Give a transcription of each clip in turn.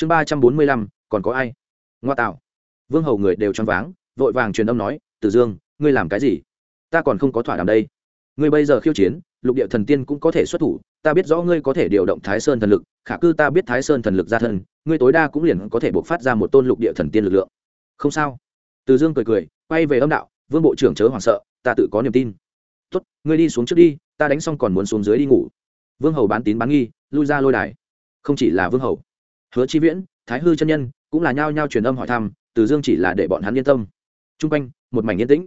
chương ba trăm bốn mươi lăm, còn có ai? Ngoa tạo. Vương hầu người đều choáng váng, vội vàng truyền âm nói, tử dương, ngươi làm cái gì? Ta còn không có thỏa đàm đây. Ngươi bây giờ khiêu chiến, lục địa thần tiên cũng có thể xuất thủ, ta biết rõ ngươi có thể điều động thái sơn thần lực, khả cư ta biết thái sơn thần lực ra thân, ngươi tối đa cũng liền có thể buộc phát ra một tôn lục địa thần tiên lực lượng. Không sao. Từ dương cười cười, quay về âm đạo, vương bộ trưởng chớ hoảng sợ, ta tự có niềm tin. Tốt, ngươi đi xuống trước đi, ta đánh xong còn muốn xuống dưới đi ngủ. Vương hầu bán tín bán nghi, lui ra lôi đài. Không chỉ là vương hầu hứa chi viễn, thái hư chân nhân, cũng là nhao nhao truyền âm hỏi thăm, từ dương chỉ là để bọn hắn yên tâm. T r u n g quanh, một mảnh yên tĩnh.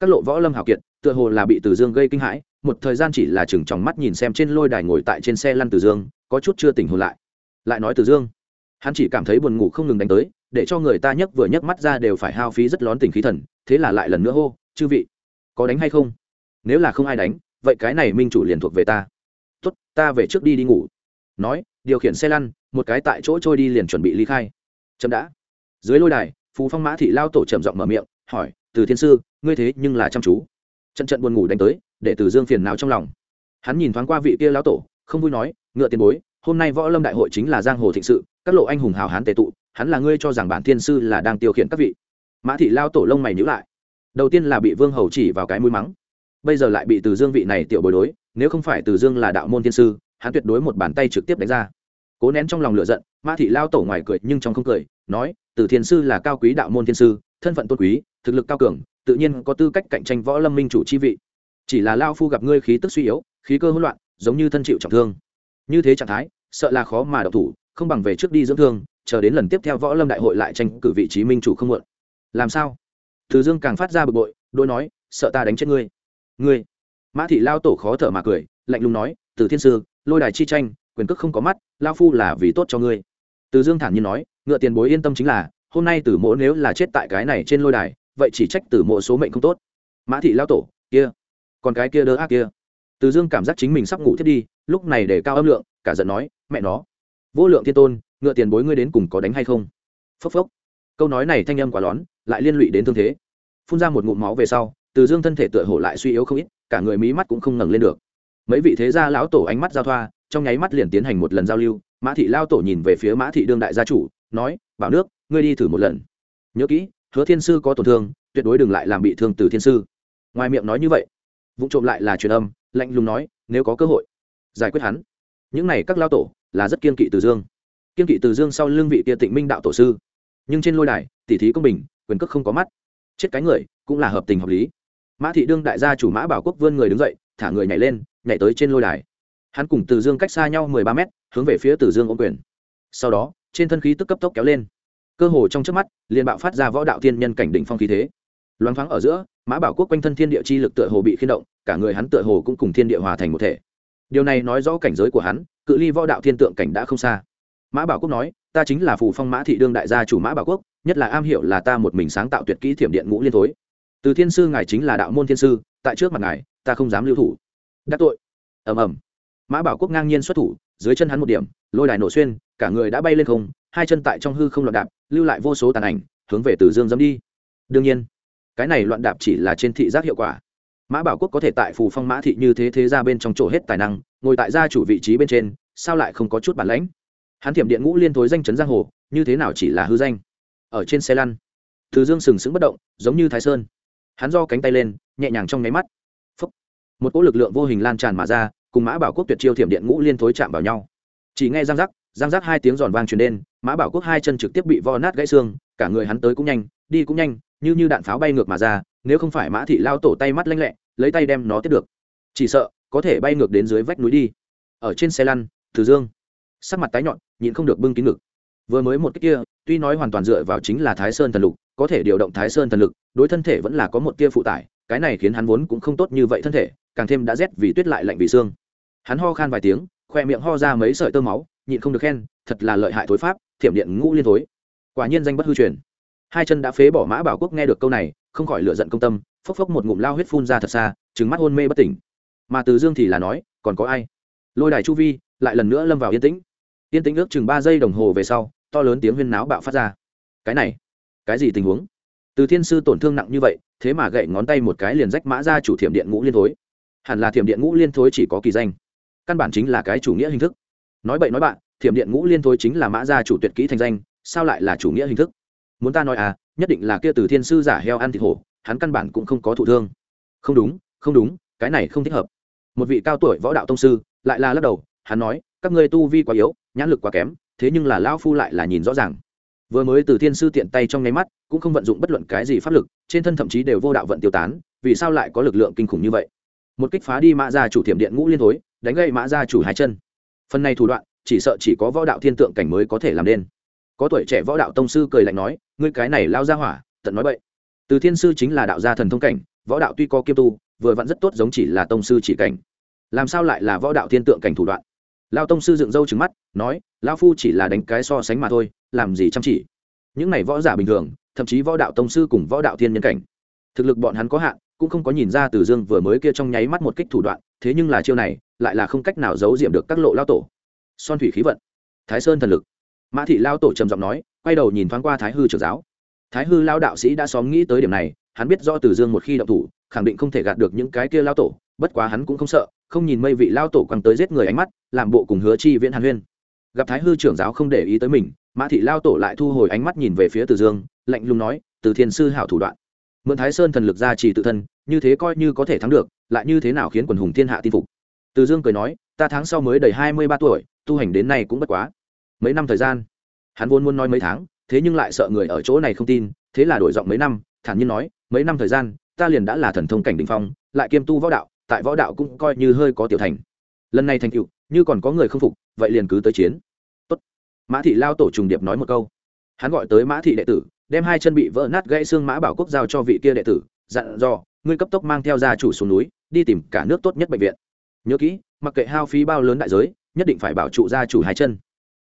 Các lộ võ lâm hào kiệt, tựa hồ là bị từ dương gây kinh hãi, một thời gian chỉ là chừng tròng mắt nhìn xem trên lôi đài ngồi tại trên xe lăn từ dương, có chút chưa tỉnh hồn lại. Lại nói từ dương, hắn chỉ cảm thấy buồn ngủ không ngừng đánh tới, để cho người ta nhấc vừa nhấc mắt ra đều phải hao phí rất lón tình khí thần, thế là lại lần nữa hô, chư vị, có đánh hay không? Nếu là không ai đánh, vậy cái này minh chủ liền thuộc về ta. Tốt, ta về trước đi đi ngủ. Nói, điều khiển xe lăn một cái tại chỗ trôi đi liền chuẩn bị ly khai. Chậm đã. Dưới lôi đài, phú phong mã thị lao tổ trầm giọng mở miệng, hỏi, từ thiên sư, ngươi thế nhưng là chăm chú. Trận trận buồn ngủ đánh tới, để từ dương phiền não trong lòng. Hắn nhìn thoáng qua vị kia lao tổ, không vui nói, ngựa tiền bối, hôm nay võ lâm đại hội chính là giang hồ thịnh sự, các lộ anh hùng hào hán tề tụ, hắn là ngươi cho rằng bản thiên sư là đang tiêu khiển các vị. Mã thị lao tổ lông mày nhữ lại. Đầu tiên là bị vương hầu chỉ vào cái mũi mắng. Bây giờ lại bị từ dương vị này tiểu bồi đối, nếu không phải từ dương là đạo môn thiên sư, hắn tuyệt đối một bàn tay trực tiếp đánh ra cố nén trong lòng lửa giận, mã thị lao tổ ngoài cười nhưng trong không cười, nói, từ thiên sư là cao quý đạo môn thiên sư, thân phận tôn quý, thực lực cao cường, tự nhiên có tư cách cạnh tranh võ lâm minh chủ chi vị. Chỉ là lao phu gặp ngươi khí tức suy yếu, khí cơ hỗn loạn, giống như thân chịu trọng thương. Như thế trạng thái, sợ là khó mà độc thủ, không bằng về trước đi dưỡng thương, chờ đến lần tiếp theo võ lâm đại hội lại tranh cử vị trí minh chủ không muộn. Làm sao? Thứ dương càng phát ra bực bội, đôi nói, sợ ta đánh chết ngươi. Ngươi? Mã thị lao tổ khó thở mà cười, lạnh lùng nói, từ thiên sư, lôi đài chi tranh quyền cước không có mắt, lao phu là vì tốt cho ngươi. Từ dương thản nhiên nói, ngựa tiền bối yên tâm chính là, hôm nay tử mộ nếu là chết tại cái này trên lôi đài, vậy chỉ trách tử mộ số mệnh không tốt. Mã thị lao tổ, kia, còn cái kia đỡ ác kia. Từ dương cảm giác chính mình sắp ngủ thiết đi, lúc này để cao âm lượng, cả giận nói, mẹ nó. Vô lượng thiên tôn, ngựa tiền bối ngươi đến cùng có đánh hay không? Phốc phốc. Câu nói này thanh âm quá lón, lại liên lụy đến thương thế. Phun ra một ngụm máu về sau, từ dương thân thể tựa hổ lại suy yếu không ít, cả người mí mắt cũng không ngẩng lên được. Mấy vị thế gia lão tổ ánh mắt giao thoa trong nháy mắt liền tiến hành một lần giao lưu, mã thị lao tổ nhìn về phía mã thị đương đại gia chủ, nói, bảo nước, ngươi đi thử một lần. Nhớ kỹ, hứa thiên sư có tổn thương, tuyệt đối đừng lại làm bị thương từ thiên sư. Ngoài miệng nói như vậy vụ trộm lại là truyền âm, lạnh lùng nói, nếu có cơ hội, giải quyết hắn. Những này các lao tổ là rất kiên kỵ từ dương. Kiên kỵ từ dương sau lương vị tia tịnh minh đạo tổ sư. Nhưng trên lôi đài, tỉ thí công bình, quyền cước không có mắt. Chết cái người, cũng là hợp tình hợp lý. Mã thị đương đại gia chủ mã bảo quốc vươn người đứng dậy, thả người nhảy lên, nhảy tới trên lôi đài hắn cùng từ dương cách xa nhau mười ba mét, hướng về phía từ dương ô quyền. Sau đó, trên thân khí tức cấp tốc kéo lên. Cơ hồ trong trước mắt, liền bạo phát ra võ đạo thiên nhân cảnh đỉnh phong khí thế. Loáng thoáng ở giữa, mã bảo quốc quanh thân thiên địa chi lực tựa hồ bị khiên động, cả người hắn tựa hồ cũng cùng thiên địa hòa thành một thể. Điều này nói rõ cảnh giới của hắn, cự ly võ đạo thiên tượng cảnh đã không xa. Mã bảo quốc nói, ta chính là phù phong mã thị đương đại gia chủ mã bảo quốc, nhất là am hiểu là ta một mình sáng tạo tuyệt kỹ thiểm điện ngũ liên thối. Từ thiên sư ngài chính là đạo môn thiên sư, tại trước mặt ngài, ta không dám lưu thủ. Đắc tội. Ầm ầm mã bảo quốc ngang nhiên xuất thủ, dưới chân hắn một điểm, lôi đài nổ xuyên, cả người đã bay lên không, hai chân tại trong hư không loạn đạp, lưu lại vô số tàn ảnh, hướng về từ dương dẫm đi. Đương nhiên, cái này loạn đạp chỉ là trên thị giác hiệu quả. Mã bảo quốc có thể tại phù phong mã thị như thế thế ra bên trong chỗ hết tài năng, ngồi tại gia chủ vị trí bên trên, sao lại không có chút bản lãnh? Hắn thiểm điện ngũ liên thối danh chấn giang hồ, như thế nào chỉ là hư danh? Ở trên xe lăn, từ dương sừng sững bất động, giống như thái sơn. Hắn do cánh tay lên, nhẹ nhàng trong nháy mắt. Phúc. một cỗ lực lượng vô hình lan tràn mà ra cùng mã bảo quốc tuyệt chiêu thiểm điện ngũ liên thối chạm vào nhau. Chỉ nghe răng rắc răng rắc hai tiếng giòn vang truyền đến, mã bảo quốc hai chân trực tiếp bị vo nát gãy xương, cả người hắn tới cũng nhanh, đi cũng nhanh, như như đạn pháo bay ngược mà ra, nếu không phải mã thị lao tổ tay mắt lanh lẹ, lấy tay đem nó tiếp được. Chỉ sợ, có thể bay ngược đến dưới vách núi đi. Ở trên xe lăn, từ dương, sắc mặt tái nhọn, nhịn không được bưng kín ngực. Vừa mới một cách kia, tuy nói hoàn toàn dựa vào chính là thái sơn thần lục, có thể điều động thái sơn thần lực, đối thân thể vẫn là có một tia phụ tải, cái này khiến hắn vốn cũng không tốt như vậy thân thể càng thêm đã rét vì tuyết lại lạnh vì xương. Hắn ho khan vài tiếng, khoe miệng ho ra mấy sợi tơ máu, nhịn không được khen, thật là lợi hại thối pháp, thiểm điện ngũ liên thối. Quả nhiên danh bất hư truyền. Hai chân đã phế bỏ mã bảo quốc nghe được câu này, không khỏi lựa giận công tâm, phốc phốc một ngụm lao huyết phun ra thật xa trứng mắt hôn mê bất tỉnh. Mà từ dương thì là nói, còn có ai? Lôi đài chu vi lại lần nữa lâm vào yên tĩnh. Yên tĩnh ước chừng ba giây đồng hồ về sau, to lớn tiếng huyên náo bạo phát ra. Cái này, cái gì tình huống? Từ thiên sư tổn thương nặng như vậy, thế mà gậy ngón tay một cái liền rách mã ra chủ thiểm điện ngũ liên thối hẳn là thiểm điện ngũ liên thối chỉ có kỳ danh. Căn bản chính là cái chủ nghĩa hình thức. Nói bậy nói bạn, thiểm điện ngũ liên thối chính là mã gia chủ tuyệt kỹ thành danh, sao lại là chủ nghĩa hình thức? Muốn ta nói à nhất định là kia từ thiên sư giả heo ăn thịt hổ, hắn căn bản cũng không có thụ thương. Không đúng không đúng, cái này không thích hợp. Một vị cao tuổi võ đạo tông sư lại là lắc đầu, hắn nói, các ngươi tu vi quá yếu, nhãn lực quá kém, thế nhưng là lão phu lại là nhìn rõ ràng. Vừa mới từ thiên sư tiện tay trong nháy mắt, cũng không vận dụng bất luận cái gì pháp lực, trên thân thậm chí đều vô đạo vận tiêu tán, vì sao lại có lực lượng kinh khủng như vậy? Một kích phá đi mã gia chủ thiểm điện ngũ liên thối, đánh gây mã gia chủ hai chân. Phần này thủ đoạn, chỉ sợ chỉ có võ đạo thiên tượng cảnh mới có thể làm nên. Có tuổi trẻ võ đạo tông sư cười lạnh nói, ngươi cái này lao ra hỏa, tận nói vậy từ thiên sư chính là đạo gia thần thông cảnh, võ đạo tuy có kiêm tu, vừa vặn rất tốt giống chỉ là tông sư chỉ cảnh. Làm sao lại là võ đạo thiên tượng cảnh thủ đoạn? Lao tông sư dựng râu trứng mắt, nói lao phu chỉ là đánh cái so sánh mà thôi, làm gì chăm chỉ? Những này võ giả bình thường, thậm chí võ đạo tông sư cùng võ đạo thiên nhân cảnh. Thực lực bọn hắn có hạn cũng không có nhìn ra từ dương vừa mới kia trong nháy mắt một kích thủ đoạn, thế nhưng là chiêu này, lại là không cách nào giấu diệm được các lộ lao tổ. Son thủy khí vận. Thái sơn thần lực. Mã thị lao tổ trầm giọng nói, quay đầu nhìn thoáng qua thái hư trưởng giáo. Thái hư lao đạo sĩ đã xóm nghĩ tới điểm này, hắn biết do từ dương một khi động thủ, khẳng định không thể gạt được những cái kia lao tổ, bất quá hắn cũng không sợ, không nhìn mây vị lao tổ quăng tới giết người ánh mắt, làm bộ cùng hứa chi viễn hàn huyên. Gặp thái hư trưởng giáo không để ý tới mình, mã thị lao tổ lại thu hồi ánh mắt nhìn về phía từ dương, lạnh lùng nói, từ thiên sư hảo thủ đoạn mượn thái sơn thần lực ra chỉ tự thân, như thế coi như có thể thắng được, lại như thế nào khiến quần hùng thiên hạ tin phục? Từ dương cười nói, ta tháng sau mới đầy hai mươi ba tuổi, tu hành đến nay cũng bất quá mấy năm thời gian. Hắn vốn muốn nói mấy tháng, thế nhưng lại sợ người ở chỗ này không tin, thế là đổi giọng mấy năm, thản nhiên nói, mấy năm thời gian, ta liền đã là thần thông cảnh đình phong, lại kiêm tu võ đạo, tại võ đạo cũng coi như hơi có tiểu thành. Lần này thành cựu như còn có người không phục, vậy liền cứ tới chiến. Tốt. mã thị lao tổ trùng điệp nói một câu. Hắn gọi tới mã thị đệ tử đem hai chân bị vỡ nát gãy xương mã bảo quốc giao cho vị kia đệ tử, dặn dò, ngươi cấp tốc mang theo gia chủ xuống núi, đi tìm cả nước tốt nhất bệnh viện. Nhớ kỹ, mặc kệ hao phí bao lớn đại giới, nhất định phải bảo trụ gia chủ hai chân.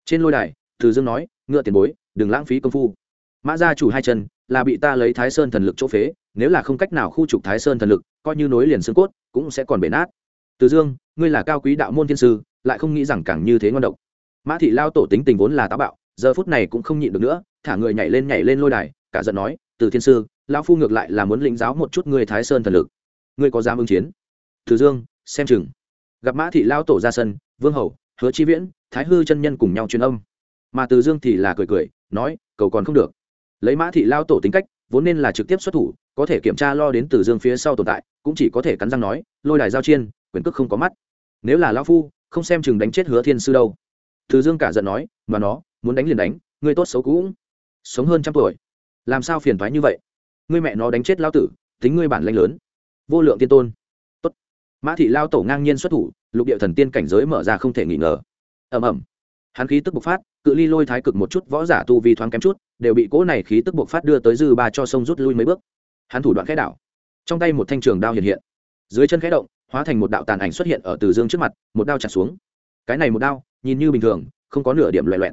Trên lôi đài, từ dương nói, ngựa tiền bối, đừng lãng phí công phu. Mã gia chủ hai chân là bị ta lấy thái sơn thần lực chỗ phế, nếu là không cách nào khu trục thái sơn thần lực, coi như nối liền xương cốt, cũng sẽ còn bể nát. Từ dương, ngươi là cao quý đạo môn thiên sư, lại không nghĩ rằng càng như thế ngon độc. Mã thị lao tổ tính tình vốn là táo bạo, giờ phút này cũng không nhịn được nữa thả người nhảy lên nhảy lên lôi đài, cả giận nói, từ thiên sư, lão phu ngược lại là muốn lĩnh giáo một chút người thái sơn thần lực. Ngươi có dám ứng chiến? Từ dương, xem chừng. Gặp mã thị lao tổ ra sân, vương hầu, hứa chi viễn, thái hư chân nhân cùng nhau truyền âm. Mà từ dương thì là cười cười, nói, cầu còn không được. Lấy mã thị lao tổ tính cách, vốn nên là trực tiếp xuất thủ, có thể kiểm tra lo đến từ dương phía sau tồn tại, cũng chỉ có thể cắn răng nói, lôi đài giao chiên, quyền cước không có mắt. Nếu là lao phu, không xem chừng đánh chết hứa thiên sư đâu. Từ dương cả giận nói, mà nó, muốn đánh liền đánh, ngươi tốt xấu cũng sống hơn trăm tuổi. Làm sao phiền thoái như vậy? Ngươi mẹ nó đánh chết lao tử, tính ngươi bản lanh lớn. Vô lượng tiên tôn. Tốt. mã thị lao tổ ngang nhiên xuất thủ, lục địa thần tiên cảnh giới mở ra không thể nghỉ ngờ. Ẩm ẩm hắn khí tức bộc phát, cự ly lôi thái cực một chút, võ giả tu vi thoáng kém chút, đều bị cỗ này khí tức bộc phát đưa tới dư ba cho sông rút lui mấy bước. Hắn thủ đoạn khẽ đảo. Trong tay một thanh trường đao hiện hiện. Dưới chân khẽ động, hóa thành một đạo tàn ảnh xuất hiện ở từ dương trước mặt, một đao chặt xuống. Cái này một đao, nhìn như bình thường, không có nửa điểm loẹ loẹt.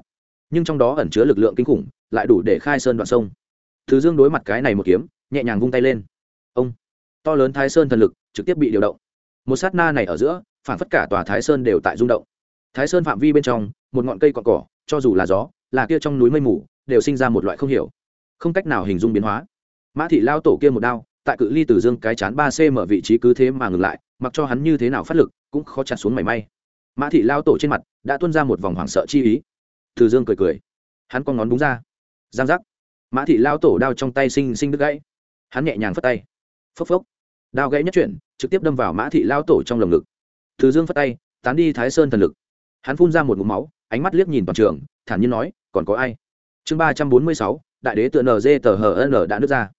Nhưng trong đó ẩn chứa lực lượng kinh khủng lại đủ để khai sơn đoạn sông. Từ dương đối mặt cái này một kiếm, nhẹ nhàng vung tay lên. Ông, to lớn thái sơn thần lực trực tiếp bị điều động. Một sát na này ở giữa, phản phất cả tòa thái sơn đều tại rung động. Thái sơn phạm vi bên trong, một ngọn cây cọn cỏ, cho dù là gió, là kia trong núi mây mù, đều sinh ra một loại không hiểu. Không cách nào hình dung biến hóa. Mã thị lao tổ kia một đao, tại cự ly từ dương cái chán ba c mở vị trí cứ thế mà ngừng lại, mặc cho hắn như thế nào phát lực, cũng khó chặt xuống mảy may. Mã thị lao tổ trên mặt đã tuôn ra một vòng hoảng sợ chi ý. Từ dương cười cười. Hắn con ngón búng ra giang giác. Mã thị lao tổ đao trong tay sinh sinh đứt gãy. Hắn nhẹ nhàng phất tay. Phốc phốc. Đao gãy nhất chuyển, trực tiếp đâm vào mã thị lao tổ trong lồng ngực. Từ dương phất tay, tán đi thái sơn thần lực. Hắn phun ra một ngụm máu, ánh mắt liếc nhìn toàn trường, thản nhiên nói, còn có ai? Chương ba trăm bốn mươi sáu, đại đế tựa nz tờ hn đã nứt ra.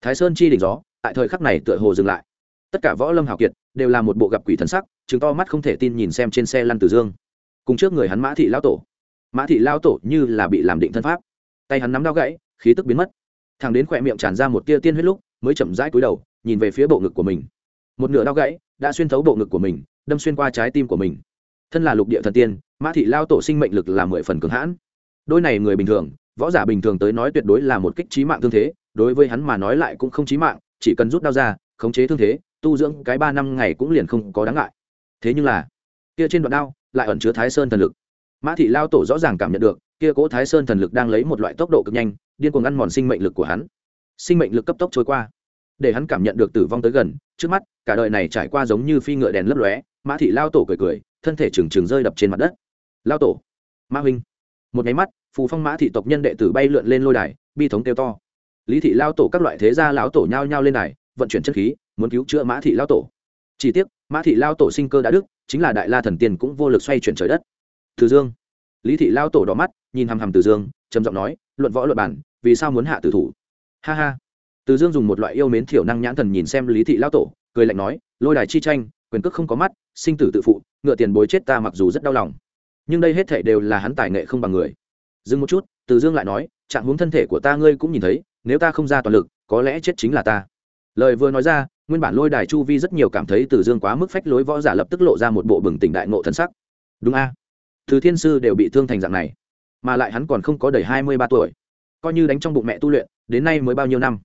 Thái sơn chi đỉnh gió, tại thời khắc này tựa hồ dừng lại. Tất cả võ lâm hào kiệt đều là một bộ gặp quỷ thần sắc chứng to mắt không thể tin nhìn xem trên xe lăn từ dương. Cùng trước người hắn mã thị lao tổ. Mã thị lao tổ như là bị làm định thân pháp tay hắn nắm đau gãy, khí tức biến mất. Thằng đến khỏe miệng tràn ra một tia tiên huyết lúc, mới chậm rãi cúi đầu, nhìn về phía bộ ngực của mình. Một nửa đau gãy đã xuyên thấu bộ ngực của mình, đâm xuyên qua trái tim của mình. Thân là lục địa thần tiên, mã thị lao tổ sinh mệnh lực là mười phần cường hãn. Đôi này người bình thường, võ giả bình thường tới nói tuyệt đối là một kích trí mạng thương thế, đối với hắn mà nói lại cũng không trí mạng, chỉ cần rút đau ra, khống chế thương thế, tu dưỡng cái ba năm ngày cũng liền không có đáng ngại. Thế nhưng là, kia trên đoạn đao lại ẩn chứa thái sơn thần lực. Mã thị lao tổ rõ ràng cảm nhận được kia cỗ thái sơn thần lực đang lấy một loại tốc độ cực nhanh, điên cuồng ăn mòn sinh mệnh lực của hắn. Sinh mệnh lực cấp tốc trôi qua, để hắn cảm nhận được tử vong tới gần. Trước mắt, cả đời này trải qua giống như phi ngựa đèn lấp lóe, mã thị lao tổ cười cười, thân thể trừng trừng rơi đập trên mặt đất. Lao tổ, mã huynh. Một nháy mắt, phù phong mã thị tộc nhân đệ tử bay lượn lên lôi đài, bi thống kêu to. Lý thị lao tổ các loại thế gia lão tổ nhao nhao lên đài, vận chuyển chất khí, muốn cứu chữa mã thị lao tổ. Chỉ tiếc, mã thị lao tổ sinh cơ đã đức chính là đại la thần tiên cũng vô lực xoay chuyển trời đất. Từ dương lý thị lao tổ đỏ mắt, nhìn hằm hằm từ dương, trầm giọng nói, luận võ luận bản, vì sao muốn hạ tử thủ? Ha ha. Từ dương dùng một loại yêu mến thiểu năng nhãn thần nhìn xem lý thị lao tổ, cười lạnh nói, lôi đài chi tranh, quyền cước không có mắt, sinh tử tự phụ, ngựa tiền bối chết ta mặc dù rất đau lòng. Nhưng đây hết thể đều là hắn tài nghệ không bằng người. Dừng một chút, từ dương lại nói, trạng hướng thân thể của ta ngươi cũng nhìn thấy, nếu ta không ra toàn lực, có lẽ chết chính là ta. Lời vừa nói ra, nguyên bản lôi đài chu vi rất nhiều cảm thấy từ dương quá mức phách lối võ giả lập tức lộ ra một bộ bừng tỉnh đại ngộ thân sắc. Đúng a từ thiên sư đều bị thương thành dạng này, mà lại hắn còn không có đầy hai mươi ba tuổi. Coi như đánh trong bụng mẹ tu luyện, đến nay mới bao nhiêu năm?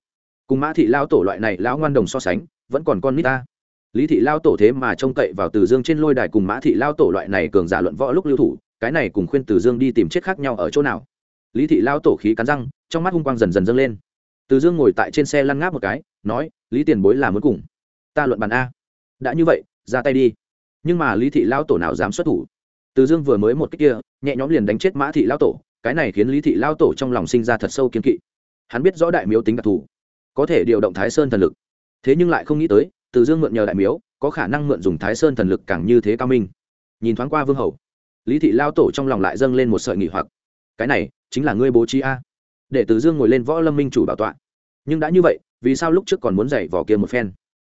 Cùng mã thị lao tổ loại này lão ngoan đồng so sánh, vẫn còn con nít ta. Lý thị lao tổ thế mà trông cậy vào từ dương trên lôi đài cùng mã thị lao tổ loại này cường giả luận võ lúc lưu thủ, cái này cùng khuyên từ dương đi tìm chết khác nhau ở chỗ nào? Lý thị lao tổ khí cắn răng, trong mắt hung quang dần dần dâng lên. Từ dương ngồi tại trên xe lăn ngáp một cái, nói, lý tiền bối là muốn cùng ta luận bàn a. Đã như vậy, ra tay đi. Nhưng mà lý thị lao tổ nào dám xuất thủ? Từ dương vừa mới một cách kia, nhẹ nhõm liền đánh chết mã thị lao tổ, cái này khiến lý thị lao tổ trong lòng sinh ra thật sâu kiên kỵ. Hắn biết rõ đại miếu tính đặc thù, có thể điều động thái sơn thần lực. Thế nhưng lại không nghĩ tới, từ dương mượn nhờ đại miếu, có khả năng mượn dùng thái sơn thần lực càng như thế cao minh. Nhìn thoáng qua vương hầu, lý thị lao tổ trong lòng lại dâng lên một sợi nghỉ hoặc. Cái này, chính là ngươi bố trí a. Để từ dương ngồi lên võ lâm minh chủ bảo tọa. Nhưng đã như vậy, vì sao lúc trước còn muốn dạy vỏ kia một phen?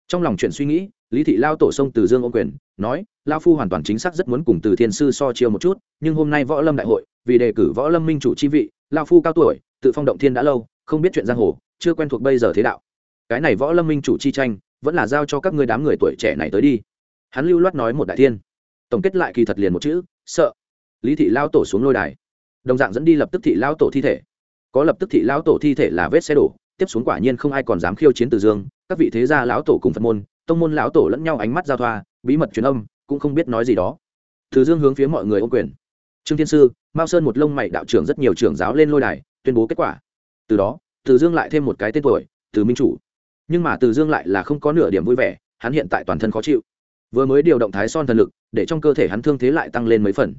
Trong lòng chuyện suy nghĩ lý thị lao tổ sông từ dương ô quyền, nói, lao phu hoàn toàn chính xác rất muốn cùng từ thiên sư so chiêu một chút, nhưng hôm nay võ lâm đại hội, vì đề cử võ lâm minh chủ chi vị, lao phu cao tuổi, tự phong động thiên đã lâu, không biết chuyện giang hồ, chưa quen thuộc bây giờ thế đạo. Cái này võ lâm minh chủ chi tranh, vẫn là giao cho các ngươi đám người tuổi trẻ này tới đi. Hắn lưu loát nói một đại thiên. Tổng kết lại kỳ thật liền một chữ, sợ. Lý thị lao tổ xuống lôi đài. Đồng dạng dẫn đi lập tức thị lao tổ thi thể. Có lập tức thị lao tổ thi thể là vết xe đổ, tiếp xuống quả nhiên không ai còn dám khiêu chiến từ dương, các vị thế gia lão tổ cùng phật môn tông môn lão tổ lẫn nhau ánh mắt giao thoa, bí mật truyền âm, cũng không biết nói gì đó. Từ dương hướng phía mọi người ô quyền. Trương thiên sư, mao sơn một lông mày đạo trưởng rất nhiều trưởng giáo lên lôi đài, tuyên bố kết quả. Từ đó, từ dương lại thêm một cái tên tuổi, từ minh chủ. Nhưng mà từ dương lại là không có nửa điểm vui vẻ, hắn hiện tại toàn thân khó chịu. Vừa mới điều động thái son thần lực, để trong cơ thể hắn thương thế lại tăng lên mấy phần.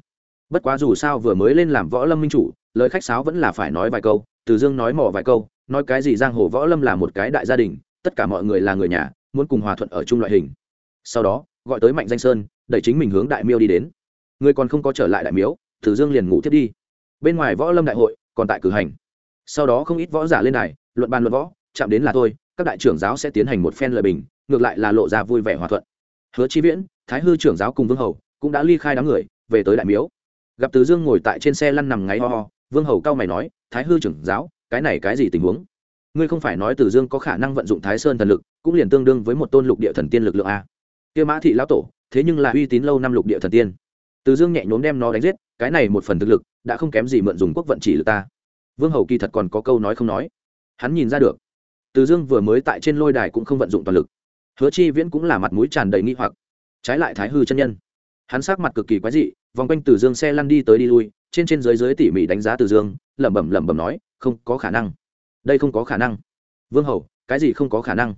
Bất quá dù sao vừa mới lên làm võ lâm minh chủ, lời khách sáo vẫn là phải nói vài câu, từ dương nói mỏ vài câu, nói cái gì giang hồ võ lâm là một cái đại gia đình, tất cả mọi người là người nhà muốn cùng hòa thuận ở chung loại hình. Sau đó, gọi tới mạnh danh sơn, đẩy chính mình hướng đại miêu đi đến. Người còn không có trở lại đại miếu thử dương liền ngủ thiết đi. Bên ngoài võ lâm đại hội, còn tại cử hành. Sau đó không ít võ giả lên đài, luận bàn luận võ, chạm đến là tôi, các đại trưởng giáo sẽ tiến hành một phen lời bình, ngược lại là lộ ra vui vẻ hòa thuận. Hứa chi viễn, thái hư trưởng giáo cùng vương hầu cũng đã ly khai đám người, về tới đại miếu gặp từ dương ngồi tại trên xe lăn nằm ngáy ho ho, vương hầu cao mày nói, thái hư trưởng giáo, cái này cái gì tình huống? Ngươi không phải nói từ dương có khả năng vận dụng thái sơn thần lực, cũng liền tương đương với một tôn lục địa thần tiên lực lượng a. Kia mã thị lão tổ, thế nhưng là uy tín lâu năm lục địa thần tiên. Từ dương nhẹ nhốn đem nó đánh giết, cái này một phần thực lực, đã không kém gì mượn dùng quốc vận chỉ lực ta. Vương hầu kỳ thật còn có câu nói không nói. Hắn nhìn ra được. Từ dương vừa mới tại trên lôi đài cũng không vận dụng toàn lực. Hứa chi viễn cũng là mặt mũi tràn đầy nghi hoặc. Trái lại thái hư chân nhân. Hắn sắc mặt cực kỳ quái dị, vòng quanh từ dương xe lăn đi tới đi lui, trên trên dưới dưới tỉ mỉ đánh giá từ dương, lẩm bẩm lẩm bẩm nói, không có khả năng đây không có khả năng. Vương hầu, cái gì không có khả năng?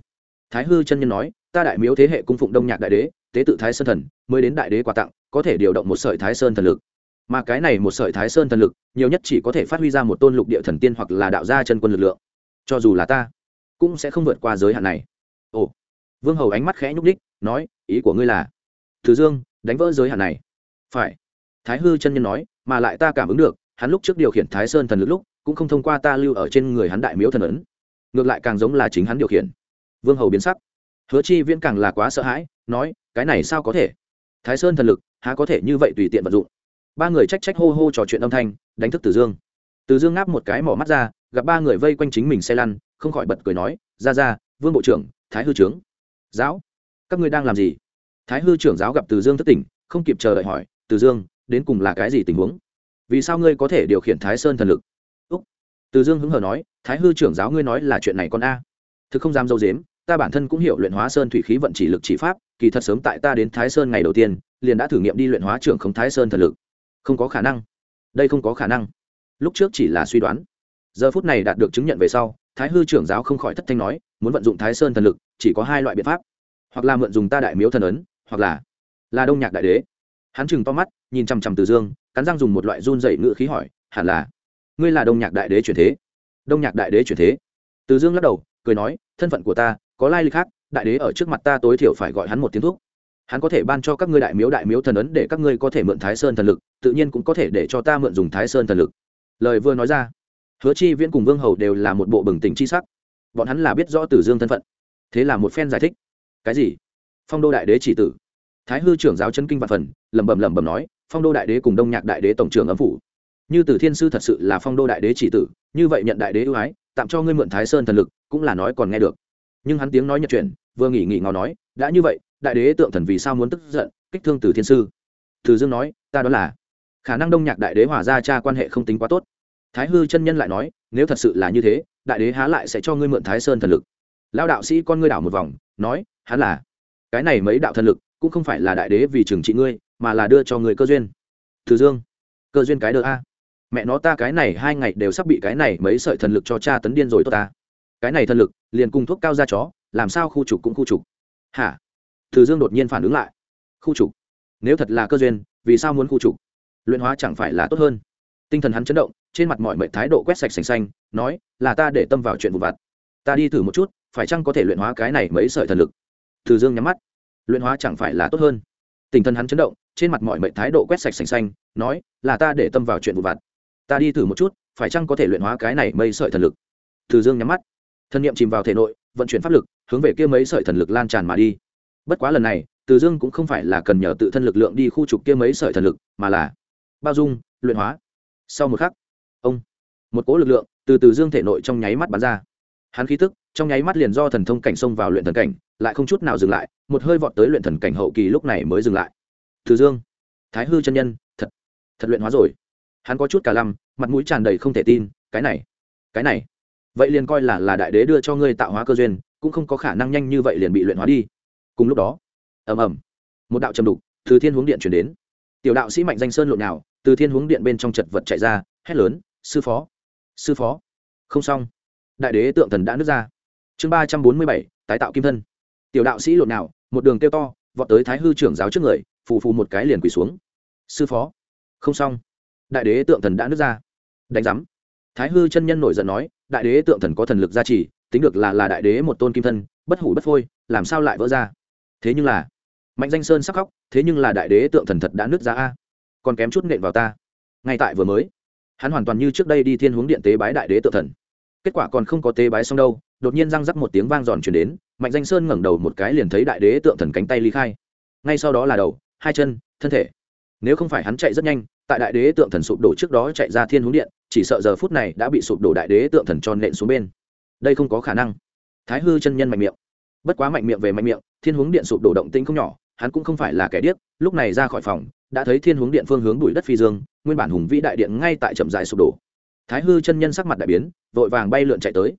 Thái hư chân nhân nói, ta đại miếu thế hệ cung phụng đông nhạc đại đế, tế tự thái sơn thần, mới đến đại đế quà tặng, có thể điều động một sợi thái sơn thần lực. Mà cái này một sợi thái sơn thần lực, nhiều nhất chỉ có thể phát huy ra một tôn lục địa thần tiên hoặc là đạo gia chân quân lực lượng. Cho dù là ta, cũng sẽ không vượt qua giới hạn này. Ồ. Vương hầu ánh mắt khẽ nhúc đích nói, ý của ngươi là thứ dương, đánh vỡ giới hạn này. Phải. Thái hư chân nhân nói, mà lại ta cảm ứng được, hắn lúc trước điều khiển thái sơn thần lực lúc cũng không thông qua ta lưu ở trên người hắn đại miếu thần ấn. Ngược lại càng giống là chính hắn điều khiển. Vương hầu biến sắc. Hứa chi viễn càng là quá sợ hãi, nói, cái này sao có thể? Thái sơn thần lực, há có thể như vậy tùy tiện vận dụng? Ba người trách trách hô hô trò chuyện âm thanh, đánh thức từ dương. Từ dương ngáp một cái mỏ mắt ra, gặp ba người vây quanh chính mình xe lăn, không khỏi bật cười nói, ra ra, vương bộ trưởng, thái hư trưởng, giáo, các ngươi đang làm gì? Thái hư trưởng giáo gặp từ dương thất tỉnh, không kịp chờ đợi hỏi, từ dương, đến cùng là cái gì tình huống? Vì sao ngươi có thể điều khiển thái sơn thần lực? Từ dương hứng hờ nói, thái hư trưởng giáo ngươi nói là chuyện này con a. Thực không dám dâu dếm, ta bản thân cũng hiểu luyện hóa sơn thủy khí vận chỉ lực chỉ pháp, kỳ thật sớm tại ta đến thái sơn ngày đầu tiên, liền đã thử nghiệm đi luyện hóa trưởng không thái sơn thần lực. Không có khả năng. Đây không có khả năng. Lúc trước chỉ là suy đoán. Giờ phút này đạt được chứng nhận về sau, thái hư trưởng giáo không khỏi thất thanh nói, muốn vận dụng thái sơn thần lực, chỉ có hai loại biện pháp. Hoặc là mượn dùng ta đại miếu thần ấn, hoặc là là đông nhạc đại đế. Hắn chừng to mắt, nhìn chằm chằm từ dương, cắn răng dùng một loại run dày ngự khí hỏi, hẳn là ngươi là đông nhạc đại đế chuyển thế. Đông nhạc đại đế chuyển thế. Từ dương lắc đầu, cười nói, thân phận của ta, có lai lịch khác, đại đế ở trước mặt ta tối thiểu phải gọi hắn một tiếng thuốc hắn có thể ban cho các ngươi đại miếu đại miếu thần ấn để các ngươi có thể mượn thái sơn thần lực, tự nhiên cũng có thể để cho ta mượn dùng thái sơn thần lực. Lời vừa nói ra, hứa chi viễn cùng vương hầu đều là một bộ bừng tỉnh chi sắc. Bọn hắn là biết rõ tử dương thân phận. Thế là một phen giải thích. Cái gì? Phong đô đại đế chỉ tử. Thái hư trưởng giáo chân kinh vạn phần, lẩm bẩm lẩm bẩm nói, phong đô đại đế cùng đông nhạc đại đế tổng trưởng âm phủ như tử thiên sư thật sự là phong đô đại đế chỉ tử, như vậy nhận đại đế ưu ái, tạm cho ngươi mượn thái sơn thần lực, cũng là nói còn nghe được. Nhưng hắn tiếng nói nhật chuyển, vừa nghỉ nghỉ ngò nói, đã như vậy, đại đế tượng thần vì sao muốn tức giận, kích thương Tử thiên sư? Từ dương nói, ta đó là khả năng đông nhạc đại đế hòa ra cha quan hệ không tính quá tốt. Thái hư chân nhân lại nói, nếu thật sự là như thế, đại đế há lại sẽ cho ngươi mượn thái sơn thần lực. Lao đạo sĩ con ngươi đảo một vòng, nói, hắn là cái này mấy đạo thần lực, cũng không phải là đại đế vì trừng trị ngươi, mà là đưa cho người cơ duyên. Từ dương, cơ duyên cái đờ a mẹ nó ta cái này hai ngày đều sắp bị cái này mấy sợi thần lực cho cha tấn điên rồi tốt ta. Cái này thần lực, liền cùng thuốc cao ra chó, làm sao khu trục cũng khu trục. Hả? Từ dương đột nhiên phản ứng lại. Khu trục? Nếu thật là cơ duyên, vì sao muốn khu trục? Luyện hóa chẳng phải là tốt hơn? Tinh thần hắn chấn động, trên mặt mọi mệnh thái độ quét sạch sành xanh, nói, là ta để tâm vào chuyện vụ vặt. Ta đi thử một chút, phải chăng có thể luyện hóa cái này mấy sợi thần lực? Từ dương nhắm mắt. Luyện hóa chẳng phải là tốt hơn? Tinh thần hắn chấn động, trên mặt mọi mệnh thái độ quét sạch sành xanh, nói, là ta để tâm vào chuyện vụ vặt ta đi thử một chút, phải chăng có thể luyện hóa cái này mấy sợi thần lực? Từ dương nhắm mắt. Thân niệm chìm vào thể nội, vận chuyển pháp lực, hướng về kia mấy sợi thần lực lan tràn mà đi. Bất quá lần này, từ dương cũng không phải là cần nhờ tự thân lực lượng đi khu trục kia mấy sợi thần lực, mà là bao dung, luyện hóa. Sau một khắc, ông, một cỗ lực lượng từ từ dương thể nội trong nháy mắt bắn ra. Hắn khí tức, trong nháy mắt liền do thần thông cảnh xông vào luyện thần cảnh, lại không chút nào dừng lại, một hơi vọt tới luyện thần cảnh hậu kỳ lúc này mới dừng lại. Từ dương, thái hư chân nhân, thật thật luyện hóa rồi hắn có chút cả lăm, mặt mũi tràn đầy không thể tin, cái này cái này. Vậy liền coi là là đại đế đưa cho ngươi tạo hóa cơ duyên, cũng không có khả năng nhanh như vậy liền bị luyện hóa đi. Cùng lúc đó, ầm ầm, một đạo trầm đục từ thiên hướng điện chuyển đến. Tiểu đạo sĩ mạnh danh sơn lộn nào, từ thiên hướng điện bên trong chật vật chạy ra, hét lớn, sư phó sư phó. Không xong. Đại đế tượng thần đã nứt ra. Chương ba trăm bốn mươi bảy, tái tạo kim thân. Tiểu đạo sĩ lộn nào, một đường kêu to, vọt tới thái hư trưởng giáo trước người, phù phù một cái liền quỳ xuống. Sư phó. Không xong đại đế tượng thần đã nứt ra. Đánh giám. Thái hư chân nhân nổi giận nói, đại đế tượng thần có thần lực gia trì, tính được là là đại đế một tôn kim thân, bất hủ bất phôi, làm sao lại vỡ ra? Thế nhưng là, mạnh danh sơn sắc khóc, thế nhưng là đại đế tượng thần thật đã nứt ra a. Còn kém chút nện vào ta. Ngay tại vừa mới, hắn hoàn toàn như trước đây đi thiên hướng điện tế bái đại đế tượng thần. Kết quả còn không có tế bái xong đâu, đột nhiên răng rắc một tiếng vang giòn chuyển đến, mạnh danh sơn ngẩng đầu một cái liền thấy đại đế tượng thần cánh tay ly khai. Ngay sau đó là đầu, hai chân, thân thể. Nếu không phải hắn chạy rất nhanh tại đại đế tượng thần sụp đổ trước đó chạy ra thiên hướng điện, chỉ sợ giờ phút này đã bị sụp đổ đại đế tượng thần tròn nện xuống bên. Đây không có khả năng. Thái hư chân nhân mạnh miệng. Bất quá mạnh miệng về mạnh miệng, thiên hướng điện sụp đổ động tĩnh không nhỏ, hắn cũng không phải là kẻ điếc, lúc này ra khỏi phòng, đã thấy thiên hướng điện phương hướng đuổi đất phi dương, nguyên bản hùng vĩ đại điện ngay tại chậm dài sụp đổ. Thái hư chân nhân sắc mặt đại biến, vội vàng bay lượn chạy tới.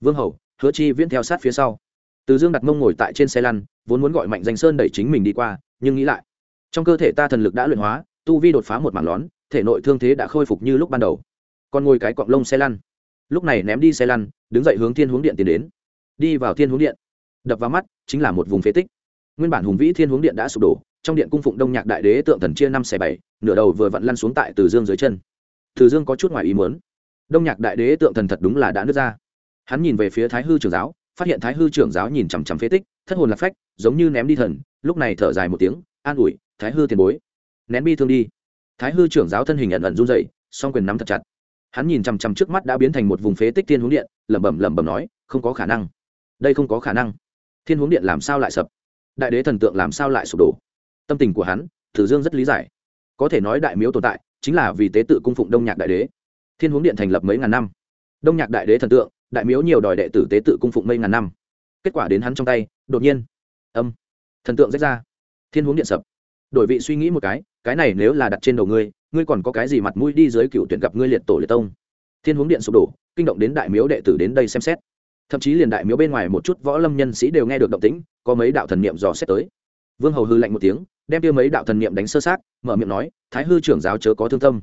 Vương hầu, hứa chi viễn theo sát phía sau. Từ dương đặt mông ngồi tại trên xe lăn, vốn muốn gọi mạnh danh sơn đẩy chính mình đi qua, nhưng nghĩ lại, trong cơ thể ta thần lực đã luyện hóa tu vi đột phá một mảng lón, thể nội thương thế đã khôi phục như lúc ban đầu. Còn ngồi cái cọng lông xe lăn. Lúc này ném đi xe lăn, đứng dậy hướng thiên hướng điện tiến đến. Đi vào thiên hướng điện. Đập vào mắt, chính là một vùng phế tích. Nguyên bản hùng vĩ thiên hướng điện đã sụp đổ, trong điện cung phụng đông nhạc đại đế tượng thần chia năm xẻ bảy, nửa đầu vừa vặn lăn xuống tại từ dương dưới chân. Từ dương có chút ngoài ý muốn. Đông nhạc đại đế tượng thần thật đúng là đã nứt ra. Hắn nhìn về phía thái hư trưởng giáo, phát hiện thái hư trưởng giáo nhìn chằm chằm phế tích, thất hồn lạc phách, giống như ném đi thần, lúc này thở dài một tiếng, an ủi, thái hư tiền bối nén bi thương đi. Thái hư trưởng giáo thân hình ẩn ẩn run dậy song quyền nắm thật chặt. Hắn nhìn chằm chằm trước mắt đã biến thành một vùng phế tích thiên hướng điện, lẩm bẩm lẩm bẩm nói, không có khả năng. Đây không có khả năng. Thiên hướng điện làm sao lại sập? Đại đế thần tượng làm sao lại sụp đổ? Tâm tình của hắn, thử dương rất lý giải. Có thể nói đại miếu tồn tại, chính là vì tế tự cung phụng đông nhạc đại đế. Thiên hướng điện thành lập mấy ngàn năm. Đông nhạc đại đế thần tượng, đại miếu nhiều đòi đệ tử tế tự cung phụng mấy ngàn năm. Kết quả đến hắn trong tay, đột nhiên, âm, thần tượng rách ra. Thiên hướng điện sập đổi vị suy nghĩ một cái cái này nếu là đặt trên đầu ngươi ngươi còn có cái gì mặt mũi đi dưới cựu tuyển gặp ngươi liệt tổ liệt tông? Thiên Huống điện sụp đổ, kinh động đến đại miếu đệ tử đến đây xem xét. Thậm chí liền đại miếu bên ngoài một chút võ lâm nhân sĩ đều nghe được động tĩnh, có mấy đạo thần niệm dò xét tới. Vương hầu hư lạnh một tiếng, đem tiêu mấy đạo thần niệm đánh sơ sát mở miệng nói, thái hư trưởng giáo chớ có thương tâm.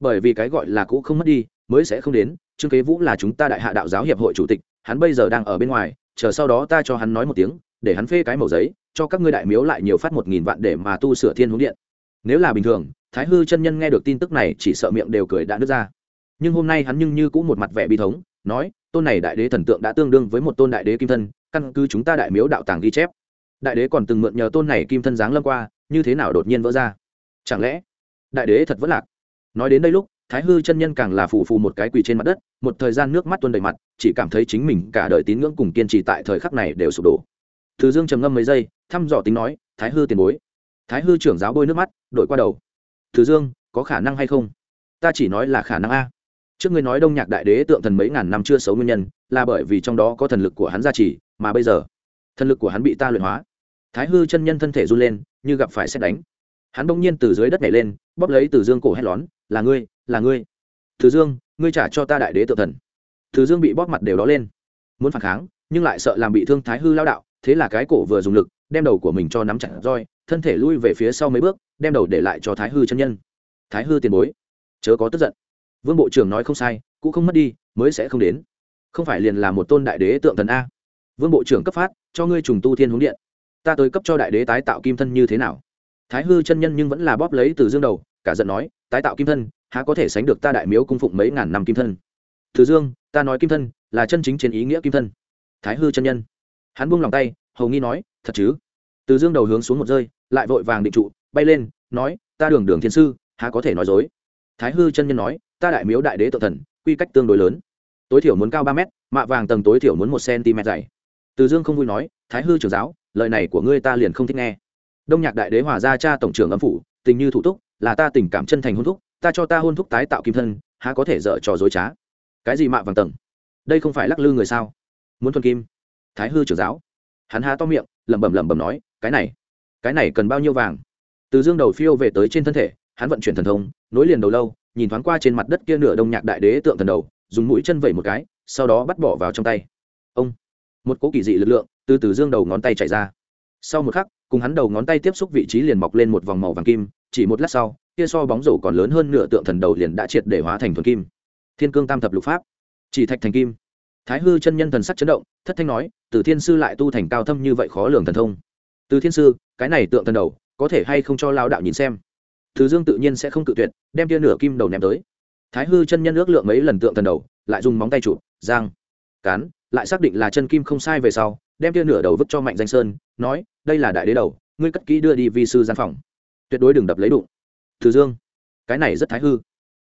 Bởi vì cái gọi là cũ không mất đi, mới sẽ không đến, trương kế vũ là chúng ta đại hạ đạo giáo hiệp hội chủ tịch, hắn bây giờ đang ở bên ngoài, chờ sau đó ta cho hắn nói một tiếng, để hắn phê cái màu giấy cho các ngươi đại miếu lại nhiều phát một nghìn vạn để mà tu sửa thiên hướng điện. Nếu là bình thường, thái hư chân nhân nghe được tin tức này chỉ sợ miệng đều cười đã nứt ra. Nhưng hôm nay hắn nhưng như cũng một mặt vẻ bi thống, nói, tôn này đại đế thần tượng đã tương đương với một tôn đại đế kim thân, căn cứ chúng ta đại miếu đạo tàng ghi chép. Đại đế còn từng mượn nhờ tôn này kim thân giáng lâm qua, như thế nào đột nhiên vỡ ra? Chẳng lẽ đại đế thật vẫn lạc? Nói đến đây lúc, thái hư chân nhân càng là phù phù một cái quỳ trên mặt đất, một thời gian nước mắt tuôn đầy mặt, chỉ cảm thấy chính mình cả đời tín ngưỡng cùng kiên trì tại thời khắc này đều sụp đổ từ dương trầm ngâm mấy giây, thăm dò tính nói, thái hư tiền bối. Thái hư trưởng giáo bôi nước mắt đổi qua đầu. Từ dương, có khả năng hay không? Ta chỉ nói là khả năng a. Trước ngươi nói đông nhạc đại đế tượng thần mấy ngàn năm chưa xấu nguyên nhân, là bởi vì trong đó có thần lực của hắn gia trì, mà bây giờ, thần lực của hắn bị ta luyện hóa. Thái hư chân nhân thân thể run lên, như gặp phải xét đánh. Hắn bỗng nhiên từ dưới đất nhảy lên, bóp lấy từ dương cổ hét lón là ngươi là ngươi. Từ dương, ngươi trả cho ta đại đế tự thần. Từ dương bị bóp mặt đều đó lên. Muốn phản kháng, nhưng lại sợ làm bị thương thái hư lao đạo thế là cái cổ vừa dùng lực, đem đầu của mình cho nắm chặt roi, thân thể lui về phía sau mấy bước, đem đầu để lại cho thái hư chân nhân. Thái hư tiền bối, chớ có tức giận. Vương bộ trưởng nói không sai, cũng không mất đi, mới sẽ không đến. Không phải liền là một tôn đại đế tượng thần a. Vương bộ trưởng cấp phát, cho ngươi trùng tu thiên hướng điện. Ta tới cấp cho đại đế tái tạo kim thân như thế nào? Thái hư chân nhân nhưng vẫn là bóp lấy từ dương đầu, cả giận nói, tái tạo kim thân, há có thể sánh được ta đại miếu cung phụng mấy ngàn năm kim thân? Từ dương, ta nói kim thân, là chân chính trên ý nghĩa kim thân. Thái hư chân nhân hắn buông lòng tay, hầu nghi nói, thật chứ? Từ dương đầu hướng xuống một rơi, lại vội vàng định trụ, bay lên, nói, ta đường đường thiên sư, há có thể nói dối? Thái hư chân nhân nói, ta đại miếu đại đế tự thần, quy cách tương đối lớn. Tối thiểu muốn cao ba mét, mạ vàng tầng tối thiểu muốn một cm dày. Từ dương không vui nói, thái hư trưởng giáo, lời này của ngươi ta liền không thích nghe. Đông nhạc đại đế hòa gia cha tổng trưởng âm phủ, tình như thủ túc, là ta tình cảm chân thành hôn thúc, ta cho ta hôn thúc tái tạo kim thân, há có thể dở trò dối trá? Cái gì mạ vàng tầng? Đây không phải lắc lư người sao? Muốn thuần kim? Thái hư trưởng giáo. Hắn há to miệng, lẩm bẩm lẩm bẩm nói, cái này cái này cần bao nhiêu vàng? Từ dương đầu phiêu về tới trên thân thể, hắn vận chuyển thần thông, nối liền đầu lâu, nhìn thoáng qua trên mặt đất kia nửa đông nhạc đại đế tượng thần đầu, dùng mũi chân vẩy một cái, sau đó bắt bỏ vào trong tay. Ông, một cỗ kỳ dị lực lượng từ từ dương đầu ngón tay chạy ra. Sau một khắc, cùng hắn đầu ngón tay tiếp xúc vị trí liền mọc lên một vòng màu vàng kim, chỉ một lát sau, kia so bóng rổ còn lớn hơn nửa tượng thần đầu liền đã triệt để hóa thành thuần kim. Thiên cương tam thập lục pháp, chỉ thạch thành kim. Thái hư chân nhân thần sắc chấn động, thất thanh nói từ thiên sư lại tu thành cao thâm như vậy khó lường thần thông. Từ thiên sư, cái này tượng thần đầu, có thể hay không cho lao đạo nhìn xem? Thứ dương tự nhiên sẽ không cự tuyệt, đem tia nửa kim đầu ném tới. Thái hư chân nhân ước lượng mấy lần tượng thần đầu, lại dùng móng tay chụp, giang, cán, lại xác định là chân kim không sai về sau, đem tia nửa đầu vứt cho mạnh danh sơn, nói, đây là đại đế đầu, ngươi cất kỹ đưa đi vi sư gian phòng. Tuyệt đối đừng đập lấy đụng. Thứ dương, cái này rất thái hư.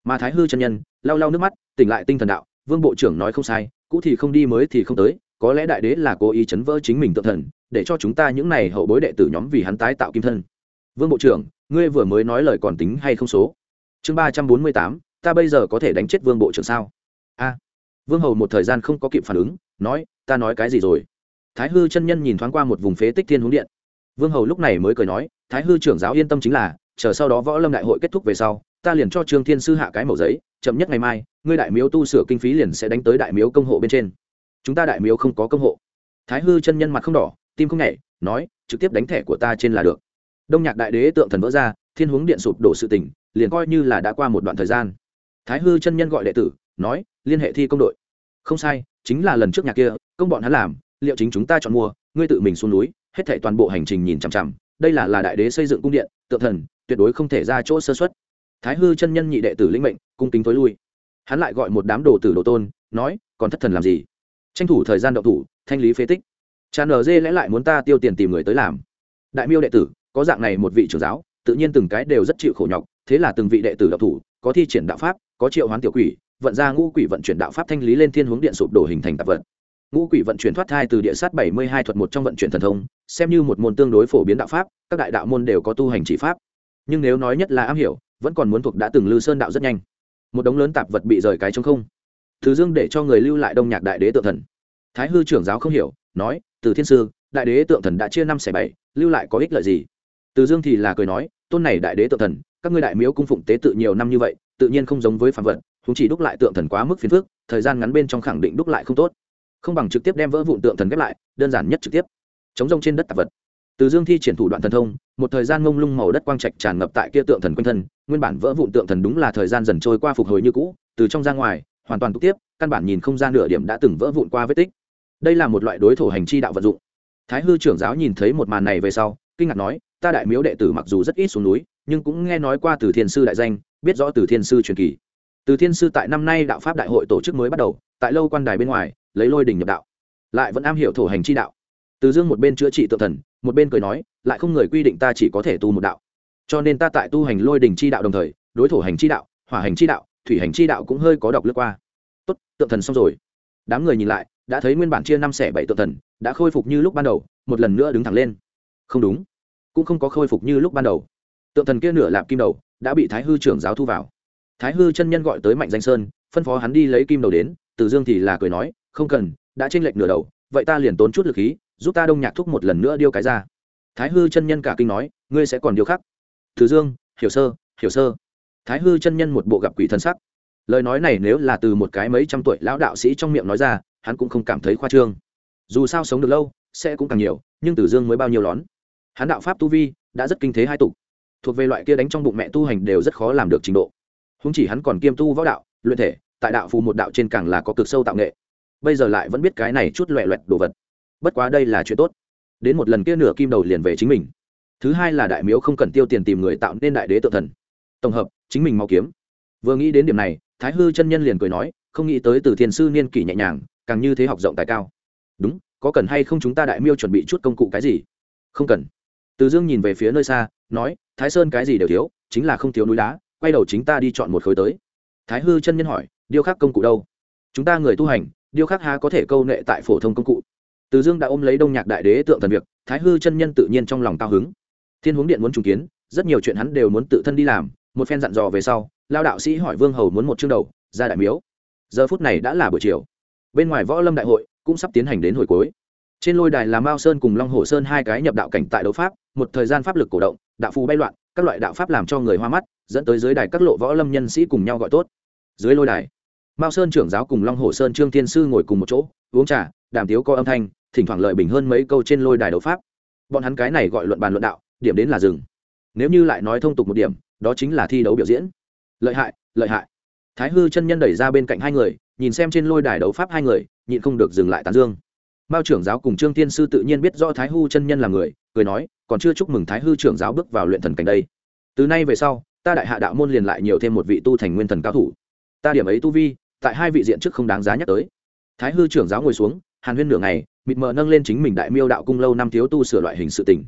Mà thái hư chân nhân, lau lau nước mắt, tỉnh lại tinh thần đạo, vương bộ trưởng nói không sai, cũ thì không đi mới thì không tới có lẽ đại đế là cố ý chấn vỡ chính mình tự thần, để cho chúng ta những này hậu bối đệ tử nhóm vì hắn tái tạo kim thân. Vương bộ trưởng, ngươi vừa mới nói lời còn tính hay không số? Chương ba trăm bốn mươi tám, ta bây giờ có thể đánh chết vương bộ trưởng sao? A. Vương hầu một thời gian không có kịp phản ứng, nói, ta nói cái gì rồi? Thái hư chân nhân nhìn thoáng qua một vùng phế tích thiên hướng điện. Vương hầu lúc này mới cười nói, thái hư trưởng giáo yên tâm chính là, chờ sau đó võ lâm đại hội kết thúc về sau, ta liền cho trương thiên sư hạ cái mẫu giấy, chậm nhất ngày mai, ngươi đại miếu tu sửa kinh phí liền sẽ đánh tới đại miếu công hộ bên trên chúng ta đại miếu không có công hộ. Thái hư chân nhân mặt không đỏ, tim không nhảy, nói, trực tiếp đánh thẻ của ta trên là được. Đông nhạc đại đế tượng thần vỡ ra, thiên hướng điện sụp đổ sự tình, liền coi như là đã qua một đoạn thời gian. Thái hư chân nhân gọi đệ tử, nói, liên hệ thi công đội. Không sai, chính là lần trước nhà kia, công bọn hắn làm, liệu chính chúng ta chọn mua, ngươi tự mình xuống núi, hết thảy toàn bộ hành trình nhìn chằm chằm, đây là là đại đế xây dựng cung điện, tượng thần, tuyệt đối không thể ra chỗ sơ xuất thái hư chân nhân nhị đệ tử linh mệnh, cung kính tối lui. Hắn lại gọi một đám đồ tử đồ tôn, nói, còn thất thần làm gì? Tranh thủ thời gian động thủ, thanh lý phế tích. Tràn ở dê lẽ lại muốn ta tiêu tiền tìm người tới làm. Đại miêu đệ tử, có dạng này một vị trưởng giáo, tự nhiên từng cái đều rất chịu khổ nhọc, thế là từng vị đệ tử đậu thủ, có thi triển đạo pháp, có triệu hoán tiểu quỷ, vận ra ngũ quỷ vận chuyển đạo pháp thanh lý lên thiên hướng điện sụp đổ hình thành tạp vật. Ngũ quỷ vận chuyển thoát thai từ địa sát bảy mươi hai thuật một trong vận chuyển thần thông, xem như một môn tương đối phổ biến đạo pháp, các đại đạo môn đều có tu hành chỉ pháp. Nhưng nếu nói nhất là am hiểu, vẫn còn muốn thuộc đã từng lư sơn đạo rất nhanh. Một đống lớn tạp vật bị rời cái trong không thứ dương để cho người lưu lại đông nhạc đại đế tượng thần. Thái hư trưởng giáo không hiểu, nói, từ thiên sư, đại đế tượng thần đã chia năm xẻ bảy, lưu lại có ích lợi gì? Từ dương thì là cười nói, tôn này đại đế tượng thần, các ngươi đại miếu cung phụng tế tự nhiều năm như vậy, tự nhiên không giống với phạm vật chúng chỉ đúc lại tượng thần quá mức phiền phức, thời gian ngắn bên trong khẳng định đúc lại không tốt. Không bằng trực tiếp đem vỡ vụn tượng thần ghép lại, đơn giản nhất trực tiếp. Chống rông trên đất tạp vật. Từ dương thi triển thủ đoạn thần thông, một thời gian mông lung màu đất quang trạch tràn ngập tại kia tượng thần quanh thân, nguyên bản vỡ vụn tượng thần đúng là thời gian dần trôi qua phục hồi như cũ, từ trong ra ngoài hoàn toàn tục tiếp, căn bản nhìn không ra nửa điểm đã từng vỡ vụn qua vết tích. Đây là một loại đối thủ hành chi đạo vận dụng. Thái hư trưởng giáo nhìn thấy một màn này về sau, kinh ngạc nói, ta đại miếu đệ tử mặc dù rất ít xuống núi, nhưng cũng nghe nói qua từ thiên sư đại danh, biết rõ từ thiên sư truyền kỳ. Từ thiên sư tại năm nay đạo pháp đại hội tổ chức mới bắt đầu, tại lâu quan đài bên ngoài, lấy lôi đình nhập đạo, lại vẫn am hiểu thổ hành chi đạo. Từ dương một bên chữa trị tự thần, một bên cười nói, lại không người quy định ta chỉ có thể tu một đạo. Cho nên ta tại tu hành lôi đình chi đạo đồng thời, đối thổ hành chi đạo, hỏa hành chi đạo thủy hành chi đạo cũng hơi có độc lướt qua. Tốt, tượng thần xong rồi. Đám người nhìn lại, đã thấy nguyên bản chia năm xẻ bảy tượng thần, đã khôi phục như lúc ban đầu, một lần nữa đứng thẳng lên. Không đúng, cũng không có khôi phục như lúc ban đầu. Tượng thần kia nửa lạp kim đầu, đã bị thái hư trưởng giáo thu vào. Thái hư chân nhân gọi tới mạnh danh sơn, phân phó hắn đi lấy kim đầu đến, từ dương thì là cười nói, không cần, đã tranh lệch nửa đầu, vậy ta liền tốn chút lực khí, giúp ta đông nhạc thúc một lần nữa điêu cái ra. Thái hư chân nhân cả kinh nói, ngươi sẽ còn điêu khắc. Từ dương, hiểu sơ hiểu sơ thái hư chân nhân một bộ gặp quỷ thân sắc. Lời nói này nếu là từ một cái mấy trăm tuổi lão đạo sĩ trong miệng nói ra, hắn cũng không cảm thấy khoa trương. Dù sao sống được lâu, sẽ cũng càng nhiều, nhưng tử dương mới bao nhiêu lón. Hắn đạo pháp tu vi đã rất kinh thế hai tục. Thuộc về loại kia đánh trong bụng mẹ tu hành đều rất khó làm được trình độ. Húng chỉ hắn còn kiêm tu võ đạo, luyện thể, tại đạo phù một đạo trên càng là có cực sâu tạo nghệ. Bây giờ lại vẫn biết cái này chút loẹ loẹt đồ vật. Bất quá đây là chuyện tốt. Đến một lần kia nửa kim đầu liền về chính mình. Thứ hai là đại miếu không cần tiêu tiền tìm người tạo nên đại đế tự thần tổng hợp, chính mình mau kiếm. Vừa nghĩ đến điểm này, thái hư chân nhân liền cười nói, không nghĩ tới từ thiền sư niên kỷ nhẹ nhàng, càng như thế học rộng tài cao. Đúng, có cần hay không chúng ta đại miêu chuẩn bị chút công cụ cái gì? Không cần. Từ dương nhìn về phía nơi xa, nói, thái sơn cái gì đều thiếu, chính là không thiếu núi đá, quay đầu chính ta đi chọn một khối tới. Thái hư chân nhân hỏi, điêu khắc công cụ đâu? Chúng ta người tu hành, điêu khắc há có thể câu nệ tại phổ thông công cụ? Từ dương đã ôm lấy đông nhạc đại đế tượng thần việc, thái hư chân nhân tự nhiên trong lòng cao hứng. Thiên huống điện muốn trùng kiến, rất nhiều chuyện hắn đều muốn tự thân đi làm một phen dặn dò về sau, lao đạo sĩ hỏi vương hầu muốn một chương đầu, ra đại miếu. Giờ phút này đã là buổi chiều. Bên ngoài võ lâm đại hội cũng sắp tiến hành đến hồi cuối. Trên lôi đài là mao sơn cùng long hồ sơn hai cái nhập đạo cảnh tại đấu pháp, một thời gian pháp lực cổ động, đạo phù bay loạn, các loại đạo pháp làm cho người hoa mắt, dẫn tới dưới đài các lộ võ lâm nhân sĩ cùng nhau gọi tốt. Dưới lôi đài, mao sơn trưởng giáo cùng long hồ sơn trương thiên sư ngồi cùng một chỗ, uống trà, đàm tiếu có âm thanh, thỉnh thoảng lợi bình hơn mấy câu trên lôi đài đấu pháp. Bọn hắn cái này gọi luận bàn luận đạo, điểm đến là rừng nếu như lại nói thông tục một điểm đó chính là thi đấu biểu diễn. Lợi hại lợi hại. Thái hư chân nhân đẩy ra bên cạnh hai người, nhìn xem trên lôi đài đấu pháp hai người, nhịn không được dừng lại tán dương. Mao trưởng giáo cùng trương tiên sư tự nhiên biết rõ thái hư chân nhân là người, cười nói, còn chưa chúc mừng thái hư trưởng giáo bước vào luyện thần cảnh đây. Từ nay về sau, ta đại hạ đạo môn liền lại nhiều thêm một vị tu thành nguyên thần cao thủ. Ta điểm ấy tu vi, tại hai vị diện trước không đáng giá nhắc tới. Thái hư trưởng giáo ngồi xuống, hàn huyên nửa ngày, mịt mờ nâng lên chính mình đại miêu đạo cung lâu năm thiếu tu sửa loại hình sự tình.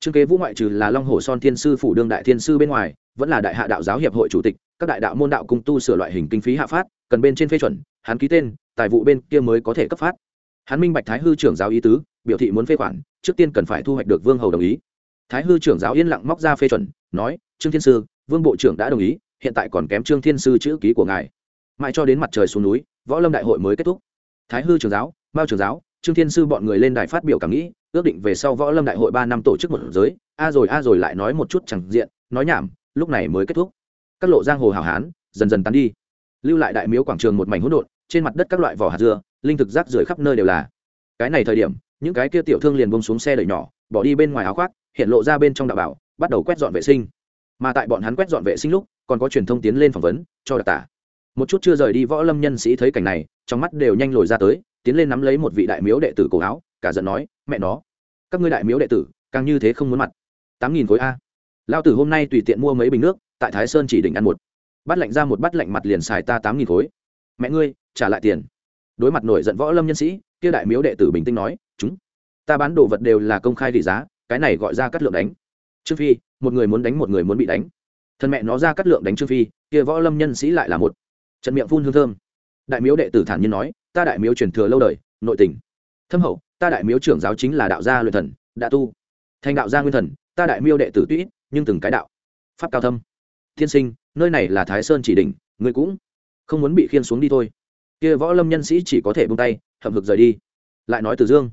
Trương kế vũ ngoại trừ là long hồ son thiên sư phủ đương đại thiên sư bên ngoài vẫn là đại hạ đạo giáo hiệp hội chủ tịch, các đại đạo môn đạo cung tu sửa loại hình kinh phí hạ phát, cần bên trên phê chuẩn, hắn ký tên, tài vụ bên kia mới có thể cấp phát. Hắn minh bạch thái hư trưởng giáo ý tứ, biểu thị muốn phê khoản, trước tiên cần phải thu hoạch được vương hầu đồng ý. Thái hư trưởng giáo yên lặng móc ra phê chuẩn, nói, trương thiên sư, vương bộ trưởng đã đồng ý, hiện tại còn kém trương thiên sư chữ ký của ngài. Mãi cho đến mặt trời xuống núi, võ lâm đại hội mới kết thúc. Thái hư trưởng giáo, mao trưởng giáo, trương thiên sư bọn người lên đài phát biểu cảm nghĩ, ước định về sau võ lâm đại hội ba năm tổ chức một giới, a rồi a rồi lại nói một chút chẳng diện, nói nhảm lúc này mới kết thúc. Các lộ giang hồ hào hán, dần dần tán đi. Lưu lại đại miếu quảng trường một mảnh hỗn độn, trên mặt đất các loại vỏ hạt dưa, linh thực rác rưởi khắp nơi đều là. Cái này thời điểm, những cái kia tiểu thương liền bông xuống xe đẩy nhỏ, bỏ đi bên ngoài áo khoác, hiện lộ ra bên trong đạo bảo, bắt đầu quét dọn vệ sinh. Mà tại bọn hắn quét dọn vệ sinh lúc, còn có truyền thông tiến lên phỏng vấn, cho đặc tả. Một chút chưa rời đi võ lâm nhân sĩ thấy cảnh này, trong mắt đều nhanh lồi ra tới, tiến lên nắm lấy một vị đại miếu đệ tử cổ áo, cả giận nói, mẹ nó, các ngươi đại miếu đệ tử, càng như thế không muốn mặt. Tám nghìn khối a lao tử hôm nay tùy tiện mua mấy bình nước, tại thái sơn chỉ định ăn một. Bắt lạnh ra một bát lạnh mặt liền xài ta tám nghìn khối. Mẹ ngươi, trả lại tiền. Đối mặt nổi giận võ lâm nhân sĩ, kia đại miếu đệ tử bình tĩnh nói, chúng, ta bán đồ vật đều là công khai tỷ giá, cái này gọi ra cắt lượng đánh. Trương phi, một người muốn đánh một người muốn bị đánh. Thân mẹ nó ra cắt lượng đánh trương phi, kia võ lâm nhân sĩ lại là một. Trận miệng phun hương thơm. Đại miếu đệ tử thản nhiên nói, ta đại miếu truyền thừa lâu đời, nội tình. Thâm hậu, ta đại miếu trưởng giáo chính là đạo gia luyện thần, đã tu. Thành đạo gia nguyên thần, ta đại miêu đệ tử tuy nhưng từng cái đạo. Pháp cao thâm. Thiên sinh, nơi này là thái sơn chỉ đỉnh, ngươi cũng không muốn bị khiên xuống đi thôi. Kia võ lâm nhân sĩ chỉ có thể buông tay, hậm hực rời đi. Lại nói từ dương.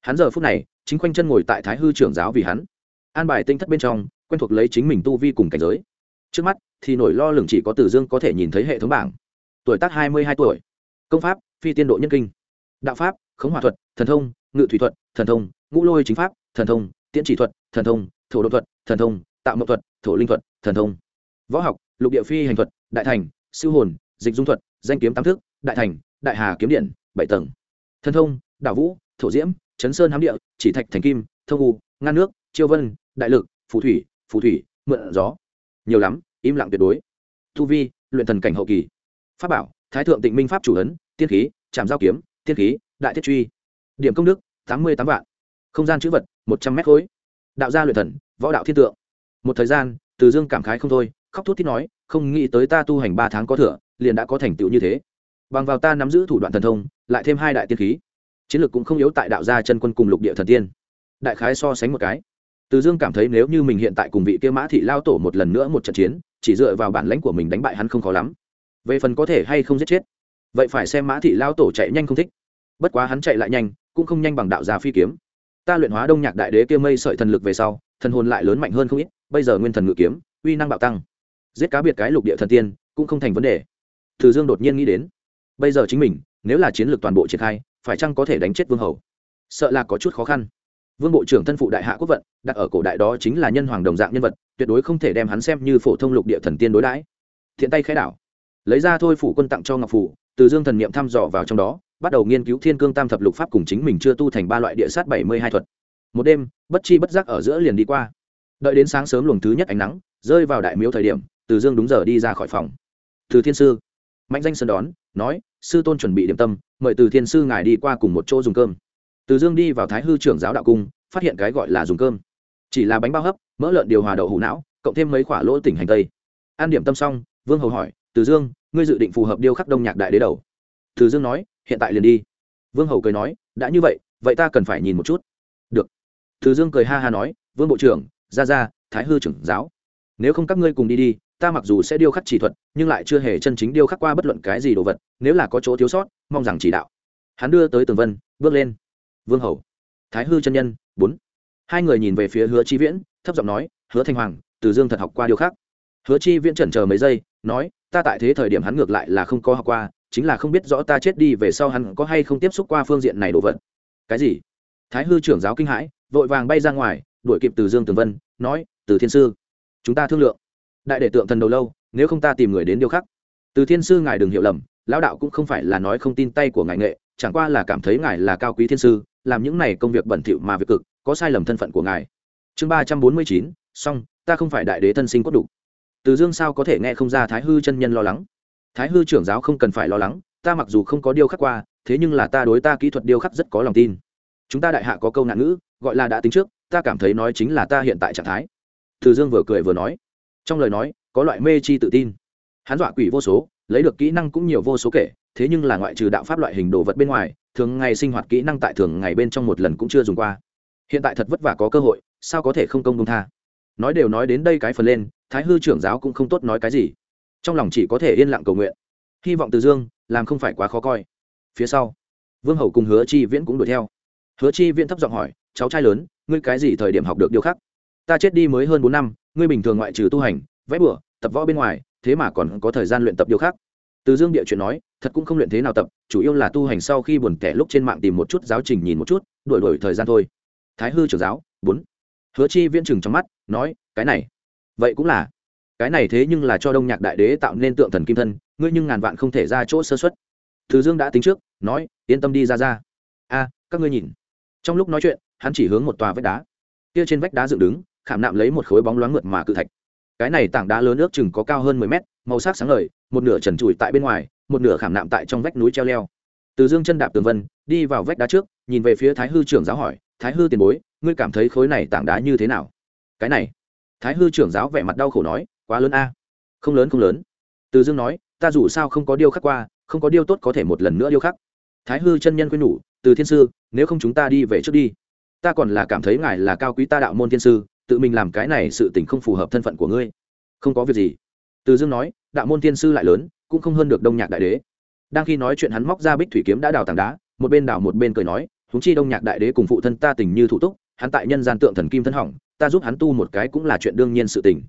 Hắn giờ phút này, chính quanh chân ngồi tại thái hư trưởng giáo vì hắn. An bài tinh thất bên trong, quen thuộc lấy chính mình tu vi cùng cảnh giới. Trước mắt, thì nổi lo lường chỉ có Tử dương có thể nhìn thấy hệ thống bảng. Tuổi tác hai mươi hai tuổi. Công pháp, phi tiên độ nhân kinh. Đạo pháp, khống hòa thuật, thần thông, ngự thủy thuật, thần thông, ngũ lôi chính pháp, thần thông, tiễn chỉ thuật, thần thông, thổ đ thuật, thần thông tạo mậu thuật, thổ linh thuật, thần thông. Võ học, lục địa phi hành thuật, đại thành, siêu hồn, dịch dung thuật, danh kiếm tám thức, đại thành, đại hà kiếm điện, bảy tầng. Thần thông, đảo vũ, thổ diễm, chấn sơn hám địa, chỉ thạch thành kim, thông u, ngăn nước, chiêu vân, đại lực, phù thủy phù thủy, mượn gió. Nhiều lắm, im lặng tuyệt đối. Thu vi, luyện thần cảnh hậu kỳ. Pháp bảo, thái thượng tịnh minh pháp chủ ấn, tiên khí trạm giao kiếm, tiên khí, đại thiết truy. Điểm công đức, tám mươi tám vạn. Không gian chữ vật, một trăm mét khối. Đạo gia luyện thần, võ đạo thiên tượng một thời gian, từ dương cảm khái không thôi, khóc thút thít nói, không nghĩ tới ta tu hành ba tháng có thửa liền đã có thành tựu như thế. Bằng vào ta nắm giữ thủ đoạn thần thông, lại thêm hai đại tiên khí, chiến lược cũng không yếu tại đạo gia chân quân cùng lục địa thần tiên. Đại khái so sánh một cái. Từ dương cảm thấy nếu như mình hiện tại cùng vị kia mã thị lao tổ một lần nữa một trận chiến, chỉ dựa vào bản lãnh của mình đánh bại hắn không khó lắm. Về phần có thể hay không giết chết, vậy phải xem mã thị lao tổ chạy nhanh không thích. Bất quá hắn chạy lại nhanh, cũng không nhanh bằng đạo gia phi kiếm. Ta luyện hóa đông nhạc đại đế kia mây sợi thần lực về sau, thần hồn lại lớn mạnh hơn không ít bây giờ nguyên thần ngự kiếm, uy năng bạo tăng. Giết cá biệt cái lục địa thần tiên, cũng không thành vấn đề. Từ dương đột nhiên nghĩ đến, bây giờ chính mình, nếu là chiến lược toàn bộ triển khai, phải chăng có thể đánh chết vương hầu? Sợ là có chút khó khăn. Vương bộ trưởng thân phụ đại hạ quốc vận, đặt ở cổ đại đó chính là nhân hoàng đồng dạng nhân vật, tuyệt đối không thể đem hắn xem như phổ thông lục địa thần tiên đối đãi. Thiện tay khai đảo. Lấy ra thôi phủ quân tặng cho ngọc phủ, từ dương thần niệm thăm dò vào trong đó, bắt đầu nghiên cứu thiên cương tam thập lục pháp cùng chính mình chưa tu thành ba loại địa sát bảy mươi hai thuật. Một đêm, bất chi bất giác ở giữa liền đi qua đợi đến sáng sớm luồng thứ nhất ánh nắng, rơi vào đại miếu thời điểm, từ dương đúng giờ đi ra khỏi phòng. Từ thiên sư. Mạnh danh sơn đón, nói, sư tôn chuẩn bị điểm tâm, mời từ thiên sư ngài đi qua cùng một chỗ dùng cơm. Từ dương đi vào thái hư trưởng giáo đạo cung, phát hiện cái gọi là dùng cơm. Chỉ là bánh bao hấp, mỡ lợn điều hòa đậu hủ não, cộng thêm mấy khoả lỗ tỉnh hành tây. An điểm tâm xong, vương hầu hỏi, từ dương, ngươi dự định phù hợp điêu khắc đông nhạc đại đế đầu? Từ dương nói, hiện tại liền đi. Vương hầu cười nói, đã như vậy vậy ta cần phải nhìn một chút. Được. Từ dương cười ha ha nói, vương bộ trưởng ra ra, thái hư trưởng giáo. Nếu không các ngươi cùng đi đi, ta mặc dù sẽ điêu khắc chỉ thuật, nhưng lại chưa hề chân chính điêu khắc qua bất luận cái gì đồ vật, nếu là có chỗ thiếu sót, mong rằng chỉ đạo. Hắn đưa tới tường vân, bước lên. Vương hầu. Thái hư chân nhân, bốn. Hai người nhìn về phía hứa chi viễn, thấp giọng nói, hứa thanh hoàng, từ dương thật học qua điêu khắc. Hứa chi viễn chần chờ mấy giây, nói, ta tại thế thời điểm hắn ngược lại là không có học qua, chính là không biết rõ ta chết đi về sau hắn có hay không tiếp xúc qua phương diện này đồ vật. Cái gì? Thái hư trưởng giáo kinh hãi, vội vàng bay ra ngoài đuổi kịp từ dương tường vân, nói, từ thiên sư, chúng ta thương lượng. Đại đệ tượng thần đầu lâu, nếu không ta tìm người đến điêu khắc từ thiên sư ngài đừng hiểu lầm, lão đạo cũng không phải là nói không tin tay của ngài nghệ, chẳng qua là cảm thấy ngài là cao quý thiên sư, làm những này công việc bẩn thỉu mà việc cực, có sai lầm thân phận của ngài. Chương ba trăm bốn mươi chín song ta không phải đại đế thân sinh cốt đủ. Từ dương sao có thể nghe không ra thái hư chân nhân lo lắng? Thái hư trưởng giáo không cần phải lo lắng, ta mặc dù không có điêu khắc qua, thế nhưng là ta đối ta kỹ thuật điêu khắc rất có lòng tin chúng ta đại hạ có câu nạn ngữ, gọi là đã tính trước, ta cảm thấy nói chính là ta hiện tại trạng thái. Từ dương vừa cười vừa nói. Trong lời nói, có loại mê chi tự tin. Hắn dọa quỷ vô số, lấy được kỹ năng cũng nhiều vô số kể, thế nhưng là ngoại trừ đạo pháp loại hình đồ vật bên ngoài, thường ngày sinh hoạt kỹ năng tại thường ngày bên trong một lần cũng chưa dùng qua. Hiện tại thật vất vả có cơ hội, sao có thể không công công tha? Nói đều nói đến đây cái phần lên, thái hư trưởng giáo cũng không tốt nói cái gì. Trong lòng chỉ có thể yên lặng cầu nguyện. Hy vọng từ dương, làm không phải quá khó coi. Phía sau, vương hầu cùng hứa chi viễn cũng đuổi theo hứa chi viễn thấp giọng hỏi, cháu trai lớn, ngươi cái gì thời điểm học được điều khác? Ta chết đi mới hơn bốn năm, ngươi bình thường ngoại trừ tu hành, vẽ bửa tập võ bên ngoài, thế mà còn có thời gian luyện tập điều khác. Từ dương địa chuyện nói, thật cũng không luyện thế nào tập, chủ yếu là tu hành sau khi buồn tẻ lúc trên mạng tìm một chút giáo trình nhìn một chút, đổi đổi thời gian thôi. Thái hư trưởng giáo, bốn. Hứa chi viễn chừng trong mắt, nói, cái này, vậy cũng là, cái này thế nhưng là cho đông nhạc đại đế tạo nên tượng thần kim thân, ngươi nhưng ngàn vạn không thể ra chỗ sơ xuất từ dương đã tính trước, nói, yên tâm đi, ra ra. A, các ngươi nhìn trong lúc nói chuyện, hắn chỉ hướng một tòa vách đá. Kia trên vách đá dựng đứng, khảm nạm lấy một khối bóng loáng mượt mà cự thạch. Cái này tảng đá lớn ước chừng có cao hơn mười mét, màu sắc sáng ngời, một nửa trần trụi tại bên ngoài, một nửa khảm nạm tại trong vách núi treo leo. Từ dương chân đạp tường vân, đi vào vách đá trước, nhìn về phía thái hư trưởng giáo hỏi, thái hư tiền bối, ngươi cảm thấy khối này tảng đá như thế nào? Cái này, thái hư trưởng giáo vẻ mặt đau khổ nói, quá lớn a. Không lớn không lớn. Từ dương nói, ta dù sao không có điêu khắc qua, không có điêu tốt có thể một lần nữa điêu khắc. Thái hư chân nhân quyên nhủ, từ thiên sư nếu không chúng ta đi về trước đi. Ta còn là cảm thấy ngài là cao quý ta đạo môn thiên sư, tự mình làm cái này sự tình không phù hợp thân phận của ngươi. Không có việc gì. Từ dương nói, đạo môn thiên sư lại lớn, cũng không hơn được đông nhạc đại đế. Đang khi nói chuyện hắn móc ra bích thủy kiếm đã đào tảng đá, một bên đào một bên cười nói húng chi đông nhạc đại đế cùng phụ thân ta tình như thủ túc, hắn tại nhân gian tượng thần kim thân hỏng, ta giúp hắn tu một cái cũng là chuyện đương nhiên sự tình.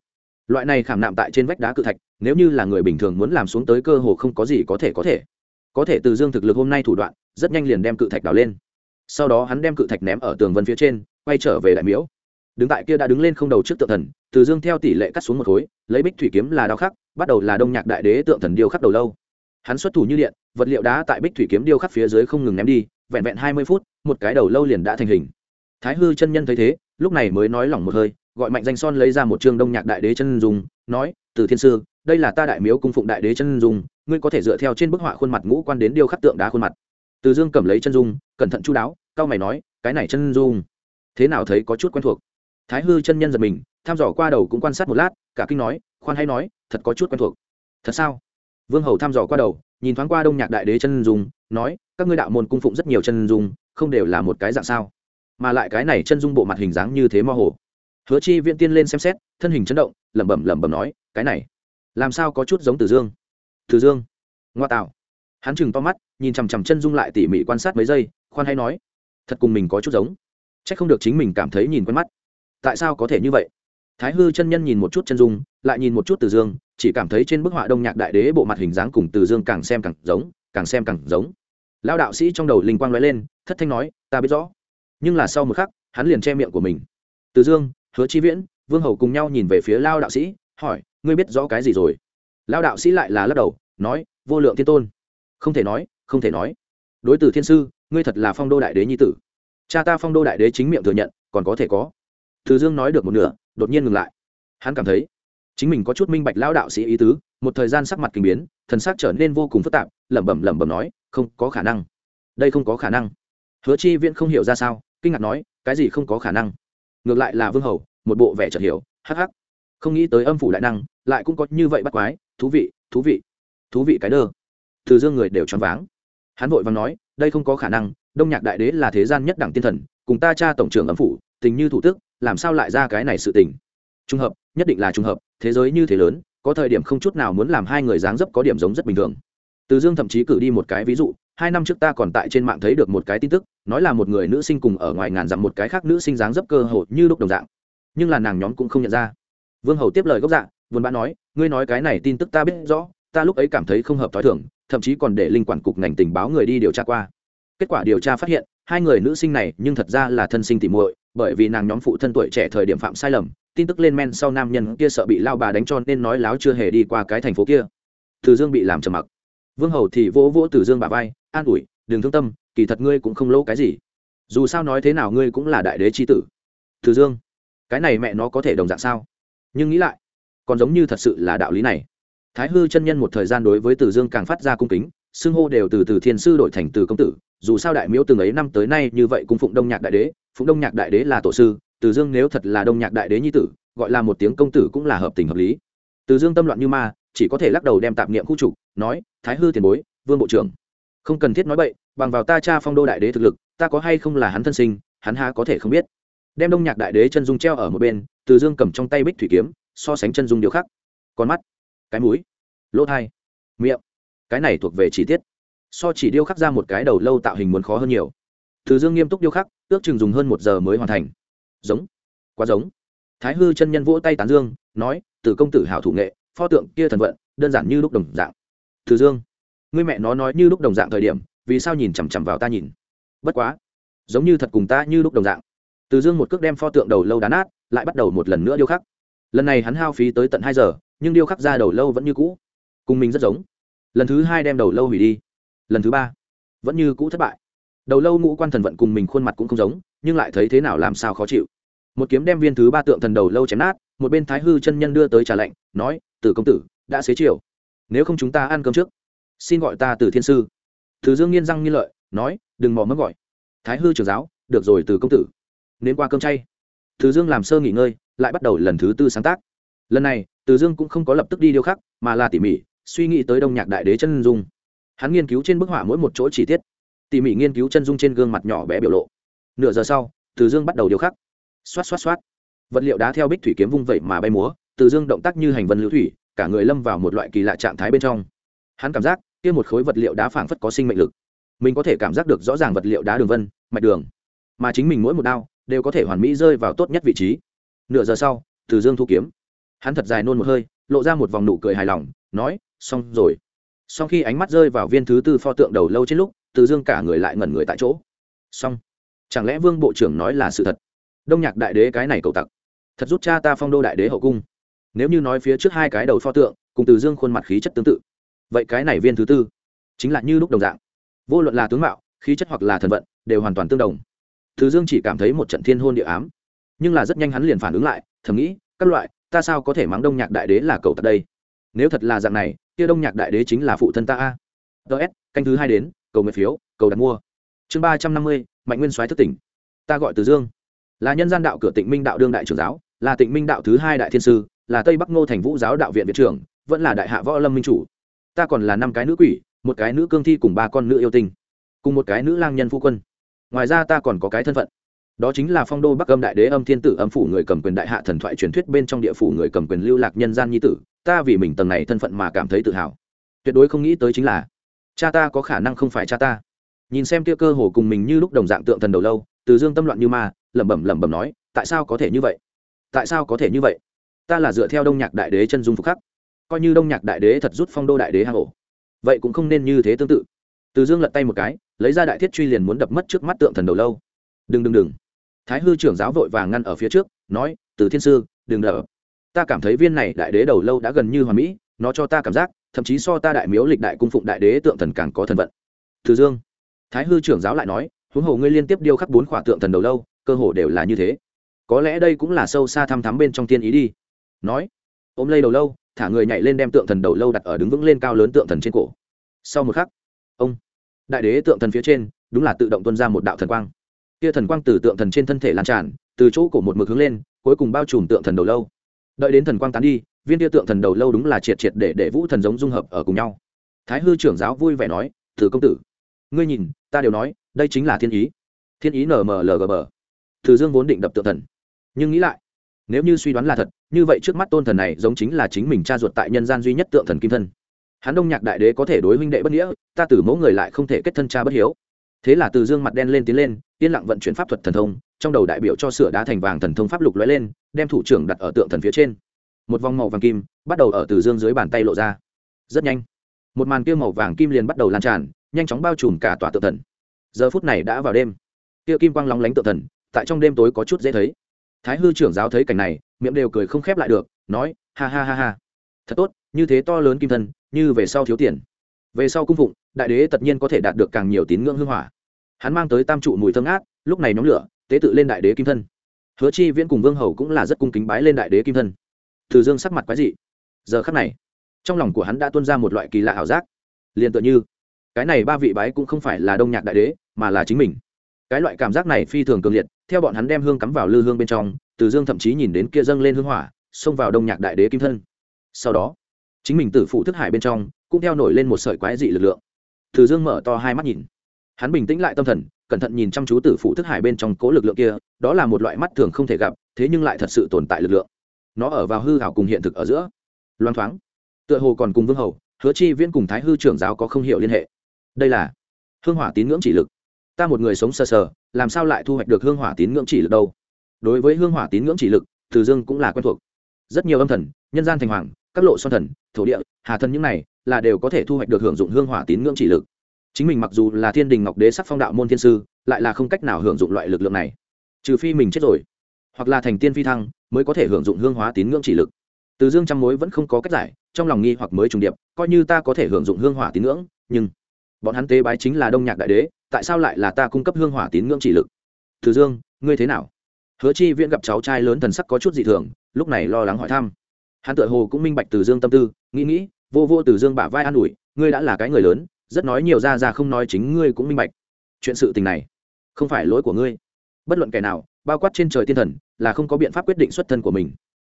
Loại này khảm nạm tại trên vách đá cự thạch, nếu như là người bình thường muốn làm xuống tới cơ hồ không có gì có thể có thể. Có thể từ dương thực lực hôm nay thủ đoạn, rất nhanh liền đem cự thạch đào lên sau đó hắn đem cự thạch ném ở tường vân phía trên, quay trở về đại miếu đứng tại kia đã đứng lên không đầu trước tượng thần, từ dương theo tỷ lệ cắt xuống một khối, lấy bích thủy kiếm là đao khắc, bắt đầu là đông nhạc đại đế tượng thần điêu khắc đầu lâu. Hắn xuất thủ như điện, vật liệu đá tại bích thủy kiếm điêu khắc phía dưới không ngừng ném đi, vẹn vẹn hai mươi phút, một cái đầu lâu liền đã thành hình. Thái hư chân nhân thấy thế, lúc này mới nói lỏng một hơi, gọi mạnh danh son lấy ra một chương đông nhạc đại đế chân dung, nói, từ thiên sư, đây là ta đại miếu cung phụng đại đế chân dung, ngươi có thể dựa theo trên bức họa khuôn mặt ngũ quan đến điêu khắc tượng đá khuôn mặt từ dương cầm lấy chân dung, cẩn thận chu đáo, cao mày nói, cái này chân dung, thế nào thấy có chút quen thuộc? Thái hư chân nhân giật mình, tham dò qua đầu cũng quan sát một lát, cả kinh nói, khoan hay nói, thật có chút quen thuộc. Thật sao? Vương hầu tham dò qua đầu, nhìn thoáng qua đông nhạc đại đế chân dung, nói, các ngươi đạo môn cung phụng rất nhiều chân dung, không đều là một cái dạng sao? Mà lại cái này chân dung bộ mặt hình dáng như thế mơ hồ. Hứa chi viễn tiên lên xem xét, thân hình chấn động, lẩm bẩm lẩm bẩm nói, cái này, làm sao có chút giống từ dương? Từ dương, ngoa tạo hắn chừng to mắt, nhìn chằm chằm chân dung lại tỉ mỉ quan sát mấy giây, khoan hay nói, thật cùng mình có chút giống. C h ắ c không được chính mình cảm thấy nhìn quen mắt. Tại sao có thể như vậy? Thái hư chân nhân nhìn một chút chân dung, lại nhìn một chút từ dương, chỉ cảm thấy trên bức họa đông nhạc đại đế bộ mặt hình dáng cùng từ dương càng xem càng giống, càng xem càng giống. Lao đạo sĩ trong đầu linh quang l ó e lên, thất thanh nói, ta biết rõ. Nhưng là sau một khắc, hắn liền che miệng của mình. Từ dương, hứa chi viễn, vương hầu cùng nhau nhìn về phía lao đạo sĩ, hỏi, ngươi biết rõ cái gì rồi? Lao đạo sĩ lại là lắc đầu, nói, vô lượng thiên tôn không thể nói, không thể nói. Đối từ thiên sư, ngươi thật là phong đô đại đế nhi tử. Cha ta phong đô đại đế chính miệng thừa nhận, còn có thể có. Từ dương nói được một nửa, đột nhiên ngừng lại. Hắn cảm thấy, chính mình có chút minh bạch lão đạo sĩ ý tứ, một thời gian sắc mặt kinh biến, thần sắc trở nên vô cùng phức tạp, lẩm bẩm lẩm bẩm nói, không có khả năng. Đây không có khả năng. Hứa chi viễn không hiểu ra sao, kinh ngạc nói, cái gì không có khả năng? Ngược lại là vương hầu, một bộ vẻ chợt hiểu, hắc hắc. Không nghĩ tới âm phủ đại năng, lại cũng có như vậy bắt quái, thú vị thú vị. Thú vị cái đơ từ dương người đều choáng váng. Hắn vội vàng nói, đây không có khả năng, đông nhạc đại đế là thế gian nhất đẳng tiên thần, cùng ta cha tổng trưởng âm phủ, tình như thủ tức, làm sao lại ra cái này sự tình? Trùng hợp, nhất định là trùng hợp, thế giới như thế lớn, có thời điểm không chút nào muốn làm hai người dáng dấp có điểm giống rất bình thường. Từ dương thậm chí cử đi một cái ví dụ, hai năm trước ta còn tại trên mạng thấy được một cái tin tức, nói là một người nữ sinh cùng ở ngoài ngàn dặm một cái khác nữ sinh dáng dấp cơ hồ như lúc đồng dạng. Nhưng là nàng nhóm cũng không nhận ra. Vương hầu tiếp lời gốc dạ buồn bã nói, ngươi nói cái này tin tức ta biết rõ, ta lúc ấy cảm thấy không hợp t h o i thưởng thậm chí còn để linh quản cục ngành tình báo người đi điều tra qua. Kết quả điều tra phát hiện, hai người nữ sinh này nhưng thật ra là thân sinh tỉ muội, bởi vì nàng nhóm phụ thân tuổi trẻ thời điểm phạm sai lầm, tin tức lên men sau nam nhân kia sợ bị lao bà đánh cho nên nói láo chưa hề đi qua cái thành phố kia. Từ dương bị làm trầm mặc. Vương hầu thì vỗ vỗ từ dương bà vai, an ủi, đừng thương tâm, kỳ thật ngươi cũng không lỗ cái gì. Dù sao nói thế nào ngươi cũng là đại đế c tử. Từ dương, cái này mẹ nó có thể đồng dạng sao? Nhưng nghĩ lại, còn giống như thật sự là đạo lý này thái hư chân nhân một thời gian đối với từ dương càng phát ra cung kính, xưng hô đều từ từ thiên sư đổi thành từ công tử, dù sao đại miếu từng ấy năm tới nay như vậy cung phụng đông nhạc đại đế, phụng đông nhạc đại đế là tổ sư, từ dương nếu thật là đông nhạc đại đế nhi tử, gọi là một tiếng công tử cũng là hợp tình hợp lý. Từ dương tâm loạn như ma, chỉ có thể lắc đầu đem tạp niệm khu trục, nói, thái hư tiền bối, vương bộ trưởng, không cần thiết nói bậy, bằng vào ta cha phong đô đại đế thực lực, ta có hay không là hắn thân sinh, hắn há có thể không biết. Đem đông nhạc đại đế chân dung treo ở một bên, từ dương cầm trong tay bích thủy kiếm, so sánh chân dung điêu khắc. Con mắt cái mũi, lỗ thai, miệng. Cái này thuộc về chi tiết. So chỉ điêu khắc ra một cái đầu lâu tạo hình muốn khó hơn nhiều. Từ dương nghiêm túc điêu khắc, ước chừng dùng hơn một giờ mới hoàn thành. Giống, quá giống. Thái hư chân nhân vỗ tay tán dương, nói từ công tử hảo thủ nghệ, pho tượng kia thần vận, đơn giản như lúc đồng dạng. Từ dương người mẹ nó nói như lúc đồng dạng thời điểm, vì sao nhìn chằm chằm vào ta nhìn? Bất quá, giống như thật cùng ta như lúc đồng dạng. Từ dương một cước đem pho tượng đầu lâu đá nát, lại bắt đầu một lần nữa điêu khắc. Lần này hắn hao phí tới tận hai giờ nhưng điêu khắc ra đầu lâu vẫn như cũ. Cùng mình rất giống. Lần thứ hai đem đầu lâu hủy đi. Lần thứ ba, vẫn như cũ thất bại. Đầu lâu ngũ quan thần vận cùng mình khuôn mặt cũng không giống, nhưng lại thấy thế nào làm sao khó chịu. Một kiếm đem viên thứ ba tượng thần đầu lâu chém nát, một bên thái hư chân nhân đưa tới trà lệnh nói, Tử công tử, đã xế chiều. Nếu không chúng ta ăn cơm trước, xin gọi ta từ thiên sư. Thứ dương nghiên răng nghiên lợi, nói, đừng mò mất gọi. Thái hư trưởng giáo, được rồi từ công tử, nên qua cơm chay. Thứ dương làm sơ nghỉ ngơi, lại bắt đầu lần thứ tư sáng tác. Lần này từ dương cũng không có lập tức đi điêu khắc, mà là tỉ mỉ, suy nghĩ tới đông nhạc đại đế chân dung. Hắn nghiên cứu trên bức họa mỗi một chỗ chi tiết. Tỉ mỉ nghiên cứu chân dung trên gương mặt nhỏ bé biểu lộ. Nửa giờ sau, từ dương bắt đầu điêu khắc. Xoát xoát xoát. Vật liệu đá theo bích thủy kiếm vung vẩy mà bay múa, từ dương động tác như hành vân lưu thủy, cả người lâm vào một loại kỳ lạ trạng thái bên trong. Hắn cảm giác, kia một khối vật liệu đá phảng phất có sinh mệnh lực. Mình có thể cảm giác được rõ ràng vật liệu đá đường vân, mạch đường. Mà chính mình mỗi một đao, đều có thể hoàn mỹ rơi vào tốt nhất vị trí. Nửa giờ sau, từ dương thu kiếm hắn thật dài nôn một hơi, lộ ra một vòng nụ cười hài lòng, nói, xong rồi. Sau khi ánh mắt rơi vào viên thứ tư pho tượng đầu lâu trên lúc, từ dương cả người lại ngẩn người tại chỗ. Xong. Chẳng lẽ vương bộ trưởng nói là sự thật? Đông nhạc đại đế cái này cầu tặc. Thật rút cha ta phong đô đại đế hậu cung. Nếu như nói phía trước hai cái đầu pho tượng, cùng từ dương khuôn mặt khí chất tương tự, vậy cái này viên thứ tư chính là như lúc đồng dạng. Vô luận là tướng mạo, khí chất hoặc là thần vận, đều hoàn toàn tương đồng. Từ dương chỉ cảm thấy một trận thiên hôn địa ám, nhưng là rất nhanh hắn liền phản ứng lại, thầm nghĩ, các loại ta sao có thể mắng đông nhạc đại đế là cầu tật đây? Nếu thật là dạng này, kia đông nhạc đại đế chính là phụ thân ta a. Ts canh thứ hai đến, cầu nguyện phiếu, cầu đặt mua. Chương ba trăm năm mươi, mạnh nguyên soái thức tỉnh. Ta gọi từ dương. Là nhân gian đạo cửa tịnh minh đạo đương đại trưởng giáo, là tịnh minh đạo thứ hai đại thiên sư, là tây bắc ngô thành vũ giáo đạo viện viện trưởng, vẫn là đại hạ võ lâm minh chủ. Ta còn là năm cái nữ quỷ, một cái nữ cương thi cùng ba con nữ yêu tinh, cùng một cái nữ lang nhân phu quân. Ngoài ra ta còn có cái thân phận đó chính là phong đô bắc âm đại đế âm thiên tử âm phủ người cầm quyền đại hạ thần thoại truyền thuyết bên trong địa phủ người cầm quyền lưu lạc nhân gian nhi tử, ta vì mình tầng này thân phận mà cảm thấy tự hào. Tuyệt đối không nghĩ tới chính là, cha ta có khả năng không phải cha ta. Nhìn xem kia cơ hồ cùng mình như lúc đồng dạng tượng thần đầu lâu, từ dương tâm loạn như ma, lẩm bẩm lẩm bẩm nói, tại sao có thể như vậy? Tại sao có thể như vậy? Ta là dựa theo đông nhạc đại đế chân dung phục khắc. Coi như đông nhạc đại đế thật rút phong đô đại đế hang ổ. Vậy cũng không nên như thế tương tự. Từ dương lật tay một cái, lấy ra đại thiết truy liền muốn đập mất trước mắt tượng thần đầu lâu. Đừng đừng đừng thái hư trưởng giáo vội vàng ngăn ở phía trước, nói, từ thiên sư, đừng đỡ. Ta cảm thấy viên này đại đế đầu lâu đã gần như hoàn mỹ, nó cho ta cảm giác, thậm chí so ta đại miếu lịch đại cung phụng đại đế tượng thần càng có thần vận. Từ dương. Thái hư trưởng giáo lại nói, huống hồ ngươi liên tiếp điêu khắc bốn khỏa tượng thần đầu lâu, cơ hồ đều là như thế. Có lẽ đây cũng là sâu xa thăm thắm bên trong tiên ý đi. Nói, ôm lây đầu lâu, thả người nhảy lên đem tượng thần đầu lâu đặt ở đứng vững lên cao lớn tượng thần trên cổ. Sau một khắc, ông, đại đế tượng thần phía trên, đúng là tự động tuân ra một đạo thần quang kia thần quang từ tượng thần trên thân thể lan tràn, từ chỗ cổ một mực hướng lên, cuối cùng bao trùm tượng thần đầu lâu. Đợi đến thần quang tán đi, viên kia tượng thần đầu lâu đúng là triệt triệt để để vũ thần giống dung hợp ở cùng nhau. Thái hư trưởng giáo vui vẻ nói, thử công tử, ngươi nhìn, ta đều nói, đây chính là thiên ý. Thiên ý nmlgb thử dương vốn định đập tượng thần, nhưng nghĩ lại, nếu như suy đoán là thật, như vậy trước mắt tôn thần này giống chính là chính mình cha ruột tại nhân gian duy nhất tượng thần kim thân. Hắn đông nhạc đại đế có thể đối huynh đệ bất nghĩa, ta từ mẫu người lại không thể kết thân cha bất hiếu. Thế là từ dương mặt đen lên tiến lên yên lặng vận chuyển pháp thuật thần thông, trong đầu đại biểu cho sửa đá thành vàng thần thông pháp lục lóe lên, đem thủ trưởng đặt ở tượng thần phía trên. Một vòng màu vàng kim bắt đầu ở từ dương dưới bàn tay lộ ra. Rất nhanh, một màn kia màu vàng kim liền bắt đầu lan tràn, nhanh chóng bao trùm cả tòa tượng thần. Giờ phút này đã vào đêm. Kia kim quang lóng lánh tượng thần, tại trong đêm tối có chút dễ thấy. Thái hư trưởng giáo thấy cảnh này, miệng đều cười không khép lại được, nói, ha ha ha ha. Thật tốt, như thế to lớn kim thân, như về sau thiếu tiền. Về sau cung phụng, đại đế tất nhiên có thể đạt được càng nhiều tín ngưỡng hưng hỏa hắn mang tới tam trụ mùi thơm ác lúc này nhóm lửa, tế tự lên đại đế kim thân. Hứa chi viễn cùng vương hầu cũng là rất cung kính bái lên đại đế kim thân. Từ dương sắc mặt quái dị. Giờ khắc này, trong lòng của hắn đã tuôn ra một loại kỳ lạ ảo giác. Liền tựa như, cái này ba vị bái cũng không phải là đông nhạc đại đế, mà là chính mình. Cái loại cảm giác này phi thường cường liệt, theo bọn hắn đem hương cắm vào lư hương bên trong, từ dương thậm chí nhìn đến kia dâng lên hương hỏa, xông vào đông nhạc đại đế kim thân. Sau đó, chính mình tử phụ thức hải bên trong, cũng theo nổi lên một sợi quái dị lực lượng. Từ dương mở to hai mắt nhìn hắn bình tĩnh lại tâm thần, cẩn thận nhìn chăm chú tử phụ thức hải bên trong cố lực lượng kia, đó là một loại mắt thường không thể gặp, thế nhưng lại thật sự tồn tại lực lượng. Nó ở vào hư hảo cùng hiện thực ở giữa. Loan thoáng. Tựa hồ còn cùng vương hầu, hứa chi viễn cùng thái hư trưởng giáo có không hiểu liên hệ. Đây là hương hỏa tín ngưỡng chỉ lực. Ta một người sống sờ sờ, làm sao lại thu hoạch được hương hỏa tín ngưỡng chỉ lực đâu? Đối với hương hỏa tín ngưỡng chỉ lực, từ dương cũng là quen thuộc. Rất nhiều âm thần, nhân gian thành hoàng, các lộ son thần, thổ địa, hà thần những này, là đều có thể thu hoạch được hưởng dụng hương hỏa tín ngưỡng chỉ lực chính mình mặc dù là thiên đình ngọc đế sắc phong đạo môn thiên sư, lại là không cách nào hưởng dụng loại lực lượng này. Trừ phi mình chết rồi, hoặc là thành tiên phi thăng, mới có thể hưởng dụng hương hóa tín ngưỡng chỉ lực. Từ dương trăm mối vẫn không có cách giải, trong lòng nghi hoặc mới trùng điệp, coi như ta có thể hưởng dụng hương hỏa tín ngưỡng, nhưng bọn hắn tế bái chính là đông nhạc đại đế, tại sao lại là ta cung cấp hương hỏa tín ngưỡng chỉ lực? Từ dương, ngươi thế nào? Hứa chi viễn gặp cháu trai lớn thần sắc có chút dị thường, lúc này lo lắng hỏi thăm. Hắn tự hồ cũng minh bạch từ dương tâm tư, nghĩ nghĩ, vô vô từ dương bả vai an ủi, ngươi đã là cái người lớn rất nói nhiều ra ra không nói chính ngươi cũng minh bạch. Chuyện sự tình này, không phải lỗi của ngươi. Bất luận kẻ nào, bao quát trên trời tiên thần, là không có biện pháp quyết định xuất thân của mình.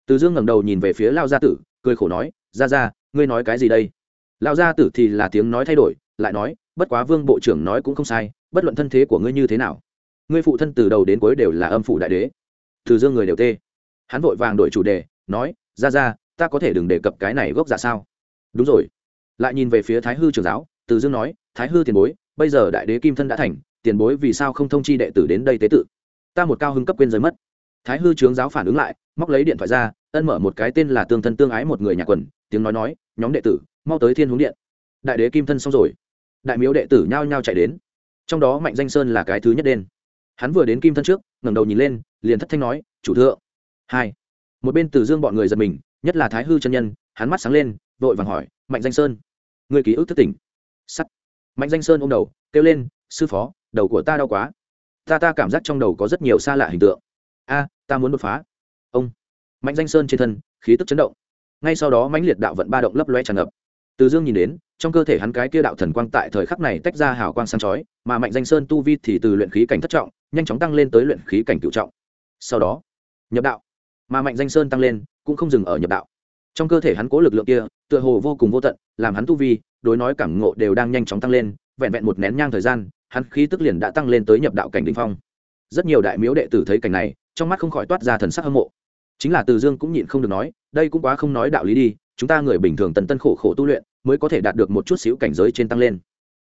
Từ dương ngẩng đầu nhìn về phía lao gia tử, cười khổ nói ra ra ngươi nói cái gì đây? Lao gia tử thì là tiếng nói thay đổi, lại nói, bất quá vương bộ trưởng nói cũng không sai, bất luận thân thế của ngươi như thế nào, ngươi phụ thân từ đầu đến cuối đều là âm phủ đại đế. Từ dương người đều tê. Hắn vội vàng đổi chủ đề, nói ra ra ta có thể đừng đề cập cái này gốc giả sao? Đúng rồi. Lại nhìn về phía thái hư trưởng giáo từ dương nói, thái hư tiền bối, bây giờ đại đế kim thân đã thành, tiền bối vì sao không thông chi đệ tử đến đây tế tự? Ta một cao hưng cấp quên giới mất. Thái hư trưởng giáo phản ứng lại, móc lấy điện thoại ra, ân mở một cái tên là tương thân tương ái một người nhà quần, tiếng nói nói, nhóm đệ tử, mau tới thiên hướng điện. Đại đế kim thân xong rồi. Đại miếu đệ tử nhao nhao chạy đến. Trong đó mạnh danh sơn là cái thứ nhất đen. Hắn vừa đến kim thân trước, ngẩng đầu nhìn lên, liền thất thanh nói, chủ thượng. Hai. Một bên từ dương bọn người giật mình, nhất là thái hư chân nhân, hắn mắt sáng lên, vội vàng hỏi, mạnh danh sơn người ký ức thất tỉnh? Sắt. Mạnh danh sơn ôm đầu, kêu lên, sư phó, đầu của ta đau quá. Ta ta cảm giác trong đầu có rất nhiều xa lạ hình tượng. A, ta muốn đột phá. Ông. Mạnh danh sơn trên thân, khí tức chấn động. Ngay sau đó mãnh liệt đạo vận ba động lấp loe tràn ngập. Từ dương nhìn đến, trong cơ thể hắn cái kia đạo thần quang tại thời khắc này tách ra hào quang sáng chói, mà mạnh danh sơn tu vi thì từ luyện khí cảnh thất trọng, nhanh chóng tăng lên tới luyện khí cảnh cựu trọng. Sau đó, nhập đạo. Mà mạnh danh sơn tăng lên, cũng không dừng ở nhập đạo. Trong cơ thể hắn cố lực lượng kia, tựa hồ vô cùng vô tận, làm hắn tu vi đối nói cảm ngộ đều đang nhanh chóng tăng lên, vẹn vẹn một nén nhang thời gian, hắn khí tức liền đã tăng lên tới nhập đạo cảnh đỉnh phong. Rất nhiều đại miếu đệ tử thấy cảnh này, trong mắt không khỏi toát ra thần sắc hâm mộ. Chính là từ dương cũng nhịn không được nói, đây cũng quá không nói đạo lý đi, chúng ta người bình thường tần tân khổ khổ tu luyện, mới có thể đạt được một chút xíu cảnh giới trên tăng lên.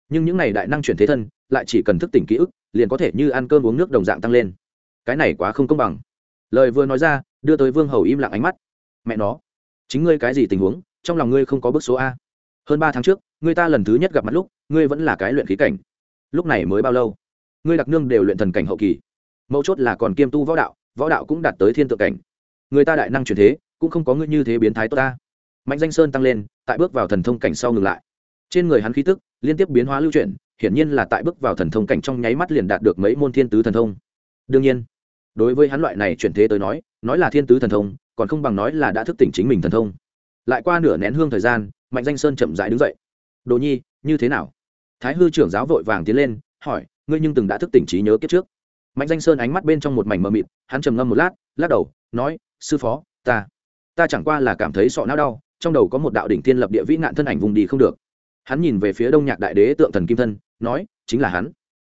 Nhưng những này đại năng chuyển thế thân, lại chỉ cần thức tỉnh ký ức, liền có thể như ăn cơm uống nước đồng dạng tăng lên. Cái này quá không công bằng. Lời vừa nói ra, đưa tới vương hầu im lặng ánh mắt. Mẹ nó, chính ngươi cái gì tình huống, trong lòng ngươi không có bước số a hơn ba tháng trước, người ta lần thứ nhất gặp mặt lúc, ngươi vẫn là cái luyện khí cảnh. Lúc này mới bao lâu? Ngươi đặc nương đều luyện thần cảnh hậu kỳ. Mấu chốt là còn kiêm tu võ đạo võ đạo cũng đạt tới thiên tượng cảnh. Người ta đại năng chuyển thế, cũng không có ngươi như thế biến thái tốt ta. Mạnh danh sơn tăng lên, tại bước vào thần thông cảnh sau ngừng lại. Trên người hắn khí tức, liên tiếp biến hóa lưu chuyển, hiển nhiên là tại bước vào thần thông cảnh trong nháy mắt liền đạt được mấy môn thiên tứ thần thông. Đương nhiên, đối với hắn loại này chuyển thế tới nói nói là thiên tứ thần thông, còn không bằng nói là đã thức tỉnh chính mình thần thông. Lại qua nửa nén hương thời gian mạnh danh sơn chậm rãi đứng dậy. Đồ nhi, như thế nào? Thái hư trưởng giáo vội vàng tiến lên, hỏi, ngươi nhưng từng đã thức tỉnh trí nhớ kiếp trước? Mạnh danh sơn ánh mắt bên trong một mảnh mờ mịt, hắn trầm ngâm một lát, lắc đầu, nói, sư phó, ta ta chẳng qua là cảm thấy sọ não đau, trong đầu có một đạo đỉnh thiên lập địa vĩ nạn thân ảnh vùng đi không được. Hắn nhìn về phía đông nhạc đại đế tượng thần kim thân, nói, chính là hắn.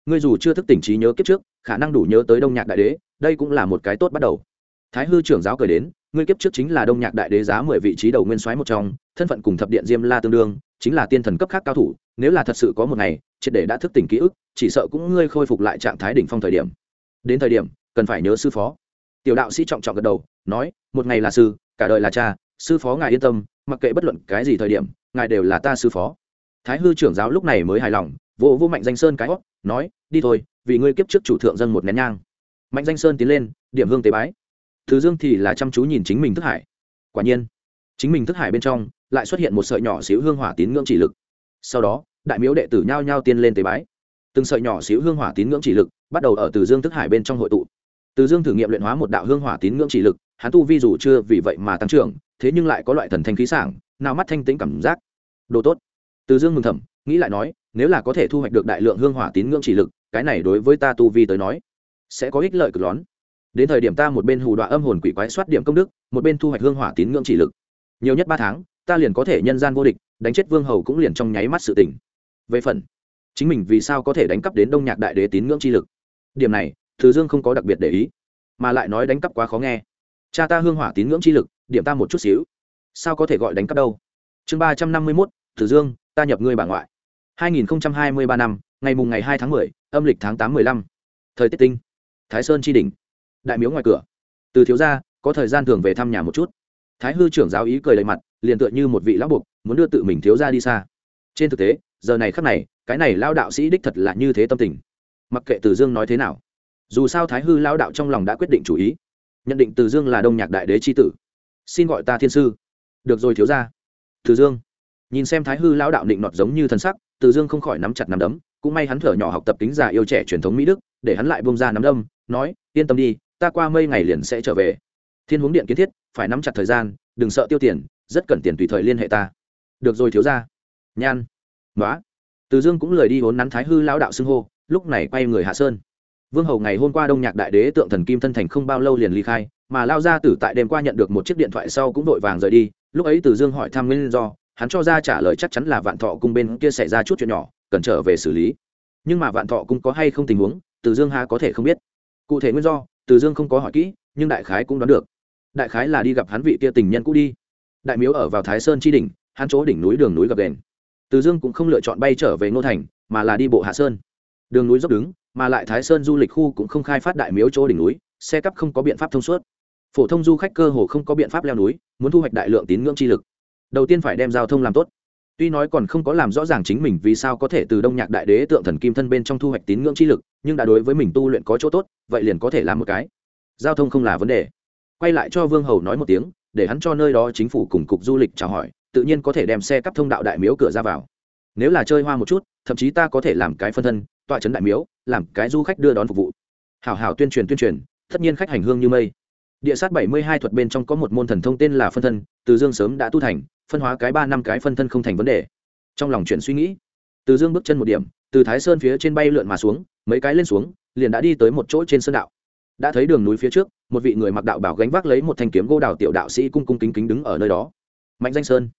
Ngươi dù chưa thức tỉnh trí nhớ kiếp trước, khả năng đủ nhớ tới đông nhạc đại đế, đây cũng là một cái tốt bắt đầu. Thái hư trưởng giáo cười đến, ngươi kiếp trước chính là đông nhạc đại đế giá mười vị trí đầu nguyên soái một trong thân phận cùng thập điện diêm la tương đương, chính là tiên thần cấp khác cao thủ, nếu là thật sự có một ngày, triệt để đã thức tỉnh ký ức, chỉ sợ cũng ngươi khôi phục lại trạng thái đỉnh phong thời điểm. Đến thời điểm, cần phải nhớ sư phó. Tiểu đạo sĩ trọng trọng gật đầu, nói, một ngày là sư, cả đời là cha, sư phó ngài yên tâm, mặc kệ bất luận cái gì thời điểm, ngài đều là ta sư phó. Thái hư trưởng giáo lúc này mới hài lòng vô vô mạnh danh sơn cái hót, nói, đi thôi, vì ngươi kiếp trước chủ thượng dân một nén nhang. Mạnh danh sơn tiến lên, điểm hương tế bái. Thứ dương thì là chăm chú nhìn chính mình thức hải. Quả nhiên, chính mình thức hải bên trong lại xuất hiện một sợi nhỏ xíu hương hỏa tín ngưỡng chỉ lực. Sau đó, đại miếu đệ tử nhao nhao tiên lên tế bái. Từng sợi nhỏ xíu hương hỏa tín ngưỡng chỉ lực bắt đầu ở từ dương thức hải bên trong hội tụ. Từ dương thử nghiệm luyện hóa một đạo hương hỏa tín ngưỡng chỉ lực, hắn tu vi dù chưa vì vậy mà tăng trưởng, thế nhưng lại có loại thần thanh khí sảng, nào mắt thanh tĩnh cảm giác. Đồ tốt. Từ dương mừng thầm, nghĩ lại nói, nếu là có thể thu hoạch được đại lượng hương hỏa tín ngưỡng chỉ lực, cái này đối với ta tu vi tới nói, sẽ có ích lợi cực lớn. Đến thời điểm ta một bên hù dọa âm hồn quỷ quái soát điểm công đức, một bên thu hoạch hương hỏa tín ngưỡng chỉ lực. Nhiều nhất ba tháng ta liền có thể nhân gian vô địch, đánh chết vương hầu cũng liền trong nháy mắt sự tỉnh về phần, chính mình vì sao có thể đánh cắp đến đông nhạc đại đế tín ngưỡng chi lực? Điểm này thứ dương không có đặc biệt để ý, mà lại nói đánh cắp quá khó nghe. Cha ta hương hỏa tín ngưỡng chi lực, điểm ta một chút xíu. Sao có thể gọi đánh cắp đâu? Chương ba trăm năm mươi mốt thử dương, ta nhập ngươi bà ngoại. hai nghìn hai mươi ba năm, ngày mùng ngày hai tháng mười, âm lịch tháng tám mười lăm. Thời tiết tinh. Thái sơn tri đình đại miếu ngoài cửa. Từ thiếu gia, có thời gian thường về thăm nhà một chút. Thái hư trưởng giáo ý cười đầy mặt liền tựa như một vị lão buộc, muốn đưa tự mình thiếu gia đi xa. Trên thực tế, giờ này khắc này, cái này lao đạo sĩ đích thật là như thế tâm tình. Mặc kệ từ dương nói thế nào, dù sao thái hư lao đạo trong lòng đã quyết định chủ ý. Nhận định từ dương là đông nhạc đại đế c h i tử. Xin gọi ta thiên sư. Được rồi, thiếu ra từ dương. Nhìn xem thái hư lao đạo định nọt giống như thân sắc, từ dương không khỏi nắm chặt nắm đấm, cũng may hắn thở nhỏ học tập tính già yêu trẻ truyền thống mỹ đức, để hắn lại bông ra nắm đâm nói, yên tâm đi, ta qua mây ngày liền sẽ trở về. Thiên huống điện kiến thiết, phải nắm chặt thời gian, đừng sợ tiêu tiền rất cần tiền tùy thời liên hệ ta. Được rồi thiếu ra nhan. Nói từ dương cũng lời đi vốn nắn thái hư lao đạo xưng hô, lúc này quay người hạ sơn. Vương hầu ngày hôm qua đông nhạc đại đế tượng thần kim thân thành không bao lâu liền ly khai, mà lao gia tử tại đêm qua nhận được một chiếc điện thoại sau cũng vội vàng rời đi, lúc ấy từ dương hỏi thăm nguyên do, hắn cho ra trả lời chắc chắn là vạn thọ cung bên kia xảy ra chút chuyện nhỏ, cần trở về xử lý. Nhưng mà vạn thọ cung có hay không tình huống, từ dương ha có thể không biết. Cụ thể nguyên do, từ dương không có hỏi kỹ, nhưng đại khái cũng đoán được. Đại khái là đi gặp hắn vị kia tình nhân cũ đi đại miếu ở vào thái sơn chi đỉnh, hắn chỗ đỉnh núi đường núi gập đền từ dương cũng không lựa chọn bay trở về ngô thành, mà là đi bộ hạ sơn. Đường núi dốc đứng, mà lại thái sơn du lịch khu cũng không khai phát đại miếu chỗ đỉnh núi, xe cắp không có biện pháp thông suốt. Phổ thông du khách cơ hồ không có biện pháp leo núi, muốn thu hoạch đại lượng tín ngưỡng chi lực. Đầu tiên phải đem giao thông làm tốt. Tuy nói còn không có làm rõ ràng chính mình vì sao có thể từ đông nhạc đại đế tượng thần kim thân bên trong thu hoạch tín ngưỡng chi lực, nhưng đã đối với mình tu luyện có chỗ tốt, vậy liền có thể làm một cái. Giao thông không là vấn đề. Quay lại cho vương hầu nói một tiếng để hắn cho nơi đó chính phủ cùng cục du lịch chào hỏi, tự nhiên có thể đem xe cắp thông đạo đại miếu cửa ra vào. Nếu là chơi hoa một chút, thậm chí ta có thể làm cái phân thân, tọa trấn đại miếu, làm cái du khách đưa đón phục vụ. Hảo hảo tuyên truyền tuyên truyền, tất nhiên khách hành hương như mây. Địa sát bảy mươi hai thuật bên trong có một môn thần thông tên là phân thân, từ dương sớm đã tu thành, phân hóa cái ba năm cái phân thân không thành vấn đề. Trong lòng chuyện suy nghĩ, từ dương bước chân một điểm, từ thái sơn phía trên bay lượn mà xuống, mấy cái lên xuống, liền đã đi tới một chỗ trên sơn đạo. Đã thấy đường núi phía trước một vị người mặc đạo bảo gánh vác lấy một thanh kiếm gỗ đào tiểu đạo sĩ cung cung kính kính đứng ở nơi đó. Mạnh danh sơn.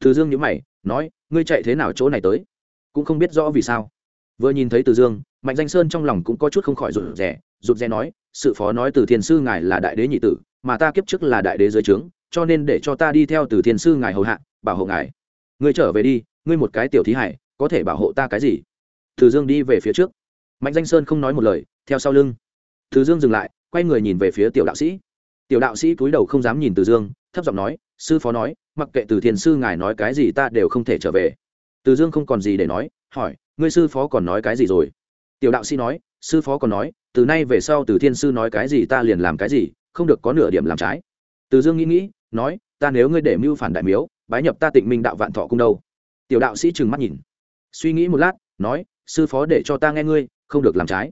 Từ dương nhữ mày, nói, ngươi chạy thế nào chỗ này tới? Cũng không biết rõ vì sao. Vừa nhìn thấy từ dương, mạnh danh sơn trong lòng cũng có chút không khỏi rụt rè rụt rè nói, sự phó nói từ thiên sư ngài là đại đế nhị tử, mà ta kiếp trước là đại đế dưới trướng, cho nên để cho ta đi theo từ thiên sư ngài hầu hạ, bảo hộ ngài. Ngươi trở về đi, ngươi một cái tiểu thí hải, có thể bảo hộ ta cái gì? Từ dương đi về phía trước. Mạnh danh sơn không nói một lời, theo sau lưng. Từ dương dừng lại quay người nhìn về phía tiểu đạo sĩ. Tiểu đạo sĩ cúi đầu không dám nhìn từ dương, thấp giọng nói, sư phó nói, mặc kệ từ thiền sư ngài nói cái gì ta đều không thể trở về. Từ dương không còn gì để nói, hỏi, ngươi sư phó còn nói cái gì rồi? Tiểu đạo sĩ nói, sư phó còn nói, từ nay về sau từ thiên sư nói cái gì ta liền làm cái gì, không được có nửa điểm làm trái. Từ dương nghĩ nghĩ, nói, ta nếu ngươi để mưu phản đại miếu, bái nhập ta tịnh minh đạo vạn thọ cung đâu? Tiểu đạo sĩ trừng mắt nhìn, suy nghĩ một lát, nói, sư phó để cho ta nghe ngươi, không được làm trái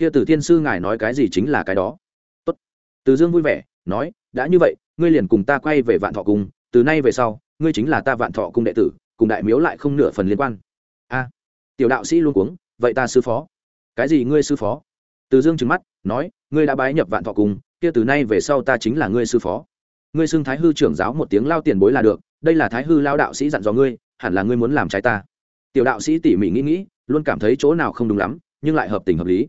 kia tử thiên sư ngài nói cái gì chính là cái đó. Tốt. từ dương vui vẻ, nói, đã như vậy, ngươi liền cùng ta quay về vạn thọ cung, từ nay về sau, ngươi chính là ta vạn thọ cung đệ tử, cùng đại miếu lại không nửa phần liên quan. A, tiểu đạo sĩ luôn cuống, vậy ta sư phó. Cái gì ngươi sư phó? Từ dương trừng mắt, nói, ngươi đã bái nhập vạn thọ cung, kia từ nay về sau ta chính là ngươi sư phó. Ngươi xưng thái hư trưởng giáo một tiếng lao tiền bối là được, đây là thái hư lao đạo sĩ dặn dò ngươi, hẳn là ngươi muốn làm trái ta. Tiểu đạo sĩ tỉ mỉ nghĩ nghĩ, luôn cảm thấy chỗ nào không đúng lắm, nhưng lại hợp tình hợp lý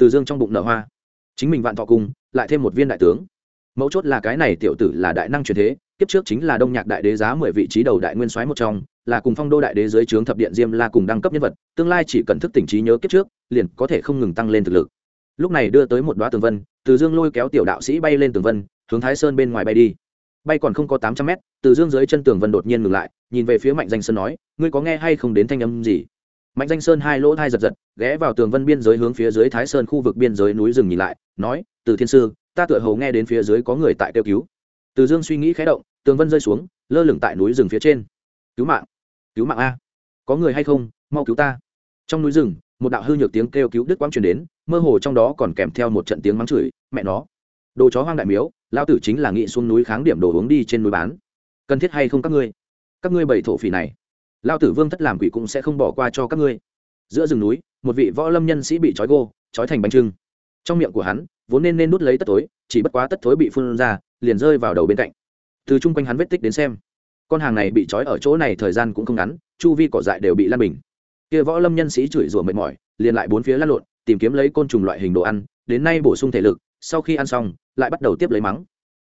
từ dương trong bụng nở hoa. Chính mình vạn thọ cung lại thêm một viên đại tướng. Mấu chốt là cái này tiểu tử là đại năng truyền thế, kiếp trước chính là đông nhạc đại đế giá mười vị trí đầu đại nguyên soái một trong, là cùng phong đô đại đế dưới trướng thập điện diêm la cùng đăng cấp nhân vật, tương lai chỉ cần thức tỉnh trí nhớ kiếp trước, liền có thể không ngừng tăng lên thực lực. Lúc này đưa tới một đoá tường vân, từ dương lôi kéo tiểu đạo sĩ bay lên tường vân, hướng thái sơn bên ngoài bay đi. Bay còn không có tám trăm mét, từ dương dưới chân tường vân đột nhiên ngừng lại, nhìn về phía mạnh danh sơn nói, ngươi có nghe hay không đến thanh âm gì? Mạnh danh sơn hai lỗ thai giật giật, ghé vào tường vân biên giới hướng phía dưới thái sơn khu vực biên giới núi rừng nhìn lại, nói, từ thiên sư, ta tựa hầu nghe đến phía dưới có người tại kêu cứu. Từ dương suy nghĩ khé động, tường vân rơi xuống, lơ lửng tại núi rừng phía trên. Cứu mạng cứu mạng a, có người hay không, mau cứu ta. Trong núi rừng, một đạo hư nhược tiếng kêu cứu đứt quang truyền đến, mơ hồ trong đó còn kèm theo một trận tiếng mắng chửi, mẹ nó, đồ chó hoang đại miếu lao tử chính là nghị xuống núi kháng điểm đồ uống đi trên núi bán. Cần thiết hay không các ngươi? Các ngươi bảy thổ phỉ này lao tử vương thất làm quỷ cũng sẽ không bỏ qua cho các ngươi. Giữa rừng núi, một vị võ lâm nhân sĩ bị trói gô, trói thành bánh trưng. Trong miệng của hắn, vốn nên nên nút lấy tất tối, chỉ bất quá tất thối bị phun ra, liền rơi vào đầu bên cạnh. Từ chung quanh hắn vết tích đến xem, con hàng này bị trói ở chỗ này thời gian cũng không ngắn, chu vi cỏ dại đều bị lan bình. Kia võ lâm nhân sĩ chửi rủa mệt mỏi, liền lại bốn phía lăn lộn, tìm kiếm lấy côn trùng loại hình đồ ăn, đến nay bổ sung thể lực, sau khi ăn xong, lại bắt đầu tiếp lấy mắng.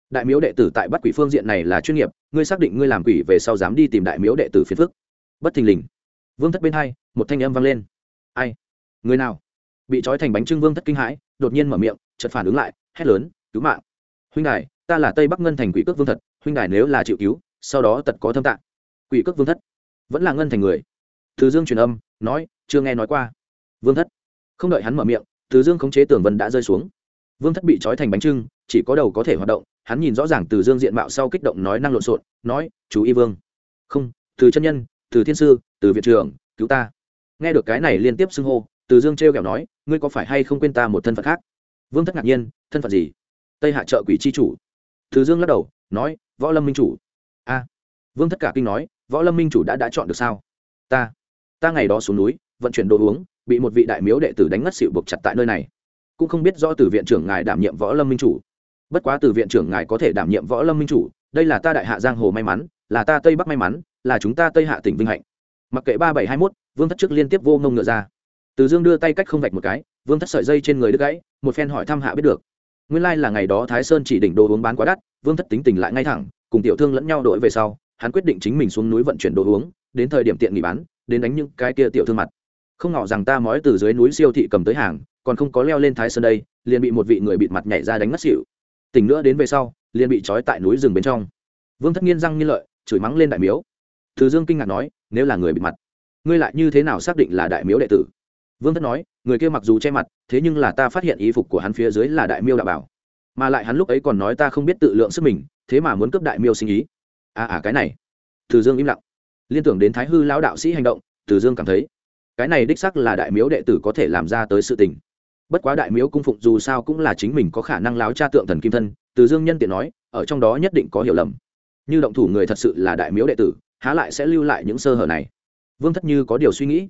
Đại miếu đệ tử tại bắt quỷ phương diện này là chuyên nghiệp, ngươi xác định ngươi làm quỷ về sau dám đi tìm đại miếu đệ tử phiền phức bất thình lình. Vương thất bên hai, một thanh âm vang lên. Ai? Người nào? Bị trói thành bánh trưng vương thất kinh hãi, đột nhiên mở miệng, chợt phản ứng lại, hét lớn, cứu mạng! Huynh đài, ta là tây bắc ngân thành quỷ cước vương thật huynh đài nếu là chịu cứu, sau đó tật có thâm tạng. Quỷ cước vương thất? Vẫn là ngân thành người? Từ dương truyền âm, nói, chưa nghe nói qua. Vương thất? Không đợi hắn mở miệng, từ dương khống chế tường vân đã rơi xuống. Vương thất bị trói thành bánh trưng, chỉ có đầu có thể hoạt động, hắn nhìn rõ ràng từ dương diện mạo sau kích động nói năng lộn xộn, nói, chú y vương. Không, từ chân nhân từ thiên sư, từ viện trưởng, cứu ta. Nghe được cái này liên tiếp xưng hô, từ dương t r kẹo nói, ngươi có phải hay không quên ta một thân phận khác? Vương thất ngạc nhiên, thân phận gì? Tây hạ trợ quỷ c h i chủ. Từ dương lắc đầu, nói, võ lâm minh chủ. A. Vương thất cả kinh nói, võ lâm minh chủ đã đã chọn được sao? Ta. Ta ngày đó xuống núi, vận chuyển đồ uống, bị một vị đại miếu đệ tử đánh ngất xịu buộc chặt tại nơi này. Cũng không biết do từ viện trưởng ngài đảm nhiệm võ lâm minh chủ. Bất quá từ viện trưởng ngài có thể đảm nhiệm võ lâm minh chủ, đây là ta đại hạ giang hồ may mắn, là ta tây bắc may mắn là chúng ta tây hạ tỉnh vinh hạnh. Mặc kệ ba bảy hai mốt, vương thất trước liên tiếp vô mông ngựa ra. Từ dương đưa tay cách không vạch một cái, vương thất sợi dây trên người đứt gãy, một phen hỏi thăm hạ biết được. Nguyên lai là ngày đó thái sơn chỉ đỉnh đồ uống bán quá đắt, vương thất tính tình lại ngay thẳng, cùng tiểu thương lẫn nhau đổi về sau, hắn quyết định chính mình xuống núi vận chuyển đồ uống, đến thời điểm tiện nghỉ bán, đến đánh những cái kia tiểu thương mặt. Không ngỏ rằng ta mói từ dưới núi siêu thị cầm tới hàng, còn không có leo lên thái sơn đây, liền bị một vị người bịt mặt nhảy ra đánh ngất xỉu. Tỉnh nữa đến về sau, liền bị trói tại núi rừng bên trong. Vương thất nghiên răng nghiên lợi, chửi mắng lên đại miếu từ dương kinh ngạc nói, nếu là người bịt mặt, ngươi lại như thế nào xác định là đại miếu đệ tử? Vương thất nói, người kia mặc dù che mặt, thế nhưng là ta phát hiện y phục của hắn phía dưới là đại miêu đạo bảo. Mà lại hắn lúc ấy còn nói ta không biết tự lượng sức mình, thế mà muốn cướp đại miêu sinh ý. À à cái này. Từ dương im lặng. Liên tưởng đến thái hư lão đạo sĩ hành động, từ dương cảm thấy, cái này đích sắc là đại miếu đệ tử có thể làm ra tới sự tình. Bất quá đại miếu cung phụng dù sao cũng là chính mình có khả năng láo tra tượng thần kim thân, từ dương nhân tiện nói, ở trong đó nhất định có hiểu lầm. Như động thủ người thật sự là đại miếu đệ tử há lại sẽ lưu lại những sơ hở này. Vương thất như có điều suy nghĩ.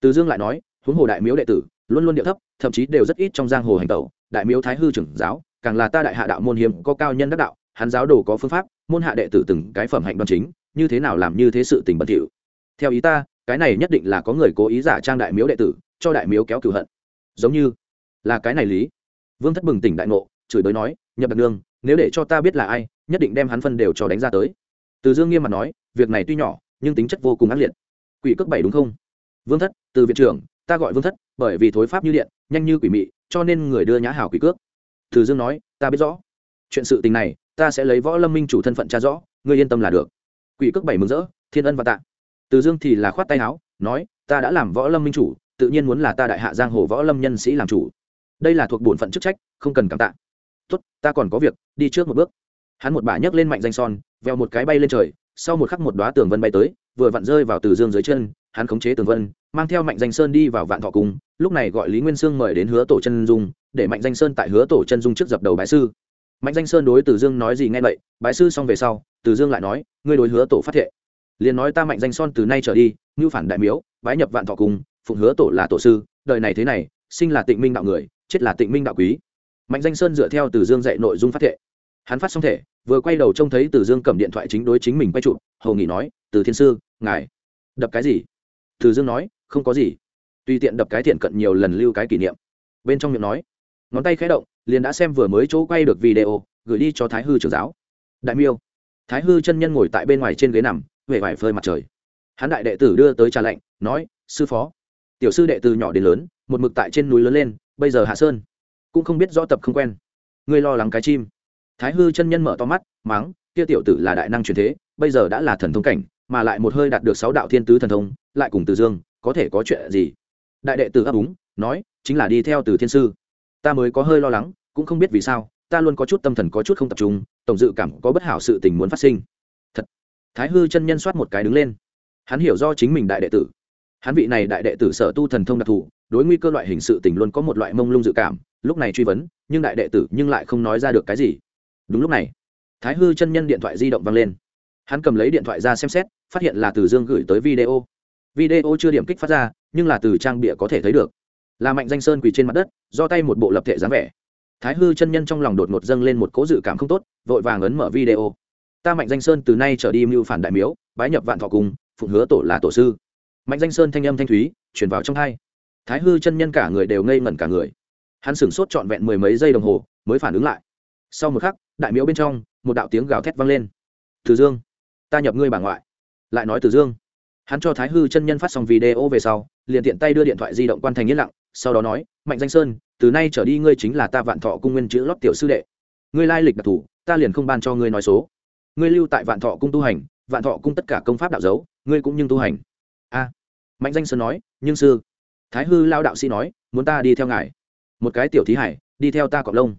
Từ dương lại nói, huống hồ đại miếu đệ tử, luôn luôn điệu thấp, thậm chí đều rất ít trong giang hồ hành tẩu, đại miếu thái hư trưởng giáo, càng là ta đại hạ đạo môn hiếm, có cao nhân đắc đạo, hắn giáo đồ có phương pháp, môn hạ đệ tử từng cái phẩm hạnh đoan chính, như thế nào làm như thế sự tình bẩn thỉu theo ý ta, cái này nhất định là có người cố ý giả trang đại miếu đệ tử, cho đại miếu kéo cửu hận. Giống như, là cái này lý. Vương thất bừng tỉnh đại ngộ, chửi bới nói, nhập đặc nương, nếu để cho ta biết là ai, nhất định đem hắn phân đều cho đánh ra tới từ dương nghiêm mặt nói, việc này tuy nhỏ, nhưng tính chất vô cùng ác liệt. Quỷ cước bảy đúng không? Vương thất, từ viện trưởng, ta gọi vương thất, bởi vì thối pháp như điện, nhanh như quỷ mị, cho nên người đưa nhã hảo quỷ cước. Từ dương nói, ta biết rõ. Chuyện sự tình này, ta sẽ lấy võ lâm minh chủ thân phận cha rõ, ngươi yên tâm là được. Quỷ cước bảy mừng rỡ, thiên ân và tạ. Từ dương thì là khoát tay áo, nói, ta đã làm võ lâm minh chủ, tự nhiên muốn là ta đại hạ giang hồ võ lâm nhân sĩ làm chủ. Đây là thuộc bổn phận chức trách, không cần cảm tạ. Tốt, ta còn có việc, đi trước một bước. Hắn một bà nhấc lên mạnh danh son veo một cái bay lên trời, sau một khắc một đoá tường vân bay tới, vừa vặn rơi vào từ dương dưới chân, hắn khống chế tường vân, mang theo mạnh danh sơn đi vào vạn thọ cung, lúc này gọi lý nguyên sương mời đến hứa tổ chân dung, để mạnh danh sơn tại hứa tổ chân dung trước dập đầu bái sư. Mạnh danh sơn đối từ dương nói gì nghe vậy, bái sư xong về sau, từ dương lại nói, ngươi đối hứa tổ phát thệ. Liền nói, ta mạnh danh son từ nay trở đi, ngưu phản đại miếu, bái nhập vạn thọ cung, phụng hứa tổ là tổ sư, đời này thế này, sinh là tịnh minh đạo người, chết là tịnh minh đạo quý. Mạnh danh sơn dựa theo từ dương dạy nội dung phát thệ hắn phát xong thể, vừa quay đầu trông thấy từ dương cầm điện thoại chính đối chính mình quay chụp hầu Nghị nói, từ thiên sư, ngài đập cái gì? Từ dương nói, không có gì. Tùy tiện đập cái thiện cận nhiều lần lưu cái kỷ niệm. Bên trong miệng nói, ngón tay khẽ động, liền đã xem vừa mới chỗ quay được video, gửi đi cho thái hư trưởng giáo. Đại miêu. Thái hư chân nhân ngồi tại bên ngoài trên ghế nằm, vẻ vải phơi mặt trời. Hắn đại đệ tử đưa tới trà lạnh, nói, sư phó. Tiểu sư đệ từ nhỏ đến lớn, một mực tại trên núi lớn lên, bây giờ hạ sơn, cũng không biết rõ tập không quen. Ngươi lo lắng cái chim thái hư chân nhân mở to mắt, mắng, kia tiểu tử là đại năng truyền thế, bây giờ đã là thần thông cảnh, mà lại một hơi đạt được sáu đạo thiên tứ thần thông, lại cùng từ dương, có thể có chuyện gì? Đại đệ tử ấp úng, nói, chính là đi theo từ thiên sư. Ta mới có hơi lo lắng, cũng không biết vì sao, ta luôn có chút tâm thần có chút không tập trung, tổng dự cảm có bất hảo sự tình muốn phát sinh. Thật. Thái hư chân nhân soát một cái đứng lên. Hắn hiểu do chính mình đại đệ tử. Hắn vị này đại đệ tử sở tu thần thông đặc thù, đối nguy cơ loại hình sự tình luôn có một loại mông lung dự cảm, lúc này truy vấn, nhưng đại đệ tử nhưng lại không nói ra được cái gì đúng lúc này, thái hư chân nhân điện thoại di động vang lên. Hắn cầm lấy điện thoại ra xem xét, phát hiện là từ dương gửi tới video. Video chưa điểm kích phát ra, nhưng là từ trang bịa có thể thấy được. Là mạnh danh sơn quỳ trên mặt đất, do tay một bộ lập thể dáng vẻ. Thái hư chân nhân trong lòng đột ngột dâng lên một cố dự cảm không tốt, vội vàng ấn mở video. Ta mạnh danh sơn từ nay trở đi mưu phản đại miếu, bái nhập vạn thọ cung phụng hứa tổ là tổ sư. Mạnh danh sơn thanh âm thanh thúy chuyển vào trong hai. Thái hư chân nhân cả người đều ngây ngẩn cả người. Hắn sửng sốt trọn vẹn mười mấy giây đồng hồ, mới phản ứng lại sau một khắc, đại miếu bên trong, một đạo tiếng gào thét vang lên. Từ dương, ta nhập ngươi bà ngoại. Lại nói từ dương. Hắn cho thái hư chân nhân phát xong video về sau, liền tiện tay đưa điện thoại di động quan thành yên lặng, sau đó nói, mạnh danh sơn, từ nay trở đi ngươi chính là ta vạn thọ cung nguyên chữ lót tiểu sư đệ. Ngươi lai lịch đặc thù, ta liền không ban cho ngươi nói số. Ngươi lưu tại vạn thọ cung tu hành, vạn thọ cung tất cả công pháp đạo dấu, ngươi cũng nhưng tu hành. A. Mạnh danh sơn nói, nhưng sư. Thái hư lao đạo sĩ nói, muốn ta đi theo ngài. Một cái tiểu thí hải, đi theo ta cọp lông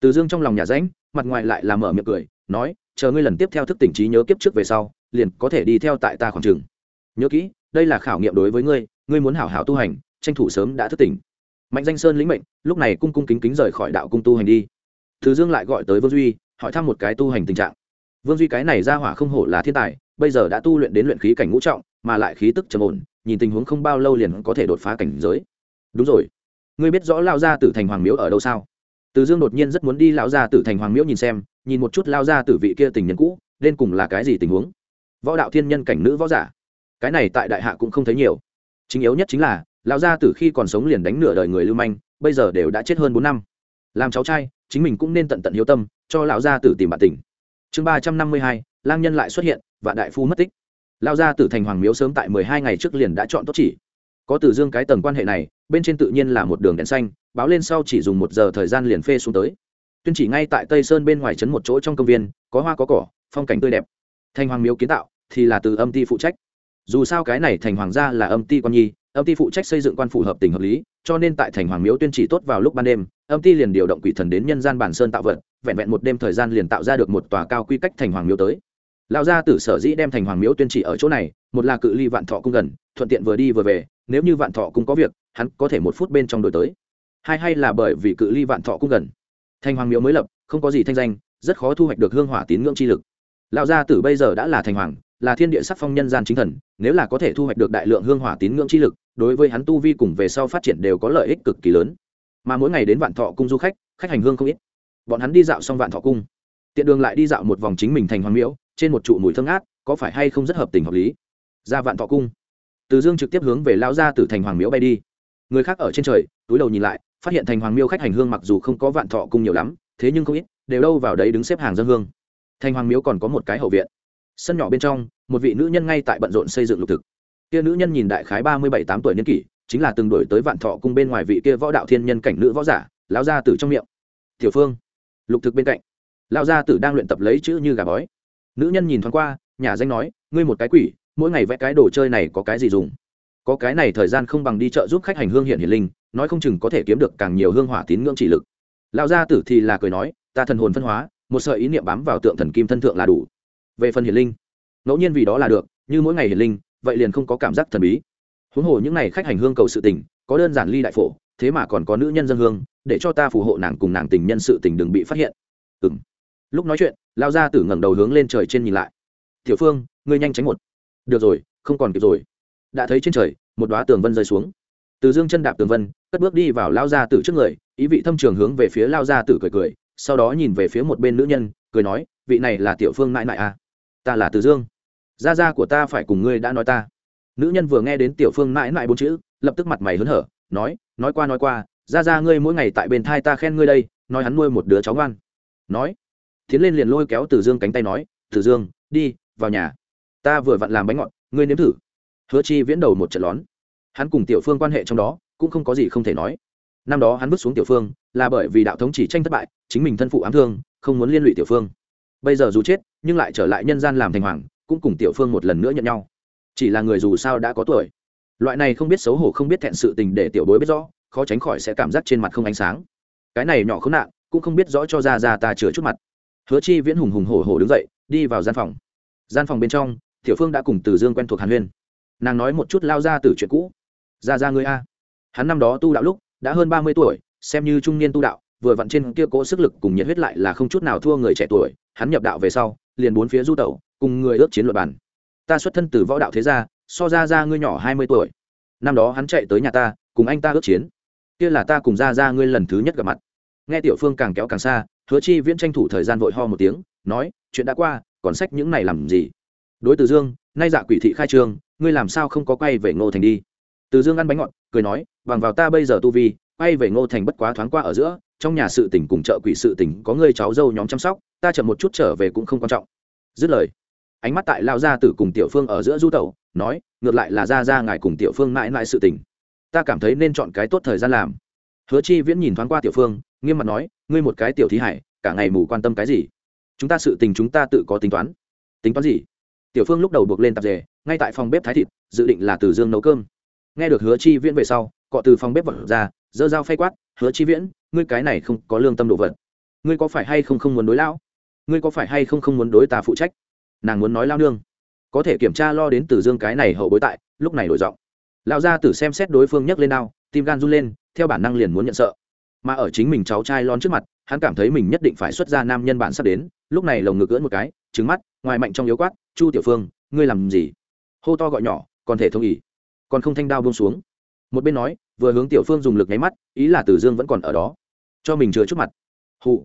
từ dương trong lòng nhà ránh mặt ngoài lại làm mở miệng cười, nói, chờ ngươi lần tiếp theo thức tỉnh trí nhớ kiếp trước về sau, liền có thể đi theo tại ta khoảng trường. Nhớ kỹ, đây là khảo nghiệm đối với ngươi ngươi muốn hảo hảo tu hành, tranh thủ sớm đã thức tỉnh. Mạnh danh sơn lĩnh mệnh, lúc này cung cung kính kính rời khỏi đạo cung tu hành đi. Từ dương lại gọi tới vương duy, hỏi thăm một cái tu hành tình trạng. Vương duy cái này ra hỏa không hổ là thiên tài, bây giờ đã tu luyện đến luyện khí cảnh ngũ trọng, mà lại khí tức trầm ổn, nhìn tình huống không bao lâu liền có thể đột phá cảnh giới. Đúng rồi. Ngươi biết rõ lao ra từ thành hoàng miếu ở đâu sao? Từ dương đột nhiên rất muốn đi lão gia tử thành hoàng miếu nhìn xem, nhìn một chút lao gia tử vị kia tình nhân cũ, đến cùng là cái gì tình huống? Võ đạo thiên nhân cảnh nữ võ giả. Cái này tại đại hạ cũng không thấy nhiều. Chính yếu nhất chính là, lão gia tử khi còn sống liền đánh nửa đời người lưu manh, bây giờ đều đã chết hơn bốn năm. Làm cháu trai, chính mình cũng nên tận tận hiếu tâm, cho lão gia tử tìm bạn tình. Chương ba trăm năm mươi hai, lang nhân lại xuất hiện và đại phu mất tích. Lao gia tử thành hoàng miếu sớm tại mười hai ngày trước liền đã chọn tốt chỉ. Có từ dương cái tầng quan hệ này bên trên tự nhiên là một đường đèn xanh, báo lên sau chỉ dùng một giờ thời gian liền phê xuống tới. Tuyên chỉ ngay tại tây sơn bên ngoài trấn một chỗ trong công viên, có hoa có cỏ, phong cảnh tươi đẹp. Thành hoàng miếu kiến tạo thì là từ âm ty phụ trách. Dù sao cái này thành hoàng gia là âm ty quan nhi, âm ty phụ trách xây dựng quan phủ hợp tình hợp lý, cho nên tại thành hoàng miếu tuyên chỉ tốt vào lúc ban đêm, âm ty liền điều động quỷ thần đến nhân gian bản sơn tạo vật, vẹn vẹn một đêm thời gian liền tạo ra được một tòa cao quy cách thành hoàng miếu tới. Lão gia tử sở dĩ đem thành hoàng miếu tuyên chỉ ở chỗ này, một là cự ly vạn thọ cung gần, thuận tiện vừa đi vừa về nếu như vạn thọ cung có việc, hắn có thể một phút bên trong đổi tới. Hai hay là bởi vì cự ly vạn thọ cũng gần. Thành hoàng miếu mới lập, không có gì thanh danh, rất khó thu hoạch được hương hỏa tín ngưỡng chi lực. Lão gia tử bây giờ đã là thành hoàng, là thiên địa sắc phong nhân gian chính thần, nếu là có thể thu hoạch được đại lượng hương hỏa tín ngưỡng chi lực, đối với hắn tu vi cùng về sau phát triển đều có lợi ích cực kỳ lớn. Mà mỗi ngày đến vạn thọ cung du khách khách hành hương không ít. Bọn hắn đi dạo xong vạn thọ cung, tiện đường lại đi dạo một vòng chính mình thành hoàng miễu trên một trụ mùi thơm ngát, có phải hay không rất hợp tình hợp lý? Ra vạn thọ cung từ dương trực tiếp hướng về lao ra từ thành hoàng Miếu bay đi. Người khác ở trên trời, túi đầu nhìn lại, phát hiện thành hoàng miêu khách hành hương mặc dù không có vạn thọ cung nhiều lắm, thế nhưng không ít, đều đâu vào đấy đứng xếp hàng dân hương. Thành hoàng miếu còn có một cái hậu viện. Sân nhỏ bên trong, một vị nữ nhân ngay tại bận rộn xây dựng lục thực. Kia nữ nhân nhìn đại khái ba mươi bảy tám tuổi niên kỷ, chính là từng đổi tới vạn thọ cung bên ngoài vị kia võ đạo thiên nhân cảnh nữ võ giả, lão gia tử trong miệng. Tiểu phương, lục thực bên cạnh. Lão gia tử đang luyện tập lấy chữ như gà bói. Nữ nhân nhìn thoáng qua, nhà danh nói, ngươi một cái quỷ mỗi ngày vẽ cái đồ chơi này có cái gì dùng? Có cái này thời gian không bằng đi chợ giúp khách hành hương hiện hiển linh, nói không chừng có thể kiếm được càng nhiều hương hỏa tín ngưỡng chỉ lực. Lão gia tử thì là cười nói, ta thần hồn phân hóa, một sợi ý niệm bám vào tượng thần kim thân thượng là đủ. Về phần hiển linh, ngẫu nhiên vì đó là được, như mỗi ngày hiển linh, vậy liền không có cảm giác thần bí. Huống hồ những ngày khách hành hương cầu sự tình, có đơn giản ly đại phổ, thế mà còn có nữ nhân dân hương, để cho ta phù hộ nàng cùng nàng tình nhân sự tình đừng bị phát hiện. Ừ lúc nói chuyện lao gia tử ngẩng đầu hướng lên trời trên nhìn lại. Tiểu phương, ngươi nhanh tránh một được rồi, không còn kịp rồi. Đã thấy trên trời, một đoá tường vân rơi xuống. Từ dương chân đạp tường vân, cất bước đi vào lao gia tử trước người, ý vị thâm trường hướng về phía lao gia tử cười cười, sau đó nhìn về phía một bên nữ nhân, cười nói, vị này là tiểu phương mãi mãi à? Ta là từ dương. Gia gia của ta phải cùng ngươi đã nói ta. Nữ nhân vừa nghe đến tiểu phương mãi mãi bốn chữ, lập tức mặt mày hớn hở, nói nói qua nói qua, gia gia ngươi mỗi ngày tại bên thai ta khen ngươi đây, nói hắn nuôi một đứa cháu ngoan. Nói, tiến lên liền lôi kéo từ dương cánh tay nói, từ dương, đi, vào nhà ta vừa vặn làm bánh ngọt, ngươi nếm thử. Hứa chi viễn đầu một trận lón. Hắn cùng tiểu phương quan hệ trong đó, cũng không có gì không thể nói. Năm đó hắn bước xuống tiểu phương, là bởi vì đạo thống chỉ tranh thất bại, chính mình thân phụ ám thương, không muốn liên lụy tiểu phương. Bây giờ dù chết, nhưng lại trở lại nhân gian làm thành hoàng, cũng cùng tiểu phương một lần nữa nhận nhau. Chỉ là người dù sao đã có tuổi. Loại này không biết xấu hổ không biết thẹn sự tình để tiểu bối biết rõ, khó tránh khỏi sẽ cảm giác trên mặt không ánh sáng. Cái này nhỏ không nạn, cũng không biết rõ cho ra ra ta chừa chút mặt. Hứa chi viễn hùng hùng hổ hổ đứng dậy, đi vào gian phòng. Gian phòng bên trong tiểu phương đã cùng từ dương quen thuộc hàn huyên. Nàng nói một chút lao ra từ chuyện cũ. Ra ra ngươi a. Hắn năm đó tu đạo lúc, đã hơn ba mươi tuổi, xem như trung niên tu đạo, vừa vặn trên kia cỗ sức lực cùng nhiệt huyết lại là không chút nào thua người trẻ tuổi. Hắn nhập đạo về sau, liền bốn phía du tẩu, cùng người ước chiến luật bản ta xuất thân từ võ đạo thế gia, so ra ra ngươi nhỏ hai mươi tuổi. Năm đó hắn chạy tới nhà ta, cùng anh ta ước chiến. Kia là ta cùng ra ra ngươi lần thứ nhất gặp mặt. Nghe tiểu phương càng kéo càng xa, hứa chi viễn tranh thủ thời gian vội ho một tiếng, nói, chuyện đã qua, còn sách những này làm gì? Đối từ dương, nay dạ quỷ thị khai trương, ngươi làm sao không có quay về ngô thành đi? Từ dương ăn bánh ngọt, cười nói, bằng vào ta bây giờ tu vi, quay về ngô thành bất quá thoáng qua ở giữa, trong nhà sự tỉnh cùng chợ quỷ sự tỉnh có người cháu dâu nhóm chăm sóc, ta chậm một chút trở về cũng không quan trọng. Dứt lời, ánh mắt tại lao gia tử cùng tiểu phương ở giữa du tẩu, nói, ngược lại là ra ra ngài cùng tiểu phương mãi mãi sự tình. Ta cảm thấy nên chọn cái tốt thời gian làm. Hứa chi viễn nhìn thoáng qua tiểu phương, nghiêm mặt nói, ngươi một cái tiểu thí hải, cả ngày mù quan tâm cái gì? Chúng ta sự tình chúng ta tự có tính toán. Tính toán gì? Tiểu phương lúc đầu buộc lên tạp dề, ngay tại phòng bếp thái thịt, dự định là từ dương nấu cơm. Nghe được hứa chi viễn về sau, cọ từ phòng bếp vật ra, dơ dao phay quát, hứa chi viễn, ngươi cái này không có lương tâm đồ vật. Ngươi có phải hay không không muốn đối lão? Ngươi có phải hay không không muốn đối ta phụ trách? Nàng muốn nói lao nương. Có thể kiểm tra lo đến từ dương cái này hậu bối tại, lúc này đổi giọng. Lão gia tử xem xét đối phương nhấc lên đao, tim gan run lên, theo bản năng liền muốn nhận sợ. Mà ở chính mình cháu trai lon trước mặt, hắn cảm thấy mình nhất định phải xuất ra nam nhân bản sắp đến, lúc này lồng ngực ưỡn một cái trứng mắt, ngoài mạnh trong yếu quát, chu tiểu phương, ngươi làm gì? Hô to gọi nhỏ, còn thể thông ý còn không thanh đao buông xuống. Một bên nói, vừa hướng tiểu phương dùng lực nháy mắt, ý là tử dương vẫn còn ở đó. Cho mình chừa chút mặt. Hụ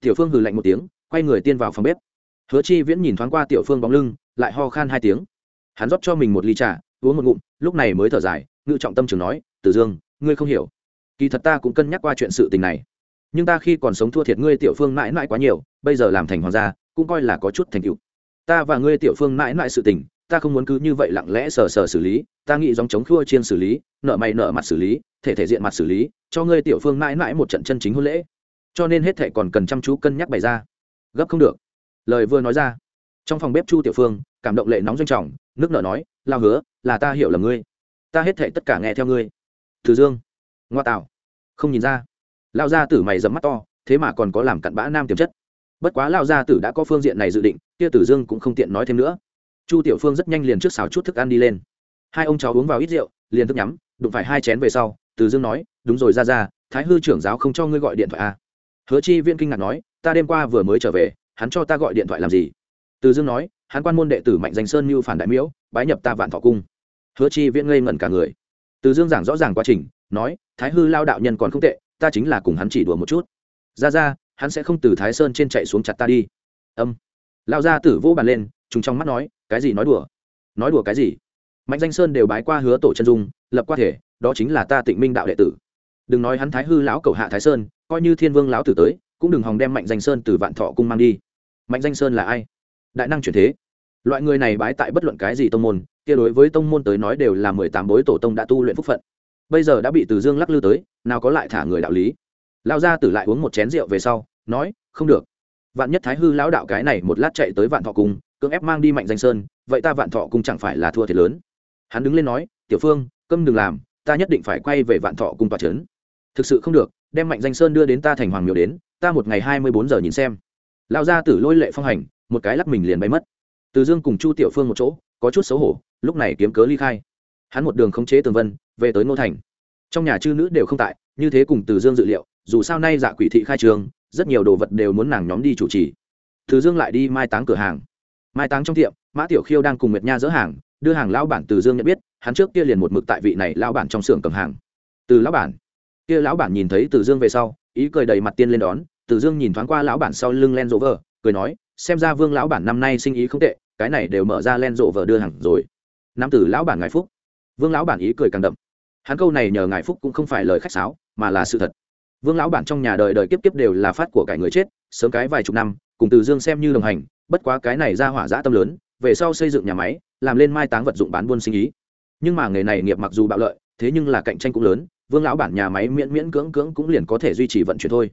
tiểu phương hừ lạnh một tiếng, quay người tiên vào phòng bếp. Hứa chi viễn nhìn thoáng qua tiểu phương bóng lưng, lại ho khan hai tiếng. Hắn rót cho mình một ly trà, uống một ngụm, lúc này mới thở dài, ngự trọng tâm trường nói tử dương, ngươi không hiểu. Kỳ thật ta cũng cân nhắc qua chuyện sự tình này. Nhưng ta khi còn sống thua thiệt ngươi tiểu phương mãi mãi quá nhiều, bây giờ làm thành hoàng gia cũng coi là có chút thành tựu. Ta và ngươi tiểu phương mãi mãi sự tình, ta không muốn cứ như vậy lặng lẽ sờ sờ xử lý, ta nghĩ dòng chống khua chiên xử lý, nợ mày nợ mặt xử lý, thể thể diện mặt xử lý, cho ngươi tiểu phương mãi mãi một trận chân chính hôn lễ. Cho nên hết thể còn cần chăm chú cân nhắc bày ra. Gấp không được. Lời vừa nói ra, trong phòng bếp chu tiểu phương, cảm động lệ nóng doanh trọng, nước nợ nói, lao hứa, là ta hiểu là ngươi. Ta hết thể tất cả nghe theo ngươi. Từ dương, ngoa tạo. Không nhìn ra. Lao ra tử mày dẫm mắt to, thế mà còn có làm cặn bã nam tiềm chất bất quá lao gia tử đã có phương diện này dự định, kia tử dương cũng không tiện nói thêm nữa. Chu tiểu phương rất nhanh liền trước xào chút thức ăn đi lên. Hai ông cháu uống vào ít rượu, liền thức nhắm, đụng phải hai chén về sau, tử dương nói, đúng rồi, ra ra, thái hư trưởng giáo không cho ngươi gọi điện thoại à? hứa chi viên kinh ngạc nói, ta đêm qua vừa mới trở về, hắn cho ta gọi điện thoại làm gì? Tử dương nói, hắn quan môn đệ tử mạnh danh sơn như phản đại miễu bái nhập ta vạn thọ cung. Hứa chi viễn ngây ngẩn cả người. Từ dương giảng rõ ràng quá trình, nói, thái hư lao đạo nhân còn không tệ, ta chính là cùng hắn chỉ đùa một chút. Ra ra hắn sẽ không từ thái sơn trên chạy xuống chặt ta đi. Âm. Lao ra tử vỗ bàn lên chúng trong mắt nói, cái gì nói đùa? Nói đùa cái gì? Mạnh danh sơn đều bái qua hứa tổ chân dung, lập qua thể, đó chính là ta tịnh minh đạo đệ tử. Đừng nói hắn thái hư lão cầu hạ thái sơn, coi như thiên vương lão tử tới, cũng đừng hòng đem mạnh danh sơn từ vạn thọ cung mang đi. Mạnh danh sơn là ai? Đại năng chuyển thế. Loại người này bái tại bất luận cái gì tông môn, kia đối với tông môn tới nói đều là mười tám bối tổ tông đã tu luyện phúc phận. Bây giờ đã bị từ dương lắc lư tới, nào có lại thả người đạo lý? Lao ra tử lại uống một chén rượu về sau, nói, không được. Vạn nhất thái hư lão đạo cái này một lát chạy tới vạn thọ cung, cưỡng ép mang đi mạnh danh sơn, vậy ta vạn thọ cung chẳng phải là thua thiệt lớn. Hắn đứng lên nói, tiểu phương câm đừng làm, ta nhất định phải quay về vạn thọ cung tòa trấn thực sự không được, đem mạnh danh sơn đưa đến ta thành hoàng miếu đến, ta một ngày hai mươi bốn giờ nhìn xem. Lão gia tử lôi lệ phong hành, một cái lắc mình liền bay mất. Từ dương cùng chu tiểu phương một chỗ, có chút xấu hổ, lúc này kiếm cớ ly khai. Hắn một đường khống chế tường vân, về tới ngô thành. Trong nhà chư nữ đều không tại, như thế cùng từ dương dự liệu dù sao nay dạ quỷ thị khai trường, rất nhiều đồ vật đều muốn nàng nhóm đi chủ trì. Từ dương lại đi mai táng cửa hàng. Mai táng trong tiệm, mã tiểu khiêu đang cùng nguyệt nha dỡ hàng, đưa hàng lão bản từ dương nhận biết, hắn trước kia liền một mực tại vị này lão bản trong xưởng cầm hàng. Từ lão bản? Kia lão bản nhìn thấy từ dương về sau, ý cười đầy mặt tiên lên đón, từ dương nhìn thoáng qua lão bản sau lưng len rộ vờ cười nói, xem ra vương lão bản năm nay sinh ý không tệ, cái này đều mở ra len rộ vờ đưa hàng rồi. Nam tử lão bản ngài phúc. Vương lão bản ý cười càng đậm. Hắn câu này nhờ ngài phúc cũng không phải lời khách sáo, mà là sự thật vương lão bản trong nhà đời đời kiếp kiếp đều là phát của cải người chết, sớm cái vài chục năm, cùng từ dương xem như đồng hành, bất quá cái này ra hỏa dã tâm lớn, về sau xây dựng nhà máy, làm lên mai táng vật dụng bán buôn sinh ý. Nhưng mà nghề này nghiệp mặc dù bạo lợi, thế nhưng là cạnh tranh cũng lớn, vương lão bản nhà máy miễn miễn cưỡng cưỡng cũng liền có thể duy trì vận chuyển thôi.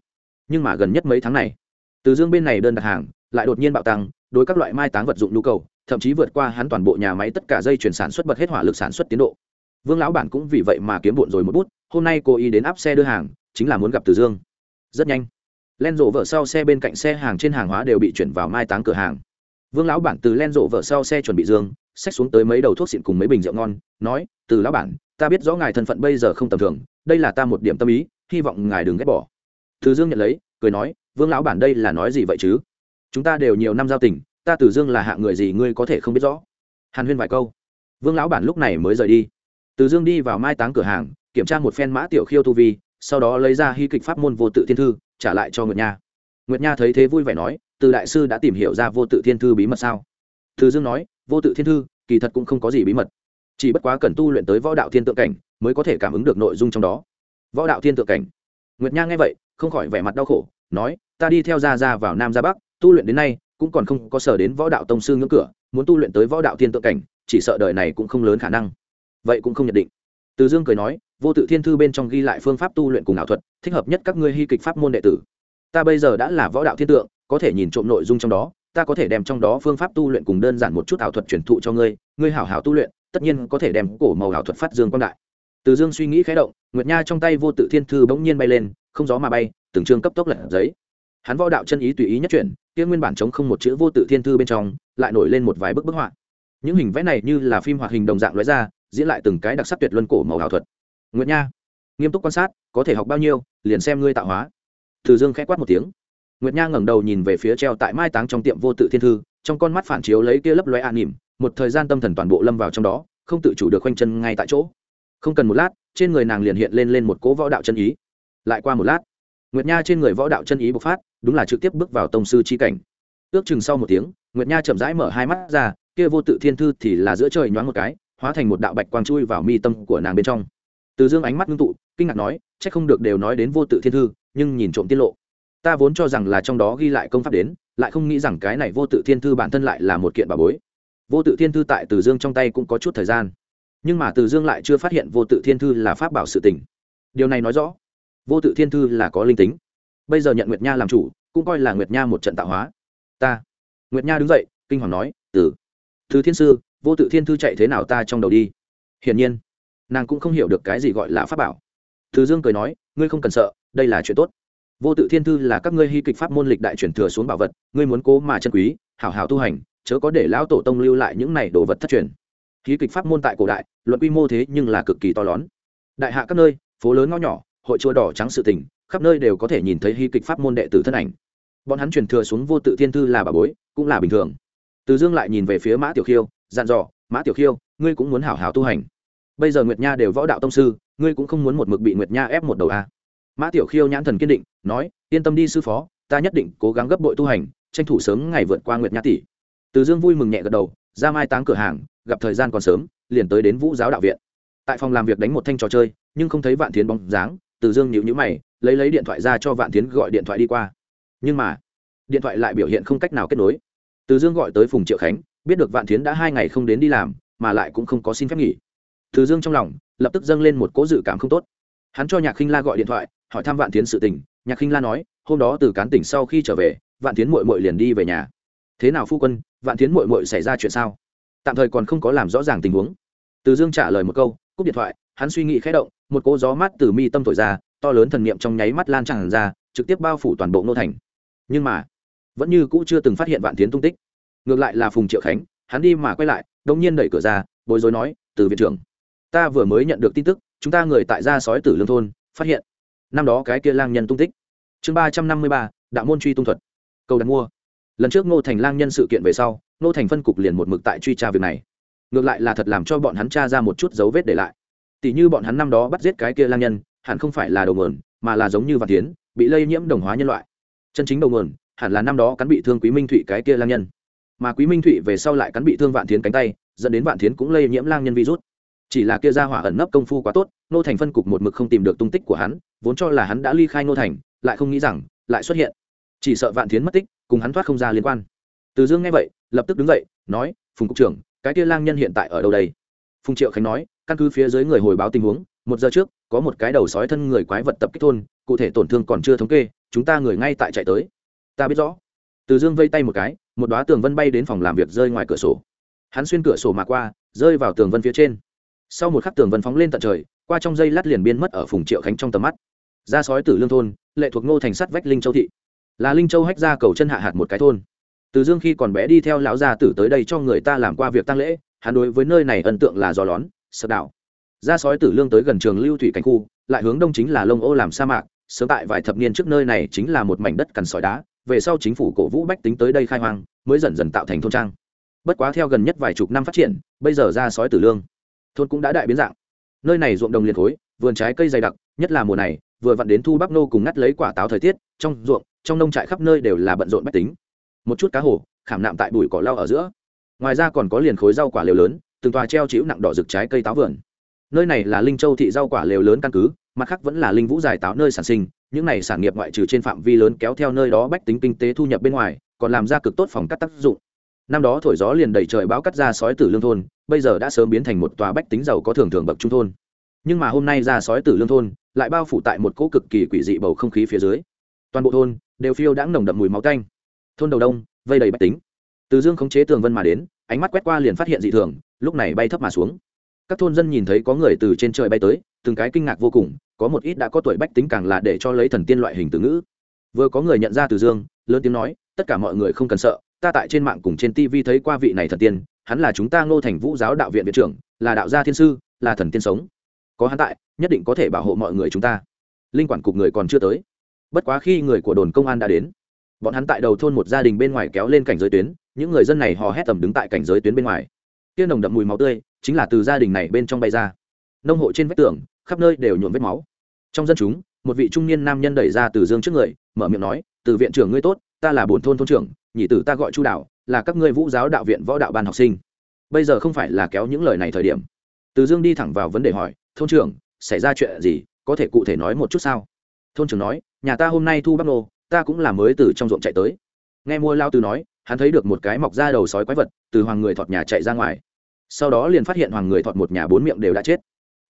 Nhưng mà gần nhất mấy tháng này, từ dương bên này đơn đặt hàng, lại đột nhiên bạo tăng, đối các loại mai táng vật dụng nhu cầu, thậm chí vượt qua hắn toàn bộ nhà máy tất cả dây chuyển sản xuất bật hết hỏa lực sản xuất tiến độ. Vương lão bản cũng vì vậy mà kiếm bụn rồi một bút, hôm nay cô ý đến áp xe đưa hàng chính là muốn gặp từ dương. Rất nhanh len rộ vợ sau xe bên cạnh xe hàng trên hàng hóa đều bị chuyển vào mai táng cửa hàng. Vương lão bản từ len rộ vợ sau xe chuẩn bị dương, xách xuống tới mấy đầu thuốc xịn cùng mấy bình rượu ngon, nói, từ lão bản, ta biết rõ ngài thân phận bây giờ không tầm thường, đây là ta một điểm tâm ý, hy vọng ngài đừng ghét bỏ. Từ dương nhận lấy, cười nói, vương lão bản đây là nói gì vậy chứ? Chúng ta đều nhiều năm giao tình, ta từ dương là hạng người gì ngươi có thể không biết rõ. Hàn huyên vài câu. Vương lão bản lúc này mới rời đi. Từ dương đi vào mai táng cửa hàng, kiểm tra một phen mã tiểu khiêu tu vi sau đó lấy ra hy kịch pháp môn vô tự thiên thư, trả lại cho nguyệt nha. Nguyệt nha thấy thế vui vẻ nói, từ đại sư đã tìm hiểu ra vô tự thiên thư bí mật sao? Từ dương nói, vô tự thiên thư, kỳ thật cũng không có gì bí mật. Chỉ bất quá cần tu luyện tới võ đạo thiên tượng cảnh mới có thể cảm ứng được nội dung trong đó. Võ đạo thiên tượng cảnh. Nguyệt nha nghe vậy, không khỏi vẻ mặt đau khổ, nói, ta đi theo ra ra vào nam ra bắc, tu luyện đến nay, cũng còn không có sở đến võ đạo tông sư ngưỡng cửa, muốn tu luyện tới võ đạo thiên tượng cảnh, chỉ sợ đời này cũng không lớn khả năng. Vậy cũng không nhận định. Từ dương cười nói vô tự thiên thư bên trong ghi lại phương pháp tu luyện cùng ảo thuật, thích hợp nhất các ngươi hy kịch pháp môn đệ tử. Ta bây giờ đã là võ đạo thiên tượng, có thể nhìn trộm nội dung trong đó, ta có thể đem trong đó phương pháp tu luyện cùng đơn giản một chút ảo thuật truyền thụ cho ngươi ngươi hảo hảo tu luyện, tất nhiên có thể đem cổ màu ảo thuật phát dương quang đại. Từ dương suy nghĩ khé động, nguyệt nha trong tay vô tự thiên thư bỗng nhiên bay lên, không gió mà bay, từng chương cấp tốc lật giấy. Hắn võ đạo chân ý tùy ý nhất chuyển, kia nguyên bản chống không một chữ vô tự thiên thư bên trong, lại nổi lên một vài bức bức họa. Những hình vẽ này như là phim hoạt hình đồng dạng lóe ra, diễn lại từng cái đặc sắc tuyệt luân cổ màu ảo thuật nguyệt nha, nghiêm túc quan sát, có thể học bao nhiêu, liền xem ngươi tạo hóa. Từ dương khẽ quát một tiếng. Nguyệt nha ngẩng đầu nhìn về phía treo tại mai táng trong tiệm vô tự thiên thư, trong con mắt phản chiếu lấy kia lấp lóe an nỉm một thời gian tâm thần toàn bộ lâm vào trong đó, không tự chủ được khoanh chân ngay tại chỗ. Không cần một lát, trên người nàng liền hiện lên lên một cố võ đạo chân ý. Lại qua một lát, nguyệt nha trên người võ đạo chân ý bộc phát, đúng là trực tiếp bước vào tông sư chi cảnh. Ước chừng sau một tiếng, nguyệt nha chậm rãi mở hai mắt ra, kia vô tự thiên thư thì là giữa trời nhoáng một cái, hóa thành một đạo bạch quang chui vào mi tâm của nàng bên trong từ dương ánh mắt ngưng tụ, kinh ngạc nói c h ắ c không được đều nói đến vô tự thiên thư, nhưng nhìn trộm tiết lộ. Ta vốn cho rằng là trong đó ghi lại công pháp đến, lại không nghĩ rằng cái này vô tự thiên thư bản thân lại là một kiện bà bối. Vô tự thiên thư tại từ dương trong tay cũng có chút thời gian. Nhưng mà từ dương lại chưa phát hiện vô tự thiên thư là pháp bảo sự tình. Điều này nói rõ, vô tự thiên thư là có linh tính. Bây giờ nhận nguyệt nha làm chủ, cũng coi là nguyệt nha một trận tạo hóa. Ta, nguyệt nha đứng dậy, kinh hoàng nói, từ thứ thiên sư, vô tự thiên thư chạy thế nào ta trong đầu đi? Hiển nhiên nàng cũng không hiểu được cái gì gọi là pháp bảo. Thứ dương cười nói, ngươi không cần sợ, đây là chuyện tốt. Vô tự thiên thư là các ngươi hy kịch pháp môn lịch đại chuyển thừa xuống bảo vật, ngươi muốn cố mà chân quý, hảo hảo tu hành, chớ có để lão tổ tông lưu lại những này đồ vật thất truyền. Hí kịch pháp môn tại cổ đại, luận quy mô thế nhưng là cực kỳ to lớn. Đại hạ các nơi, phố lớn ngõ nhỏ, hội chùa đỏ trắng sự tình, khắp nơi đều có thể nhìn thấy hí kịch pháp môn đệ tử thân ảnh. Bọn hắn truyền thừa xuống vô tự thiên thư là bà bối, cũng là bình thường. Từ dương lại nhìn về phía mã tiểu khiêu, dặn dò, mã tiểu khiêu, ngươi cũng muốn hảo hảo tu hành bây giờ nguyệt nha đều võ đạo tông sư, ngươi cũng không muốn một mực bị nguyệt nha ép một đầu a mã tiểu khiêu nhãn thần kiên định, nói, yên tâm đi sư phó, ta nhất định cố gắng gấp bội tu hành, tranh thủ sớm ngày vượt qua nguyệt nha tỷ. Từ dương vui mừng nhẹ gật đầu, ra mai táng cửa hàng, gặp thời gian còn sớm, liền tới đến vũ giáo đạo viện. Tại phòng làm việc đánh một thanh trò chơi, nhưng không thấy vạn tiến bóng dáng, từ dương nhịu nhữ mày, lấy lấy điện thoại ra cho vạn tiến gọi điện thoại đi qua. Nhưng mà, điện thoại lại biểu hiện không cách nào kết nối. Từ dương gọi tới phùng triệu khánh, biết được vạn tiến đã hai ngày không đến đi làm, mà lại cũng không có xin phép nghỉ từ dương trong lòng, lập tức dâng lên một cố dự cảm không tốt. Hắn cho nhạc khinh la gọi điện thoại, hỏi thăm vạn tiến sự tình. Nhạc khinh la nói, hôm đó từ cán tỉnh sau khi trở về, vạn tiến mội mội liền đi về nhà. Thế nào phu quân, vạn tiến mội mội xảy ra chuyện sao? Tạm thời còn không có làm rõ ràng tình huống. Từ dương trả lời một câu, cúp điện thoại, hắn suy nghĩ khẽ động, một cỗ gió mát từ mi tâm thổi ra, to lớn thần niệm trong nháy mắt lan tràn ra, trực tiếp bao phủ toàn bộ nô thành. Nhưng mà, vẫn như cũ chưa từng phát hiện vạn tiến tung tích. Ngược lại là phùng triệu khánh, hắn đi mà quay lại đông nhiên đẩy cửa ra, bối rối nói, từ viện trưởng ta vừa mới nhận được tin tức, chúng ta người tại gia sói tử lương thôn, phát hiện. Năm đó cái kia lang nhân tung tích. Chương ba trăm năm mươi ba, đạo môn truy tung thuật. Cầu đặt mua. Lần trước ngô thành lang nhân sự kiện về sau, ngô thành phân cục liền một mực tại truy tra việc này. Ngược lại là thật làm cho bọn hắn tra ra một chút dấu vết để lại. Tỷ như bọn hắn năm đó bắt giết cái kia lang nhân, hẳn không phải là đầu nguồn, mà là giống như vạn tiến bị lây nhiễm đồng hóa nhân loại. Chân chính đầu nguồn, hẳn là năm đó cắn bị thương quý minh thụy cái kia lang nhân. Mà quý minh thụy về sau lại cắn bị thương vạn tiến cánh tay, dẫn đến vạn tiến cũng lây nhiễm lang nhân virus chỉ là kia ra hỏa ẩn nấp công phu quá tốt nô thành phân cục một mực không tìm được tung tích của hắn, vốn cho là hắn đã ly khai nô thành, lại không nghĩ rằng, lại xuất hiện. Chỉ sợ vạn thiến mất tích, cùng hắn thoát không ra liên quan. Từ dương nghe vậy, lập tức đứng dậy, nói, phùng cục trưởng, cái kia lang nhân hiện tại ở đâu đây? Phùng triệu khánh nói, căn cứ phía dưới người hồi báo tình huống, một giờ trước, có một cái đầu sói thân người quái vật tập kích thôn, cụ thể tổn thương còn chưa thống kê, chúng ta người ngay tại chạy tới. Ta biết rõ. Từ dương vây tay một cái, một đoá tường vân bay đến phòng làm việc rơi ngoài cửa sổ. Hắn xuyên cửa sổ mà qua, rơi vào tường vân phía trên sau một khắc tường vân phóng lên tận trời, qua trong dây lát liền biên mất ở phùng triệu khánh trong tầm mắt. Ra sói tử lương thôn, lệ thuộc ngô thành sắt vách linh châu thị. Là linh châu hách ra cầu chân hạ hạt một cái thôn. Từ dương khi còn bé đi theo lão gia tử tới đây cho người ta làm qua việc tăng lễ, hắn đối với nơi này ấn tượng là gió lón, sợ đảo. Ra sói tử lương tới gần trường lưu thủy cảnh khu, lại hướng đông chính là lông ô làm sa mạc, sớm tại vài thập niên trước nơi này chính là một mảnh đất cằn sỏi đá, về sau chính phủ cổ vũ bách tính tới đây khai hoang, mới dần dần tạo thành thôn trang. Bất quá theo gần nhất vài chục năm phát triển, bây giờ ra sói tử lương thôn cũng đã đại biến dạng. Nơi này ruộng đồng liền khối, vườn trái cây dày đặc, nhất là mùa này, vừa vặn đến thu bắp nô cùng ngắt lấy quả táo thời tiết, trong ruộng, trong nông trại khắp nơi đều là bận rộn bách tính. Một chút cá hồ, khảm nạm tại bụi cỏ lau ở giữa. Ngoài ra còn có liền khối rau quả lều lớn, từng tòa treo chịu nặng đỏ rực trái cây táo vườn. Nơi này là linh châu thị rau quả lều lớn căn cứ, mặt khác vẫn là linh vũ giải táo nơi sản sinh, những này sản nghiệp ngoại trừ trên phạm vi lớn kéo theo nơi đó bách tính kinh tế thu nhập bên ngoài, còn làm ra cực tốt phòng cắt tác dụng năm đó thổi gió liền đầy trời báo cắt ra sói tử lương thôn, bây giờ đã sớm biến thành một tòa bách tính giàu có thường thường bậc trung thôn. Nhưng mà hôm nay ra sói tử lương thôn, lại bao phủ tại một cỗ cực kỳ quỷ dị bầu không khí phía dưới. Toàn bộ thôn đều phiêu đãng nồng đậm mùi máu tanh. Thôn đầu đông, vây đầy bách tính. Từ dương khống chế tường vân mà đến, ánh mắt quét qua liền phát hiện dị thường, lúc này bay thấp mà xuống. Các thôn dân nhìn thấy có người từ trên trời bay tới, từng cái kinh ngạc vô cùng, có một ít đã có tuổi bách tính càng là để cho lấy thần tiên loại hình từ ngữ. Vừa có người nhận ra từ dương, lớn tiếng nói, tất cả mọi người không cần sợ ta tại trên mạng cùng trên tv thấy qua vị này thần tiên, hắn là chúng ta ngô thành vũ giáo đạo viện viện trưởng, là đạo gia thiên sư, là thần tiên sống. Có hắn tại, nhất định có thể bảo hộ mọi người chúng ta. Linh quản cục người còn chưa tới. Bất quá khi người của đồn công an đã đến, bọn hắn tại đầu thôn một gia đình bên ngoài kéo lên cảnh giới tuyến, những người dân này hò hét tầm đứng tại cảnh giới tuyến bên ngoài. Tiên nồng đậm mùi máu tươi, chính là từ gia đình này bên trong bay ra. Nông hộ trên vách tường, khắp nơi đều nhuộm vết máu. Trong dân chúng, một vị trung niên nam nhân đẩy ra từ dương trước người, mở miệng nói, từ viện trưởng ngươi tốt, ta là bổn thôn thôn trưởng nhị tử ta gọi chu đạo là các ngươi vũ giáo đạo viện võ đạo ban học sinh. Bây giờ không phải là kéo những lời này thời điểm. Từ dương đi thẳng vào vấn đề hỏi, thôn trưởng, xảy ra chuyện gì? Có thể cụ thể nói một chút sao? Thôn trưởng nói, nhà ta hôm nay thu bắp nô, ta cũng là mới từ trong ruộng chạy tới. Nghe mua lao từ nói, hắn thấy được một cái mọc ra đầu sói quái vật, từ hoàng người thọt nhà chạy ra ngoài. Sau đó liền phát hiện hoàng người thọt một nhà bốn miệng đều đã chết.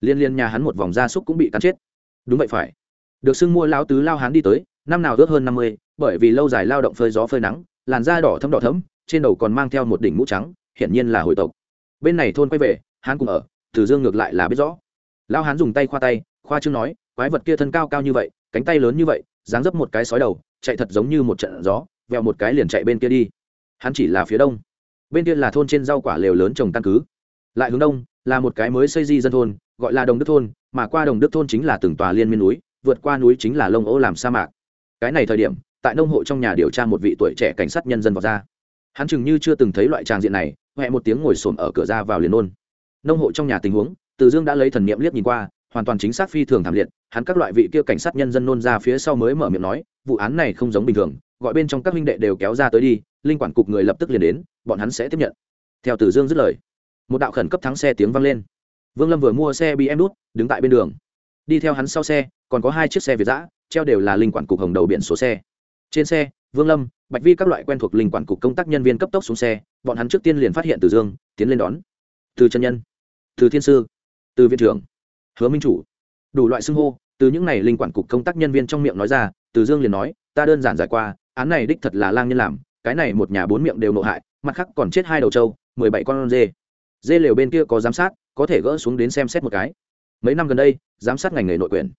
Liên liên nhà hắn một vòng gia súc cũng bị cắn chết. Đúng vậy phải. Được xưng mua lao tứ lao hắn đi tới, năm nào ước hơn năm mươi, bởi vì lâu dài lao động phơi gió phơi nắng làn da đỏ thấm đỏ thấm, trên đầu còn mang theo một đỉnh mũ trắng, hiển nhiên là hồi tộc. Bên này thôn quay về, hắn cùng ở, từ dương ngược lại là biết rõ. Lao hán dùng tay khoa tay, khoa chương nói, quái vật kia thân cao cao như vậy, cánh tay lớn như vậy, dáng dấp một cái sói đầu, chạy thật giống như một trận gió, vẹo một cái liền chạy bên kia đi. Hắn chỉ là phía đông. Bên kia là thôn trên rau quả lều lớn trồng căn cứ. Lại hướng đông, là một cái mới xây di dân thôn, gọi là đồng đức thôn, mà qua đồng đức thôn chính là từng tòa liên miên núi, vượt qua núi chính là lông ô làm sa mạc. Cái này thời điểm tại nông hộ trong nhà điều tra một vị tuổi trẻ cảnh sát nhân dân vào ra. Hắn chừng như chưa từng thấy loại tràng diện này huệ một tiếng ngồi xổm ở cửa ra vào liền ôn. Nông hộ trong nhà tình huống, từ dương đã lấy thần niệm liếc nhìn qua, hoàn toàn chính xác phi thường thảm liệt, hắn các loại vị kia cảnh sát nhân dân nôn ra phía sau mới mở miệng nói, vụ án này không giống bình thường, gọi bên trong các huynh đệ đều kéo ra tới đi, linh quản cục người lập tức liền đến, bọn hắn sẽ tiếp nhận. Theo tử dương dứt lời, một đạo khẩn cấp thắng xe tiếng vang lên. Vương lâm vừa mua xe bị em đút, đứng tại bên đường. Đi theo hắn sau xe, còn có hai chiếc xe việt giã treo đều là linh quản cục hồng đầu biển số xe trên xe, vương lâm, bạch vi các loại quen thuộc linh quản cục công tác nhân viên cấp tốc xuống xe, bọn hắn trước tiên liền phát hiện từ dương, tiến lên đón. Từ chân nhân, từ thiên sư, từ viện trưởng, hứa minh chủ. Đủ loại xưng hô, từ những n à y linh quản cục công tác nhân viên trong miệng nói ra, từ dương liền nói, ta đơn giản giải qua, án này đích thật là lang nhân làm, cái này một nhà bốn miệng đều nộ hại, mặt khác còn chết hai đầu trâu, mười bảy con dê. Dê lều bên kia có giám sát, có thể gỡ xuống đến xem xét một cái. Mấy năm gần đây, giám sát ngành nghề nội quyền.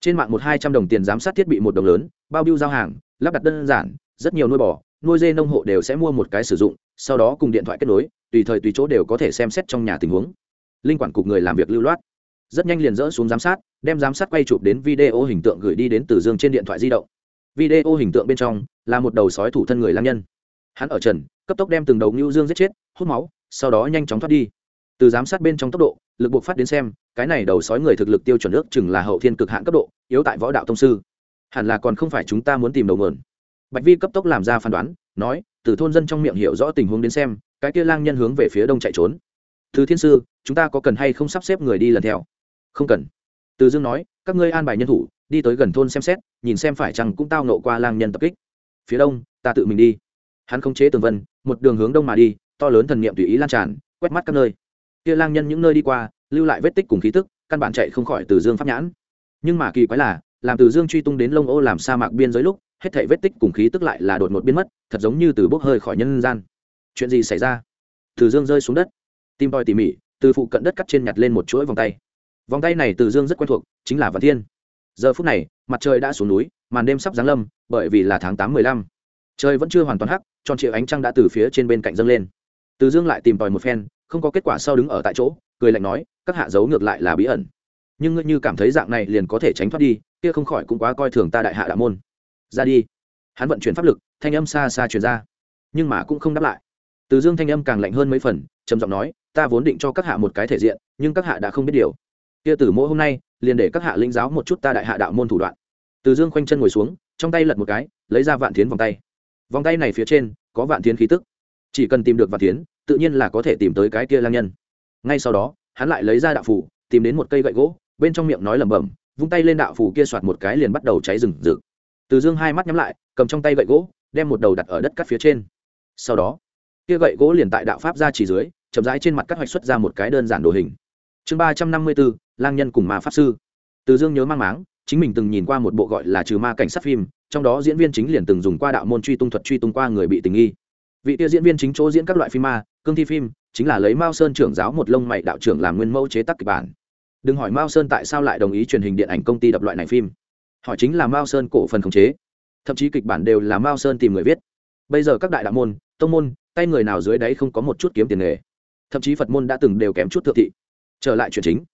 Trên mạng một hai trăm đồng tiền giám sát thiết bị một đồng lớn, bao biêu giao hàng lắp đặt đơn giản, rất nhiều nuôi bò, nuôi dê nông hộ đều sẽ mua một cái sử dụng, sau đó cùng điện thoại kết nối, tùy thời tùy chỗ đều có thể xem xét trong nhà tình huống. Linh quản cục người làm việc lưu loát. Rất nhanh liền dỡ xuống giám sát, đem giám sát quay chụp đến video hình tượng gửi đi đến từ dương trên điện thoại di động. Video hình tượng bên trong, là một đầu sói thủ thân người lang nhân. Hắn ở trần, cấp tốc đem từng đầu ngưu dương giết chết, hút máu, sau đó nhanh chóng thoát đi. Từ giám sát bên trong tốc độ, lực buộc phát đến xem, cái này đầu sói người thực lực tiêu chuẩn ước chừng là hậu thiên cực hạn cấp độ, yếu tại võ đạo tông sư hẳn là còn không phải chúng ta muốn tìm đầu mượn bạch vi cấp tốc làm ra phán đoán, nói, từ thôn dân trong miệng hiểu rõ tình huống đến xem, cái kia lang nhân hướng về phía đông chạy trốn. Thứ thiên sư, chúng ta có cần hay không sắp xếp người đi lần theo? Không cần. Từ dương nói, các ngươi an bài nhân thủ, đi tới gần thôn xem xét, nhìn xem phải chăng cũng tao nộ qua lang nhân tập kích. Phía đông, ta tự mình đi. Hắn không chế tường vân, một đường hướng đông mà đi, to lớn thần niệm tùy ý lan tràn, quét mắt các nơi. Kia lang nhân những nơi đi qua, lưu lại vết tích cùng khí tức, căn bản chạy không khỏi từ dương pháp nhãn. Nhưng mà kỳ quái là làm từ dương truy tung đến lông ô làm sa mạc biên giới lúc, hết thảy vết tích cùng khí tức lại là đột ngột biến mất, thật giống như từ bốc hơi khỏi nhân gian. Chuyện gì xảy ra? Từ dương rơi xuống đất. Tim tòi tỉ mỉ, từ phụ cận đất cắt trên nhặt lên một chuỗi vòng tay. Vòng tay này từ dương rất quen thuộc, chính là vạn thiên. Giờ phút này, mặt trời đã xuống núi, màn đêm sắp giáng lâm, bởi vì là tháng tám mười lăm. Trời vẫn chưa hoàn toàn hắc, tròn triệu ánh trăng đã từ phía trên bên cạnh dâng lên. Từ dương lại tìm tòi một phen, không có kết quả sau đứng ở tại chỗ, cười lạnh nói, các hạ dấu ngược lại là bí ẩn. Nhưng ngươi như cảm thấy dạng này liền có thể tránh thoát đi kia không khỏi cũng quá coi thường ta đại hạ đạo môn. Ra đi. Hắn vận chuyển pháp lực, thanh âm xa xa truyền ra, nhưng mà cũng không đáp lại. Từ dương thanh âm càng lạnh hơn mấy phần, trầm giọng nói, ta vốn định cho các hạ một cái thể diện, nhưng các hạ đã không biết điều. Kia từ mỗi hôm nay, liền để các hạ lĩnh giáo một chút ta đại hạ đạo môn thủ đoạn. Từ dương khoanh chân ngồi xuống, trong tay lật một cái, lấy ra vạn tiến vòng tay. Vòng tay này phía trên, có vạn tiến khí tức. Chỉ cần tìm được vạn tiến tự nhiên là có thể tìm tới cái kia lang nhân. Ngay sau đó, hắn lại lấy ra đạo phủ tìm đến một cây gậy gỗ, bên trong miệng nói lẩm bẩm vung tay lên đạo phù kia soạt một cái liền bắt đầu cháy rừng rực. Từ dương hai mắt nhắm lại, cầm trong tay gậy gỗ, đem một đầu đặt ở đất cắt phía trên. Sau đó, kia gậy gỗ liền tại đạo pháp ra chỉ dưới, chậm rãi trên mặt cắt hoạch xuất ra một cái đơn giản đồ hình. Chương ba trăm năm mươi bốn, lang nhân cùng ma pháp sư. Từ dương nhớ mang máng, chính mình từng nhìn qua một bộ gọi là trừ ma cảnh sát phim, trong đó diễn viên chính liền từng dùng qua đạo môn truy tung thuật truy tung qua người bị tình nghi. Vị tia diễn viên chính chỗ diễn các loại phim ma, cương thi phim, chính là lấy mao sơn trưởng giáo một lông mày đạo trưởng làm nguyên mẫu chế tác kịch bản đừng hỏi mao sơn tại sao lại đồng ý truyền hình điện ảnh công ty đập loại này phim họ chính là mao sơn cổ phần khống chế thậm chí kịch bản đều là mao sơn tìm người viết bây giờ các đại đạo môn tông môn tay người nào dưới đấy không có một chút kiếm tiền nghề thậm chí phật môn đã từng đều kém chút thượng thị trở lại chuyện chính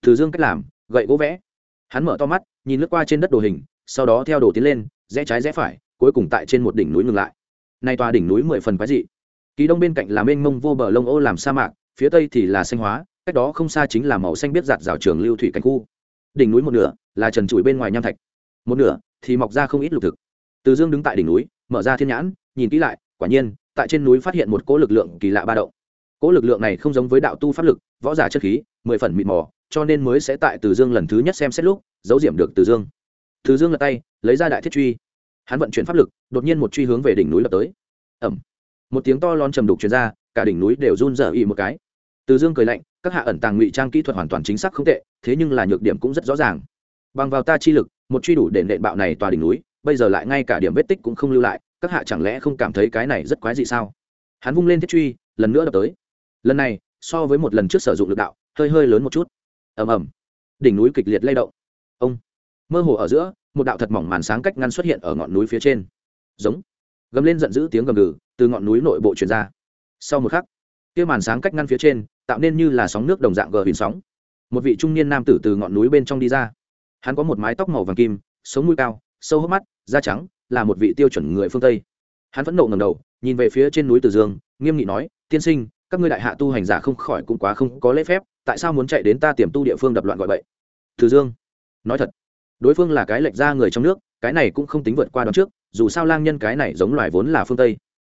từ dương cách làm gậy gỗ vẽ hắn mở to mắt nhìn lướt qua trên đất đồ hình sau đó theo đồ tiến lên rẽ trái rẽ phải cuối cùng tại trên một đỉnh núi ngừng lại nay tòa đỉnh núi mười phần quái dị kỳ đông bên cạnh là mênh mông vô bờ lông ô làm sa mạc phía tây thì là xanh hóa cách đó không xa chính là màu xanh biết giạt rào trường lưu thủy cảnh khu. Đỉnh núi một nửa là trần trụi bên ngoài nham thạch. Một nửa thì mọc ra không ít lục thực. Từ dương đứng tại đỉnh núi, mở ra thiên nhãn, nhìn kỹ lại, quả nhiên, tại trên núi phát hiện một cỗ lực lượng kỳ lạ ba động. Cỗ lực lượng này không giống với đạo tu pháp lực, võ giả chất khí, mười phần mịt mò, cho nên mới sẽ tại từ dương lần thứ nhất xem xét lúc, giấu diệm được từ dương. Từ dương lật tay, lấy ra đại thiết truy. Hắn vận chuyển pháp lực, đột nhiên một truy hướng về đỉnh núi lập tới. Ẩm một tiếng to lon trầm đục chuyển ra, cả đỉnh núi đều run rở ị một cái. Từ dương cười lạnh các hạ ẩn tàng ngụy trang kỹ thuật hoàn toàn chính xác không tệ, thế nhưng là nhược điểm cũng rất rõ ràng. Bằng vào ta chi lực, một truy đủ để nện bạo này tòa đỉnh núi, bây giờ lại ngay cả điểm vết tích cũng không lưu lại, các hạ chẳng lẽ không cảm thấy cái này rất quái dị sao? Hắn vung lên thiết truy, lần nữa đập tới. Lần này, so với một lần trước sử dụng lực đạo, hơi hơi lớn một chút. Ầm ầm. Đỉnh núi kịch liệt lay động. Ông. Mơ hồ ở giữa, một đạo thật mỏng màn sáng cách ngăn xuất hiện ở ngọn núi phía trên. Giống. Gầm lên giận dữ tiếng gầm gừ từ ngọn núi nội bộ truyền ra. Sau một khắc kia màn sáng cách ngăn phía trên, tạo nên như là sóng nước đồng dạng gờ hình sóng. Một vị trung niên nam tử từ ngọn núi bên trong đi ra. Hắn có một mái tóc màu vàng kim, sống mũi cao, sâu hốc mắt, da trắng, là một vị tiêu chuẩn người phương tây. Hắn vẫn nộ ngầm đầu, nhìn về phía trên núi từ dương, nghiêm nghị nói, tiên sinh, các ngươi đại hạ tu hành giả không khỏi cũng quá không có lễ phép, tại sao muốn chạy đến ta tiềm tu địa phương đập loạn gọi vậy từ dương, nói thật, đối phương là cái lệch ra người trong nước, cái này cũng không tính vượt qua đón trước, dù sao lang nhân cái này giống loài vốn là phương tây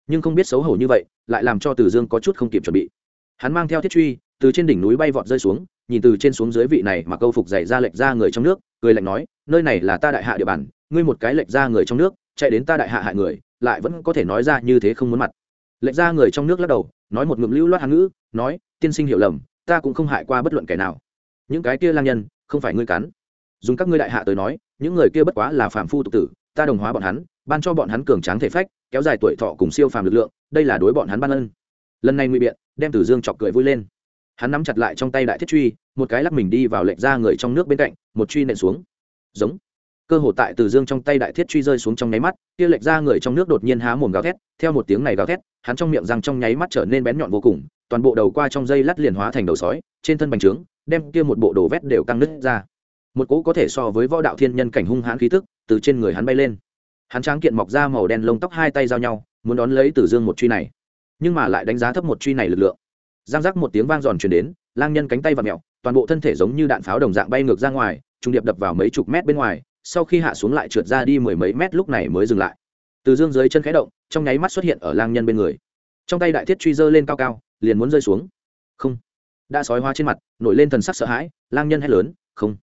nhưng không biết xấu hổ như vậy, lại làm cho từ dương có chút không kịp chuẩn bị. Hắn mang theo thiết truy, từ trên đỉnh núi bay vọt rơi xuống, nhìn từ trên xuống dưới vị này mà câu phục dày ra lệch ra người trong nước, cười lạnh nói, nơi này là ta đại hạ địa bàn, ngươi một cái lệch ra người trong nước, chạy đến ta đại hạ hại người, lại vẫn có thể nói ra như thế không muốn mặt. Lệch ra người trong nước lắc đầu, nói một ngụm lưu loát hán ngữ, nói, tiên sinh hiểu lầm, ta cũng không hại qua bất luận kẻ nào. Những cái kia lang nhân, không phải ngươi cắn. Dùng các ngươi đại hạ tới nói, những người kia bất quá là phạm phu tục tử, ta đồng hóa bọn hắn ban cho bọn hắn cường tráng thể phách, kéo dài tuổi thọ cùng siêu phàm lực lượng, đây là đối bọn hắn ban ân. Lần này ngụy biện, đem tử dương chọc cười vui lên. Hắn nắm chặt lại trong tay đại thiết truy, một cái lắc mình đi vào lệnh ra người trong nước bên cạnh, một truy nện xuống. Giống. Cơ hồ tại từ dương trong tay đại thiết truy rơi xuống trong nháy mắt, kia lệch ra người trong nước đột nhiên há mồm gào thét, theo một tiếng này gào thét, hắn trong miệng răng trong nháy mắt trở nên bén nhọn vô cùng, toàn bộ đầu qua trong dây lát liền hóa thành đầu sói, trên thân bành trướng, đem kia một bộ đồ vét đều căng nứt ra. Một cỗ có thể so với võ đạo thiên nhân cảnh hung hãn khí tức từ trên người hắn bay lên hắn tráng kiện mọc ra màu đen lông tóc hai tay giao nhau, muốn đón lấy từ dương một truy này. Nhưng mà lại đánh giá thấp một truy này lực lượng. Giang giác một tiếng vang giòn truyền đến, lang nhân cánh tay và mẹo toàn bộ thân thể giống như đạn pháo đồng dạng bay ngược ra ngoài, trung điệp đập vào mấy chục mét bên ngoài, sau khi hạ xuống lại trượt ra đi mười mấy mét lúc này mới dừng lại. Từ dương dưới chân khẽ động, trong nháy mắt xuất hiện ở lang nhân bên người. Trong tay đại thiết truy dơ lên cao cao, liền muốn rơi xuống. Không. Đã sói hoa trên mặt, nổi lên thần sắc sợ hãi, lang nhân hét lớn, không.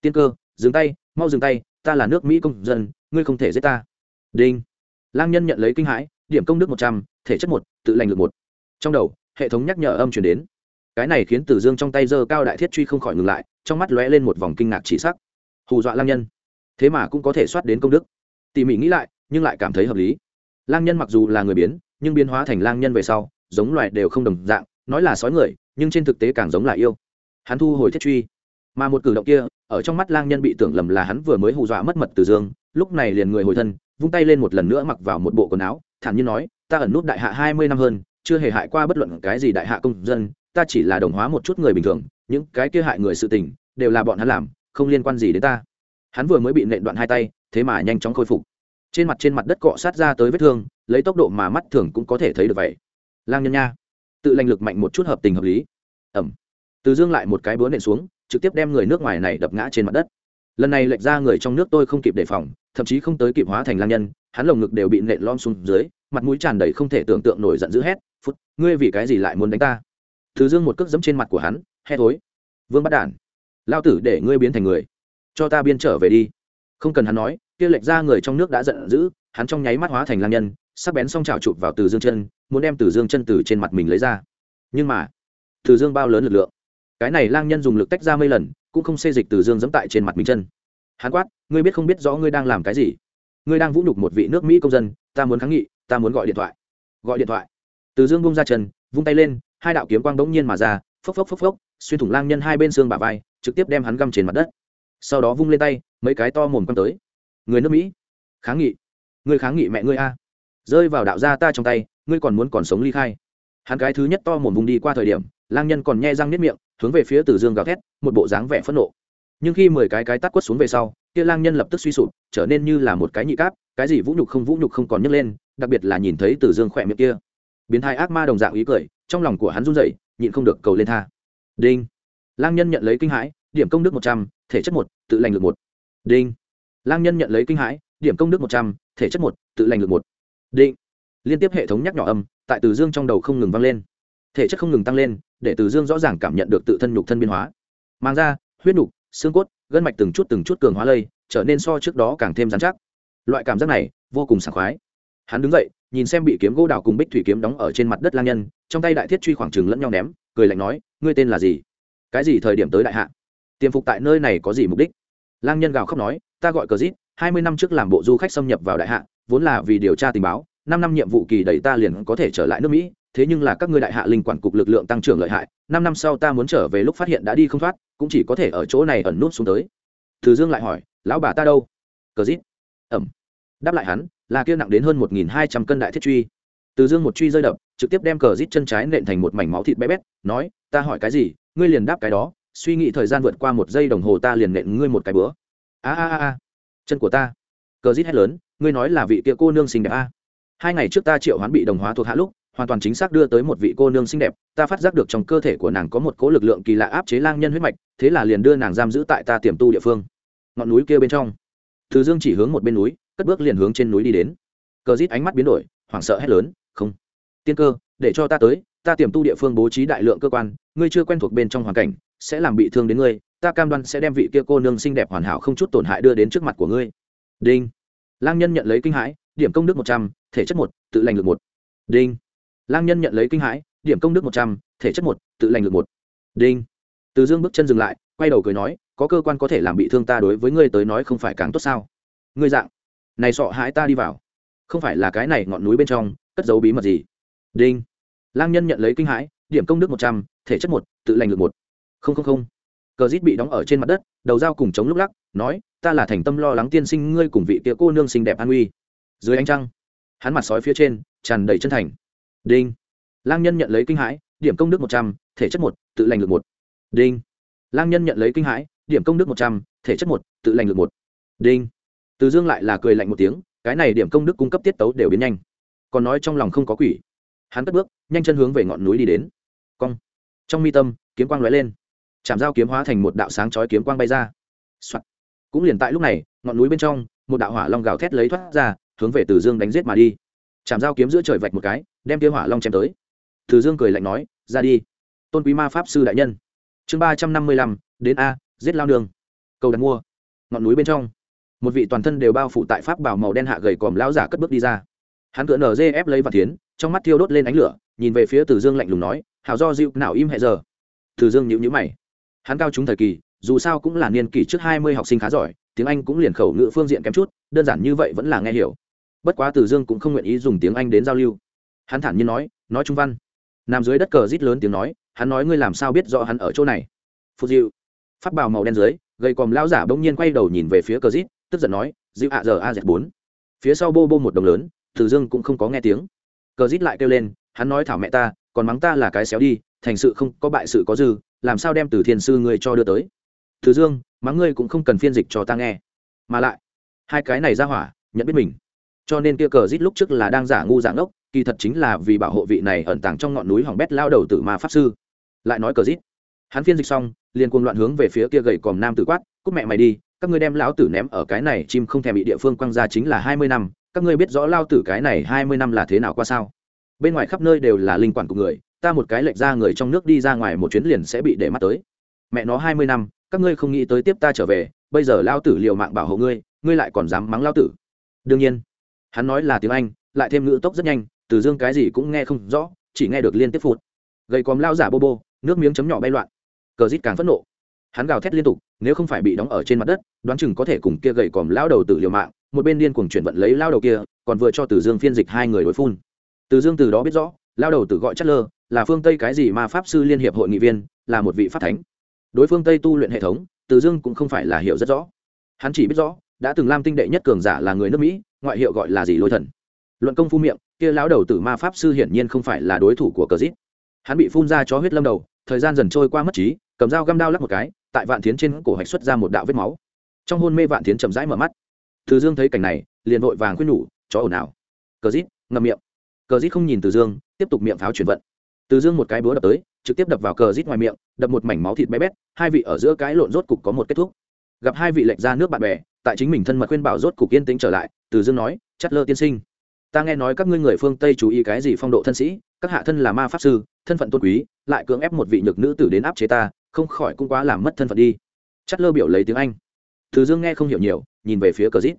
Tiên cơ, dừng tay, mau dừng tay, ta là nước mỹ công dân, ngươi không thể giết ta đinh. Lang nhân nhận lấy kinh hãi, điểm công đức một trăm, thể chất một, tự lành lực một. Trong đầu, hệ thống nhắc nhở âm chuyển đến. Cái này khiến tử dương trong tay giơ cao đại thiết truy không khỏi ngừng lại, trong mắt lóe lên một vòng kinh ngạc chỉ sắc. Hù dọa lang nhân. Thế mà cũng có thể soát đến công đức. Tỉ mỉ nghĩ lại, nhưng lại cảm thấy hợp lý. Lang nhân mặc dù là người biến, nhưng biến hóa thành lang nhân về sau, giống loài đều không đồng dạng, nói là sói người, nhưng trên thực tế càng giống là yêu. Hắn thu hồi thiết truy. Mà một cử động kia, ở trong mắt lang nhân bị tưởng lầm là hắn vừa mới hù dọa mất mật từ dương, lúc này liền người hồi thân vung tay lên một lần nữa mặc vào một bộ quần áo, thản nhiên nói, ta ẩn nút đại hạ hai mươi năm hơn, chưa hề hại qua bất luận cái gì đại hạ công dân, ta chỉ là đồng hóa một chút người bình thường, những cái kia hại người sự tình, đều là bọn hắn làm, không liên quan gì đến ta. Hắn vừa mới bị nện đoạn hai tay, thế mà nhanh chóng khôi phục. Trên mặt trên mặt đất cọ sát ra tới vết thương, lấy tốc độ mà mắt thường cũng có thể thấy được vậy. Lang nhân nha, tự lành lực mạnh một chút hợp tình hợp lý. Ẩm. Từ dương lại một cái búa nện xuống, trực tiếp đem người nước ngoài này đập ngã trên mặt đất. Lần này lệch ra người trong nước tôi không kịp đề phòng thậm chí không tới kịp hóa thành lang nhân, hắn lồng ngực đều bị nện lom xuống dưới, mặt mũi tràn đầy không thể tưởng tượng nổi giận dữ hét, phút, ngươi vì cái gì lại muốn đánh ta? Từ dương một cước dẫm trên mặt của hắn, hét thối, vương bắt đản lao tử để ngươi biến thành người, cho ta biên trở về đi. Không cần hắn nói, kia lệch ra người trong nước đã giận dữ, hắn trong nháy mắt hóa thành lang nhân, sắc bén song trào chụp vào từ dương chân, muốn đem từ dương chân từ trên mặt mình lấy ra. Nhưng mà, từ dương bao lớn lực lượng. Cái này lang nhân dùng lực tách ra mấy lần, cũng không xê dịch từ dương dẫm tại trên mặt mình chân hắn quát, ngươi biết không biết rõ ngươi đang làm cái gì? Ngươi đang vũ nhục một vị nước mỹ công dân, ta muốn kháng nghị, ta muốn gọi điện thoại. Gọi điện thoại. Từ dương bung ra chân, vung tay lên, hai đạo kiếm quang bỗng nhiên mà ra, phốc phốc phốc phốc, xuyên thủng lang nhân hai bên xương bả vai, trực tiếp đem hắn găm trên mặt đất. Sau đó vung lên tay, mấy cái to mồm quăng tới. Người nước mỹ, kháng nghị. Người kháng nghị mẹ ngươi a. Rơi vào đạo gia ta trong tay, ngươi còn muốn còn sống ly khai. Hắn cái thứ nhất to mồm vùng đi qua thời điểm, lang nhân còn nhe răng nếp miệng, hướng về phía từ dương gào thét, một bộ dáng vẻ phẫn nộ nhưng khi mười cái cái tắt quất xuống về sau, kia lang nhân lập tức suy sụp, trở nên như là một cái nhị cáp, cái gì vũ nhục không vũ nhục không còn nhấc lên, đặc biệt là nhìn thấy từ dương khỏe miệng kia. Biến thái ác ma đồng dạng ý cười, trong lòng của hắn run rẩy, nhịn không được cầu lên tha. Đinh. Lang nhân nhận lấy kinh hãi, điểm công đức một trăm, thể chất một, tự lành lực một. Đinh. Lang nhân nhận lấy kinh hãi, điểm công đức một trăm, thể chất một, tự lành lực một. Định liên tiếp hệ thống nhắc nhỏ âm, tại từ dương trong đầu không ngừng vang lên. Thể chất không ngừng tăng lên, để từ dương rõ ràng cảm nhận được tự thân nhục thân biên hóa. Mang ra, huyết nhục xương cốt, gân mạch từng chút từng chút cường hóa lây, trở nên so trước đó càng thêm dán chắc. Loại cảm giác này, vô cùng sảng khoái. Hắn đứng dậy, nhìn xem bị kiếm gỗ đào cùng bích thủy kiếm đóng ở trên mặt đất lang nhân, trong tay đại thiết truy khoảng trừng lẫn nhau ném, cười lạnh nói, ngươi tên là gì? Cái gì thời điểm tới đại hạ? Tiềm phục tại nơi này có gì mục đích? Lang nhân gào khóc nói, ta gọi cờ dít, hai mươi năm trước làm bộ du khách xâm nhập vào đại hạ, vốn là vì điều tra tình báo, năm năm nhiệm vụ kỳ đầy ta liền có thể trở lại nước mỹ thế nhưng là các ngươi đại hạ linh quản cục lực lượng tăng trưởng lợi hại, năm năm sau ta muốn trở về lúc phát hiện đã đi không thoát, cũng chỉ có thể ở chỗ này ẩn nút xuống tới. Từ dương lại hỏi, lão bà ta đâu? Cờ dít, ẩm. Đáp lại hắn, là kia nặng đến hơn một nghìn hai trăm cân đại thiết truy. Từ dương một truy rơi đập, trực tiếp đem cờ rít chân trái nện thành một mảnh máu thịt bé bét, nói, ta hỏi cái gì? Ngươi liền đáp cái đó, suy nghĩ thời gian vượt qua một giây đồng hồ ta liền nện ngươi một cái bữa. A a a chân của ta. Cờ rít hét lớn, ngươi nói là vị kia cô nương xinh đẹp a. Hai ngày trước ta triệu hoán bị đồng hóa thuộc hạ lúc hoàn toàn chính xác đưa tới một vị cô nương xinh đẹp, ta phát giác được trong cơ thể của nàng có một cố lực lượng kỳ lạ áp chế lang nhân huyết mạch, thế là liền đưa nàng giam giữ tại ta tiềm tu địa phương. Ngọn núi kia bên trong. Từ dương chỉ hướng một bên núi, cất bước liền hướng trên núi đi đến. Cờ rít ánh mắt biến đổi, hoảng sợ hét lớn, không, tiên cơ, để cho ta tới, ta tiềm tu địa phương bố trí đại lượng cơ quan, ngươi chưa quen thuộc bên trong hoàn cảnh, sẽ làm bị thương đến ngươi, ta cam đoan sẽ đem vị kia cô nương xinh đẹp hoàn hảo không chút tổn hại đưa đến trước mặt của ngươi. Đinh. Lang nhân nhận lấy kinh hãi, điểm công đức một trăm, thể chất một, tự lành lực một. Đinh lang nhân nhận lấy kinh hãi, điểm công đức một trăm, thể chất một, tự lành lực một. Đinh. Từ dương bước chân dừng lại, quay đầu cười nói, có cơ quan có thể làm bị thương ta đối với ngươi tới nói không phải càng tốt sao? Ngươi dạng, này sọ hãi ta đi vào. Không phải là cái này ngọn núi bên trong, cất giấu bí mật gì? Đinh. Lang nhân nhận lấy kinh hãi, điểm công đức một trăm, thể chất một, tự lành lực một. Không không không. Cờ rít bị đóng ở trên mặt đất, đầu dao cùng chống lúc lắc, nói, ta là thành tâm lo lắng tiên sinh ngươi cùng vị kia cô nương xinh đẹp an uy dưới ánh trăng, hắn mặt sói phía trên, tràn đầy chân thành đinh. Lang nhân nhận lấy kinh hãi, điểm công đức một trăm, thể chất một, tự lành lực một. Đinh. Lang nhân nhận lấy kinh hãi, điểm công đức một trăm, thể chất một, tự lành lực một. Đinh. Từ dương lại là cười lạnh một tiếng, cái này điểm công đức cung cấp tiết tấu đều biến nhanh. Còn nói trong lòng không có quỷ. Hắn cất bước, nhanh chân hướng về ngọn núi đi đến. Cong. Trong mi tâm, kiếm quang lóe lên. Chạm dao kiếm hóa thành một đạo sáng chói kiếm quang bay ra、Soạn. cũng liền tại lúc này, ngọn núi bên trong, một đạo hỏa long gào thét lấy thoát ra, hướng về từ dương đánh giết mà đi. Chạm dao kiếm giữa trời vạch một cái đem kia hỏa long chém tới. Từ dương cười lạnh nói, ra đi, tôn quý ma pháp sư đại nhân. Chương ba trăm năm mươi lăm, đến a, giết lao đường. Cầu đặt mua. Ngọn núi bên trong, một vị toàn thân đều bao phủ tại pháp bảo màu đen hạ gầy còm lão giả cất bước đi ra. Hắn cựa nở dê ép lấy vạn tiến trong mắt thiêu đốt lên ánh lửa, nhìn về phía từ dương lạnh lùng nói hào do dịu, nào im hệ giờ. Từ dương nhịu nhữ mày. Hắn cao chúng thời kỳ, dù sao cũng là niên kỷ trước hai mươi học sinh khá giỏi, tiếng anh cũng liền khẩu ngữ phương diện kém chút, đơn giản như vậy vẫn là nghe hiểu. Bất quá từ dương cũng không nguyện ý dùng tiếng anh đến giao lưu hắn thản nhiên nói nói trung văn. Nằm dưới đất cờ rít lớn tiếng nói, hắn nói ngươi làm sao biết rõ hắn ở chỗ này? Phù diệu phát bào màu đen dưới, gầy còm lão giả bỗng nhiên quay đầu nhìn về phía cờ rít, tức giận nói dịu hạ giờ a z bốn. Phía sau bô bô một đồng lớn, từ dương cũng không có nghe tiếng. Cờ rít lại kêu lên, hắn nói thảo mẹ ta, còn mắng ta là cái xéo đi, thành sự không có bại sự có dư, làm sao đem từ thiên sư ngươi cho đưa tới? Từ dương, mắng ngươi cũng không cần phiên dịch cho ta nghe. Mà lại, hai cái này ra hỏa, nhận biết mình. Cho nên kia cờ rít lúc trước là đang giả ngu giả ngốc kỳ thật chính là vì bảo hộ vị này ẩn tàng trong ngọn núi hỏng bét lao đầu tử ma pháp sư. Lại nói cờ rít. Hắn phiên dịch xong, liền cuồng loạn hướng về phía kia gầy còm nam tử quát, cút mẹ mày đi, các ngươi đem lão tử ném ở cái này chim không thèm bị địa phương quăng ra chính là hai mươi năm, các ngươi biết rõ lao tử cái này hai mươi năm là thế nào qua sao? Bên ngoài khắp nơi đều là linh quản của người, ta một cái lệch ra người trong nước đi ra ngoài một chuyến liền sẽ bị để mắt tới. Mẹ nó hai mươi năm, các ngươi không nghĩ tới tiếp ta trở về, bây giờ lao tử liều mạng bảo hộ ngươi ngươi lại còn dám mắng lao tử. Đương nhiên, hắn nói là tiếng anh, lại thêm ngữ tốc rất nhanh từ dương cái gì cũng nghe không rõ, chỉ nghe được liên tiếp phụt. Gầy còm lao giả bô bô, nước miếng chấm nhỏ bay loạn. Cờ rít càng phẫn nộ. Hắn gào thét liên tục, nếu không phải bị đóng ở trên mặt đất, đoán chừng có thể cùng kia gầy còm lao đầu tự liều mạng, một bên điên cuồng chuyển vận lấy lao đầu kia, còn vừa cho từ dương phiên dịch hai người đối phun. Từ dương từ đó biết rõ, lao đầu tự gọi chất lơ, là phương tây cái gì mà pháp sư liên hiệp hội nghị viên, là một vị pháp thánh. Đối phương tây tu luyện hệ thống, từ dương cũng không phải là hiểu rất rõ. Hắn chỉ biết rõ, đã từng lam tinh đệ nhất cường giả là người nước mỹ, ngoại hiệu gọi là gì lôi thần luận công phu miệng, kia lão đầu tử ma pháp sư hiển nhiên không phải là đối thủ của cờ dít. Hắn bị phun ra chó huyết lâm đầu, thời gian dần trôi qua mất trí, cầm dao găm đao lắc một cái, tại vạn thiến trên cổ hạch xuất ra một đạo vết máu. Trong hôn mê vạn thiến chậm rãi mở mắt. Từ dương thấy cảnh này, liền vội vàng khuyên nhủ, chó ồn ào. Cờ dít ngậm miệng. Cờ dít không nhìn từ dương, tiếp tục miệng pháo chuyển vận. Từ dương một cái búa đập tới, trực tiếp đập vào cờ rít ngoài miệng, đập một mảnh máu thịt bé bét, hai vị ở giữa cái lộn rốt cục có một kết thúc. Gặp hai vị lệch ra nước bạn bè, tại chính mình thân mật khuyên bảo rốt cục yên tĩnh trở lại, từ dương nói chắt lơ tiên sinh ta nghe nói các ngươi người phương tây chú ý cái gì phong độ thân sĩ, các hạ thân là ma pháp sư, thân phận tôn quý, lại cưỡng ép một vị nhược nữ tử đến áp chế ta, không khỏi cũng quá làm mất thân phận đi. Chất lơ biểu lấy tiếng anh. Từ dương nghe không hiểu nhiều, nhìn về phía cờ rít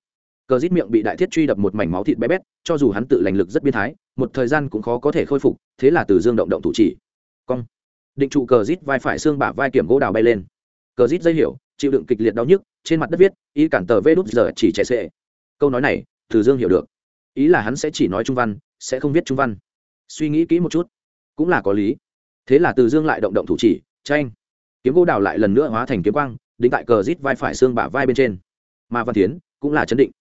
cờ rít miệng bị đại thiết truy đập một mảnh máu thịt bé bét, cho dù hắn tự lành lực rất biến thái, một thời gian cũng khó có thể khôi phục, thế là từ dương động động thủ chỉ. Cong. Định trụ cờ rít vai phải xương bả vai kiểm gỗ đào bay lên. Cờ rít dây hiểu, chịu đựng kịch liệt đau nhức, trên mặt đất viết ý cản tờ vê đút giờ chỉ chạy xệ câu nói này, từ dương hiểu được ý là hắn sẽ chỉ nói trung văn, sẽ không viết trung văn. Suy nghĩ kỹ một chút, cũng là có lý. Thế là từ dương lại động động thủ chỉ, tranh. Kiếm gỗ đào lại lần nữa hóa thành kiếm quang, đính tại cờ rít vai phải xương bả vai bên trên. Mà văn tiến cũng là chấn định.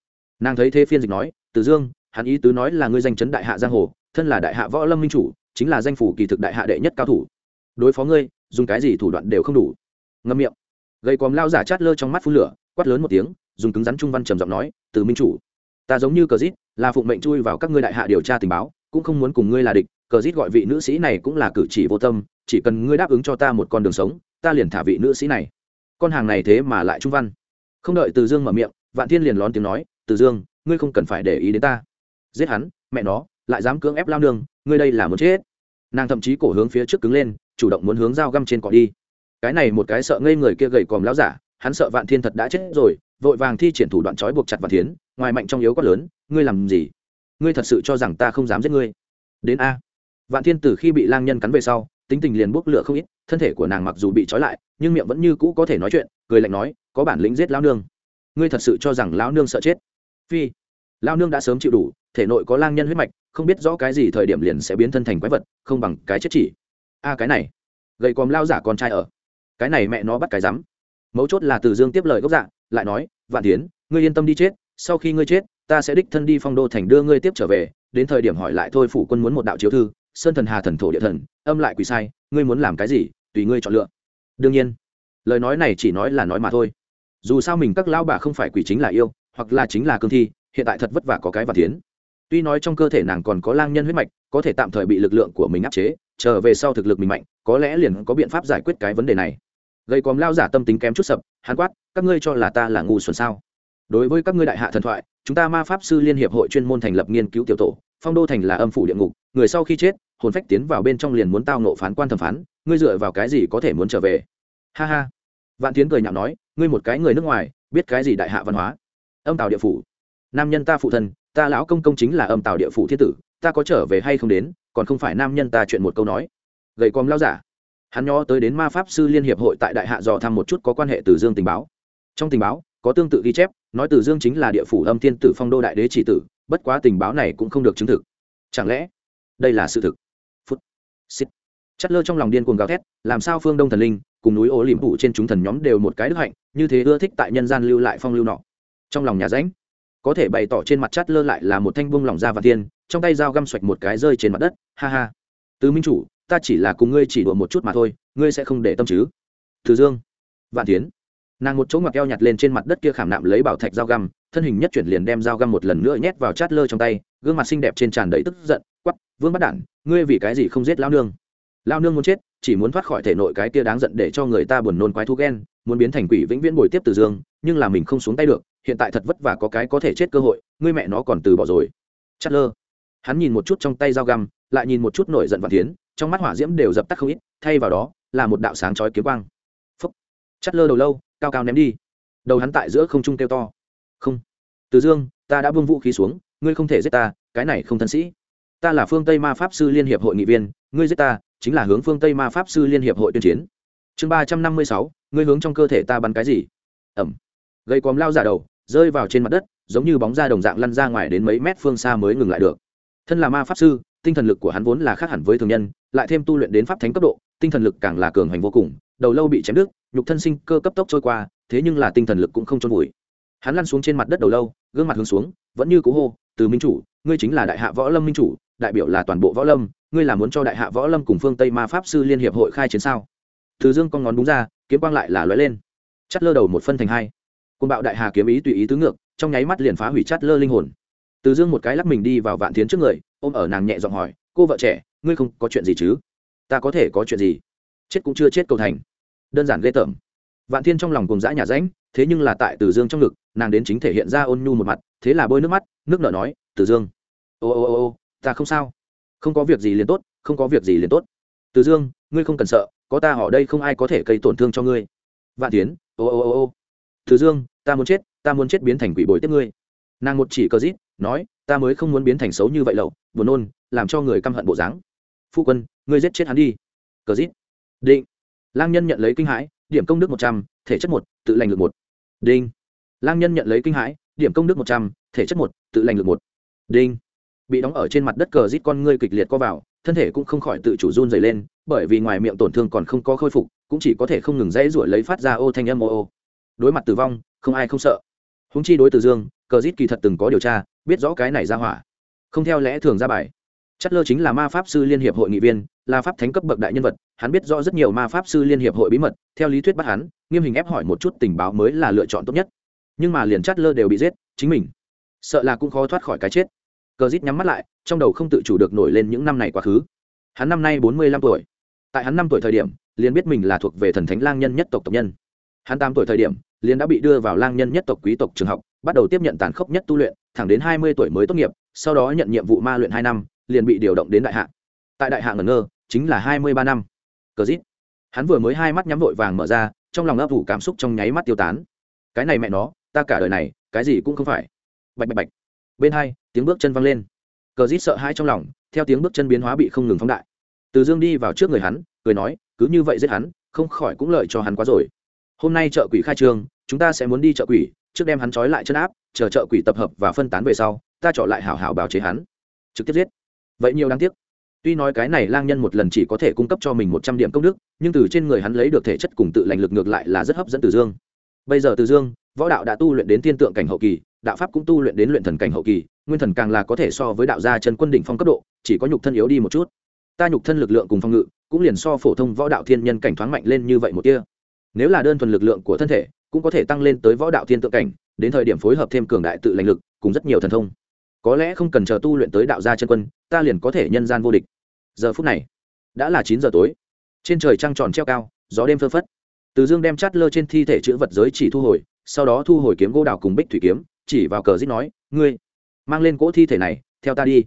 Nàng thấy thế phiên dịch nói, từ dương, hắn ý tứ nói là ngươi danh chấn đại hạ giang hồ, thân là đại hạ võ lâm minh chủ, chính là danh phủ kỳ thực đại hạ đệ nhất cao thủ. Đối phó ngươi, dùng cái gì thủ đoạn đều không đủ. Ngâm miệng. Gây còm lao giả chát lơ trong mắt phun lửa, quát lớn một tiếng, dùng cứng rắn trung văn trầm giọng nói, từ minh chủ, ta giống như cờ rít là phụng mệnh chui vào các ngươi đại hạ điều tra tình báo, cũng không muốn cùng ngươi là địch, cờ rít gọi vị nữ sĩ này cũng là cử chỉ vô tâm, chỉ cần ngươi đáp ứng cho ta một con đường sống, ta liền thả vị nữ sĩ này. Con hàng này thế mà lại trung văn. Không đợi từ dương mở miệng, vạn thiên liền lón tiếng nói, từ dương, ngươi không cần phải để ý đến ta. Giết hắn, mẹ nó, lại dám cưỡng ép lao nương, ngươi đây là muốn chết. Nàng thậm chí cổ hướng phía trước cứng lên, chủ động muốn hướng dao găm trên cỏ đi. Cái này một cái sợ ngây người kia gầy còm láo giả, hắn sợ vạn thiên thật đã chết rồi vội vàng thi triển thủ đoạn trói buộc chặt vạn thiến, ngoài mạnh trong yếu quát lớn, ngươi làm gì? Ngươi thật sự cho rằng ta không dám giết ngươi? Đến a. Vạn thiên từ khi bị lang nhân cắn về sau, tính tình liền bốc lửa không ít, thân thể của nàng mặc dù bị trói lại, nhưng miệng vẫn như cũ có thể nói chuyện, cười lạnh nói, có bản lĩnh giết lão nương. Ngươi thật sự cho rằng lão nương sợ chết? Phi. Lão nương đã sớm chịu đủ, thể nội có lang nhân huyết mạch, không biết rõ cái gì thời điểm liền sẽ biến thân thành quái vật, không bằng cái chết chỉ. A, cái này. Gầy còm lao giả con trai ở. Cái này mẹ nó bắt cái rắm. Mấu chốt là từ dương tiếp lời gốc dạ lại nói, vạn tiến ngươi yên tâm đi chết, sau khi ngươi chết, ta sẽ đích thân đi phong đô thành đưa ngươi tiếp trở về, đến thời điểm hỏi lại thôi phủ quân muốn một đạo chiếu thư, sơn thần hà thần thổ địa thần, âm lại quỳ sai, ngươi muốn làm cái gì, tùy ngươi chọn lựa. Đương nhiên. Lời nói này chỉ nói là nói mà thôi. Dù sao mình các lao bà không phải quỷ chính là yêu, hoặc là chính là cương thi, hiện tại thật vất vả có cái và tiến tuy nói trong cơ thể nàng còn có lang nhân huyết mạch, có thể tạm thời bị lực lượng của mình áp chế trở về sau thực lực mình mạnh, có lẽ liền có biện pháp giải quyết cái vấn đề này gây còm lao giả tâm tính kém chút sập hàn quát, các ngươi cho là ta là ngu xuẩn sao? Đối với các ngươi đại hạ thần thoại, chúng ta ma pháp sư liên hiệp hội chuyên môn thành lập nghiên cứu tiểu tổ, phong đô thành là âm phủ địa ngục, người sau khi chết, hồn phách tiến vào bên trong liền muốn tao nộ phán quan thẩm phán, ngươi dựa vào cái gì có thể muốn trở về? Ha ha. Vạn tiến cười nhạo nói, ngươi một cái người nước ngoài, biết cái gì đại hạ văn hóa? Âm tào địa phủ. Nam nhân ta phụ thân, ta lão công công chính là âm tào địa phủ thiên tử, ta có trở về hay không đến, còn không phải nam nhân ta chuyện một câu nói. Gầy còm lao giả hắn nhó tới đến ma pháp sư liên hiệp hội tại đại hạ dò thăm một chút có quan hệ từ dương tình báo. Trong tình báo, có tương tự ghi chép, nói từ dương chính là địa phủ âm thiên tử phong đô đại đế chỉ tử, bất quá tình báo này cũng không được chứng thực. Chẳng lẽ, đây là sự thực? Phút. Xít chất lơ trong lòng điên cuồng gào thét, làm sao phương đông thần linh cùng núi ố liềm phủ trên chúng thần nhóm đều một cái đức hạnh, như thế ưa thích tại nhân gian lưu lại phong lưu nọ. Trong lòng nhà ránh có thể bày tỏ trên mặt chát lơ lại là một thanh bông lỏng da và tiên trong tay dao găm xoạch một cái rơi trên mặt đất. Ha ha. Từ minh chủ ta chỉ là cùng ngươi chỉ đùa một chút mà thôi, ngươi sẽ không để tâm chứ? Từ dương. Vạn tiến nàng một chỗ ngoặc eo nhặt lên trên mặt đất kia khảm nạm lấy bảo thạch dao găm, thân hình nhất chuyển liền đem dao găm một lần nữa nhét vào chát lơ trong tay, gương mặt xinh đẹp trên tràn đầy tức giận quắp vương bắt đản, ngươi vì cái gì không giết lao nương? Lao nương muốn chết, chỉ muốn thoát khỏi thể nội cái kia đáng giận để cho người ta buồn nôn quái thu ghen, muốn biến thành quỷ vĩnh viễn bồi tiếp từ dương, nhưng là mình không xuống tay được, hiện tại thật vất vả có cái có thể chết cơ hội, ngươi mẹ nó còn từ bỏ rồi. Chát lơ. Hắn nhìn một chút trong tay dao găm lại nhìn một chút nổi giận vạn tiến trong mắt hỏa diễm đều dập tắt không ít, thay vào đó là một đạo sáng chói kiếm quang. Phúc. Chát lơ đầu lâu, cao cao ném đi. Đầu hắn tại giữa không trung kêu to. Không. Từ dương, ta đã buông vũ khí xuống, ngươi không thể giết ta, cái này không thân sĩ. Ta là phương tây ma pháp sư liên hiệp hội nghị viên, ngươi giết ta, chính là hướng phương tây ma pháp sư liên hiệp hội tuyên chiến. Chương ba trăm năm mươi sáu, ngươi hướng trong cơ thể ta bắn cái gì? Ẩm. Gây còm lao giả đầu, rơi vào trên mặt đất, giống như bóng da đồng dạng lăn ra ngoài đến mấy mét phương xa mới ngừng lại được thân là ma pháp sư, tinh thần lực của hắn vốn là khác hẳn với thường nhân, lại thêm tu luyện đến pháp thánh cấp độ, tinh thần lực càng là cường hành vô cùng, đầu lâu bị chém đứt, nhục thân sinh cơ cấp tốc trôi qua, thế nhưng là tinh thần lực cũng không trôn vùi. Hắn lăn xuống trên mặt đất đầu lâu, gương mặt hướng xuống, vẫn như cố hô, từ minh chủ, ngươi chính là đại hạ võ lâm minh chủ, đại biểu là toàn bộ võ lâm, ngươi là muốn cho đại hạ võ lâm cùng phương tây ma pháp sư liên hiệp hội khai chiến sao? Từ dương con ngón đúng ra, kiếm quang lại là lóe lên. Chắt lơ đầu một phân thành hai. Côn bạo đại hà kiếm ý tùy ý tứ ngược, trong nháy mắt liền phá hủy chắt lơ linh hồn từ dương một cái lắc mình đi vào vạn tiến trước người, ôm ở nàng nhẹ giọng hỏi, cô vợ trẻ, ngươi không có chuyện gì chứ? Ta có thể có chuyện gì? Chết cũng chưa chết cầu thành. Đơn giản ghê tởm. Vạn thiên trong lòng cùng dã nhà ránh thế nhưng là tại từ dương trong ngực, nàng đến chính thể hiện ra ôn nhu một mặt, thế là bôi nước mắt, nước nở nói, từ dương. Ô ô ô ô, ta không sao. Không có việc gì liền tốt, không có việc gì liền tốt. Từ dương, ngươi không cần sợ, có ta ở đây không ai có thể gây tổn thương cho ngươi. Vạn tiến ô ô ô ô. Từ dương, ta muốn chết, ta muốn chết biến thành quỷ bồi tiếp ngươi. Nàng một chỉ cờ rít nói, ta mới không muốn biến thành xấu như vậy lậu, buồn nôn, làm cho người căm hận bộ dáng. Phu quân, ngươi giết chết hắn đi. Cờ giết. Định. Lang nhân nhận lấy kinh hãi, điểm công đức một trăm, thể chất một, tự lành lực một. Đinh. Lang nhân nhận lấy kinh hãi, điểm công đức một trăm, thể chất một, tự lành lực một. Đinh. Bị đóng ở trên mặt đất cờ rít con ngươi kịch liệt co vào, thân thể cũng không khỏi tự chủ run dày lên, bởi vì ngoài miệng tổn thương còn không có khôi phục, cũng chỉ có thể không ngừng dãy ruổi lấy phát ra ô thanh âm ô ô. Đối mặt tử vong, không ai không sợ. Húng chi đối tử dương, cờ rít kỳ thật từng có điều tra biết rõ cái này ra hỏa. Không theo lẽ thường ra bài. Chất lơ chính là ma pháp sư liên hiệp hội nghị viên, là pháp thánh cấp bậc đại nhân vật, hắn biết rõ rất nhiều ma pháp sư liên hiệp hội bí mật, theo lý thuyết bắt hắn, nghiêm hình ép hỏi một chút tình báo mới là lựa chọn tốt nhất. Nhưng mà liền Chất lơ đều bị giết, chính mình sợ là cũng khó thoát khỏi cái chết. Cờ Dít nhắm mắt lại, trong đầu không tự chủ được nổi lên những năm này quá khứ. Hắn năm nay bốn mươi lăm tuổi. Tại hắn năm tuổi thời điểm, liền biết mình là thuộc về thần thánh lang nhân nhất tộc tộc nhân. Hắn tám tuổi thời điểm, liền đã bị đưa vào lang nhân nhất tộc quý tộc trường học bắt đầu tiếp nhận tàn khốc nhất tu luyện, thẳng đến hai mươi tuổi mới tốt nghiệp, sau đó nhận nhiệm vụ ma luyện hai năm, liền bị điều động đến đại hạ. Tại đại hạ ngẩn ngơ, chính là hai mươi ba năm. Cờ dít. Hắn vừa mới hai mắt nhắm vội vàng mở ra, trong lòng ấp ủ cảm xúc trong nháy mắt tiêu tán. Cái này mẹ nó, ta cả đời này, cái gì cũng không phải. Bạch bạch bạch. Bên hai, tiếng bước chân văng lên. Cờ dít sợ hãi trong lòng, theo tiếng bước chân biến hóa bị không ngừng phóng đại. Từ dương đi vào trước người hắn, cười nói, cứ như vậy giết hắn, không khỏi cũng lợi cho hắn quá rồi. Hôm nay chợ quỷ khai trương chúng ta sẽ muốn đi chợ quỷ trước đem hắn trói lại chân áp, chờ trợ quỷ tập hợp và phân tán về sau, ta trọ lại hảo hảo bào chế hắn. Trực tiếp giết. Vậy nhiều đáng tiếc. Tuy nói cái này lang nhân một lần chỉ có thể cung cấp cho mình một trăm điểm công đức, nhưng từ trên người hắn lấy được thể chất cùng tự lành lực ngược lại là rất hấp dẫn từ dương. Bây giờ từ dương, võ đạo đã tu luyện đến thiên tượng cảnh hậu kỳ, đạo pháp cũng tu luyện đến luyện thần cảnh hậu kỳ, nguyên thần càng là có thể so với đạo gia chân quân đỉnh phong cấp độ, chỉ có nhục thân yếu đi một chút. Ta nhục thân lực lượng cùng phong ngự, cũng liền so phổ thông võ đạo thiên nhân cảnh thoáng mạnh lên như vậy một kia nếu là đơn thuần lực lượng của thân thể cũng có thể tăng lên tới võ đạo thiên tượng cảnh, đến thời điểm phối hợp thêm cường đại tự lành lực, cùng rất nhiều thần thông. Có lẽ không cần chờ tu luyện tới đạo gia chân quân, ta liền có thể nhân gian vô địch. Giờ phút này, đã là chín giờ tối. Trên trời trăng tròn treo cao, gió đêm phơ phất. Từ dương đem chát lơ trên thi thể chữ vật giới chỉ thu hồi, sau đó thu hồi kiếm gỗ đào cùng bích thủy kiếm, chỉ vào cờ rít nói, ngươi, mang lên cỗ thi thể này, theo ta đi.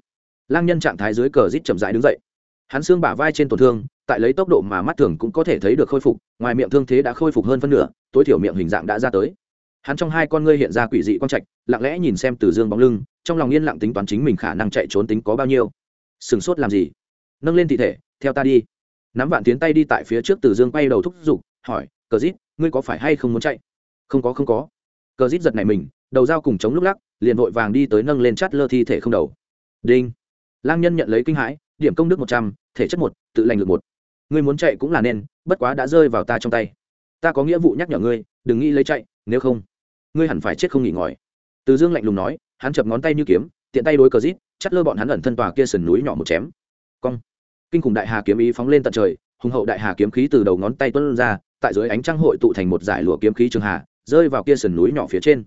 Lang nhân trạng thái dưới cờ rít chậm rãi đứng dậy. Hắn xương bả vai trên tổn thương tại lấy tốc độ mà mắt thường cũng có thể thấy được khôi phục, ngoài miệng thương thế đã khôi phục hơn phân nửa, tối thiểu miệng hình dạng đã ra tới. Hắn trong hai con ngươi hiện ra quỷ dị quang trạch, lặng lẽ nhìn xem từ dương bóng lưng, trong lòng yên lặng tính toán chính mình khả năng chạy trốn tính có bao nhiêu. Sừng sốt làm gì? Nâng lên thi thể, theo ta đi. Nắm vạn tiến tay đi tại phía trước từ dương quay đầu thúc giục, hỏi, cờ rít ngươi có phải hay không muốn chạy? Không có không có. Cờ rít giật này mình, đầu dao cùng chống lúc lắc, liền vội vàng đi tới nâng lên chát lơ thi thể không đầu. Đinh. Lang nhân nhận lấy kinh hãi, điểm công đức một trăm, thể chất một, tự lành lực một ngươi muốn chạy cũng là nên, bất quá đã rơi vào ta trong tay. Ta có nghĩa vụ nhắc nhở ngươi, đừng nghĩ lấy chạy, nếu không, ngươi hẳn phải chết không nghỉ ngỏi. Từ dương lạnh lùng nói, hắn chập ngón tay như kiếm, tiện tay đối cờ rít, chắt lơ bọn hắn ẩn thân tòa kia sườn núi nhỏ một chém. Cong. Kinh khủng đại hà kiếm ý phóng lên tận trời, hùng hậu đại hà kiếm khí từ đầu ngón tay tuân ra, tại dưới ánh trăng hội tụ thành một dải lụa kiếm khí trường hà, rơi vào kia sườn núi nhỏ phía trên.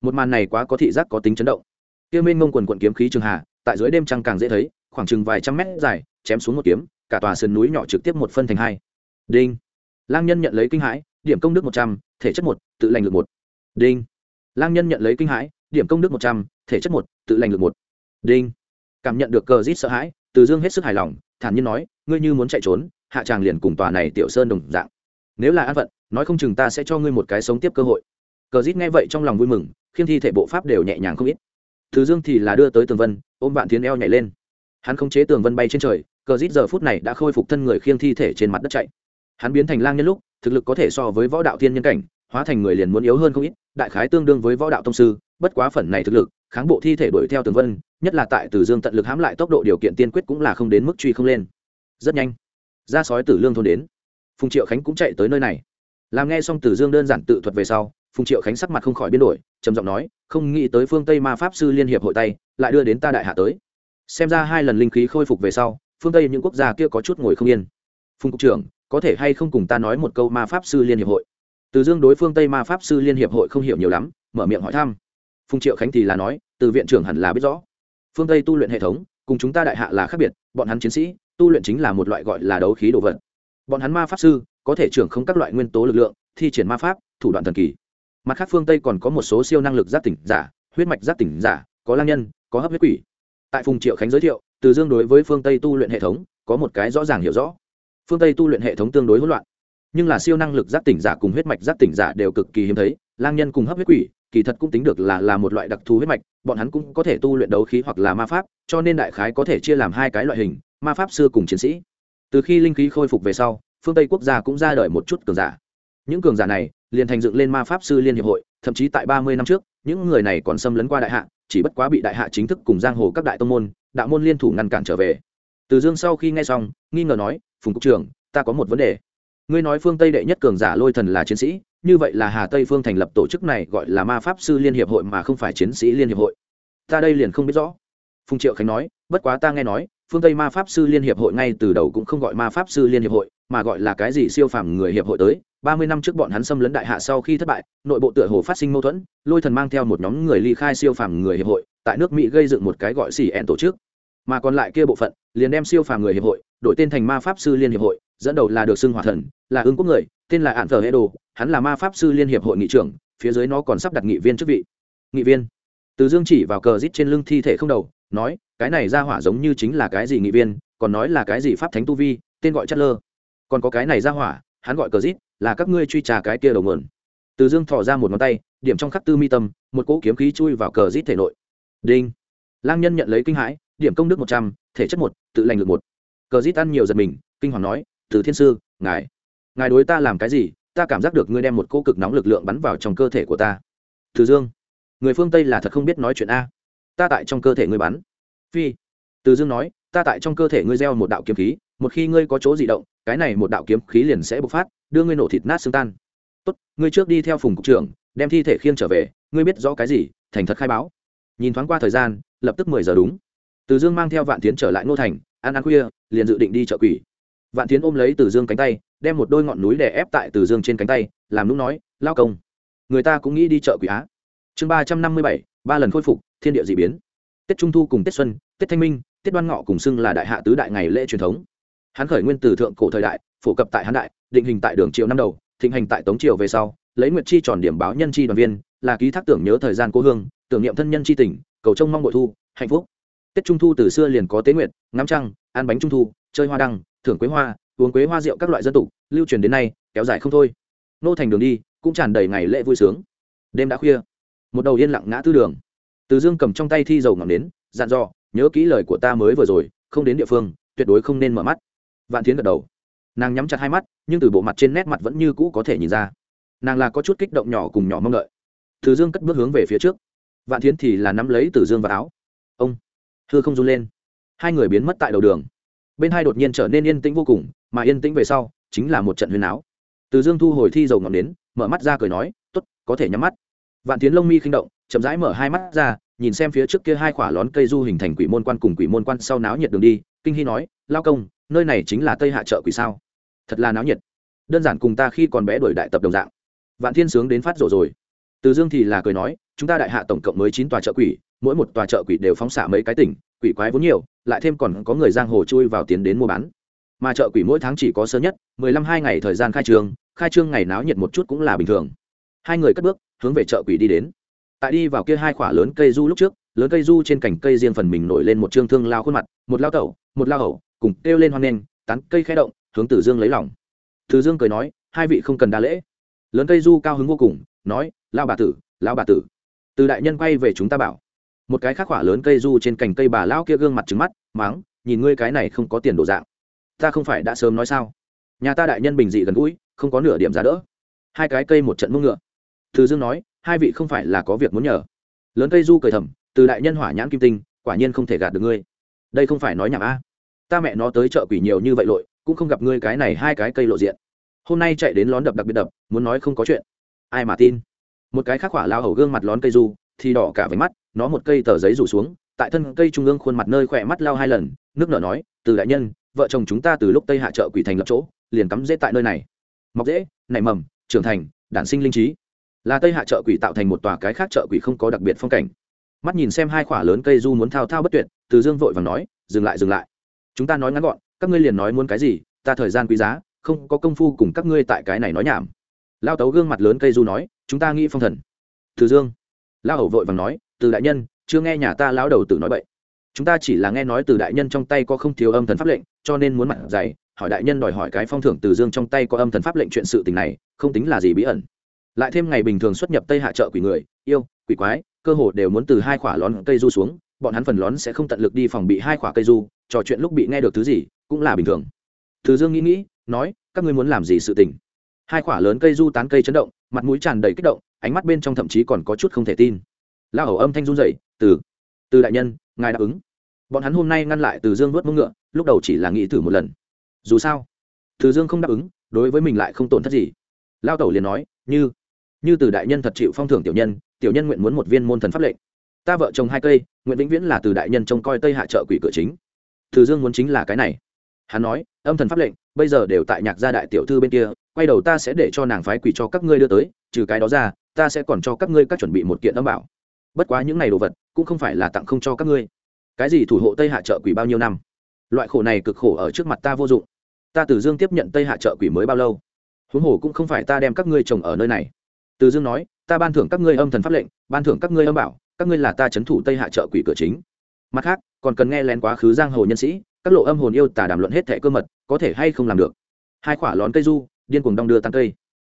Một màn này quá có thị giác, có tính chấn động. Kia mênh mông quần quận kiếm khí trường hà, tại dưới đêm trăng càng dễ thấy, khoảng chừng vài trăm mét dài, chém xuống một kiếm cả tòa sườn núi nhỏ trực tiếp một phân thành hai. Đinh. Lang nhân nhận lấy kinh hãi, điểm công đức một trăm, thể chất một, tự lành lực một. Đinh. Lang nhân nhận lấy kinh hãi, điểm công đức một trăm, thể chất một, tự lành lực một. Đinh. Cảm nhận được cờ rít sợ hãi, từ dương hết sức hài lòng, thản nhiên nói, ngươi như muốn chạy trốn, hạ tràng liền cùng tòa này tiểu sơn đồng dạng. Nếu là an phận, nói không chừng ta sẽ cho ngươi một cái sống tiếp cơ hội. Cờ rít nghe vậy trong lòng vui mừng, khiêm thi thể bộ pháp đều nhẹ nhàng không ít. Từ dương thì là đưa tới tường vân, ôm vạn tiến eo nhảy lên. Hắn không chế tường vân bay trên trời cờ rít giờ phút này đã khôi phục thân người khiêng thi thể trên mặt đất chạy. Hắn biến thành lang nhân lúc, thực lực có thể so với võ đạo thiên nhân cảnh, hóa thành người liền muốn yếu hơn không ít, đại khái tương đương với võ đạo tông sư, bất quá phần này thực lực, kháng bộ thi thể đuổi theo tường vân, nhất là tại từ dương tận lực hãm lại tốc độ điều kiện tiên quyết cũng là không đến mức truy không lên. Rất nhanh, ra sói tử lương thôn đến. Phùng triệu khánh cũng chạy tới nơi này. Làm nghe xong tử dương đơn giản tự thuật về sau, phùng triệu khánh sắc mặt không khỏi biến đổi, trầm giọng nói, không nghĩ tới phương tây ma pháp sư liên hiệp hội tay, lại đưa đến ta đại hạ tới. Xem ra hai lần linh khí khôi phục về sau phương tây những quốc gia kia có chút ngồi không yên phùng cục trưởng có thể hay không cùng ta nói một câu ma pháp sư liên hiệp hội từ dương đối phương tây ma pháp sư liên hiệp hội không hiểu nhiều lắm mở miệng hỏi thăm phùng triệu khánh thì là nói từ viện trưởng hẳn là biết rõ phương tây tu luyện hệ thống cùng chúng ta đại hạ là khác biệt bọn hắn chiến sĩ tu luyện chính là một loại gọi là đấu khí đồ vật bọn hắn ma pháp sư có thể trưởng không các loại nguyên tố lực lượng thi triển ma pháp thủ đoạn thần kỳ mặt khác phương tây còn có một số siêu năng lực giác tỉnh giả huyết mạch giác tỉnh giả có lang nhân có hấp huyết quỷ tại phùng triệu khánh giới thiệu từ dương đối với phương tây tu luyện hệ thống, có một cái rõ ràng hiểu rõ. Phương tây tu luyện hệ thống tương đối hỗn loạn, nhưng là siêu năng lực giác tỉnh giả cùng huyết mạch giác tỉnh giả đều cực kỳ hiếm thấy, lang nhân cùng hấp huyết quỷ, kỳ thật cũng tính được là là một loại đặc thù huyết mạch, bọn hắn cũng có thể tu luyện đấu khí hoặc là ma pháp, cho nên đại khái có thể chia làm hai cái loại hình, ma pháp sư cùng chiến sĩ. Từ khi linh khí khôi phục về sau, phương tây quốc gia cũng ra đời một chút cường giả. Những cường giả này liền thành dựng lên ma pháp sư liên hiệp hội, thậm chí tại ba mươi năm trước, những người này còn xâm lấn qua đại hạ, chỉ bất quá bị đại hạ chính thức cùng giang hồ các đại tông môn đạo môn liên thủ ngăn cản trở về. Từ dương sau khi nghe xong, nghi ngờ nói, phùng cục trưởng, ta có một vấn đề. Ngươi nói phương tây đệ nhất cường giả lôi thần là chiến sĩ, như vậy là hà tây phương thành lập tổ chức này gọi là ma pháp sư liên hiệp hội mà không phải chiến sĩ liên hiệp hội. Ta đây liền không biết rõ. Phùng triệu khánh nói, bất quá ta nghe nói, phương tây ma pháp sư liên hiệp hội ngay từ đầu cũng không gọi ma pháp sư liên hiệp hội, mà gọi là cái gì siêu phàm người hiệp hội tới. Ba mươi năm trước bọn hắn xâm lấn đại hạ sau khi thất bại, nội bộ tựa hồ phát sinh mâu thuẫn, lôi thần mang theo một nhóm người ly khai siêu phàm người hiệp hội tại nước mỹ gây dựng một cái gọi xỉ ẹn tổ chức. Mà còn lại kia bộ phận, liền đem siêu phàm người hiệp hội, đổi tên thành ma pháp sư liên hiệp hội, dẫn đầu là được xưng hỏa thần, là ứng quốc người, tên là ạn thờ hệ đồ hắn là ma pháp sư liên hiệp hội nghị trưởng, phía dưới nó còn sắp đặt nghị viên chức vị. Nghị viên. Từ dương chỉ vào cờ rít trên lưng thi thể không đầu, nói, cái này ra hỏa giống như chính là cái gì nghị viên, còn nói là cái gì pháp thánh tu vi, tên gọi chất lơ còn có cái này ra hỏa, hắn gọi cờ rít, là các ngươi truy trà cái kia đầu nguồn. Từ dương thỏ ra một ngón tay, điểm trong khắc tư mi tâm, một cỗ kiếm khí chui vào cờ rít thể nội đinh. Lang nhân nhận lấy kinh hãi, điểm công đức một trăm, thể chất một, tự lành lực một. Cờ dít ăn nhiều giật mình, kinh hoàng nói, từ thiên sư, ngài ngài đối ta làm cái gì? Ta cảm giác được ngươi đem một cỗ cực nóng lực lượng bắn vào trong cơ thể của ta. Từ dương, người phương tây là thật không biết nói chuyện a. Ta tại trong cơ thể ngươi bắn. Phi. Từ dương nói, ta tại trong cơ thể ngươi gieo một đạo kiếm khí, một khi ngươi có chỗ di động, cái này một đạo kiếm khí liền sẽ bộc phát, đưa ngươi nổ thịt nát xương tan. Tốt, ngươi trước đi theo phùng cục trưởng, đem thi thể khiêng trở về, ngươi biết rõ cái gì, thành thật khai báo nhìn thoáng qua thời gian, lập tức mười giờ đúng. Từ dương mang theo vạn tiến trở lại ngô thành, ăn ăn khuya, liền dự định đi chợ quỷ. Vạn tiến ôm lấy từ dương cánh tay, đem một đôi ngọn núi đè ép tại từ dương trên cánh tay, làm lúc nói, lao công, người ta cũng nghĩ đi chợ quỷ á. Chương ba trăm năm mươi bảy, ba lần khôi phục, thiên địa d ị biến. Tết trung thu cùng tết xuân, tết thanh minh, tết đoan ngọ cùng xưng là đại hạ tứ đại ngày lễ truyền thống. Hắn khởi nguyên từ thượng cổ thời đại, phổ cập tại hán đại, định hình tại đường triều năm đầu, thịnh hành tại tống triều về sau, lấy nguyệt chi tròn điểm báo nhân chi đoàn viên là ký thác tưởng nhớ thời gian cố hương tưởng niệm thân nhân tri tình, cầu trông mong bội thu hạnh phúc. Tết trung thu từ xưa liền có tế nguyệt ngắm trăng ăn bánh trung thu chơi hoa đăng thưởng quế hoa uống quế hoa rượu các loại dân tục lưu truyền đến nay kéo dài không thôi. Nô thành đường đi cũng tràn đầy ngày lễ vui sướng. Đêm đã khuya một đầu yên lặng ngã tư đường. Từ dương cầm trong tay thi dầu ngọn đến dặn dò nhớ kỹ lời của ta mới vừa rồi không đến địa phương tuyệt đối không nên mở mắt. Vạn thiến gật đầu. Nàng nhắm chặt hai mắt nhưng từ bộ mặt trên nét mặt vẫn như cũ có thể nhìn ra. Nàng là có chút kích động nhỏ cùng nhỏ mong đợi từ dương cất bước hướng về phía trước. Vạn thiến thì là nắm lấy từ dương vào áo. Ông hư không run lên. Hai người biến mất tại đầu đường. Bên hai đột nhiên trở nên yên tĩnh vô cùng, mà yên tĩnh về sau chính là một trận huyền áo. Từ dương thu hồi thi dầu ngọn đến mở mắt ra cười nói t ố t có thể nhắm mắt. Vạn tiến lông mi khinh động, chậm rãi mở hai mắt ra, nhìn xem phía trước kia hai quả lón cây du hình thành quỷ môn quan cùng quỷ môn quan sau náo nhiệt đường đi, kinh hy nói, lao công, nơi này chính là tây hạ chợ quỷ sao? Thật là náo nhiệt. Đơn giản cùng ta khi còn bé đổi đại tập đồng dạng. Vạn thiên sướng đến phát rổ rồi từ dương thì là cười nói, chúng ta đại hạ tổng cộng mới chín tòa chợ quỷ, mỗi một tòa chợ quỷ đều phóng xạ mấy cái tỉnh, quỷ quái vốn nhiều, lại thêm còn có người giang hồ chui vào tiến đến mua bán. Mà chợ quỷ mỗi tháng chỉ có sớm nhất, mười lăm hai ngày thời gian khai trương khai trương ngày náo nhiệt một chút cũng là bình thường. Hai người cất bước, hướng về chợ quỷ đi đến. Tại đi vào kia hai khỏa lớn cây du lúc trước, lớn cây du trên cành cây riêng phần mình nổi lên một trương thương lao khuôn mặt, một lao tẩu, một lao hậu cùng kêu lên hoan nghênh, tán cây khai động, hướng tử dương lấy lòng. Từ dương cười nói, hai vị không cần đa lễ. Lớn cây du cao hứng vô cùng, nói lao bà tử, lao bà tử. Từ đại nhân quay về chúng ta bảo. Một cái khắc khỏa lớn cây du trên cành cây bà lao kia gương mặt trứng mắt máng nhìn ngươi cái này không có tiền đồ dạng. Ta không phải đã sớm nói sao? Nhà ta đại nhân bình dị gần gũi, không có nửa điểm giá đỡ. Hai cái cây một trận mông ngựa. Từ dương nói, hai vị không phải là có việc muốn nhờ. Lớn cây du cười thầm, từ đại nhân hỏa nhãn kim tinh, quả nhiên không thể gạt được ngươi. Đây không phải nói nhảm a. Ta mẹ nó tới chợ quỷ nhiều như vậy lội, cũng không gặp ngươi cái này hai cái cây lộ diện. Hôm nay chạy đến lón đập đặc biệt đập, muốn nói không có chuyện. Ai mà tin? Một cái khác hỏa lao hầu gương mặt lón cây du, thì đỏ cả váy mắt, nó một cây tờ giấy rủ xuống, tại thân cây trung ương khuôn mặt nơi khỏe mắt lao hai lần, nước nở nói, từ đại nhân, vợ chồng chúng ta từ lúc tây hạ chợ quỷ thành lập chỗ, liền cắm dễ tại nơi này. Mọc dễ nảy mầm, trưởng thành, đản sinh linh trí. Là tây hạ chợ quỷ tạo thành một tòa cái khác chợ quỷ không có đặc biệt phong cảnh. Mắt nhìn xem hai khỏa lớn cây du muốn thao thao bất tuyệt, từ dương vội và nói, dừng lại dừng lại. Chúng ta nói ngắn gọn, các ngươi liền nói muốn cái gì, ta thời gian quý giá, không có công phu cùng các ngươi tại cái này nói nhảm. Lao tấu gương mặt lớn cây du nói chúng ta nghĩ phong thần. Từ dương. Lão hầu vội vàng nói, từ đại nhân, chưa nghe nhà ta lão đầu tử nói vậy chúng ta chỉ là nghe nói từ đại nhân trong tay có không thiếu âm thần pháp lệnh, cho nên muốn mặt dày, hỏi đại nhân đòi hỏi cái phong thưởng từ dương trong tay có âm thần pháp lệnh chuyện sự tình này, không tính là gì bí ẩn. Lại thêm ngày bình thường xuất nhập tây hạ chợ quỷ người, yêu, quỷ quái, cơ hồ đều muốn từ hai khỏa lón cây du xuống, bọn hắn phần lón sẽ không tận lực đi phòng bị hai khỏa cây du, trò chuyện lúc bị nghe được thứ gì cũng là bình thường. Từ dương nghĩ nghĩ, nói, các ngươi muốn làm gì sự tình? Hai khỏa lớn cây du tán cây chấn động mặt mũi tràn đầy kích động, ánh mắt bên trong thậm chí còn có chút không thể tin. La hầu âm thanh run dậy từ từ đại nhân, ngài đáp ứng. Bọn hắn hôm nay ngăn lại từ dương vớt mông ngựa, lúc đầu chỉ là nghĩ thử một lần. Dù sao, từ dương không đáp ứng, đối với mình lại không tổn thất gì. Lao tẩu liền nói, như như từ đại nhân thật chịu phong thưởng tiểu nhân tiểu nhân nguyện muốn một viên môn thần pháp lệnh. Ta vợ chồng hai cây, nguyện vĩnh viễn là từ đại nhân trông coi tây hạ trợ quỷ cửa chính. Từ dương muốn chính là cái này. Hắn nói, âm thần pháp lệnh bây giờ đều tại nhạc gia đại tiểu thư bên kia, quay đầu ta sẽ để cho nàng phái quỷ cho các ngươi đưa tới, trừ cái đó ra, ta sẽ còn cho các ngươi các chuẩn bị một kiện âm bảo. Bất quá những này đồ vật, cũng không phải là tặng không cho các ngươi. Cái gì thủ hộ tây hạ trợ quỷ bao nhiêu năm? Loại khổ này cực khổ ở trước mặt ta vô dụng. Ta từ dương tiếp nhận tây hạ trợ quỷ mới bao lâu? Huống hồ cũng không phải ta đem các ngươi trồng ở nơi này. Từ dương nói, ta ban thưởng các ngươi âm thần pháp lệnh, ban thưởng các ngươi âm bảo, các ngươi là ta c h ấ n thủ tây hạ trợ quỷ cửa chính. Mặt khác, còn cần nghe lén quá khứ giang hồ nhân sĩ, các lộ âm hồn yêu tả đàm luận hết thẻ cơ mật có thể hay không làm được. Hai quả lón cây du, điên cuồng đong đưa tăng cây.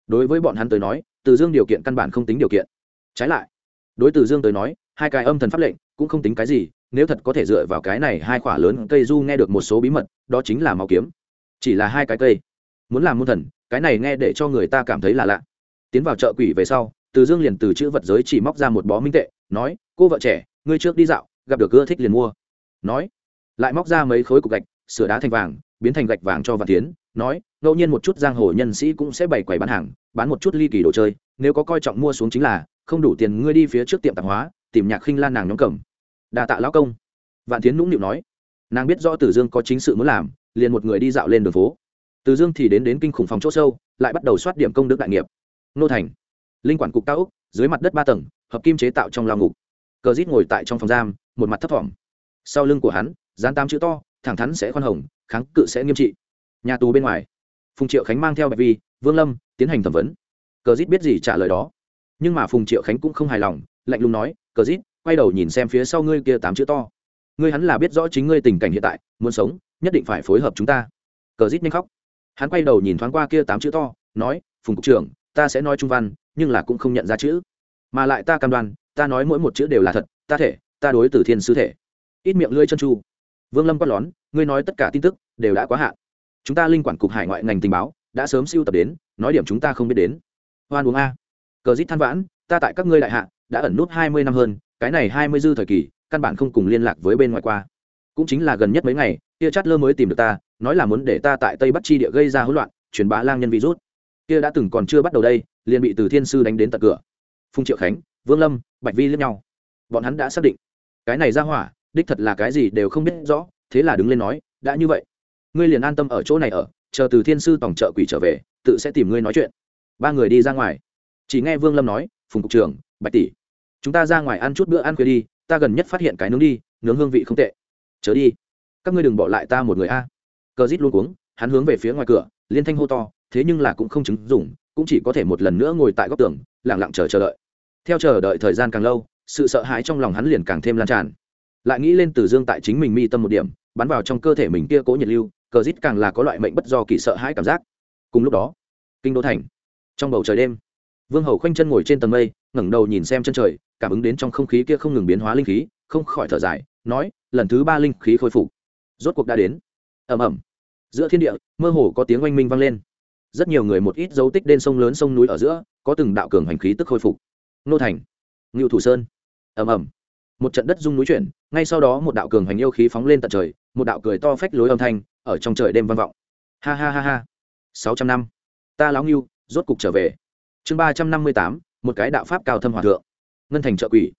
Đối với bọn hắn tới nói, từ dương điều kiện căn bản không tính điều kiện. Trái lại, đối từ dương tới nói, hai cái âm thần pháp lệnh cũng không tính cái gì, nếu thật có thể dựa vào cái này hai quả lớn cây du nghe được một số bí mật, đó chính là máu kiếm. Chỉ là hai cái cây. Muốn làm môn thần, cái này nghe để cho người ta cảm thấy là lạ. Tiến vào chợ quỷ về sau, từ dương liền từ chữ vật giới chỉ móc ra một bó minh tệ, nói, cô vợ trẻ, ngươi trước đi dạo, gặp được ưa thích liền mua. Nói, lại móc ra mấy khối cục gạch, sửa đá thành vàng biến thành gạch vàng cho vạn tiến nói, ngẫu nhiên một chút giang hồ nhân sĩ cũng sẽ bày quầy bán hàng, bán một chút ly kỳ đồ chơi, nếu có coi trọng mua xuống chính là, không đủ tiền ngươi đi phía trước tiệm tạp hóa, tìm nhạc khinh lan nàng nhóm cầm. Đà tạ lão công. Vạn tiến nũng nịu nói. Nàng biết rõ tử dương có chính sự muốn làm, liền một người đi dạo lên đường phố. Từ dương thì đến đến kinh khủng phòng chỗ sâu, lại bắt đầu soát điểm công đức đại nghiệp. Nô thành, linh quản cục cao úc dưới mặt đất ba tầng, hợp kim chế tạo trong lao ngục. Cờ rít ngồi tại trong phòng giam, một mặt thấp thỏm. Sau lưng của hắn, dán tám chữ to, thẳng thắn sẽ khoan hồng kháng cự sẽ nghiêm trị. Nhà tù bên ngoài, phùng triệu khánh mang theo bạch vi, vương lâm tiến hành thẩm vấn. Cờ dít biết gì trả lời đó. Nhưng mà phùng triệu khánh cũng không hài lòng, lạnh lùng nói, cờ dít, quay đầu nhìn xem phía sau ngươi kia tám chữ to. Ngươi hắn là biết rõ chính ngươi tình cảnh hiện tại, muốn sống, nhất định phải phối hợp chúng ta. Cờ dít nhanh khóc. Hắn quay đầu nhìn thoáng qua kia tám chữ to, nói, phùng cục trưởng, ta sẽ nói trung văn, nhưng là cũng không nhận ra chữ. Mà lại ta cam đoan, ta nói mỗi một chữ đều là thật, ta thể, ta đối từ thiên sư thể. Ít miệng lưỡi chân chu vương lâm quát lón, ngươi nói tất cả tin tức đều đã quá hạn. Chúng ta linh quản cục hải ngoại ngành tình báo, đã sớm siêu tập đến, nói điểm chúng ta không biết đến. Hoan uống a. Cờ dít than vãn, ta tại các ngươi đại hạ, đã ẩn nút hai mươi năm hơn, cái này hai mươi dư thời kỳ, căn bản không cùng liên lạc với bên ngoài qua. Cũng chính là gần nhất mấy ngày kia chát lơ mới tìm được ta, nói là muốn để ta tại tây bắc chi địa gây ra hỗn loạn, truyền bá lang nhân virus. Kia đã từng còn chưa bắt đầu đây, liền bị từ thiên sư đánh đến tận cửa. Phùng triệu khánh, vương lâm, bạch vi lướt nhau. Bọn hắn đã xác định. Cái này ra hỏa, đích thật là cái gì đều không biết rõ, thế là đứng lên nói, đã như vậy ngươi liền an tâm ở chỗ này ở, chờ từ thiên sư tổng trợ quỷ trở về, tự sẽ tìm ngươi nói chuyện. Ba người đi ra ngoài. Chỉ nghe vương lâm nói, phùng cục trưởng, bạch tỷ, chúng ta ra ngoài ăn chút bữa ăn khuya đi, ta gần nhất phát hiện cái nướng đi, nướng hương vị không tệ. Chớ đi, các ngươi đừng bỏ lại ta một người a. Cờ rít luôn cuống, hắn hướng về phía ngoài cửa, liên thanh hô to, thế nhưng là cũng không chứng dùng cũng chỉ có thể một lần nữa ngồi tại góc tường lẳng lặng chờ chờ đợi. Theo chờ đợi thời gian càng lâu, sự sợ hãi trong lòng hắn liền càng thêm lan tràn. Lại nghĩ lên từ dương tại chính mình mi tâm một điểm bắn vào trong cơ thể mình kia cố nhiệt lưu, cờ rít càng là có loại mệnh bất do kỳ sợ hãi cảm giác. Cùng lúc đó, kinh đô thành, trong bầu trời đêm, vương hầu khoanh chân ngồi trên tầng mây, ngẩng đầu nhìn xem chân trời, cảm ứng đến trong không khí kia không ngừng biến hóa linh khí, không khỏi thở dài, nói, lần thứ ba linh khí khôi phục, rốt cuộc đã đến. Ẩm ẩm giữa thiên địa, mơ hồ có tiếng oanh minh vang lên. Rất nhiều người một ít dấu tích đen sông lớn sông núi ở giữa, có từng đạo cường hành khí tức khôi phục. Nô thành, ngưu thủ sơn. Ẩm ẩm một trận đất rung núi chuyển, ngay sau đó một đạo cường hành yêu khí phóng lên tận trời một đạo cười to phách lối âm thanh ở trong trời đêm vang vọng. Ha ha ha ha. Sáu trăm năm. Ta láo ngưu, rốt cục trở về. Chương ba trăm năm mươi tám, một cái đạo pháp cao thâm hòa thượng. Ngân thành trợ quỷ.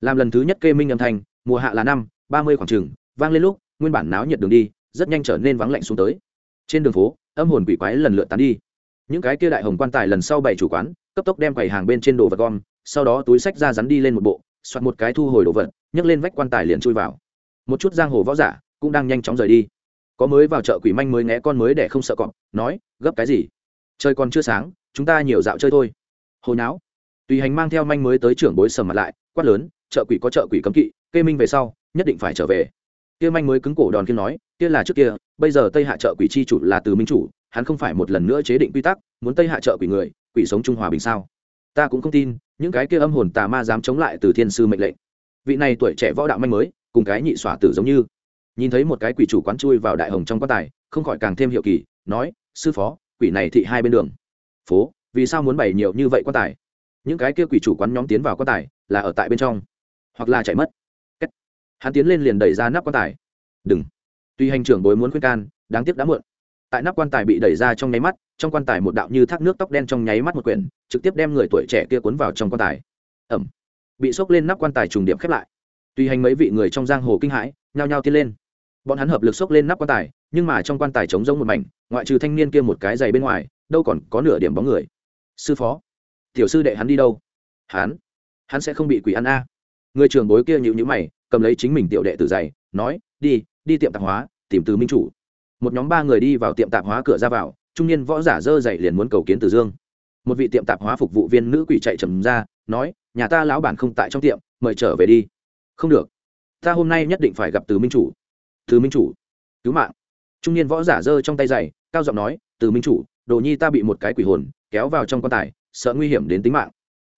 Làm lần thứ nhất kê minh âm thanh, mùa hạ là năm, ba mươi khoảng trừng vang lên lúc, nguyên bản náo nhiệt đường đi, rất nhanh trở nên vắng lạnh xuống tới. Trên đường phố, âm hồn quỷ quái lần lượt tán đi. Những cái kia đại hồng quan tài lần sau bảy chủ quán, cấp tốc đem quầy hàng bên trên đồ vật gom, sau đó túi sách ra rắn đi lên một bộ, soạt một cái thu hồi đồ vật, nhấc lên vách quan tài liền chui vào. Một chút giang hồ võ giả cũng đang nhanh chóng rời đi. Có mới vào chợ quỷ manh mới né con mới để không sợ cọp, nói, gấp cái gì? Trời còn chưa sáng, chúng ta nhiều dạo chơi thôi. Hồi não tùy hành mang theo manh mới tới trưởng bối sầm mặt lại, quát lớn, chợ quỷ có chợ quỷ cấm kỵ, kê minh về sau, nhất định phải trở về. Kia manh mới cứng cổ đòn kia nói, kia là trước kia, bây giờ tây hạ chợ quỷ chi chủ là từ minh chủ, hắn không phải một lần nữa chế định quy tắc, muốn tây hạ chợ quỷ người, quỷ sống trung hòa bình sao? Ta cũng không tin, những cái kia âm hồn tà ma dám chống lại từ thiên sư mệnh lệnh. Vị này tuổi trẻ võ đạo manh mới, cùng cái nhị xỏa tử giống như nhìn thấy một cái quỷ chủ quán chui vào đại hồng trong quan tài, không khỏi càng thêm hiệu kỳ, nói, sư phó, quỷ này thị hai bên đường. Phố, vì sao muốn bày nhiều như vậy quan tài? Những cái kia quỷ chủ quán nhóm tiến vào quan tài, là ở tại bên trong, hoặc là chạy mất. Hắn tiến lên liền đẩy ra nắp quan tài. Đừng. Tuy hành trưởng bối muốn khuyên can, đáng tiếc đã muộn. Tại nắp quan tài bị đẩy ra trong nháy mắt, trong quan tài một đạo như thác nước tóc đen trong nháy mắt một quyển, trực tiếp đem người tuổi trẻ kia cuốn vào trong quan tài. Ẩm. Bị xốc lên nắp quan tài trùng điểm khép lại. Tuy hành mấy vị người trong giang hồ kinh hãi nhao nhao tiến lên. Bọn hắn hợp lực xốc lên nắp quan tài, nhưng mà trong quan tài trống rỗng một mảnh, ngoại trừ thanh niên kia một cái giày bên ngoài, đâu còn có nửa điểm bóng người. Sư phó, tiểu sư đệ hắn đi đâu? Hắn hắn sẽ không bị quỷ ăn a. Người trưởng bối kia nhịu nhữ mày, cầm lấy chính mình tiểu đệ tử giày, nói, đi đi tiệm tạp hóa, tìm từ minh chủ. Một nhóm ba người đi vào tiệm tạp hóa cửa ra vào, trung niên võ giả dơ dậy liền muốn cầu kiến từ dương. Một vị tiệm tạp hóa phục vụ viên nữ quỷ chạy trầm ra, nói, nhà ta lão bản không tại trong tiệm, mời trở về đi. Không được ta hôm nay nhất định phải gặp từ minh chủ. Từ minh chủ, cứu mạng. Trung niên võ giả giơ trong tay giày, cao giọng nói, từ minh chủ, đồ nhi ta bị một cái quỷ hồn kéo vào trong quan tài, sợ nguy hiểm đến tính mạng.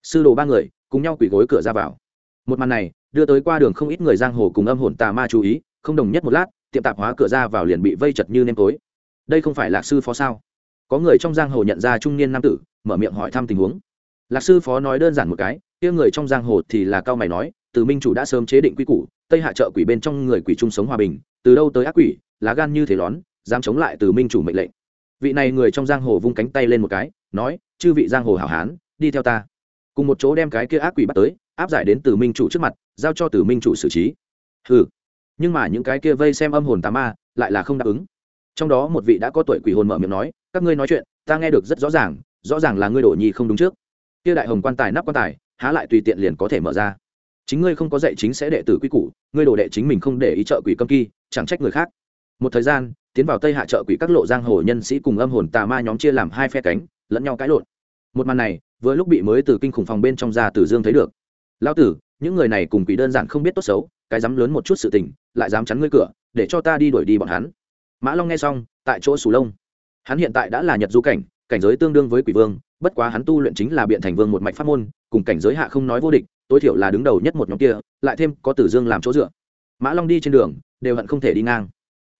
Sư đồ ba người cùng nhau quỷ gối cửa ra vào. Một màn này đưa tới qua đường không ít người giang hồ cùng âm hồn tà ma chú ý, không đồng nhất một lát, tiệm tạp hóa cửa ra vào liền bị vây chật như nêm tối. Đây không phải là sư phó sao? Có người trong giang hồ nhận ra trung niên nam tử, mở miệng hỏi thăm tình huống. Lạc sư phó nói đơn giản một cái, kia người trong giang hồ thì là cao mày nói từ minh chủ đã sớm chế định quy củ, tây hạ trợ quỷ bên trong người quỷ chung sống hòa bình, từ đâu tới ác quỷ, lá gan như thế lón, dám chống lại từ minh chủ mệnh lệnh. Vị này người trong giang hồ vung cánh tay lên một cái, nói, chư vị giang hồ hảo hán, đi theo ta. Cùng một chỗ đem cái kia ác quỷ bắt tới, áp giải đến từ minh chủ trước mặt, giao cho từ minh chủ xử trí. Ừ nhưng mà những cái kia vây xem âm hồn tà ma, lại là không đáp ứng. Trong đó một vị đã có tuổi quỷ hồn mở miệng nói, các ngươi nói chuyện, ta nghe được rất rõ ràng rõ ràng là ngươi đổ nhi không đúng trước. Kia đại hồng quan tài nắp quan tài, há lại tùy tiện liền có thể mở ra chính ngươi không có dạy chính sẽ đệ tử quy củ, ngươi đồ đệ chính mình không để ý trợ quỷ câm kỳ chẳng trách người khác. Một thời gian, tiến vào tây hạ trợ quỷ các lộ giang hồ nhân sĩ cùng âm hồn tà ma nhóm chia làm hai phe cánh, lẫn nhau cãi lộn. Một màn này, vừa lúc bị mới từ kinh khủng phòng bên trong ra tử dương thấy được. Lão tử, những người này cùng quỷ đơn giản không biết tốt xấu, cái dám lớn một chút sự tình, lại dám chắn ngươi cửa, để cho ta đi đuổi đi bọn hắn. Mã long nghe xong, tại chỗ sù lông. Hắn hiện tại đã là nhật du cảnh cảnh giới tương đương với quỷ vương, bất quá hắn tu luyện chính là biện thành vương một mạch pháp môn, cùng cảnh giới hạ không nói vô địch, tối thiểu là đứng đầu nhất một nhóm kia, lại thêm có tử dương làm chỗ dựa. Mã long đi trên đường, đều hận không thể đi ngang.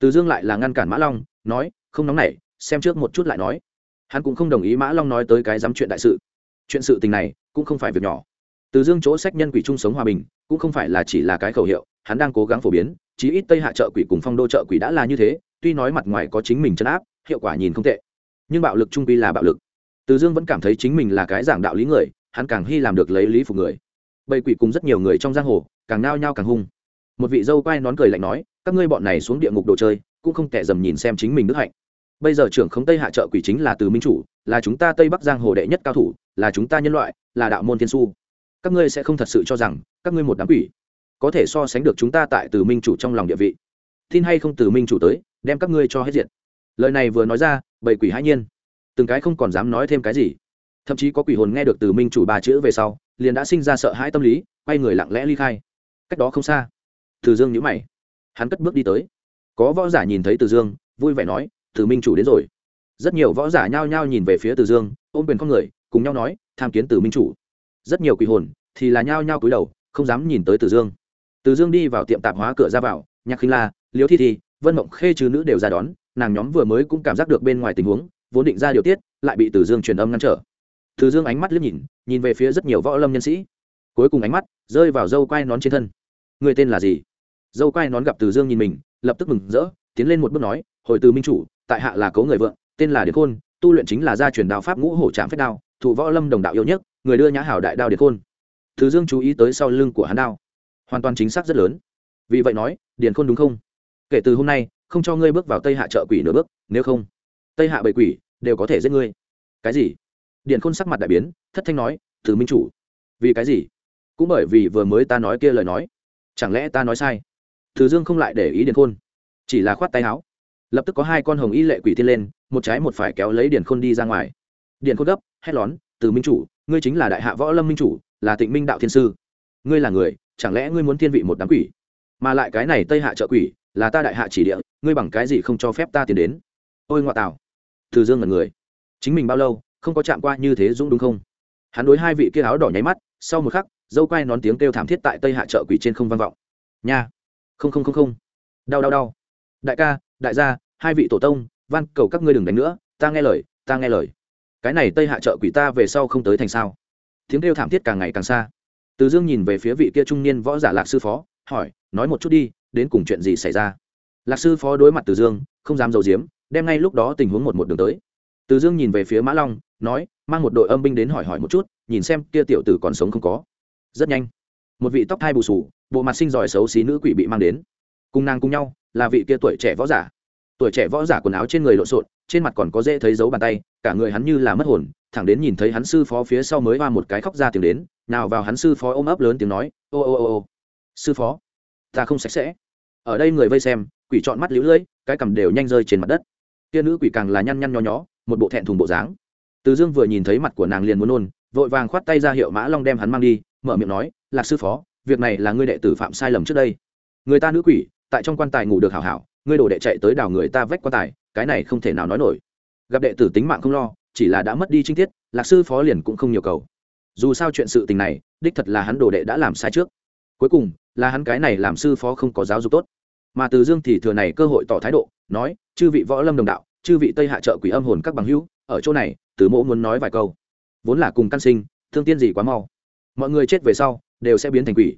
Tử dương lại là ngăn cản mã long, nói, không nóng nảy, xem trước một chút lại nói. Hắn cũng không đồng ý mã long nói tới cái dám chuyện đại sự. Chuyện sự tình này, cũng không phải việc nhỏ. Từ dương chỗ sách nhân quỷ chung sống hòa bình, cũng không phải là chỉ là cái khẩu hiệu, hắn đang cố gắng phổ biến, chí ít tây hạ trợ quỷ cùng phong đô trợ quỷ đã là như thế, tuy nói mặt ngoài có chính mình chấn áp, hiệu quả nhìn không tệ nhưng bạo lực trung quy là bạo lực. Từ dương vẫn cảm thấy chính mình là cái giảng đạo lý người, hắn càng hy làm được lấy lý phục người. Bầy quỷ cùng rất nhiều người trong giang hồ, càng nao nhao càng hung. Một vị dâu quai nón cười lạnh nói, các ngươi bọn này xuống địa ngục đồ chơi, cũng không kẻ dầm nhìn xem chính mình đức hạnh. Bây giờ trưởng không tây hạ trợ quỷ chính là từ minh chủ, là chúng ta tây bắc giang hồ đệ nhất cao thủ, là chúng ta nhân loại, là đạo môn thiên su. Các ngươi sẽ không thật sự cho rằng, các ngươi một đám quỷ, có thể so sánh được chúng ta tại từ minh chủ trong lòng địa vị. Tin hay không từ minh chủ tới, đem các ngươi cho hết diện lời này vừa nói ra, bầy quỷ hãi nhiên. Từng cái không còn dám nói thêm cái gì. Thậm chí có quỷ hồn nghe được từ minh chủ ba chữ về sau, liền đã sinh ra sợ hãi tâm lý, quay người lặng lẽ ly khai. Cách đó không xa, từ dương nhữ mày. Hắn cất bước đi tới. Có võ giả nhìn thấy từ dương, vui vẻ nói, từ minh chủ đến rồi. Rất nhiều võ giả nhao nhao nhìn về phía từ dương, ôm quyền con người, cùng nhau nói, tham kiến từ minh chủ. Rất nhiều quỷ hồn thì là nhao nhao cúi đầu, không dám nhìn tới từ dương. Từ dương đi vào tiệm tạp hóa cửa ra vào, nhạc khinh la liễu thi thi, vân mộng khê chứ nữ đều ra đón nàng nhóm vừa mới cũng cảm giác được bên ngoài tình huống, vốn định ra điều tiết, lại bị từ dương truyền âm ngăn trở. Từ dương ánh mắt liếc nhìn nhìn về phía rất nhiều võ lâm nhân sĩ. Cuối cùng ánh mắt rơi vào dâu quai nón trên thân. Người tên là gì? Dâu quai nón gặp từ dương nhìn mình, lập tức mừng rỡ, tiến lên một bước nói, hồi từ minh chủ, tại hạ là cấu người vợ tên là điệt khôn, tu luyện chính là gia truyền đạo pháp ngũ hổ trạm phép đao, thủ võ lâm đồng đạo yêu nhất, người đưa nhã hảo đại đao điệt khôn. Từ dương chú ý tới sau lưng của hắn đao. Hoàn toàn chính xác rất lớn. Vì vậy nói, điền khôn đúng không? Kể từ hôm nay không cho ngươi bước vào tây hạ chợ quỷ nửa bước, nếu không, tây hạ bầy quỷ đều có thể giết ngươi. Cái gì? Điện khôn sắc mặt đại biến, thất thanh nói, từ minh chủ. Vì cái gì? Cũng bởi vì vừa mới ta nói kia lời nói. Chẳng lẽ ta nói sai? Thứ dương không lại để ý điện khôn, chỉ là khoát tay áo. Lập tức có hai con hồng y lệ quỷ thiên lên, một trái một phải kéo lấy điện khôn đi ra ngoài. Điện khôn gấp, hét lón từ minh chủ, ngươi chính là đại hạ võ lâm minh chủ, là tịnh minh đạo thiên sư. Ngươi là người, chẳng lẽ ngươi muốn thiên vị một đám quỷ? Mà lại cái này tây hạ trợ quỷ là ta đại hạ chỉ địa, ngươi bằng cái gì không cho phép ta tiến đến? Ôi ngoại tảo từ dương là người. Chính mình bao lâu, không có chạm qua như thế dũng đúng không? Hắn đối hai vị kia áo đỏ nháy mắt, sau một khắc, dâu quay nón tiếng kêu thảm thiết tại tây hạ chợ quỷ trên không vang vọng. Nha. Không không không không. Đau đau đau. Đại ca, đại gia, hai vị tổ tông, van cầu các ngươi đừng đánh nữa, ta nghe lời, ta nghe lời. Cái này tây hạ chợ quỷ ta về sau không tới thành sao? Tiếng kêu thảm thiết càng ngày càng xa. Từ dương nhìn về phía vị kia trung niên võ giả lạc sư phó, hỏi, nói một chút đi đến cùng chuyện gì xảy ra? Lạc sư phó đối mặt từ dương không dám giấu diếm, đem ngay lúc đó tình huống một một đường tới. Từ dương nhìn về phía mã long nói mang một đội âm binh đến hỏi hỏi một chút nhìn xem kia tiểu tử còn sống không có. Rất nhanh. Một vị tóc thai bù sù bộ mặt sinh giỏi xấu xí nữ quỷ bị mang đến. Cùng nàng cùng nhau là vị kia tuổi trẻ võ giả. Tuổi trẻ võ giả quần áo trên người lộn xộn trên mặt còn có dễ thấy dấu bàn tay cả người hắn như là mất hồn thẳng đến nhìn thấy hắn sư phó phía sau mới hoa một cái khóc ra tiếng đến nào vào hắn sư phó ôm ấp lớn tiếng nói ô ô ô ô. Sư phó ta không sạch sẽ ở đây người vây xem, quỷ chọn mắt lũ lưỡi cái cầm đều nhanh rơi trên mặt đất. Kia nữ quỷ càng là nhăn nhăn nho nhó, một bộ thẹn thùng bộ dáng. Từ dương vừa nhìn thấy mặt của nàng liền muốn nôn, vội vàng khoát tay ra hiệu mã long đem hắn mang đi, mở miệng nói, lạc sư phó, việc này là ngươi đệ tử phạm sai lầm trước đây. Người ta nữ quỷ, tại trong quan tài ngủ được hảo hảo, ngươi đổ đệ chạy tới đào người ta vách quan tài, cái này không thể nào nói nổi. Gặp đệ tử tính mạng không lo, chỉ là đã mất đi trinh tiết, lạc sư phó liền cũng không nhiều cầu. Dù sao chuyện sự tình này, đích thật là hắn đồ đệ đã làm sai trước. Cuối cùng là hắn cái này làm sư phó không có giáo dục tốt. Mà từ dương thì thừa này cơ hội tỏ thái độ, nói, chư vị võ lâm đồng đạo, chư vị tây hạ trợ quỷ âm hồn các bằng hữu, ở chỗ này, từ mỗ muốn nói vài câu. Vốn là cùng căn sinh, thương tiên gì quá mau. Mọi người chết về sau, đều sẽ biến thành quỷ.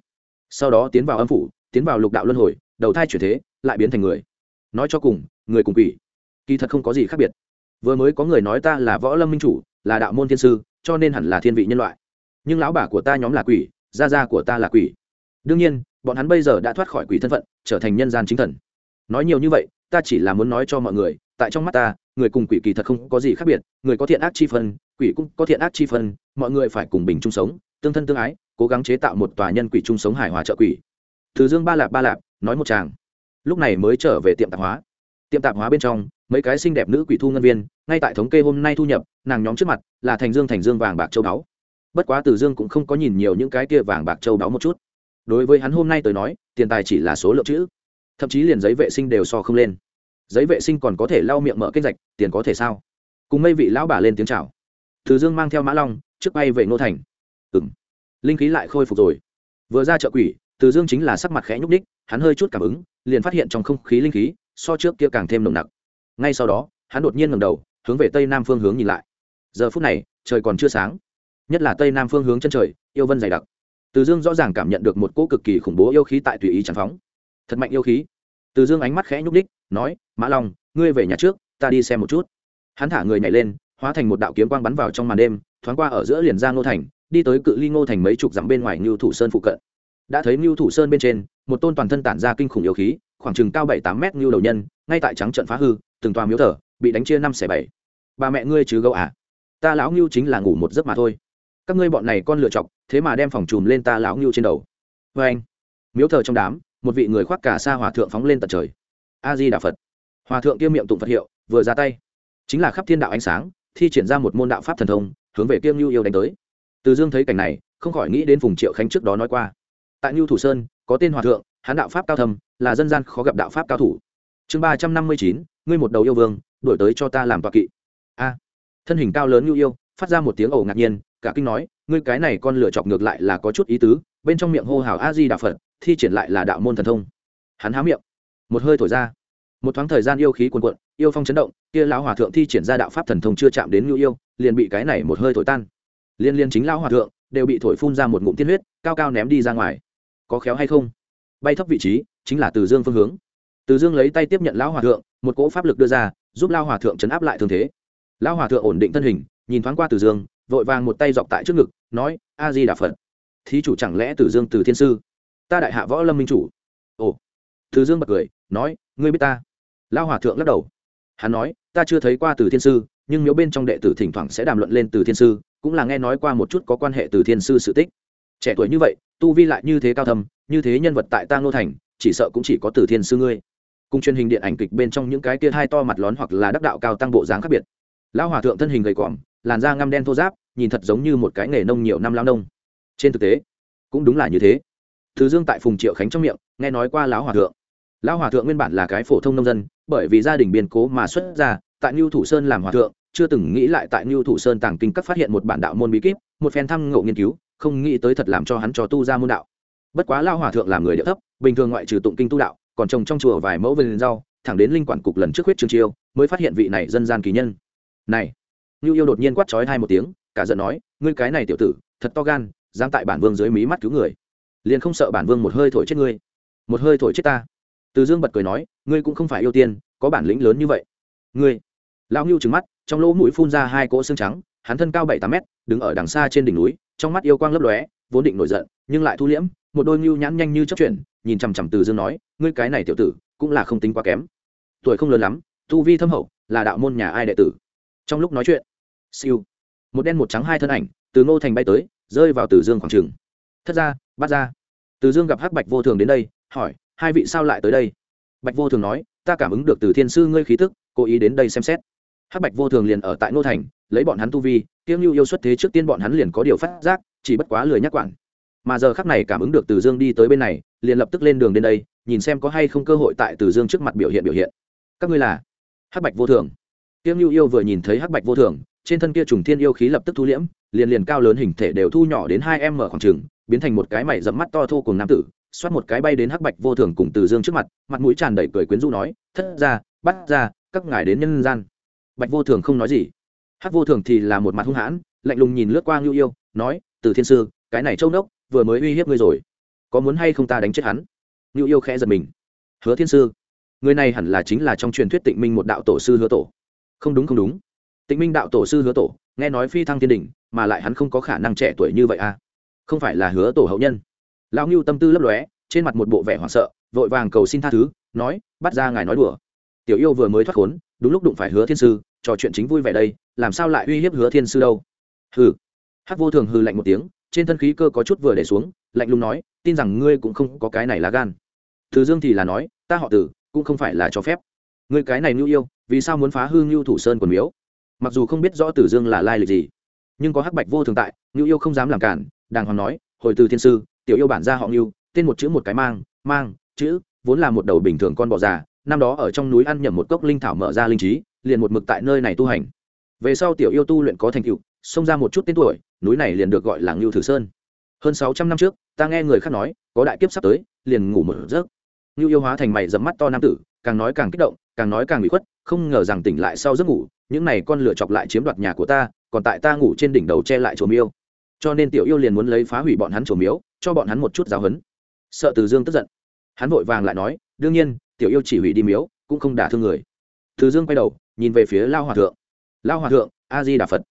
Sau đó tiến vào âm phủ, tiến vào lục đạo luân hồi, đầu thai chuyển thế, lại biến thành người. Nói cho cùng, người cùng quỷ, kỳ thật không có gì khác biệt. Vừa mới có người nói ta là võ lâm minh chủ, là đạo môn thiên sư, cho nên hẳn là thiên vị nhân loại. Nhưng lão bà của ta nhóm là quỷ, gia gia của ta là quỷ đương nhiên, bọn hắn bây giờ đã thoát khỏi quỷ thân phận, trở thành nhân gian chính thần. Nói nhiều như vậy, ta chỉ là muốn nói cho mọi người, tại trong mắt ta, người cùng quỷ kỳ thật không có gì khác biệt, người có thiện ác chi phân, quỷ cũng có thiện ác chi phân, mọi người phải cùng bình chung sống, tương thân tương ái, cố gắng chế tạo một tòa nhân quỷ chung sống hài hòa trợ quỷ. Từ dương ba lạp ba lạp, nói một chàng lúc này mới trở về tiệm tạp hóa. Tiệm tạp hóa bên trong, mấy cái xinh đẹp nữ quỷ thu ngân viên, ngay tại thống kê hôm nay thu nhập, nàng nhóm trước mặt là thành dương thành dương vàng bạc châu báu. Bất quá từ dương cũng không có nhìn nhiều những cái kia vàng bạc châu báu một chút đối với hắn hôm nay tới nói, tiền tài chỉ là số lượng chữ. Thậm chí liền giấy vệ sinh đều so không lên. Giấy vệ sinh còn có thể lau miệng mở kênh rạch, tiền có thể sao? Cùng mây vị lão bà lên tiếng chào. Từ dương mang theo mã long, trước bay về ngô thành. Ừng linh khí lại khôi phục rồi. Vừa ra chợ quỷ, từ dương chính là sắc mặt khẽ nhúc ních hắn hơi chút cảm ứng, liền phát hiện trong không khí linh khí, so trước kia càng thêm nồng nặc. Ngay sau đó, hắn đột nhiên ngầm đầu, hướng về tây nam phương hướng nhìn lại. Giờ phút này, trời còn chưa sáng. Nhất là tây nam phương hướng chân trời, yêu vân dày đặc từ dương rõ ràng cảm nhận được một cỗ cực kỳ khủng bố yêu khí tại tùy ý tràn phóng. Thật mạnh yêu khí. Từ dương ánh mắt khẽ nhúc đích, nói mã long ngươi về nhà trước ta đi xem một chút. Hắn thả người nhảy lên hóa thành một đạo kiếm quang bắn vào trong màn đêm thoáng qua ở giữa liền ra ngô thành đi tới cự ly ngô thành mấy chục dặm bên ngoài ngưu thủ sơn phụ cận. Đã thấy ngưu thủ sơn bên trên một tôn toàn thân tản ra kinh khủng yêu khí khoảng chừng cao bảy tám mét ngưu đầu nhân ngay tại trắng trận phá hư từng toa miếu thờ bị đánh chia năm xẻ bảy. Ba mẹ ngươi chứ gấu à? Ta lão ngưu chính là ngủ một giấc mà thôi các ngươi bọn này con lựa chọc, thế mà đem phòng chùm lên ta lão ngưu trên đầu. Vê anh. Miếu thờ trong đám, một vị người khoác cả xa hòa thượng phóng lên tận trời. A di đà phật. Hòa thượng kia miệng tụng phật hiệu, vừa ra tay. Chính là khắp thiên đạo ánh sáng, thi triển ra một môn đạo pháp thần thông, hướng về kiêm nhu yêu đánh tới. Từ dương thấy cảnh này, không khỏi nghĩ đến vùng triệu khánh trước đó nói qua. Tại nhu thủ sơn, có tên hòa thượng hán đạo pháp cao thầm là dân gian khó gặp đạo pháp cao thủ. Chương ba trăm năm mươi chín, ngươi một đầu yêu vương đổi tới cho ta làm tọa kỵ. A. Thân hình cao lớn nhu yêu, phát ra một tiếng ẩu ngạc nhiên cả kinh nói, ngươi cái này con lửa chọc ngược lại là có chút ý tứ, bên trong miệng hô hào a di đà phật, thi triển lại là đạo môn thần thông. Hắn há miệng, một hơi thổi ra. Một thoáng thời gian yêu khí cuồn cuộn, yêu phong chấn động, kia lão hòa thượng thi triển ra đạo pháp thần thông chưa chạm đến ngưu yêu, liền bị cái này một hơi thổi tan. Liên liên chính lão hòa thượng đều bị thổi phun ra một ngụm tiên huyết, cao cao ném đi ra ngoài. Có khéo hay không? Bay thấp vị trí, chính là từ dương phương hướng. Từ dương lấy tay tiếp nhận lão hòa thượng, một cỗ pháp lực đưa ra, giúp lao hòa thượng chấn áp lại thương thế. Lão hòa thượng ổn định thân hình, nhìn thoáng qua từ dương vội vàng một tay dọc tại trước ngực, nói, a di đà phật. Thí chủ chẳng lẽ tử dương từ thiên sư? Ta đại hạ võ lâm minh chủ. Ồ. Tử dương bật cười, nói, ngươi biết ta? Lao hòa thượng lắc đầu. Hắn nói, ta chưa thấy qua từ thiên sư, nhưng miếu bên trong đệ tử thỉnh thoảng sẽ đàm luận lên từ thiên sư, cũng là nghe nói qua một chút có quan hệ từ thiên sư sự tích. Trẻ tuổi như vậy, tu vi lại như thế cao thầm như thế nhân vật tại ta ngô thành, chỉ sợ cũng chỉ có từ thiên sư ngươi. Cùng truyền hình điện ảnh kịch bên trong những cái kia hai to mặt lón hoặc là đắc đạo cao tăng bộ dáng khác biệt. Lão hòa thượng thân hình gầy quòm làn da ngăm đen thô giáp nhìn thật giống như một cái nghề nông nhiều năm lao nông trên thực tế cũng đúng là như thế thứ dương tại phùng triệu khánh trong miệng nghe nói qua lão hòa thượng lão hòa thượng nguyên bản là cái phổ thông nông dân bởi vì gia đình biên cố mà xuất ra tại Nưu Thủ Sơn làm hòa thượng, chưa từng nghĩ lại tại Nưu Thủ Sơn tàng kinh các phát hiện một bản đạo môn bí kíp, một phen thăm ngộ nghiên cứu, không nghĩ tới thật làm cho hắn cho tu ra môn đạo. Bất quá lão hòa thượng làm người địa thấp, bình thường ngoại trừ tụng kinh tu đạo, còn trồng trong chùa vài mẫu vườn rau, thẳng đến linh quản cục lần trước huyết trường chiêu, mới phát hiện vị này dân gian kỳ nhân. Này, Nưu Yêu đột nhiên quát chói hai một tiếng, cả giận nói, ngươi cái này tiểu tử, thật to gan, dám tại bản vương dưới mí mắt cứu người, liền không sợ bản vương một hơi thổi chết ngươi, một hơi thổi chết ta. Từ Dương bật cười nói, ngươi cũng không phải yêu tiên, có bản lĩnh lớn như vậy. Ngươi, lão Nưu trừng mắt trong lỗ mũi phun ra hai cỗ xương trắng hắn thân cao bảy tám mét đứng ở đằng xa trên đỉnh núi trong mắt yêu quang lấp lóe vốn định nổi giận nhưng lại thu liễm một đôi ngưu nhãn nhanh như chớp chuyển nhìn chằm chằm từ dương nói ngươi cái này tiểu tử cũng là không tính quá kém tuổi không lớn lắm tu vi thâm hậu là đạo môn nhà ai đệ tử trong lúc nói chuyện siêu. Một đen một trắng hai thân ảnh, từ ngô thành bay tới, rơi vào từ dương khoảng trường. Thất ra bắt ra từ dương gặp hắc bạch vô thường đến đây, hỏi, hai vị sao lại tới đây? Bạch vô thường nói, ta cảm ứng được từ thiên sư ngươi khí tức, cố ý đến đây xem xét. Hắc bạch vô thường liền ở tại ngô thành, lấy bọn hắn tu vi, kiêng lưu yêu xuất thế trước tiên bọn hắn liền có điều phát giác, chỉ bất quá lười nhắc quản. Mà giờ khắc này cảm ứng được từ dương đi tới bên này, liền lập tức lên đường đến đây, nhìn xem có hay không cơ hội tại từ dương trước mặt biểu hiện biểu hiện. Các ngươi là? Hắc bạch vô thường. Kiêng lưu yêu vừa nhìn thấy hắc bạch vô thường trên thân kia trùng thiên yêu khí lập tức thu liễm, liền liền cao lớn hình thể đều thu nhỏ đến hai em mở khoảng trường, biến thành một cái mày dẫm mắt to thô cùng nam tử, xoát một cái bay đến hắc bạch vô thường cùng từ dương trước mặt mặt mũi tràn đầy cười quyến rũ nói, thất ra bắt ra các ngài đến nhân gian. Bạch vô thường không nói gì. Hắc vô thường thì là một mặt hung hãn, lạnh lùng nhìn lướt qua ngưu yêu, nói, từ thiên sư, cái này châu đốc, vừa mới uy hiếp ngươi rồi. Có muốn hay không ta đánh chết hắn? Ngưu yêu khẽ giật mình. Hứa thiên sư, người này hẳn là chính là trong truyền thuyết tịnh minh một đạo tổ sư hứa tổ. Không đúng không đúng tịnh minh đạo tổ sư hứa tổ, nghe nói phi thăng thiên đình mà lại hắn không có khả năng trẻ tuổi như vậy à? Không phải là hứa tổ hậu nhân. Lão ngưu tâm tư lấp lóe, trên mặt một bộ vẻ hoảng sợ, vội vàng cầu xin tha thứ, nói, bắt ra ngài nói đùa. Tiểu yêu vừa mới thoát khốn, đúng lúc đụng phải hứa thiên sư, trò chuyện chính vui vẻ đây, làm sao lại uy hiếp hứa thiên sư đâu? Hừ. Hắc vô thường hừ lạnh một tiếng, trên thân khí cơ có chút vừa để xuống, lạnh lùng nói, tin rằng ngươi cũng không có cái này lá gan. Từ dương thì là nói, ta họ tử, cũng không phải là cho phép. Ngươi cái này nhu yêu, vì sao muốn phá hư nhu thủ sơn quần miếu? Mặc dù không biết rõ tử dương là lai lịch gì, nhưng có hắc bạch vô thường tại, ngưu yêu không dám làm cản, đàng hoàng nói, hồi từ thiên sư, tiểu yêu bản ra họ ngưu, tên một chữ một cái mang mang, chữ, vốn là một đầu bình thường con bò già, năm đó ở trong núi ăn nhầm một cốc linh thảo mở ra linh trí, liền một mực tại nơi này tu hành. Về sau tiểu yêu tu luyện có thành tựu, xông ra một chút tên tuổi, núi này liền được gọi là ngưu thử sơn. Hơn sáu trăm năm trước, ta nghe người khác nói, có đại kiếp sắp tới, liền ngủ một giấc. Ngưu yêu hóa thành mày dẫm mắt to nam tử, càng nói càng kích động, càng nói càng bị khuất, không ngờ rằng tỉnh lại sau giấc ngủ những này con lửa chọc lại chiếm đoạt nhà của ta, còn tại ta ngủ trên đỉnh đầu che lại chùa miêu. Cho nên tiểu yêu liền muốn lấy phá hủy bọn hắn chùa miếu, cho bọn hắn một chút giáo hấn sợ từ dương tức giận. Hắn vội vàng lại nói, đương nhiên, tiểu yêu chỉ hủy đi miếu, cũng không đả thương người. Từ dương quay đầu, nhìn về phía lao hòa thượng. Lao hòa thượng a di đà phật.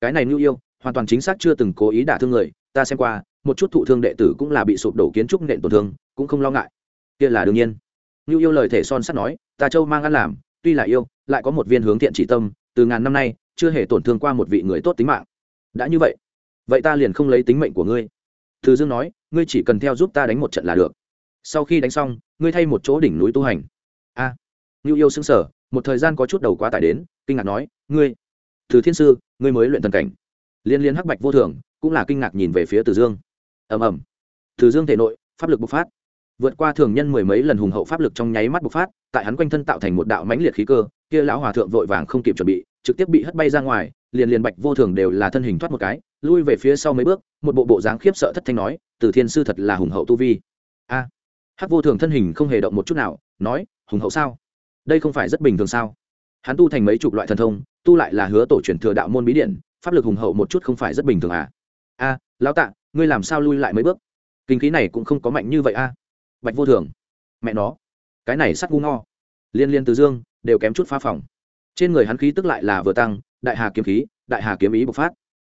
Cái này nhu yêu, hoàn toàn chính xác chưa từng cố ý đả thương người, ta xem qua, một chút thụ thương đệ tử cũng là bị sụp đổ kiến trúc nện tổn thương, cũng không lo ngại. Kia là đương nhiên. Nhu yêu lời thể son sắt nói, ta châu mang ăn làm, tuy là yêu, lại có một viên hướng thiện chỉ tâm từ ngàn năm nay chưa hề tổn thương qua một vị người tốt tính mạng. Đã như vậy vậy ta liền không lấy tính mệnh của ngươi. Từ dương nói ngươi chỉ cần theo giúp ta đánh một trận là được. Sau khi đánh xong ngươi thay một chỗ đỉnh núi tu hành. A à, ngưu yêu xứng sở một thời gian có chút đầu quá tải đến kinh ngạc nói ngươi từ thiên sư ngươi mới luyện thần cảnh. Liên liên hắc bạch vô thường cũng là kinh ngạc nhìn về phía từ dương. Ầm ầm. Từ dương thể nội pháp lực bộc phát. Vượt qua thường nhân mười mấy lần hùng hậu pháp lực trong nháy mắt bộc phát tại hắn quanh thân tạo thành một đạo mãnh liệt khí cơ kia lão hòa thượng vội vàng không kịp chuẩn bị, trực tiếp bị hất bay ra ngoài, liền liền bạch vô thường đều là thân hình thoát một cái, lui về phía sau mấy bước, một bộ bộ dáng khiếp sợ thất thanh nói, từ thiên sư thật là hùng hậu tu vi. A. Hắc vô thường thân hình không hề động một chút nào, nói, hùng hậu sao? Đây không phải rất bình thường sao? Hắn tu thành mấy chục loại thần thông, tu lại là hứa tổ truyền thừa đạo môn bí điện, pháp lực hùng hậu một chút không phải rất bình thường à? A, lão tạ, ngươi làm sao lui lại mấy bước? Kinh khí này cũng không có mạnh như vậy a. Bạch vô thường, mẹ nó, cái này sắc ngu ngo liên liên từ dương đều kém chút phá phòng. Trên người hắn khí tức lại là vừa tăng, đại hà kiếm khí, đại hà kiếm ý bộc phát.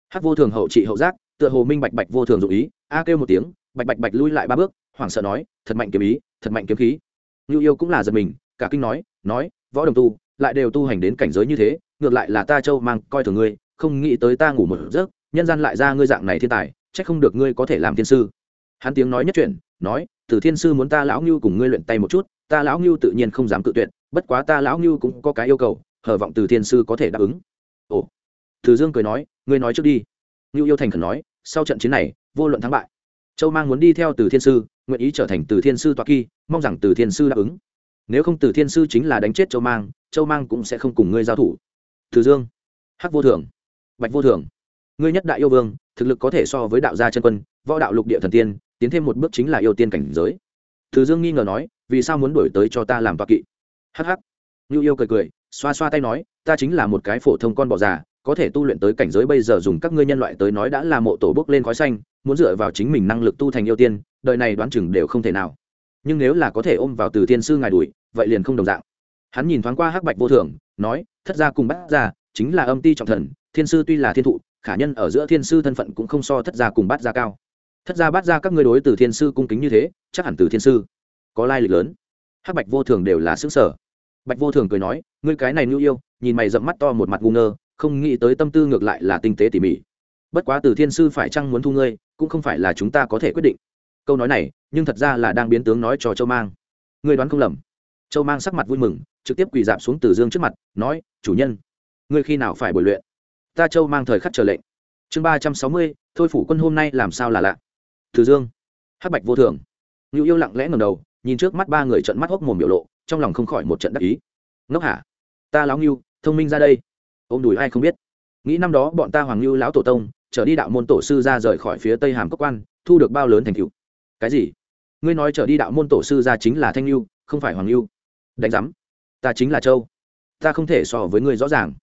Hắc vô thường hậu trị hậu giác, tựa hồ minh bạch bạch vô thường dụ ý, a kêu một tiếng, bạch bạch bạch lui lại ba bước, hoảng sợ nói, thật mạnh kiếm ý, thật mạnh kiếm khí. Ngưu yêu cũng là giật mình, cả kinh nói nói, võ đồng tu, lại đều tu hành đến cảnh giới như thế, ngược lại là ta châu mang coi thường ngươi, không nghĩ tới ta ngủ một giấc, nhân gian lại ra ngươi dạng này thiên tài, chắc không được ngươi có thể làm thiên sư. Hắn tiếng nói nhất chuyện nói, từ thiên sư muốn ta lão ngưu cùng ngươi luyện tay một chút ta lão ngưu tự nhiên không dám cự tuyệt, bất quá ta lão ngưu cũng có cái yêu cầu, hờ vọng từ thiên sư có thể đáp ứng. Ồ. Từ dương cười nói, ngươi nói trước đi. Ngưu yêu thành khẩn nói, sau trận chiến này, vô luận thắng bại. Châu mang muốn đi theo từ thiên sư, nguyện ý trở thành từ thiên sư toa kỳ mong rằng từ thiên sư đáp ứng. Nếu không từ thiên sư chính là đánh chết châu mang châu mang cũng sẽ không cùng ngươi giao thủ. Từ dương. Hắc vô thường bạch vô thường ngươi nhất đại yêu vương, thực lực có thể so với đạo gia chân quân, võ đạo lục địa thần tiên, tiến thêm một bước chính là yêu tiên cảnh giới từ dương nghi ngờ nói, vì sao muốn đổi tới cho ta làm toa kỵ? Hắc hắc. Ngưu yêu cười cười, xoa xoa tay nói, ta chính là một cái phổ thông con bò già, có thể tu luyện tới cảnh giới bây giờ dùng các ngươi nhân loại tới nói đã là mộ tổ bước lên khói xanh, muốn dựa vào chính mình năng lực tu thành yêu tiên, đời này đoán chừng đều không thể nào. Nhưng nếu là có thể ôm vào từ tiên sư ngài đuổi, vậy liền không đồng dạng. Hắn nhìn thoáng qua hắc bạch vô thường, nói, thất gia cùng bắt gia, chính là âm ti trọng thần, thiên sư tuy là thiên thụ, khả nhân ở giữa thiên sư thân phận cũng không so thất gia cùng bắt gia cao thất gia bắt ra các ngươi đối từ thiên sư cung kính như thế, chắc hẳn từ thiên sư có lai lịch lớn. Hắc bạch vô thường đều là xứ sở bạch vô thường cười nói, ngươi cái này nhu yêu, nhìn mày dậm mắt to một mặt ngu ngơ, không nghĩ tới tâm tư ngược lại là tinh tế tỉ mỉ. Bất quá từ thiên sư phải chăng muốn thu ngươi, cũng không phải là chúng ta có thể quyết định. Câu nói này, nhưng thật ra là đang biến tướng nói cho châu mang. Ngươi đoán không lầm. Châu mang sắc mặt vui mừng, trực tiếp quỳ dạp xuống từ dương trước mặt, nói, chủ nhân, ngươi khi nào phải bồi luyện? Ta châu mang thời khắc chờ lệnh. Chương ba trăm sáu mươi, thôi phủ quân hôm nay làm sao là lạ từ dương. Hắc bạch vô thường. Ngưu yêu lặng lẽ ngầm đầu, nhìn trước mắt ba người trận mắt hốc mồm biểu lộ, trong lòng không khỏi một trận đắc ý. Ngốc hả? Ta lão ngưu, thông minh ra đây. Ôm đùi ai không biết. Nghĩ năm đó bọn ta hoàng ngưu lão tổ tông, trở đi đạo môn tổ sư ra rời khỏi phía tây hàm cốc quan, thu được bao lớn thành cựu cái gì? Ngươi nói trở đi đạo môn tổ sư ra chính là thanh ngưu, không phải hoàng ngưu. Đánh giám. Ta chính là châu. Ta không thể so với ngươi rõ ràng.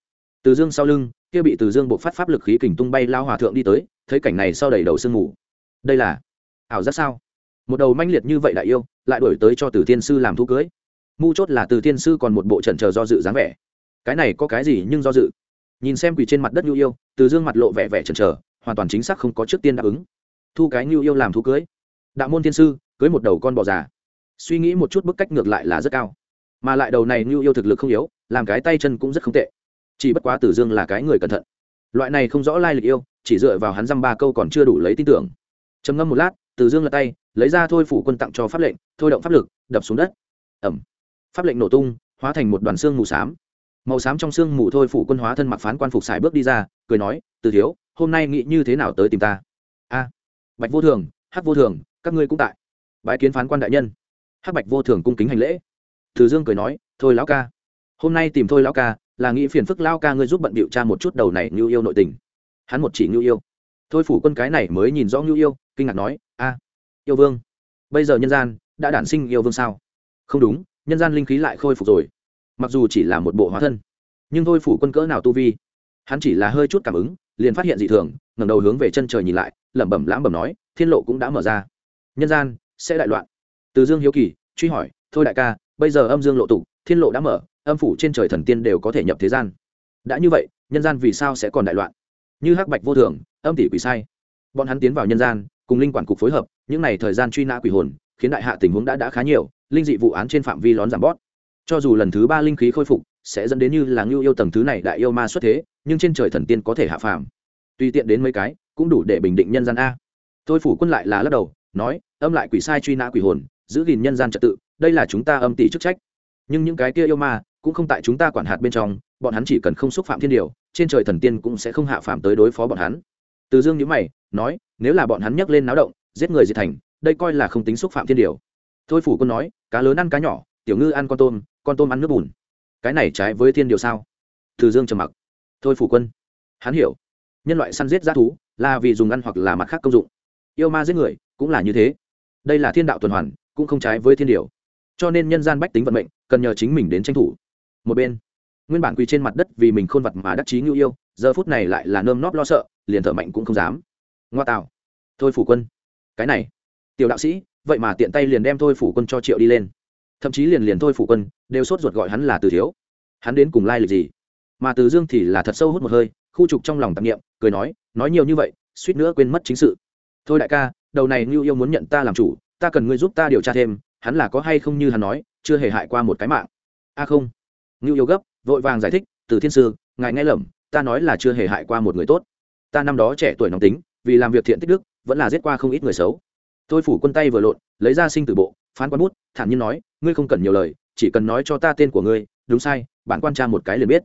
Từ dương sau lưng, kia bị từ dương buộc phát pháp lực khí kình tung bay lao hòa thượng đi tới, thấy cảnh này sau đầy đầu sương mù đây là ảo giác sao? Một đầu manh liệt như vậy đại yêu, lại đổi tới cho từ thiên sư làm thu cưới. Mu chốt là từ thiên sư còn một bộ trần trờ do dự dáng vẻ. Cái này có cái gì nhưng do dự? Nhìn xem quỳ trên mặt đất nhu yêu, từ dương mặt lộ vẻ vẻ trần trờ, hoàn toàn chính xác không có trước tiên đáp ứng. Thu cái nhu yêu làm thú cưới. Đạo môn thiên sư, cưới một đầu con bò già. Suy nghĩ một chút bức cách ngược lại là rất cao. Mà lại đầu này nhu yêu thực lực không yếu, làm cái tay chân cũng rất không tệ. Chỉ bất quá tử dương là cái người cẩn thận. Loại này không rõ lai lịch yêu, chỉ dựa vào hắn dăm ba câu còn chưa đủ lấy tin tưởng trầm ngâm một lát, từ dương lật tay, lấy ra thôi phủ quân tặng cho pháp lệnh, thôi động pháp lực, đập xuống đất. Ẩm. Pháp lệnh nổ tung, hóa thành một đoàn xương mù xám. Màu xám trong xương mù thôi phủ quân hóa thân mặc phán quan phục xài bước đi ra, cười nói, từ thiếu, hôm nay nghĩ như thế nào tới tìm ta? A, bạch vô thường, hắc vô thường, các ngươi cũng tại. Bái kiến phán quan đại nhân. Hắc bạch vô thường cung kính hành lễ. Từ dương cười nói, thôi lão ca, hôm nay tìm thôi lão ca, là nghĩ phiền phức lao ca ngươi giúp bận bịu cha một chút đầu này như yêu nội tình. Hắn một chỉ như yêu. Thôi phủ quân cái này mới nhìn rõ như yêu kinh ngạc nói, a, yêu vương, bây giờ nhân gian đã đản sinh yêu vương sao? Không đúng, nhân gian linh khí lại khôi phục rồi, mặc dù chỉ là một bộ hóa thân, nhưng thôi phủ quân cỡ nào tu vi, hắn chỉ là hơi chút cảm ứng, liền phát hiện dị thường, ngẩng đầu hướng về chân trời nhìn lại, lẩm bẩm lãm bẩm nói, thiên lộ cũng đã mở ra. Nhân gian sẽ đại loạn. Từ dương hiếu kỳ truy hỏi, thôi đại ca, bây giờ âm dương lộ tục, thiên lộ đã mở, âm phủ trên trời thần tiên đều có thể nhập thế gian. Đã như vậy, nhân gian vì sao sẽ còn đại loạn? Như hắc bạch vô thường, âm tỷ quỷ sai. Bọn hắn tiến vào nhân gian cùng linh quản cục phối hợp, những n à y thời gian truy nã quỷ hồn, khiến đại hạ tình huống đã đã khá nhiều, linh dị vụ án trên phạm vi lón giảm bót. Cho dù lần thứ ba linh khí khôi phục, sẽ dẫn đến như là ngưu yêu tầng thứ này đại yêu ma xuất thế, nhưng trên trời thần tiên có thể hạ phàm. Tùy tiện đến mấy cái, cũng đủ để bình định nhân gian a. Thôi phủ quân lại là lắc đầu, nói, âm lại quỷ sai truy nã quỷ hồn, giữ gìn nhân gian trật tự, đây là chúng ta âm tỷ chức trách. Nhưng những cái kia yêu ma, cũng không tại chúng ta quản hạt bên trong, bọn hắn chỉ cần không xúc phạm thiên điều, trên trời thần tiên cũng sẽ không hạ phạm tới đối phó bọn hắn từ dương nhữ mày, nói, nếu là bọn hắn nhấc lên náo động, giết người diệt thành, đây coi là không tính xúc phạm thiên điều. Thôi phủ quân nói, cá lớn ăn cá nhỏ, tiểu ngư ăn con tôm con tôm ăn nước bùn. Cái này trái với thiên điều sao? Từ dương trầm mặc. Thôi phủ quân. Hắn hiểu. Nhân loại săn giết g thú, là vì dùng ăn hoặc là mặt khác công dụng. Yêu ma giết người, cũng là như thế. Đây là thiên đạo tuần hoàn, cũng không trái với thiên điều. Cho nên nhân gian bách tính vận mệnh, cần nhờ chính mình đến tranh thủ. Một bên nguyên bản quỳ trên mặt đất vì mình khôn vật mà đắc chí ngưu yêu, giờ phút này lại là nơm nóp lo sợ, liền thở mạnh cũng không dám. Ngoa tạo. Thôi phủ quân. Cái này. Tiểu đạo sĩ, vậy mà tiện tay liền đem thôi phủ quân cho triệu đi lên. Thậm chí liền liền thôi phủ quân, đều sốt ruột gọi hắn là từ thiếu. Hắn đến cùng lai lịch gì? Mà từ dương thì là thật sâu hút một hơi, khu trục trong lòng tạp nghiệm cười nói nói nhiều như vậy, suýt nữa quên mất chính sự. Thôi đại ca, đầu này ngưu yêu muốn nhận ta làm chủ, ta cần ngươi giúp ta điều tra thêm, hắn là có hay không như hắn nói, chưa hề hại qua một cái mạng. A không. Ngưu yêu gấp vội vàng giải thích, từ thiên sư, ngài nghe lầm, ta nói là chưa hề hại qua một người tốt. Ta năm đó trẻ tuổi nóng tính, vì làm việc thiện tích đức, vẫn là giết qua không ít người xấu. Tôi phủ quân tay vừa lộn, lấy ra sinh tử bộ, phán quan bút, thản nhiên nói, ngươi không cần nhiều lời, chỉ cần nói cho ta tên của ngươi, đúng sai, bản quan tra một cái liền biết.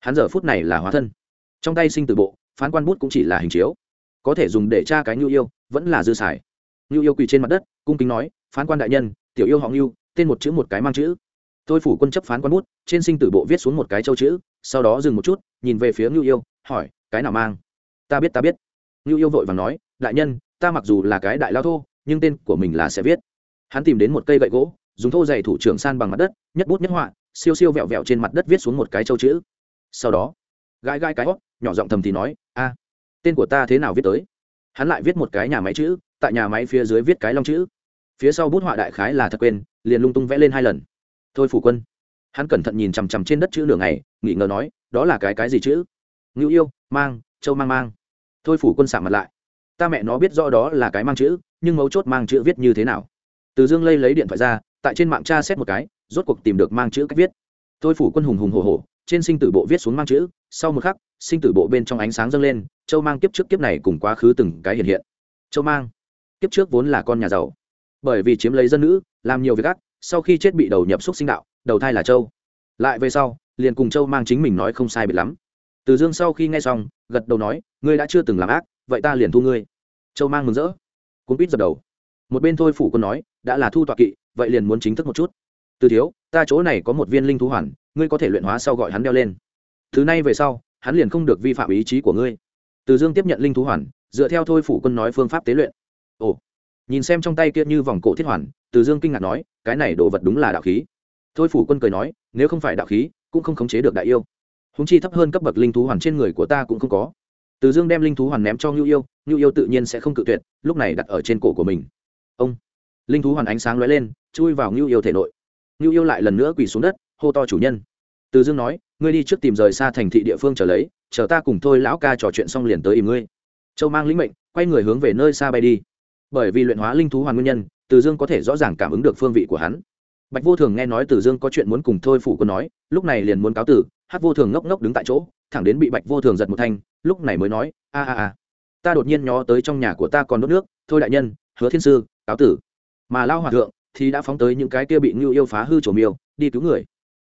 Hắn giờ phút này là hóa thân. Trong tay sinh tử bộ, phán quan bút cũng chỉ là hình chiếu. Có thể dùng để tra cái nhu yêu, vẫn là dư xài. Nhu yêu quỳ trên mặt đất, cung kính nói, phán quan đại nhân, tiểu yêu họ nhu tên một chữ một cái mang chữ tôi phủ quân chấp phán quan bút, trên sinh tử bộ viết xuống một cái châu chữ, sau đó dừng một chút, nhìn về phía ngưu yêu, hỏi, cái nào mang? Ta biết ta biết. Ngưu yêu vội và nói, đại nhân, ta mặc dù là cái đại lao thô, nhưng tên của mình là sẽ viết. Hắn tìm đến một cây gậy gỗ, dùng thô dày thủ trưởng san bằng mặt đất, nhất bút nhất họa, siêu siêu vẹo vẹo trên mặt đất viết xuống một cái châu chữ. Sau đó, gãi gãi cái hót nhỏ giọng thầm thì nói, a, tên của ta thế nào viết tới? Hắn lại viết một cái nhà máy chữ, tại nhà máy phía dưới viết cái long chữ. Phía sau bút họa đại khái là thật quên, liền lung tung vẽ lên hai lần thôi phủ quân. Hắn cẩn thận nhìn chằm chằm trên đất chữ nửa ngày nghĩ ngờ nói, đó là cái cái gì chữ? Ngữ yêu, mang, châu mang mang. Thôi phủ quân sạm mặt lại. Ta mẹ nó biết rõ đó là cái mang chữ, nhưng mấu chốt mang chữ viết như thế nào? Từ dương lây lấy điện thoại ra, tại trên mạng tra xét một cái, rốt cuộc tìm được mang chữ cách viết. Thôi phủ quân hùng hùng hồ hồ trên sinh tử bộ viết xuống mang chữ, sau một khắc, sinh tử bộ bên trong ánh sáng dâng lên, châu mang kiếp trước kiếp này cùng quá khứ từng cái hiện hiện. Châu mang, kiếp trước vốn là con nhà giàu. Bởi vì chiếm lấy dân nữ, làm nhiều việc ác sau khi chết bị đầu nhập xúc sinh đạo, đầu thai là châu. Lại về sau, liền cùng châu mang chính mình nói không sai biệt lắm. Từ dương sau khi nghe xong, gật đầu nói, ngươi đã chưa từng làm ác, vậy ta liền thu ngươi. Châu mang mừng rỡ. Cũng biết dập đầu. Một bên thôi phủ quân nói, đã là thu tọa kỵ, vậy liền muốn chính thức một chút. Từ thiếu, ta chỗ này có một viên linh thú hoàn, ngươi có thể luyện hóa sau gọi hắn đeo lên. Thứ này về sau, hắn liền không được vi phạm ý chí của ngươi. Từ dương tiếp nhận linh thú hoàn, dựa theo thôi phủ quân nói phương pháp tế luyện. Ồ nhìn xem trong tay kia như vòng cổ thiết hoàn, từ dương kinh ngạc nói, cái này đồ vật đúng là đạo khí. Thôi phủ quân cười nói, nếu không phải đạo khí, cũng không khống chế được đại yêu. Húng chi thấp hơn cấp bậc linh thú hoàn trên người của ta cũng không có. Từ dương đem linh thú hoàn ném cho ngưu yêu ngưu yêu tự nhiên sẽ không cự tuyệt, lúc này đặt ở trên cổ của mình. Ông! Linh thú hoàn ánh sáng lóe lên, chui vào ngưu yêu thể nội. Ngưu yêu lại lần nữa quỳ xuống đất, hô to chủ nhân. Từ dương nói, ngươi đi trước tìm rời xa thành thị địa phương trở lấy, chờ ta cùng thôi lão ca trò chuyện xong liền tới ìm ngươi. Châu mang lĩnh mệnh, quay người hướng về nơi xa bay đi bởi vì luyện hóa linh thú hoàn nguyên nhân, từ dương có thể rõ ràng cảm ứng được phương vị của hắn. Bạch vô thường nghe nói từ dương có chuyện muốn cùng thôi phủ quân nói, lúc này liền muốn cáo tử hát vô thường ngốc ngốc đứng tại chỗ, thẳng đến bị bạch vô thường giật một thanh, lúc này mới nói, a a a, ta đột nhiên nhó tới trong nhà của ta còn đốt nước, thôi đại nhân, hứa thiên sư, cáo tử mà lao hòa thượng thì đã phóng tới những cái kia bị ngưu yêu phá hư trổ miêu, đi cứu người.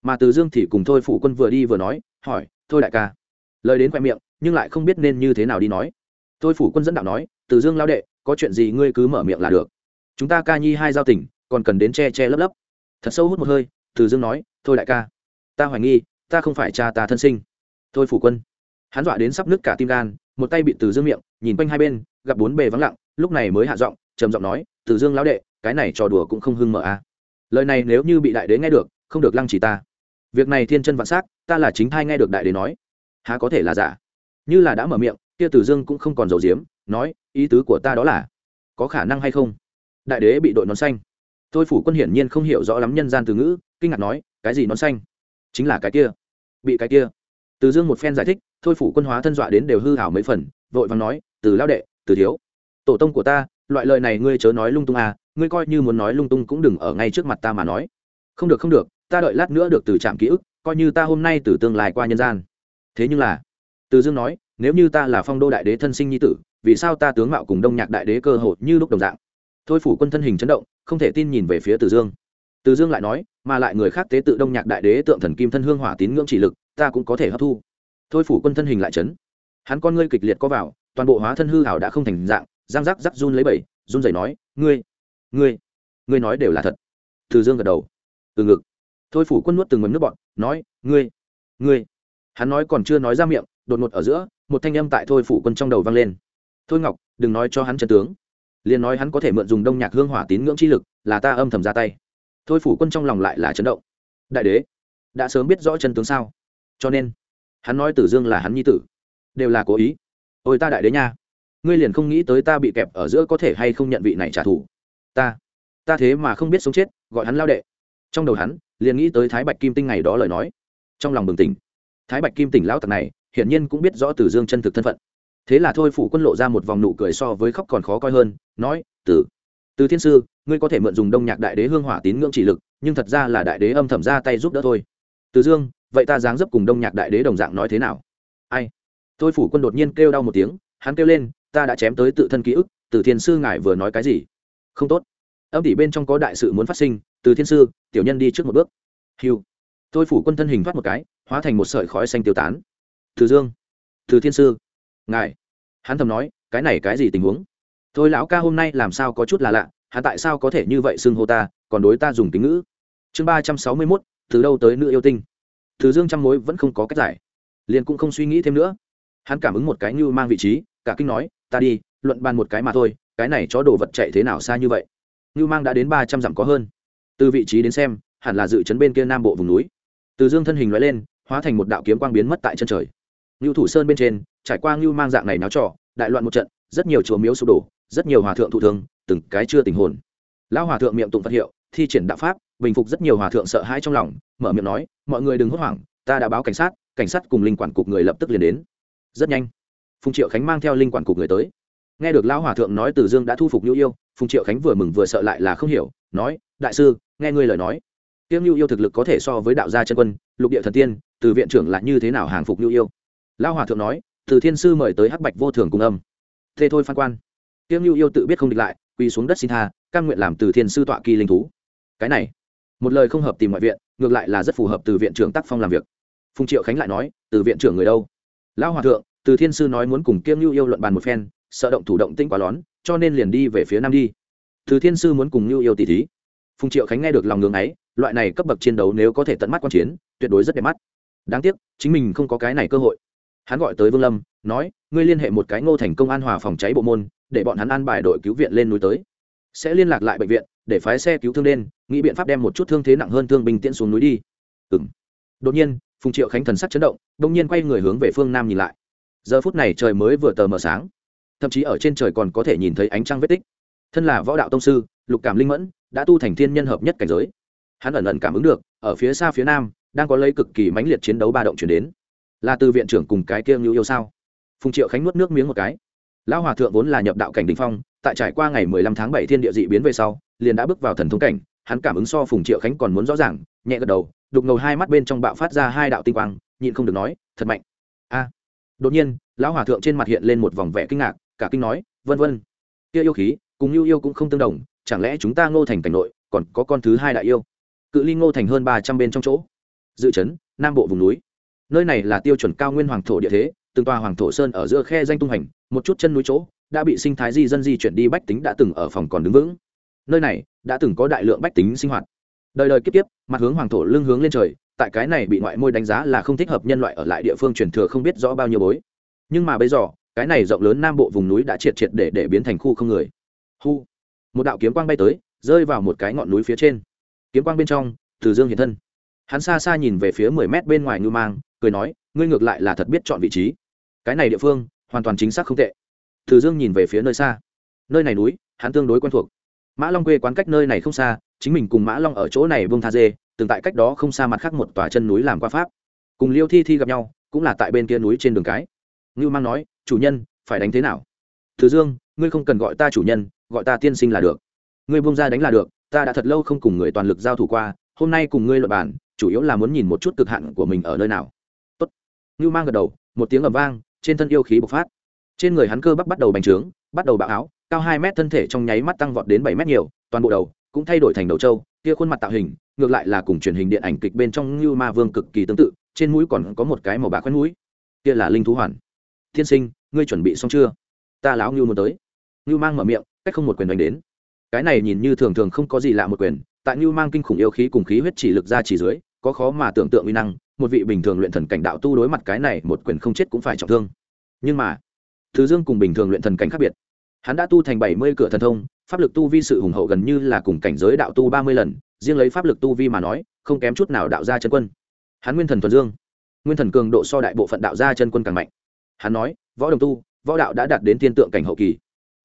Mà từ dương thì cùng thôi phủ quân vừa đi vừa nói, hỏi, thôi đại ca. Lời đến khoe miệng, nhưng lại không biết nên như thế nào đi nói. Thôi phủ quân dẫn đạo nói, từ dương lao đệ có chuyện gì ngươi cứ mở miệng là được. Chúng ta ca nhi hai giao tình, còn cần đến che che lấp lấp. Thật sâu hút một hơi, từ dương nói, thôi đại ca, ta hoài nghi, ta không phải cha ta thân sinh. Thôi phủ quân. Hắn dọa đến sắp nứt cả tim gan, một tay bị từ dương miệng, nhìn quanh hai bên, gặp bốn bề vắng lặng, lúc này mới hạ giọng, trầm giọng nói, từ dương lão đệ, cái này trò đùa cũng không hưng mở a. À. lời này nếu như bị đại đế nghe được, không được lăng chỉ ta. Việc này thiên chân vạn s á c ta là chính thai nghe được đại đế nói. Há có thể là giả? Như là đã mở miệng, kia từ dương cũng không còn dầu diếm nói, ý tứ của ta đó là, có khả năng hay không? Đại đế bị đội nón xanh. Thôi phủ quân hiển nhiên không hiểu rõ lắm nhân gian từ ngữ, kinh ngạc nói, cái gì nón xanh? Chính là cái kia. Bị cái kia. Từ dương một phen giải thích, thôi phủ quân hóa thân dọa đến đều hư hảo mấy phần, vội vàng nói, từ lao đệ, từ thiếu. Tổ tông của ta, loại lời này ngươi chớ nói lung tung à ngươi coi như muốn nói lung tung cũng đừng ở ngay trước mặt ta mà nói. Không được không được, ta đợi lát nữa được từ trạm ký ức, coi như ta hôm nay từ tương lai qua nhân gian. Thế nhưng là, từ dương nói nếu như ta là phong đô đại đế thân sinh nhi tử, vì sao ta tướng mạo cùng đông nhạc đại đế cơ hội như lúc đồng dạng? Thôi phủ quân thân hình chấn động, không thể tin nhìn về phía từ dương. Từ dương lại nói, mà lại người khác tế tự đông nhạc đại đế tượng thần kim thân hương hỏa tín ngưỡng chỉ lực, ta cũng có thể hấp thu. Thôi phủ quân thân hình lại chấn. Hắn con ngươi kịch liệt có vào, toàn bộ hóa thân hư hảo đã không thành dạng giang rắc rắc run lấy bẩy, run rẩy nói, ngươi ngươi ngươi nói đều là thật. Từ dương gật đầu. Từ ngực. Thôi phủ quân nuốt từng ngụm nước bọn nói, ngươi ngươi. Hắn nói còn chưa nói ra miệng, đột ngột ở giữa một thanh âm tại thôi phủ quân trong đầu vang lên. Thôi ngọc, đừng nói cho hắn chân tướng. Liền nói hắn có thể mượn dùng đông nhạc hương hỏa tín ngưỡng chi lực, là ta âm thầm ra tay. Thôi phủ quân trong lòng lại là chấn động. Đại đế, đã sớm biết rõ chân tướng sao? Cho nên, hắn nói tử dương là hắn nhi tử, đều là cố ý. Ôi ta đại đế nha, ngươi liền không nghĩ tới ta bị kẹp ở giữa có thể hay không nhận vị này trả thù. Ta ta thế mà không biết sống chết, gọi hắn lao đệ. Trong đầu hắn, liền nghĩ tới thái bạch kim tinh ngày đó lời nói. Trong lòng bừng tỉnh. Thái bạch kim tỉnh lão tặc này hiển nhiên cũng biết rõ tử dương chân thực thân phận. Thế là thôi phủ quân lộ ra một vòng nụ cười so với khóc còn khó coi hơn nói từ từ thiên sư ngươi có thể mượn dùng đông nhạc đại đế hương hỏa tín ngưỡng chỉ lực nhưng thật ra là đại đế âm thầm ra tay giúp đỡ thôi. Từ dương vậy ta dáng dấp cùng đông nhạc đại đế đồng dạng nói thế nào? Ai? Thôi phủ quân đột nhiên kêu đau một tiếng hắn kêu lên ta đã chém tới tự thân ký ức từ thiên sư ngài vừa nói cái gì? Không tốt. Âm tỷ bên trong có đại sự muốn phát sinh từ thiên sư tiểu nhân đi trước một bước. Hưu, thôi phủ quân thân hình thoát một cái hóa thành một sợi khói xanh tiêu tán từ dương. Từ thiên sư. Ngài. Hắn thầm nói, cái này cái gì tình huống? Thôi lão ca hôm nay làm sao có chút là lạ, hắn tại sao có thể như vậy xưng hô ta, còn đối ta dùng tính ngữ? Chương ba trăm sáu mươi mốt, từ đâu tới nữ yêu tinh? Từ dương trăm mối vẫn không có cách giải. Liền cũng không suy nghĩ thêm nữa. Hắn cảm ứng một cái như mang vị trí, cả kinh nói, ta đi, luận bàn một cái mà thôi, cái này chó đồ vật chạy thế nào xa như vậy? Như mang đã đến ba trăm dặm có hơn. Từ vị trí đến xem, hẳn là dự chấn bên kia nam bộ vùng núi. Từ dương thân hình loại lên, hóa thành một đạo kiếm quang biến mất tại chân trời ngưu thủ sơn bên trên, trải qua ngưu mang dạng này náo trọ đại loạn một trận, rất nhiều chùa miếu sụp đổ, rất nhiều hòa thượng thụ thương, từng cái chưa tình hồn. Lão hòa thượng miệng tụng phật hiệu, thi triển đạo pháp, bình phục rất nhiều hòa thượng sợ hãi trong lòng, mở miệng nói, mọi người đừng hốt hoảng, ta đã báo cảnh sát cảnh sát cùng linh quản cục người lập tức liền đến. Rất nhanh, phùng triệu khánh mang theo linh quản cục người tới. Nghe được lão hòa thượng nói từ dương đã thu phục nhu yêu, phùng triệu khánh vừa mừng vừa sợ lại là không hiểu, nói, đại sư, nghe ngươi lời nói. Tiêu nhu yêu thực lực có thể so với đạo gia chân quân, lục địa thần tiên, từ viện trưởng là như thế nào hàng phục nhu yêu? Lao hòa thượng nói, từ thiên sư mời tới hắc bạch vô thường cùng âm. Thế thôi phan quan. Tiêm nhu yêu tự biết không địch lại, quỳ xuống đất xin tha căn nguyện làm từ thiên sư tọa kỳ linh thú. Cái này, một lời không hợp tìm ngoại viện, ngược lại là rất phù hợp từ viện trưởng tác phong làm việc. Phùng triệu khánh lại nói, từ viện trưởng người đâu? Lão hòa thượng, từ thiên sư nói muốn cùng kiêm nhu yêu luận bàn một phen, sợ động thủ động tinh quá lón, cho nên liền đi về phía nam đi. Từ thiên sư muốn cùng nhu yêu tỷ thí. Phùng triệu khánh nghe được lòng ngưỡng ấy, loại này cấp bậc chiến đấu nếu có thể tận mắt quan chiến, tuyệt đối rất đẹp mắt. Đáng tiếc, chính mình không có cái này cơ hội hắn gọi tới vương lâm, nói, ngươi liên hệ một cái ngô thành công an hòa phòng cháy bộ môn, để bọn hắn an bài đội cứu viện lên núi tới. Sẽ liên lạc lại bệnh viện, để phái xe cứu thương lên, nghĩ biện pháp đem một chút thương thế nặng hơn thương binh tiễn xuống núi đi. Ừ m đột nhiên, phùng triệu khánh thần sắc chấn động đ ỗ n g nhiên quay người hướng về phương nam nhìn lại. Giờ phút này trời mới vừa tờ mờ sáng. Thậm chí ở trên trời còn có thể nhìn thấy ánh trăng vết tích. Thân là võ đạo tông sư, lục cảm linh mẫn, đã tu thành thiên nhân hợp nhất cảnh giới. Hắn ẩn ẩn cảm ứng được, ở phía xa phía nam, đang có lấy cực kỳ mãnh liệt chiến đấu ba động chuyển đến là từ viện trưởng cùng cái kia ngưu yêu sao? Phùng triệu khánh nuốt nước miếng một cái. Lão hòa thượng vốn là nhập đạo cảnh đình phong, tại trải qua ngày mười lăm tháng bảy thiên địa dị biến về sau, liền đã bước vào thần thông cảnh, hắn cảm ứng so phùng triệu khánh còn muốn rõ ràng, nhẹ gật đầu, đục ngầu hai mắt bên trong bạo phát ra hai đạo tinh quang, nhịn không được nói, thật mạnh. A. Đột nhiên, lão hòa thượng trên mặt hiện lên một vòng vẻ kinh ngạc, cả kinh nói, vân vân, kia yêu khí, cùng yêu yêu cũng không tương đồng, chẳng lẽ chúng ta ngô thành cảnh nội, còn có con thứ hai đại yêu? Cự ly ngô thành hơn ba trăm bên trong chỗ. Dự trấn nam bộ vùng núi nơi này là tiêu chuẩn cao nguyên hoàng thổ địa thế, từng tòa hoàng thổ sơn ở giữa khe danh tung hành, một chút chân núi chỗ, đã bị sinh thái di dân di chuyển đi bách tính đã từng ở phòng còn đứng vững. Nơi này đã từng có đại lượng bách tính sinh hoạt. Đời đời kiếp tiếp mặt hướng hoàng thổ lưng hướng lên trời, tại cái này bị ngoại môi đánh giá là không thích hợp nhân loại ở lại địa phương truyền thừa không biết rõ bao nhiêu bối. Nhưng mà bây giờ, cái này rộng lớn nam bộ vùng núi đã triệt triệt để để biến thành khu không người. Hu, một đạo kiếm quang bay tới, rơi vào một cái ngọn núi phía trên. Kiếm quang bên trong, từ dương hiện thân. Hắn xa xa nhìn về phía mười mét bên ngoài ngưu mang cười nói, ngươi ngược lại là thật biết chọn vị trí. Cái này địa phương, hoàn toàn chính xác không tệ. Từ dương nhìn về phía nơi xa. Nơi này núi, hắn tương đối quen thuộc. Mã long quê quán cách nơi này không xa, chính mình cùng mã long ở chỗ này vương tha dê, từng tại cách đó không xa mặt khác một tòa chân núi làm qua pháp. Cùng liêu thi thi gặp nhau, cũng là tại bên kia núi trên đường cái. Ngưu mang nói, chủ nhân, phải đánh thế nào? Thứ dương, ngươi không cần gọi ta chủ nhân, gọi ta tiên sinh là được. Ngươi bông ra đánh là được, ta đã thật lâu không cùng người toàn lực giao thủ qua, hôm nay cùng ngươi luật bản chủ yếu là muốn nhìn một chút cực hạn của mình ở nơi nào ngưu mang gật đầu, một tiếng ầm vang, trên thân yêu khí bộc phát. Trên người hắn cơ bắp bắt đầu bành trướng, bắt đầu bạo áo, cao hai mét thân thể trong nháy mắt tăng vọt đến bảy mét nhiều, toàn bộ đầu cũng thay đổi thành đầu trâu, kia khuôn mặt tạo hình, ngược lại là cùng truyền hình điện ảnh kịch bên trong như ma vương cực kỳ tương tự, trên mũi còn có một cái màu bạc khoét mũi. Kia là linh thú hoàn. Thiên sinh, ngươi chuẩn bị xong chưa? Ta lão ngưu muốn tới. Ngưu mang mở miệng, cách không một quyền đánh đến. Cái này nhìn như thường thường không có gì lạ một quyền, tại ngưu mang kinh khủng yêu khí cùng khí huyết chỉ lực ra chỉ dưới, có khó mà tưởng tượng uy năng một vị bình thường luyện thần cảnh đạo tu đối mặt cái này, một quyền không chết cũng phải trọng thương. Nhưng mà, thứ dương cùng bình thường luyện thần cảnh khác biệt. Hắn đã tu thành bảy mươi cửa thần thông, pháp lực tu vi sự hùng hậu gần như là cùng cảnh giới đạo tu ba mươi lần, riêng lấy pháp lực tu vi mà nói, không kém chút nào đạo gia chân quân. Hắn nguyên thần thuần dương. Nguyên thần cường độ so đại bộ phận đạo gia chân quân càng mạnh. Hắn nói, võ đồng tu, võ đạo đã đạt đến tiên tượng cảnh hậu kỳ.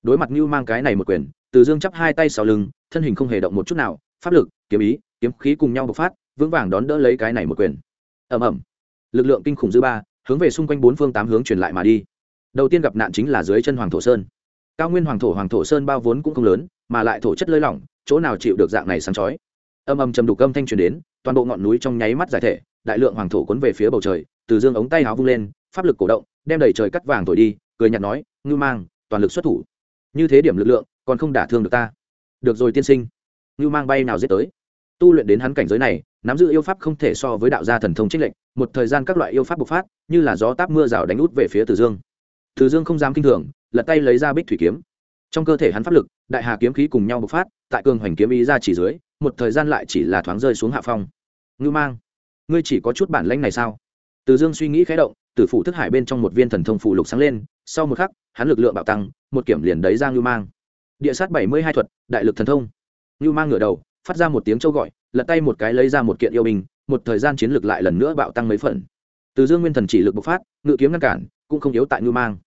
Đối mặt như mang cái này một quyền, từ dương chắp hai tay sau lưng, thân hình không hề động một chút nào, pháp lực, kiếm ý, kiếm khí cùng nhau bộc phát, vững vàng đón đỡ lấy cái này một quyền ầm ầm, lực lượng kinh khủng dư ba hướng về xung quanh bốn phương tám hướng truyền lại mà đi. Đầu tiên gặp nạn chính là dưới chân hoàng thổ sơn. Cao nguyên hoàng thổ hoàng thổ sơn bao vốn cũng không lớn mà lại thổ chất lơi lỏng chỗ nào chịu được dạng này sáng chói. Âm âm trầm đục âm thanh truyền đến toàn bộ ngọn núi trong nháy mắt giải thể đại lượng hoàng thổ cuốn về phía bầu trời từ dương ống tay áo vung lên pháp lực cổ động đem đầy trời cắt vàng thổi đi cười nhạt nói ngư mang toàn lực xuất thủ. Như thế điểm lực lượng còn không đả thương được ta. Được rồi tiên sinh. Ngư mang bay nào giết tới tu luyện đến hắn cảnh giới này, nắm giữ yêu pháp không thể so với đạo gia thần thông trích lệnh một thời gian các loại yêu pháp bộc phát, như là gió táp mưa rào đánh út về phía từ dương. Từ dương không dám kinh thường, lật tay lấy ra bích thủy kiếm. Trong cơ thể hắn pháp lực, đại hà kiếm khí cùng nhau bộc phát, tại cường hoành kiếm ý ra chỉ dưới, một thời gian lại chỉ là thoáng rơi xuống hạ phong. Ngưu mang, ngươi chỉ có chút bản lãnh này sao? Từ dương suy nghĩ khé động, tử phủ thức hải bên trong một viên thần thông phụ lục sáng lên, sau một khắc, hắn lực lượng bạo tăng, một kiểm liền đấy ra ngưu mang. Địa sát bảy mươi hai thuật, đại lực thần thông. Ngưu mang ngửa đầu phát ra một tiếng châu gọi, lật tay một cái lấy ra một kiện yêu binh, một thời gian chiến lược lại lần nữa bạo tăng mấy phần. Từ dương nguyên thần chỉ lực bộc phát, ngự kiếm ngăn cản, cũng không yếu tại ngưu mang.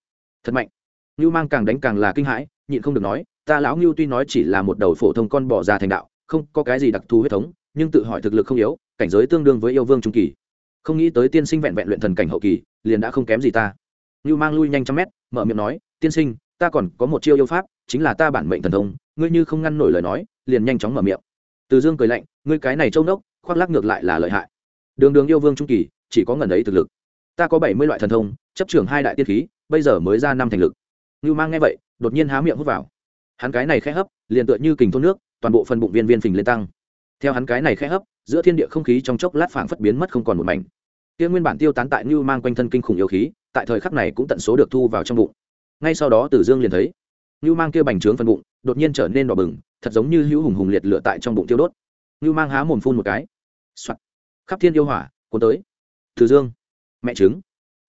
Thật mạnh. Ngưu mang càng đánh càng là kinh hãi, nhịn không được nói, ta lão ngưu tuy nói chỉ là một đầu phổ thông con bỏ ra thành đạo, không có cái gì đặc thù huyết thống, nhưng tự hỏi thực lực không yếu, cảnh giới tương đương với yêu vương trung kỳ. Không nghĩ tới tiên sinh vẹn vẹn luyện thần cảnh hậu kỳ, liền đã không kém gì ta. Ngưu mang lui nhanh trăm mét, mở miệng nói, tiên sinh, ta còn có một chiêu yêu pháp, chính là ta bản mệnh thần thông, ngươi như không ngăn nổi lời nói, liền nhanh chóng mở miệng từ dương cười lạnh, ngươi cái này trông đốc khoác lác ngược lại là lợi hại. Đường đường yêu vương trung kỳ, chỉ có ngần ấy thực lực. Ta có bảy mươi loại thần thông, chấp trưởng hai đại tiên khí, bây giờ mới ra năm thành lực. Ngưu mang nghe vậy, đột nhiên há miệng hút vào. Hắn cái này khẽ hấp, liền tựa như kình thôn nước, toàn bộ phần bụng viên viên phình lên tăng. Theo hắn cái này khẽ hấp, giữa thiên địa không khí trong chốc lát phảng phất biến mất không còn một mảnh. Kia nguyên bản tiêu tán tại ngưu mang quanh thân kinh khủng yêu khí, tại thời khắc này cũng tận số được thu vào trong bụng. Ngay sau đó tử dương liền thấy Nưu mang kia bành trướng phần bụng, đột nhiên trở nên đỏ bừng, thật giống như hữu hùng hùng liệt lửa tại trong bụng tiêu đốt. Nưu mang há mồm phun một cái. Soạt. khắp thiên yêu hỏa, cuốn tới. Từ dương. Mẹ trứng.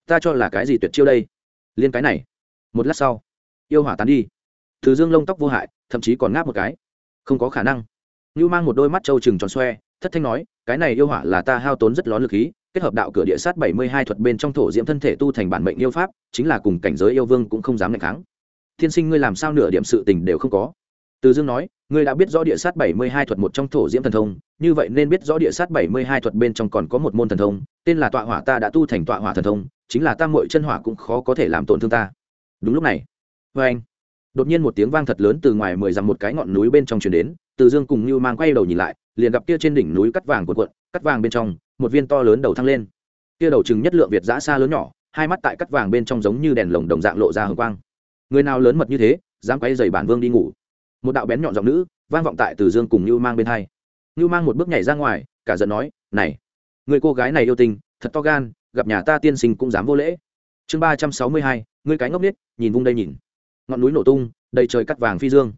Ta cho là cái gì tuyệt chiêu đây? Liên cái này. Một lát sau, yêu hỏa tán đi. Từ dương lông tóc vô hại, thậm chí còn ngáp một cái. Không có khả năng. Nưu mang một đôi mắt trâu trừng tròn xoe, thất thanh nói, cái này yêu hỏa là ta hao tốn rất lớn lực khí, kết hợp đạo cửa địa sát bảy mươi hai thuật bên trong thổ diễm thân thể tu thành bản mệnh yêu pháp, chính là cùng cảnh giới yêu vương cũng không dám nghịch kháng thiên sinh, ngươi làm sao nửa điểm sự tình đều không có? Từ dương nói, ngươi đã biết rõ địa sát bảy mươi hai thuật một trong thổ diễm thần thông, như vậy nên biết rõ địa sát bảy mươi hai thuật bên trong còn có một môn thần thông, tên là tọa hỏa ta đã tu thành tọa hỏa thần thông, chính là tam mội chân hỏa cũng khó có thể làm tổn thương ta. Đúng lúc này vê anh, đột nhiên một tiếng vang thật lớn từ ngoài mười dặm một cái ngọn núi bên trong truyền đến, từ dương cùng như mang quay đầu nhìn lại, liền gặp kia trên đỉnh núi cắt vàng cuộn cuộn, cắt vàng bên trong, một viên to lớn đầu thăng lên. Kia đầu chừng nhất lượng việt giã xa lớn nhỏ, hai mắt tại cắt vàng bên trong giống như đèn lồng đồng dạng lộ ra hồng quang người nào lớn mật như thế, dám quay dày bản vương đi ngủ. Một đạo bén nhọn giọng nữ vang vọng tại từ dương cùng như mang bên hai. Như mang một bước nhảy ra ngoài, cả giận nói, này, người cô gái này yêu tình, thật to gan, gặp nhà ta tiên sinh cũng dám vô lễ. Chương ba trăm sáu mươi hai ngươi cái ngốc nít nhìn vung đây nhìn. Ngọn núi nổ tung, đầy trời cắt vàng phi dương.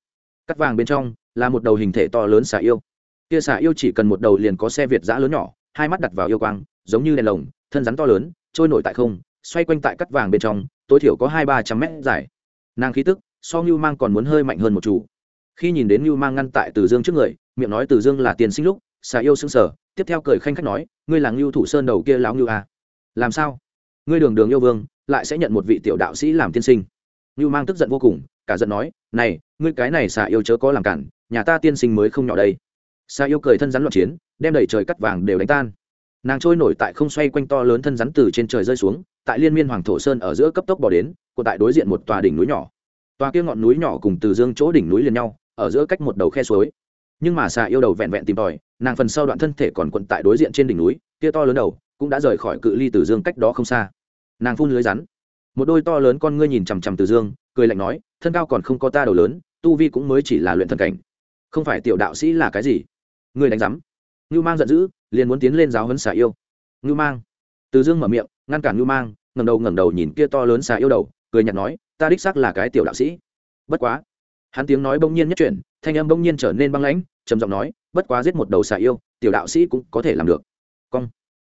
Cắt vàng bên trong là một đầu hình thể to lớn xả yêu. Kia xả yêu chỉ cần một đầu liền có xe việt giã lớn nhỏ, hai mắt đặt vào yêu quang, giống như đèn lồng, thân rắn to lớn, trôi nổi tại không, xoay quanh tại cắt vàng bên trong, tối thiểu có hai ba trăm mét dài nàng khí tức, so ngưu mang còn muốn hơi mạnh hơn một chủ. Khi nhìn đến ngưu mang ngăn tại từ dương trước người, miệng nói từ dương là tiền sinh lúc, xà yêu sững sờ, tiếp theo cười khanh khách nói, ngươi là ngưu thủ sơn đầu kia láo ngưu à. làm sao? Ngươi đường đường yêu vương, lại sẽ nhận một vị tiểu đạo sĩ làm tiên sinh? Ngưu mang tức giận vô cùng, cả giận nói, này, ngươi cái này xà yêu chớ có làm cản, nhà ta tiên sinh mới không nhỏ đây. Xà yêu cười thân rắn loạn chiến, đem đầy trời cắt vàng đều đánh tan nàng trôi nổi tại không xoay quanh to lớn thân rắn từ trên trời rơi xuống, tại liên miên hoàng thổ sơn ở giữa cấp tốc bỏ đến, của tại đối diện một tòa đỉnh núi nhỏ. Tòa kia ngọn núi nhỏ cùng từ dương chỗ đỉnh núi liền nhau, ở giữa cách một đầu khe suối. Nhưng mà xà yêu đầu vẹn vẹn tìm tòi, nàng phần sau đoạn thân thể còn quận tại đối diện trên đỉnh núi, kia to lớn đầu cũng đã rời khỏi cự ly từ dương cách đó không xa. Nàng phun lưới rắn. Một đôi to lớn con ngươi nhìn chằm chằm từ dương, cười lạnh nói, thân cao còn không có ta đầu lớn, tu vi cũng mới chỉ là luyện thần cảnh. Không phải tiểu đạo sĩ là cái gì? Ngươi đánh giám. Ngưu mang giận dữ liền muốn tiến lên giáo hấn xà yêu. Ngưu mang. Từ dương mở miệng, ngăn cản ngưu mang, ngẩng đầu ngẩng đầu nhìn kia to lớn xà yêu đầu, cười nhạt nói, ta đích xác là cái tiểu đạo sĩ. Bất quá, hắn tiếng nói bỗng nhiên nhất chuyển, thanh âm bỗng nhiên trở nên băng lãnh, trầm giọng nói, bất quá giết một đầu xà yêu, tiểu đạo sĩ cũng có thể làm được. Cong.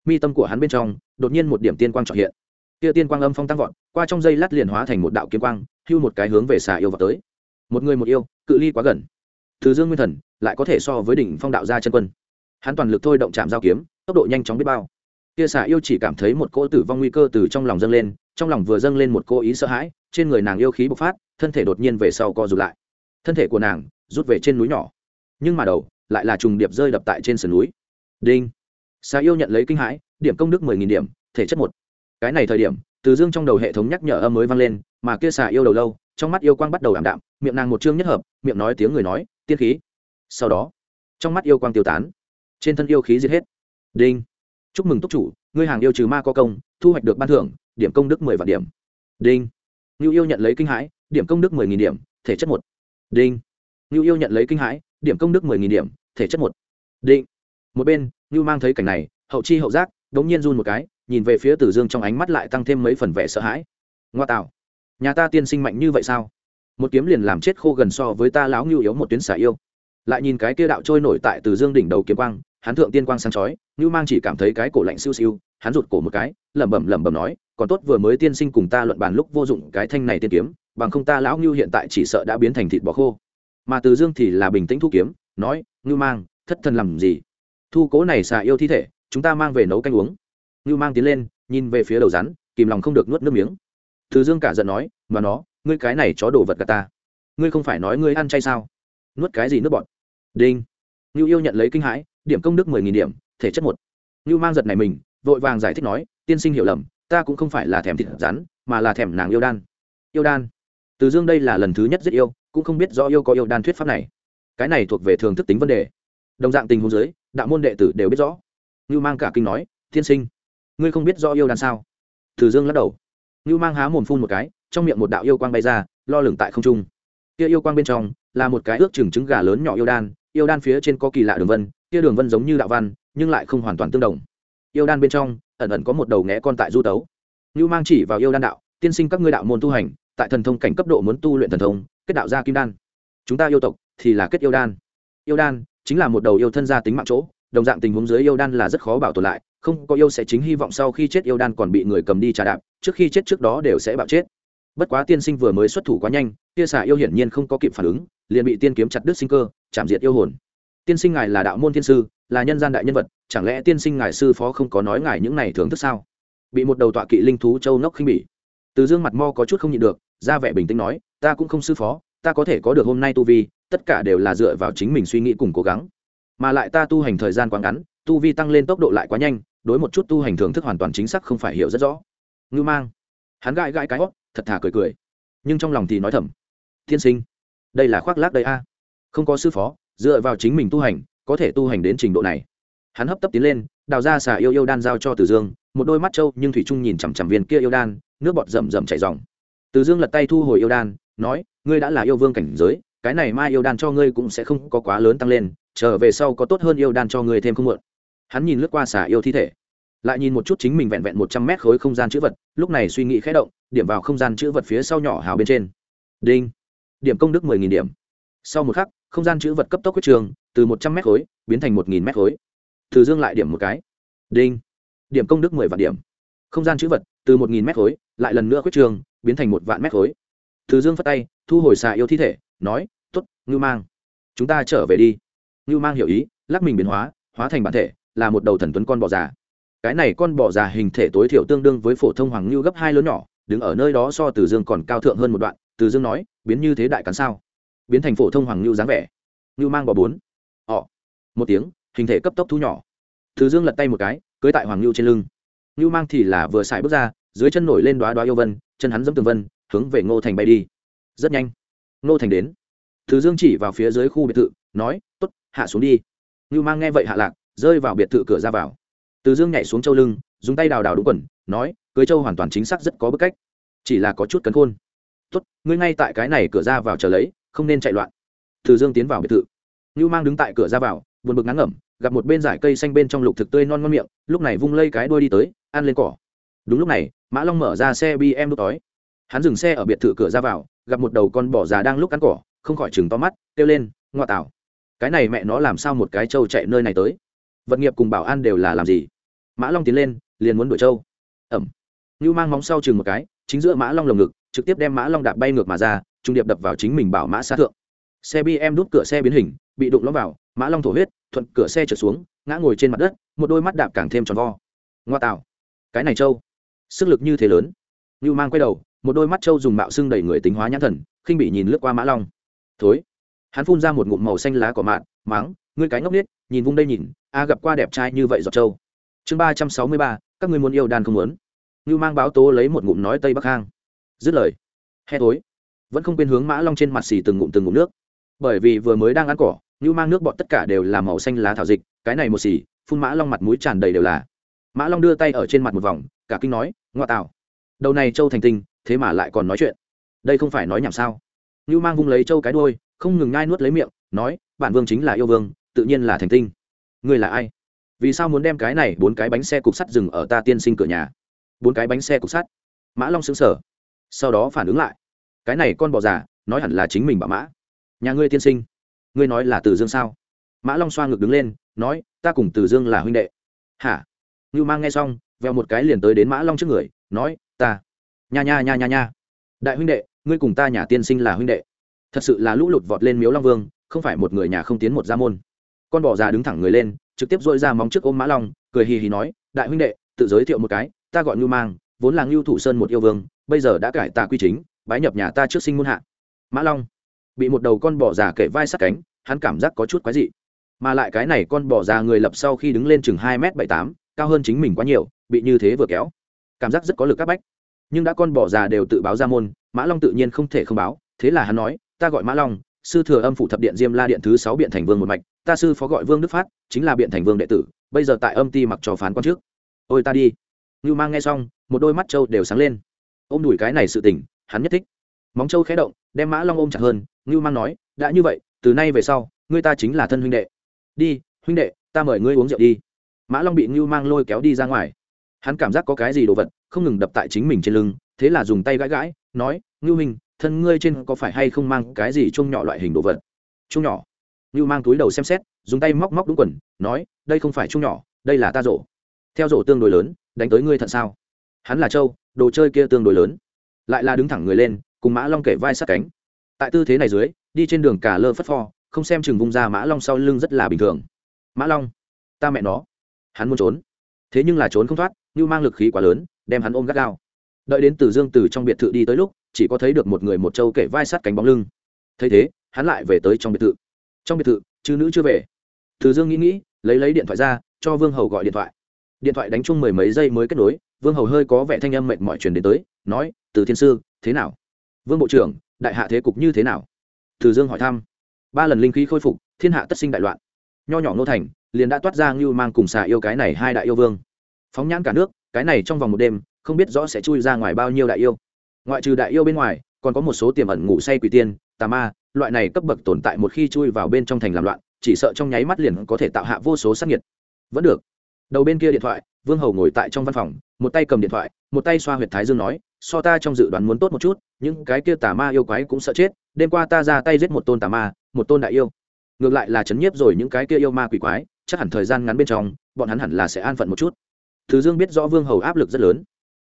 Mi tâm của hắn bên trong, đột nhiên một điểm tiên quang trọn hiện. Kia tiên quang âm phong tăng vọt, qua trong dây lát liền hóa thành một đạo kiếm quang, hưu một cái hướng về xà yêu vào tới. Một người một yêu, cự ly quá gần. Từ dương nguyên thần lại có thể so với đỉnh phong đạo gia chân quân hắn toàn lực thôi động chạm giao kiếm, tốc độ nhanh chóng biết bao. Kia xả yêu chỉ cảm thấy một cỗ tử vong nguy cơ từ trong lòng dâng lên, trong lòng vừa dâng lên một cô ý sợ hãi, trên người nàng yêu khí bộc phát, thân thể đột nhiên về sau co rụt lại. Thân thể của nàng rút về trên núi nhỏ, nhưng mà đầu lại là trùng điệp rơi đập tại trên sườn núi. Đinh! Xà yêu nhận lấy kinh hãi, điểm công đức mười nghìn điểm, thể chất một. Cái này thời điểm, từ dương trong đầu hệ thống nhắc nhở âm mới vang lên, mà kia xà yêu đầu lâu, trong mắt yêu quang bắt đầu ảm đạm, miệng nàng một chương nhất hợp, miệng nói tiếng người nói, tiên khí. Sau đó, trong mắt yêu quang tiêu tán trên thân yêu khí giết hết. Đinh. Chúc mừng túc chủ, ngươi hàng yêu trừ ma có công, thu hoạch được ban thưởng, điểm công đức mười vạn điểm. Đinh. Ngưu yêu nhận lấy kinh hãi, điểm công đức mười nghìn điểm, thể chất một. Đinh. Ngưu yêu nhận lấy kinh hãi, điểm công đức mười nghìn điểm, thể chất một. Định một bên, ngưu mang thấy cảnh này, hậu chi hậu giác đ ố n g nhiên run một cái, nhìn về phía tử dương trong ánh mắt lại tăng thêm mấy phần vẻ sợ hãi. Ngoa tạo. Nhà ta tiên sinh mạnh như vậy sao? Một kiếm liền làm chết khô gần so với ta lão ngưu yếu một tuyến xả yêu. Lại nhìn cái kia đạo trôi nổi tại từ dương đỉnh đầu kiếm quang hắn thượng tiên quang sáng chói, ngưu mang chỉ cảm thấy cái cổ lạnh siêu siêu, hắn rụt cổ một cái, lẩm bẩm lẩm bẩm nói, còn tốt vừa mới tiên sinh cùng ta luận bàn lúc vô dụng cái thanh này tiên kiếm, bằng không ta lão ngưu hiện tại chỉ sợ đã biến thành thịt bò khô. Mà từ dương thì là bình tĩnh thu kiếm, nói, ngưu mang, thất thần làm gì? Thu cố này xà yêu thi thể, chúng ta mang về nấu canh uống. Ngưu mang tiến lên, nhìn về phía đầu rắn, kìm lòng không được nuốt nước miếng. Từ dương cả giận nói, mà nó, ngươi cái này chó đồ vật cả ta. Ngươi không phải nói ngươi ăn chay sao? Nuốt cái gì nước bọn đinh. Ngưu yêu nhận lấy kinh hãi điểm công đức mười nghìn điểm, thể chất một. Ngưu mang giật này mình, vội vàng giải thích nói, tiên sinh hiểu lầm, ta cũng không phải là thèm thịt rắn, mà là thèm nàng yêu đan. Yêu đan? Từ dương đây là lần thứ nhất giết yêu, cũng không biết do yêu có yêu đan thuyết pháp này. Cái này thuộc về thường thức tính vấn đề. Đồng dạng tình huống dưới, đạo môn đệ tử đều biết rõ. Ngưu mang cả kinh nói, tiên sinh, ngươi không biết rõ yêu đan sao? Từ dương lắc đầu. Ngưu mang há mồm phun một cái, trong miệng một đạo yêu quang bay ra, lo lửng tại không trung. Kia yêu quang bên trong là một cái ước chừng trứng gà lớn nhỏ yêu đan yêu đan phía trên có kỳ lạ đường vân kia đường vân giống như đạo văn, nhưng lại không hoàn toàn tương đồng. Yêu đan bên trong, ẩn ẩn có một đầu nghẽ con tại du tấu. Như mang chỉ vào yêu đan đạo, tiên sinh các ngươi đạo môn tu hành, tại thần thông cảnh cấp độ muốn tu luyện thần thông, kết đạo ra kim đan. Chúng ta yêu tộc thì là kết yêu đan. Yêu đan chính là một đầu yêu thân gia tính mạng chỗ, đồng dạng tình huống dưới yêu đan là rất khó bảo tồn lại, không có yêu sẽ chính hy vọng sau khi chết yêu đan còn bị người cầm đi trả đạp, trước khi chết trước đó đều sẽ bạo chết. Bất quá tiên sinh vừa mới xuất thủ quá nhanh, kia xả yêu hiển nhiên không có kịp phản ứng, liền bị tiên kiếm chặt đứt sinh cơ, chạm diệt yêu hồn tiên sinh ngài là đạo môn thiên sư, là nhân gian đại nhân vật, chẳng lẽ tiên sinh ngài sư phó không có nói ngài những này thưởng thức sao? Bị một đầu tọa kỵ linh thú châu nốc khinh bỉ. Từ dương mặt mo có chút không nhịn được, ra vẻ bình tĩnh nói, ta cũng không sư phó, ta có thể có được hôm nay tu vi, tất cả đều là dựa vào chính mình suy nghĩ cùng cố gắng. Mà lại ta tu hành thời gian quá ngắn, tu vi tăng lên tốc độ lại quá nhanh, đối một chút tu hành thưởng thức hoàn toàn chính xác không phải hiểu rất rõ. Ngư mang. Hắn gãi gãi cái hót thật thà cười cười. Nhưng trong lòng thì nói thầm, tiên sinh, đây là khoác lác đây a. Không có sư phó dựa vào chính mình tu hành, có thể tu hành đến trình độ này. Hắn hấp tấp tiến lên, đào ra xà yêu yêu đan giao cho từ dương, một đôi mắt trâu nhưng thủy trung nhìn chằm chằm viên kia yêu đan, nước bọt rầm rầm chảy dòng từ dương lật tay thu hồi yêu đan, nói, ngươi đã là yêu vương cảnh giới, cái này mai yêu đan cho ngươi cũng sẽ không có quá lớn tăng lên, trở về sau có tốt hơn yêu đan cho ngươi thêm không mượn. Hắn nhìn lướt qua xà yêu thi thể, lại nhìn một chút chính mình vẹn vẹn một trăm mét khối không gian chữ vật, lúc này suy nghĩ khẽ động, điểm vào không gian chữ vật phía sau nhỏ hào bên trên. Đinh. Điểm công đức mười nghìn điểm. Sau một khắc không gian chữ vật cấp tốc quyết trường, từ một trăm mét khối, biến thành một nghìn mét khối. Từ dương lại điểm một cái. Đinh. Điểm công đức mười vạn điểm. Không gian chữ vật, từ một nghìn mét khối, lại lần nữa quyết trường, biến thành một vạn mét khối. Từ dương phất tay, thu hồi xà yêu thi thể, nói t ố t ngưu mang. Chúng ta trở về đi. Ngưu mang hiểu ý, lắc mình biến hóa hóa thành bản thể, là một đầu thần tuấn con bò già. Cái này con bò già hình thể tối thiểu tương đương với phổ thông hoàng ngưu gấp hai lớn nhỏ, đứng ở nơi đó so từ dương còn cao thượng hơn một đoạn. Từ dương nói, biến như thế đại cắn sao? Biến thành phổ thông hoàng Lưu dáng vẻ. Lưu mang bò bốn. Ọ. Một tiếng, hình thể cấp tốc thu nhỏ. Từ dương lật tay một cái, cưới tại hoàng Lưu trên lưng. Lưu mang thì là vừa xài bước ra, dưới chân nổi lên đoá đoá yêu vân, chân hắn dẫm tường vân, hướng về ngô thành bay đi. Rất nhanh, ngô thành đến. Từ dương chỉ vào phía dưới khu biệt thự, nói t ố t hạ xuống đi. Lưu mang nghe vậy hạ lạc, rơi vào biệt thự cửa ra vào. Từ dương nhảy xuống châu lưng, dùng tay đào đào đúng quần, nói, cưới châu hoàn toàn chính xác rất có bức cách, chỉ là có chút cấn khôn. Tốt, ngươi ngay tại cái này cửa ra vào chờ lấy không nên chạy loạn. Từ dương tiến vào biệt thự. Ngưu mang đứng tại cửa ra vào, buồn bực ngắn ngẩm, gặp một bên dải cây xanh bên trong lục thực tươi non ngon miệng, lúc này vung lây cái đuôi đi tới, ăn lên cỏ. Đúng lúc này, mã long mở ra xe bm đốt tối. hắn dừng xe ở biệt thự cửa ra vào, gặp một đầu con bò già đang lúc ăn cỏ, không khỏi chừng to mắt, kêu lên, ngoa tạo cái này mẹ nó làm sao một cái trâu chạy nơi này tới? Vật nghiệp cùng bảo an đều là làm gì? Mã long tiến lên, liền muốn đuổi trâu. Ẩm. Như mang móng sau chừng một cái, chính giữa mã long lồng ngực trực tiếp đem mã long đạp bay ngược mà ra, trung điệp đập vào chính mình bảo mã xa thượng. Xe bm đút cửa xe biến hình, bị đụng lõm vào, mã long thổ huyết, thuận cửa xe trượt xuống, ngã ngồi trên mặt đất, một đôi mắt đạp càng thêm tròn vo. Ngoa tạo. Cái này trâu. Sức lực như thế lớn. Như mang quay đầu, một đôi mắt trâu dùng mạo xưng đẩy người tính hóa nhãn thần, khinh bị nhìn lướt qua mã long. Thối. Hắn phun ra một ngụm màu xanh lá cỏ mạn máng ngươi cái ngốc nít nhìn vung đây nhìn, a gặp qua đẹp trai như vậy giọt trâu. Chương ba trăm sáu mươi ba, các ngươi muốn yêu đàn không muốn. Như mang báo tố lấy một ngụm nói tây bắc hang dứt lời he tối vẫn không quên hướng mã long trên mặt xì từng ngụm từng ngụm nước. Bởi vì vừa mới đang ăn cỏ, như mang nước bọt tất cả đều là màu xanh lá thảo dịch, cái này một xì, phun mã long mặt mũi tràn đầy đều là. Mã long đưa tay ở trên mặt một vòng, cả kinh nói, ngoa tạo, đầu này châu thành tinh, thế mà lại còn nói chuyện. Đây không phải nói nhảm sao? Như mang vung lấy châu cái đôi không ngừng ngai nuốt lấy miệng, nói, bản vương chính là yêu vương, tự nhiên là thành tinh. Ngươi là ai? Vì sao muốn đem cái này bốn cái bánh xe cục sắt dừng ở ta tiên sinh cửa nhà? Bốn cái bánh xe cục sắt. Mã long xứng sở sau đó phản ứng lại. Cái này con bò già, nói hẳn là chính mình bảo mã. Nhà ngươi tiên sinh, ngươi nói là từ dương sao? Mã long xoa ngực đứng lên, nói, ta cùng từ dương là huynh đệ. Hả? Ngưu mang nghe xong veo một cái liền tới đến mã long trước người, nói, ta, nha nha nha nha nha. Đại huynh đệ, ngươi cùng ta nhà tiên sinh là huynh đệ. Thật sự là lũ lụt vọt lên miếu long vương, không phải một người nhà không tiến một gia môn. Con bò già đứng thẳng người lên, trực tiếp dội ra móng trước ôm mã long, cười hì hì nói, đại huynh đệ, tự giới thiệu một cái, ta gọi ngưu mang, vốn là ngưu thủ sơn một yêu vương bây giờ đã cải tà quy chính, bái nhập nhà ta trước sinh muôn hạ. Mã long bị một đầu con bò già kể vai sát cánh, hắn cảm giác có chút quái dị. Mà lại cái này con bò già người lập sau khi đứng lên chừng hai m bảy tám, cao hơn chính mình quá nhiều, bị như thế vừa kéo. Cảm giác rất có lực các bách. Nhưng đã con bò già đều tự báo ra môn, mã long tự nhiên không thể không báo. Thế là hắn nói, ta gọi mã long, sư thừa âm phủ thập điện diêm la điện thứ sáu biện thành vương một mạch. Ta sư phó gọi vương đức phát, chính là biện thành vương đệ tử, bây giờ tại âm ti mặc cho phán quan trước. Ôi ta đi. Ngưu mang nghe xong, một đôi mắt trâu đều sáng lên ôm đùi cái này sự tình, hắn nhất thích. Móng châu khé động, đem mã long ôm chặt hơn, ngưu mang nói, đã như vậy, từ nay về sau, ngươi ta chính là thân huynh đệ. Đi, huynh đệ, ta mời ngươi uống rượu đi. Mã long bị ngưu mang lôi kéo đi ra ngoài. Hắn cảm giác có cái gì đồ vật, không ngừng đập tại chính mình trên lưng, thế là dùng tay gãi gãi, nói, ngưu minh thân ngươi trên có phải hay không mang cái gì chung nhỏ loại hình đồ vật? Chung nhỏ. Ngưu mang túi đầu xem xét, dùng tay móc móc đúng quần, nói, đây không phải chung nhỏ, đây là ta rổ. Theo rổ tương đối lớn, đánh tới ngươi thận sao? Hắn là châu, đồ chơi kia tương đối lớn. Lại là đứng thẳng người lên, cùng mã long kể vai sát cánh. Tại tư thế này dưới, đi trên đường cả lơ phất phò không xem chừng vung ra mã long sau lưng rất là bình thường. Mã long, ta mẹ nó. Hắn muốn trốn. Thế nhưng là trốn không thoát, như mang lực khí quá lớn, đem hắn ôm gắt gao. Đợi đến từ dương từ trong biệt thự đi tới lúc, chỉ có thấy được một người một trâu kể vai sát cánh bóng lưng. Thấy thế, hắn lại về tới trong biệt thự. Trong biệt thự, chư nữ chưa về. Từ dương nghĩ nghĩ, lấy lấy điện thoại ra, cho vương hầu gọi điện thoại. Điện thoại đánh chung mười mấy giây mới kết nối vương hầu hơi có vẻ thanh âm mệt mỏi truyền đến tới, nói, từ thiên sư, thế nào? Vương bộ trưởng, đại hạ thế cục như thế nào? Từ dương hỏi thăm. Ba lần linh khí khôi phục, thiên hạ tất sinh đại loạn. Nho nhỏ nô thành, liền đã toát ra ngưu mang cùng xà yêu cái này hai đại yêu vương. Phóng nhãn cả nước, cái này trong vòng một đêm, không biết rõ sẽ chui ra ngoài bao nhiêu đại yêu. Ngoại trừ đại yêu bên ngoài, còn có một số tiềm ẩn ngủ say quỷ tiên, tà ma, loại này cấp bậc tồn tại một khi chui vào bên trong thành làm loạn, chỉ sợ trong nháy mắt liền có thể tạo hạ vô số sắc nhiệt vẫn được. Đầu bên kia điện thoại, vương hầu ngồi tại trong văn phòng một tay cầm điện thoại, một tay xoa huyệt thái dương nói, so ta trong dự đoán muốn tốt một chút, những cái kia tà ma yêu quái cũng sợ chết, đêm qua ta ra tay giết một tôn tà ma, một tôn đại yêu. Ngược lại là chấn nhiếp rồi những cái kia yêu ma quỷ quái, chắc hẳn thời gian ngắn bên trong, bọn hắn hẳn là sẽ an phận một chút. Thứ dương biết rõ vương hầu áp lực rất lớn.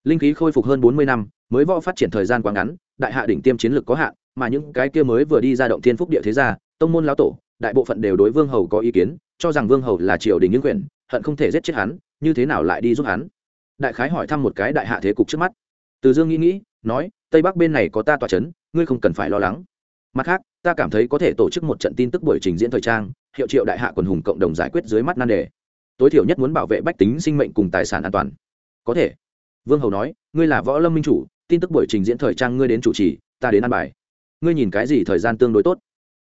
Linh khí khôi phục hơn bốn mươi năm, mới võ phát triển thời gian quá ngắn, đại hạ đỉnh tiêm chiến lược có hạn, mà những cái kia mới vừa đi ra động thiên phúc địa thế gia, tông môn lão tổ, đại bộ phận đều đối vương hầu có ý kiến, cho rằng vương hầu là triều đình những quyền, hận không thể giết chết hắn, như thế nào lại đi giúp hắn? Đại khái hỏi thăm một cái đại hạ thế cục trước mắt. Từ dương nghĩ nghĩ, nói, tây bắc bên này có ta tòa c h ấ n ngươi không cần phải lo lắng. Mặt khác, ta cảm thấy có thể tổ chức một trận tin tức buổi trình diễn thời trang, hiệu triệu đại hạ quần hùng cộng đồng giải quyết dưới mắt nan đề. Tối thiểu nhất muốn bảo vệ bách tính sinh mệnh cùng tài sản an toàn. Có thể. Vương hầu nói, ngươi là võ lâm minh chủ, tin tức buổi trình diễn thời trang ngươi đến chủ trì, ta đến ăn bài. Ngươi nhìn cái gì thời gian tương đối tốt?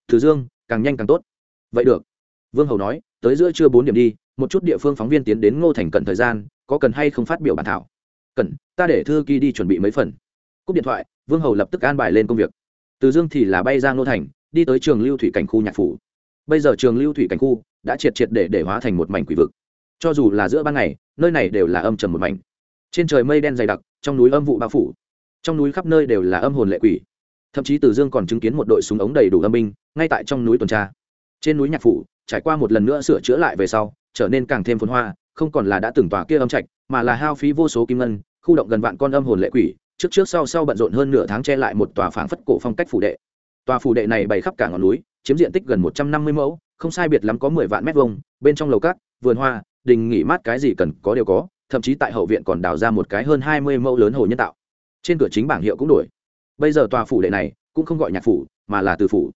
Thử dương, càng nhanh càng tốt. Vậy được. Vương hầu nói, tới giữa trưa bốn điểm đi, một chút địa phương phóng viên tiến đến ngô thành cận thời gian có cần hay không phát biểu bản thảo? Cần, ta để thư ký đi chuẩn bị mấy phần. Cúp điện thoại, vương hầu lập tức an bài lên công việc. Từ dương thì là bay ra ngô thành, đi tới trường lưu thủy cảnh khu nhạc phủ. Bây giờ trường lưu thủy cảnh khu đã triệt triệt để để hóa thành một mảnh quỷ vực. Cho dù là giữa ban ngày, nơi này đều là âm trầm một mảnh. Trên trời mây đen dày đặc, trong núi âm vụ bao phủ. Trong núi khắp nơi đều là âm hồn lệ quỷ. Thậm chí từ dương còn chứng kiến một đội súng ống đầy đủ âm binh, ngay tại trong núi tuần tra. Trên núi nhạc phủ, trải qua một lần nữa sửa chữa lại về sau, trở nên càng thêm phồn hoa không còn là đã từng tòa kia âm trạch, mà là hao phí vô số kim ngân, khu động gần vạn con âm hồn lệ quỷ, trước trước sau sau bận rộn hơn nửa tháng che lại một tòa phảng phất cổ phong cách phủ đệ. Tòa phủ đệ này bày khắp cả ngọn núi, chiếm diện tích gần một trăm năm mươi mẫu, không sai biệt lắm có mười vạn mét vuông, bên trong lầu cát, vườn hoa, đình nghỉ mát cái gì cần có đều có, thậm chí tại hậu viện còn đào ra một cái hơn hai mươi mẫu lớn hồ nhân tạo. Trên cửa chính bảng hiệu cũng đổi. Bây giờ tòa phủ đệ này cũng không gọi nhạc phủ, mà là từ phủ.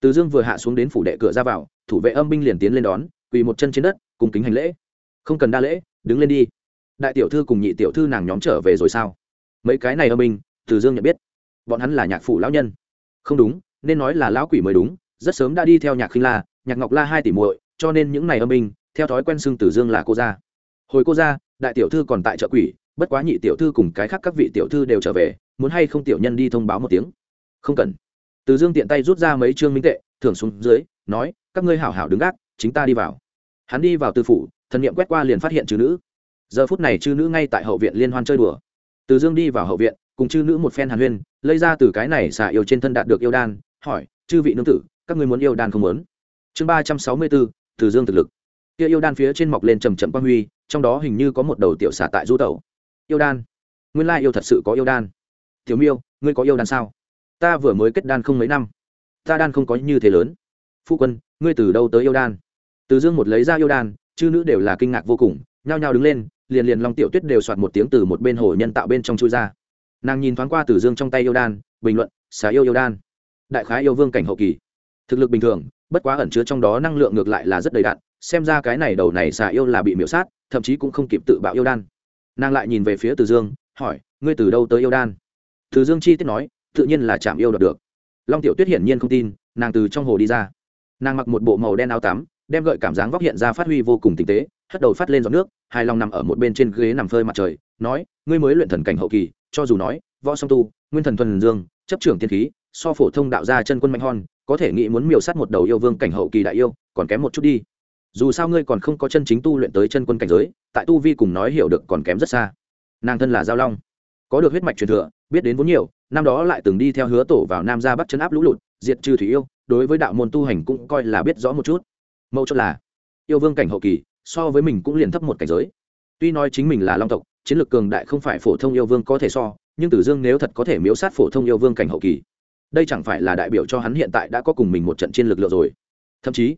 Từ dương vừa hạ xuống đến phủ đệ cửa ra vào, thủ vệ âm binh liền tiến lên đón, quỳ một chân trên đất, cùng kính hành lễ không cần đa lễ, đứng lên đi. Đại tiểu thư cùng nhị tiểu thư nàng nhóm trở về rồi sao? Mấy cái này âm minh, từ dương nhận biết. Bọn hắn là nhạc phủ lão nhân. Không đúng, nên nói là lão quỷ mới đúng, rất sớm đã đi theo nhạc khinh la, nhạc ngọc la hai tỷ muội, cho nên những này âm minh, theo thói quen xưng tử dương là cô gia. Hồi cô gia, đại tiểu thư còn tại chợ quỷ, bất quá nhị tiểu thư cùng cái khác các vị tiểu thư đều trở về, muốn hay không tiểu nhân đi thông báo một tiếng? Không cần. Từ dương tiện tay rút ra mấy trương minh tệ, thưởng xuống dưới, nói, các ngươi hảo hảo đứng gác, chính ta đi vào hắn đi vào tư phủ, thần nghiệm quét qua liền phát hiện chư nữ. Giờ phút này chư nữ ngay tại hậu viện liên hoan chơi đùa. Từ dương đi vào hậu viện, cùng chư nữ một phen hàn huyên lây ra từ cái này xả yêu trên thân đạt được yêu đan, hỏi, chư vị nương tử, các ngươi muốn yêu đan không muốn? Chương ba trăm sáu mươi bốn, từ dương thực lực. Kia yêu đan phía trên mọc lên trầm trầm quang huy, trong đó hình như có một đầu tiểu xả tại du tẩu. Yêu đan? Nguyên lai yêu thật sự có yêu đan. Thiếu miêu, ngươi có yêu đan sao? Ta vừa mới kết đan không mấy năm. Ta đan không có như thế lớn. Phu quân, ngươi từ đâu tới yêu đan? Từ dương một lấy ra yêu đan, chư nữ đều là kinh ngạc vô cùng, nhao nhao đứng lên, liền liền long tiểu tuyết đều soạt một tiếng từ một bên hồ nhân tạo bên trong chui ra. Nàng nhìn thoáng qua từ dương trong tay yêu đan, bình luận, xá yêu yêu đan, đại khái yêu vương cảnh hậu kỳ. Thực lực bình thường, bất quá ẩn chứa trong đó năng lượng ngược lại là rất đầy đạn xem ra cái này đầu này xà yêu là bị miễu sát, thậm chí cũng không kịp tự bạo yêu đan. Nàng lại nhìn về phía từ dương, hỏi, ngươi từ đâu tới yêu đan? Từ dương chi tiết nói, tự nhiên là chạm yêu đọc được. Long tiểu tuyết hiển nhiên không tin, nàng từ trong hồ đi ra. Nàng mặc một bộ màu đen áo tắm đem gợi cảm giác vóc hiện ra phát huy vô cùng tinh tế, hất đầu phát lên giọt nước, hai lòng nằm ở một bên trên ghế nằm phơi mặt trời, nói, ngươi mới luyện thần cảnh hậu kỳ, cho dù nói, võ song tu, nguyên thần thuần dương, chấp trưởng tiên khí, so phổ thông đạo gia chân quân mạnh hon có thể nghĩ muốn miêu sát một đầu yêu vương cảnh hậu kỳ đại yêu, còn kém một chút đi. Dù sao ngươi còn không có chân chính tu luyện tới chân quân cảnh giới, tại tu vi cùng nói hiểu được còn kém rất xa. Nàng thân là giao long, có được huyết mạch truyền thừa, biết đến vốn nhiều, năm đó lại từng đi theo hứa tổ vào nam ra bắt chân áp lũ lụt, diệt trừ thủy yêu, đối với đạo môn tu hành cũng coi là biết rõ một chút mẫu chốt là yêu vương cảnh hậu kỳ, so với mình cũng liền thấp một cảnh giới. Tuy nói chính mình là long tộc, chiến lược cường đại không phải phổ thông yêu vương có thể so, nhưng tử dương nếu thật có thể miếu sát phổ thông yêu vương cảnh hậu kỳ, đây chẳng phải là đại biểu cho hắn hiện tại đã có cùng mình một trận chiến lược lượng rồi. Thậm chí,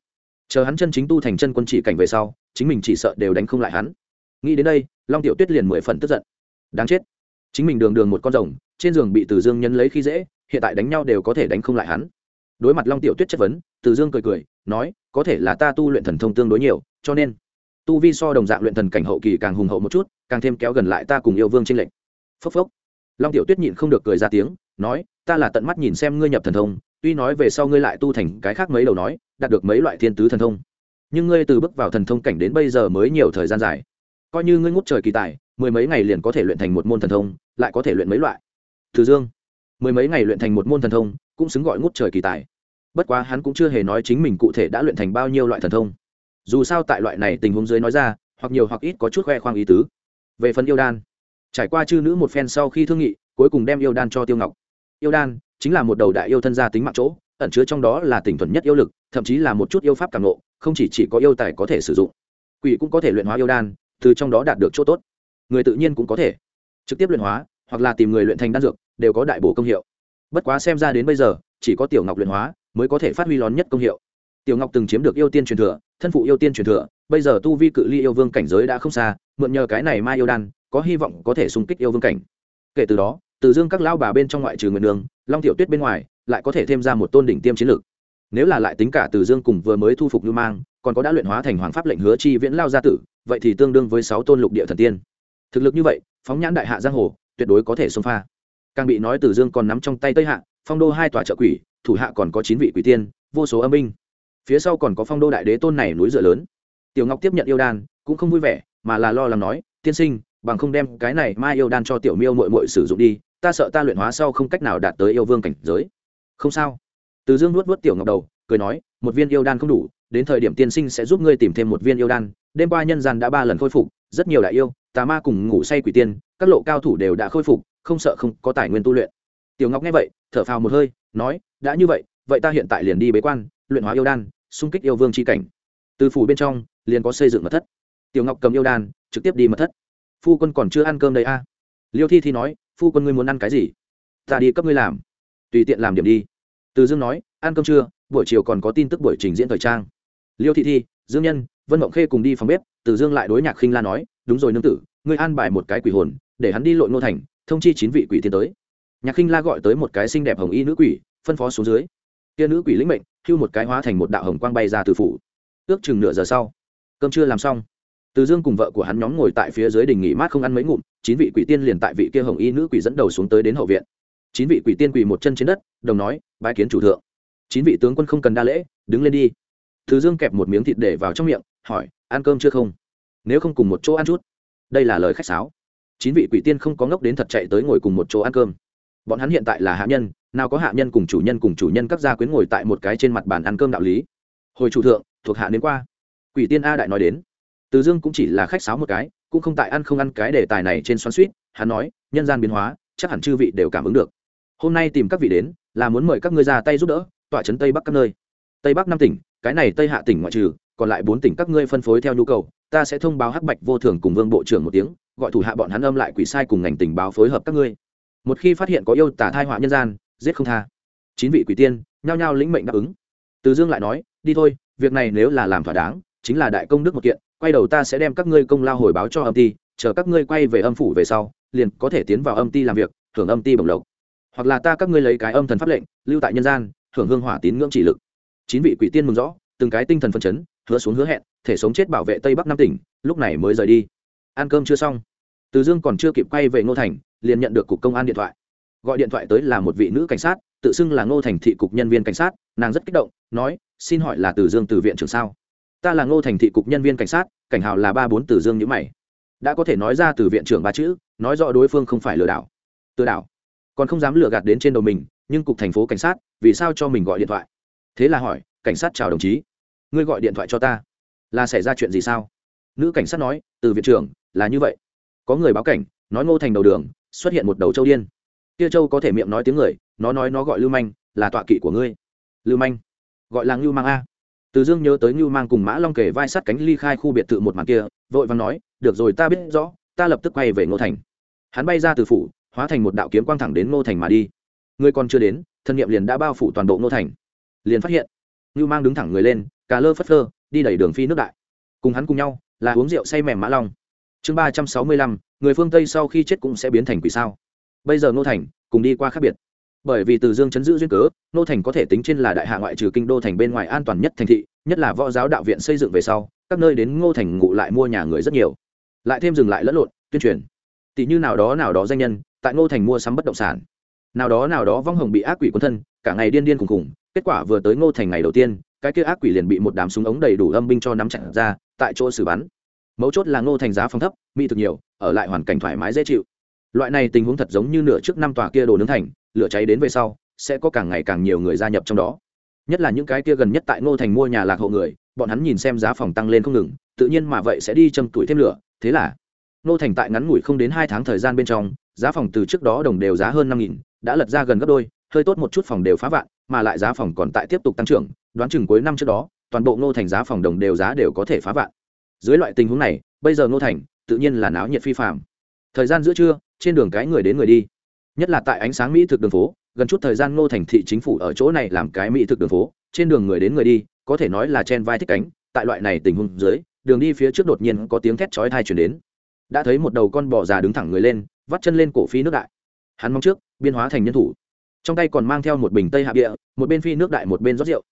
chờ hắn chân chính tu thành chân quân chỉ cảnh về sau, chính mình chỉ sợ đều đánh không lại hắn. Nghĩ đến đây, long tiểu tuyết liền mười phần tức giận. Đáng chết. Chính mình đường đường một con rồng, trên giường bị tử dương nhân lấy khi dễ, hiện tại đánh nhau đều có thể đánh không lại hắn. Đối mặt long tiểu tuyết chất vấn, tử dương cười cười nói, có thể là ta tu luyện thần thông tương đối nhiều, cho nên, tu vi so đồng dạng luyện thần cảnh hậu kỳ càng hùng hậu một chút, càng thêm kéo gần lại ta cùng yêu vương tranh lệnh phốc phốc. Long tiểu tuyết nhịn không được cười ra tiếng, nói, ta là tận mắt nhìn xem ngươi nhập thần thông, tuy nói về sau ngươi lại tu thành cái khác mấy đầu nói, đạt được mấy loại thiên tứ thần thông. Nhưng ngươi từ bước vào thần thông cảnh đến bây giờ mới nhiều thời gian dài. Coi như ngươi ngút trời kỳ tài, mười mấy ngày liền có thể luyện thành một môn thần thông, lại có thể luyện mấy loại. Từ dương, mười mấy ngày luyện thành một môn thần thông, cũng xứng gọi ngút trời kỳ tài bất quá hắn cũng chưa hề nói chính mình cụ thể đã luyện thành bao nhiêu loại thần thông. Dù sao tại loại này tình huống dưới nói ra hoặc nhiều hoặc ít có chút khoe khoang ý tứ. Về phần yêu đan trải qua chư nữ một phen sau khi thương nghị cuối cùng đem yêu đan cho tiêu ngọc. Yêu đan chính là một đầu đại yêu thân gia tính mạng chỗ ẩn chứa trong đó là tỉnh thuần nhất yêu lực thậm chí là một chút yêu pháp cảm nộ không chỉ, chỉ có yêu tài có thể sử dụng. Quỷ cũng có thể luyện hóa yêu đan từ trong đó đạt được chỗ tốt. Người tự nhiên cũng có thể trực tiếp luyện hóa hoặc là tìm người luyện thành đan dược đều có đại bổ công hiệu. Bất quá xem ra đến bây giờ chỉ có tiểu ngọc luyện hóa mới có thể phát huy lớn nhất công hiệu. Tiểu ngọc từng chiếm được yêu tiên truyền thừa, thân phụ yêu tiên truyền thừa, bây giờ tu vi cự ly yêu vương cảnh giới đã không xa, mượn nhờ cái này mai yêu đan, có hy vọng có thể xung kích yêu vương cảnh. Kể từ đó, từ dương các lão bà bên trong ngoại trừ nguyện đường long tiểu tuyết bên ngoài, lại có thể thêm ra một tôn đỉnh tiêm chiến lược nếu là lại tính cả từ dương cùng vừa mới thu phục lưu mang, còn có đã luyện hóa thành hoàng pháp lệnh hứa chi viễn lao gia tử, vậy thì tương đương với sáu tôn lục địa thần tiên. Thực lực như vậy, phóng nhãn đại hạ giang hồ, tuyệt đối có thể xông pha. Càng bị nói từ dương còn nắm trong tay tây hạ, phong đô hai tòa trợ quỷ thủ hạ còn có chín vị quỷ tiên, vô số âm binh. Phía sau còn có phong đô đại đế tôn này núi dựa lớn. Tiểu ngọc tiếp nhận yêu đan, cũng không vui vẻ, mà là lo lắng nói, tiên sinh, bằng không đem cái này mai yêu đan cho tiểu miêu mội mội sử dụng đi, ta sợ ta luyện hóa sau không cách nào đạt tới yêu vương cảnh giới. Không sao. Từ dương nuốt nuốt tiểu ngọc đầu, cười nói, một viên yêu đan không đủ, đến thời điểm tiên sinh sẽ giúp ngươi tìm thêm một viên yêu đan. Đêm qua nhân gian đã ba lần khôi phục, rất nhiều đại yêu, tà ma cùng ngủ say quỷ tiên, các lộ cao thủ đều đã khôi phục, không sợ không có tài nguyên tu luyện. Tiểu ngọc nghe vậy, thở phào một hơi, nói đã như vậy vậy ta hiện tại liền đi bế quan, luyện hóa yêu đan, xung kích yêu vương c h i cảnh. Từ phủ bên trong, liền có xây dựng mật thất. Tiểu ngọc cầm yêu đan, trực tiếp đi mật thất. Phu quân còn chưa ăn cơm đấy a? À? liêu thi thi nói, phu quân ngươi muốn ăn cái gì? Ta đi cấp ngươi làm. Tùy tiện làm điểm đi. Từ dương nói, ăn cơm trưa, buổi chiều còn có tin tức buổi trình diễn thời trang. Liêu thị thi, dương nhân, vân mộng khê cùng đi phòng bếp. Từ dương lại đối nhạc khinh la nói, đúng rồi nương tử, ngươi an bài một cái quỷ hồn, để hắn đi lội ngô thành, thông chi chín vị quỷ tiến tới. Nhạc khinh la gọi tới một cái xinh đẹp hồng y nữ quỷ phân phó xuống dưới. Kia nữ quỷ lĩnh mệnh, hưu một cái hóa thành một đạo hồng quang bay ra từ phủ. Ước chừng nửa giờ sau, cơm chưa làm xong. Từ dương cùng vợ của hắn nhóm ngồi tại phía dưới đình nghỉ mát không ăn mấy ngụm, chín vị quỷ tiên liền tại vị kia hồng y nữ quỷ dẫn đầu xuống tới đến hậu viện. Chín vị quỷ tiên quỳ một chân trên đất, đồng nói, bái kiến chủ thượng. Chín vị tướng quân không cần đa lễ, đứng lên đi. Từ dương kẹp một miếng thịt để vào trong miệng, hỏi, ăn cơm chưa không? Nếu không cùng một chỗ ăn chút. Đây là lời khách sáo. Chín vị quỷ tiên không có ngốc đến thật chạy tới ngồi cùng một chỗ ăn cơm. Bọn hắn hiện tại là hạ nhân nào có hạ nhân cùng chủ nhân cùng chủ nhân các gia quyến ngồi tại một cái trên mặt bàn ăn cơm đạo lý. Hồi chủ thượng, thuộc hạ đến qua. Quỷ tiên a đại nói đến. Từ dương cũng chỉ là khách sáo một cái, cũng không tại ăn không ăn cái đề tài này trên xoắn suýt hắn nói, nhân gian biến hóa, chắc hẳn chư vị đều cảm ứng được. Hôm nay tìm các vị đến, là muốn mời các ngươi ra tay giúp đỡ, tọa trấn tây bắc các nơi. Tây bắc năm tỉnh, cái này tây hạ tỉnh ngoại trừ, còn lại bốn tỉnh các ngươi phân phối theo nhu cầu, ta sẽ thông báo hắc bạch vô thường cùng vương bộ trưởng một tiếng, gọi thủ hạ bọn hắn âm lại quỷ sai cùng ngành tình báo phối hợp các ngươi. Một khi phát hiện có yêu tả thai họa nhân gian giết không tha. Chín vị quỷ tiên, nhao nhao lĩnh mệnh đáp ứng. Từ dương lại nói, đi thôi, việc này nếu là làm thỏa đáng, chính là đại công đức một kiện, quay đầu ta sẽ đem các ngươi công lao hồi báo cho âm ty chờ các ngươi quay về âm phủ về sau, liền có thể tiến vào âm ty làm việc hưởng âm ty bổng lộc. Hoặc là ta các ngươi lấy cái âm thần pháp lệnh, lưu tại nhân gian hưởng hương hỏa tín ngưỡng chỉ lực. Chín vị quỷ tiên mừng rõ, từng cái tinh thần phân chấn, hứa xuống hứa hẹn, thể sống chết bảo vệ tây bắc Nam tỉnh, lúc này mới rời đi. Ăn cơm chưa xong. Từ dương còn chưa kịp quay về ngô thành, liền nhận được cục công an điện thoại gọi điện thoại tới là một vị nữ cảnh sát, tự xưng là ngô thành thị cục nhân viên cảnh sát, nàng rất kích động, nói, xin hỏi là từ dương từ viện trưởng sao? Ta là ngô thành thị cục nhân viên cảnh sát, cảnh hào là ba bốn từ dương nhữ mày. Đã có thể nói ra từ viện trưởng ba chữ, nói rõ đối phương không phải lừa đảo. Tự đảo? Còn không dám lừa gạt đến trên đầu mình, nhưng cục thành phố cảnh sát, vì sao cho mình gọi điện thoại? Thế là hỏi, cảnh sát chào đồng chí. Ngươi gọi điện thoại cho ta, là xảy ra chuyện gì sao? Nữ cảnh sát nói, từ viện trưởng, là như vậy. Có người báo cảnh, nói ngô thành đầu đường, xuất hiện một đầu châu điên kia châu có thể miệng nói tiếng người, nó nói nó gọi lưu manh, là tọa kỵ của ngươi. Lưu manh, gọi là ngưu mang a. Từ dương nhớ tới ngưu mang cùng mã long kể vai sắt cánh ly khai khu biệt thự một màn kia, vội vàng nói, được rồi, ta biết rõ, ta lập tức quay về ngô thành. Hắn bay ra từ phủ, hóa thành một đạo kiếm quang thẳng đến ngô thành mà đi. Ngươi còn chưa đến, thân nhiệm liền đã bao phủ toàn bộ ngô thành. Liền phát hiện, ngưu mang đứng thẳng người lên, cà lơ phất phơ, đi đẩy đường phi nước đại. Cùng hắn cùng nhau, là uống rượu say mềm mã long. Chương ba trăm sáu mươi lăm, người phương tây sau khi chết cũng sẽ biến thành quỷ sao bây giờ ngô thành cùng đi qua khác biệt. Bởi vì từ dương chấn giữ duyên cớ ngô thành có thể tính trên là đại hạ ngoại trừ kinh đô thành bên ngoài an toàn nhất thành thị nhất là võ giáo đạo viện xây dựng về sau các nơi đến ngô thành ngụ lại mua nhà người rất nhiều. Lại thêm dừng lại lẫn lộn tuyên truyền. Tỷ như nào đó nào đó danh nhân tại ngô thành mua sắm bất động sản. Nào đó nào đó vong hồng bị ác quỷ quân thân cả ngày điên điên cùng cùng, kết quả vừa tới ngô thành ngày đầu tiên cái kia ác quỷ liền bị một đám súng ống đầy đủ âm binh cho nắm chặn ra tại chỗ xử bắn. Mấu chốt là ngô thành giá phòng thấp mỹ thực nhiều ở lại hoàn cảnh thoải mái dễ chịu loại này tình huống thật giống như nửa trước năm tòa kia đồ nướng thành, lửa cháy đến về sau, sẽ có càng ngày càng nhiều người gia nhập trong đó. Nhất là những cái kia gần nhất tại ngô thành mua nhà lạc hộ người, bọn hắn nhìn xem giá phòng tăng lên không ngừng, tự nhiên mà vậy sẽ đi châm tuổi thêm lửa, thế là ngô thành tại ngắn ngủi không đến hai tháng thời gian bên trong, giá phòng từ trước đó đồng đều giá hơn năm nghìn, đã lật ra gần gấp đôi, hơi tốt một chút phòng đều phá vạn, mà lại giá phòng còn tại tiếp tục tăng trưởng, đoán chừng cuối năm trước đó, toàn bộ ngô thành giá phòng đồng đều giá đều có thể phá vạn. Dưới loại tình huống này, bây giờ ngô thành tự nhiên là náo nhiệt phi phạm thời gian giữa trưa, trên đường cái người đến người đi. Nhất là tại ánh sáng mỹ thực đường phố, gần chút thời gian ngô thành thị chính phủ ở chỗ này làm cái mỹ thực đường phố, trên đường người đến người đi, có thể nói là chen vai thích cánh, tại loại này tình huống dưới, đường đi phía trước đột nhiên có tiếng thét chói thai chuyển đến. Đã thấy một đầu con bò già đứng thẳng người lên, vắt chân lên cổ phi nước đại. Hắn mong trước, biên hóa thành nhân thủ. Trong tay còn mang theo một bình tây hạ địa một bên phi nước đại một bên rót rượu.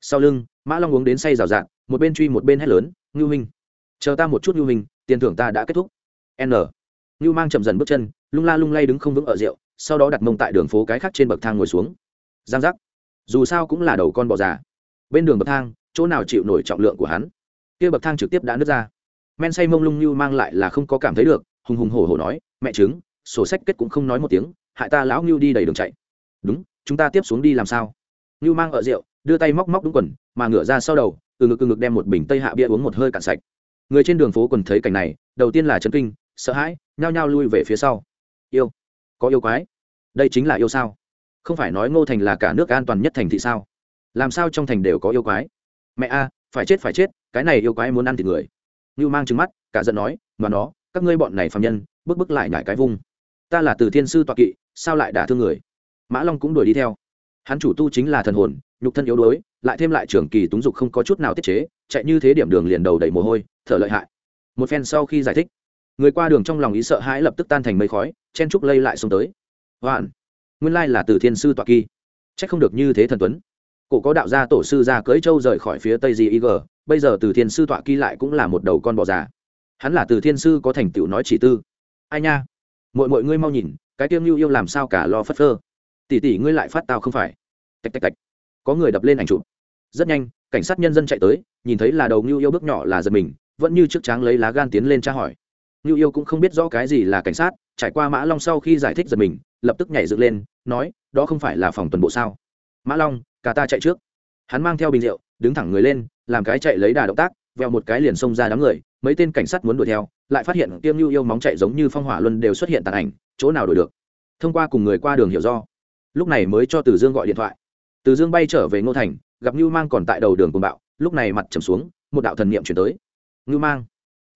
Sau lưng, mã long uống đến say rào rạt, một bên truy một bên hét lớn, ngưu hình chờ ta một chút ngưu hình tiền thưởng ta đã kết thúc. N. Nưu mang chậm dần bước chân, lung la lung lay đứng không vững ở rượu, sau đó đặt mông tại đường phố cái khác trên bậc thang ngồi xuống. Giang giác. Dù sao cũng là đầu con bò già. Bên đường bậc thang, chỗ nào chịu nổi trọng lượng của hắn? Kia bậc thang trực tiếp đã nứt ra. Men say mông lung Nưu mang lại là không có cảm thấy được, hùng hùng hổ hổ nói, mẹ chứng sổ sách kết cũng không nói một tiếng, hại ta lão Nưu đi đầy đường chạy. Đúng, chúng ta tiếp xuống đi làm sao? Nưu mang ở rượu, đưa tay móc móc đúng quần, mà ngửa ra sau đầu, từ ngực từ ngực đem một bình tây hạ bia uống một hơi cạn sạch. Người trên đường phố quần thấy cảnh này, đầu tiên là chấn kinh sợ hãi, nhao nhao lui về phía sau. Yêu, có yêu quái. Đây chính là yêu sao? Không phải nói ngô thành là cả nước an toàn nhất thành thị sao? Làm sao trong thành đều có yêu quái? Mẹ a, phải chết phải chết, cái này yêu quái muốn ăn thịt người. Như mang trứng mắt, cả giận nói, mà nó, các ngươi bọn này phạm nhân, bước bước lại nhải cái vung ta là từ thiên sư toạ kỵ, sao lại đả thương người? Mã long cũng đuổi đi theo. Hắn chủ tu chính là thần hồn, nhục thân yếu đuối, lại thêm lại trường kỳ túng dục không có chút nào tiết chế, chạy như thế điểm đường liền đầu đầy mồ hôi, thở lợi hại. Một phen sau khi giải thích người qua đường trong lòng ý sợ hãi lập tức tan thành mây khói, chen trúc lây lại xuống tới. Hoạn, nguyên lai là từ thiên sư toạ kỳ. C không được như thế thần tuấn. Cổ có đạo gia tổ sư ra cưỡi châu rời khỏi phía tây di ig, bây giờ từ thiên sư tọa kỳ lại cũng là một đầu con bò già. Hắn là từ thiên sư có thành tựu nói chỉ tư. Ai nha? Mọi mọi ngươi mau nhìn, cái tiêm lưu yêu làm sao cả lo phất phơ? Tỷ tỷ ngươi lại phát tao không phải. Tạch tạch tạch. Có người đập lên ảnh chụp. Rất nhanh, cảnh sát nhân dân chạy tới, nhìn thấy là đầu ngưu yêu bước nhỏ là giật mình, vẫn như trước tráng lấy lá gan tiến lên tra hỏi. Nưu yêu cũng không biết rõ cái gì là cảnh sát, trải qua mã long sau khi giải thích giật mình, lập tức nhảy dựng lên, nói, đó không phải là phòng tuần bộ sao? Mã long, cả ta chạy trước. Hắn mang theo bình rượu, đứng thẳng người lên, làm cái chạy lấy đà động tác, veo một cái liền xông ra đám người, mấy tên cảnh sát muốn đuổi theo, lại phát hiện tiêm Nưu yêu móng chạy giống như phong hỏa luân đều xuất hiện tàn ảnh, chỗ nào đuổi được? Thông qua cùng người qua đường hiểu do. Lúc này mới cho từ dương gọi điện thoại. Từ dương bay trở về ngô thành, gặp Nưu mang còn tại đầu đường cuồng bạo, lúc này mặt trầm xuống, một đạo thần niệm truyền tới. Nưu mang.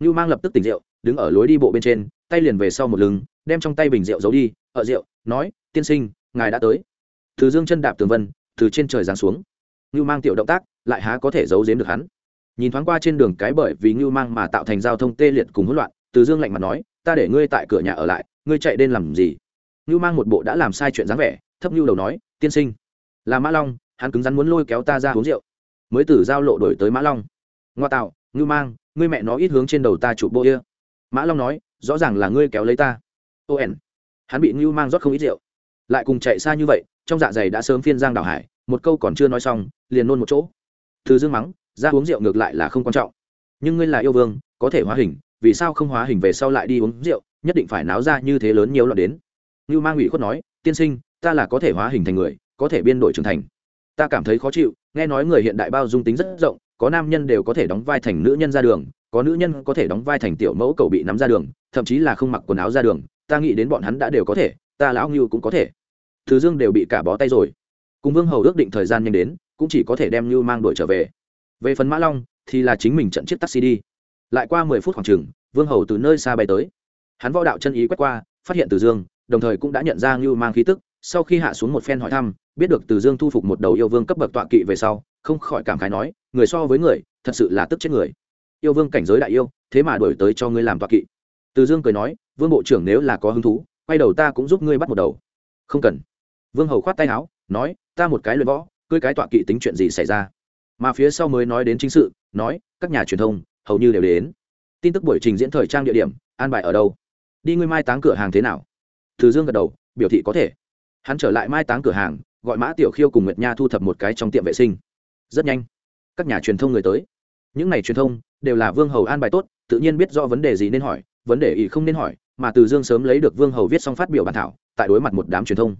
Nưu mang lập tức tỉnh rượu đứng ở lối đi bộ bên trên, tay liền về sau một lưng, đem trong tay bình rượu giấu đi ở rượu, nói, tiên sinh, ngài đã tới. Từ dương chân đạp tường vân, từ trên trời giáng xuống. Ngưu mang tiểu động tác, lại há có thể giấu giếm được hắn. Nhìn thoáng qua trên đường cái bởi vì ngưu mang mà tạo thành giao thông tê liệt cùng hỗn loạn, từ dương lạnh mặt nói, ta để ngươi tại cửa nhà ở lại, ngươi chạy đến làm gì? Ngưu mang một bộ đã làm sai chuyện dáng vẻ, thấp ngưu đầu nói, tiên sinh, là mã long, hắn cứng rắn muốn lôi kéo ta ra uống rượu. Mới từ giao lộ đổi tới mã long. Ngoa tạo, ngưu mang, ngươi mẹ nó ít hướng trên đầu ta chụp bộ kia mã long nói, rõ ràng là ngươi kéo lấy ta. Ô ẻn hắn bị ngưu mang rót không ít rượu. Lại cùng chạy xa như vậy, trong dạ dày đã sớm phiên giang đảo hải, một câu còn chưa nói xong, liền nôn một chỗ. Từ dương mắng, ra uống rượu ngược lại là không quan trọng. Nhưng ngươi là yêu vương, có thể hóa hình, vì sao không hóa hình về sau lại đi uống rượu, nhất định phải náo ra như thế lớn nhiều loạn đến. Ngưu mang ủy khuất nói, tiên sinh, ta là có thể hóa hình thành người, có thể biên đổi trưởng thành. Ta cảm thấy khó chịu, nghe nói người hiện đại bao dung tính rất rộng, có nam nhân đều có thể đóng vai thành nữ nhân ra đường có nữ nhân có thể đóng vai thành tiểu mẫu cầu bị nắm ra đường, thậm chí là không mặc quần áo ra đường, ta nghĩ đến bọn hắn đã đều có thể, ta lão ngưu cũng có thể. Thứ dương đều bị cả bó tay rồi. Cùng vương hầu ước định thời gian nhanh đến, cũng chỉ có thể đem ngưu mang đội trở về. Về phần mã long, thì là chính mình trận chiếc taxi đi. Lại qua mười phút khoảng chừng, vương hầu từ nơi xa bay tới. Hắn võ đạo chân ý quét qua, phát hiện từ dương, đồng thời cũng đã nhận ra ngưu mang khí tức, sau khi hạ xuống một phen hỏi thăm, biết được từ dương thu phục một đầu yêu vương cấp bậc tọa kỵ về sau, không khỏi cảm khái nói, người so với người, thật sự là tức chết người yêu vương cảnh giới đại yêu, thế mà đổi tới cho ngươi làm tọa kỵ. Từ dương cười nói, vương bộ trưởng nếu là có hứng thú, quay đầu ta cũng giúp ngươi bắt một đầu. Không cần. Vương hầu khoát tay áo, nói, ta một cái luyện võ, cưới cái tọa kỵ tính chuyện gì xảy ra? Mà phía sau mới nói đến chính sự, nói, các nhà truyền thông, hầu như đều đến. Tin tức buổi trình diễn thời trang địa điểm, an bài ở đâu? Đi ngươi mai táng cửa hàng thế nào? Từ dương gật đầu, biểu thị có thể. Hắn trở lại mai táng cửa hàng, gọi mã tiểu khiêu cùng nguyệt nha thu thập một cái trong tiệm vệ sinh. Rất nhanh. Các nhà truyền thông người tới. Những này truyền thông đều là vương hầu an bài tốt, tự nhiên biết rõ vấn đề gì nên hỏi, vấn đề ý không nên hỏi, mà từ dương sớm lấy được vương hầu viết xong phát biểu bản thảo, tại đối mặt một đám truyền thông.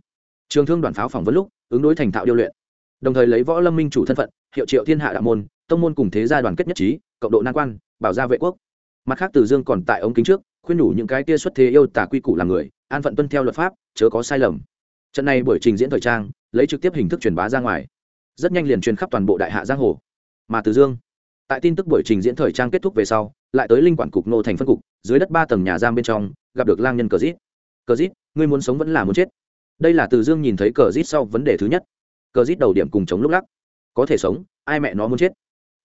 Trường thương đoàn pháo phỏng vấn lúc, ứng đối thành thạo điêu luyện. Đồng thời lấy võ lâm minh chủ thân phận, hiệu triệu thiên hạ đạo môn, tông môn cùng thế gia đoàn kết nhất trí, cộng độ nan quan, bảo gia vệ quốc. Mặt khác từ dương còn tại ống kính trước, khuyên nhủ những cái tia xuất thế yêu tả quy củ làm người, an phận tuân theo luật pháp, chớ có sai lầm. Trận này buổi trình diễn thời trang, lấy trực tiếp hình thức truyền bá ra ngoài. Rất nhanh liền truyền khắp toàn bộ đại hạ giang hồ. Mà từ dương tại tin tức buổi trình diễn thời trang kết thúc về sau, lại tới linh quản cục nô thành phân cục, dưới đất ba tầng nhà giam bên trong, gặp được lang nhân cờ rít cờ rít ngươi muốn sống vẫn là muốn chết. Đây là từ dương nhìn thấy cờ rít sau vấn đề thứ nhất. Cờ rít đầu điểm cùng chống lúc lắc. Có thể sống, ai mẹ nó muốn chết?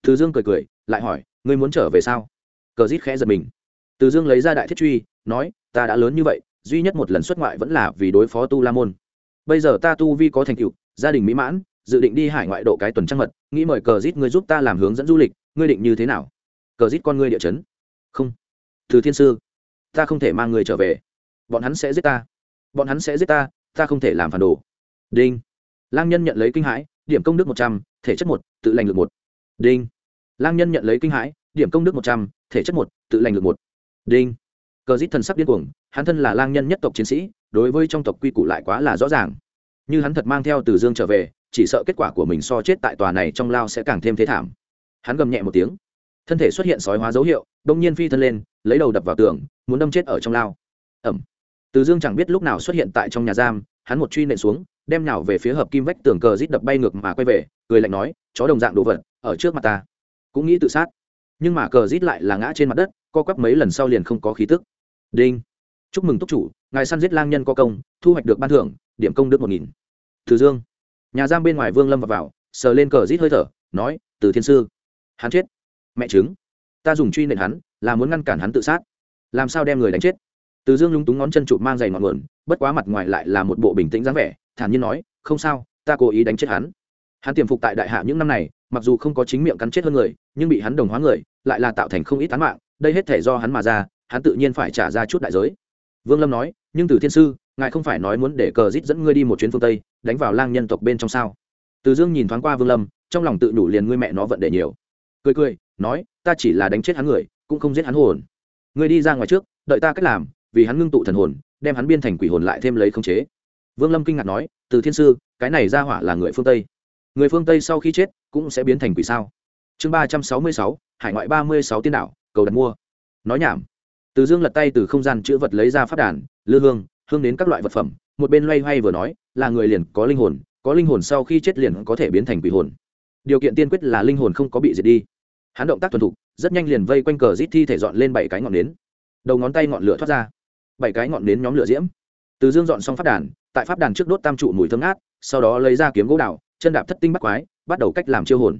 Từ dương cười cười, lại hỏi, ngươi muốn trở về sao? Cờ rít khẽ giật mình. Từ dương lấy ra đại thiết truy, nói, ta đã lớn như vậy, duy nhất một lần xuất ngoại vẫn là vì đối phó tu la môn. Bây giờ ta tu vi có thành tựu, gia đình mỹ mãn, dự định đi hải ngoại độ cái tuần trăng mật, nghĩ mời cờ rít ngươi giúp ta làm hướng dẫn du lịch ngươi định như thế nào? Cờ rít con ngươi địa chấn. Không. Từ thiên sư, ta không thể mang người trở về. Bọn hắn sẽ giết ta. Bọn hắn sẽ giết ta ta không thể làm phản đồ. Đinh. Lang nhân nhận lấy kinh hãi, điểm công đức một trăm, thể chất một, tự lành lực một. Đinh. Lang nhân nhận lấy kinh hãi, điểm công đức một trăm, thể chất một, tự lành lực một. Đinh. Cờ dít thần sắc điên cuồng, hắn thân là lang nhân nhất tộc chiến sĩ, đối với trong tộc quy củ lại quá là rõ ràng. Như hắn thật mang theo từ dương trở về, chỉ sợ kết quả của mình so chết tại tòa này trong lao sẽ càng thêm thế thảm hắn gầm nhẹ một tiếng. Thân thể xuất hiện sói hóa dấu hiệu đông nhiên phi thân lên lấy đầu đập vào tường muốn đâm chết ở trong lao. Ẩm. Từ dương chẳng biết lúc nào xuất hiện tại trong nhà giam hắn một truy nện xuống đem nhào về phía hợp kim vách tường cờ rít đập bay ngược mà quay về cười lạnh nói chó đồng dạng đồ vật ở trước mặt ta. Cũng nghĩ tự sát. Nhưng mà cờ rít lại là ngã trên mặt đất co quắp mấy lần sau liền không có khí tức. Đinh. Chúc mừng túc chủ ngài săn giết lang nhân có công thu hoạch được ban thưởng điểm công đức một nghìn. Từ dương. Nhà giam bên ngoài vương lâm vào, vào sờ lên cờ rít hơi thở nói từ thiên sư hắn chết. Mẹ chứng ta dùng truy nện hắn, là muốn ngăn cản hắn tự sát. Làm sao đem người đánh chết? Từ dương lúng túng ngón chân chụp mang giày ngọn nguồn, bất quá mặt ngoài lại là một bộ bình tĩnh dáng vẻ, thản nhiên nói, không sao, ta cố ý đánh chết hắn. Hắn tiềm phục tại đại hạ những năm này, mặc dù không có chính miệng cắn chết hơn người, nhưng bị hắn đồng hóa người, lại là tạo thành không ít tán mạng, đây hết thể do hắn mà ra, hắn tự nhiên phải trả ra chút đại giới. Vương lâm nói, nhưng từ thiên sư, ngài không phải nói muốn để cờ rít dẫn ngươi đi một chuyến phương tây, đánh vào lang nhân tộc bên trong sao? Từ dương nhìn thoáng qua vương lâm, trong lòng tự đủ liền ngươi mẹ nó vận để nhiều cười cười, nói, ta chỉ là đánh chết hắn người, cũng không giết hắn hồn. Ngươi đi ra ngoài trước, đợi ta cách làm, vì hắn ngưng tụ thần hồn, đem hắn biên thành quỷ hồn lại thêm lấy khống chế. Vương lâm kinh ngạc nói, từ thiên sư, cái này ra hỏa là người phương tây. Người phương tây sau khi chết, cũng sẽ biến thành quỷ sao? Chương ba trăm sáu mươi sáu, hải ngoại ba mươi sáu tiên đạo, cầu đặt mua. Nói nhảm. Từ dương lật tay từ không gian chữ vật lấy ra phát đàn, lư hương hương đến các loại vật phẩm, một bên loay hoay vừa nói, là người liền có linh hồn, có linh hồn sau khi chết liền có thể biến thành quỷ hồn. Điều kiện tiên quyết là linh hồn không có bị diệt đi hắn động tác thuần thục, rất nhanh liền vây quanh cờ rít thi thể dọn lên bảy cái ngọn nến. Đầu ngón tay ngọn lửa thoát ra. Bảy cái ngọn nến nhóm lửa diễm. Từ dương dọn xong pháp đàn, tại pháp đàn trước đốt tam trụ mùi thơm ngát, sau đó lấy ra kiếm gỗ đào, chân đạp thất tinh bắt quái, bắt đầu cách làm chiêu hồn.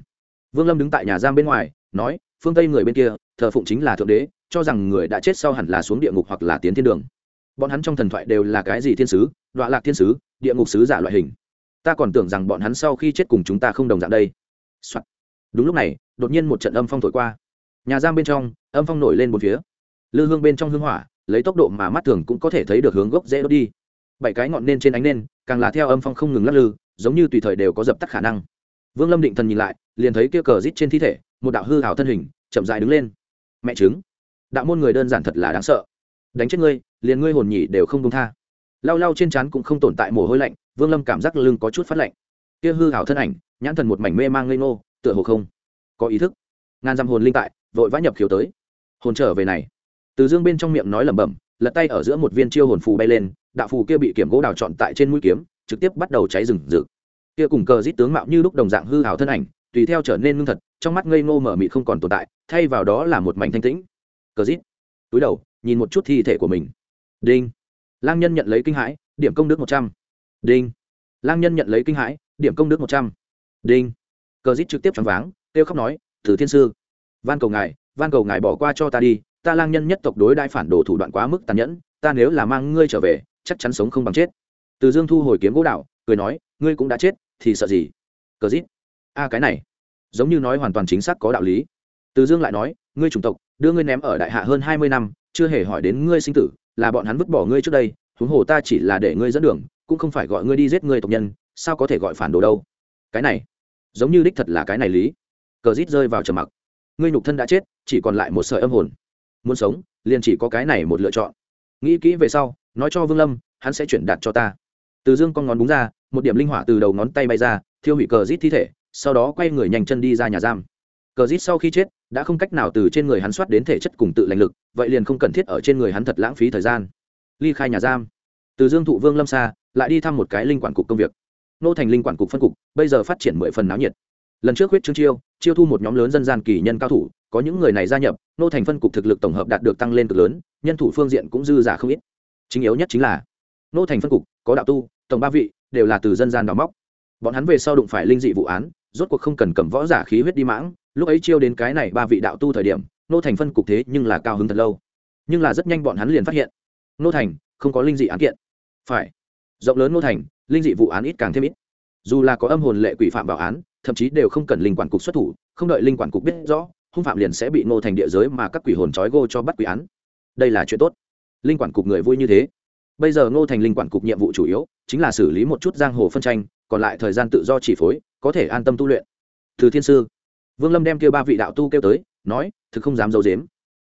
Vương lâm đứng tại nhà giam bên ngoài, nói, phương tây người bên kia, thờ phụng chính là thượng đế, cho rằng người đã chết sau hẳn là xuống địa ngục hoặc là tiến thiên đường. Bọn hắn trong thần thoại đều là cái gì thiên sứ đoạn lạc thiên sứ, địa ngục sứ giả loại hình. Ta còn tưởng rằng bọn hắn sau khi chết cùng chúng ta không đồng dạng đây、Soạn đúng lúc này, đột nhiên một trận âm phong thổi qua. Nhà giam bên trong, âm phong nổi lên một phía. Lư hương bên trong hương hỏa, lấy tốc độ mà mắt thường cũng có thể thấy được hướng gốc dễ đốt đi. Bảy cái ngọn nên trên ánh nên càng là theo âm phong không ngừng lắc lư, giống như tùy thời đều có dập tắt khả năng. Vương lâm định thần nhìn lại, liền thấy kia cờ rít trên thi thể, một đạo hư hảo thân hình, chậm dài đứng lên. Mẹ chứng đạo môn người đơn giản thật là đáng sợ. Đánh chết ngươi, liền ngươi hồn nhỉ đều không đông tha. Lau lau trên trán cũng không tồn tại mồ hôi lạnh, vương lâm cảm giác lưng có chút phát lạnh. Kia hư hảo thân ảnh, nhãn thần một mảnh mê mang ngây ngô tựa hồ không có ý thức. Ngàn dăm hồn linh tại, vội vã nhập khiếu tới. Hồn trở về này. Từ dương bên trong miệng nói lẩm bẩm, lật tay ở giữa một viên chiêu hồn phù bay lên, đạo phù kia bị kiểm gỗ đào chọn tại trên mũi kiếm, trực tiếp bắt đầu cháy rừng rực. Kia cùng cờ rít tướng mạo như lúc đồng dạng hư hào thân ảnh, tùy theo trở nên ngưng thật, trong mắt ngây ngô mở mị không còn tồn tại, thay vào đó là một mảnh thanh tĩnh. Cờ rít, túi đầu, nhìn một chút thi thể của mình. Đinh. Lang nhân nhận lấy kinh hãi, điểm công đức một trăm. Đinh. Lang nhân nhận lấy kinh hãi, điểm công đức một trăm. Đinh cờ dít trực tiếp choáng váng, kêu khóc nói, thử thiên sư, van cầu ngài, van cầu ngài bỏ qua cho ta đi, ta lang nhân nhất tộc đối đại phản đồ thủ đoạn quá mức tàn nhẫn, ta nếu là mang ngươi trở về, chắc chắn sống không bằng chết. Từ dương thu hồi kiếm gỗ đạo, cười nói, ngươi cũng đã chết, thì sợ gì? Cờ dít a, cái này, giống như nói hoàn toàn chính xác có đạo lý. Từ dương lại nói, ngươi chủng tộc, đưa ngươi ném ở đại hạ hơn hai mươi năm, chưa hề hỏi đến ngươi sinh tử, là bọn hắn vứt bỏ ngươi trước đây, huống hồ ta chỉ là để ngươi dẫn đường, cũng không phải gọi ngươi đi giết ngươi tộc nhân, sao có thể gọi phản đồ đâu? Cái này giống như đích thật là cái này lý. Cờ rít rơi vào trầm mặc. Ngươi nhục thân đã chết, chỉ còn lại một sợi âm hồn. Muốn sống, liền chỉ có cái này một lựa chọn. Nghĩ kỹ về sau, nói cho vương lâm, hắn sẽ chuyển đạt cho ta. Từ dương con ngón búng ra, một điểm linh hỏa từ đầu ngón tay bay ra, thiêu hủy cờ rít thi thể, sau đó quay người nhanh chân đi ra nhà giam. Cờ rít sau khi chết, đã không cách nào từ trên người hắn soát đến thể chất cùng tự lành lực, vậy liền không cần thiết ở trên người hắn thật lãng phí thời gian. Ly khai nhà giam. Từ dương thụ vương lâm xa, lại đi thăm một cái linh quản cục công việc nô thành linh quản cục phân cục, bây giờ phát triển mười phần náo nhiệt. Lần trước huyết trương chiêu chiêu thu một nhóm lớn dân gian kỳ nhân cao thủ, có những người này gia nhập, nô thành phân cục thực lực tổng hợp đạt được tăng lên cực lớn, nhân thủ phương diện cũng dư giả không ít. Chính yếu nhất chính là, nô thành phân cục, có đạo tu, tổng ba vị, đều là từ dân gian đào móc. Bọn hắn về sau đụng phải linh dị vụ án, rốt cuộc không cần cầm võ giả khí huyết đi mãng, lúc ấy chiêu đến cái này ba vị đạo tu thời điểm, nô thành phân cục thế nhưng là cao hứng thật lâu. Nhưng là rất nhanh bọn hắn liền phát hiện, nô thành không có linh dị án kiện. Phải, rộng lớn nô thành linh dị vụ án ít càng thêm ít. Dù là có âm hồn lệ quỷ phạm vào án, thậm chí đều không cần linh quản cục xuất thủ, không đợi linh quản cục biết rõ, hung phạm liền sẽ bị nô thành địa giới mà các quỷ hồn trói gô cho bắt quỷ án. Đây là chuyện tốt. Linh quản cục người vui như thế. Bây giờ ngô thành linh quản cục nhiệm vụ chủ yếu chính là xử lý một chút giang hồ phân tranh, còn lại thời gian tự do chỉ phối, có thể an tâm tu luyện. Từ thiên sư, vương lâm đem kêu ba vị đạo tu kêu tới, nói, thực không dám d i ấ u dếm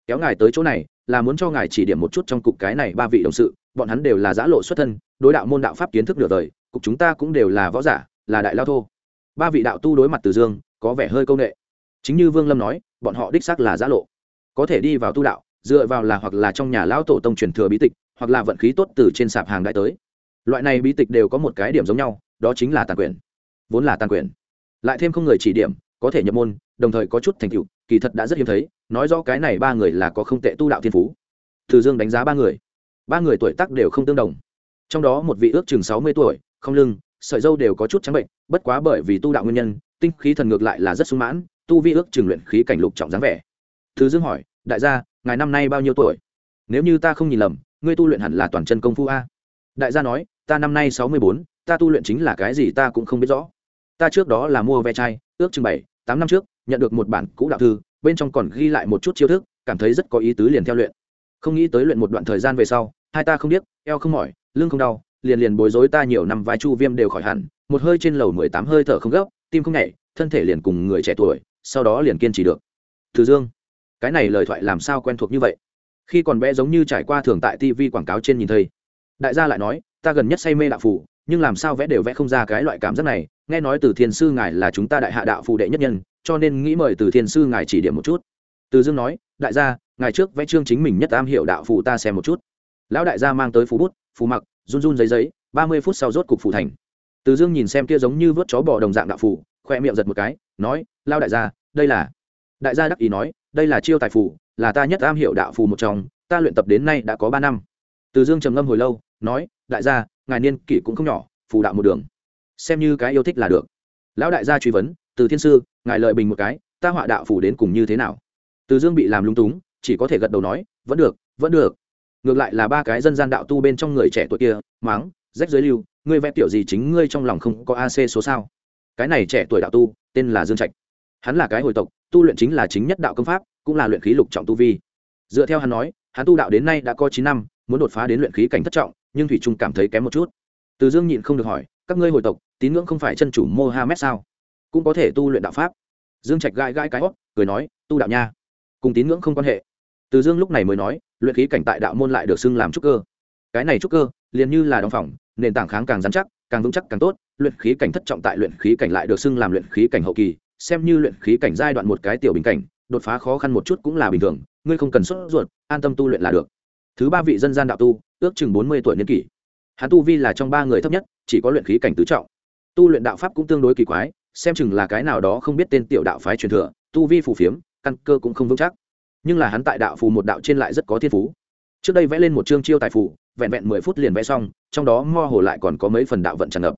kéo ngài tới chỗ này, là muốn cho ngài chỉ điểm một chút trong cục cái này ba vị đồng sự bọn hắn đều là giã lộ xuất thân, đối đạo môn đạo pháp kiến thức nửa đời, cục chúng ta cũng đều là võ giả, là đại lao thô. Ba vị đạo tu đối mặt từ dương, có vẻ hơi công nghệ chính như vương lâm nói, bọn họ đích xác là giã lộ. Có thể đi vào tu đạo, dựa vào là hoặc là trong nhà lão tổ tông truyền thừa bí tịch, hoặc là vận khí tốt từ trên sạp hàng đại tới. Loại này bí tịch đều có một cái điểm giống nhau, đó chính là tàn quyền. Vốn là tàn quyền. Lại thêm không người chỉ điểm, có thể nhập môn, đồng thời có chút thành tựu, kỳ thật đã rất hiếm thấy, nói rõ cái này ba người là có không tệ tu đạo thiên phú. Từ dương đánh giá ba người ba người tuổi tác đều không tương đồng. Trong đó một vị ước chừng sáu mươi tuổi, không lưng, sợi dâu đều có chút trắng bệnh, bất quá bởi vì tu đạo nguyên nhân, tinh khí thần ngược lại là rất sung mãn, tu vi ước chừng luyện khí cảnh lục trọng dáng vẻ. Thứ dương hỏi, đại gia, ngài năm nay bao nhiêu tuổi? Nếu như ta không nhìn lầm, ngươi tu luyện hẳn là toàn chân công phu a. Đại gia nói, ta năm nay sáu mươi bốn, ta tu luyện chính là cái gì ta cũng không biết rõ. Ta trước đó là mua ve chai, ước chừng bảy, tám năm trước, nhận được một bản cũ đạo thư, bên trong còn ghi lại một chút chiêu thức, cảm thấy rất có ý tứ liền theo luyện không nghĩ tới luyện một đoạn thời gian về sau, hai ta không biết eo không mỏi, lưng không đau, liền liền bối rối ta nhiều năm vai chu viêm đều khỏi hẳn, một hơi trên lầu mười tám hơi thở không gấp, tim không nhảy, thân thể liền cùng người trẻ tuổi, sau đó liền kiên trì được. Thứ dương, cái này lời thoại làm sao quen thuộc như vậy? Khi còn bé giống như trải qua thường tại tv quảng cáo trên nhìn thấy. Đại gia lại nói, ta gần nhất say mê đạo phủ nhưng làm sao vẽ đều vẽ không ra cái loại cảm giác này, nghe nói từ thiên sư ngài là chúng ta đại hạ đạo phù đệ nhất nhân, cho nên nghĩ mời từ thiên sư ngài chỉ điểm một chút. Từ dương nói đại gia, ngài trước vẽ chương chính mình nhất am hiểu đạo phù ta xem một chút. Lão đại gia mang tới phú bút, phù mặc, run run giấy giấy, ba mươi phút sau rốt cục phù thành. Từ dương nhìn xem kia giống như vớt chó bò đồng dạng đạo phù, khoe miệng giật một cái, nói lao đại gia, đây là đại gia đắc ý nói, đây là chiêu tài phù, là ta nhất am hiểu đạo phù một trong, ta luyện tập đến nay đã có ba năm. Từ dương trầm ngâm hồi lâu, nói, đại gia, ngài niên kỷ cũng không nhỏ, phù đạo một đường. Xem như cái yêu thích là được. Lão đại gia truy vấn, từ thiên sư, ngài lợi bình một cái, ta họa đạo phù đến cùng như thế nào? Từ dương bị làm lung túng, chỉ có thể gật đầu nói, vẫn được vẫn được. Ngược lại là ba cái dân gian đạo tu bên trong người trẻ tuổi kia máng rách giới lưu, ngươi vẽ tiểu gì chính ngươi trong lòng không có ac số sao? Cái này trẻ tuổi đạo tu, tên là dương trạch. Hắn là cái hồi tộc, tu luyện chính là chính nhất đạo công pháp, cũng là luyện khí lục trọng tu vi. Dựa theo hắn nói, hắn tu đạo đến nay đã có chín năm, muốn đột phá đến luyện khí cảnh thất trọng, nhưng thủy trung cảm thấy kém một chút. Từ dương nhịn không được hỏi, các ngươi hồi tộc, tín ngưỡng không phải chân chủ mohammed sao? Cũng có thể tu luyện đạo pháp. Dương trạch gãi gãi cái hót, cười nói, tu đạo nha cùng tín ngưỡng không quan hệ. Từ dương lúc này mới nói, luyện khí cảnh tại đạo môn lại được xưng làm trúc cơ. Cái này trúc cơ, liền như là đóng phòng nền tảng kháng càng dán chắc, càng vững chắc càng tốt, luyện khí cảnh thất trọng tại luyện khí cảnh lại được xưng làm luyện khí cảnh hậu kỳ, xem như luyện khí cảnh giai đoạn một cái tiểu bình cảnh, đột phá khó khăn một chút cũng là bình thường, ngươi không cần sốt ruột, an tâm tu luyện là được. Thứ ba vị dân gian đạo tu, ước chừng bốn mươi tuổi niên kỷ. Hắn tu vi là trong ba người thấp nhất, chỉ có luyện khí cảnh tứ trọng. Tu luyện đạo pháp cũng tương đối kỳ quái, xem chừng là cái nào đó không biết tên tiểu đạo phái truyền thừa, tu vi phù phiếm căn cơ cũng không vững chắc. Nhưng là hắn tại đạo phù một đạo trên lại rất có thiên phú. Trước đây vẽ lên một chương chiêu tài phù, vẹn vẹn mười phút liền vẽ xong, trong đó mo hồ lại còn có mấy phần đạo vận tràn ngập.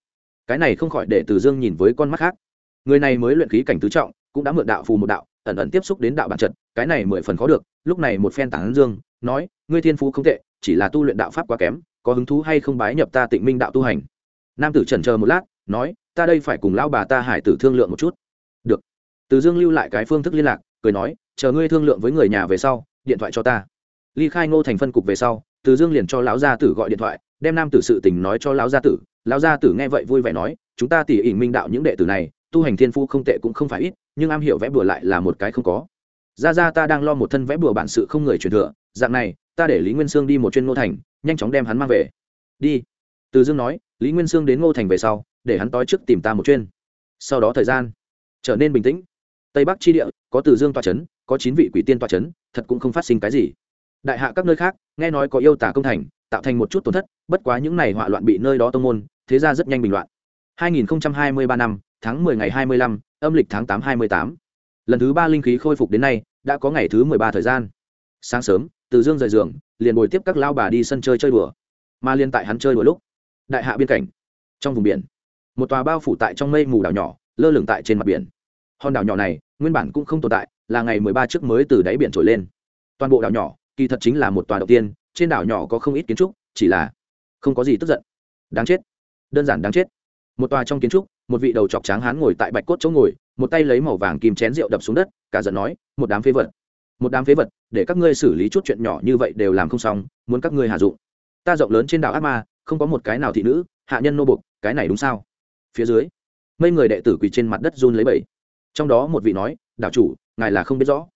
Cái này không khỏi để từ dương nhìn với con mắt khác. Người này mới luyện khí cảnh tứ trọng, cũng đã mượn đạo phù một đạo, ẩn ẩn tiếp xúc đến đạo bản trật cái này mười phần khó được, lúc này một phen tảng dương, nói, ngươi thiên phú không tệ, chỉ là tu luyện đạo pháp quá kém, có hứng thú hay không bái nhập ta tịnh minh đạo tu hành? Nam tử trần chờ một lát, nói, ta đây phải cùng lão bà ta hải tử thương lượng một chút. Được. Từ dương lưu lại cái phương thức liên lạc cười nói, chờ ngươi thương lượng với người nhà về sau, điện thoại cho ta. Ly khai ngô thành phân cục về sau, từ dương liền cho lão gia tử gọi điện thoại, đem nam tử sự tình nói cho lão gia tử. Lão gia tử nghe vậy vui vẻ nói, chúng ta tỉ ỉn minh đạo những đệ tử này, tu hành thiên phu không tệ cũng không phải ít, nhưng am hiểu vẽ bừa lại là một cái không có. Ra ra, ta đang lo một thân vẽ bừa bản sự không người truyền thừa, dạng này, ta để lý nguyên sương đi một chuyên ngô thành, nhanh chóng đem hắn mang về. Đi. Từ dương nói, lý nguyên sương đến ngô thành về sau, để hắn tối trước tìm ta một chuyên, sau đó thời gian trở nên bình tĩnh tây bắc chi địa có từ dương toa c h ấ n có chín vị quỷ tiên toa c h ấ n thật cũng không phát sinh cái gì. Đại hạ các nơi khác nghe nói có yêu tả công thành tạo thành một chút tổn thất bất quá những này hỏa loạn bị nơi đó tông môn thế ra rất nhanh bình loạn. 2023 năm tháng 10 ngày 25, âm lịch tháng 8 28. lần thứ ba linh khí khôi phục đến nay đã có ngày thứ 13 thời gian. Sáng sớm từ dương rời giường liền bồi tiếp các lao bà đi sân chơi chơi đùa. Mà liên tại hắn chơi đùa lúc đại hạ biên cảnh trong vùng biển một tòa bao phủ tại trong mây mù đảo nhỏ lơ lửng tại trên mặt biển. Hòn đảo nhỏ này nguyên bản cũng không tồn tại, là ngày mười ba trước mới từ đáy biển trồi lên. Toàn bộ đảo nhỏ, kỳ thật chính là một tòa đầu tiên, trên đảo nhỏ có không ít kiến trúc, chỉ là không có gì tức giận. Đáng chết. Đơn giản đáng chết. Một tòa trong kiến trúc, một vị đầu chọc tráng hán ngồi tại bạch cốt chỗ ngồi, một tay lấy màu vàng kim chén rượu đập xuống đất, cả giận nói, một đám phế vật. Một đám phế vật, để các ngươi xử lý chút chuyện nhỏ như vậy đều làm không xong, muốn các ngươi hạ dụng. Ta rộng lớn trên đảo ác ma, không có một cái nào thị nữ, hạ nhân nô bục cái này đúng sao? Phía dưới, mấy người đệ tử quỳ trên mặt đất run lấy bẩy trong đó một vị nói, đảo chủ, ngài là không biết rõ.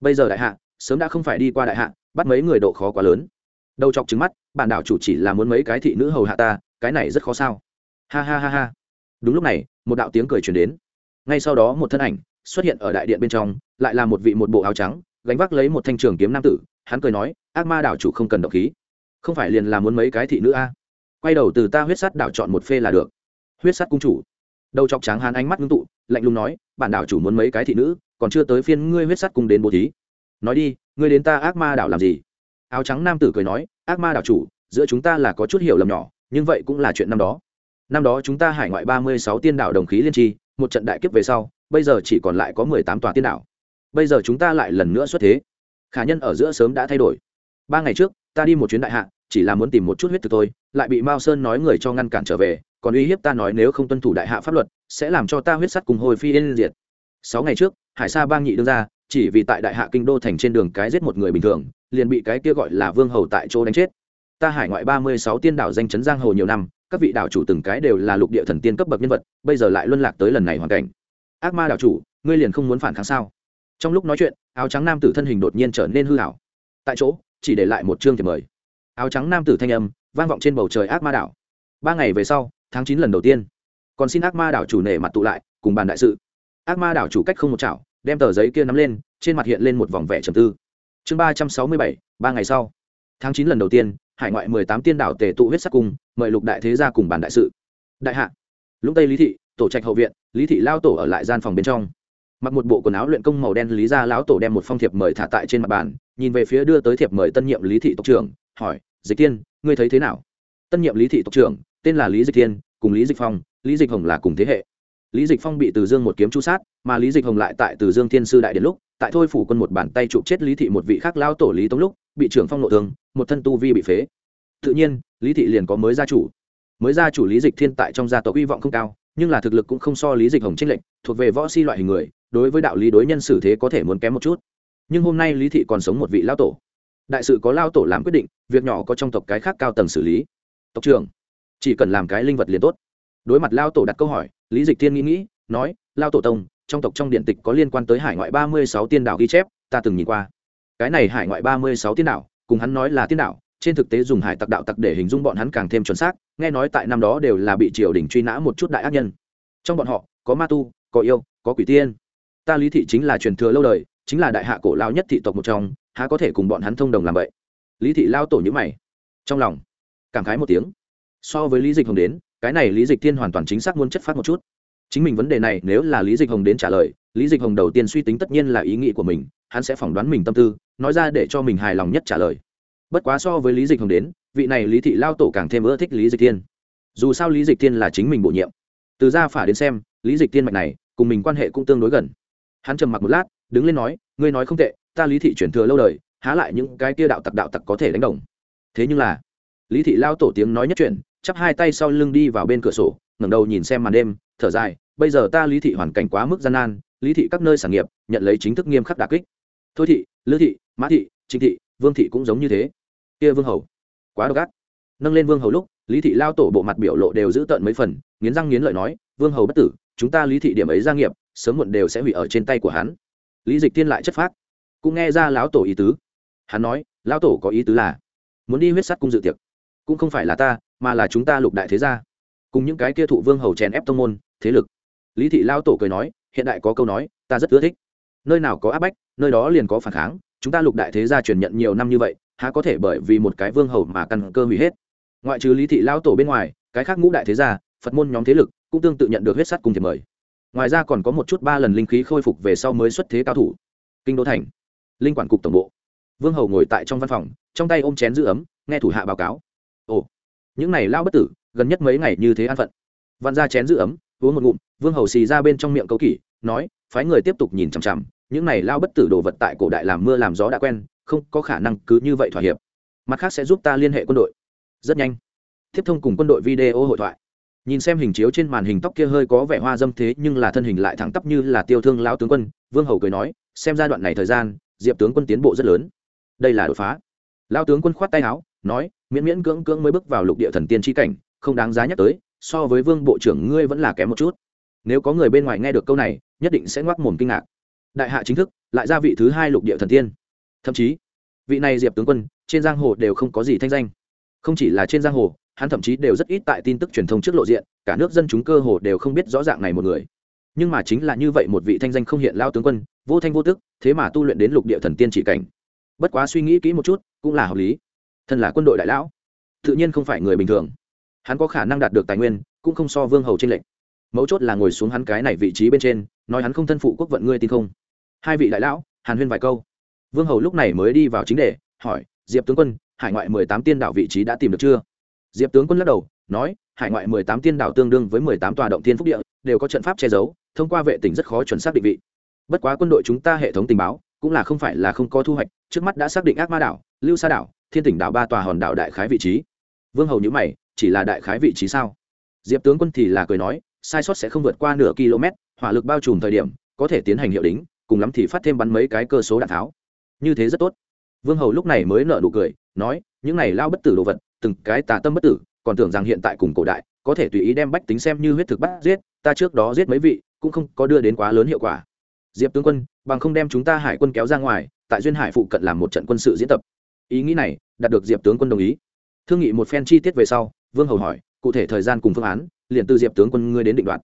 Bây giờ đại hạ, sớm đã không phải đi qua đại hạ, bắt mấy người độ khó quá lớn. Đầu chọc trứng mắt, bản đảo chủ chỉ là muốn mấy cái thị nữ hầu hạ ta, cái này rất khó sao. Ha ha ha ha. Đúng lúc này, một đạo tiếng cười truyền đến. Ngay sau đó một thân ảnh xuất hiện ở đại điện bên trong, lại là một vị một bộ áo trắng, gánh vác lấy một thanh trường kiếm nam tử. Hắn cười nói, ác ma đảo chủ không cần động khí. Không phải liền là muốn mấy cái thị nữ a? Quay đầu từ ta huyết sắt đảo chọn một phê là được. Huyết sắt cung chủ đầu chọc trắng hán ánh mắt ngưng tụ, lạnh lùng nói, bản đảo chủ muốn mấy cái thị nữ, còn chưa tới phiên ngươi huyết sắt cùng đến bố thí. Nói đi, ngươi đến ta ác ma đảo làm gì? Áo trắng nam tử cười nói, ác ma đảo chủ, giữa chúng ta là có chút hiểu lầm nhỏ, nhưng vậy cũng là chuyện năm đó. Năm đó chúng ta hải ngoại ba mươi sáu tiên đảo đồng khí liên tri, một trận đại kiếp về sau, bây giờ chỉ còn lại có mười tám tòa tiên đảo. Bây giờ chúng ta lại lần nữa xuất thế. Khả nhân ở giữa sớm đã thay đổi. Ba ngày trước, ta đi một chuyến đại hạ, chỉ là muốn tìm một chút huyết thực tôi lại bị mao sơn nói người cho ngăn cản trở về còn uy hiếp ta nói nếu không tuân thủ đại hạ pháp luật, sẽ làm cho ta huyết sắt cùng hồi phi yên diệt. Sáu ngày trước, hải sa bang nhị đương ra, chỉ vì tại đại hạ kinh đô thành trên đường cái giết một người bình thường, liền bị cái kia gọi là vương hầu tại chỗ đánh chết. Ta hải ngoại ba mươi sáu tiên đảo danh chấn giang hồ nhiều năm, các vị đảo chủ từng cái đều là lục địa thần tiên cấp bậc nhân vật, bây giờ lại luân lạc tới lần này hoàn cảnh. Ác ma đảo chủ, ngươi liền không muốn phản kháng sao? Trong lúc nói chuyện, áo trắng nam tử thân hình đột nhiên trở nên hư hảo tại chỗ, chỉ để lại một chương thì mời. Áo trắng nam tử thanh âm vang vọng trên bầu trời ác ma đảo. Ba ngày về sau tháng chín lần đầu tiên. Còn xin ác ma đảo chủ nể mặt tụ lại, cùng bàn đại sự. Ác ma đảo chủ cách không một chảo, đem tờ giấy kia nắm lên, trên mặt hiện lên một vòng vẻ trầm tư. Chương ba trăm sáu mươi bảy, ba ngày sau. Tháng chín lần đầu tiên, hải ngoại mười tám tiên đảo tề tụ huyết sắc cung mời lục đại thế gia cùng bàn đại sự. Đại hạ, lũng tây lý thị, tổ trạch hậu viện, lý thị lao tổ ở lại gian phòng bên trong. Mặc một bộ quần áo luyện công màu đen, lý gia lão tổ đem một phong thiệp mời thả tại trên mặt bàn, nhìn về phía đưa tới thiệp mời tân nhiệm lý thị tộc trưởng, hỏi, dịch tiên, ngươi thấy thế nào? Tân nhiệm lý thị tộc trưởng tên là lý dịch Thiên, cùng lý dịch phong lý dịch hồng là cùng thế hệ. Lý dịch phong bị từ dương một kiếm chu sát mà lý dịch hồng lại tại từ dương thiên sư đại Điện lúc tại thôi phủ quân một bàn tay chụp chết lý thị một vị khác lao tổ lý tống lúc bị trưởng phong nội thương một thân tu vi bị phế. Tự nhiên lý thị liền có mới gia chủ. Mới gia chủ lý dịch thiên tại trong gia tộc hy vọng không cao nhưng là thực lực cũng không so lý dịch hồng trinh lệnh thuộc về võ si loại hình người đối với đạo lý đối nhân xử thế có thể muốn kém một chút. Nhưng hôm nay lý thị còn sống một vị lao tổ. Đại sự có lao tổ làm quyết định việc nhỏ có trong tộc cái khác cao tầng xử lý. Tộc trưởng chỉ cần làm cái linh vật liền tốt. Đối mặt lao tổ đặt câu hỏi, lý dịch thiên nghĩ nghĩ, nói, lao tổ tông, trong tộc trong điện tịch có liên quan tới hải ngoại ba mươi sáu tiên đảo ghi chép, ta từng nhìn qua. Cái này hải ngoại ba mươi sáu tiên đảo, cùng hắn nói là tiên đảo, trên thực tế dùng hải tặc đạo tặc để hình dung bọn hắn càng thêm chuẩn xác, nghe nói tại năm đó đều là bị triều đình truy nã một chút đại ác nhân. Trong bọn họ, có ma tu, có yêu, có quỷ tiên. Ta lý thị chính là truyền thừa lâu đời, chính là đại hạ cổ lao nhất thị tộc một trong, há có thể cùng bọn hắn thông đồng làm vậy? Lý thị lao tổ nhữ mày, trong lòng cảm khái một tiếng so với lý dịch hồng đến, cái này lý dịch thiên hoàn toàn chính xác muốn chất phát một chút. Chính mình vấn đề này, nếu là lý dịch hồng đến trả lời, lý dịch hồng đầu tiên suy tính tất nhiên là ý nghĩ của mình, hắn sẽ phỏng đoán mình tâm tư, nói ra để cho mình hài lòng nhất trả lời. Bất quá so với lý dịch hồng đến, vị này lý thị lao tổ càng thêm ưa thích lý dịch thiên. Dù sao lý dịch thiên là chính mình bổ nhiệm. Từ gia phả đến xem, lý dịch thiên mạch này, cùng mình quan hệ cũng tương đối gần. Hắn trầm mặc một lát, đứng lên nói, ngươi nói không tệ, ta lý thị chuyển thừa lâu đời, há lại những cái kia đạo tặc đạo tặc có thể đánh đồng. Thế nhưng là lý thị lao tổ tiếng nói nhất chuyện, chắp hai tay sau lưng đi vào bên cửa sổ, ngẩng đầu nhìn xem màn đêm, thở dài, bây giờ ta lý thị hoàn cảnh quá mức gian nan, lý thị các nơi sản nghiệp, nhận lấy chính thức nghiêm khắc đà kích. Thôi thị lữ thị, mã thị trịnh thị, vương thị cũng giống như thế. Kia vương hầu, quá độc ác. Nâng lên vương hầu lúc, lý thị lao tổ bộ mặt biểu lộ đều giữ tợn mấy phần, nghiến răng nghiến lợi nói, vương hầu bất tử, chúng ta lý thị điểm ấy gia nghiệp, sớm muộn đều sẽ hủy ở trên tay của hắn. Lý dịch tiên lại chất phác, cũng nghe ra lão tổ ý tứ. Hắn nói, lão tổ có ý tứ là, muốn đi huyết sắt cung dự tiệc cũng không phải là ta, mà là chúng ta lục đại thế gia. Cùng những cái kia thụ vương hầu chèn ép tông môn, thế lực. Lý thị lao tổ cười nói, hiện đại có câu nói, ta rất ưa thích. Nơi nào có áp bách, nơi đó liền có phản kháng, chúng ta lục đại thế gia truyền nhận nhiều năm như vậy, há có thể bởi vì một cái vương hầu mà căn cơ hủy hết? Ngoại trừ lý thị lao tổ bên ngoài, cái khác ngũ đại thế gia, phật môn nhóm thế lực cũng tương tự nhận được huyết sắt cùng thiệp mời. Ngoài ra còn có một chút ba lần linh khí khôi phục về sau mới xuất thế cao thủ. Kinh đô thành, linh quản cục tổng bộ. Vương hầu ngồi tại trong văn phòng, trong tay ôm chén giữ ấm, nghe thủ hạ báo cáo ồ, những này lao bất tử, gần nhất mấy ngày như thế an phận. Văn ra chén giữ ấm, uống một ngụm, vương hầu xì ra bên trong miệng câu kỷ, nói, phái người tiếp tục nhìn chằm chằm, những này lao bất tử đồ vật tại cổ đại làm mưa làm gió đã quen, không có khả năng cứ như vậy thỏa hiệp. Mặt khác sẽ giúp ta liên hệ quân đội. Rất nhanh. Tiếp thông cùng quân đội video hội thoại. Nhìn xem hình chiếu trên màn hình tóc kia hơi có vẻ hoa dâm thế, nhưng là thân hình lại thẳng tắp như là tiêu thương lão tướng quân, vương hầu cười nói, xem giai đoạn này thời gian, diệp tướng quân tiến bộ rất lớn. Đây là đột phá. Lao tướng quân khoát tay áo, nói miễn miễn cưỡng cưỡng mới bước vào lục địa thần tiên tri cảnh, không đáng giá nhắc tới, so với vương bộ trưởng ngươi vẫn là kém một chút. Nếu có người bên ngoài nghe được câu này, nhất định sẽ ngoác mồm kinh ngạc. Đại hạ chính thức, lại ra vị thứ hai lục địa thần tiên. Thậm chí, vị này diệp tướng quân, trên giang hồ đều không có gì thanh danh. Không chỉ là trên giang hồ, hắn thậm chí đều rất ít tại tin tức truyền thông trước lộ diện, cả nước dân chúng cơ hồ đều không biết rõ ràng này một người. Nhưng mà chính là như vậy một vị thanh danh không hiện lao tướng quân, vô thanh vô tức, thế mà tu luyện đến lục địa thần tiên chỉ cảnh. Bất quá suy nghĩ kỹ một chút, cũng là hợp lý thân là quân đội đại lão, tự nhiên không phải người bình thường. Hắn có khả năng đạt được tài nguyên, cũng không so vương hầu trên lệnh mấu chốt là ngồi xuống hắn cái này vị trí bên trên, nói hắn không thân phụ quốc vận ngươi tin không? Hai vị đại lão, hàn huyên vài câu. Vương hầu lúc này mới đi vào chính đề, hỏi, diệp tướng quân, hải ngoại mười tám tiên đạo vị trí đã tìm được chưa? Diệp tướng quân lắc đầu, nói, hải ngoại mười tám tiên đạo tương đương với mười tám tòa động thiên phúc địa, đều có trận pháp che giấu, thông qua vệ tỉnh rất khó chuẩn xác định vị. Bất quá quân đội chúng ta hệ thống tình báo, cũng là không phải là không có thu hoạch, trước mắt đã xác định ác ma đảo, lưu sa đảo thiên tỉnh đảo ba tòa hòn đảo đại khái vị trí. Vương hầu nhữ mày, chỉ là đại khái vị trí sao? Diệp tướng quân thì là cười nói, sai sót sẽ không vượt qua nửa km, hỏa lực bao trùm thời điểm, có thể tiến hành hiệu đính, cùng lắm thì phát thêm bắn mấy cái cơ số đạn tháo. Như thế rất tốt. Vương hầu lúc này mới nợ nụ cười, nói, những này lao bất tử đồ vật, từng cái tà tâm bất tử, còn tưởng rằng hiện tại cùng cổ đại, có thể tùy ý đem bách tính xem như huyết thực bắt giết, ta trước đó giết mấy vị, cũng không có đưa đến quá lớn hiệu quả. Diệp tướng quân, bằng không đem chúng ta hải quân kéo ra ngoài, tại duyên hải phụ cận làm một trận quân sự diễn tập ý nghĩ này đạt được diệp tướng quân đồng ý. Thương nghị một phen chi tiết về sau, vương hầu hỏi, cụ thể thời gian cùng phương án, liền từ diệp tướng quân ngươi đến định đoạt.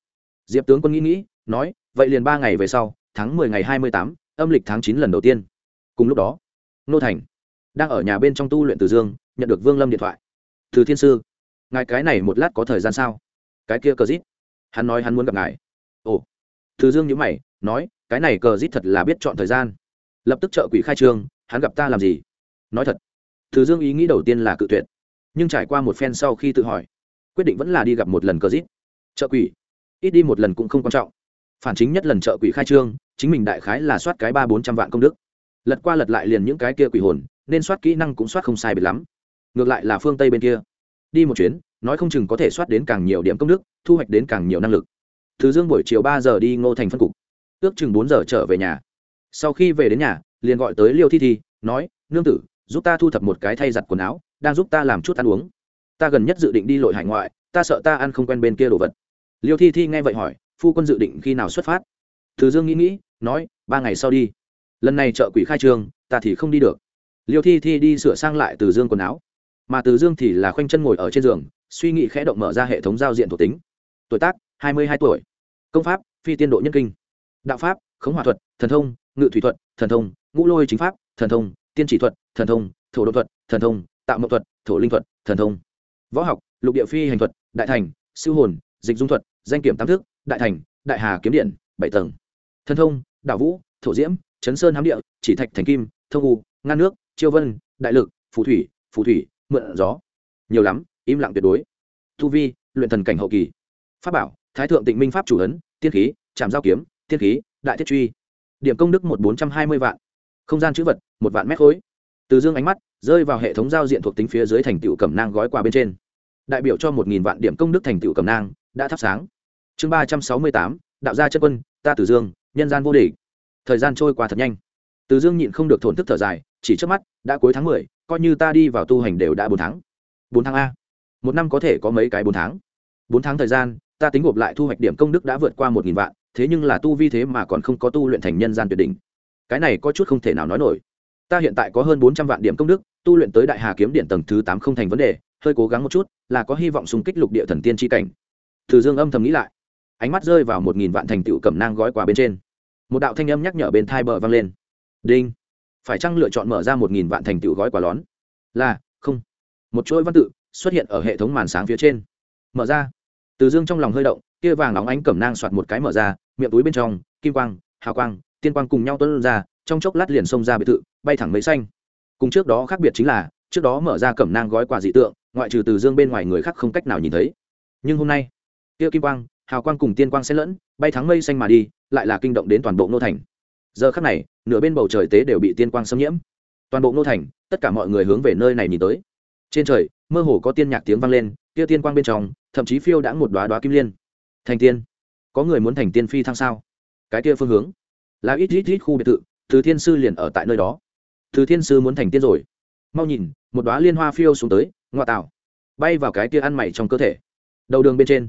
Diệp tướng quân nghĩ nghĩ, nói, vậy liền ba ngày về sau, tháng mười ngày hai mươi tám, âm lịch tháng chín lần đầu tiên. Cùng lúc đó, nô thành đang ở nhà bên trong tu luyện từ dương, nhận được vương lâm điện thoại. Từ thiên sư, ngài cái này một lát có thời gian sao? Cái kia cờ rít, hắn nói hắn muốn gặp ngài. Ồ, từ dương nhữ mày, nói, cái này cờ rít thật là biết chọn thời gian. Lập tức trợ quỷ khai trương hắn gặp ta làm gì? Nói thật thứ dương ý nghĩ đầu tiên là cự tuyệt, nhưng trải qua một phen sau khi tự hỏi, quyết định vẫn là đi gặp một lần cờ dít trợ quỷ, ít đi một lần cũng không quan trọng. Phản chính nhất lần trợ quỷ khai trương, chính mình đại khái là soát cái ba bốn trăm vạn công đức. Lật qua lật lại liền những cái kia quỷ hồn, nên soát kỹ năng cũng soát không sai biệt lắm. Ngược lại là phương tây bên kia, đi một chuyến, nói không chừng có thể soát đến càng nhiều điểm công đức, thu hoạch đến càng nhiều năng lực. Thứ dương buổi chiều ba giờ đi ngô thành phân cục, ước chừng bốn giờ trở về nhà. Sau khi về đến nhà, liền gọi tới liêu thi thi, nói, nương tử giúp ta thu thập một cái thay giặt quần áo, đang giúp ta làm chút ăn uống. Ta gần nhất dự định đi lội hải ngoại, ta sợ ta ăn không quen bên kia đồ vật. Liêu thi thi nghe vậy hỏi, phu quân dự định khi nào xuất phát? Từ dương nghĩ nghĩ, nói, ba ngày sau đi. Lần này chợ quỷ khai trương ta thì không đi được. Liêu thi thi đi sửa sang lại từ dương quần áo. Mà từ dương thì là khoanh chân ngồi ở trên giường, suy nghĩ khẽ động mở ra hệ thống giao diện thuộc tính. Tuổi tác, hai mươi hai tuổi. Công pháp, phi tiên độ nhân kinh. Đạo pháp, khống hòa thuật, thần thông, ngự thủy thuật, thần thông, ngũ lôi chính pháp, thần thông, tiên chỉ thuật thần thông, thổ đột thuật, thần thông, tạo mậu thuật, thổ linh thuật, thần thông. Võ học, lục địa phi hành thuật, đại thành, siêu hồn, dịch dung thuật, danh kiểm tam thức, đại thành, đại hà kiếm điện, bảy tầng. Thần thông đạo vũ, thổ diễm, chấn sơn hám địa, chỉ thạch thành kim, thông u, ngăn nước, chiêu vân, đại lực, phù thủy phù thủy, mượn gió. Nhiều lắm, im lặng tuyệt đối. Thu vi, luyện thần cảnh hậu kỳ. Pháp bảo, thái thượng tịnh minh pháp chủ ấn, tiên khí trạm giao kiếm, tiên khí, đại thiết truy. Điểm công đức một bốn trăm hai mươi vạn. Không gian chữ vật, một vạn mét khối từ dương ánh mắt rơi vào hệ thống giao diện thuộc tính phía dưới thành tựu cẩm nang gói quà bên trên. Đại biểu cho một nghìn vạn điểm công đức thành tựu cẩm nang, đã thắp sáng. Chương ba trăm sáu mươi tám, đạo gia chất quân, ta tử dương, nhân gian vô địch. Thời gian trôi qua thật nhanh. Từ dương nhịn không được thổn thức thở dài, chỉ trước mắt, đã cuối tháng mười, coi như ta đi vào tu hành đều đã bốn tháng. Bốn tháng a. Một năm có thể có mấy cái bốn tháng? Bốn tháng thời gian, ta tính gộp lại thu hoạch điểm công đức đã vượt qua một nghìn vạn, thế nhưng là tu vi thế mà còn không có tu luyện thành nhân gian tuyệt đỉnh. Cái này có chút không thể nào nói nổi ta hiện tại có hơn bốn trăm vạn điểm công đức, tu luyện tới đại hà kiếm điện tầng thứ tám không thành vấn đề, hơi cố gắng một chút, là có hy vọng xung kích lục địa thần tiên tri cảnh. Thử dương âm thầm nghĩ lại. Ánh mắt rơi vào một nghìn vạn thành tựu cẩm nang gói quà bên trên. Một đạo thanh âm nhắc nhở bên thai bờ vang lên. Đinh. Phải chăng lựa chọn mở ra một nghìn vạn thành tựu gói quà lón? Là, không. Một chuỗi văn tự xuất hiện ở hệ thống màn sáng phía trên. Mở ra. Từ dương trong lòng hơi động, kia vàng óng ánh cẩm nang soạt một cái mở ra, miệng túi bên trong, kim quang, hào quang, tiên quang cùng nhau tuân ra trong chốc lát liền xông ra biệt thự, bay thẳng mấy xanh. Cùng trước đó khác biệt chính là, trước đó mở ra cẩm nang gói quà dị tượng, ngoại trừ từ dương bên ngoài người khác không cách nào nhìn thấy. Nhưng hôm nay Tiêu kim quang, hào quang cùng tiên quang xen lẫn, bay thắng mây xanh mà đi, lại là kinh động đến toàn bộ nô thành. Giờ khắc này, nửa bên bầu trời tế đều bị tiên quang xâm nhiễm. Toàn bộ nô thành, tất cả mọi người hướng về nơi này nhìn tới. Trên trời, mơ hồ có tiên nhạc tiếng vang lên, kia tiên quang bên trong, thậm chí phiêu đã một đoá đoá kim liên. Thành tiên, có người muốn thành tiên phi thăng sao? Cái kia phương hướng, là ít ít ít khu biệt thự từ thiên sư liền ở tại nơi đó. Từ thiên sư muốn thành tiên rồi. Mau nhìn, một đoá liên hoa phiêu xuống tới ngọa tạo. Bay vào cái kia ăn mày trong cơ thể. Đầu đường bên trên,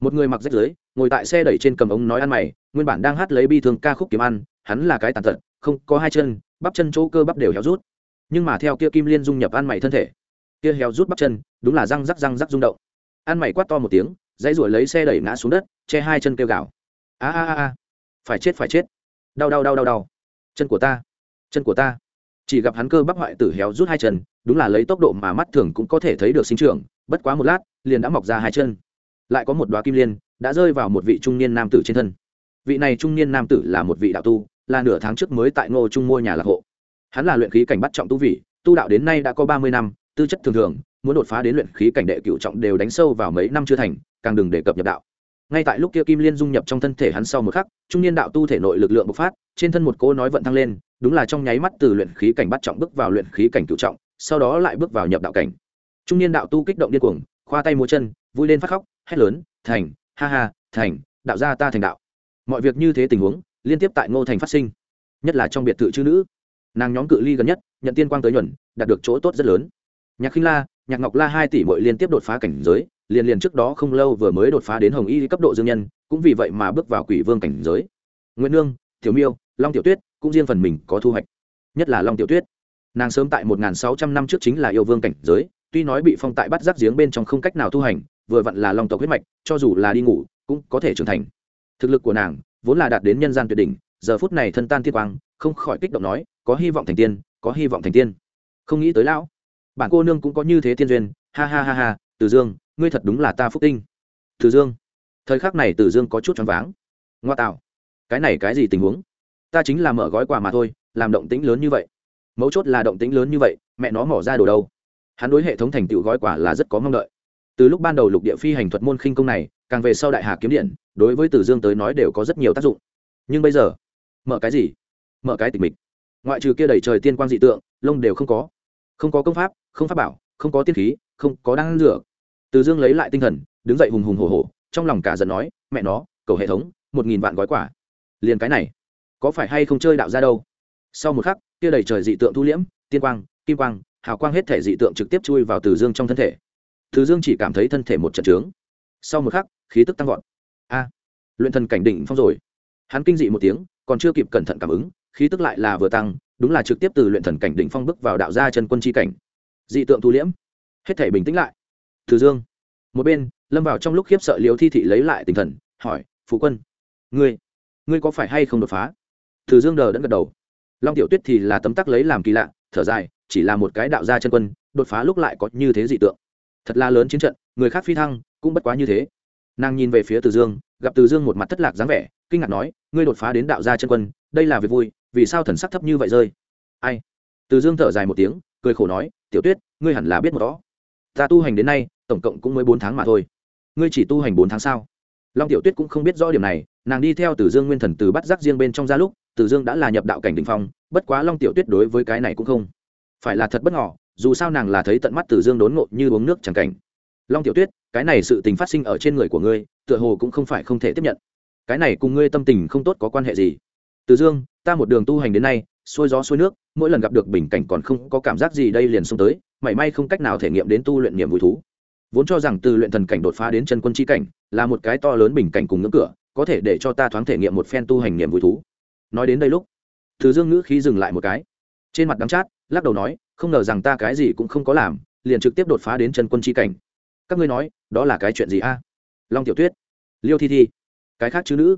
một người mặc rách dưới ngồi tại xe đẩy trên cầm ống nói ăn mày, nguyên bản đang hát lấy bi thương ca khúc kiếm ăn, hắn là cái tàn tật, không có hai chân, bắp chân chỗ cơ bắp đều héo rút. Nhưng mà theo kia kim liên dung nhập ăn mày thân thể, kia héo rút bắp chân, đúng là răng rắc răng rắc rung động. Ăn mày quát to một tiếng, dãy ruổi lấy xe đẩy ngã xuống đất, che hai chân kêu gào. A a a a, phải chết phải chết. Đau đau đau đau đau chân của ta, chân của ta. Chỉ gặp hắn cơ bắp hoại tử héo rút hai chân, đúng là lấy tốc độ mà mắt thường cũng có thể thấy được sinh trưởng, bất quá một lát, liền đã mọc ra hai chân. Lại có một đoá kim liên, đã rơi vào một vị trung niên nam tử trên thân. Vị này trung niên nam tử là một vị đạo tu, là nửa tháng trước mới tại ngô trung mua nhà lạc hộ. Hắn là luyện khí cảnh bắt trọng tu vị, tu đạo đến nay đã có ba mươi năm, tư chất thường thường, muốn đột phá đến luyện khí cảnh đệ cựu trọng đều đánh sâu vào mấy năm chưa thành, càng đừng đề cập nhập đạo. Ngay tại lúc kia kim liên dung nhập trong thân thể hắn sau một khắc, trung niên đạo tu thể nội lực lượng bộc phát trên thân một cô nói vận thăng lên, đúng là trong nháy mắt từ luyện khí cảnh bắt trọng bước vào luyện khí cảnh cựu trọng, sau đó lại bước vào nhập đạo cảnh. Trung niên đạo tu kích động điên cuồng, khoa tay múa chân, vui lên phát khóc, hét lớn, thành, ha ha, thành, đạo gia ta thành đạo. Mọi việc như thế tình huống, liên tiếp tại ngô thành phát sinh, nhất là trong biệt thự chữ nữ. Nàng nhóm cự ly gần nhất, nhận tiên quang tới nhuần, đạt được chỗ tốt rất lớn. Nhạc khinh la, nhạc ngọc la hai tỷ mỗi liên tiếp đột phá cảnh giới, liền liền trước đó không lâu vừa mới đột phá đến hồng y cấp độ dương nhân, cũng vì vậy mà bước vào quỷ vương cảnh giới. Nguyễn nương, tiểu miêu long tiểu tuyết, cũng riêng phần mình có thu hoạch. Nhất là long tiểu tuyết. Nàng sớm tại một nghìn sáu trăm năm trước chính là yêu vương cảnh giới, tuy nói bị phong tại bắt giáp giếng bên trong không cách nào tu hành, vừa vặn là long tộc huyết mạch, cho dù là đi ngủ, cũng có thể trưởng thành. Thực lực của nàng vốn là đạt đến nhân gian tuyệt đỉnh, giờ phút này thân tan thiên quang, không khỏi kích động nói, có hy vọng thành tiên, có hy vọng thành tiên. Không nghĩ tới lão, bản cô nương cũng có như thế tiên duyên, ha ha ha ha, từ dương, ngươi thật đúng là ta phúc tinh. Từ dương. Thời khắc này từ dương có chút choáng váng. Ngoa tạo. Cái này cái gì tình huống? Ta chính là mở gói quà mà thôi, làm động tĩnh lớn như vậy. Mấu chốt là động tĩnh lớn như vậy, mẹ nó mỏ ra đồ đâu. Hắn đối hệ thống thành tựu gói quà là rất có mong đợi. Từ lúc ban đầu lục địa phi hành thuật môn khinh công này, càng về sau đại hà kiếm điện, đối với tử dương tới nói đều có rất nhiều tác dụng. Nhưng bây giờ, mở cái gì? Mở cái tịch mịch. Ngoại trừ kia đẩy trời tiên quang dị tượng, lông đều không có. Không có công pháp, không pháp bảo, không có tiên khí, không có đăng rửa từ dương lấy lại tinh thần, đứng dậy hùng hùng hổ hổ, trong lòng cả giận nói, mẹ nó, cầu hệ thống, một nghìn vạn gói quả liền cái này có phải hay không chơi đạo ra đâu? Sau một khắc, kia đầy trời dị tượng thu liễm, tiên quang, kim quang, hào quang hết thể dị tượng trực tiếp chui vào từ dương trong thân thể. Từ dương chỉ cảm thấy thân thể một trận trướng. Sau một khắc, khí tức tăng vọt. A, luyện thần cảnh đỉnh phong rồi. Hắn kinh dị một tiếng, còn chưa kịp cẩn thận cảm ứng, khí tức lại là vừa tăng, đúng là trực tiếp từ luyện thần cảnh đỉnh phong bước vào đạo gia chân quân chi cảnh. Dị tượng thu liễm. Hết thể bình tĩnh lại. Từ dương, một bên, lâm vào trong lúc khiếp sợ liều thi thị lấy lại tinh thần, hỏi, phụ quân, ngươi ngươi có phải hay không đột phá? Từ dương đờ đẫn gật đầu. Long tiểu tuyết thì là tấm tắc lấy làm kỳ lạ, thở dài, chỉ là một cái đạo gia chân quân, đột phá lúc lại có như thế dị tượng. Thật là lớn chiến trận, người khác phi thăng cũng bất quá như thế. Nàng nhìn về phía từ dương, gặp từ dương một mặt thất lạc dáng vẻ, kinh ngạc nói, ngươi đột phá đến đạo gia chân quân, đây là việc vui, vì sao thần sắc thấp như vậy rơi? Ai? Từ dương thở dài một tiếng, cười khổ nói, tiểu tuyết, ngươi hẳn là biết một đó. Ta tu hành đến nay, tổng cộng cũng mới bốn tháng mà thôi. Ngươi chỉ tu hành bốn tháng sao? Long tiểu tuyết cũng không biết rõ điểm này, nàng đi theo từ dương nguyên thần từ bắt giác riêng bên trong ra lúc từ dương đã là nhập đạo cảnh đỉnh phong, bất quá long tiểu tuyết đối với cái này cũng không phải là thật bất ngờ. dù sao nàng là thấy tận mắt từ dương đốn ngộ như uống nước chẳng cảnh. Long tiểu tuyết, cái này sự tình phát sinh ở trên người của ngươi, tựa hồ cũng không phải không thể tiếp nhận. Cái này cùng ngươi tâm tình không tốt có quan hệ gì? Từ dương, ta một đường tu hành đến nay, xuôi gió xuôi nước, mỗi lần gặp được bình cảnh còn không có cảm giác gì đây liền xông tới may may không cách nào thể nghiệm đến tu luyện niềm vui thú. Vốn cho rằng từ luyện thần cảnh đột phá đến chân quân chi cảnh là một cái to lớn bình cảnh cùng ngưỡng cửa, có thể để cho ta thoáng thể nghiệm một phen tu hành niềm vui thú nói đến đây lúc, từ dương ngữ khí dừng lại một cái. Trên mặt đắng chát, lắc đầu nói, không ngờ rằng ta cái gì cũng không có làm, liền trực tiếp đột phá đến chân quân chi cảnh. Các ngươi nói, đó là cái chuyện gì a? Long tiểu tuyết, liêu thi thi, cái khác chứ nữ.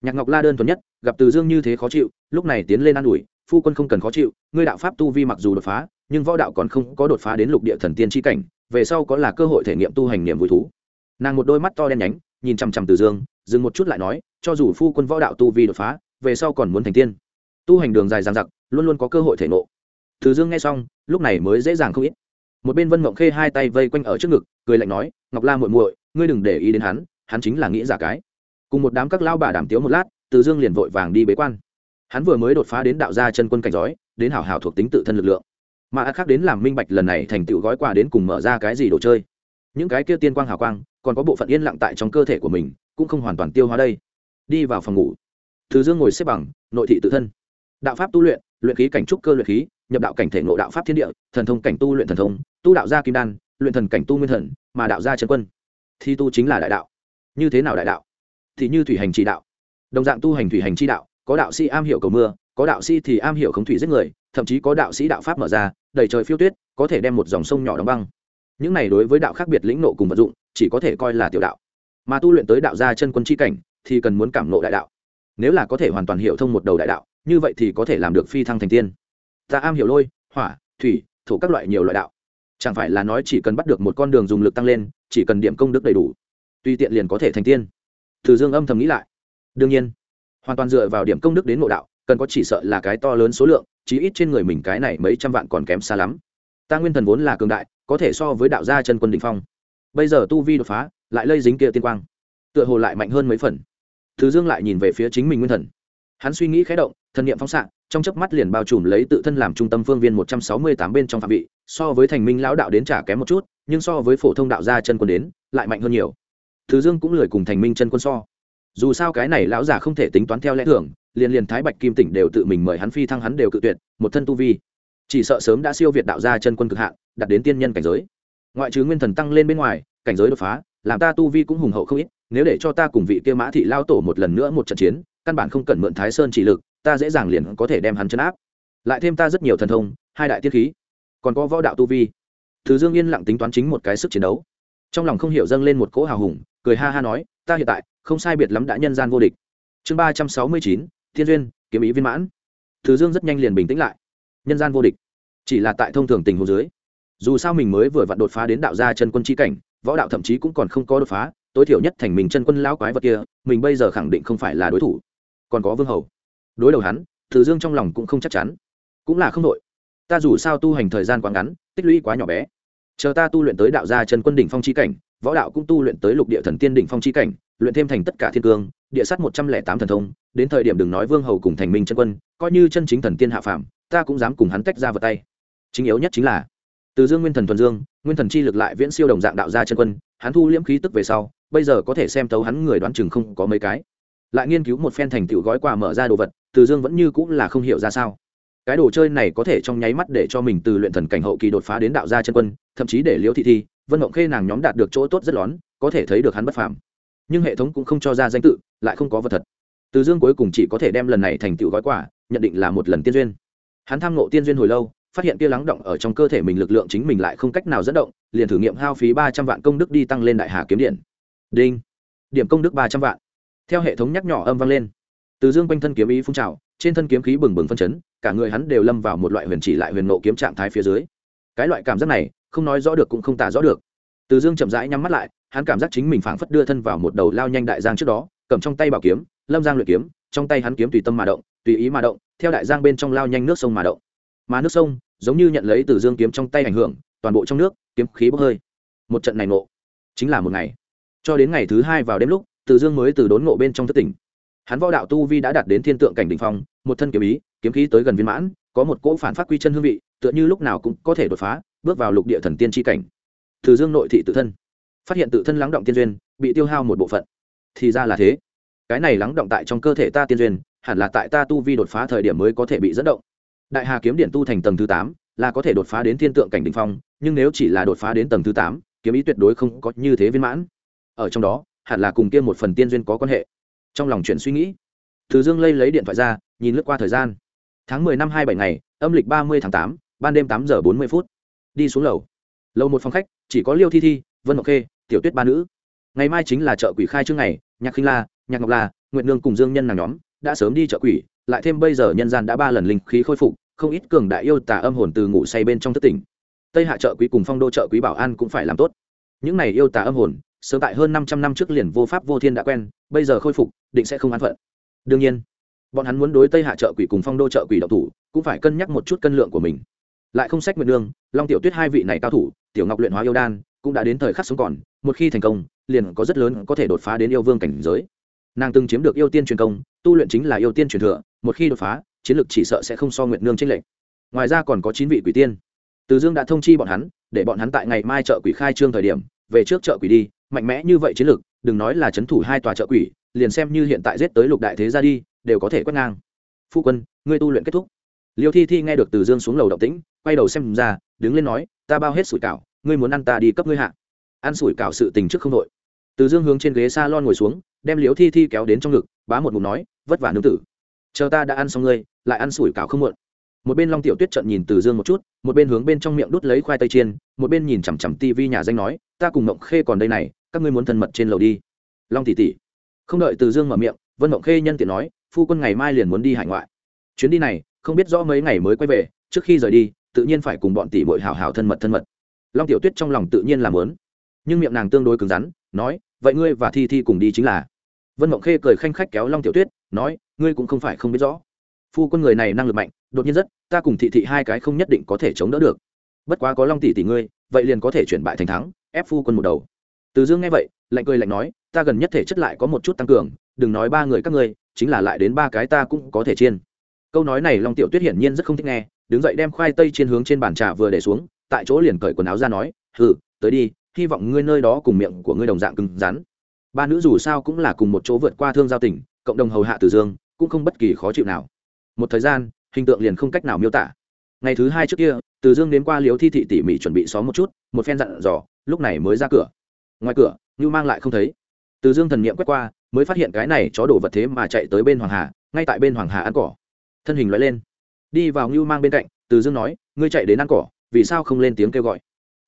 Nhạc ngọc la đơn thuần nhất, gặp từ dương như thế khó chịu, lúc này tiến lên an ủi, phu quân không cần khó chịu, ngươi đạo pháp tu vi mặc dù đột phá, nhưng võ đạo còn không có đột phá đến lục địa thần tiên tri cảnh, về sau có là cơ hội thể nghiệm tu hành niềm vui thú. Nàng một đôi mắt to đen nhánh, nhìn chằm chằm từ dương, dừng một chút lại nói, cho dù phu quân võ đạo tu vi đột phá về sau còn muốn thành tiên. Tu hành đường dài dằng dặc, luôn luôn có cơ hội thể ngộ. Từ dương nghe xong, lúc này mới dễ dàng không ít. Một bên vân mộng khê hai tay vây quanh ở trước ngực, cười lạnh nói, ngọc la muội muội, ngươi đừng để ý đến hắn hắn chính là nghĩ giả cái. Cùng một đám các lao bà đảm tiếu một lát, từ dương liền vội vàng đi bế quan. Hắn vừa mới đột phá đến đạo gia chân quân cảnh giói đến hảo hảo thuộc tính tự thân lực lượng. Mà à khác đến làm minh bạch lần này thành tựu gói quà đến cùng mở ra cái gì đồ chơi. Những cái kia tiên quang hào quang, còn có bộ phận yên lặng tại trong cơ thể của mình, cũng không hoàn toàn tiêu hóa đây. Đi vào phòng ngủ từ dương ngồi xếp bằng, nội thị tự thân. Đạo pháp tu luyện luyện khí cảnh trúc cơ luyện khí, nhập đạo cảnh thể ngộ đạo pháp thiên địa, thần thông cảnh tu luyện thần thông, tu đạo gia kim đan, luyện thần cảnh tu nguyên thần, mà đạo gia chân quân. Thi tu chính là đại đạo. Như thế nào đại đạo? Thì như thủy hành chỉ đạo. Đồng dạng tu hành thủy hành chi đạo, có đạo sĩ am hiểu cầu mưa, có đạo sĩ thì am hiểu khống thủy giết người, thậm chí có đạo sĩ đạo pháp mở ra, đầy trời phiêu tuyết, có thể đem một dòng sông nhỏ đóng băng. Những này đối với đạo khác biệt lĩnh nộ cùng vận dụng, chỉ có thể coi là tiểu đạo. Mà tu luyện tới đạo gia chân quân chi cảnh, thì cần muốn cảm nộ đại đạo nếu là có thể hoàn toàn hiểu thông một đầu đại đạo, như vậy thì có thể làm được phi thăng thành tiên. Ta am hiểu lôi, hỏa, thủy, thổ các loại nhiều loại đạo. Chẳng phải là nói chỉ cần bắt được một con đường dùng lực tăng lên, chỉ cần điểm công đức đầy đủ, tùy tiện liền có thể thành tiên. Từ dương âm thầm nghĩ lại. Đương nhiên, hoàn toàn dựa vào điểm công đức đến ngộ đạo, cần có chỉ sợ là cái to lớn số lượng, chí ít trên người mình cái này mấy trăm vạn còn kém xa lắm. Ta nguyên thần vốn là cường đại, có thể so với đạo gia chân quân đình phong. Bây giờ tu vi đột phá, lại lây dính kia tiên quang. Tựa hồ lại mạnh hơn mấy phần thứ dương lại nhìn về phía chính mình nguyên thần. Hắn suy nghĩ khé động, thần niệm phóng xạ, trong chớp mắt liền bao trùm lấy tự thân làm trung tâm phương viên một trăm sáu mươi tám bên trong phạm vị, so với thành minh lão đạo đến trả kém một chút, nhưng so với phổ thông đạo gia chân quân đến, lại mạnh hơn nhiều. Thứ dương cũng lười cùng thành minh chân quân so. Dù sao cái này lão giả không thể tính toán theo lẽ thường, liền liền thái bạch kim tỉnh đều tự mình mời hắn phi thăng hắn đều cự tuyệt, một thân tu vi. Chỉ sợ sớm đã siêu việt đạo gia chân quân cực hạn đặt đến tiên nhân cảnh giới. Ngoại trừ nguyên thần tăng lên bên ngoài, cảnh giới đột phá, làm ta tu vi cũng hùng hậu không ít nếu để cho ta cùng vị kia mã thị lao tổ một lần nữa một trận chiến, căn bản không cần mượn thái sơn chỉ lực, ta dễ dàng liền có thể đem hắn chấn áp. Lại thêm ta rất nhiều thần thông, hai đại tiết khí, còn có võ đạo tu vi. Thứ dương yên lặng tính toán chính một cái sức chiến đấu. Trong lòng không hiểu dâng lên một cỗ hào hùng, cười ha ha nói, ta hiện tại không sai biệt lắm đã nhân gian vô địch. Chương ba trăm sáu mươi chín, thiên duyên, kiếm ý viên mãn. Thứ dương rất nhanh liền bình tĩnh lại. Nhân gian vô địch, chỉ là tại thông thường tình hồ dưới. Dù sao mình mới vừa vặn đột phá đến đạo gia chân quân chi cảnh, võ đạo thậm chí cũng còn không có đột phá tối thiểu nhất thành mình chân quân lão quái vật kia, mình bây giờ khẳng định không phải là đối thủ. Còn có vương hầu. Đối đầu hắn, từ dương trong lòng cũng không chắc chắn. Cũng là không đội. Ta dù sao tu hành thời gian quá ngắn, tích lũy quá nhỏ bé. Chờ ta tu luyện tới đạo gia chân quân đỉnh phong chi cảnh, võ đạo cũng tu luyện tới lục địa thần tiên đỉnh phong chi cảnh, luyện thêm thành tất cả thiên cương, địa sát một trăm lẻ tám thần thông, đến thời điểm đừng nói vương hầu cùng thành minh chân quân, coi như chân chính thần tiên hạ phàm, ta cũng dám cùng hắn tách ra vật tay. Chính yếu nhất chính là, từ dương nguyên thần thuần dương, nguyên thần chi lực lại viễn siêu đồng dạng đạo gia chân quân, hắn thu liễm khí tức về sau bây giờ có thể xem tấu hắn người đoán chừng không có mấy cái. Lại nghiên cứu một phen thành tựu gói quà mở ra đồ vật, từ dương vẫn như cũng là không hiểu ra sao. Cái đồ chơi này có thể trong nháy mắt để cho mình từ luyện thần cảnh hậu kỳ đột phá đến đạo gia chân quân, thậm chí để liễu thị thi, vân mộng khê nàng nhóm đạt được chỗ tốt rất lón, có thể thấy được hắn bất phàm. Nhưng hệ thống cũng không cho ra danh tự, lại không có vật thật. Từ dương cuối cùng chỉ có thể đem lần này thành tựu gói quả nhận định là một lần tiên duyên. Hắn tham ngộ tiên duyên hồi lâu, phát hiện kia lắng động ở trong cơ thể mình lực lượng chính mình lại không cách nào dẫn động, liền thử nghiệm hao phí ba trăm vạn công đức đi tăng lên đại hà kiếm điện đinh. Điểm công đức ba trăm vạn. Theo hệ thống nhắc nhỏ âm vang lên. Từ dương quanh thân kiếm ý phun trào, trên thân kiếm khí bừng bừng phân chấn, cả người hắn đều lâm vào một loại huyền chỉ lại huyền nộ kiếm trạng thái phía dưới. Cái loại cảm giác này, không nói rõ được cũng không tả rõ được. Từ dương chậm rãi nhắm mắt lại, hắn cảm giác chính mình phảng phất đưa thân vào một đầu lao nhanh đại giang trước đó, cầm trong tay bảo kiếm, lâm giang luyện kiếm, trong tay hắn kiếm tùy tâm mà động, tùy ý mà động, theo đại giang bên trong lao nhanh nước sông mà động. Mà nước sông, giống như nhận lấy từ dương kiếm trong tay ảnh hưởng, toàn bộ trong nước, kiếm khí bốc hơi. Một trận này nộ chính là một ngày cho đến ngày thứ hai vào đêm lúc, từ dương mới từ đốn ngộ bên trong thất tỉnh. Hắn võ đạo tu vi đã đạt đến thiên tượng cảnh đ ỉ n h phong, một thân kiếm ý, kiếm khí tới gần viên mãn, có một cỗ phản phát quy chân hương vị, tựa như lúc nào cũng có thể đột phá, bước vào lục địa thần tiên tri cảnh. Từ dương nội thị tự thân, phát hiện tự thân lắng động tiên duyên, bị tiêu hao một bộ phận. Thì ra là thế. Cái này lắng động tại trong cơ thể ta tiên duyên, hẳn là tại ta tu vi đột phá thời điểm mới có thể bị dẫn động. Đại hà kiếm điện tu thành tầng thứ tám, là có thể đột phá đến thiên tượng cảnh đ ỉ n h phong, nhưng nếu chỉ là đột phá đến tầng thứ tám, kiếm ý tuyệt đối không có như thế viên mãn ở trong đó, hẳn là cùng kia một phần tiên duyên có quan hệ. Trong lòng chuyển suy nghĩ thứ dương lây lấy điện thoại ra, nhìn lướt qua thời gian. Tháng mười năm hai bảy ngày, âm lịch ba mươi tháng tám, ban đêm tám giờ bốn mươi phút. Đi xuống lầu. Lầu một phòng khách, chỉ có liêu thi thi, vân ngọc khê, tiểu tuyết ba nữ. Ngày mai chính là chợ quỷ khai trước ngày, nhạc khinh la, nhạc ngọc la nguyện nương cùng dương nhân nàng nhóm đã sớm đi chợ quỷ, lại thêm bây giờ nhân gian đã ba lần linh khí khôi phục, không ít cường đại yêu tà âm hồn từ ngủ say bên trong thất tỉnh. Tây hạ chợ quý cùng phong đô chợ quý bảo an cũng phải làm tốt. Những này yêu tà âm hồn sớm tại hơn 500 năm trước liền vô pháp vô thiên đã quen bây giờ khôi phục định sẽ không an phận. Đương nhiên bọn hắn muốn đối tây hạ trợ quỷ cùng phong đô trợ quỷ độc thủ cũng phải cân nhắc một chút cân lượng của mình. Lại không sách nguyện nương, long tiểu tuyết hai vị này cao thủ tiểu ngọc luyện hóa yêu đan cũng đã đến thời khắc sống còn một khi thành công liền có rất lớn có thể đột phá đến yêu vương cảnh giới. Nàng từng chiếm được yêu tiên truyền công tu luyện chính là yêu tiên truyền thừa một khi đột phá chiến lược chỉ sợ sẽ không so nguyện nương chênh lệch. Ngoài ra còn có chín vị quỷ tiên. Từ dương đã thông chi bọn hắn để bọn hắn tại ngày mai chợ quỷ khai trương thời điểm về trước chợ quỷ đi mạnh mẽ như vậy chiến lược, đừng nói là c h ấ n thủ hai tòa chợ quỷ, liền xem như hiện tại giết tới lục đại thế ra đi, đều có thể quét ngang. Phu quân, ngươi tu luyện kết thúc. Liêu thi thi nghe được từ dương xuống lầu động tĩnh, quay đầu xem ra, đứng lên nói, ta bao hết sủi cảo, ngươi muốn ăn ta đi cấp ngươi hạ. Ăn sủi cảo sự tình trước không đội. Từ dương hướng trên ghế s a lon ngồi xuống, đem liêu thi thi kéo đến trong ngực, bá một mục nói, vất vả nương tử. Chờ ta đã ăn xong ngươi, lại ăn sủi cảo không muộn. Một bên long tiểu tuyết trận nhìn từ dương một chút, một bên hướng bên trong miệng đút lấy khoai tây chiên, một bên nhìn chằm chằm tivi nhà danh nói, ta cùng mộng khê còn đây này các ngươi muốn thân mật trên lầu đi. Long tỷ tỷ. Không đợi từ dương mở miệng, vân mộng khê nhân tiện nói, phu quân ngày mai liền muốn đi hải ngoại. Chuyến đi này, không biết rõ mấy ngày mới quay về, trước khi rời đi, tự nhiên phải cùng bọn tỷ bội hào hào thân mật thân mật. Long tiểu tuyết trong lòng tự nhiên làm lớn nhưng miệng nàng tương đối cứng rắn, nói, vậy ngươi và thi thi cùng đi chính là. Vân mộng khê cười khanh khách kéo long tiểu tuyết, nói, ngươi cũng không phải không biết rõ. Phu quân người này năng lực mạnh, đột nhiên rất, ta cùng thị thị hai cái không nhất định có thể chống đỡ được. Bất quá có long tỷ tỷ ngươi, vậy liền có thể chuyển bại thành thắng, ép phu quân một đầu từ dương nghe vậy, lạnh cười lạnh nói, ta gần nhất thể chất lại có một chút tăng cường, đừng nói ba người các ngươi, chính là lại đến ba cái ta cũng có thể chiên. Câu nói này long tiểu tuyết hiển nhiên rất không thích nghe, đứng dậy đem khoai tây trên hướng trên bàn trà vừa để xuống, tại chỗ liền cởi quần áo ra nói, hừ, tới đi, hy vọng ngươi nơi đó cùng miệng của ngươi đồng dạng cứng rắn. Ba nữ dù sao cũng là cùng một chỗ vượt qua thương giao tỉnh cộng đồng hầu hạ từ dương, cũng không bất kỳ khó chịu nào. Một thời gian, hình tượng liền không cách nào miêu tả. Ngày thứ hai trước kia, từ dương đến qua liếu thi thị tỉ mỉ chuẩn bị xóm một chút, một phen dặn dò, lúc này mới ra cửa ngoài cửa ngưu mang lại không thấy. Từ dương thần n i ệ m quét qua, mới phát hiện cái này chó đổ vật thế mà chạy tới bên hoàng hà, ngay tại bên hoàng hà ăn cỏ. Thân hình loại lên. Đi vào ngưu mang bên cạnh, từ dương nói, ngươi chạy đến ăn cỏ, vì sao không lên tiếng kêu gọi?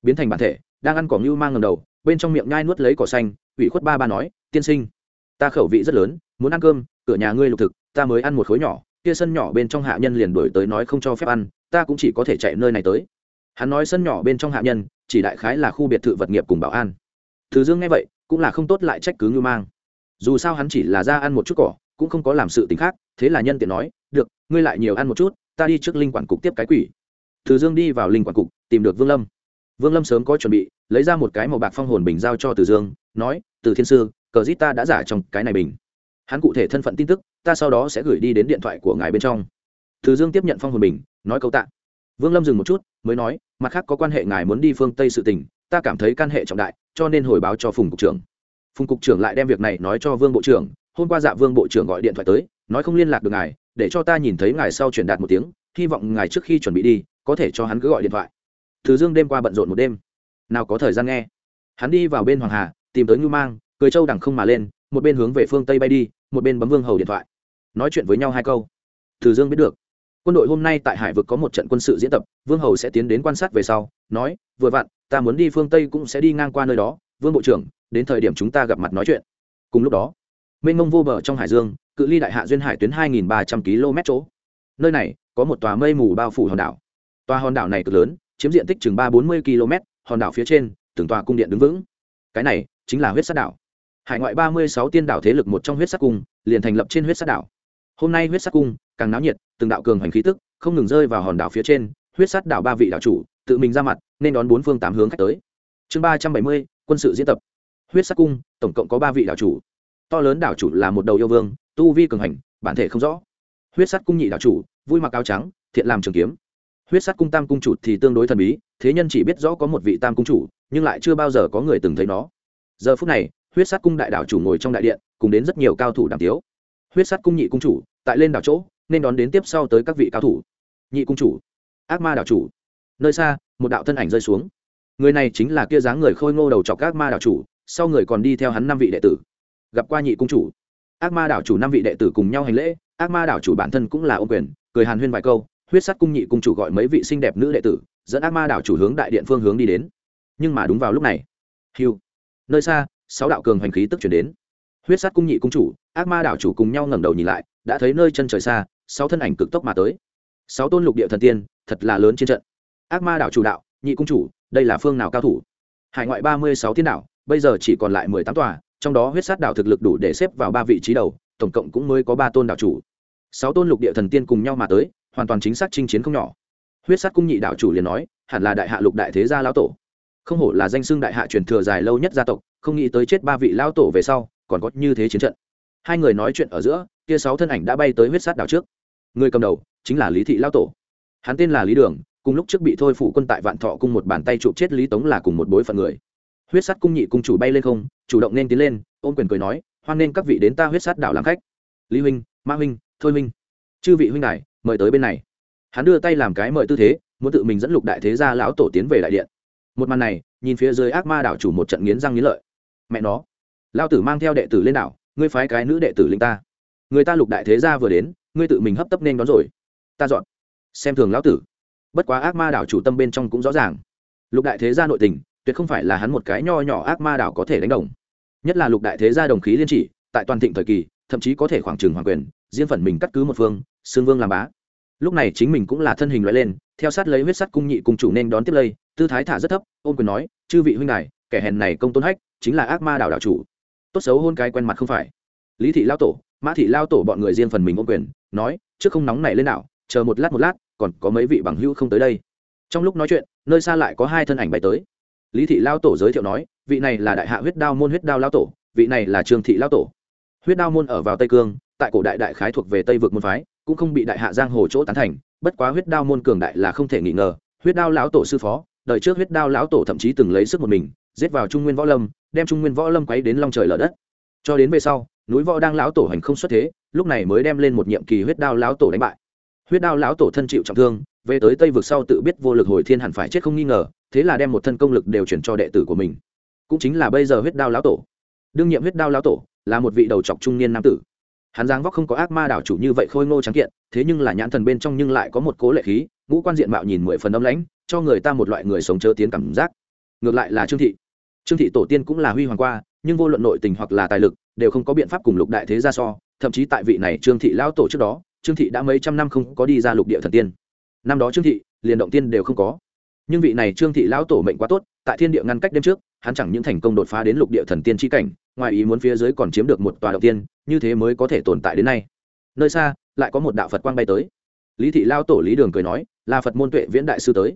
Biến thành bản thể, đang ăn cỏ ngưu mang ngầm đầu, bên trong miệng nhai nuốt lấy cỏ xanh, ủy khuất ba ba nói, tiên sinh, ta khẩu vị rất lớn, muốn ăn cơm, cửa nhà ngươi lục thực, ta mới ăn một khối nhỏ, kia sân nhỏ bên trong hạ nhân liền đổi tới nói không cho phép ăn, ta cũng chỉ có thể chạy nơi này tới. Hắn nói sân nhỏ bên trong hạ nhân, chỉ đại khái là khu biệt thự vật nghiệp cùng bảo an thứ dương nghe vậy, cũng là không tốt lại trách cứ ngưu mang. Dù sao hắn chỉ là ra ăn một chút cỏ, cũng không có làm sự t ì n h khác, thế là nhân tiện nói, được, ngươi lại nhiều ăn một chút, ta đi trước linh quản cục tiếp cái quỷ. Thứ dương đi vào linh quản cục, tìm được vương lâm. Vương lâm sớm có chuẩn bị, lấy ra một cái màu bạc phong hồn bình giao cho từ dương, nói, từ thiên sư, cờ giết ta đã giả trong cái này bình. Hắn cụ thể thân phận tin tức, ta sau đó sẽ gửi đi đến điện thoại của ngài bên trong. Từ dương tiếp nhận phong hồn bình, nói câu tạ. Vương lâm dừng một chút, mới nói, mặt khác có quan hệ ngài muốn đi phương tây sự tình ta cảm thấy căn hệ trọng đại, cho nên hồi báo cho phùng cục trưởng. Phùng cục trưởng lại đem việc này nói cho vương bộ trưởng, hôm qua dạ vương bộ trưởng gọi điện thoại tới, nói không liên lạc được ngài, để cho ta nhìn thấy ngài sau truyền đạt một tiếng, hy vọng ngài trước khi chuẩn bị đi, có thể cho hắn cứ gọi điện thoại. Thứ dương đêm qua bận rộn một đêm. Nào có thời gian nghe. Hắn đi vào bên hoàng hà, tìm tới ngưu mang, cười châu đằng không mà lên, một bên hướng về phương tây bay đi, một bên bấm vương hầu điện thoại. Nói chuyện với nhau hai câu. Thứ dương biết được. Quân đội hôm nay tại hải vực có một trận quân sự diễn tập, vương hầu sẽ tiến đến quan sát về sau, nói, vừa vặn ta muốn đi phương tây cũng sẽ đi ngang qua nơi đó, vương bộ trưởng, đến thời điểm chúng ta gặp mặt nói chuyện. Cùng lúc đó, mênh mông vô bờ trong hải dương, cự ly đại hạ duyên hải tuyến 2.300 km chỗ. Nơi này, có một tòa mây mù bao phủ hòn đảo. Tòa hòn đảo này cực lớn, chiếm diện tích chừng ba bốn mươi km, hòn đảo phía trên, từng tòa cung điện đứng vững. Cái này, chính là huyết sát đảo. Hải ngoại ba mươi sáu tiên đảo thế lực một trong huyết sát cung, liền thành lập trên huyết sát đảo. Hôm nay huyết sát cung, càng náo nhiệt, từng đạo cường hành khí tức, không ngừng rơi vào hòn đảo phía trên, huyết sát đảo ba vị đảo chủ tự mình ra mặt, nên đón bốn phương tám hướng khách tới. Chương ba trăm bảy mươi, quân sự diễn tập. Huyết sắc cung, tổng cộng có ba vị đảo chủ. To lớn đảo chủ là một đầu yêu vương, tu vi cường hành, bản thể không rõ. Huyết sắt cung nhị đảo chủ, vui mặc áo trắng, thiện làm trường kiếm. Huyết sắt cung tam cung chủ thì tương đối thần bí, thế nhân chỉ biết rõ có một vị tam cung chủ, nhưng lại chưa bao giờ có người từng thấy nó. Giờ phút này, huyết sắt cung đại đảo chủ ngồi trong đại điện, cùng đến rất nhiều cao thủ đàm tiếu. Huyết sắt cung nhị cung chủ, tại lên đảo chỗ, nên đón đến tiếp sau tới các vị cao thủ. Nhị cung chủ, ác ma đảo chủ nơi xa, một đạo thân ảnh rơi xuống. Người này chính là kia dáng người khôi ngô đầu chọc ác ma đảo chủ, sau người còn đi theo hắn năm vị đệ tử. Gặp qua nhị cung chủ. Ác ma đảo chủ năm vị đệ tử cùng nhau hành lễ, ác ma đảo chủ bản thân cũng là ô quyền, cười hàn huyên vài câu, huyết sắt cung nhị cung chủ gọi mấy vị xinh đẹp nữ đệ tử, dẫn ác ma đảo chủ hướng đại điện phương hướng đi đến. Nhưng mà đúng vào lúc này, hiu, nơi xa, sáu đạo cường hành khí tức chuyển đến. Huyết sắt cung nhị cung chủ, ác ma đảo chủ cùng nhau ngẩng đầu nhìn lại, đã thấy nơi chân trời xa, sáu thân ảnh cực tốc mà tới. Sáu tôn lục địa thần tiên, thật là lớn trên trận ác ma đảo chủ đạo, nhị cung chủ, đây là phương nào cao thủ? Hải ngoại ba mươi sáu thiên đảo bây giờ chỉ còn lại mười tám tòa, trong đó huyết sát đảo thực lực đủ để xếp vào ba vị trí đầu, tổng cộng cũng mới có ba tôn đảo chủ. Sáu tôn lục địa thần tiên cùng nhau mà tới, hoàn toàn chính xác chinh chiến không nhỏ. Huyết sát cung nhị đảo chủ liền nói, hẳn là đại hạ lục đại thế gia lão tổ. Không hổ là danh xưng đại hạ truyền thừa dài lâu nhất gia tộc, không nghĩ tới chết ba vị lão tổ về sau, còn có như thế chiến trận. Hai người nói chuyện ở giữa, kia sáu thân ảnh đã bay tới huyết sát đảo trước. Người cầm đầu chính là lý thị lão tổ. Hắn tên là lý đường cùng lúc trước bị thôi phủ quân tại vạn thọ cung một bàn tay chụp chết lý tống là cùng một bối phận người. Huyết sắt cung nhị cung chủ bay lên không, chủ động nên tiến lên, ôm quyền cười nói, hoan nên các vị đến ta huyết sắt đảo làm khách. Lý huynh, ma huynh, thôi huynh. Chư vị huynh này mời tới bên này. Hắn đưa tay làm cái mời tư thế, muốn tự mình dẫn lục đại thế gia lão tổ tiến về đại điện. Một màn này, nhìn phía dưới ác ma đảo chủ một trận nghiến răng nghiến lợi. Mẹ nó lao tử mang theo đệ tử lên đảo, ngươi phái cái nữ đệ tử linh ta. Người ta lục đại thế gia vừa đến, ngươi tự mình hấp tấp nên đón rồi. Ta dọn. Xem thường lão tử bất quá ác ma đảo chủ tâm bên trong cũng rõ ràng. Lục đại thế gia nội tình tuyệt không phải là hắn một cái nho nhỏ ác ma đảo có thể đánh đồng. Nhất là lục đại thế gia đồng khí liên trị tại toàn thịnh thời kỳ thậm chí có thể khoảng trừng hoàng quyền riêng phần mình cắt cứ một phương xương vương làm bá. Lúc này chính mình cũng là thân hình loại lên theo sát lấy huyết sắt cung nhị cùng chủ nên đón tiếp lây tư thái thả rất thấp ôm quyền nói chư vị huynh này kẻ hèn này công tôn hách chính là ác ma đảo đảo chủ. Tốt xấu hôn cái quen mặt không phải. Lý thị lao tổ mã thị lao tổ bọn người riêng phần mình ôm quyền nói trước không nóng này lên nào, chờ một lát một lát còn có mấy vị bằng hữu không tới đây. Trong lúc nói chuyện, nơi xa lại có hai thân ảnh bay tới. Lý thị lao tổ giới thiệu nói, vị này là đại hạ huyết đao môn huyết đao lao tổ, vị này là trương thị lao tổ. Huyết đao môn ở vào tây cương, tại cổ đại đại khái thuộc về tây vực môn phái, cũng không bị đại hạ giang hồ chỗ tán thành, bất quá huyết đao môn cường đại là không thể nghi ngờ. Huyết đao lão tổ sư phó, đời trước huyết đao lão tổ thậm chí từng lấy sức một mình, giết vào trung nguyên võ lâm, đem trung nguyên võ lâm quấy đến long trời lở đất. Cho đến về sau, núi võ đang lão tổ hành không xuất thế, lúc này mới đem lên một nhiệm kỳ huyết đao lão tổ đánh bại huyết đao lão tổ thân chịu trọng thương, về tới tây vực sau tự biết vô lực hồi thiên hẳn phải chết không nghi ngờ, thế là đem một thân công lực đều chuyển cho đệ tử của mình. Cũng chính là bây giờ huyết đao lão tổ. Đương nhiệm huyết đao lão tổ là một vị đầu trọc trung niên nam tử. Hắn dáng vóc không có ác ma đảo chủ như vậy khôi ngô trắng kiện, thế nhưng là nhãn thần bên trong nhưng lại có một cố lệ khí, ngũ quan diện mạo nhìn mười phần âm lãnh, cho người ta một loại người sống chớ tiến cảm giác. Ngược lại là trương thị. Trương thị tổ tiên cũng là huy hoàng qua, nhưng vô luận nội tình hoặc là tài lực, đều không có biện pháp cùng lục đại thế ra so, thậm chí tại vị này trương thị lão tổ trước đó trương thị đã mấy trăm năm không có đi ra lục địa thần tiên. Năm đó trương thị, liền động tiên đều không có. Nhưng vị này trương thị lão tổ mệnh quá tốt, tại thiên địa ngăn cách đêm trước, hắn chẳng những thành công đột phá đến lục địa thần tiên tri cảnh, ngoài ý muốn phía dưới còn chiếm được một tòa động tiên, như thế mới có thể tồn tại đến nay. Nơi xa, lại có một đạo phật quang bay tới. Lý thị lao tổ lý đường cười nói, là phật môn tuệ viễn đại sư tới.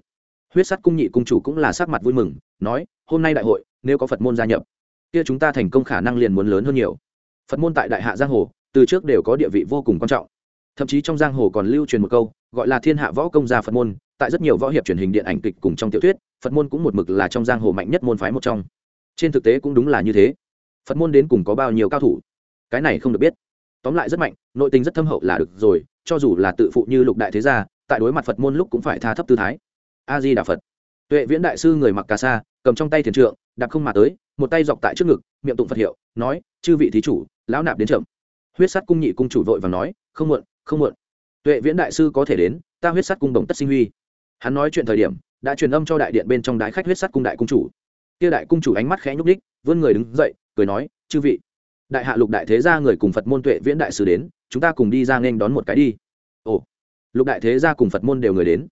Huyết sắt cung nhị cung chủ cũng là sắc mặt vui mừng, nói, hôm nay đại hội, nếu có phật môn gia nhập, kia chúng ta thành công khả năng liền muốn lớn hơn nhiều. Phật môn tại đại hạ giang hồ, từ trước đều có địa vị vô cùng quan trọng thậm chí trong giang hồ còn lưu truyền một câu, gọi là thiên hạ võ công gia phật môn, tại rất nhiều võ hiệp truyền hình điện ảnh kịch cùng trong tiểu thuyết, phật môn cũng một mực là trong giang hồ mạnh nhất môn phái một trong. Trên thực tế cũng đúng là như thế. Phật môn đến cùng có bao nhiêu cao thủ? Cái này không được biết. Tóm lại rất mạnh, nội tình rất thâm hậu là được rồi, cho dù là tự phụ như lục đại thế gia, tại đối mặt phật môn lúc cũng phải tha thấp tư thái. A di đà phật. Tuệ viễn đại sư người mặc cà sa, cầm trong tay thiền trượng, đạp không mà tới, một tay dọc tại trước ngực, miệng tụng phật hiệu, nói, chư vị thí chủ, lão nạp đến chậm. Huyết sắt cung nhị cung chủ vội và nói, không muộn không muộn. Tuệ viễn đại sư có thể đến, ta huyết sắt cung đồng tất sinh huy. Hắn nói chuyện thời điểm, đã truyền âm cho đại điện bên trong đái khách huyết sắt cung đại cung chủ. Kia đại cung chủ ánh mắt khẽ nhúc đích vươn người đứng dậy, cười nói, chư vị, đại hạ lục đại thế gia người cùng phật môn tuệ viễn đại sư đến, chúng ta cùng đi ra nghênh đón một cái đi. Ồ, lục đại thế gia cùng phật môn đều người đến.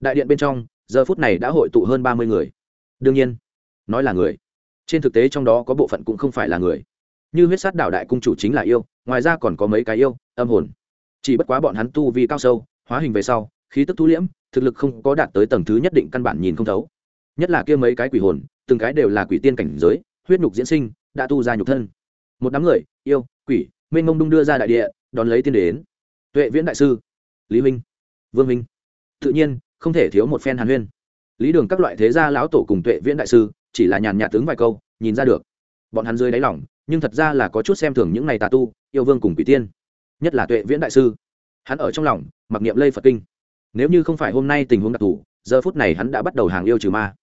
Đại điện bên trong, giờ phút này đã hội tụ hơn ba mươi người. Đương nhiên, nói là người, trên thực tế trong đó có bộ phận cũng không phải là người. Như huyết sát đảo đại cung chủ chính là yêu, ngoài ra còn có mấy cái yêu, âm hồn chỉ bất quá bọn hắn tu vi cao sâu, hóa hình về sau, khí tức thu liễm, thực lực không có đạt tới tầng thứ nhất định căn bản nhìn không thấu. Nhất là kia mấy cái quỷ hồn, từng cái đều là quỷ tiên cảnh giới, huyết nhục diễn sinh, đã tu ra nhục thân. Một đám người, yêu, quỷ, mênh mông đung đưa ra đại địa, đón lấy tiên đến. Tuệ viễn đại sư, lý minh vương minh tự nhiên, không thể thiếu một phen hàn huyên. Lý đường các loại thế gia lão tổ cùng tuệ viễn đại sư, chỉ là nhàn nhạt tướng vài câu, nhìn ra được. Bọn hắn dưới đáy lỏng nhưng thật ra là có chút xem thường những này tà tu, yêu vương cùng quỷ tiên nhất là tuệ viễn đại sư. Hắn ở trong lòng, mặc niệm lây phật kinh. Nếu như không phải hôm nay tình huống đặc thù, giờ phút này hắn đã bắt đầu hàng yêu trừ ma.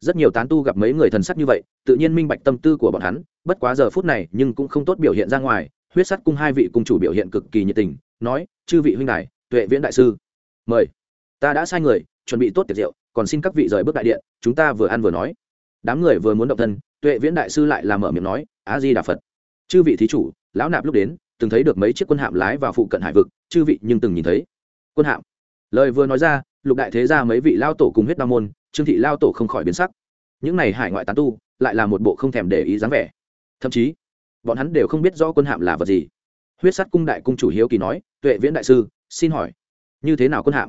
Rất nhiều tán tu gặp mấy người thần sắc như vậy, tự nhiên minh bạch tâm tư của bọn hắn, bất quá giờ phút này nhưng cũng không tốt biểu hiện ra ngoài, huyết sắt cung hai vị cung chủ biểu hiện cực kỳ nhiệt tình, nói, chư vị huynh đài, tuệ viễn đại sư, mời. Ta đã sai người, chuẩn bị tốt tiệc rượu, còn xin các vị rời bước đại điện, chúng ta vừa ăn vừa nói. Đám người vừa muốn động thân, tuệ viễn đại sư lại làm mở miệng nói á di đà phật, chư vị thí chủ, lão nạp lúc đến từng thấy được mấy chiếc quân hạm lái vào phụ cận hải vực, chư vị nhưng từng nhìn thấy. Quân hạm. Lời vừa nói ra, lục đại thế ra mấy vị lao tổ cùng huyết ba môn, trương thị lao tổ không khỏi biến sắc. Những này hải ngoại tán tu, lại là một bộ không thèm để ý dáng vẻ. Thậm chí, bọn hắn đều không biết rõ quân hạm là vật gì. Huyết sắt cung đại cung chủ hiếu kỳ nói, tuệ viễn đại sư, xin hỏi, như thế nào quân hạm?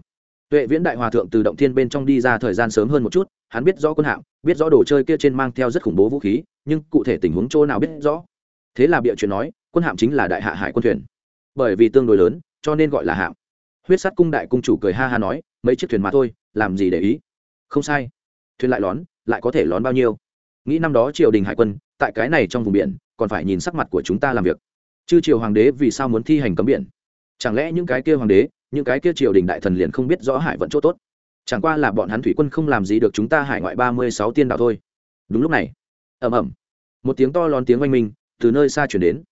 Tuệ viễn đại hòa thượng từ động thiên bên trong đi ra thời gian sớm hơn một chút, hắn biết rõ quân hạm, biết rõ đồ chơi kia trên mang theo rất khủng bố vũ khí, nhưng cụ thể tình huống chỗ nào biết rõ? Thế là bịa chuyện nói quân hạm chính là đại hạ hải quân thuyền. Bởi vì tương đối lớn, cho nên gọi là hạm. Huyết Sát cung đại cung chủ cười ha ha nói, mấy chiếc thuyền mà thôi, làm gì để ý? Không sai. Thuyền lại lón, lại có thể lón bao nhiêu? Nghĩ năm đó triều đình hải quân, tại cái này trong vùng biển, còn phải nhìn sắc mặt của chúng ta làm việc. Chư triều hoàng đế vì sao muốn thi hành cấm biển? Chẳng lẽ những cái kia hoàng đế, những cái kia triều đình đại thần liền không biết rõ hải vận chỗ tốt? Chẳng qua là bọn hắn thủy quân không làm gì được chúng ta hải ngoại ba mươi sáu tiên đạo thôi. Đúng lúc này ẩm ẩm một tiếng to lón tiếng oanh minh từ nơi xa chuyển đến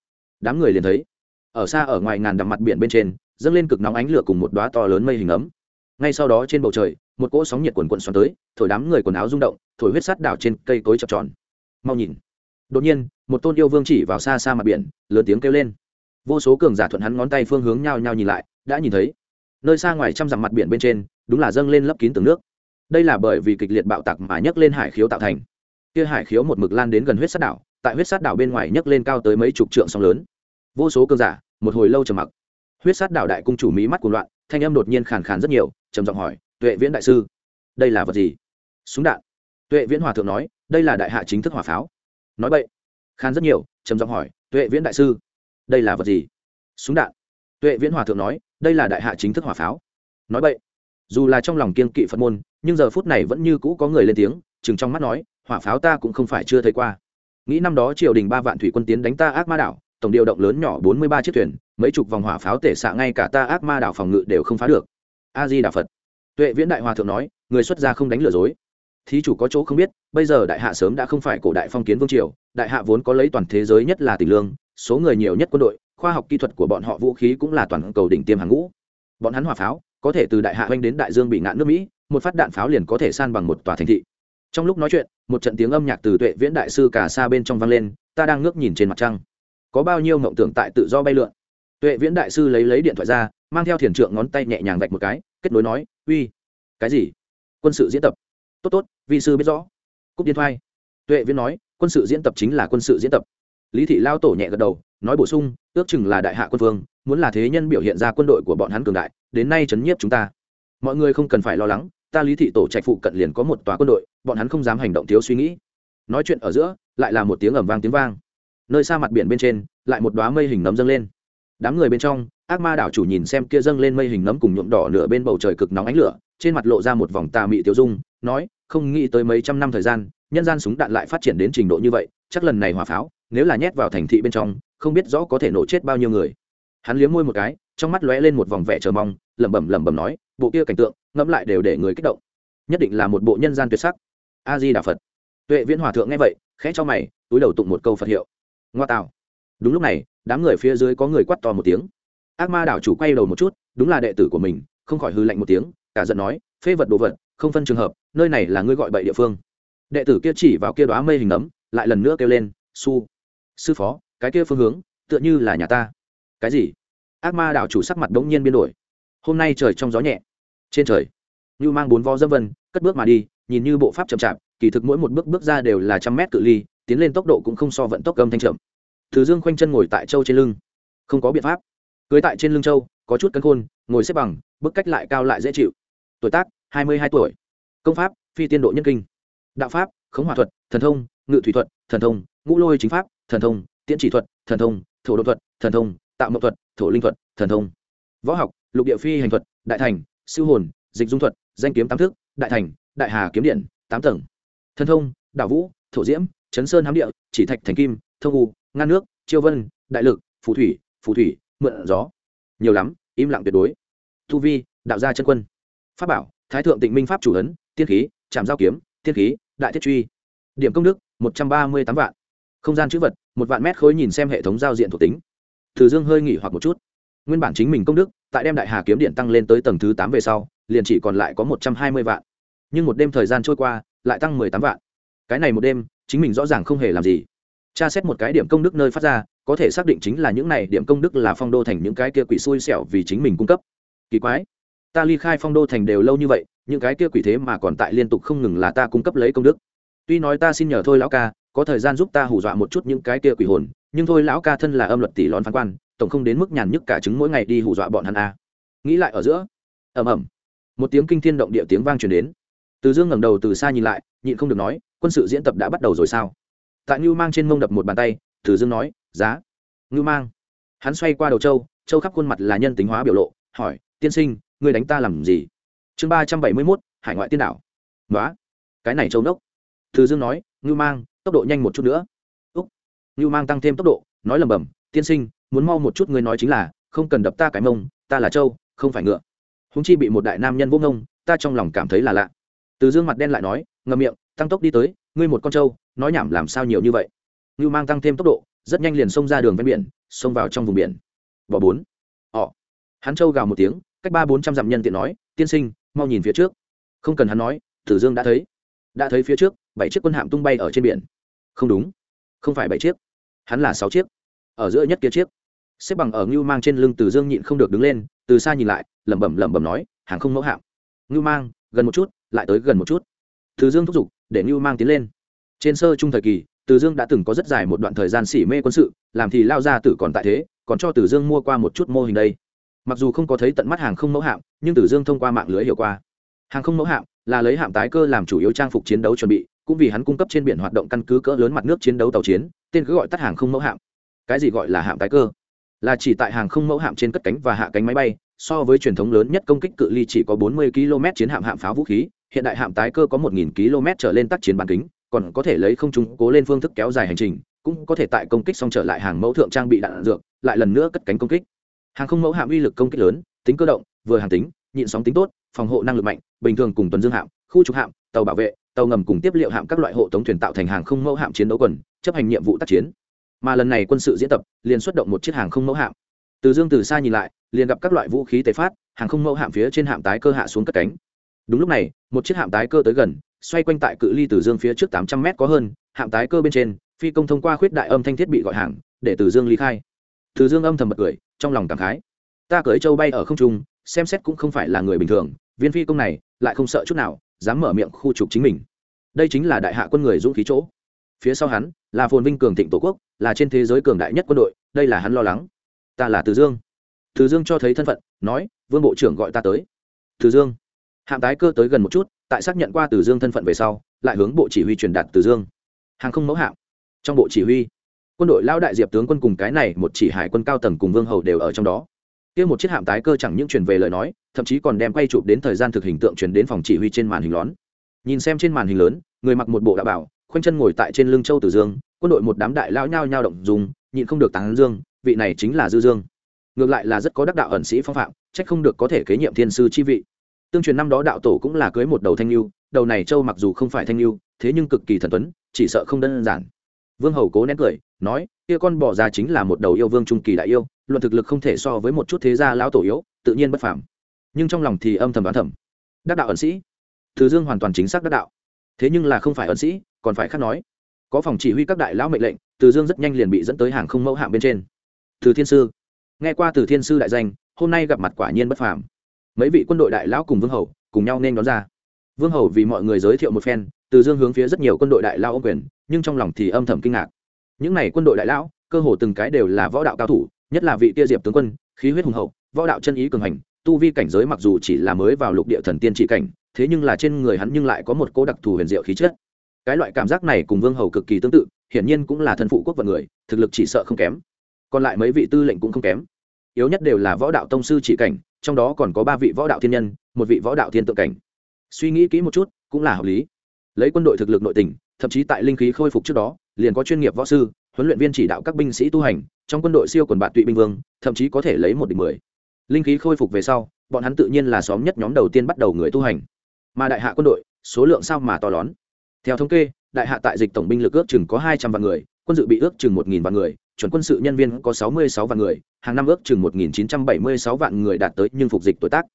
đám người liền thấy. Ở xa ở ngoài ngàn đầm mặt biển bên trên, dâng lên cực nóng ánh lửa cùng một đoá to lớn mây hình ấm. Ngay sau đó trên bầu trời, một cỗ sóng nhiệt quần quận xoắn tới, thổi đám người quần áo rung động, thổi huyết sắt đảo trên cây cối chập tròn. Mau nhìn. Đột nhiên, một tôn yêu vương chỉ vào xa xa mặt biển, lớn tiếng kêu lên. Vô số cường giả thuận hắn ngón tay phương hướng nhau nhau nhìn lại, đã nhìn thấy. Nơi xa ngoài trăm dặm mặt biển bên trên, đúng là dâng lên lấp kín từng nước. Đây là bởi vì kịch liệt bạo tặc mà nhấc lên hải khiếu tạo thành. Kia hải khiếu một mực lan đến gần huyết sát đảo, tại huyết sát đảo bên ngoài nhấc lên cao tới mấy chục trượng sóng lớn vô số cơn giả, một hồi lâu trầm mặc. Huyết sát đảo đại cung chủ mỹ mắt cuồng loạn, thanh âm đột nhiên khàn khàn rất nhiều, trầm giọng hỏi, tuệ viễn đại sư, đây là vật gì? Súng đạn. Tuệ viễn hòa thượng nói, đây là đại hạ chính thức hỏa pháo. Nói vậy khàn rất nhiều, trầm giọng hỏi, tuệ viễn đại sư, đây là vật gì? Súng đạn. Tuệ viễn hòa thượng nói, đây là đại hạ chính thức hỏa pháo. Nói vậy dù là trong lòng kiên kỵ phật môn, nhưng giờ phút này vẫn như cũ có người lên tiếng, chừng trong mắt nói, hỏa pháo ta cũng không phải chưa thấy qua. Nghĩ năm đó triều đình ba vạn thủy quân tiến đánh ta ác ma đảo tổng điều động lớn nhỏ bốn mươi ba chiếc thuyền, mấy chục vòng hỏa pháo tể xạ ngay cả ta ác ma đảo phòng ngự đều không phá được. A di đà phật. Tuệ viễn đại hòa thượng nói, người xuất gia không đánh lừa dối. Thí chủ có chỗ không biết, bây giờ đại hạ sớm đã không phải cổ đại phong kiến vương triều, đại hạ vốn có lấy toàn thế giới nhất là tỷ lương, số người nhiều nhất quân đội, khoa học kỹ thuật của bọn họ vũ khí cũng là toàn cầu đỉnh tiêm hàng ngũ. Bọn hắn hỏa pháo, có thể từ đại hạ oanh đến đại dương bị ngạn nước mỹ, một phát đạn pháo liền có thể san bằng một tòa thành thị. Trong lúc nói chuyện, một trận tiếng âm nhạc từ tuệ viễn đại sư cả xa bên trong vang lên, ta đang ngước nhìn trên mặt trăng có bao nhiêu mộng tưởng tại tự do bay lượn. Tuệ viễn đại sư lấy lấy điện thoại ra, mang theo thiền trượng ngón tay nhẹ nhàng vạch một cái, kết nối nói, uy, cái gì? Quân sự diễn tập. Tốt tốt, vi sư biết rõ. Cúp điện thoại. Tuệ viễn nói, quân sự diễn tập chính là quân sự diễn tập. Lý thị lao tổ nhẹ gật đầu, nói bổ sung, ước chừng là đại hạ quân vương, muốn là thế nhân biểu hiện ra quân đội của bọn hắn cường đại, đến nay chấn nhiếp chúng ta. Mọi người không cần phải lo lắng, ta lý thị tổ trạch phụ cận liền có một tòa quân đội, bọn hắn không dám hành động thiếu suy nghĩ. Nói chuyện ở giữa, lại là một tiếng ẩm vang tiếng vang nơi xa mặt biển bên trên, lại một đoá mây hình nấm dâng lên. Đám người bên trong, ác ma đảo chủ nhìn xem kia dâng lên mây hình nấm cùng nhuộm đỏ nửa bên bầu trời cực nóng ánh lửa, trên mặt lộ ra một vòng tà mị tiêu dung, nói, không nghĩ tới mấy trăm năm thời gian, nhân gian súng đạn lại phát triển đến trình độ như vậy, chắc lần này hỏa pháo, nếu là nhét vào thành thị bên trong, không biết rõ có thể nổ chết bao nhiêu người. Hắn liếm môi một cái, trong mắt lóe lên một vòng vẻ chờ mong, lẩm bẩm lẩm bẩm nói, bộ kia cảnh tượng, ngẫm lại đều để người kích động. Nhất định là một bộ nhân gian tuyệt sắc. A di đà phật. Tuệ viễn hòa thượng nghe vậy, khẽ cho mày, túi đầu tụng một câu phật hiệu ngoa tạo đúng lúc này, đám người phía dưới có người quắt to một tiếng. Ác ma đảo chủ quay đầu một chút, đúng là đệ tử của mình, không khỏi hư lạnh một tiếng, cả giận nói phê vật đồ vật, không phân trường hợp, nơi này là ngươi gọi bậy địa phương. Đệ tử kia chỉ vào kia đoá mây hình nấm, lại lần nữa kêu lên, su, sư phó, cái kia phương hướng, tựa như là nhà ta. Cái gì? Ác ma đảo chủ sắc mặt đống nhiên biến đổi. Hôm nay trời trong gió nhẹ. Trên trời. Như mang bốn vo dâm vân, cất bước mà đi, nhìn như bộ pháp chậm chạp, kỳ thực mỗi một bước bước ra đều là trăm mét cự ly tiến lên tốc độ cũng không so vận tốc âm thanh chậm. Thứ dương khoanh chân ngồi tại châu trên lưng. Không có biện pháp. Cưới tại trên lưng châu, có chút cân khôn, ngồi xếp bằng bức cách lại cao lại dễ chịu. Tuổi tác, hai mươi hai tuổi. Công pháp, phi tiên độ nhân kinh. Đạo pháp, khống hòa thuật, thần thông, ngự thủy thuật, thần thông, ngũ lôi chính pháp, thần thông, tiễn chỉ thuật, thần thông, thổ đột thuật, thần thông, tạo mậu thuật, thổ linh thuật, thần thông. Võ học, lục địa phi hành thuật, đại thành, siêu hồn, dịch dung thuật, danh kiếm tám thức, đại thành, đại hà kiếm điện, tám tầng. Thần thông, đạo vũ, thổ diễm chấn sơn hám địa, chỉ thạch thành kim, thông u ngăn nước, chiêu vân, đại lực, phù thủy phù thủy, mượn gió. Nhiều lắm, im lặng tuyệt đối. Thu vi, đạo gia chân quân. Pháp bảo, thái thượng tịnh minh pháp chủ ấn, tiên khí trạm giao kiếm, tiên khí, đại thiết truy. Điểm công đức, một trăm ba mươi tám vạn. Không gian chữ vật, một vạn mét khối nhìn xem hệ thống giao diện thuộc tính. Thử dương hơi nghỉ hoặc một chút. Nguyên bản chính mình công đức, tại đem đại hà kiếm điện tăng lên tới tầng thứ tám về sau, liền chỉ còn lại có một trăm hai mươi vạn. Nhưng một đêm thời gian trôi qua, lại tăng mười tám vạn. Cái này một đêm chính mình rõ ràng không hề làm gì. Tra xét một cái điểm công đức nơi phát ra, có thể xác định chính là những này điểm công đức là phong đô thành những cái kia quỷ xui xẻo vì chính mình cung cấp. Kỳ quái, ta ly khai phong đô thành đều lâu như vậy, những cái kia quỷ thế mà còn tại liên tục không ngừng là ta cung cấp lấy công đức. Tuy nói ta xin nhờ thôi lão ca, có thời gian giúp ta hù dọa một chút những cái kia quỷ hồn, nhưng thôi lão ca thân là âm luật tỷ lón phán quan, tổng không đến mức nhàn nhức cả chứng mỗi ngày đi hù dọa bọn hắn a. Nghĩ lại ở giữa, ầm ầm, một tiếng kinh thiên động địa tiếng vang truyền đến. Từ dương ngẩng đầu từ xa nhìn lại, nhịn không được nói quân sự diễn tập đã bắt đầu rồi sao? Tại ngưu mang trên mông đập một bàn tay từ dương nói, giá. Ngưu mang, hắn xoay qua đầu châu châu khắp khuôn mặt là nhân tính hóa biểu lộ, hỏi, tiên sinh, ngươi đánh ta làm gì? Chương ba trăm bảy mươi mốt, hải ngoại tiên đảo. Nói cái này châu đốc. Từ dương nói, ngưu mang, tốc độ nhanh một chút nữa. Úc. Ngưu mang tăng thêm tốc độ, nói lầm bầm tiên sinh, muốn mau một chút ngươi nói chính là, không cần đập ta cái mông, ta là châu, không phải ngựa. Húng chi bị một đại nam nhân vô ngông, ta trong lòng cảm thấy là lạ. Từ dương mặt đen lại nói, ngậm miệng tăng tốc đi tới, ngươi một con trâu, nói nhảm làm sao nhiều như vậy? Ngưu mang tăng thêm tốc độ, rất nhanh liền xông ra đường ven biển, xông vào trong vùng biển. Bỏ bốn. Ọ hắn trâu gào một tiếng, cách ba bốn trăm dặm nhân tiện nói, tiên sinh, mau nhìn phía trước. Không cần hắn nói, tử dương đã thấy. Đã thấy phía trước, bảy chiếc quân hạm tung bay ở trên biển. Không đúng. Không phải bảy chiếc. Hắn là sáu chiếc. Ở giữa nhất kia chiếc. Xếp bằng ở ngưu mang trên lưng từ dương nhịn không được đứng lên, từ xa nhìn lại, lẩm bẩm lẩm bẩm nói, hàng không mẫu hạm. Ngưu mang, gần một chút, lại tới gần một chút. Từ dương thúc giục để Nưu mang tiến lên. Trên sơ trung thời kỳ, từ dương đã từng có rất dài một đoạn thời gian xỉ mê quân sự, làm thì lao ra tử còn tại thế, còn cho từ dương mua qua một chút mô hình đây. Mặc dù không có thấy tận mắt hàng không mẫu hạm, nhưng từ dương thông qua mạng lưới hiểu qua. Hàng không mẫu hạm là lấy hạm tái cơ làm chủ yếu trang phục chiến đấu chuẩn bị, cũng vì hắn cung cấp trên biển hoạt động căn cứ cỡ lớn mặt nước chiến đấu tàu chiến, tên cứ gọi tắt hàng không mẫu hạm. Cái gì gọi là hạm tái cơ? Là chỉ tại hàng không mẫu hạm trên cất cánh và hạ cánh máy bay, so với truyền thống lớn nhất công kích cự ly chỉ có 40 km chiến hạm hạm pháo vũ khí hiện đại hạm tái cơ có 1.000 km trở lên tác chiến bán kính, còn có thể lấy không trung cố lên phương thức kéo dài hành trình, cũng có thể tại công kích xong trở lại hàng mẫu thượng trang bị đạn dược, lại lần nữa cất cánh công kích. Hàng không mẫu hạm uy lực công kích lớn, tính cơ động, vừa hàng tính, nhịn sóng tính tốt, phòng hộ năng lực mạnh, bình thường cùng tuần dương hạm, khu trục hạm, tàu bảo vệ, tàu ngầm cùng tiếp liệu hạm các loại hộ tống thuyền tạo thành hàng không mẫu hạm chiến đấu quần, chấp hành nhiệm vụ tác chiến. Mà lần này quân sự diễn tập, liền xuất động một chiếc hàng không mẫu hạm. Từ dương từ xa nhìn lại, liền gặp các loại vũ khí tế phát, hàng không mẫu hạm phía trên hạm tái cơ hạ xuống cất cánh đúng lúc này, một chiếc hạm tái cơ tới gần, xoay quanh tại cự ly từ dương phía trước tám trăm mét có hơn, hạm tái cơ bên trên, phi công thông qua khuyết đại âm thanh thiết bị gọi hàng, để từ dương ly khai. Từ dương âm thầm bật cười, trong lòng cảm khái. Ta cưới châu bay ở không trung, xem xét cũng không phải là người bình thường, viên phi công này, lại không sợ chút nào, dám mở miệng khu trục chính mình. Đây chính là đại hạ quân người dũng khí chỗ. Phía sau hắn, là phồn vinh cường thịnh tổ quốc, là trên thế giới cường đại nhất quân đội, đây là hắn lo lắng. Ta là từ dương. Từ dương cho thấy thân phận, nói, vương bộ trưởng gọi ta tới. Từ dương hạm tái cơ tới gần một chút, tại xác nhận qua từ dương thân phận về sau, lại hướng bộ chỉ huy truyền đạt từ dương. Hàng không mẫu hạm. Trong bộ chỉ huy, quân đội lao đại diệp tướng quân cùng cái này một chỉ hải quân cao tầng cùng vương hầu đều ở trong đó. Kia một chiếc hạm tái cơ chẳng những truyền về lời nói, thậm chí còn đem quay chụp đến thời gian thực hình tượng truyền đến phòng chỉ huy trên màn hình lón. Nhìn xem trên màn hình lớn, người mặc một bộ đạo bảo, khoanh chân ngồi tại trên lưng châu tử dương, quân đội một đám đại lao nhao nhao động dùng nhịn không được tán dương, vị này chính là dư dương. Ngược lại là rất có đắc đạo ẩn sĩ phong phạm trách không được có thể kế nhiệm thiên sư chi vị tương truyền năm đó đạo tổ cũng là cưới một đầu thanh lưu đầu này châu mặc dù không phải thanh lưu thế nhưng cực kỳ thần tuấn, chỉ sợ không đơn giản. Vương hầu cố nén cười, nói, kia con bỏ ra chính là một đầu yêu vương trung kỳ đại yêu, luận thực lực không thể so với một chút thế gia lão tổ yếu, tự nhiên bất phàm. Nhưng trong lòng thì âm thầm đoán thầm. Đắc đạo ẩn sĩ. Thứ dương hoàn toàn chính xác đắc đạo. Thế nhưng là không phải ẩn sĩ, còn phải khác nói. Có phòng chỉ huy các đại lão mệnh lệnh, từ dương rất nhanh liền bị dẫn tới hàng không mẫu hạng bên trên. Từ thiên sư. Nghe qua từ thiên sư đại danh, hôm nay gặp mặt quả nhiên bất phàm mấy vị quân đội đại lão cùng vương hầu cùng nhau nên đón ra. Vương hầu vì mọi người giới thiệu một phen, từ dương hướng phía rất nhiều quân đội đại lao ô quyền, nhưng trong lòng thì âm thầm kinh ngạc. Những n à y quân đội đại lão, cơ hồ từng cái đều là võ đạo cao thủ, nhất là vị kia diệp tướng quân, khí huyết hùng hậu, võ đạo chân ý cường hành, tu vi cảnh giới mặc dù chỉ là mới vào lục địa thần tiên trị cảnh, thế nhưng là trên người hắn nhưng lại có một cô đặc thù huyền diệu khí chất. Cái loại cảm giác này cùng vương hầu cực kỳ tương tự, hiển nhiên cũng là thân phụ quốc vận người, thực lực chỉ sợ không kém. Còn lại mấy vị tư lệnh cũng không kém. Yếu nhất đều là võ đạo tông sư chỉ cảnh trong đó còn có ba vị võ đạo thiên nhân một vị võ đạo thiên tượng cảnh. Suy nghĩ kỹ một chút cũng là hợp lý. Lấy quân đội thực lực nội tỉnh, thậm chí tại linh khí khôi phục trước đó liền có chuyên nghiệp võ sư huấn luyện viên chỉ đạo các binh sĩ tu hành trong quân đội siêu quần bạn tụy binh vương thậm chí có thể lấy một địch mười. Linh khí khôi phục về sau bọn hắn tự nhiên là xóm nhất nhóm đầu tiên bắt đầu người tu hành. Mà đại hạ quân đội số lượng sao mà to lớn theo thống kê đại hạ tại dịch tổng binh lực ước chừng có hai trăm vạn người quân dự bị ước chừng một nghìn vạn người chuẩn quân sự nhân viên có sáu mươi sáu vạn người, hàng năm ước chừng một nghìn chín trăm bảy mươi sáu vạn người đạt tới nhưng phục dịch tuổi tác.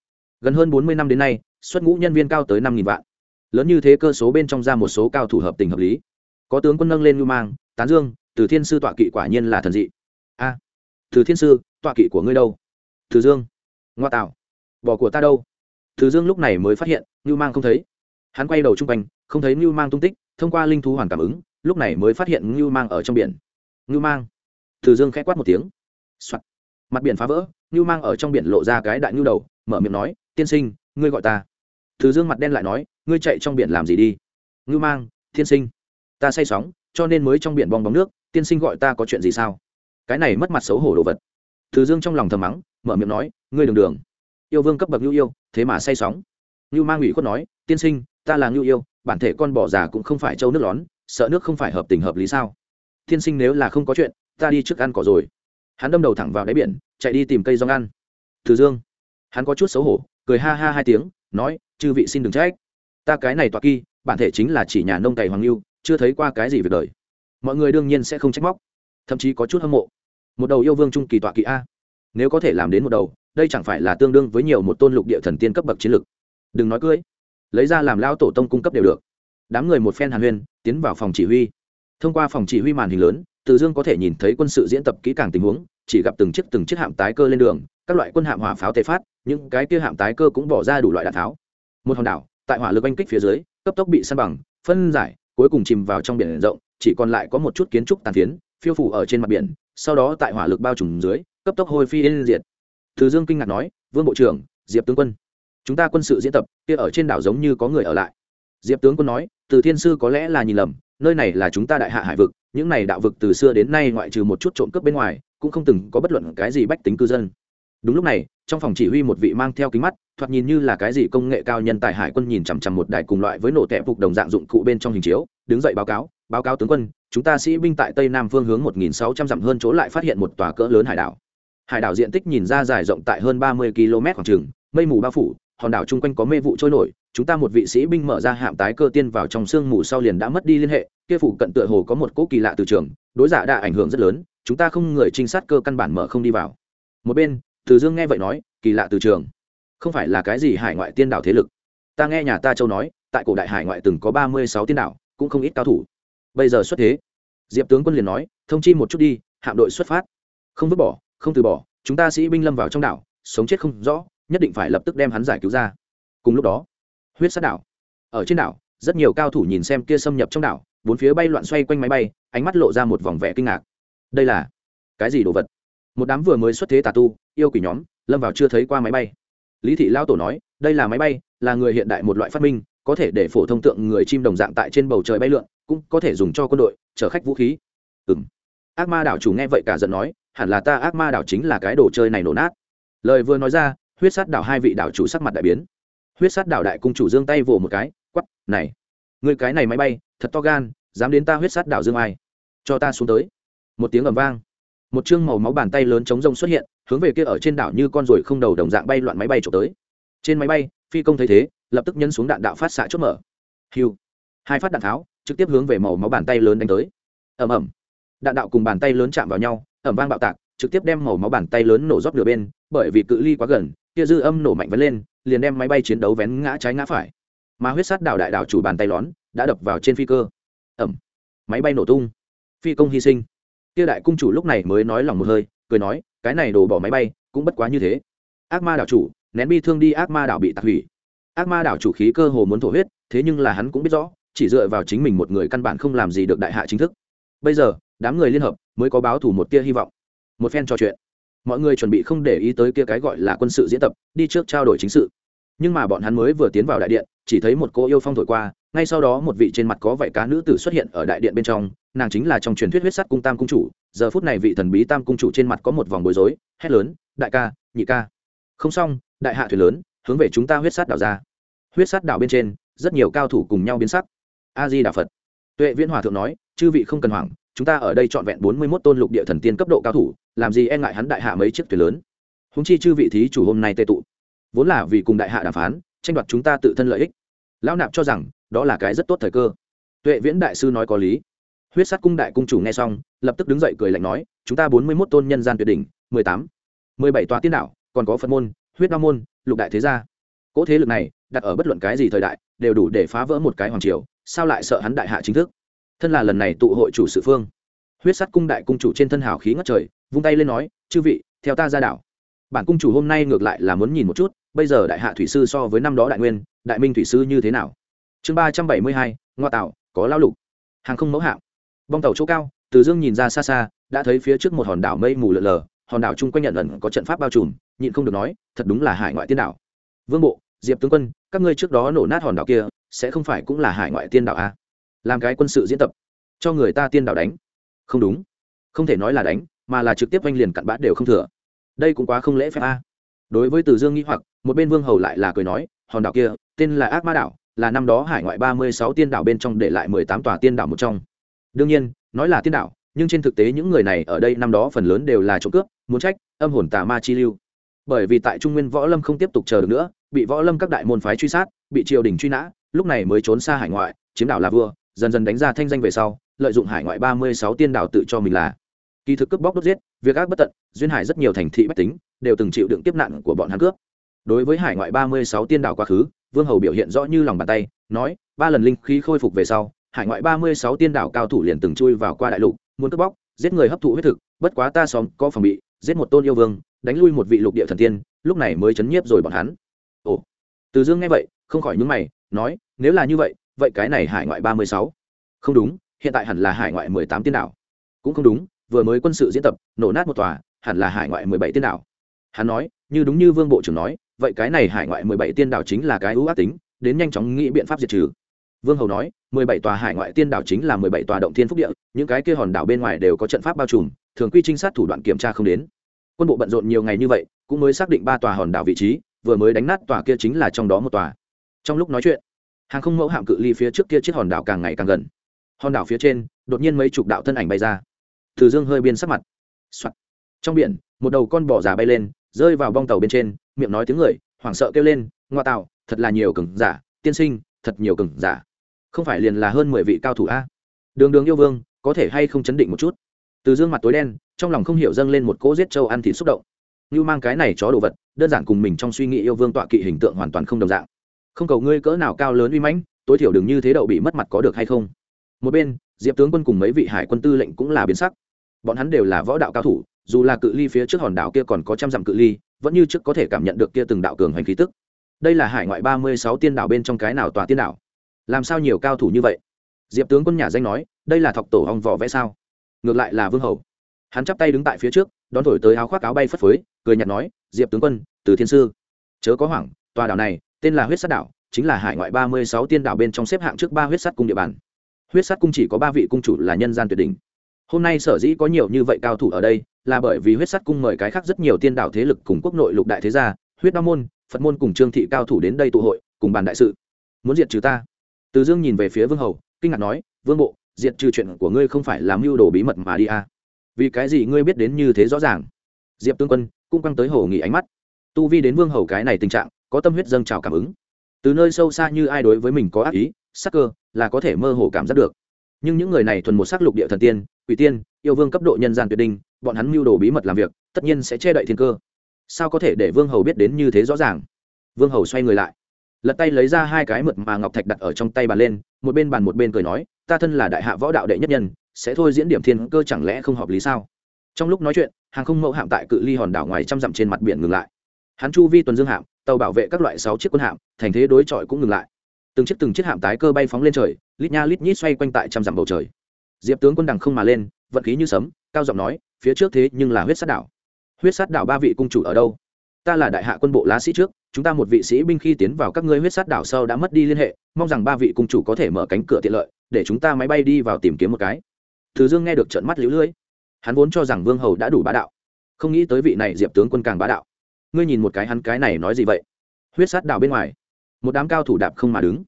Gần hơn bốn mươi năm đến nay, xuất ngũ nhân viên cao tới năm nghìn vạn. Lớn như thế cơ số bên trong ra một số cao thủ hợp tình hợp lý. Có tướng quân nâng lên nhu mang, tán dương, từ thiên sư tọa kỵ quả nhiên là thần dị. A, từ thiên sư, tọa kỵ của ngươi đâu? Từ dương. Ngoa tạo. Bò của ta đâu? Từ dương lúc này mới phát hiện nhu mang không thấy. Hắn quay đầu trung quanh, không thấy nhu mang tung tích, thông qua linh thú hoàn cảm ứng, lúc này mới phát hiện nhu mang ở trong biển. Nhu mang từ dương khẽ quát một tiếng、Soạn. mặt biển phá vỡ nhu mang ở trong biển lộ ra cái đại nhu đầu, mở miệng nói, tiên sinh, ngươi gọi ta. Từ dương mặt đen lại nói, ngươi chạy trong biển làm gì đi? Ngưu mang, tiên sinh, ta say sóng, cho nên mới trong biển bong bóng nước, tiên sinh gọi ta có chuyện gì sao? Cái này mất mặt xấu hổ đồ vật. Từ dương trong lòng thầm mắng, mở miệng nói, ngươi đường đường. Yêu vương cấp bậc ngưu yêu, thế mà say sóng. Ngưu mang ủy khuất nói, tiên sinh, ta là ngưu yêu, bản thể con bò già cũng không phải trâu nước lón, sợ nước không phải hợp tình hợp lý sao? Tiên sinh nếu là không có chuyện ta đi trước ăn cỏ rồi. Hắn đâm đầu thẳng vào đáy biển, chạy đi tìm cây rong ăn. Từ dương. Hắn có chút xấu hổ, cười ha ha hai tiếng, nói, chư vị xin đừng trách. Ta cái này toạc kỳ, bản thể chính là chỉ nhà nông cày hoàng lưu chưa thấy qua cái gì việc đời. Mọi người đương nhiên sẽ không trách móc. Thậm chí có chút hâm mộ. Một đầu yêu vương trung kỳ tọa kỳ a. Nếu có thể làm đến một đầu, đây chẳng phải là tương đương với nhiều một tôn lục địa thần tiên cấp bậc chiến lực. Đừng nói cưới. Lấy ra làm lao tổ tông cung cấp đều được. Đám người một phen hàn huyên, tiến vào phòng chỉ huy. Thông qua phòng chỉ huy màn hình lớn từ dương có thể nhìn thấy quân sự diễn tập kỹ càng tình huống, chỉ gặp từng chiếc từng chiếc hạm tái cơ lên đường, các loại quân hạm hỏa pháo tê phát, những cái kia hạm tái cơ cũng bỏ ra đủ loại đạn tháo một hòn đảo, tại hỏa lực oanh kích phía dưới, cấp tốc bị săn bằng, phân giải, cuối cùng chìm vào trong biển rộng, chỉ còn lại có một chút kiến trúc tàn phiến, phiêu phủ ở trên mặt biển, sau đó tại hỏa lực bao trùm dưới, cấp tốc hôi phi yên diệt. Từ dương kinh ngạc nói, vương bộ trưởng, diệp tướng quân, chúng ta quân sự diễn tập kia ở trên đảo giống như có người ở lại. Diệp tướng quân nói, từ thiên sư có lẽ là nhìn lầm, nơi này là chúng ta đại hạ hải vực những này đạo vực từ xưa đến nay ngoại trừ một chút trộm cướp bên ngoài, cũng không từng có bất luận cái gì bách tính cư dân. Đúng lúc này, trong phòng chỉ huy một vị mang theo kính mắt, thoạt nhìn như là cái gì công nghệ cao nhân tài hải quân nhìn chằm chằm một đài cùng loại với nổ tẹp phục đồng dạng dụng cụ bên trong hình chiếu, đứng dậy báo cáo báo cáo tướng quân, chúng ta sĩ binh tại tây nam phương hướng một nghìn sáu trăm dặm hơn chỗ lại phát hiện một tòa cỡ lớn hải đảo. Hải đảo diện tích nhìn ra dài rộng tại hơn ba mươi km khoảng trường mây mù bao phủ hòn đảo chung quanh có mê vụ trôi nổi, chúng ta một vị sĩ binh mở ra hạm tái cơ tiên vào trong sương mù sau liền đã mất đi liên hệ, kia phủ cận tựa hồ có một cỗ kỳ lạ từ trường, đối giả đã ảnh hưởng rất lớn, chúng ta không người trinh sát cơ căn bản mở không đi vào. Một bên, từ dương nghe vậy nói, kỳ lạ từ trường, không phải là cái gì hải ngoại tiên đảo thế lực. Ta nghe nhà ta châu nói, tại cổ đại hải ngoại từng có ba mươi sáu tiên đảo, cũng không ít cao thủ. Bây giờ xuất thế, diệp tướng quân liền nói, thông chi một chút đi, hạm đội xuất phát. Không vứt bỏ, không từ bỏ, chúng ta sĩ binh lâm vào trong đảo, sống chết không rõ nhất định phải lập tức đem hắn giải cứu ra. Cùng lúc đó, huyết sát đảo. Ở trên đảo, rất nhiều cao thủ nhìn xem kia xâm nhập trong đảo, bốn phía bay loạn xoay quanh máy bay, ánh mắt lộ ra một vòng vẻ kinh ngạc. Đây là cái gì đồ vật? Một đám vừa mới xuất thế tà tu, yêu quỷ nhóm, lâm vào chưa thấy qua máy bay. Lý thị lao tổ nói, đây là máy bay, là người hiện đại một loại phát minh, có thể để phổ thông tượng người chim đồng dạng tại trên bầu trời bay lượn, cũng có thể dùng cho quân đội, chở khách vũ khí. Ừ m ác ma đảo chủ nghe vậy cả giận nói, hẳn là ta ác ma đảo chính là cái đồ chơi này nổ nát. Lời vừa nói ra huyết sát đảo hai vị đảo chủ sắc mặt đại biến. Huyết sát đảo đại cung chủ giương tay vỗ một cái quắp này người cái này máy bay, thật to gan, dám đến ta huyết sát đảo dương ai? Cho ta xuống tới. Một tiếng ầm vang. Một chương màu máu bàn tay lớn chống rông xuất hiện, hướng về kia ở trên đảo như con ruồi không đầu đồng dạng bay loạn máy bay trộm tới. Trên máy bay, phi công thấy thế, lập tức nhân xuống đạn đạo phát xạ chốt mở. Hiu. Hai phát đạn tháo, trực tiếp hướng về màu máu bàn tay lớn đánh tới. Ầm ầm. Đạn đạo cùng bàn tay lớn chạm vào nhau ẩm vang bạo tạc, trực tiếp đem màu máu bàn tay lớn nổ rót nửa bên, bởi vì cự ly quá gần kia dư âm nổ mạnh vấn lên, liền đem máy bay chiến đấu vén ngã trái ngã phải. Mà huyết sát đảo đại đảo chủ bàn tay lón, đã đập vào trên phi cơ. Ẩm. Máy bay nổ tung. Phi công hy sinh. Kia đại cung chủ lúc này mới nói lòng một hơi, cười nói, cái này đổ bỏ máy bay, cũng bất quá như thế. Ác ma đảo chủ, nén bi thương đi, ác ma đảo bị tạc hủy. Ác ma đảo chủ khí cơ hồ muốn thổ huyết, thế nhưng là hắn cũng biết rõ, chỉ dựa vào chính mình một người căn bản không làm gì được đại hạ chính thức. Bây giờ, đám người liên hợp, mới có báo thủ một tia hy vọng. Một phen trò chuyện mọi người chuẩn bị không để ý tới kia cái gọi là quân sự diễn tập, đi trước trao đổi chính sự. Nhưng mà bọn hắn mới vừa tiến vào đại điện, chỉ thấy một cô yêu phong thổi qua, ngay sau đó một vị trên mặt có vảy cá nữ tử xuất hiện ở đại điện bên trong, nàng chính là trong truyền thuyết huyết sắt cung tam cung chủ, giờ phút này vị thần bí tam cung chủ trên mặt có một vòng bối rối, hét lớn, đại ca, nhị ca. Không xong, đại hạ thuyền lớn, hướng về chúng ta huyết sát đảo ra. Huyết sát đảo bên trên, rất nhiều cao thủ cùng nhau biến sắc. A di đà phật. Tuệ viễn hòa thượng nói, chư vị không cần hoảng chúng ta ở đây trọn vẹn bốn mươi 41 tôn lục địa thần tiên cấp độ cao thủ, làm gì e ngại hắn đại hạ mấy chiếc thuyền lớn? Huống chi chư vị thí chủ hôm nay tề tụ. Vốn là vì cùng đại hạ đàm phán, tranh đoạt chúng ta tự thân lợi ích. Lão nạp cho rằng, đó là cái rất tốt thời cơ. Tuệ viễn đại sư nói có lý. Huyết sát cung đại cung chủ nghe xong, lập tức đứng dậy cười lạnh nói, chúng ta bốn mươi mốt tôn nhân gian tuyệt đỉnh, mười tám, mười bảy tòa tiên đạo còn có phật môn, huyết đao môn, lục đại thế gia. Cỗ thế lực này, đặt ở bất luận cái gì thời đại, đều đủ để phá vỡ một cái hoàng triều, sao lại sợ hắn đại hạ chính thức? Thân là lần này tụ hội chủ sự phương. Huyết sắt cung đại cung chủ trên thân hào khí ngất trời, vung tay lên nói, chư vị, theo ta ra đảo. Bản cung chủ hôm nay ngược lại là muốn nhìn một chút, bây giờ đại hạ thủy sư so với năm đó đại nguyên, đại minh thủy sư như thế nào? Chương ba trăm bảy mươi hai, ngoa tạo, có lao lục. Hàng không mẫu hạng bong tàu chỗ cao, từ dương nhìn ra xa xa, đã thấy phía trước một hòn đảo mây mù lợn lờ, hòn đảo chung quanh nhận ẩn có trận pháp bao trùm, nhịn không được nói, thật đúng là hải ngoại tiên đảo. Vương bộ, diệp tướng quân, các ngươi trước đó nổ nát hòn đảo kia, sẽ không phải cũng là hải ngoại tiên đảo à? Làm cái quân sự diễn tập, cho người ta tiên đảo đánh. Không đúng. Không thể nói là đánh, mà là trực tiếp oanh liền cặn bã đều không thừa. Đây cũng quá không lễ phép a. Đối với từ dương nghĩ hoặc, một bên vương hầu lại là cười nói, hòn đảo kia, tên là ác ma đảo, là năm đó hải ngoại ba mươi sáu tiên đảo bên trong để lại mười tám tòa tiên đảo một trong. Đương nhiên, nói là tiên đảo, nhưng trên thực tế những người này ở đây năm đó phần lớn đều là trộm cướp, muốn trách, âm hồn tà ma chi lưu. Bởi vì tại trung nguyên võ lâm không tiếp tục chờ được nữa, bị võ lâm các đại môn phái truy sát, bị triều đình truy nã, lúc này mới trốn xa hải ngoại, chiếm đảo là vua dần dần đánh ra thanh danh về sau, lợi dụng hải ngoại ba mươi sáu tiên đảo tự cho mình là. Kỳ thực cướp bóc đốt giết, việc ác bất tận, duyên hải rất nhiều thành thị bách tính, đều từng chịu đựng tiếp nạn của bọn hắn cướp. Đối với hải ngoại ba mươi sáu tiên đảo quá khứ, vương hầu biểu hiện rõ như lòng bàn tay, nói, ba lần linh khí khôi phục về sau, hải ngoại ba mươi sáu tiên đảo cao thủ liền từng chui vào qua đại lục, muốn cướp bóc, giết người hấp thụ huyết thực, bất quá ta xóm có phòng bị, giết một tôn yêu vương, đánh lui một vị lục địa thần tiên, lúc này mới chấn nhiếp rồi bọn hắn. Ồ. Từ dương nghe vậy, không khỏi nhúng mày, nói, nếu là như vậy vậy cái này hải ngoại ba mươi sáu. Không đúng, hiện tại hẳn là hải ngoại mười tám tiên đảo. Cũng không đúng, vừa mới quân sự diễn tập, nổ nát một tòa, hẳn là hải ngoại mười bảy tiên đảo. Hắn nói, như đúng như vương bộ trưởng nói, vậy cái này hải ngoại mười bảy tiên đảo chính là cái ưu ác tính, đến nhanh chóng nghĩ biện pháp diệt trừ. Vương hầu nói, mười bảy tòa hải ngoại tiên đảo chính là mười bảy tòa động thiên phúc địa, những cái kia hòn đảo bên ngoài đều có trận pháp bao trùm, thường quy trinh sát thủ đoạn kiểm tra không đến. Quân bộ bận rộn nhiều ngày như vậy, cũng mới xác định ba tòa hòn đảo vị trí, vừa mới đánh nát tòa kia chính là trong đó một tòa. Trong lúc nói chuyện hàng không mẫu hạm cự ly phía trước kia chiếc hòn đảo càng ngày càng gần. Hòn đảo phía trên, đột nhiên mấy chục đạo thân ảnh bay ra. Từ dương hơi biên sắc mặt、Soạn. trong biển, một đầu con bò già bay lên, rơi vào bong tàu bên trên, miệng nói tiếng người, hoảng sợ kêu lên, ngoa tạo, thật là nhiều cừng giả, tiên sinh, thật nhiều cừng giả. Không phải liền là hơn mười vị cao thủ a? Đường đường yêu vương, có thể hay không chấn định một chút? Từ dương mặt tối đen, trong lòng không hiểu dâng lên một cỗ giết trâu ăn thịt xúc động. Như mang cái này chó đồ vật, đơn giản cùng mình trong suy nghĩ yêu vương tọa kỵ hình tượng hoàn toàn không đồng dạng không cầu ngươi cỡ nào cao lớn uy mãnh, tối thiểu đừng như thế đậu bị mất mặt có được hay không. Một bên, diệp tướng quân cùng mấy vị hải quân tư lệnh cũng là biến sắc. Bọn hắn đều là võ đạo cao thủ, dù là cự ly phía trước hòn đảo kia còn có trăm dặm cự ly, vẫn như trước có thể cảm nhận được kia từng đạo cường hành khí tức. Đây là hải ngoại ba mươi sáu tiên đảo bên trong cái nào tòa tiên đảo? Làm sao nhiều cao thủ như vậy? Diệp tướng quân nhà danh nói, đây là thọc tổ hong vỏ vẽ sao? Ngược lại là vương hầu. Hắn chắp tay đứng tại phía trước, đón thổi tới áo khoác áo bay phất phới, cười nhạt nói, diệp tướng quân, từ thiên sư, chớ có hoảng, tòa đảo này tên là huyết sát đảo, chính là hải ngoại ba mươi sáu tiên đảo bên trong xếp hạng trước ba huyết sắt cung địa bàn. Huyết sắt cung chỉ có ba vị cung chủ là nhân gian tuyệt đỉnh. Hôm nay sở dĩ có nhiều như vậy cao thủ ở đây, là bởi vì huyết sắt cung mời cái khác rất nhiều tiên đảo thế lực cùng quốc nội lục đại thế gia, huyết đao môn, phật môn cùng trương thị cao thủ đến đây tụ hội, cùng bàn đại sự. Muốn diệt trừ ta? Từ dương nhìn về phía vương hầu, kinh ngạc nói, vương bộ, diệt trừ chuyện của ngươi không phải là mưu đồ bí mật mà đi à. vì cái gì ngươi biết đến như thế rõ ràng? Diệp tương quân cũng căng tới hầu nghỉ ánh mắt. Tu vi đến vương hầu cái này tình trạng có tâm huyết dâng trào cảm ứng. Từ nơi sâu xa như ai đối với mình có ác ý, sắc cơ, là có thể mơ hồ cảm giác được. Nhưng những người này thuần một sắc lục địa thần tiên, quỷ tiên, yêu vương cấp độ nhân gian tuyệt đinh bọn hắn mưu đồ bí mật làm việc, tất nhiên sẽ che đậy thiên cơ. Sao có thể để vương hầu biết đến như thế rõ ràng? Vương hầu xoay người lại, lật tay lấy ra hai cái mượt mà ngọc thạch đặt ở trong tay bàn lên, một bên bàn một bên cười nói, ta thân là đại hạ võ đạo đệ nhất nhân, sẽ thôi diễn điểm thiên cơ chẳng lẽ không hợp lý sao? Trong lúc nói chuyện, hàng không mẫu hạm tại cự ly hòn đảo ngoài trăm dặm trên mặt biển ngừng lại. Hắn chu vi tuần dương hạm tàu bảo vệ các loại sáu chiếc quân hạm, thành thế đối chọi cũng ngừng lại. Từng chiếc từng chiếc hạm tái cơ bay phóng lên trời, lít nha lít nhít xoay quanh tại trăm dặm bầu trời. Diệp tướng quân đằng không mà lên, vận khí như sấm, cao giọng nói, phía trước thế nhưng là huyết sát đảo. Huyết sát đảo ba vị cung chủ ở đâu? Ta là đại hạ quân bộ lá sĩ trước, chúng ta một vị sĩ binh khi tiến vào các ngươi huyết sát đảo sau đã mất đi liên hệ, mong rằng ba vị cung chủ có thể mở cánh cửa tiện lợi, để chúng ta máy bay đi vào tìm kiếm một cái. Thứ dương nghe được trận mắt lũ lưỡi. Hắn vốn cho rằng vương hầu đã đủ bá đạo. Không nghĩ tới vị này diệp tướng quân càng bá đạo ngươi nhìn một cái hắn cái này nói gì vậy? Huyết sát đảo bên ngoài. Một đám cao thủ đạp không mà đứng.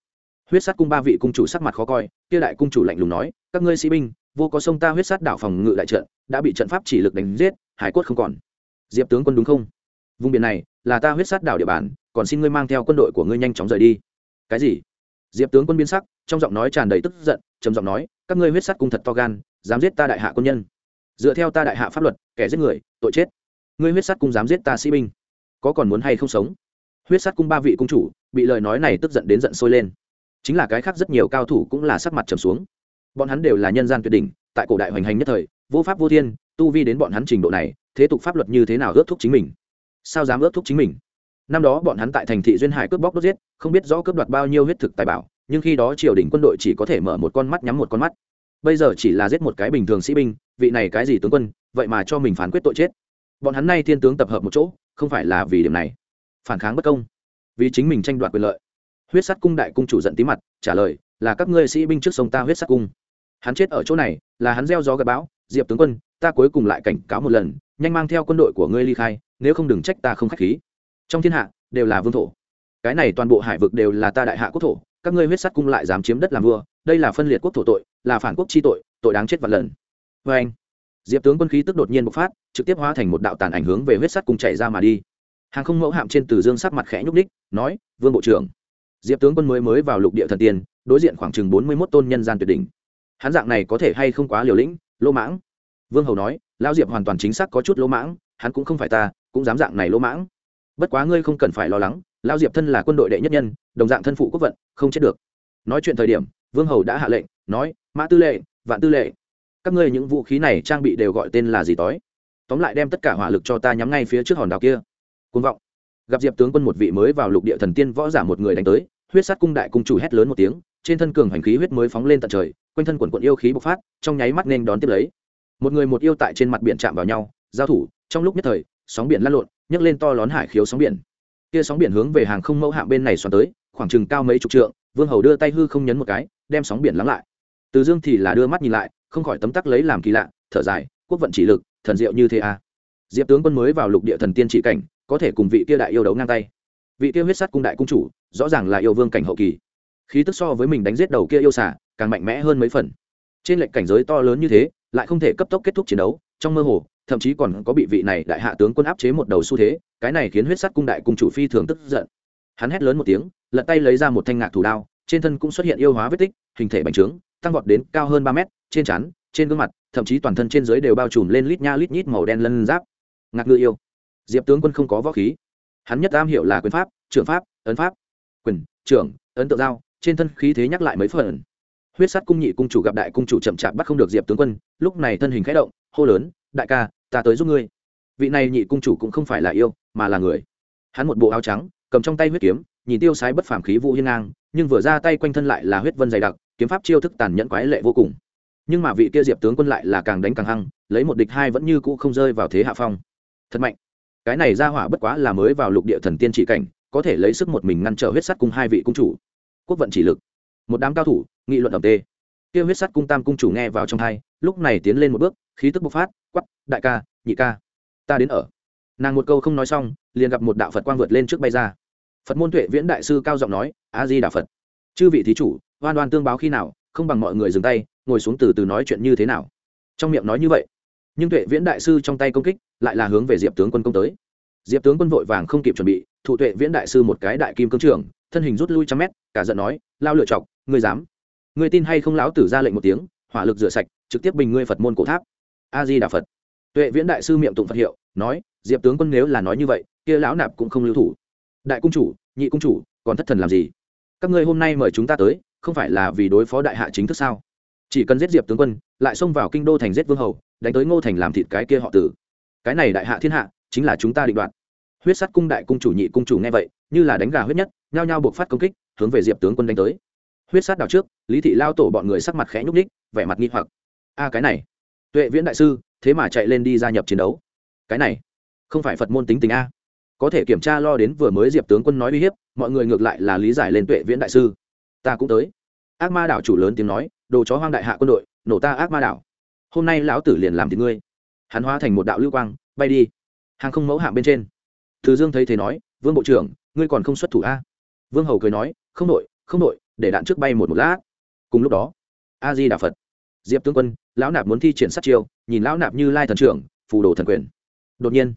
Huyết sát cung ba vị cung chủ sắc mặt khó coi, kia đại cung chủ lạnh lùng nói, các ngươi sĩ binh, vô có sông ta huyết sát đảo phòng ngự đại trận, đã bị trận pháp chỉ lực đánh giết, hải quất không còn. Diệp tướng quân đúng không? Vùng biển này là ta huyết sát đảo địa bàn, còn xin ngươi mang theo quân đội của ngươi nhanh chóng rời đi. Cái gì? Diệp tướng quân biến sắc, trong giọng nói tràn đầy tức giận, trầm giọng nói, các ngươi huyết sát cung thật to gan, dám giết ta đại hạ quân nhân. Dựa theo ta đại hạ pháp luật, kẻ giết người, tội chết. Ngươi huyết sát cung dám giết ta sĩ binh có còn muốn hay không sống? Huyết sát cung ba vị cung chủ, bị lời nói này tức giận đến giận sôi lên. Chính là cái khác rất nhiều cao thủ cũng là sắc mặt trầm xuống. Bọn hắn đều là nhân gian tuyệt đỉnh, tại cổ đại hoành hành nhất thời, vô pháp vô thiên, tu vi đến bọn hắn trình độ này, thế tục pháp luật như thế nào ước thúc chính mình? Sao dám ước thúc chính mình? Năm đó bọn hắn tại thành thị duyên hải cướp bóc đốt giết, không biết rõ cướp đoạt bao nhiêu huyết thực tài bảo, nhưng khi đó triều đình quân đội chỉ có thể mở một con mắt nhắm một con mắt. Bây giờ chỉ là giết một cái bình thường sĩ binh, vị này cái gì tướng quân, vậy mà cho mình phán quyết tội chết. Bọn hắn nay thiên tướng tập hợp một chỗ không phải là vì điểm này. Phản kháng bất công. Vì chính mình tranh đoạt quyền lợi. Huyết sắt cung đại cung chủ giận tí mặt, trả lời, là các ngươi sĩ binh trước sông ta huyết sắt cung. Hắn chết ở chỗ này, là hắn gieo gió gặp bão, diệp tướng quân, ta cuối cùng lại cảnh cáo một lần, nhanh mang theo quân đội của ngươi ly khai, nếu không đừng trách ta không k h á c h khí. Trong thiên hạ, đều là vương thổ. Cái này toàn bộ hải vực đều là ta đại hạ quốc thổ, các ngươi huyết sắt cung lại dám chiếm đất làm vua, đây là phân liệt quốc thổ tội, là phản quốc chi tội tội đáng chết vạn lần. Vê anh diệp tướng quân khí tức đột nhiên bộc phát, trực tiếp hóa thành một đạo tàn ảnh hướng về huyết sắt cùng chạy ra mà đi. Hàng không mẫu hạm trên từ dương sắc mặt khẽ nhúc ních nói, vương bộ trưởng. Diệp tướng quân mới mới vào lục địa thần tiên, đối diện khoảng chừng bốn mươi mốt tôn nhân gian tuyệt đỉnh. Hắn dạng này có thể hay không quá liều lĩnh, lỗ mãng? Vương hầu nói lao diệp hoàn toàn chính xác có chút lỗ mãng, hắn cũng không phải ta, cũng dám dạng này lỗ mãng. Bất quá ngươi không cần phải lo lắng lao diệp thân là quân đội đệ nhất nhân, đồng dạng thân phụ quốc vận, không chết được. Nói chuyện thời điểm, vương hầu đã hạ lệnh, nói, mã tư lệ, vạn tư lệ các ngươi những vũ khí này trang bị đều gọi tên là gì tối tóm lại đem tất cả hỏa lực cho ta nhắm ngay phía trước hòn đảo kia. Côn vọng. Gặp diệp tướng quân một vị mới vào lục địa thần tiên võ giả một người đánh tới, huyết sát cung đại cung chủ hét lớn một tiếng, trên thân cường hành khí huyết mới phóng lên tận trời, quanh thân quần quận yêu khí bộc phát, trong nháy mắt nên đón tiếp lấy. Một người một yêu tại trên mặt biển chạm vào nhau, giao thủ, trong lúc nhất thời, sóng biển lăn lộn, nhấc lên to lón hải khiếu sóng biển. Kia sóng biển hướng về hàng không mẫu hạm bên này xoắn tới, khoảng chừng cao mấy chục trượng, vương hầu đưa tay hư không nhấn một cái, đem sóng biển lắng lại từ dương thì là đưa mắt nhìn lại, không khỏi tấm tắc lấy làm kỳ lạ, thở dài, quốc vận chỉ lực, thần diệu như thế à. diệp tướng quân mới vào lục địa thần tiên trị cảnh, có thể cùng vị kia đại yêu đấu ngang tay. Vị kia huyết sắt cung đại cung chủ, rõ ràng là yêu vương cảnh hậu kỳ. Khí tức so với mình đánh giết đầu kia yêu xả càng mạnh mẽ hơn mấy phần. Trên lệnh cảnh giới to lớn như thế, lại không thể cấp tốc kết thúc chiến đấu, trong mơ hồ, thậm chí còn có bị vị này đại hạ tướng quân áp chế một đầu xu thế, cái này khiến huyết sắt cung đại cung chủ phi thường tức giận. Hắn hét lớn một tiếng, lật tay lấy ra một thanh ngạc thủ đao, trên thân cũng xuất hiện yêu hóa vết tích, hình thể bành trướng tăng vọt đến cao hơn ba mét, trên trán, trên gương mặt, thậm chí toàn thân trên dưới đều bao trùm lên lít nha lít nhít màu đen lân giáp. Ngạc ngư yêu. Diệp tướng quân không có võ khí. Hắn nhất am hiểu là quyền pháp, trưởng pháp, ấn pháp. Quyền, trưởng, ấn tự giao, trên thân khí thế nhắc lại mấy phần. Huyết sắt cung nhị cung chủ gặp đại cung chủ chậm chạp bắt không được diệp tướng quân, lúc này thân hình khẽ động, hô lớn, đại ca, ta tới giúp ngươi. Vị này nhị cung chủ cũng không phải là yêu, mà là người. Hắn một bộ áo trắng, cầm trong tay huyết kiếm, nhìn tiêu sái bất phàm khí vũ hiên ngang, nhưng vừa ra tay quanh thân lại là huyết vân dày đặc kiếm pháp chiêu thức tàn nhẫn quái lệ vô cùng. Nhưng mà vị kia diệp tướng quân lại là càng đánh càng hăng, lấy một địch hai vẫn như cũ không rơi vào thế hạ phong. Thật mạnh. Cái này ra hỏa bất quá là mới vào lục địa thần tiên trị cảnh, có thể lấy sức một mình ngăn trở huyết sắt cung hai vị cung chủ. Quốc vận chỉ lực. Một đám cao thủ, nghị luận ẩm tê. Kia huyết sắt cung tam cung chủ nghe vào trong thai lúc này tiến lên một bước, khí tức bộc phát quắp đại ca, nhị ca. Ta đến ở. Nàng một câu không nói xong, liền gặp một đạo phật quang vượt lên trước bay ra. Phật môn tuệ viễn đại sư cao giọng nói, a di đà phật. Chư vị thí chủ oan oan tương báo khi nào, không bằng mọi người dừng tay, ngồi xuống từ từ nói chuyện như thế nào. Trong miệng nói như vậy, nhưng tuệ viễn đại sư trong tay công kích lại là hướng về diệp tướng quân công tới. Diệp tướng quân vội vàng không kịp chuẩn bị thụ tuệ viễn đại sư một cái đại kim cương trưởng, thân hình rút lui trăm mét, cả giận nói, lao lựa chọc, ngươi dám? Ngươi tin hay không lão tử ra lệnh một tiếng, hỏa lực rửa sạch, trực tiếp bình ngươi phật môn cổ tháp. A di đà phật. Tuệ viễn đại sư miệng tụng phật hiệu, nói, diệp tướng quân nếu là nói như vậy, kia lão nạp cũng không lưu thủ. Đại cung chủ, nhị cung chủ, còn thất thần làm gì? Các ngươi hôm nay mời chúng ta tới không phải là vì đối phó đại hạ chính thức sao? Chỉ cần giết diệp tướng quân, lại xông vào kinh đô thành giết vương hầu, đánh tới ngô thành làm thịt cái kia họ tử. Cái này đại hạ thiên hạ, chính là chúng ta định đoạt. Huyết sắt cung đại cung chủ nhị cung chủ nghe vậy, như là đánh gà huyết nhất, nhao nhao buộc phát công kích, hướng về diệp tướng quân đánh tới. Huyết sát đào trước, lý thị lao tổ bọn người sắc mặt khẽ nhúc ních vẻ mặt nghi hoặc. A, cái này. Tuệ viễn đại sư, thế mà chạy lên đi gia nhập chiến đấu. Cái này, không phải phật môn tính tình a. Có thể kiểm tra lo đến vừa mới diệp tướng quân nói uy hiếp, mọi người ngược lại là lý giải lên tuệ viễn đại sư ta cũng tới. Ác ma đảo chủ lớn tiếng nói, đồ chó hoang đại hạ quân đội, nổ ta ác ma đảo. Hôm nay lão tử liền làm thì ngươi. Hắn hóa thành một đạo lưu quang, bay đi. Hàng không mẫu hạng bên trên. Thứ dương thấy thế nói, vương bộ trưởng, ngươi còn không xuất thủ a? Vương hầu cười nói, không nội không nội để đạn trước bay một một lát. Cùng lúc đó a di đà phật diệp tướng quân, lão nạp muốn thi triển sát chiêu, nhìn lão nạp như lai thần trưởng, phù đồ thần quyền. Đột nhiên,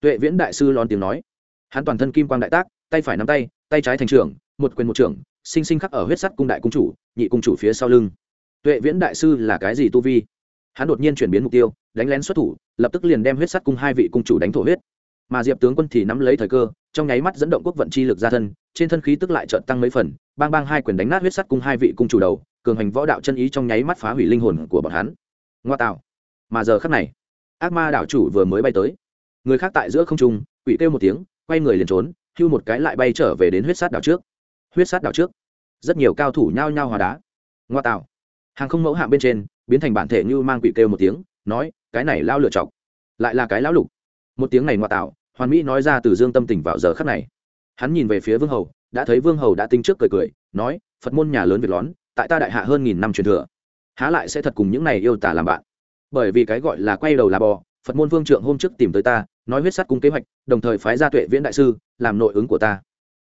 tuệ viễn đại sư lon tiếng nói, hắn toàn thân kim quang đại tác, tay phải nắm tay tay trái thành trưởng, một quyền một trưởng sinh sinh khắc ở huyết sắt cung đại cung chủ, nhị cung chủ phía sau lưng. Tuệ viễn đại sư là cái gì tu vi? Hắn đột nhiên chuyển biến mục tiêu, đánh lén xuất thủ, lập tức liền đem huyết sắt cung hai vị cung chủ đánh thổ huyết. Mà diệp tướng quân thì nắm lấy thời cơ, trong nháy mắt dẫn động quốc vận chi lực ra thân, trên thân khí tức lại trợn tăng mấy phần, bang bang hai quyền đánh nát huyết sắt cung hai vị cung chủ đầu, cường hành võ đạo chân ý trong nháy mắt phá hủy linh hồn của bọn hắn. Ngoa tạo. Mà giờ khắc này, ác ma đảo chủ vừa mới bay tới. Người khác tại giữa không trung, quỷ kêu một tiếng, quay người liền trốn, hưu một cái lại bay trở về đến huyết sát đảo trước huyết sát đảo trước. Rất nhiều cao thủ nhao nhao hòa đá. Ngoa tạo. Hàng không mẫu hạng bên trên, biến thành bản thể như mang quỷ kêu một tiếng, nói, cái này lao lựa chọc. Lại là cái lão lục. Một tiếng này ngoa tạo, hoàn mỹ nói ra từ dương tâm tình vào giờ khắc này. Hắn nhìn về phía vương hầu, đã thấy vương hầu đã tính trước cười cười, nói, phật môn nhà lớn việt lón, tại ta đại hạ hơn nghìn năm truyền thừa. Há lại sẽ thật cùng những này yêu tả làm bạn. Bởi vì cái gọi là quay đầu là bò, phật môn vương trượng hôm trước tìm tới ta, nói huyết sắt cung kế hoạch, đồng thời phái ra tuệ viễn đại sư, làm nội ứng của ta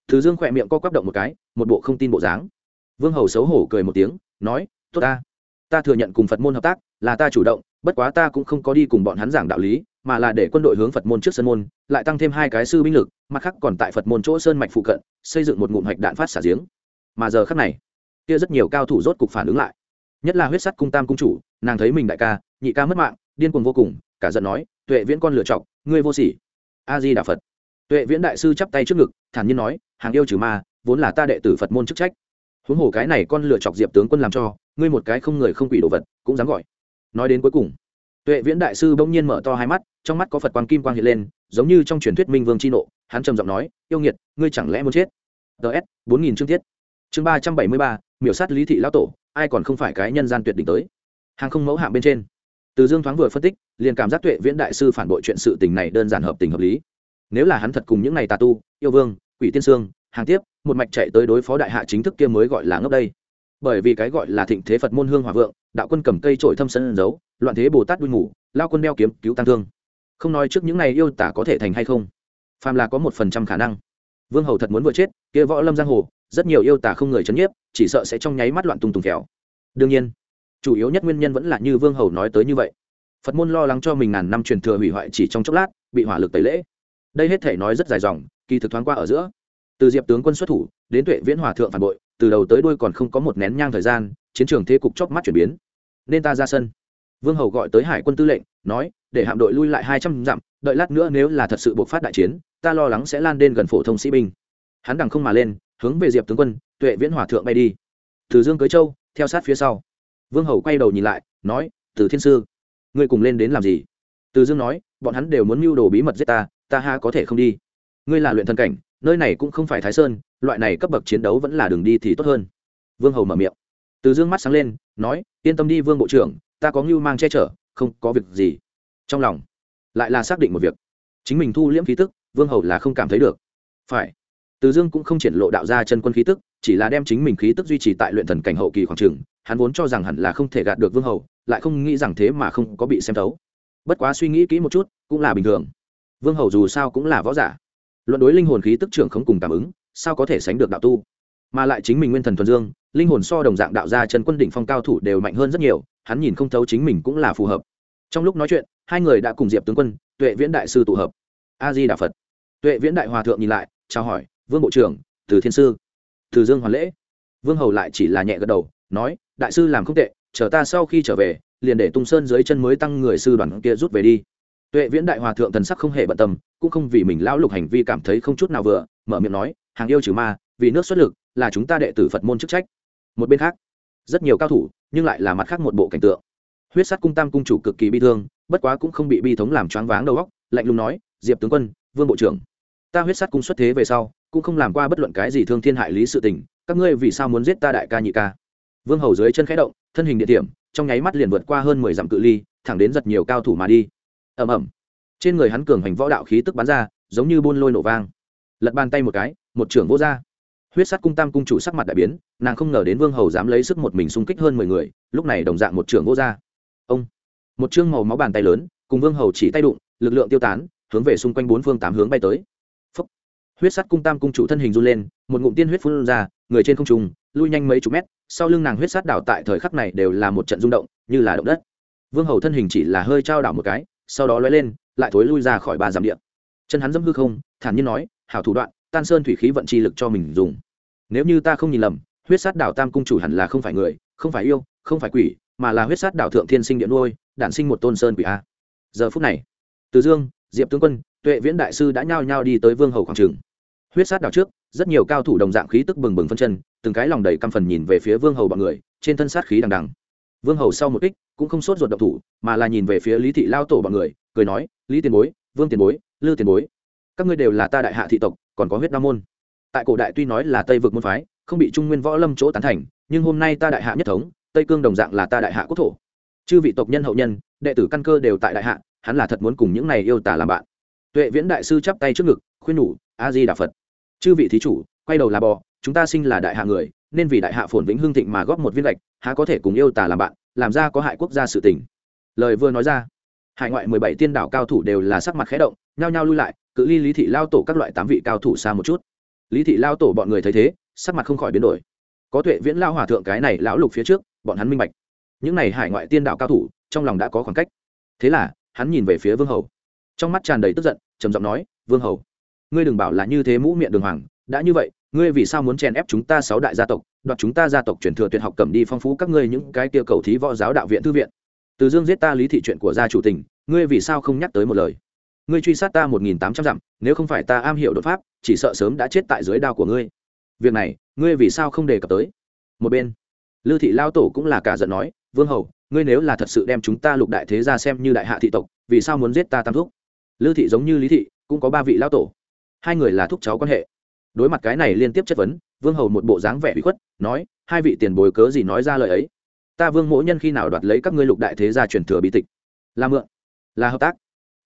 thứ dương khỏe miệng co quắp động một cái, một bộ không tin bộ dáng. Vương hầu xấu hổ cười một tiếng, nói, tốt ta. Ta thừa nhận cùng phật môn hợp tác, là ta chủ động, bất quá ta cũng không có đi cùng bọn hắn giảng đạo lý, mà là để quân đội hướng phật môn trước sân môn, lại tăng thêm hai cái sư binh lực, mặt khác còn tại phật môn chỗ sơn mạch phụ cận, xây dựng một ngụm hạch đạn phát xả giếng. Mà giờ khắc này, kia rất nhiều cao thủ rốt cục phản ứng lại. Nhất là huyết sắt cung tam cung chủ, nàng thấy mình đại ca, nhị ca mất mạng, điên cuồng vô cùng, cả giận nói, tuệ viễn con lựa chọc ngươi vô sỉ. A di đà phật tuệ viễn đại sư chắp tay trước ngực, thản nhiên nói, hàng yêu trừ ma, vốn là ta đệ tử phật môn chức trách. Huống hồ cái này con lựa chọc diệp tướng quân làm cho, ngươi một cái không người không quỷ đồ vật, cũng dám gọi. Nói đến cuối cùng, tuệ viễn đại sư bỗng nhiên mở to hai mắt, trong mắt có phật quang kim quang hiện lên, giống như trong truyền thuyết minh vương c h i nộ, hắn trầm giọng nói, yêu nghiệt, ngươi chẳng lẽ muốn chết? Ts bốn nghìn chương tiết. Chương ba trăm bảy mươi ba, miểu sát lý thị lão tổ, ai còn không phải cái nhân gian tuyệt đỉnh tới. Hàng không mẫu hạng bên trên. Từ dương thoáng vừa phân tích, liền cảm giác tuệ viễn đại sư phản bội chuyện sự tình này đơn giản hợp tình hợp lý nếu là hắn thật cùng những n à y tà tu, yêu vương, quỷ tiên sương, hàng tiếp, một mạch chạy tới đối phó đại hạ chính thức kia mới gọi là ngốc đây. Bởi vì cái gọi là thịnh thế phật môn hương hòa vượng, đạo quân cầm cây trổi thâm sân giấu, loạn thế bồ tát đuôi ngủ, lao quân đeo kiếm cứu tăng thương. Không nói trước những này yêu tả có thể thành hay không, phàm là có một phần trăm khả năng. Vương hầu thật muốn vừa chết, kia võ lâm giang hồ, rất nhiều yêu tả không người chấn nhiếp, chỉ sợ sẽ trong nháy mắt loạn tung tùng khéo đương nhiên, chủ yếu nhất nguyên nhân vẫn là như vương hầu nói tới như vậy. Phật môn lo lắng cho mình ngàn năm truyền thừa hủy hoại chỉ trong chốc lát, bị hỏa lực tẩy lễ đây hết thể nói rất dài dòng, kỳ thực thoáng qua ở giữa. Từ diệp tướng quân xuất thủ, đến tuệ viễn hòa thượng phản bội, từ đầu tới đuôi còn không có một nén nhang thời gian, chiến trường thế cục chóc mắt chuyển biến. Nên ta ra sân. Vương hầu gọi tới hải quân tư lệnh, nói, để hạm đội lui lại hai trăm dặm, đợi lát nữa nếu là thật sự buộc phát đại chiến, ta lo lắng sẽ lan đến gần phổ thông sĩ binh. Hắn đằng không mà lên, hướng về diệp tướng quân, tuệ viễn hòa thượng bay đi. Từ dương cưới châu, theo sát phía sau. Vương hầu quay đầu nhìn lại, nói, từ thiên sư, ngươi cùng lên đến làm gì? Từ dương nói, bọn hắn đều muốn mưu đồ bí mật giết ta ta ha có thể không đi. Ngươi là luyện thần cảnh, nơi này cũng không phải thái sơn, loại này cấp bậc chiến đấu vẫn là đường đi thì tốt hơn. Vương hầu mở miệng. Từ dương mắt sáng lên, nói, yên tâm đi vương bộ trưởng, ta có ngưu mang che chở, không có việc gì. Trong lòng lại là xác định một việc. Chính mình thu liễm khí tức, vương hầu là không cảm thấy được. Phải. Từ dương cũng không triển lộ đạo ra chân quân khí tức, chỉ là đem chính mình khí tức duy trì tại luyện thần cảnh hậu kỳ khoảng trường, hắn vốn cho rằng hẳn là không thể gạt được vương hầu, lại không nghĩ rằng thế mà không có bị xem thấu. Bất quá suy nghĩ kỹ một chút, cũng là bình thường vương hầu dù sao cũng là võ giả. Luận đối linh hồn khí tức trưởng không cùng cảm ứng, sao có thể sánh được đạo tu? Mà lại chính mình nguyên thần thuần dương, linh hồn so đồng dạng đạo gia chân quân đỉnh phong cao thủ đều mạnh hơn rất nhiều, hắn nhìn không thấu chính mình cũng là phù hợp. Trong lúc nói chuyện, hai người đã cùng diệp tướng quân, tuệ viễn đại sư tụ hợp. A di đà phật. Tuệ viễn đại hòa thượng nhìn lại, chào hỏi, vương bộ trưởng, từ thiên sư, từ dương hoàn lễ. Vương hầu lại chỉ là nhẹ gật đầu, nói, đại sư làm không tệ, chờ ta sau khi trở về, liền để tung sơn dưới chân mới tăng người sư đoàn kia rút về đi tuệ viễn đại hòa thượng thần sắc không hề bận tâm, cũng không vì mình lão lục hành vi cảm thấy không chút nào vừa, mở miệng nói, hàng yêu trừ ma, vì nước xuất lực, là chúng ta đệ tử phật môn chức trách. Một bên khác, rất nhiều cao thủ, nhưng lại là mặt khác một bộ cảnh tượng. Huyết sắt cung tam cung chủ cực kỳ bi thương, bất quá cũng không bị bi thống làm choáng váng đầu óc, lạnh lùng nói, diệp tướng quân, vương bộ trưởng, ta huyết sắt cung xuất thế về sau, cũng không làm qua bất luận cái gì thương thiên hại lý sự tình, các ngươi vì sao muốn giết ta đại ca nhị ca? Vương hầu dưới chân khẽ động, thân hình địa điểm, trong nháy mắt liền vượt qua hơn mười dặm cự ly, thẳng đến giật nhiều cao thủ mà đi ầm ầm. Trên người hắn cường hành võ đạo khí tức bắn ra, giống như buôn lôi nổ vang. Lật bàn tay một cái, một trưởng vô ra. Huyết sắt cung tam cung chủ sắc mặt đại biến, nàng không ngờ đến vương hầu dám lấy sức một mình xung kích hơn mười người, lúc này đồng dạng một trưởng vô ra. Ông. Một chương màu máu bàn tay lớn, cùng vương hầu chỉ tay đụng, lực lượng tiêu tán, hướng về xung quanh bốn phương tám hướng bay tới. Phúc. huyết sắt cung tam cung chủ thân hình run lên, một ngụm tiên huyết phun ra, người trên không trung, lui nhanh mấy chục mét, sau lưng nàng huyết sát đảo tại thời khắc này đều là một trận rung động, như là động đất. Vương hầu thân hình chỉ là hơi trao đảo một cái sau đó lói lên, lại thối lui ra khỏi ba giảm điện chân hắn dẫm hư không, thản nhiên nói, hảo thủ đoạn, tan sơn thủy khí vận chi lực cho mình dùng. Nếu như ta không nhìn lầm, huyết sát đảo tam cung chủ hẳn là không phải người, không phải yêu, không phải quỷ, mà là huyết sát đảo thượng thiên sinh điện nuôi, đản sinh một tôn sơn quỷ a. Giờ phút này, từ dương, diệp tướng quân, tuệ viễn đại sư đã nhao nhao đi tới vương hầu quảng trường. Huyết sát đảo trước, rất nhiều cao thủ đồng dạng khí tức bừng bừng phân chân, từng cái lòng đầy căm phần nhìn về phía vương hầu bọn người, trên thân sát khí đằng đằng. Vương hầu sau một kích cũng không sốt ruột động thủ, mà là nhìn về phía lý thị lao tổ bọn người, cười nói, lý tiền bối, vương tiền bối, lư tiền bối, các ngươi đều là ta đại hạ thị tộc, còn có huyết đa môn. Tại cổ đại tuy nói là tây vực môn phái, không bị trung nguyên võ lâm chỗ tán thành, nhưng hôm nay ta đại hạ nhất thống, tây cương đồng dạng là ta đại hạ quốc thổ. Chư vị tộc nhân hậu nhân, đệ tử căn cơ đều tại đại hạ, hắn là thật muốn cùng những này yêu tả làm bạn. Tuệ viễn đại sư chắp tay trước ngực, khuyên nhủ, a di đà phật, chư vị thí chủ, quay đầu là bò, chúng ta sinh là đại hạ người, nên vì đại hạ phồn vĩnh hương thịnh mà góp một viên gạch há có thể cùng yêu tả làm bạn làm ra có hại quốc gia sự tình. Lời vừa nói ra, hải ngoại mười bảy tiên đảo cao thủ đều là sắc mặt khẽ động, nhao nhao lui lại, cự ly lý thị lao tổ các loại tám vị cao thủ xa một chút. Lý thị lao tổ bọn người thấy thế, sắc mặt không khỏi biến đổi. Có tuệ viễn lao hòa thượng cái này lão lục phía trước, bọn hắn minh bạch. Những n à y hải ngoại tiên đạo cao thủ, trong lòng đã có khoảng cách. Thế là, hắn nhìn về phía vương hầu. Trong mắt tràn đầy tức giận, trầm giọng nói, vương hầu, ngươi đừng bảo là như thế mũ miệng đường hoàng đã như vậy, ngươi vì sao muốn chèn ép chúng ta sáu đại gia tộc, đoạt chúng ta gia tộc truyền thừa tuyệt học cầm đi phong phú các ngươi những cái tiêu cầu thí võ giáo đạo viện thư viện? Từ dương giết ta lý thị chuyện của gia chủ tình, ngươi vì sao không nhắc tới một lời? Ngươi truy sát ta một nghìn tám trăm dặm, nếu không phải ta am hiểu đột pháp, chỉ sợ sớm đã chết tại dưới đao của ngươi. Việc này, ngươi vì sao không đề cập tới? Một bên, lư thị lao tổ cũng là cả giận nói, vương hầu, ngươi nếu là thật sự đem chúng ta lục đại thế ra xem như đại hạ thị tộc, vì sao muốn giết ta tam thúc? Lư thị giống như lý thị, cũng có ba vị lao tổ. Hai người là thúc cháu quan hệ đối mặt cái này liên tiếp chất vấn, vương hầu một bộ dáng vẻ bị khuất, nói, hai vị tiền bồi cớ gì nói ra lời ấy? Ta vương mỗi nhân khi nào đoạt lấy các ngươi lục đại thế gia truyền thừa bí tịch? Là mượn, là hợp tác.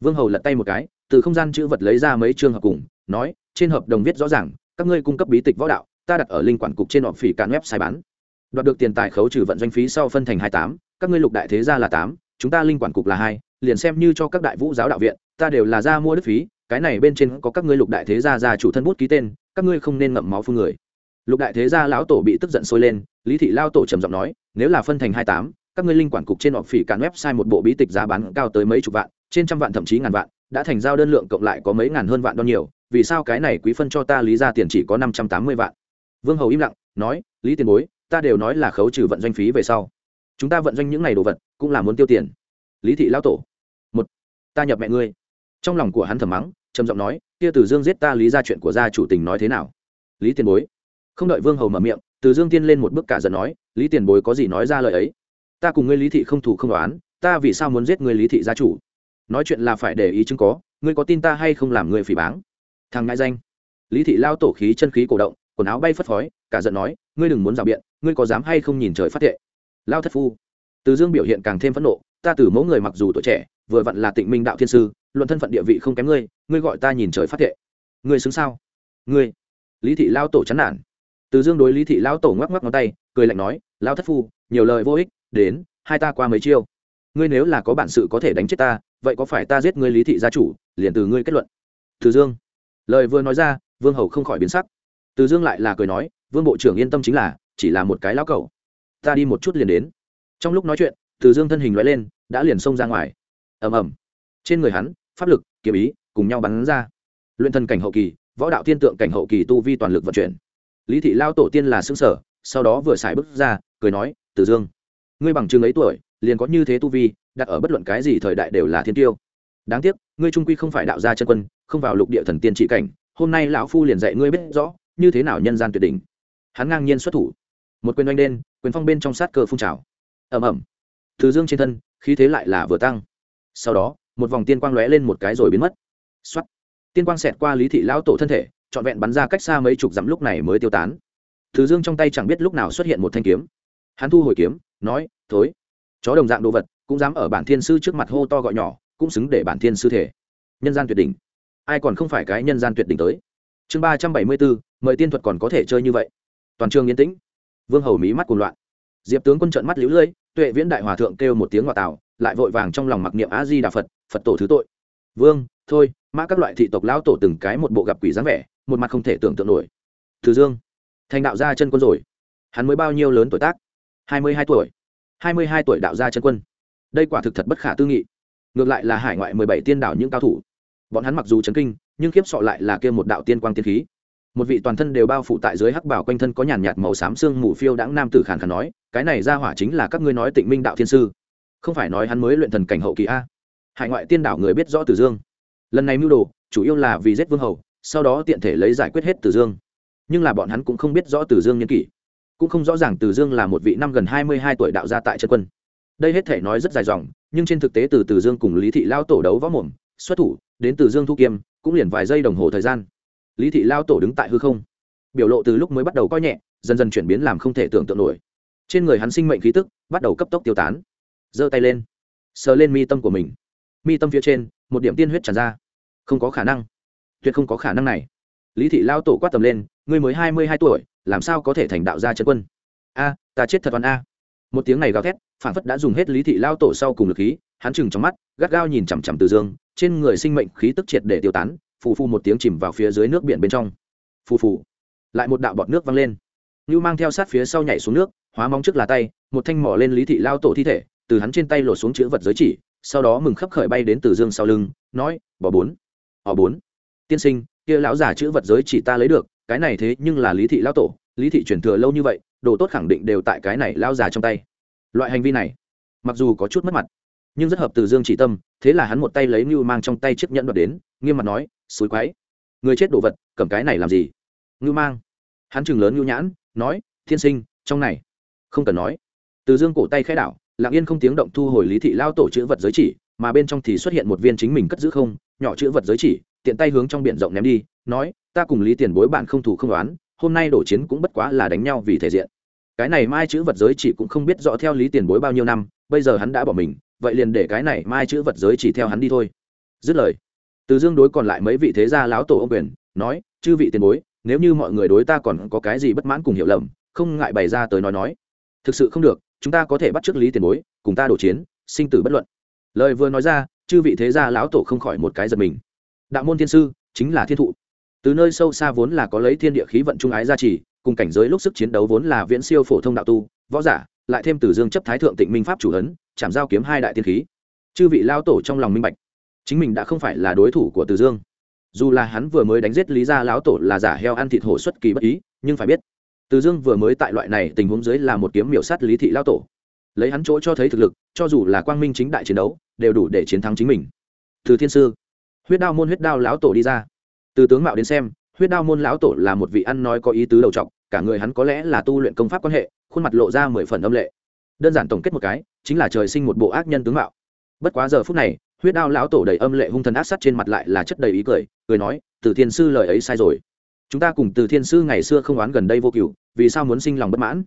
Vương hầu lật tay một cái, từ không gian chữ vật lấy ra mấy trường hợp cùng, nói, trên hợp đồng viết rõ ràng, các ngươi cung cấp bí tịch võ đạo, ta đặt ở linh quản cục trên họp phỉ cạn web sai bán. Đoạt được tiền tài khấu trừ vận doanh phí sau phân thành hai tám, các ngươi lục đại thế gia là tám, chúng ta linh quản cục là hai, liền xem như cho các đại vũ giáo đạo viện, ta đều là ra mua đức phí, cái này bên trên có các ngươi lục đại thế gia gia chủ thân bút ký tên các ngươi không nên ngậm máu phương người. Lục đại thế gia lão tổ bị tức giận sôi lên, lý thị lao tổ trầm giọng nói, nếu là phân thành hai tám, các ngươi linh quản cục trên họp phỉ cạn web một bộ bí tịch giá bán cao tới mấy chục vạn, trên trăm vạn thậm chí ngàn vạn, đã thành giao đơn lượng cộng lại có mấy ngàn hơn vạn đo nhiều, vì sao cái này quý phân cho ta lý ra tiền chỉ có năm trăm tám mươi vạn? Vương hầu im lặng, nói, lý tiền bối, ta đều nói là khấu trừ vận doanh phí về sau. Chúng ta vận doanh những ngày đồ vật, cũng là muốn tiêu tiền. Lý thị lao tổ, một, ta nhập mẹ ngươi. Trong lòng của hắn thầm mắng trầm giọng nói, kia từ dương giết ta, lý ra chuyện của gia chủ tình nói thế nào? Lý tiền bối. Không đợi vương hầu mở miệng, từ dương tiên lên một bước cả giận nói, lý tiền bối có gì nói ra lời ấy? Ta cùng ngươi lý thị không thủ không đoán ta vì sao muốn giết ngươi lý thị gia chủ? Nói chuyện là phải để ý chứng có, ngươi có tin ta hay không làm ngươi phỉ báng? Thằng ngại danh. Lý thị lao tổ khí chân khí cổ động, quần áo bay phất phới, cả giận nói, ngươi đừng muốn rào biện, ngươi có dám hay không nhìn trời phát thệ? Lao thất phu. Từ dương biểu hiện càng thêm phẫn nộ, ta từ mẫu người mặc dù tuổi trẻ, vừa vặn là tịnh minh đạo thiên sư luận thân phận địa vị không kém ngươi ngươi gọi ta nhìn trời phát thệ. Ngươi xứng sao? Ngươi. Lý thị lao tổ chán nản. Từ dương đối lý thị lao tổ ngoắc ngoắc ngón tay, cười lạnh nói lao thất phu, nhiều lời vô ích, đến, hai ta qua mấy chiêu. Ngươi nếu là có bản sự có thể đánh chết ta, vậy có phải ta giết ngươi lý thị gia chủ, liền từ ngươi kết luận? Từ dương. Lời vừa nói ra, vương hầu không khỏi biến sắc. Từ dương lại là cười nói, vương bộ trưởng yên tâm chính là, chỉ là một cái lão cầu ta đi một chút liền đến. Trong lúc nói chuyện, từ dương thân hình loại lên, đã liền xông ra ngoài. Ầm ầm. Trên người hắn pháp lực, kiếm ý, cùng nhau bắn ra. Luyện thân cảnh hậu kỳ, võ đạo tiên tượng cảnh hậu kỳ tu vi toàn lực vận chuyển. Lý thị lao tổ tiên là xương sở sau đó vừa xài bước ra, cười nói, tử dương, ngươi bằng chừng ấy tuổi, liền có như thế tu vi, đặt ở bất luận cái gì thời đại đều là thiên tiêu. Đáng tiếc, ngươi trung quy không phải đạo gia chân quân, không vào lục địa thần tiên trị cảnh, hôm nay lão phu liền dạy ngươi biết rõ, như thế nào nhân gian tuyệt đỉnh. Hắn ngang nhiên xuất thủ. Một quyền oanh đen, quyền phong bên trong sát cơ phun trào. Ẩm ẩm từ dương trên thân, khí thế lại là vừa tăng. Sau đó một vòng tiên quang lóe lên một cái rồi biến mất. X tiên quang xẹt qua lý thị lão tổ thân thể, trọn vẹn bắn ra cách xa mấy chục dặm lúc này mới tiêu tán. Thứ dương trong tay chẳng biết lúc nào xuất hiện một thanh kiếm. Hắn thu hồi kiếm, nói, thối. Chó đồng dạng đồ vật, cũng dám ở bản thiên sư trước mặt hô to gọi nhỏ, cũng xứng để bản thiên sư thể. Nhân gian tuyệt đỉnh. Ai còn không phải cái nhân gian tuyệt đỉnh tới? Chương ba trăm bảy mươi bốn, mời tiên thuật còn có thể chơi như vậy. Toàn trường yên tĩnh. Vương hầu mí mắt cuồng loạn. Diệp tướng quân trợn mắt lũ lưỡi tuệ viễn đại hòa thượng kêu một tiếng ngoại tảo, lại vội vàng trong lòng mặc niệm a di đà phật phật tổ thứ tội. Vương, thôi, mã các loại thị tộc lão tổ từng cái một bộ gặp quỷ dáng vẻ, một mặt không thể tưởng tượng nổi. Thứ dương, thành đạo gia chân quân rồi. Hắn mới bao nhiêu lớn tuổi tác? Hai mươi hai tuổi. Hai mươi hai tuổi đạo gia chân quân. Đây quả thực thật bất khả tư nghị. Ngược lại là hải ngoại mười bảy tiên đảo những cao thủ. Bọn hắn mặc dù chấn kinh, nhưng khiếp sọ lại là kia một đạo tiên quang tiên khí một vị toàn thân đều bao phủ tại dưới hắc bảo quanh thân có nhàn nhạt màu xám xương mù phiêu đãng nam tử khàn khàn nói, cái này ra hỏa chính là các ngươi nói tịnh minh đạo thiên sư. Không phải nói hắn mới luyện thần cảnh hậu kỳ a? Hải ngoại tiên đảo người biết rõ tử dương. Lần này mưu đồ, chủ yếu là vì giết vương hầu, sau đó tiện thể lấy giải quyết hết tử dương. Nhưng là bọn hắn cũng không biết rõ tử dương nhân kỷ. Cũng không rõ ràng tử dương là một vị năm gần hai mươi hai tuổi đạo gia tại trân quân. Đây hết thể nói rất dài dòng, nhưng trên thực tế từ tử dương cùng lý thị lao tổ đấu võ mồm, xuất thủ, đến tử dương thu kiêm, cũng liền vài giây đồng hồ thời gian lý thị lao tổ đứng tại hư không biểu lộ từ lúc mới bắt đầu coi nhẹ dần dần chuyển biến làm không thể tưởng tượng nổi trên người hắn sinh mệnh khí tức bắt đầu cấp tốc tiêu tán giơ tay lên sờ lên mi tâm của mình mi tâm phía trên một điểm tiên huyết tràn ra không có khả năng tuyệt không có khả năng này lý thị lao tổ quát tầm lên ngươi mới hai mươi hai tuổi làm sao có thể thành đạo gia chân quân a ta chết thật toàn a một tiếng này gào thét phản phất đã dùng hết lý thị lao tổ sau cùng lực khí hắn chừng trong mắt gắt gao nhìn chằm chằm từ dương trên người sinh mệnh khí tức triệt để tiêu tán phù phù một tiếng chìm vào phía dưới nước biển bên trong. Phù phù. Lại một đạo bọt nước văng lên. Như mang theo sát phía sau nhảy xuống nước, hóa mong trước là tay, một thanh mỏ lên lý thị lao tổ thi thể, từ hắn trên tay lột xuống chữ vật giới chỉ, sau đó mừng khấp khởi bay đến từ dương sau lưng, nói, bỏ bốn họ bốn. Tiên sinh, kia lão giả chữ vật giới chỉ ta lấy được, cái này thế nhưng là lý thị lao tổ, lý thị truyền thừa lâu như vậy, đồ tốt khẳng định đều tại cái này lao già trong tay. Loại hành vi này, mặc dù có chút mất mặt nhưng rất hợp từ dương chỉ tâm, thế là hắn một tay lấy ngưu mang trong tay chiếc nhẫn đoạt đến, nghiêm mặt nói xối quái, người chết đồ vật, cầm cái này làm gì? Ngưu mang, hắn chừng lớn ngưu nhãn, nói, thiên sinh, trong này, không cần nói. Từ dương cổ tay khai đảo, lặng yên không tiếng động thu hồi lý thị lao tổ chữ vật giới chỉ, mà bên trong thì xuất hiện một viên chính mình cất giữ không, nhỏ chữ vật giới chỉ, tiện tay hướng trong biển rộng ném đi, nói, ta cùng lý tiền bối bạn không thủ không đoán, hôm nay đổ chiến cũng bất quá là đánh nhau vì thể diện. Cái này mai chữ vật giới chỉ cũng không biết rõ theo lý tiền bối bao nhiêu năm, bây giờ hắn đã bỏ mình vậy liền để cái này mai chữ vật giới chỉ theo hắn đi thôi. Dứt lời, từ dương đối còn lại mấy vị thế gia lão tổ ông quyền, nói, chư vị tiền bối, nếu như mọi người đối ta còn có cái gì bất mãn cùng hiểu lầm, không ngại bày ra tới nói nói. Thực sự không được, chúng ta có thể bắt chước lý tiền bối, cùng ta đổ chiến, sinh tử bất luận. Lời vừa nói ra, chư vị thế gia lão tổ không khỏi một cái giật mình. Đạo môn thiên sư, chính là thiên thụ. Từ nơi sâu xa vốn là có lấy thiên địa khí vận trung ái gia trì, cùng cảnh giới lúc sức chiến đấu vốn là viễn siêu phổ thông đạo tu, võ giả, lại thêm từ dương chấp thái thượng tịnh minh pháp chủ ấn chạm giao kiếm hai đại tiên khí. Chư vị lao tổ trong lòng minh bạch, chính mình đã không phải là đối thủ của từ dương. Dù là hắn vừa mới đánh giết lý gia lão tổ là giả heo ăn thịt hổ xuất kỳ bất ý, nhưng phải biết, từ dương vừa mới tại loại này tình huống dưới là một kiếm miểu sát lý thị lão tổ. Lấy hắn chỗ cho thấy thực lực, cho dù là quang minh chính đại chiến đấu, đều đủ để chiến thắng chính mình. Từ thiên sư, huyết đao môn huyết đao lão tổ đi ra. Từ tướng mạo đến xem, huyết đao môn lão tổ là một vị ăn nói có ý tứ đầu trọc, cả người hắn có lẽ là tu luyện công pháp quan hệ, khuôn mặt lộ ra mười phần âm lệ. Đơn giản tổng kết một cái chính là trời sinh một bộ ác nhân tướng mạo. Bất quá giờ phút này, huyết đao lão tổ đầy âm lệ hung thần ác sát trên mặt lại là chất đầy ý cười cười nói, từ thiên sư lời ấy sai rồi. Chúng ta cùng từ thiên sư ngày xưa không oán gần đây vô cửu, vì sao muốn sinh lòng bất mãn?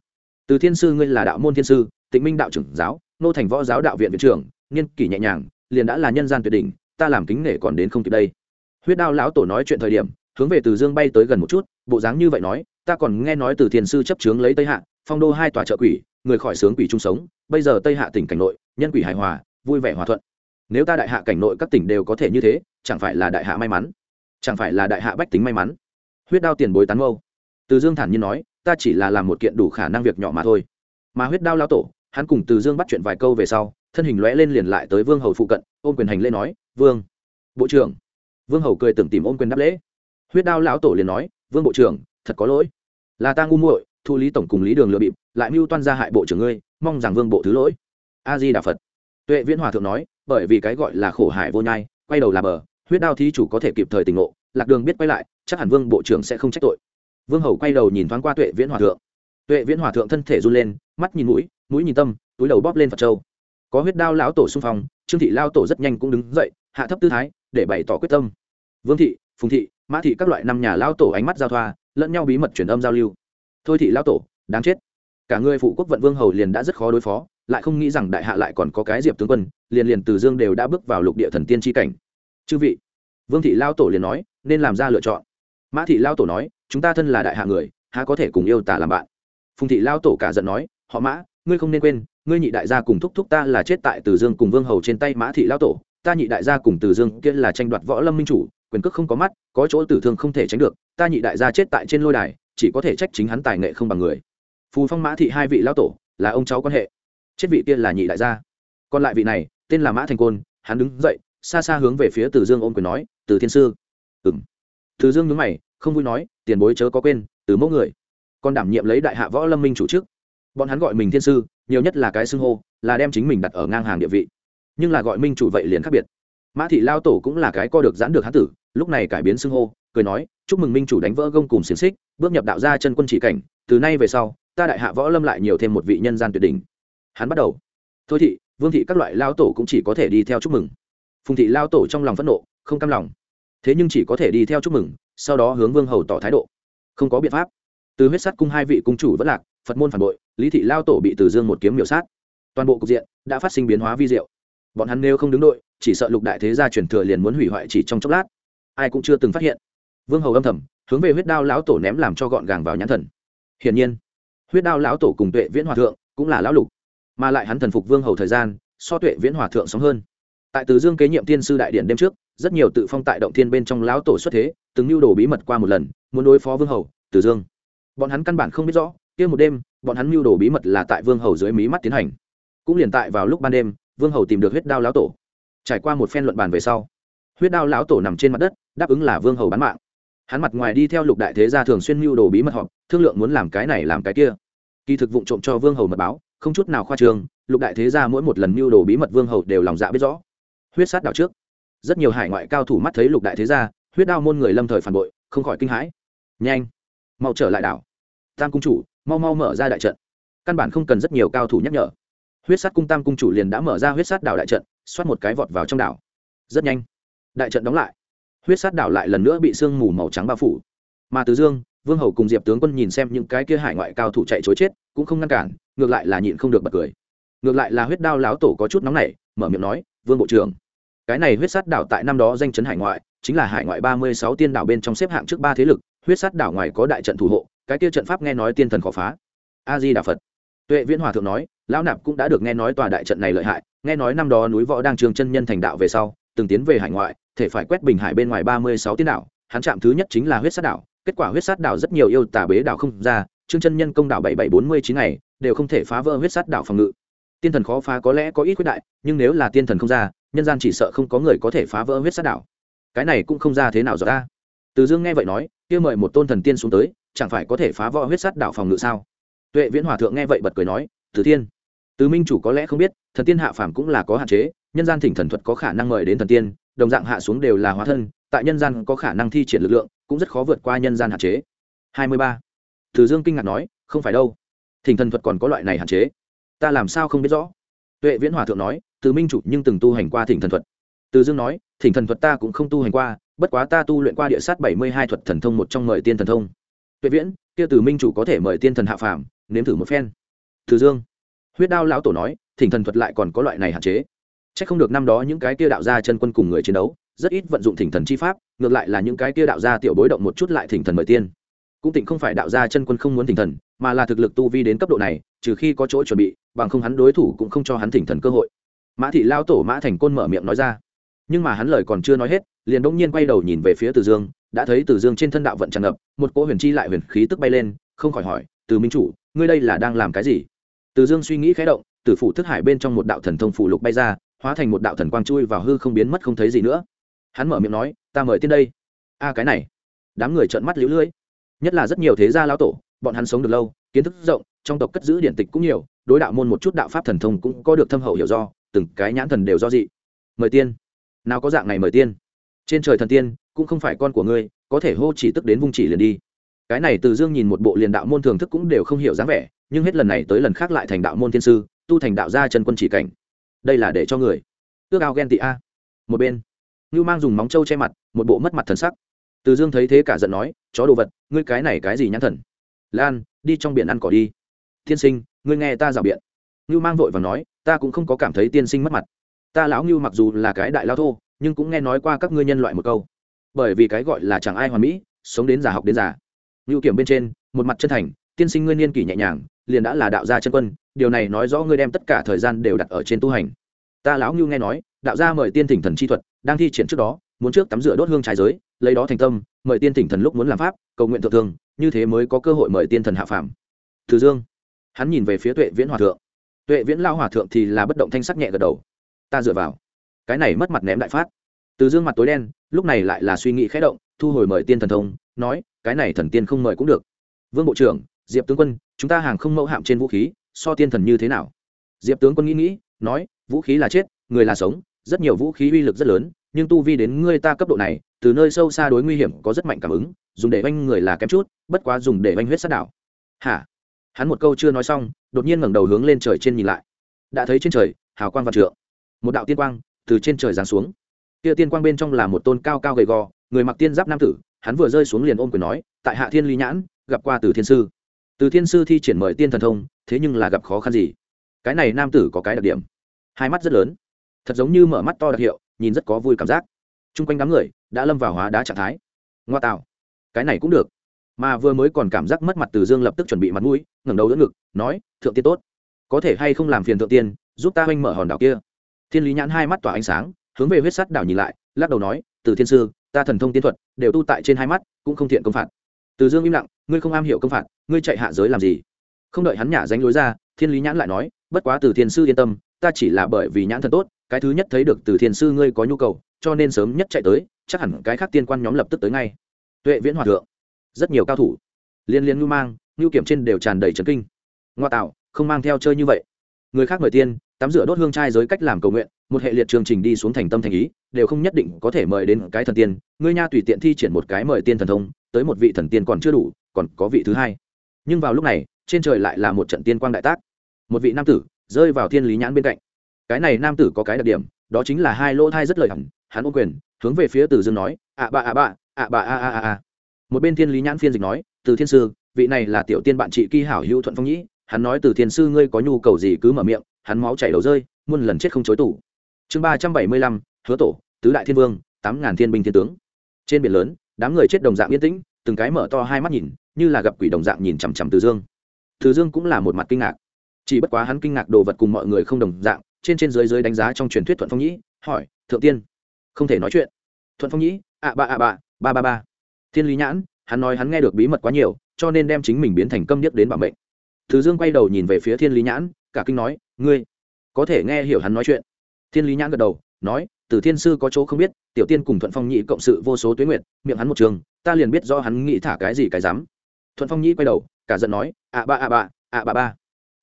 Từ thiên sư ngươi là đạo môn thiên sư, tịnh minh đạo trưởng giáo, nô thành võ giáo đạo viện viện trưởng, niên kỷ nhẹ nhàng, liền đã là nhân gian tuyệt đỉnh, ta làm kính nể còn đến không kịp đây. Huyết đao lão tổ nói chuyện thời điểm, hướng về từ dương bay tới gần một chút, bộ dáng như vậy nói, ta còn nghe nói từ thiên sư chấp chướng lấy tây hạ phong đô hai tòa trợ quỷ, người khỏi sướng quỷ chung sống, bây giờ tây hạ tỉnh cảnh nội, nhân quỷ hài hòa, vui vẻ hòa thuận. Nếu ta đại hạ cảnh nội các tỉnh đều có thể như thế, chẳng phải là đại hạ may mắn? Chẳng phải là đại hạ bách tính may mắn? Huyết đao tiền bối tán mâu. Từ dương thản nhiên nói, ta chỉ là làm một kiện đủ khả năng việc nhỏ mà thôi. Mà huyết đao lao tổ, hắn cùng từ dương bắt chuyện vài câu về sau, thân hình lóe lên liền lại tới vương hầu phụ cận, ôm quyền hành lễ nói, vương bộ trưởng. Vương hầu cười tưởng tìm ôm quyền đáp lễ. Huyết đao lão tổ liền nói, vương bộ trưởng, thật có lỗi. Là ta ngu muội thu lý tổng cùng lý đường lựa bịp, lại mưu toan ra hại bộ trưởng ngươi, mong rằng vương bộ thứ lỗi. A di đà phật tuệ viễn hòa thượng nói, bởi vì cái gọi là khổ hải vô nhai, quay đầu là bờ, huyết đao thí chủ có thể kịp thời tỉnh ngộ, lạc đường biết quay lại, chắc hẳn vương bộ trưởng sẽ không trách tội. Vương hầu quay đầu nhìn thoáng qua tuệ viễn hòa thượng. Tuệ viễn hòa thượng thân thể run lên, mắt nhìn mũi mũi nhìn tâm, túi đầu bóp lên phật châu. Có huyết đao lão tổ xung phong, trương thị lao tổ rất nhanh cũng đứng dậy, hạ thấp tư thái, để bày tỏ quyết tâm. Vương thị, phùng thị, mã thị các loại năm nhà lao tổ ánh mắt giao thoa, lẫn nhau bí mật truyền âm giao lưu thôi thị lao tổ, đáng chết. Cả người phụ quốc vận vương hầu liền đã rất khó đối phó, lại không nghĩ rằng đại hạ lại còn có cái diệp tướng quân, liền liền từ dương đều đã bước vào lục địa thần tiên tri cảnh. Chư vị, vương thị lao tổ liền nói, nên làm ra lựa chọn. Mã thị lao tổ nói, chúng ta thân là đại hạ người, há có thể cùng yêu tả làm bạn? Phùng thị lao tổ cả giận nói, họ mã, ngươi không nên quên, ngươi nhị đại gia cùng thúc thúc ta là chết tại từ dương cùng vương hầu trên tay mã thị lao tổ, ta nhị đại gia cùng từ dương kia là tranh đoạt võ lâm minh chủ, quyền cước không có mắt, có chỗ tử thương không thể tránh được, ta nhị đại gia chết tại trên lôi đài chỉ có thể trách chính hắn tài nghệ không bằng người. Phù phong mã thị hai vị lao tổ, là ông cháu quan hệ. Chết vị kia là nhị đại gia. Còn lại vị này, tên là mã thành côn, hắn đứng dậy, xa xa hướng về phía từ dương ôm quyền nói, từ thiên sư. Ừng từ dương nhướng mày, không vui nói, tiền bối chớ có quên, từ mẫu người còn đảm nhiệm lấy đại hạ võ lâm minh chủ chức. Bọn hắn gọi mình thiên sư, nhiều nhất là cái xưng hô, là đem chính mình đặt ở ngang hàng địa vị. Nhưng là gọi minh chủ vậy liền khác biệt. Mã thị lao tổ cũng là cái co được giãn được hán tử, lúc này cải biến xưng hô cười nói, chúc mừng minh chủ đánh vỡ gông cùng xiềng xích, bước nhập đạo gia chân quân chỉ cảnh, từ nay về sau, ta đại hạ võ lâm lại nhiều thêm một vị nhân gian tuyệt đỉnh. Hắn bắt đầu. Thôi thị, vương thị các loại lao tổ cũng chỉ có thể đi theo chúc mừng. Phùng thị lao tổ trong lòng phẫn nộ, không cam lòng. Thế nhưng chỉ có thể đi theo chúc mừng, sau đó hướng vương hầu tỏ thái độ. Không có biện pháp. Từ huyết sắt cung hai vị cung chủ vẫn lạc, phật môn phản bội, lý thị lao tổ bị từ dương một kiếm miểu sát. Toàn bộ cục diện đã phát sinh biến hóa vi diệu. Bọn hắn nếu không đứng đội, chỉ sợ lục đại thế gia truyền thừa liền muốn hủy hoại chỉ trong chốc lát. Ai cũng chưa từng phát hiện vương hầu âm thầm, hướng về huyết đao lão tổ ném làm cho gọn gàng vào nhãn thần. Hiển nhiên, huyết đao lão tổ cùng tuệ viễn hòa thượng cũng là lão lục, mà lại hắn thần phục vương hầu thời gian, so tuệ viễn hòa thượng sống hơn. Tại từ dương kế nhiệm tiên sư đại điện đêm trước, rất nhiều tự phong tại động thiên bên trong lão tổ xuất thế, từng lưu đồ bí mật qua một lần, muốn đối phó vương hầu, từ dương. Bọn hắn căn bản không biết rõ, kia một đêm, bọn hắn lưu đồ bí mật là tại vương hầu dưới mí mắt tiến hành. Cũng liền tại vào lúc ban đêm, vương hầu tìm được huyết đao lão tổ. Trải qua một phen luận bàn về sau, huyết đao lão tổ nằm trên mặt đất, đáp ứng là vương hầu bán mạng hắn mặt ngoài đi theo lục đại thế gia thường xuyên mưu đồ bí mật họp, thương lượng muốn làm cái này làm cái kia. Kỳ thực vụ trộm cho vương hầu mật báo, không chút nào khoa trương, lục đại thế gia mỗi một lần mưu đồ bí mật vương hầu đều lòng dạ biết rõ. Huyết sát đảo trước, rất nhiều hải ngoại cao thủ mắt thấy lục đại thế gia, huyết đao môn người lâm thời phản bội, không khỏi kinh hãi. Nhanh, mau trở lại đảo. Tam cung chủ, mau mau mở ra đại trận. Căn bản không cần rất nhiều cao thủ nhắc nhở. Huyết sát cung tam cung chủ liền đã mở ra huyết sát đảo đại trận, xoát một cái vọt vào trong đảo. Rất nhanh, đại trận đóng lại huyết sát đảo lại lần nữa bị sương mù màu trắng bao phủ. Mà tứ dương, vương hầu cùng diệp tướng quân nhìn xem những cái kia hải ngoại cao thủ chạy chối chết, cũng không ngăn cản, ngược lại là nhịn không được bật cười. Ngược lại là huyết đao láo tổ có chút nóng nảy, mở miệng nói, vương bộ trưởng, cái này huyết sát đảo tại năm đó danh chấn hải ngoại, chính là hải ngoại ba mươi sáu tiên đảo bên trong xếp hạng trước ba thế lực, huyết sát đảo ngoài có đại trận thủ hộ, cái kia trận pháp nghe nói tiên thần khó phá. A di đà phật. Tuệ viễn hòa thượng nói, lão nạp cũng đã được nghe nói tòa đại trận này lợi hại, nghe nói năm đó núi võ đang trường chân nhân thành đạo về sau từng tiến về hải ngoại, thể phải quét bình hải bên ngoài ba mươi sáu tiên đảo, hắn chạm thứ nhất chính là huyết sát đảo, kết quả huyết sát đảo rất nhiều yêu tà bế đảo không ra, trương chân nhân công đảo bảy bảy bốn mươi chín ngày, đều không thể phá vỡ huyết sát đảo phòng ngự. Tiên thần khó phá có lẽ có ít quyết đại, nhưng nếu là tiên thần không ra, nhân gian chỉ sợ không có người có thể phá vỡ huyết sát đảo. Cái này cũng không ra thế nào rõ ra. Từ dương nghe vậy nói, kia mời một tôn thần tiên xuống tới, chẳng phải có thể phá vỡ huyết sát đảo phòng ngự sao? Tuệ viễn hòa thượng nghe vậy bật cười nói, từ tiên từ minh chủ có lẽ không biết, thần tiên hạ phàm cũng là có hạn chế nhân gian thỉnh thần thuật có khả năng mời đến thần tiên, đồng dạng hạ xuống đều là hóa thân, tại nhân gian có khả năng thi triển lực lượng, cũng rất khó vượt qua nhân gian hạn chế. Hai mươi ba. Từ dương kinh ngạc nói, không phải đâu. Thỉnh thần thuật còn có loại này hạn chế. Ta làm sao không biết rõ? Tuệ viễn hòa thượng nói, từ minh chủ nhưng từng tu hành qua thỉnh thần thuật. Từ dương nói, thỉnh thần thuật ta cũng không tu hành qua, bất quá ta tu luyện qua địa sát bảy mươi hai thuật thần thông một trong mời tiên thần thông. Tuệ viễn, kia từ minh chủ có thể mời tiên thần hạ phàm, nếm thử một phen. Từ dương. Huyết đao lão tổ nói, thỉnh thần thuật lại còn có loại này hạn chế. Chắc không được năm đó những cái kia đạo gia chân quân cùng người chiến đấu, rất ít vận dụng thỉnh thần chi pháp, ngược lại là những cái kia đạo gia tiểu bối động một chút lại thỉnh thần mời tiên. Cũng tịnh không phải đạo gia chân quân không muốn thỉnh thần, mà là thực lực tu vi đến cấp độ này, trừ khi có chỗ chuẩn bị, bằng không hắn đối thủ cũng không cho hắn thỉnh thần cơ hội. Mã thị lao tổ mã thành côn mở miệng nói ra. Nhưng mà hắn lời còn chưa nói hết, liền đ nhiên quay đầu nhìn về phía từ dương, đã thấy từ dương trên thân đạo vận tràn ngập, một cỗ huyền chi lại huyền khí tức bay lên, không khỏi hỏi, từ minh chủ, ngươi đây là đang làm cái gì? Từ dương suy nghĩ khẽ động tử phủ thức hải bên trong một đạo thần thông phụ lục bay ra hóa thành một đạo thần quang chui vào hư không biến mất không thấy gì nữa. Hắn mở miệng nói, ta mời tiên đây. A, cái này. Đám người trợn mắt lũ lưỡi nhất là rất nhiều thế gia lão tổ, bọn hắn sống được lâu, kiến thức rộng, trong tộc cất giữ điện tịch cũng nhiều, đối đạo môn một chút đạo pháp thần thông cũng có được thâm hậu hiểu do, từng cái nhãn thần đều do dị. Mời tiên. Nào có dạng này mời tiên. Trên trời thần tiên, cũng không phải con của ngươi, có thể hô chỉ tức đến vung chỉ liền đi. Cái này từ dương nhìn một bộ liền đạo môn thường thức cũng đều không hiểu dáng vẻ, nhưng hết lần này tới lần khác lại thành đạo môn thiên sư, tu thành đạo gia chân quân chỉ cảnh đây là để cho người. Ước ao ghen tị a. Một bên, ngưu mang dùng móng trâu che mặt, một bộ mất mặt thần sắc. Từ dương thấy thế cả giận nói, chó đồ vật, ngươi cái này cái gì nhãn thần? Lan, đi trong biển ăn cỏ đi. Tiên sinh, ngươi nghe ta rào biện ngưu mang vội và nói, ta cũng không có cảm thấy tiên sinh mất mặt. Ta lão ngưu mặc dù là cái đại lao thô, nhưng cũng nghe nói qua các ngươi nhân loại một câu. Bởi vì cái gọi là chẳng ai hoàn mỹ, sống đến già học đến già. Ngưu kiểm bên trên, một mặt chân thành, tiên sinh ngươi niên kỷ nhẹ nhàng, liền đã là đạo gia chân quân điều này nói rõ ngươi đem tất cả thời gian đều đặt ở trên tu hành. Ta lão ngưu nghe nói, đạo gia mời tiên thỉnh thần chi thuật, đang thi triển trước đó, muốn trước tắm rửa đốt hương trái giới, lấy đó thành tâm, mời tiên thỉnh thần lúc muốn làm pháp, cầu nguyện thượng thương như thế mới có cơ hội mời tiên thần hạ phàm. Từ dương, hắn nhìn về phía tuệ viễn hòa thượng. Tuệ viễn lao hòa thượng thì là bất động thanh sắc nhẹ gật đầu. Ta dựa vào. Cái này mất mặt ném đại phát. Từ dương mặt tối đen, lúc này lại là suy nghĩ khẽ động, thu hồi mời tiên thần thông, nói, cái này thần tiên không mời cũng được. Vương bộ trưởng, diệp tướng quân, chúng ta hàng không mẫu hạm trên vũ khí so tiên thần như thế nào? Diệp tướng quân nghĩ nghĩ, nói, vũ khí là chết, người là sống, rất nhiều vũ khí uy lực rất lớn, nhưng tu vi đến ngươi ta cấp độ này, từ nơi sâu xa đối nguy hiểm có rất mạnh cảm ứng, dùng để oanh người là kém chút, bất quá dùng để oanh huyết sát đảo hả? Hắn một câu chưa nói xong, đột nhiên ngẩng đầu hướng lên trời trên nhìn lại. Đã thấy trên trời, hào quang vạn trượng. Một đạo tiên quang từ trên trời giáng xuống. Kia tiên quang bên trong là một tôn cao cao gầy gò, người mặc tiên giáp nam tử, hắn vừa rơi xuống liền ôm quyền nói, tại hạ thiên lý nhãn, gặp qua từ thiên sư từ thiên sư thi triển mời tiên thần thông, thế nhưng là gặp khó khăn gì? Cái này nam tử có cái đặc điểm. Hai mắt rất lớn. Thật giống như mở mắt to đặc hiệu, nhìn rất có vui cảm giác. T r u n g quanh đám người đã lâm vào hóa đá trạng thái. Ngoa tạo. Cái này cũng được. Mà vừa mới còn cảm giác mất mặt từ dương lập tức chuẩn bị mặt mũi, ngẩng đầu đỡ ngực, nói, thượng tiên tốt. Có thể hay không làm phiền thượng tiên, giúp ta oanh mở hòn đảo kia? Thiên lý nhãn hai mắt tỏa ánh sáng, hướng về huyết sắt đảo nhìn lại, lắc đầu nói, từ thiên sư, ta thần thông tiên thuật đều tu tại trên hai mắt, cũng không thiện công phạt. Từ dương im lặng ngươi không am hiểu công phạt, ngươi chạy hạ giới làm gì? Không đợi hắn nhả danh lối ra, thiên lý nhãn lại nói, bất quá từ thiên sư yên tâm, ta chỉ là bởi vì nhãn thần tốt, cái thứ nhất thấy được từ thiên sư ngươi có nhu cầu, cho nên sớm nhất chạy tới, chắc hẳn cái khác tiên quan nhóm lập tức tới ngay. Tuệ viễn hòa thượng, rất nhiều cao thủ, liên liên ngưu mang ngưu kiểm trên đều tràn đầy trấn kinh. Ngoa tạo, không mang theo chơi như vậy. Người khác mời tiên, tắm rửa đốt hương trai giới cách làm cầu nguyện, một hệ liệt chương trình đi xuống thành tâm thành ý, đều không nhất định có thể mời đến cái thần tiên. Ngươi nha tùy tiện thi triển một cái mời tiên thần thông, tới một vị thần tiên còn chưa đủ còn có vị thứ hai. Nhưng vào lúc này, trên trời lại là một trận tiên quang đại tác. Một vị nam tử rơi vào thiên lý nhãn bên cạnh. Cái này nam tử có cái đặc điểm, đó chính là hai lỗ thai rất lời hẳn, hắn ô quyền, hướng về phía từ dương nói ạ bạ ạ bạ ạ bạ a a a a. Một bên thiên lý nhãn phiên dịch nói, từ thiên sư, vị này là tiểu tiên bạn trị kỳ hảo hữu thuận phong nhĩ. Hắn nói, từ thiên sư, ngươi có nhu cầu gì cứ mở miệng, hắn máu chảy đầu rơi, muôn lần chết không chối tủ chương ba trăm bảy mươi lăm, hứa tổ, tứ đại thiên vương, tám ngàn thiên binh thiên tướng. Trên biển lớn, đám người chết đồng dạng yên tĩnh, từng cái mở to hai mắt nhìn như là gặp quỷ đồng dạng nhìn chằm chằm từ dương. Từ dương cũng là một mặt kinh ngạc. Chỉ bất quá hắn kinh ngạc đồ vật cùng mọi người không đồng dạng, trên trên dưới dưới đánh giá trong truyền thuyết thuận phong nhĩ, hỏi, thượng tiên, không thể nói chuyện. Thuận phong nhĩ, ạ ba ạ ba ba ba ba. Thiên lý nhãn, hắn nói hắn nghe được bí mật quá nhiều, cho nên đem chính mình biến thành câm điếc đến bảo mệnh. Thứ dương quay đầu nhìn về phía thiên lý nhãn, cả kinh nói, ngươi, có thể nghe hiểu hắn nói chuyện. Thiên lý nhãn gật đầu, nói, từ thiên sư có chỗ không biết, tiểu tiên cùng thuận phong nhĩ cộng sự vô số tuyến nguyện miệng hắn một trường, ta liền biết do hắn nghĩ thả cái gì cái dám thuận phong nhĩ quay đầu, cả giận nói, ạ ba ạ ba ạ ba ba.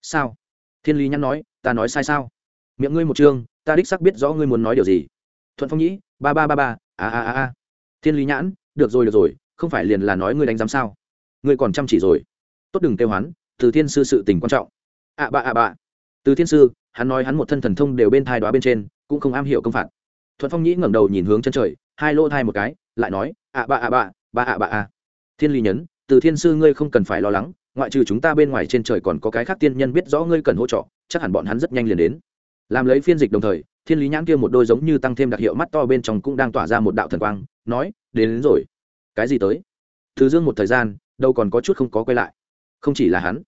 Sao? Thiên lý nhắn nói, ta nói sai sao? Miệng ngươi một chương, ta đích xác biết rõ ngươi muốn nói điều gì. Thuận phong nhĩ, ba ba ba ba, a a a a. Thiên lý nhãn, được rồi được rồi, không phải liền là nói ngươi đánh giám sao? Ngươi còn chăm chỉ rồi. Tốt đừng kêu hoán từ thiên sư sự tình quan trọng. Ạ bạ ạ bạ từ thiên sư, hắn nói hắn một thân thần thông đều bên thai đoá bên trên, cũng không am hiểu công phạt. Thuận phong nhĩ ngẩng đầu nhìn hướng chân trời, hai lỗ thai một cái, lại nói, ạ bạ ạ bạ ba ạ bạ a. Thiên lý nhấn từ thiên sư ngươi không cần phải lo lắng ngoại trừ chúng ta bên ngoài trên trời còn có cái khác tiên nhân biết rõ ngươi cần hỗ trợ chắc hẳn bọn hắn rất nhanh liền đến. Làm lấy phiên dịch đồng thời thiên lý nhãn kia một đôi giống như tăng thêm đặc hiệu mắt to bên trong cũng đang tỏa ra một đạo thần quang nói đến, đến rồi. Cái gì tới? Thứ dương một thời gian đâu còn có chút không có quay lại. Không chỉ là hắn.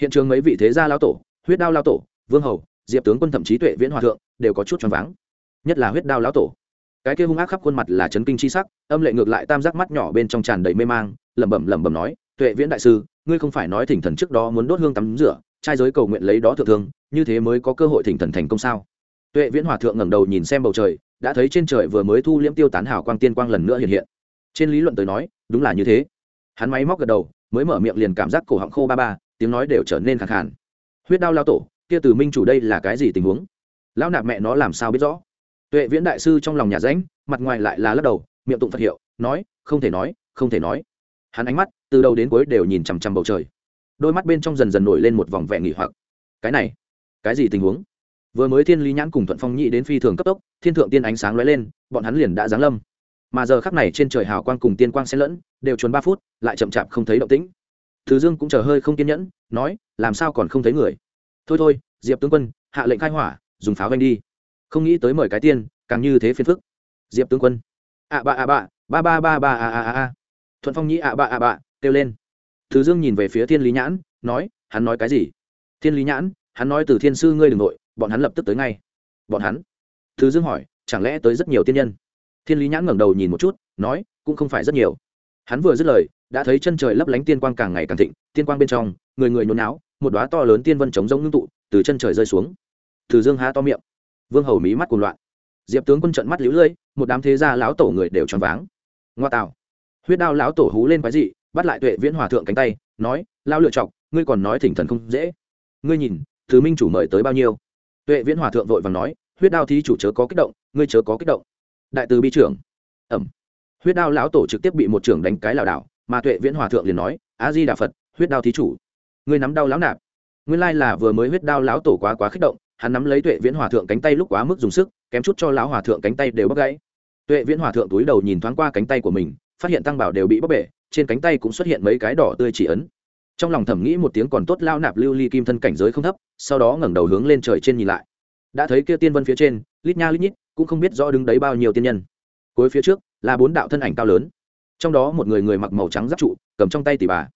Hiện trường mấy vị thế gia lao tổ huyết đao lao tổ vương hầu diệp tướng quân thậm chí tuệ viễn hòa thượng đều có chút choáng váng. Nhất là huyết đao lão tổ. Cái kia hung ác khắp khuôn mặt là chấn kinh chi sắc âm lệ ngược lại tam giác mắt nhỏ bên trong tràn đầy mê mang lẩm bẩm lẩm bẩm nói, tuệ viễn đại sư, ngươi không phải nói thỉnh thần trước đó muốn đốt hương tắm rửa, trai giới cầu nguyện lấy đó thượng thương, như thế mới có cơ hội thỉnh thần thành công sao? Tuệ viễn hòa thượng ngẩng đầu nhìn xem bầu trời, đã thấy trên trời vừa mới thu liễm tiêu tán hào quang tiên quang lần nữa hiện hiện. Trên lý luận tới nói, đúng là như thế. Hắn máy móc gật đầu, mới mở miệng liền cảm giác cổ họng khô ba ba, tiếng nói đều trở nên khẳng khàn. Huyết đao lao tổ, kia từ minh chủ đây là cái gì tình huống? Lão nạp mẹ nó làm sao biết rõ? Tuệ viễn đại sư trong lòng nhà ránh mặt ngoài lại là lắc đầu, miệng tụng phật hiệu, nói, không thể nói, không thể nói hắn ánh mắt từ đầu đến cuối đều nhìn chằm chằm bầu trời. Đôi mắt bên trong dần dần nổi lên một vòng vẻ nghỉ hoặc. Cái này, cái gì tình huống? Vừa mới thiên lý nhãn cùng thuận phong nhị đến phi thường cấp tốc, thiên thượng tiên ánh sáng lóe lên, bọn hắn liền đã giáng lâm. Mà giờ khắc này trên trời hào quang cùng tiên quang xen lẫn, đều chuồn ba phút, lại chậm chạp không thấy động tĩnh. Thứ dương cũng chờ hơi không kiên nhẫn, nói, làm sao còn không thấy người? Thôi thôi, diệp tướng quân, hạ lệnh khai hỏa, dùng pháo vanh đi. Không nghĩ tới mời cái tiên, càng như thế phiền phức. Diệp tướng quân. Ạ bạ ạ bạ ba ba ba ba, a a a a thuận phong nhĩ ạ bạ ạ bạ, kêu lên. Thứ dương nhìn về phía thiên lý nhãn, nói, hắn nói cái gì? Thiên lý nhãn, hắn nói từ thiên sư ngươi đ ừ n g nội, bọn hắn lập tức tới ngay. Bọn hắn? Thứ dương hỏi, chẳng lẽ tới rất nhiều tiên nhân? Thiên lý nhãn ngẩng đầu nhìn một chút, nói, cũng không phải rất nhiều. Hắn vừa dứt lời, đã thấy chân trời lấp lánh tiên quang càng ngày càng thịnh, tiên quang bên trong, người người nhốn náo một đoá to lớn tiên vân chống rông ngưng tụ, từ chân trời rơi xuống. Từ dương há to miệng. Vương hầu mí mắt cùng loạn. Diệp tướng quân trận mắt lũ lưỡi một đám thế gia lão tổ người đều choáng váng. Ngoa tạo huyết đao lão tổ hú lên quái dị, bắt lại tuệ viễn hòa thượng cánh tay, nói lao lựa chọc, ngươi còn nói thỉnh thần không dễ. Ngươi nhìn thứ minh chủ mời tới bao nhiêu? Tuệ viễn hòa thượng vội vàng nói, huyết đao thí chủ chớ có kích động, ngươi chớ có kích động. Đại từ bi trưởng. Ẩm. Huyết đao lão tổ trực tiếp bị một trưởng đánh cái lảo đảo, mà tuệ viễn hòa thượng liền nói, a di đà phật, huyết đao thí chủ, ngươi nắm đau lão nạp. Nguyên lai là vừa mới huyết đao lão tổ quá quá kích động, hắn nắm lấy tuệ viễn hòa thượng cánh tay lúc quá mức dùng sức, kém chút cho lão hòa thượng cánh tay đều bắt gãy. Tuệ viễn hòa thượng túi đầu nhìn thoáng qua cánh tay của mình phát hiện tăng bảo đều bị bóc bể, trên cánh tay cũng xuất hiện mấy cái đỏ tươi chỉ ấn. Trong lòng thẩm nghĩ một tiếng còn tốt lao nạp lưu ly kim thân cảnh giới không thấp, sau đó ngẩng đầu hướng lên trời trên nhìn lại. Đã thấy kia tiên vân phía trên, lít nha lít nhít, cũng không biết rõ đứng đấy bao nhiêu tiên nhân. Cuối phía trước, là bốn đạo thân ảnh cao lớn. Trong đó một người người mặc màu trắng giáp trụ, cầm trong tay tỷ bà.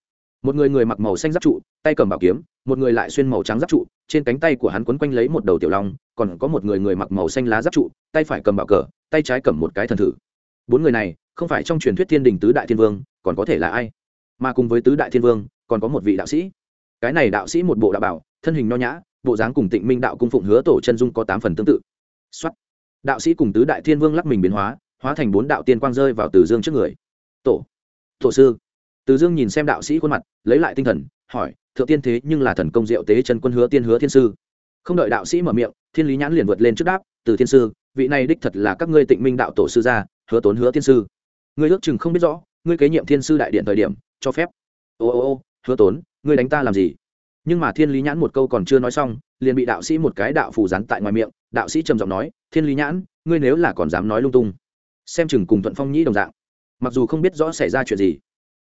Một người người mặc màu xanh giáp trụ, tay cầm bảo kiếm, một người lại xuyên màu trắng giáp trụ, trên cánh tay của hắn quấn quanh lấy một đầu tiểu long, còn có một người người mặc màu xanh lá giáp trụ, tay phải cầm bảo cờ, tay trái cầm một cái thần thử. Bốn người này không phải trong truyền thuyết thiên đình tứ đại thiên vương, còn có thể là ai? Mà cùng với tứ đại thiên vương, còn có một vị đạo sĩ. Cái này đạo sĩ một bộ đạo bảo, thân hình nho nhã, bộ dáng cùng tịnh minh đạo cung phụng hứa tổ chân dung có tám phần tương tự. Xuất đạo sĩ cùng tứ đại thiên vương lắc mình biến hóa hóa thành bốn đạo tiên quang rơi vào từ dương trước người. Tổ. Tổ sư. Từ dương nhìn xem đạo sĩ khuôn mặt, lấy lại tinh thần, hỏi, thượng tiên thế nhưng là thần công diệu tế chân quân hứa tiên hứa thiên sư? Không đợi đạo sĩ mở miệng, thiên lý nhãn liền vượt lên trước đáp, từ thiên sư, vị này đích thật là các ngươi tịnh minh đạo tổ sư gia, hứa tốn hứa thiên sư ngươi ước chừng không biết rõ, ngươi kế nhiệm thiên sư đại điện thời điểm, cho phép. Ô ô ô, hứa tốn, ngươi đánh ta làm gì? Nhưng mà thiên lý nhãn một câu còn chưa nói xong, liền bị đạo sĩ một cái đạo phù rắn tại ngoài miệng, đạo sĩ trầm giọng nói, thiên lý nhãn, ngươi nếu là còn dám nói lung tung, xem chừng cùng thuận phong nhĩ đồng dạng. Mặc dù không biết rõ xảy ra chuyện gì,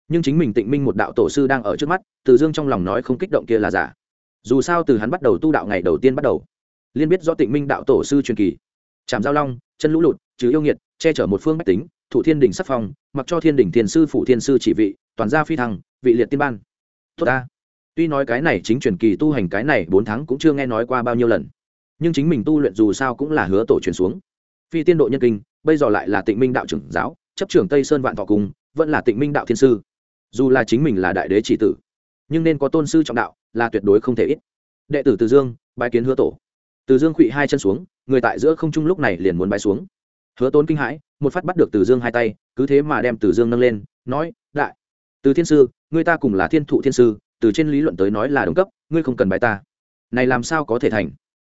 nhưng chính mình tịnh minh một đạo tổ sư đang ở trước mắt, từ dương trong lòng nói không kích động kia là giả. Dù sao từ hắn bắt đầu tu đạo ngày đầu tiên bắt đầu liên biết do tịnh minh đạo tổ sư truyền kỳ. Trảm giao long, chân lũ lụt chứ yêu nghiệt, che chở một phương bách tính thủ thiên đình sắc phong, mặc cho thiên đình thiên sư phủ thiên sư chỉ vị, toàn gia phi thăng, vị liệt tiên ban. Tốt ta. Tuy nói cái này chính truyền kỳ tu hành cái này bốn tháng cũng chưa nghe nói qua bao nhiêu lần, nhưng chính mình tu luyện dù sao cũng là hứa tổ truyền xuống. Phi tiên độ nhân kinh, bây giờ lại là tịnh minh đạo trưởng giáo, chấp trưởng tây sơn vạn thọ cung, vẫn là tịnh minh đạo thiên sư. Dù là chính mình là đại đế chỉ tử, nhưng nên có tôn sư trọng đạo là tuyệt đối không thể ít. Đệ tử từ dương, bái kiến hứa tổ. Từ dương quỵ hai chân xuống, người tại giữa không trung lúc này liền muốn bái xuống. Hứa tốn kinh hãi một phát bắt được từ dương hai tay, cứ thế mà đem từ dương nâng lên, nói, đại, từ thiên sư người ta cùng là thiên thụ thiên sư, từ trên lý luận tới nói là đồng cấp, ngươi không cần bài ta. Này làm sao có thể thành?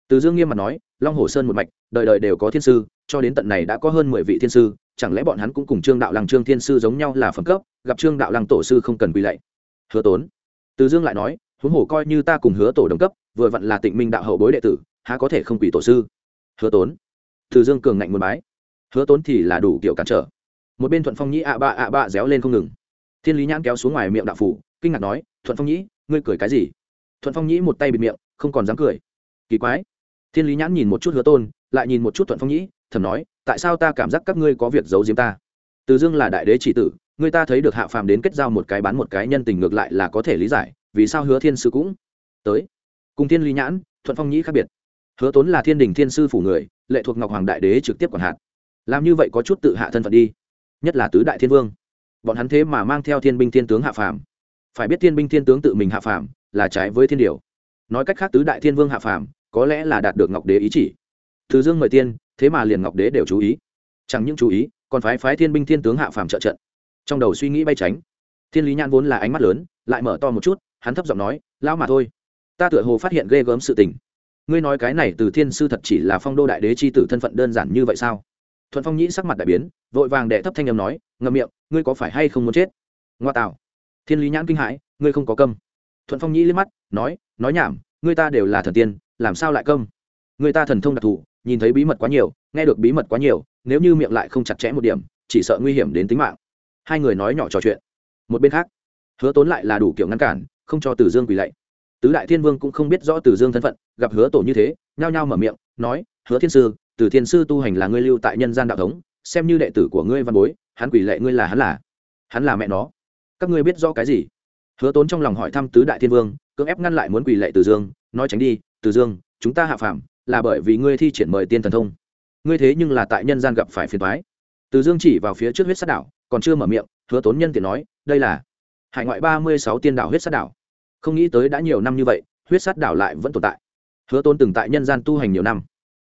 Từ dương nghiêm mặt nói, long hồ sơn một mạch, đời đời đều có thiên sư, cho đến tận này đã có hơn mười vị thiên sư, chẳng lẽ bọn hắn cũng cùng trương đạo lăng, trương thiên sư giống nhau là phẩm cấp, gặp trương đạo lăng tổ sư không cần quy lạy? Hứa tốn. Từ dương lại nói, huống hồ coi như ta cùng hứa tổ đồng cấp, vừa vặn là tịnh minh đạo hậu bối đệ tử, há có thể không quỷ tổ sư? Hứa tốn. Từ dương cường ngạnh một bái hứa tốn thì là đủ kiểu cản trở. Một bên thuận phong nhĩ ạ bạ ạ bạ réo lên không ngừng. Thiên lý nhãn kéo xuống ngoài miệng đạo phủ, kinh ngạc nói, thuận phong nhĩ, ngươi cười cái gì? Thuận phong nhĩ một tay bịt miệng, không còn dám cười. Kỳ quái. Thiên lý nhãn nhìn một chút hứa tôn lại nhìn một chút thuận phong nhĩ, thầm nói, tại sao ta cảm giác các ngươi có việc giấu giếm ta? Từ dương là đại đế chỉ tử người ta thấy được hạ phàm đến kết giao một cái bán một cái nhân tình ngược lại là có thể lý giải, vì sao hứa thiên sư cũng tới? Cùng thiên lý nhãn, thuận phong nhĩ khác biệt. Hứa tốn là thiên đình thiên sư phủ người, lệ thuộc ngọc hoàng đại đế trực tiếp quản hạt làm như vậy có chút tự hạ thân phận đi. Nhất là tứ đại thiên vương. Bọn hắn thế mà mang theo thiên binh thiên tướng hạ phàm. Phải biết thiên binh thiên tướng tự mình hạ phàm là trái với thiên điều. Nói cách khác tứ đại thiên vương hạ phàm có lẽ là đạt được ngọc đế ý chỉ. Thứ dương mời tiên, thế mà liền ngọc đế đều chú ý. Chẳng những chú ý, còn phái phái thiên binh thiên tướng hạ phàm trợ trận. Trong đầu suy nghĩ bay tránh. Thiên lý nhãn vốn là ánh mắt lớn, lại mở to một chút, hắn thấp giọng nói lao mà thôi. Ta tựa hồ phát hiện ghê gớm sự tình. Ngươi nói cái này từ thiên sư thật chỉ là phong đô đại đế c h i tử thân phận đơn giản như vậy sao? Thuận phong nhĩ sắc mặt đại biến, vội vàng đệ thấp thanh âm nói, ngậm miệng, ngươi có phải hay không muốn chết? Ngoa tạo thiên lý nhãn kinh hãi, ngươi không có câm. Thuận phong nhĩ liếc mắt, nói nói nhảm, ngươi ta đều là thần tiên, làm sao lại câm? Người ta thần thông đặc thù, nhìn thấy bí mật quá nhiều, nghe được bí mật quá nhiều, nếu như miệng lại không chặt chẽ một điểm, chỉ sợ nguy hiểm đến tính mạng. Hai người nói nhỏ trò chuyện. Một bên khác, hứa tốn lại là đủ kiểu ngăn cản, không cho tử dương quỳ lạy. Tứ đại thiên vương cũng không biết rõ tử dương thân phận, gặp hứa tổ như thế, nhao nhao mở miệng, nói, hứa thiên sư từ thiên sư tu hành là ngươi lưu tại nhân gian đạo thống, xem như đệ tử của ngươi văn bối, hắn quỷ lệ ngươi là hắn là hắn là mẹ nó. Các ngươi biết rõ cái gì? Hứa tốn trong lòng hỏi thăm tứ đại thiên vương, cưỡng ép ngăn lại muốn quỷ lệ từ dương, nói tránh đi, từ dương, chúng ta hạ phạm là bởi vì ngươi thi triển mời tiên thần thông. Ngươi thế nhưng là tại nhân gian gặp phải phiền thoái từ dương chỉ vào phía trước huyết sát đảo, còn chưa mở miệng, hứa tốn nhân tiện nói, đây là hải ngoại ba mươi sáu tiên đảo huyết sát đảo. Không nghĩ tới đã nhiều năm như vậy, huyết sát đảo lại vẫn tồn tại. Hứa tốn từng tại nhân gian tu hành nhiều năm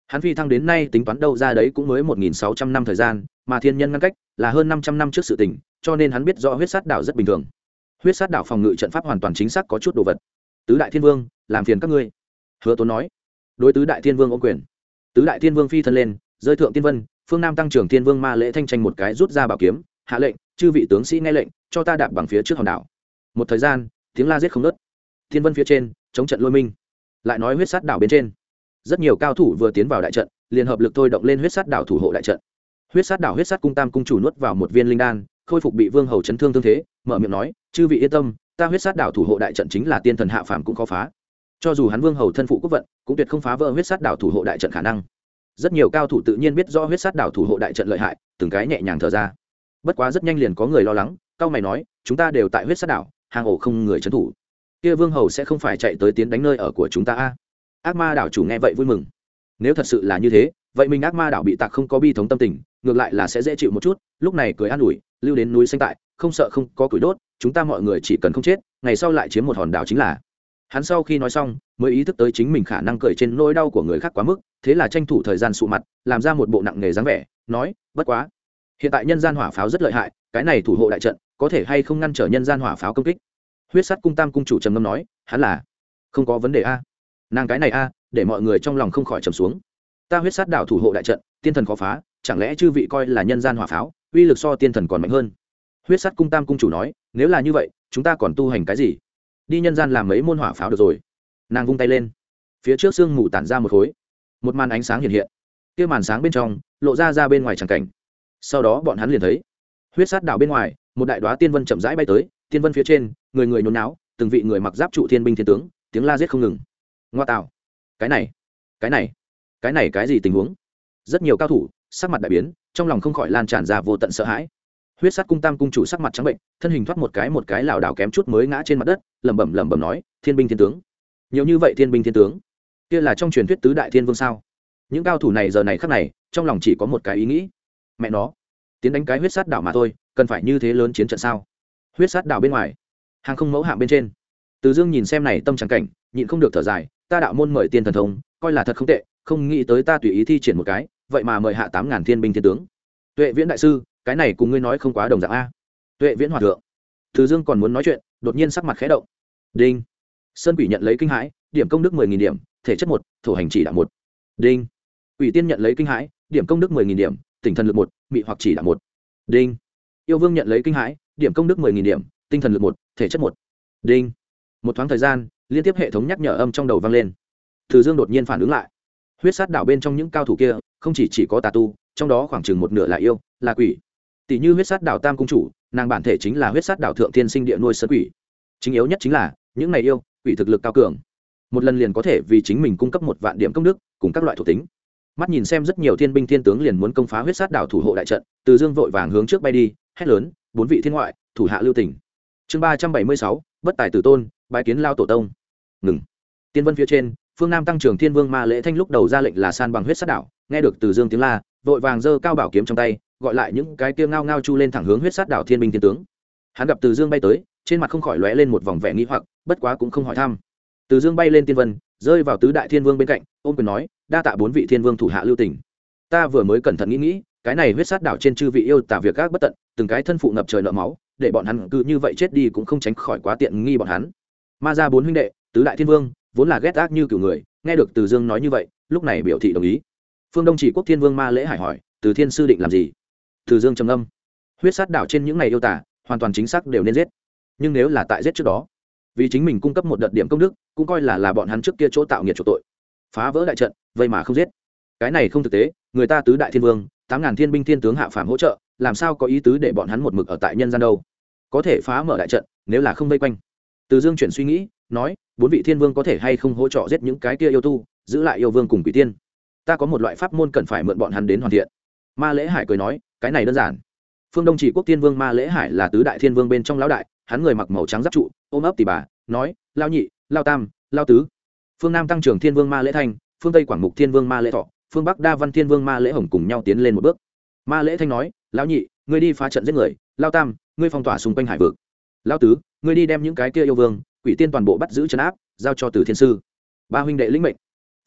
hắn phi thăng đến nay tính toán đâu ra đấy cũng mới một nghìn sáu trăm năm thời gian, mà thiên nhân ngăn cách là hơn năm trăm năm trước sự tình, cho nên hắn biết rõ huyết sát đảo rất bình thường. Huyết sát đảo phòng ngự trận pháp hoàn toàn chính xác có chút đồ vật. Tứ đại thiên vương, làm phiền các ngươi. Hứa tốn nói. Đối tứ đại thiên vương ô quyền. Tứ đại thiên vương phi thân lên, rơi thượng tiên vân, phương nam tăng trưởng thiên vương ma lễ thanh tranh một cái rút ra bảo kiếm, hạ lệnh, chư vị tướng sĩ nghe lệnh, cho ta đạp bằng phía trước hòn đảo. Một thời gian, tiếng la giết không nớt thiên vân phía trên, chống trận lôi minh. Lại nói huyết sát đảo bên trên rất nhiều cao thủ vừa tiến vào đại trận, liền hợp lực thôi động lên huyết sát đảo thủ hộ đại trận. Huyết sát đảo huyết sát cung tam cung chủ nuốt vào một viên linh đan, khôi phục bị vương hầu chấn thương thương thế, mở miệng nói, chư vị yên tâm, ta huyết sát đảo thủ hộ đại trận chính là tiên thần hạ phàm cũng khó phá. Cho dù hắn vương hầu thân phụ quốc vận, cũng tuyệt không phá vỡ huyết sát đảo thủ hộ đại trận khả năng. Rất nhiều cao thủ tự nhiên biết do huyết sát đảo thủ hộ đại trận lợi hại, từng cái nhẹ nhàng thở ra. Bất quá rất nhanh liền có người lo lắng, cao mày nói, chúng ta đều tại huyết sát đảo, hàng ổ không người trấn thủ. Kia vương hầu sẽ không phải chạy tới tiến đánh nơi ở của chúng ta a ác ma đảo chủ nghe vậy vui mừng. Nếu thật sự là như thế, vậy mình ác ma đảo bị tạc không có bi thống tâm tình, ngược lại là sẽ dễ chịu một chút, lúc này cười an ủi, lưu đến núi xanh tại, không sợ không có củi đốt, chúng ta mọi người chỉ cần không chết, ngày sau lại chiếm một hòn đảo chính là. Hắn sau khi nói xong, mới ý thức tới chính mình khả năng cười trên nỗi đau của người khác quá mức, thế là tranh thủ thời gian sụ mặt, làm ra một bộ nặng nghề dáng vẻ, nói, bất quá, hiện tại nhân gian hỏa pháo rất lợi hại, cái này thủ hộ đại trận, có thể hay không ngăn trở nhân gian hỏa pháo công kích? Huyết sắt cung tam cung chủ trầm ngâm nói, hắn là, không có vấn đề a nàng cái này a, để mọi người trong lòng không khỏi trầm xuống. Ta huyết sát đảo thủ hộ đại trận, tiên thần khó phá, chẳng lẽ chư vị coi là nhân gian hỏa pháo, uy lực so tiên thần còn mạnh hơn? Huyết sát cung tam cung chủ nói, nếu là như vậy, chúng ta còn tu hành cái gì? Đi nhân gian làm mấy môn hỏa pháo được rồi. Nàng vung tay lên. Phía trước sương mù tản ra một khối. Một màn ánh sáng hiện hiện. Kia màn sáng bên trong, lộ ra ra bên ngoài tràng cảnh. Sau đó bọn hắn liền thấy, huyết sát đảo bên ngoài, một đại đoá tiên vân chậm rãi bay tới, tiên vân phía trên, người người nhốn náo, từng vị người mặc giáp trụ thiên binh thiên tướng, tiếng la giết không ngừng ngoa tạo cái này cái này cái này cái gì tình huống? Rất nhiều cao thủ, sắc mặt đại biến, trong lòng không khỏi lan tràn ra vô tận sợ hãi. Huyết sát cung tam cung chủ sắc mặt trắng bệnh, thân hình thoát một cái một cái lảo đảo kém chút mới ngã trên mặt đất, lẩm bẩm lẩm bẩm nói, thiên binh thiên tướng. Nhiều như vậy thiên binh thiên tướng? Kia là trong truyền thuyết tứ đại thiên vương sao? Những cao thủ này giờ này khắc này, trong lòng chỉ có một cái ý nghĩ. Mẹ nó, tiến đánh cái huyết sát đảo mà thôi, cần phải như thế lớn chiến trận sao? Huyết sát đảo bên ngoài, hàng không mẫu hạng bên trên. Từ dương nhìn xem này tâm trắng cảnh, nhịn không được thở dài ta đạo môn mời tiên thần thông, coi là thật không tệ, không nghĩ tới ta tùy ý thi triển một cái, vậy mà mời hạ tám ngàn thiên binh thiên tướng. Tuệ viễn đại sư, cái này cùng ngươi nói không quá đồng dạng a. Tuệ viễn hòa thượng. Từ dương còn muốn nói chuyện, đột nhiên sắc mặt khẽ động. Đinh. Sơn quỷ nhận lấy kinh hãi, điểm công đức mười nghìn điểm, thể chất một, thổ hành chỉ đạo một. Đinh. Quỷ tiên nhận lấy kinh hãi, điểm công đức mười nghìn điểm tinh thần lực một, mị hoặc chỉ đạo một. Đinh. Yêu vương nhận lấy kinh hãi, điểm công đức mười nghìn điểm, tinh thần lực một, thể chất một. Đinh. Một thoáng thời gian liên tiếp hệ thống nhắc nhở âm trong đầu vang lên. Từ dương đột nhiên phản ứng lại. Huyết sát đảo bên trong những cao thủ kia, không chỉ chỉ có tà tu, trong đó khoảng chừng một nửa là yêu, là quỷ. Tỷ như huyết sát đảo tam cung chủ, nàng bản thể chính là huyết sát đảo thượng thiên sinh địa nuôi sơn quỷ. Chính yếu nhất chính là, những này yêu, quỷ thực lực cao cường. Một lần liền có thể vì chính mình cung cấp một vạn điểm công đức, cùng các loại thuộc tính. Mắt nhìn xem rất nhiều thiên binh thiên tướng liền muốn công phá huyết sát đảo thủ hộ đại trận, từ dương vội vàng hướng trước bay đi, hét lớn, bốn vị thiên ngoại, thủ hạ lưu tỉnh chương ba trăm bảy mươi sáu, bất tài tử tôn bái kiến lao tổ tông. Ngừng. Tiên vân phía trên, phương nam tăng trưởng thiên vương ma lễ thanh lúc đầu ra lệnh là san bằng huyết sát đảo nghe được từ dương tiếng la, vội vàng giơ cao bảo kiếm trong tay, gọi lại những cái kia ngao ngao chu lên thẳng hướng huyết sát đảo thiên binh thiên tướng. Hắn gặp từ dương bay tới, trên mặt không khỏi lóe lên một vòng vẻ nghĩ hoặc, bất quá cũng không hỏi thăm. Từ dương bay lên tiên vân, rơi vào tứ đại thiên vương bên cạnh, ôm quyền nói, đa tạ bốn vị thiên vương thủ hạ lưu tỉnh ta vừa mới cẩn thận nghĩ nghĩ, cái này huyết sát đảo trên chư vị yêu tả việc các bất tận, từng cái thân phụ ngập trời nợ máu, để bọn hắn cứ như vậy chết đi cũng không tránh khỏi quá tiện nghi bọn hắn ma ra bốn huynh đệ, tứ đại thiên vương, vốn là ghét ác như kiểu người, nghe được từ dương nói như vậy, lúc này biểu thị đồng ý. Phương đông chỉ quốc thiên vương ma lễ hải hỏi, từ thiên sư định làm gì? Từ dương trầm âm huyết sát đảo trên những ngày yêu tả, hoàn toàn chính xác đều nên giết. Nhưng nếu là tại giết trước đó, vì chính mình cung cấp một đợt điểm công đức, cũng coi là là bọn hắn trước kia chỗ tạo nghiệt chỗ tội. Phá vỡ đại trận, vậy mà không giết. Cái này không thực tế, người ta tứ đại thiên vương, tám ngàn thiên binh thiên tướng hạ phàm hỗ trợ, làm sao có ý tứ để bọn hắn một mực ở tại nhân gian đâu? Có thể phá mở đại trận, nếu là không vây quanh từ dương chuyển suy nghĩ, nói, bốn vị thiên vương có thể hay không hỗ trợ giết những cái kia yêu tu, giữ lại yêu vương cùng quỷ tiên? Ta có một loại pháp môn cần phải mượn bọn hắn đến hoàn thiện. Ma lễ hải cười nói, cái này đơn giản. Phương đông chỉ quốc thiên vương ma lễ hải là tứ đại thiên vương bên trong lão đại, hắn người mặc màu trắng giáp trụ, ôm ấp tỷ bà, nói, lao nhị, lao tam, lao tứ. Phương nam tăng trưởng thiên vương ma lễ thanh, phương tây quảng mục thiên vương ma lễ thọ, phương bắc đa văn thiên vương ma lễ hồng cùng nhau tiến lên một bước. Ma lễ thanh nói, lão nhị, ngươi đi phá trận giết người, lao tam, ngươi phong tỏa xung quanh hải vực. Lao tứ ngươi đi đem những cái kia yêu vương, quỷ tiên toàn bộ bắt giữ chấn áp, giao cho từ thiên sư. Ba huynh đệ lĩnh mệnh.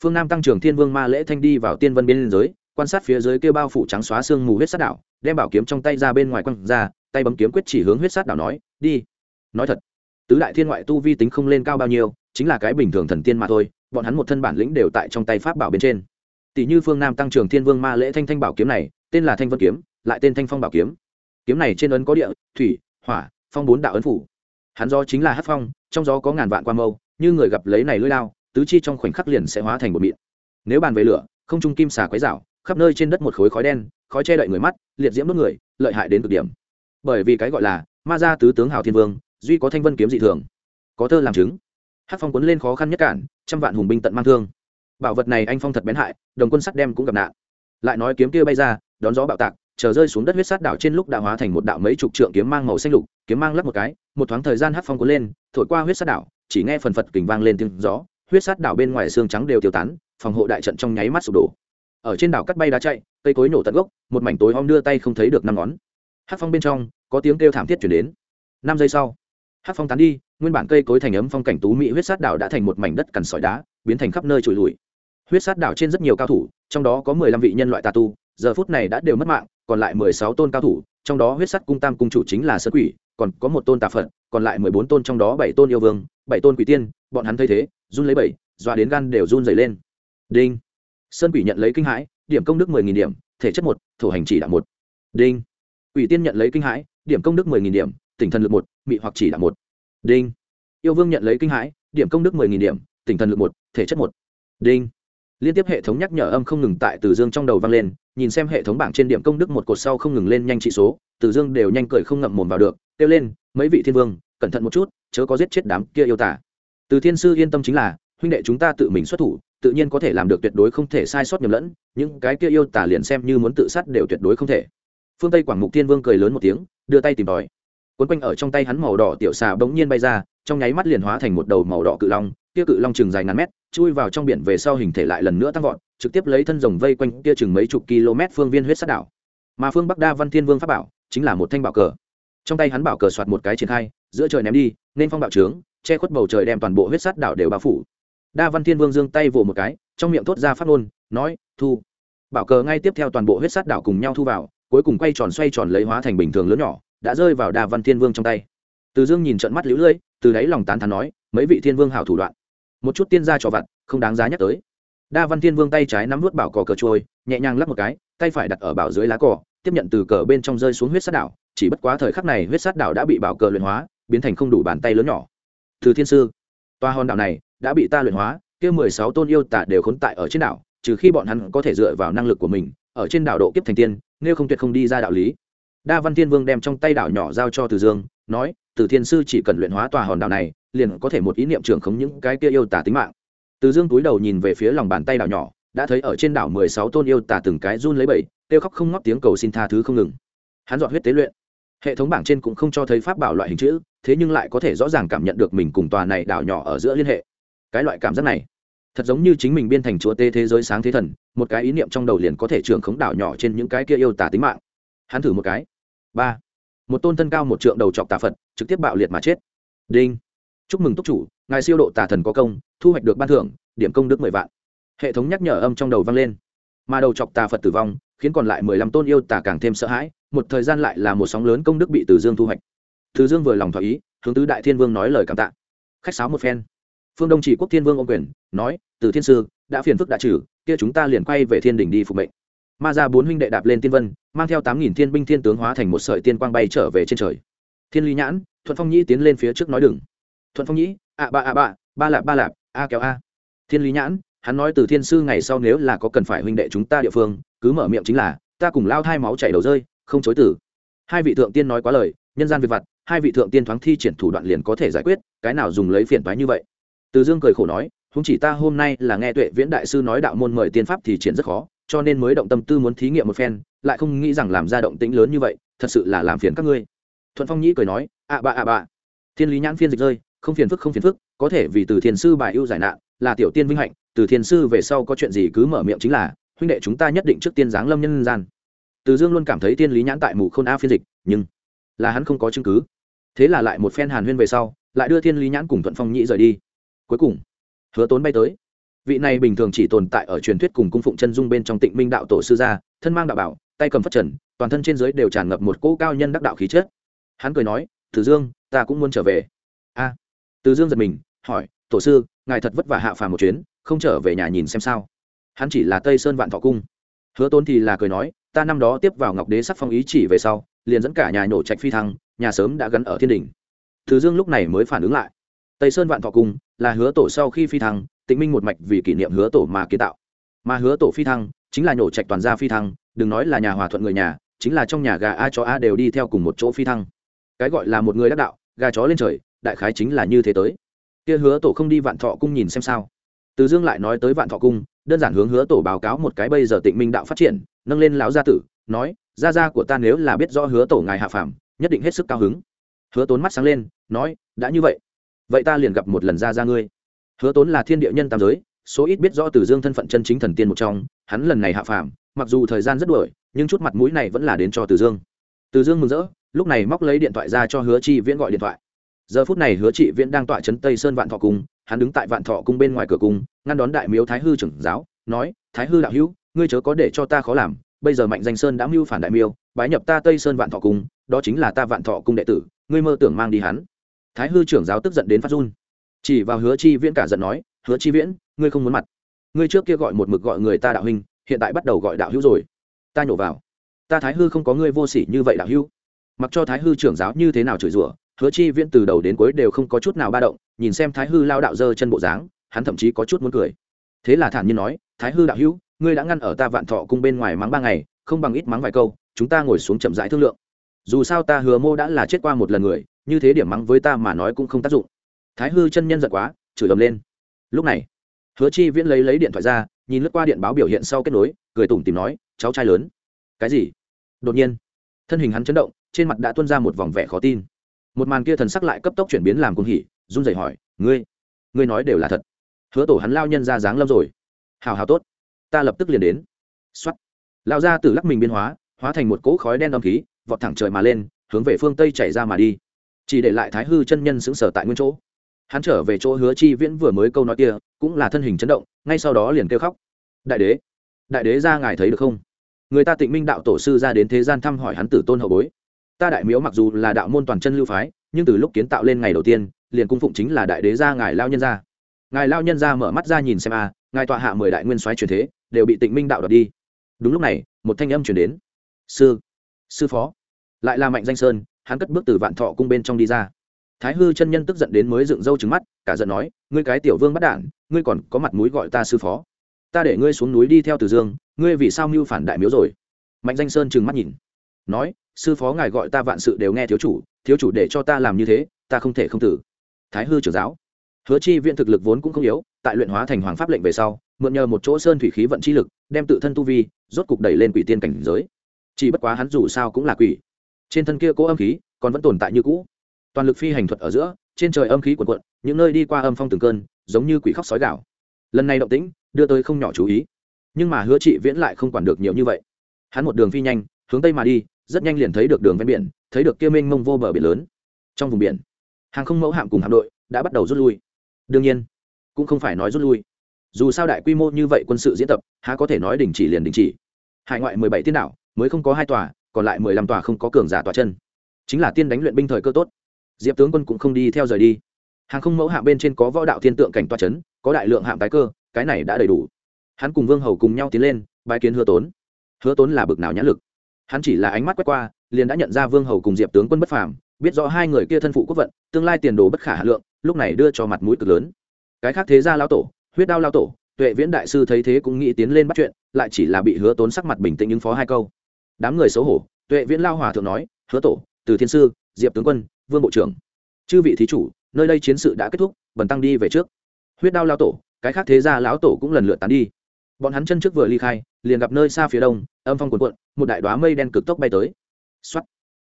Phương nam tăng trưởng thiên vương ma lễ thanh đi vào tiên vân biên giới, quan sát phía dưới kia bao phủ trắng xóa xương mù huyết sát đảo, đem bảo kiếm trong tay ra bên ngoài quăng ra, tay bấm kiếm quyết chỉ hướng huyết sát đảo nói, đi. Nói thật, tứ đại thiên ngoại tu vi tính không lên cao bao nhiêu, chính là cái bình thường thần tiên mà thôi, bọn hắn một thân bản lĩnh đều tại trong tay pháp bảo bên trên. Tỷ như phương nam tăng trưởng thiên vương ma lễ thanh thanh bảo kiếm này, tên là thanh vân kiếm, lại tên thanh phong bảo kiếm. Kiếm này trên ấn có địa, thủy, hỏa, phong bốn đạo ấn phủ hắn gió chính là hát phong, trong gió có ngàn vạn qua mâu, như người gặp lấy này lưỡi lao, tứ chi trong khoảnh khắc liền sẽ hóa thành một mịn. Nếu bàn về lửa, không trung kim xà quấy rào khắp nơi trên đất một khối khói đen, khói che đậy người mắt, liệt diễm đốt người, lợi hại đến cực điểm. Bởi vì cái gọi là ma gia tứ tướng hào thiên vương, duy có thanh vân kiếm dị thường, có thơ làm chứng. Hát phong quấn lên khó khăn nhất cản, trăm vạn hùng binh tận mang thương. Bảo vật này anh phong thật bén hại, đồng quân sắt đem cũng gặp nạn. Lại nói kiếm kia bay ra, đón gió bạo tạc, chờ rơi xuống đất huyết sát đảo trên lúc đã hóa thành một đạo mấy chục trượng kiếm mang màu xanh lục kiếm mang lắp một cái, một thoáng thời gian hát phong cuốn lên, thổi qua huyết sát đảo, chỉ nghe phần phật kình vang lên tiếng gió, huyết sát đảo bên ngoài xương trắng đều tiêu tán, phòng hộ đại trận trong nháy mắt sụp đổ. Ở trên đảo cắt bay đá chạy, cây cối nổ tận gốc, một mảnh tối om đưa tay không thấy được năm ngón. Hát phong bên trong, có tiếng kêu thảm thiết chuyển đến. Năm giây sau, hát phong tán đi, nguyên bản cây cối thành ấm phong cảnh tú mỹ huyết sát đảo đã thành một mảnh đất cằn sỏi đá, biến thành khắp nơi trụi lùi. Huyết sát đảo trên rất nhiều cao thủ, trong đó có mười lăm vị nhân loại tà tu, giờ phút này đã đều mất mạng, còn lại mười sáu tôn cao thủ, trong đó huyết sát cung tam cung chủ chính là sơn quỷ còn có một tôn tà phật, còn lại mười bốn tôn trong đó bảy tôn yêu vương, bảy tôn quỷ tiên, bọn hắn thấy thế, run lấy bảy dọa đến gan đều run dày lên. Đinh. Sơn quỷ nhận lấy kinh hãi, điểm công đức mười nghìn điểm, thể chất một, thổ hành chỉ đạo một. Đinh. Quỷ tiên nhận lấy kinh hãi, điểm công đức mười nghìn điểm, tỉnh thần lực một, mị hoặc chỉ đạo một. Đinh. Yêu vương nhận lấy kinh hãi, điểm công đức mười nghìn điểm, tỉnh thần lực một, thể chất một. Đinh. Liên tiếp hệ thống nhắc nhở âm không ngừng tại từ dương trong đầu vang lên, nhìn xem hệ thống bảng trên điểm công đức một cột sau không ngừng lên nhanh trị số, từ dương đều nhanh cười không ngậm mồm vào được kêu lên, mấy vị thiên vương, cẩn thận một chút, chớ có giết chết đám kia yêu tả từ thiên sư yên tâm chính là, huynh đệ chúng ta tự mình xuất thủ, tự nhiên có thể làm được tuyệt đối không thể sai sót nhầm lẫn, những cái kia yêu tả liền xem như muốn tự sát đều tuyệt đối không thể. Phương tây quảng mục thiên vương cười lớn một tiếng, đưa tay tìm tòi. Quấn quanh ở trong tay hắn màu đỏ tiểu xà bỗng nhiên bay ra, trong nháy mắt liền hóa thành một đầu màu đỏ cự long, kia cự long chừng dài ngàn mét, chui vào trong biển về sau hình thể lại lần nữa tăng vọt, trực tiếp lấy thân rồng vây quanh kia chừng mấy chục km phương viên huyết sát đảo. Mà phương bắc đa văn thiên vương pháp bảo chính là một thanh bảo cờ trong tay hắn bảo cờ soạt một cái triển khai, giữa trời ném đi, nên phong bạo trướng, che khuất bầu trời đem toàn bộ huyết sát đảo đều bao phủ. Đa văn thiên vương giương tay vỗ một cái, trong miệng thốt ra phát ngôn, nói, thu. Bảo cờ ngay tiếp theo toàn bộ huyết sát đảo cùng nhau thu vào, cuối cùng quay tròn xoay tròn lấy hóa thành bình thường lớn nhỏ, đã rơi vào đa văn thiên vương trong tay. Từ dương nhìn trận mắt lũ lưỡi từ đáy lòng tán thán nói, mấy vị thiên vương hảo thủ đoạn. Một chút tiên gia trò vặt, không đáng giá nhắc tới. Đa văn thiên vương tay trái nắm vút bảo cờ cờ trôi, nhẹ nhàng lắp một cái, tay phải đặt ở bảo dưới lá cỏ tiếp nhận từ cờ bên trong rơi xuống huyết sát đảo, chỉ bất quá thời khắc này huyết sát đảo đã bị bảo cờ luyện hóa, biến thành không đủ bàn tay lớn nhỏ. Từ thiên sư, toa hòn đảo này đã bị ta luyện hóa, kia mười sáu tôn yêu tả đều khốn tại ở trên đảo, trừ khi bọn hắn có thể dựa vào năng lực của mình, ở trên đảo độ kiếp thành tiên, nếu không tuyệt không đi ra đạo lý. Đa văn thiên vương đem trong tay đảo nhỏ giao cho từ dương, nói, từ thiên sư chỉ cần luyện hóa tòa hòn đảo này, liền có thể một ý niệm trưởng khống những cái kia yêu tả tính mạng. Từ dương túi đầu nhìn về phía lòng bàn tay đảo nhỏ đã thấy ở trên đảo mười sáu tôn yêu tả từng cái run lấy bẩy kêu khóc không ngóc tiếng cầu xin tha thứ không ngừng. Hắn dọn huyết tế luyện. Hệ thống bảng trên cũng không cho thấy pháp bảo loại hình chữ, thế nhưng lại có thể rõ ràng cảm nhận được mình cùng tòa này đảo nhỏ ở giữa liên hệ. Cái loại cảm giác này, thật giống như chính mình biên thành chúa tê thế giới sáng thế thần, một cái ý niệm trong đầu liền có thể trưởng khống đảo nhỏ trên những cái kia yêu tả tính mạng. Hắn thử một cái. Ba. Một tôn thân cao một trượng đầu chọc tà phật, trực tiếp bạo liệt mà chết. Đinh. Chúc mừng túc chủ, ngài siêu độ tà thần có công, thu hoạch được ban thưởng, điểm công đức mười vạn hệ thống nhắc nhở âm trong đầu vang lên. Mà đầu chọc tà phật tử vong, khiến còn lại mười lăm tôn yêu tà càng thêm sợ hãi, một thời gian lại là một sóng lớn công đức bị từ dương thu hoạch. Từ dương vừa lòng thỏa ý, hướng tứ đại thiên vương nói lời cảm tạ. Khách sáo một phen. Phương đông chỉ quốc thiên vương ông quyền, nói, từ thiên sư, đã phiền phức đã trừ, kia chúng ta liền quay về thiên đình đi phục mệnh. Ma ra bốn huynh đệ đạp lên tiên vân, mang theo tám nghìn thiên binh thiên tướng hóa thành một sợi tiên quang bay trở về trên trời. Thiên lý nhãn, thuận phong nhĩ tiến lên phía trước nói đừng. Thuận phong nhĩ, ạ ba ạ ba ba lạp ba lạp, a kéo a. Thiên lý nhãn hắn nói từ thiên sư ngày sau nếu là có cần phải huynh đệ chúng ta địa phương, cứ mở miệng chính là, ta cùng lao thai máu chảy đầu rơi, không chối tử hai vị thượng tiên nói quá lời, nhân gian việc vặt, hai vị thượng tiên thoáng thi triển thủ đoạn liền có thể giải quyết, cái nào dùng lấy phiền toái như vậy? Từ dương cười khổ nói không chỉ ta hôm nay là nghe tuệ viễn đại sư nói đạo môn mời tiên pháp thì triển rất khó, cho nên mới động tâm tư muốn thí nghiệm một phen, lại không nghĩ rằng làm ra động tĩnh lớn như vậy, thật sự là làm phiền các ngươi. Thuận phong nhĩ cười nói ạ à bạ ạ bạ thiên lý nhãn phiên dịch rơi, không phiền phức, không phiền phức, có thể vì từ thiền sư bài ưu giải nạn, là tiểu tiên vinh hạnh từ Thiên sư về sau có chuyện gì cứ mở miệng chính là, huynh đệ chúng ta nhất định trước tiên giáng lâm nhân gian. Từ dương luôn cảm thấy tiên lý nhãn tại mù khôn a phiên dịch, nhưng là hắn không có chứng cứ. Thế là lại một phen hàn huyên về sau, lại đưa thiên lý nhãn cùng thuận phong nhĩ rời đi. Cuối cùng, hứa tốn bay tới. Vị này bình thường chỉ tồn tại ở truyền thuyết cùng cung phụng chân dung bên trong tịnh minh đạo tổ sư gia, thân mang đạo bảo, tay cầm phất trần, toàn thân trên dưới đều tràn ngập một cỗ cao nhân đắc đạo khí chất. Hắn cười nói, từ dương, ta cũng muốn trở về. A. Từ dương giật mình, hỏi, tổ sư, ngài thật vất vả hạ phàm một chuyến không trở về nhà nhìn xem sao. Hắn chỉ là tây sơn vạn thọ cung. Hứa tôn thì là cười nói, ta năm đó tiếp vào ngọc đế sắc phong ý chỉ về sau, liền dẫn cả nhà nổ trạch phi thăng, nhà sớm đã gắn ở thiên đình thứ dương lúc này mới phản ứng lại. Tây sơn vạn thọ cung là hứa tổ sau khi phi thăng, tịnh minh một mạch vì kỷ niệm hứa tổ mà kiến tạo. Mà hứa tổ phi thăng chính là nhổ trạch toàn gia phi thăng, đừng nói là nhà hòa thuận người nhà, chính là trong nhà gà a cho a đều đi theo cùng một chỗ phi thăng. Cái gọi là một người đắc đạo, gà chó lên trời, đại khái chính là như thế tới. Kia hứa tổ không đi vạn thọ cung nhìn xem sao từ dương lại nói tới vạn thọ cung, đơn giản hướng hứa tổ báo cáo một cái bây giờ tịnh minh đạo phát triển, nâng lên lão gia tử, nói, gia gia của ta nếu là biết rõ hứa tổ ngài hạ phàm, nhất định hết sức cao hứng. Hứa tốn mắt sáng lên, nói, đã như vậy vậy ta liền gặp một lần gia gia ngươi. Hứa tốn là thiên địa nhân tam giới, số ít biết rõ từ dương thân phận chân chính thần tiên một trong, hắn lần này hạ phàm, mặc dù thời gian rất đuổi, nhưng chút mặt mũi này vẫn là đến cho từ dương. Từ dương mừng rỡ, lúc này móc lấy điện thoại ra cho hứa chi viễn gọi điện thoại. Giờ phút này hứa chị viễn đang tọa trấn tây sơn vạn thọ cung hắn đứng tại vạn thọ cung bên ngoài cửa cung, ngăn đón đại miếu thái hư trưởng giáo, nói, thái hư đạo hữu, ngươi chớ có để cho ta khó làm, bây giờ mạnh danh sơn đã mưu phản đại miêu, bái nhập ta tây sơn vạn thọ cung, đó chính là ta vạn thọ cung đệ tử, ngươi mơ tưởng mang đi hắn. Thái hư trưởng giáo tức giận đến phát run. Chỉ vào hứa chi viễn cả giận nói, hứa chi viễn, ngươi không muốn mặt. Ngươi trước kia gọi một mực gọi người ta đạo huynh, hiện tại bắt đầu gọi đạo hữu rồi. Ta nhổ vào. Ta thái hư không có ngươi vô sỉ như vậy đạo hữu. Mặc cho thái hư trưởng giáo như thế nào chửi rủa hứa chi viễn từ đầu đến cuối đều không có chút nào ba động, nhìn xem thái hư lao đạo dơ chân bộ dáng, hắn thậm chí có chút muốn cười. Thế là thản nhiên nói, thái hư đạo hữu, ngươi đã ngăn ở ta vạn thọ cung bên ngoài mắng ba ngày, không bằng ít mắng vài câu, chúng ta ngồi xuống chậm rãi thương lượng. Dù sao ta hứa mô đã là chết qua một lần người, như thế điểm mắng với ta mà nói cũng không tác dụng. Thái hư chân nhân giận quá, chửi ầm lên. Lúc này, hứa chi viễn lấy lấy điện thoại ra, nhìn lướt qua điện báo biểu hiện sau kết nối, cười tủm tìm nói, cháu trai lớn. Cái gì? Đột nhiên, thân hình hắn chấn động, trên mặt đã tuôn ra một vòng vẻ khó tin một màn kia thần sắc lại cấp tốc chuyển biến làm cung hỉ, run rẩy hỏi, ngươi ngươi nói đều là thật. Hứa tổ hắn lao nhân ra dáng lâm rồi. Hào hào tốt, ta lập tức liền đến. Xuất lao ra từ lắc mình biến hóa hóa thành một cỗ khói đen âm khí, vọt thẳng trời mà lên, hướng về phương tây chạy ra mà đi. Chỉ để lại thái hư chân nhân sững sờ tại nguyên chỗ. Hắn trở về chỗ hứa chi viễn vừa mới câu nói kia, cũng là thân hình chấn động, ngay sau đó liền kêu khóc. Đại đế đại đế ra ngài thấy được không? Người ta tịnh minh đạo tổ sư ra đến thế gian thăm hỏi hắn tử tôn hậu bối ta đại miếu mặc dù là đạo môn toàn chân lưu phái, nhưng từ lúc kiến tạo lên ngày đầu tiên, liền cung phụng chính là đại đế gia ngài lao nhân gia. Ngài lao nhân gia mở mắt ra nhìn xem a, ngài tọa hạ mười đại nguyên soái truyền thế, đều bị tịnh minh đạo đoạt đi. Đúng lúc này, một thanh âm chuyển đến. Sư sư phó. Lại là mạnh danh sơn, hắn cất bước từ vạn thọ cung bên trong đi ra. Thái hư chân nhân tức giận đến mới dựng râu trứng mắt, cả giận nói, ngươi cái tiểu vương bắt đản, ngươi còn có mặt mũi gọi ta sư phó. Ta để ngươi xuống núi đi theo từ dương, ngươi vì sao mưu phản đại miếu rồi? Mạnh danh sơn trừng mắt nhìn, nói sư phó ngài gọi ta vạn sự đều nghe thiếu chủ thiếu chủ để cho ta làm như thế, ta không thể không tử. Thái hư trưởng giáo. Hứa chi viện thực lực vốn cũng không yếu, tại luyện hóa thành hoàng pháp lệnh về sau, mượn nhờ một chỗ sơn thủy khí vận chi lực, đem tự thân tu vi, rốt cục đẩy lên quỷ tiên cảnh giới. Chỉ bất quá hắn dù sao cũng là quỷ. Trên thân kia cố âm khí, còn vẫn tồn tại như cũ. Toàn lực phi hành thuật ở giữa, trên trời âm khí cuộn quận những nơi đi qua âm phong từng cơn, giống như quỷ khóc sói gạo lần này động tĩnh, đưa tới không nhỏ chú ý. Nhưng mà hứa trị viễn lại không quản được nhiều như vậy. Hắn một đường phi nhanh, hướng tây mà đi rất nhanh liền thấy được đường ven biển, thấy được kia mênh mông vô bờ biển lớn. Trong vùng biển, hàng không mẫu hạm cùng hạm đội đã bắt đầu rút lui. Đương nhiên, cũng không phải nói rút lui. Dù sao đại quy mô như vậy quân sự diễn tập, há có thể nói đình chỉ liền đình chỉ. Hải ngoại mười bảy tiên đảo, mới không có hai tòa, còn lại mười lăm tòa không có cường giả tòa chân. Chính là tiên đánh luyện binh thời cơ tốt. Diệp tướng quân cũng không đi theo rời đi. Hàng không mẫu hạm bên trên có võ đạo thiên tượng cảnh tòa chấn, có đại lượng hạm tái cơ, cái này đã đầy đủ. Hắn cùng vương hầu cùng nhau tiến lên bài kiến hứa tốn. Hứa tốn là bực nào nhãn lực hắn chỉ là ánh mắt quét qua, liền đã nhận ra vương hầu cùng diệp tướng quân bất phàm, biết rõ hai người kia thân phụ quốc vận, tương lai tiền đồ bất khả hà lượng, lúc này đưa cho mặt mũi cực lớn. Cái khác thế gia lao tổ, huyết đao lao tổ, tuệ viễn đại sư thấy thế cũng nghĩ tiến lên bắt chuyện, lại chỉ là bị hứa tốn sắc mặt bình tĩnh ứng phó hai câu. Đám người xấu hổ, tuệ viễn lao hòa thượng nói, hứa tổ, từ thiên sư, diệp tướng quân, vương bộ trưởng, chư vị thí chủ, nơi đây chiến sự đã kết thúc, bần tăng đi về trước. Huyết đao lao tổ, cái khác thế gia lão tổ cũng lần lượt tán đi bọn hắn chân trước vừa ly khai, liền gặp nơi xa phía đông, âm phong cuộn cuộn, một đại đoá mây đen cực tốc bay tới. Xuất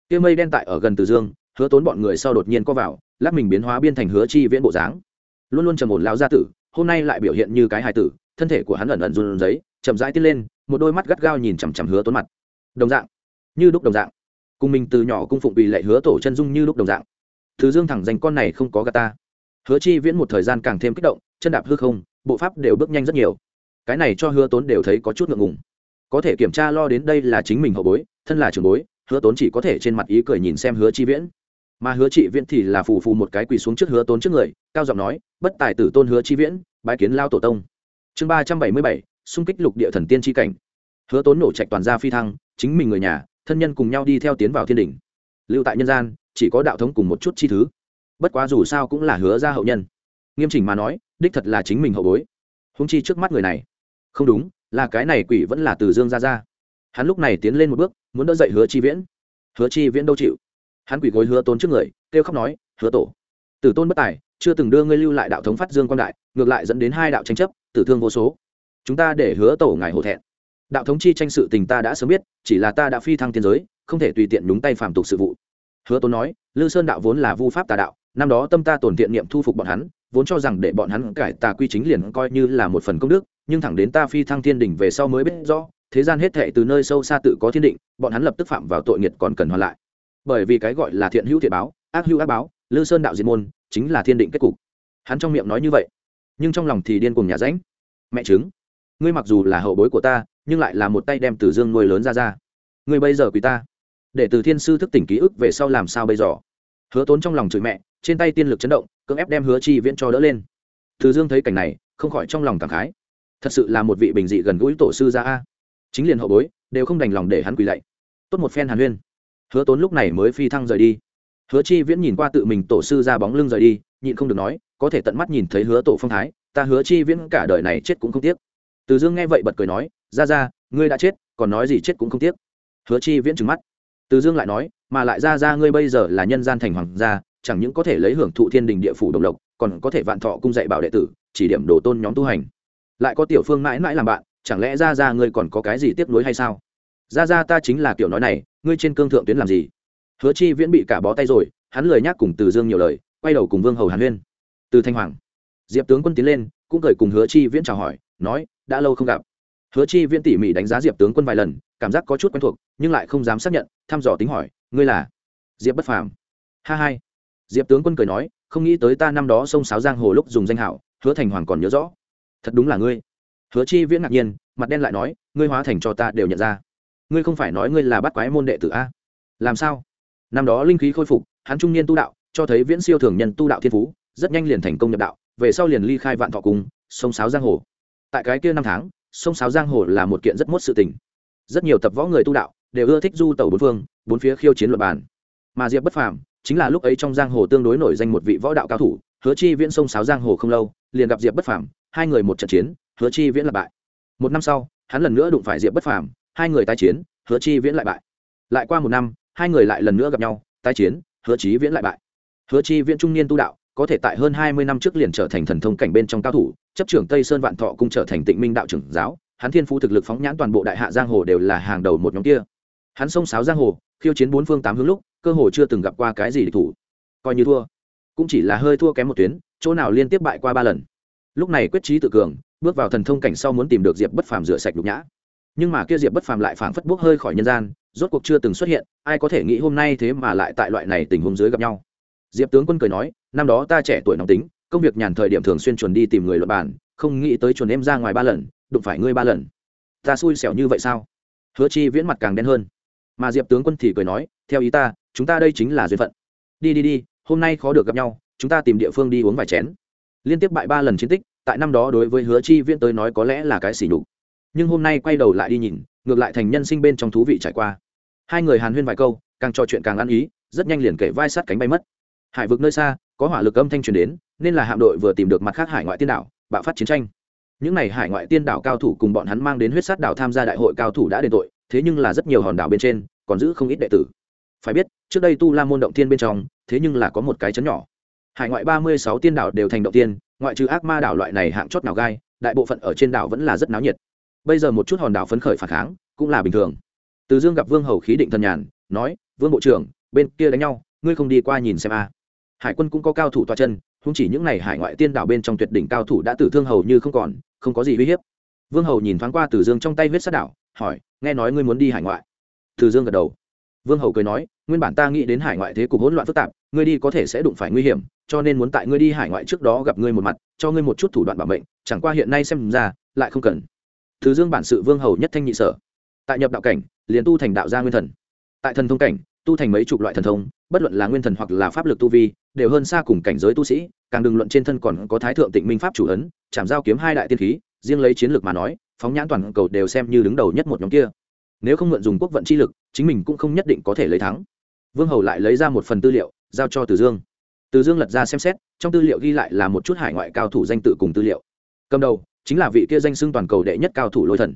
kia mây đen tại ở gần từ dương, hứa tốn bọn người sau đột nhiên co vào lát mình biến hóa biên thành hứa chi viễn bộ dáng. Luôn luôn trầm ổn lao gia tử, hôm nay lại biểu hiện như cái hài tử, thân thể của hắn ẩn ẩn run giấy chậm rãi tiến lên, một đôi mắt gắt gao nhìn chằm chằm hứa tốn mặt. Đồng dạng. Như đúc đồng dạng. Cùng mình từ nhỏ cung phụng bị lệ hứa tổ chân dung như đúc đồng dạng. Thứ dương thẳng dành con này không có gà ta. Hứa chi viễn một thời gian càng thêm kích động, chân đạp hư không, bộ pháp đều bước nhanh rất nhiều cái này cho hứa tốn đều thấy có chút ngượng ngùng. Có thể kiểm tra lo đến đây là chính mình hậu bối, thân là trường bối, hứa tốn chỉ có thể trên mặt ý cười nhìn xem hứa chi viễn. Mà hứa chi viễn thì là phù phù một cái quỳ xuống trước hứa tốn trước người, cao giọng nói, bất tài tử tôn hứa chi viễn, bái kiến lao tổ tông. Chương ba trăm bảy mươi bảy, xung kích lục địa thần tiên tri cảnh. Hứa tốn nổ trạch toàn gia phi thăng, chính mình người nhà, thân nhân cùng nhau đi theo tiến vào thiên đình lưu tại nhân gian, chỉ có đạo thống cùng một chút chi thứ. Bất quá dù sao cũng là hứa ra hậu nhân. Nghiêm chỉnh mà nói, đích thật là chính mình hậu bối. Húng chi trước mắt người này không đúng, là cái này quỷ vẫn là từ dương ra ra hắn lúc này tiến lên một bước, muốn đỡ dậy hứa chi viễn. Hứa chi viễn đâu chịu? Hắn quỷ gối hứa Tôn trước người, kêu khóc nói, hứa tổ, tử tôn bất tài, chưa từng đưa ngươi lưu lại đạo thống phát dương quan đại, ngược lại dẫn đến hai đạo tranh chấp, tử thương vô số. Chúng ta để hứa tổ ngài hổ thẹn. Đạo thống chi tranh sự tình ta đã sớm biết, chỉ là ta đã phi thăng tiên giới, không thể tùy tiện nhúng tay phạm tục sự vụ. Hứa Tôn nói, lư sơn đạo vốn là vu pháp tà đạo, năm đó tâm ta tổn tiện niệm thu phục bọn hắn, vốn cho rằng để bọn hắn cải tà quy chính liền coi như là một phần công đức nhưng thẳng đến ta phi thăng thiên đỉnh về sau mới biết rõ, thế gian hết thệ từ nơi sâu xa tự có thiên định, bọn hắn lập tức phạm vào tội nghiệt còn cần hoàn lại. Bởi vì cái gọi là thiện hữu thiện báo, ác hữu ác báo, lư sơn đạo diệt môn, chính là thiên định kết cục. Hắn trong miệng nói như vậy, nhưng trong lòng thì điên cùng nhà ránh mẹ chứng ngươi mặc dù là hậu bối của ta, nhưng lại là một tay đem từ dương nuôi lớn ra ra. Ngươi bây giờ quỳ ta, để từ thiên sư thức tỉnh ký ức về sau làm sao bây giờ? Hứa tốn trong lòng chửi mẹ, trên tay tiên lực chấn động, cưỡng ép đem hứa chi viễn cho đỡ lên. Từ dương thấy cảnh này, không khỏi trong lòng cảm khái thật sự là một vị bình dị gần gũi tổ sư ra a. Chính liền hậu bối, đều không đành lòng để hắn quỳ lạy. Tốt một phen hàn huyên. Hứa tốn lúc này mới phi thăng rời đi. Hứa chi viễn nhìn qua tự mình tổ sư ra bóng lưng rời đi, nhịn không được nói, có thể tận mắt nhìn thấy hứa tổ phong thái, ta hứa chi viễn cả đời này chết cũng không tiếc. Từ dương nghe vậy bật cười nói, ra ra, ngươi đã chết, còn nói gì chết cũng không tiếc. Hứa chi viễn trừng mắt. Từ dương lại nói, mà lại ra ra ngươi bây giờ là nhân gian thành hoàng gia, chẳng những có thể lấy hưởng thụ thiên đình địa phủ đồng lộc, còn có thể vạn thọ cung dạy bảo đệ tử, chỉ điểm đồ tôn nhóm tu hành lại có tiểu phương mãi mãi làm bạn, chẳng lẽ ra ra ngươi còn có cái gì tiếp nối hay sao? Ra ra ta chính là kiểu nói này, ngươi trên cương thượng tuyến làm gì? Hứa chi viễn bị cả bó tay rồi, hắn lời nhắc cùng từ dương nhiều lời, quay đầu cùng vương hầu hàn huyên. Từ thanh hoàng. Diệp tướng quân tiến lên, cũng cười cùng hứa chi viễn chào hỏi, nói, đã lâu không gặp. Hứa chi viễn tỉ mỉ đánh giá diệp tướng quân vài lần, cảm giác có chút quen thuộc, nhưng lại không dám xác nhận, thăm dò tính hỏi, ngươi là? Diệp bất phàm. Ha hai diệp tướng quân cười nói, không nghĩ tới ta năm đó sông sáo giang hồ lúc dùng danh hảo, hứa thành hoàng còn nhớ rõ thật đúng là ngươi. Hứa chi viễn ngạc nhiên, mặt đen lại nói, ngươi hóa thành cho ta đều nhận ra. Ngươi không phải nói ngươi là bắt quái môn đệ tử a? Làm sao? Năm đó linh khí khôi phục, hắn trung niên tu đạo, cho thấy viễn siêu thường nhân tu đạo thiên phú, rất nhanh liền thành công nhập đạo, về sau liền ly khai vạn thọ cung, sông sáo giang hồ. Tại cái kia năm tháng, sông sáo giang hồ là một kiện rất mốt sự tình. Rất nhiều tập võ người tu đạo đều ưa thích du tẩu bốn phương, bốn phía khiêu chiến luật bàn. Mà diệp bất phàm chính là lúc ấy trong giang hồ tương đối nổi danh một vị võ đạo cao thủ, hứa chi viễn sông sáo giang hồ không lâu, liền gặp diệp bất phàm hai người một trận chiến, hứa chi viễn là bại. Một năm sau, hắn lần nữa đụng phải diệp bất phàm, hai người tái chiến, hứa chi viễn lại bại. Lại qua một năm, hai người lại lần nữa gặp nhau, tái chiến, hứa chi viễn lại bại. Hứa chi viễn trung niên tu đạo, có thể tại hơn hai mươi năm trước liền trở thành thần thông cảnh bên trong cao thủ, chấp trưởng tây sơn vạn thọ cũng trở thành tịnh minh đạo trưởng giáo. Hắn thiên phú thực lực phóng nhãn toàn bộ đại hạ giang hồ đều là hàng đầu một nhóm kia. Hắn xông sáo giang hồ, khiêu chiến bốn phương tám hướng lúc, cơ hồ chưa từng gặp qua cái gì địch thủ. Coi như thua, cũng chỉ là hơi thua kém một tuyến, chỗ nào liên tiếp bại qua ba lần lúc này quyết trí tự cường, bước vào thần thông cảnh sau muốn tìm được diệp bất phàm rửa sạch nhục nhã. Nhưng mà kia diệp bất phàm lại phảng phất bước hơi khỏi nhân gian, rốt cuộc chưa từng xuất hiện, ai có thể nghĩ hôm nay thế mà lại tại loại này tình huống dưới gặp nhau. Diệp tướng quân cười nói, năm đó ta trẻ tuổi nóng tính, công việc nhàn thời điểm thường xuyên chuẩn đi tìm người luật bản không nghĩ tới chuẩn em ra ngoài ba lần, đụng phải ngươi ba lần. Ta xui xẻo như vậy sao? Hứa chi viễn mặt càng đen hơn. Mà diệp tướng quân thì cười nói, theo ý ta, chúng ta đây chính là duyên phận. Đi đi đi, hôm nay khó được gặp nhau, chúng ta tìm địa phương đi uống vài chén liên tiếp bại ba lần chiến tích, tại năm đó đối với hứa chi viễn tới nói có lẽ là cái xỉ nhục. Nhưng hôm nay quay đầu lại đi nhìn, ngược lại thành nhân sinh bên trong thú vị trải qua. Hai người hàn huyên vài câu, càng trò chuyện càng ăn ý, rất nhanh liền kể vai sát cánh bay mất. Hải vực nơi xa, có hỏa lực âm thanh truyền đến, nên là hạm đội vừa tìm được mặt khác hải ngoại tiên đảo, bạo phát chiến tranh. Những n à y hải ngoại tiên đảo cao thủ cùng bọn hắn mang đến huyết sát đảo tham gia đại hội cao thủ đã đền tội, thế nhưng là rất nhiều hòn đảo bên trên, còn giữ không ít đệ tử. Phải biết, trước đây tu la môn động thiên bên trong, thế nhưng là có một cái chấn nhỏ hải ngoại ba mươi sáu tiên đảo đều thành động tiên, ngoại trừ ác ma đảo loại này hạng chót nào gai, đại bộ phận ở trên đảo vẫn là rất náo nhiệt. Bây giờ một chút hòn đảo phấn khởi phản kháng, cũng là bình thường. Từ dương gặp vương hầu khí định thần nhàn, nói, vương bộ trưởng, bên kia đánh nhau, ngươi không đi qua nhìn xem a. Hải quân cũng có cao thủ toa chân không chỉ những n à y hải ngoại tiên đảo bên trong tuyệt đỉnh cao thủ đã tử thương hầu như không còn, không có gì uy hiếp. Vương hầu nhìn thoáng qua từ dương trong tay huyết sát đảo, hỏi, nghe nói ngươi muốn đi hải ngoại? Từ dương gật đầu. Vương hầu cười nói, nguyên bản ta nghĩ đến hải ngoại thế cục hỗn loạn phức tạp, ngươi đi có thể sẽ đụng phải nguy hiểm cho nên muốn tại ngươi đi hải ngoại trước đó gặp ngươi một mặt, cho ngươi một chút thủ đoạn bảo mệnh, chẳng qua hiện nay xem ra, lại không cần. Từ dương bản sự vương hầu nhất thanh nhị sở. Tại nhập đạo cảnh, liền tu thành đạo gia nguyên thần. Tại thần thông cảnh, tu thành mấy chục loại thần thông, bất luận là nguyên thần hoặc là pháp lực tu vi, đều hơn xa cùng cảnh giới tu sĩ, càng đừng luận trên thân còn có thái thượng tịnh minh pháp chủ ấn, chạm giao kiếm hai đại tiên khí, riêng lấy chiến lược mà nói, phóng nhãn toàn cầu đều xem như đứng đầu nhất một nhóm kia. Nếu không mượn dùng quốc vận chi lực, chính mình cũng không nhất định có thể lấy thắng. Vương hầu lại lấy ra một phần tư liệu, giao cho từ dương từ dương lật ra xem xét, trong tư liệu ghi lại là một chút hải ngoại cao thủ danh tự cùng tư liệu. Cầm đầu, chính là vị kia danh xưng toàn cầu đệ nhất cao thủ lôi thần.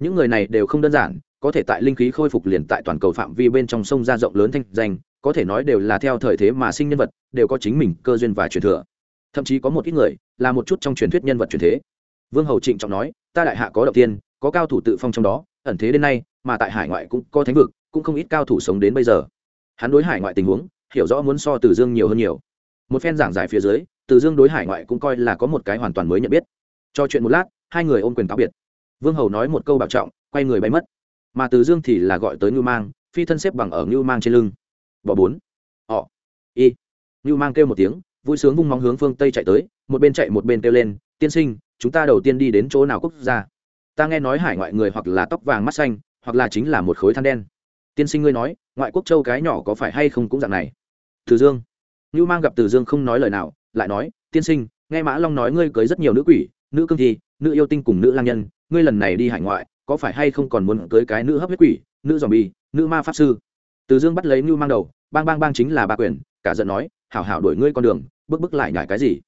Những người này đều không đơn giản, có thể tại linh khí khôi phục liền tại toàn cầu phạm vi bên trong sông ra rộng lớn thanh danh, có thể nói đều là theo thời thế mà sinh nhân vật, đều có chính mình cơ duyên và truyền thừa. Thậm chí có một ít người, là một chút trong truyền thuyết nhân vật truyền thế. Vương hầu trịnh trọng nói, ta đại hạ có đầu tiên, có cao thủ tự phong trong đó, ẩn thế đến nay, mà tại hải ngoại cũng có thánh vực, cũng không ít cao thủ sống đến bây giờ. Hắn đối hải ngoại tình huống, hiểu rõ muốn so từ dương nhiều hơn nhiều một phen giảng giải phía dưới, từ dương đối hải ngoại cũng coi là có một cái hoàn toàn mới nhận biết. Cho chuyện một lát, hai người ôm quyền cáo biệt. Vương hầu nói một câu bảo trọng, quay người bay mất. Mà từ dương thì là gọi tới ngưu mang, phi thân xếp bằng ở ngưu mang trên lưng. Bỏ bốn. Họ. Y. Ngưu mang kêu một tiếng, vui sướng vung móng hướng phương tây chạy tới, một bên chạy một bên kêu lên, tiên sinh, chúng ta đầu tiên đi đến chỗ nào quốc gia? Ta nghe nói hải ngoại người hoặc là tóc vàng mắt xanh, hoặc là chính là một khối than đen. Tiên sinh ngươi nói, ngoại quốc châu cái nhỏ có phải hay không cũng dạng này? Từ dương ngưu mang gặp từ dương không nói lời nào lại nói tiên sinh nghe mã long nói ngươi cưới rất nhiều nữ quỷ nữ cương thi nữ yêu tinh cùng nữ lang nhân ngươi lần này đi hải ngoại có phải hay không còn muốn cưới cái nữ hấp huyết quỷ nữ zombie, bi nữ ma pháp sư? Từ dương bắt lấy ngưu mang đầu bang bang bang chính là ba quyền cả giận nói hảo hảo đổi ngươi con đường bước bước lại nhải cái gì?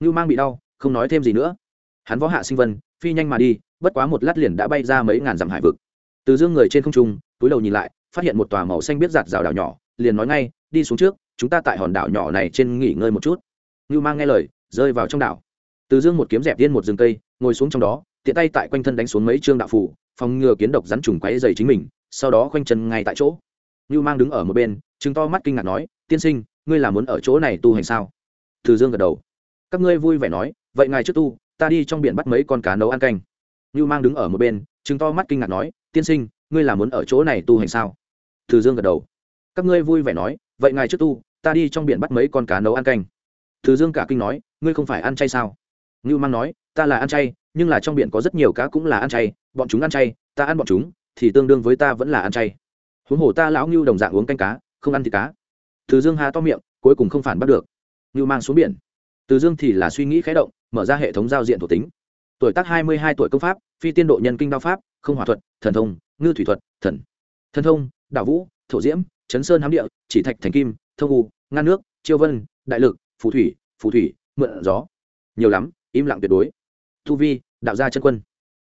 Ngưu mang bị đau không nói thêm gì nữa. Hắn võ hạ sinh vân phi nhanh mà đi bất quá một lát liền đã bay ra mấy ngàn dặm hải vực. Từ dương người trên không trung túi đầu nhìn lại phát hiện một tòa màu xanh biết giạt rào đảo nhỏ liền nói ngay đi xuống trước chúng ta tại hòn đảo nhỏ này trên nghỉ ngơi một chút. Ngưu mang nghe lời, rơi vào trong đảo. Từ dương một kiếm dẹp tiên một rừng cây, ngồi xuống trong đó, tiện tay tại quanh thân đánh xuống mấy trương đạo phủ phòng ngừa kiến độc rắn trùng quáy dày chính mình, sau đó khoanh chân ngay tại chỗ. Ngưu mang đứng ở một bên chứng to mắt kinh ngạc nói, tiên sinh, ngươi là muốn ở chỗ này tu hành sao? Từ dương gật đầu. Các ngươi vui vẻ nói, vậy ngài trước tu, ta đi trong biển bắt mấy con cá nấu ăn canh. Ngưu mang đứng ở một bên chứng to mắt kinh ngạc nói, tiên sinh, ngươi là muốn ở chỗ này tu hành sao? Từ dương gật đầu. Các ngươi vui vẻ nói vậy ngài trước tu, ta đi trong biển bắt mấy con cá nấu ăn canh. Từ dương cả kinh nói, ngươi không phải ăn chay sao? Ngưu mang nói, ta là ăn chay, nhưng là trong biển có rất nhiều cá cũng là ăn chay, bọn chúng ăn chay, ta ăn bọn chúng, thì tương đương với ta vẫn là ăn chay. Huống hồ ta lão ngưu đồng dạng uống canh cá, không ăn thịt cá. Từ dương hà to miệng, cuối cùng không phản bắt được. Ngưu mang xuống biển. Từ dương thì là suy nghĩ khé động, mở ra hệ thống giao diện thuộc tính. Tuổi tác hai mươi hai tuổi công pháp, phi tiên độ nhân kinh đao pháp, không hỏa thuật, thần thông, ngư thủy thuật, thần. Thần thông, đạo vũ, thổ diễm chấn sơn hám địa, chỉ thạch thành kim, thông u ngăn nước, chiêu vân, đại lực, phù thủy phù thủy, mượn gió. Nhiều lắm, im lặng tuyệt đối. Tu vi, đạo gia chân quân.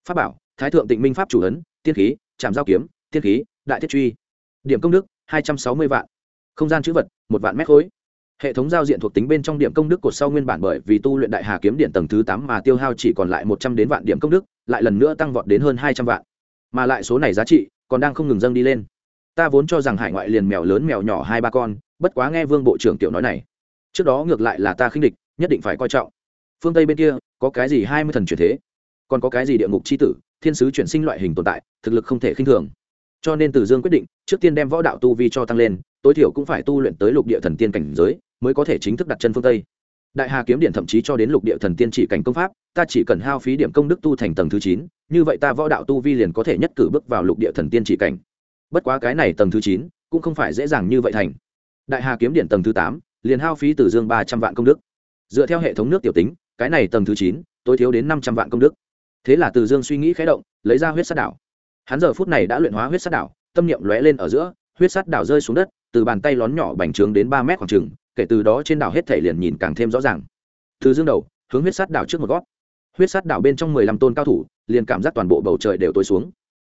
Pháp bảo, thái thượng tịnh minh pháp chủ ấn, tiên khí trạm giao kiếm, tiên khí, đại thiết truy. Điểm công đức, hai trăm sáu mươi vạn. Không gian chữ vật, một vạn mét khối. Hệ thống giao diện thuộc tính bên trong điểm công đức cột sau nguyên bản bởi vì tu luyện đại hà kiếm điện tầng thứ tám mà tiêu hao chỉ còn lại một trăm đến vạn điểm công đức, lại lần nữa tăng vọt đến hơn hai trăm vạn. Mà lại số này giá trị còn đang không ngừng dâng đi lên ta vốn cho rằng hải ngoại liền mèo lớn mèo nhỏ hai ba con, bất quá nghe vương bộ trưởng tiểu nói này. Trước đó ngược lại là ta khinh địch, nhất định phải coi trọng. Phương tây bên kia, có cái gì hai mươi thần chuyển thế? Còn có cái gì địa ngục c h i tử, thiên sứ chuyển sinh loại hình tồn tại, thực lực không thể khinh thường. Cho nên từ dương quyết định, trước tiên đem võ đạo tu vi cho tăng lên, tối thiểu cũng phải tu luyện tới lục địa thần tiên cảnh giới, mới có thể chính thức đặt chân phương tây. Đại hà kiếm điện thậm chí cho đến lục địa thần tiên chỉ cảnh công pháp, ta chỉ cần hao phí điểm công đức tu thành tầng thứ chín, như vậy ta võ đạo tu vi liền có thể nhất cử bước vào lục địa thần tiên chỉ cảnh bất quá cái này tầng thứ chín cũng không phải dễ dàng như vậy thành. Đại hà kiếm điện tầng thứ tám, liền hao phí từ dương ba trăm vạn công đức. Dựa theo hệ thống nước tiểu tính, cái này tầng thứ chín tối thiếu đến năm trăm vạn công đức. Thế là từ dương suy nghĩ khé động, lấy ra huyết sát đảo. Hắn giờ phút này đã luyện hóa huyết sát đảo, tâm niệm lóe lên ở giữa, huyết sát đảo rơi xuống đất, từ bàn tay lón nhỏ bành trướng đến ba mét khoảng trừng kể từ đó trên đảo hết thể liền nhìn càng thêm rõ ràng. Từ dương đầu, hướng huyết sát đảo trước một gót huyết sát đảo bên trong mười lăm tôn cao thủ, liền cảm giác toàn bộ bầu trời đều tối xuống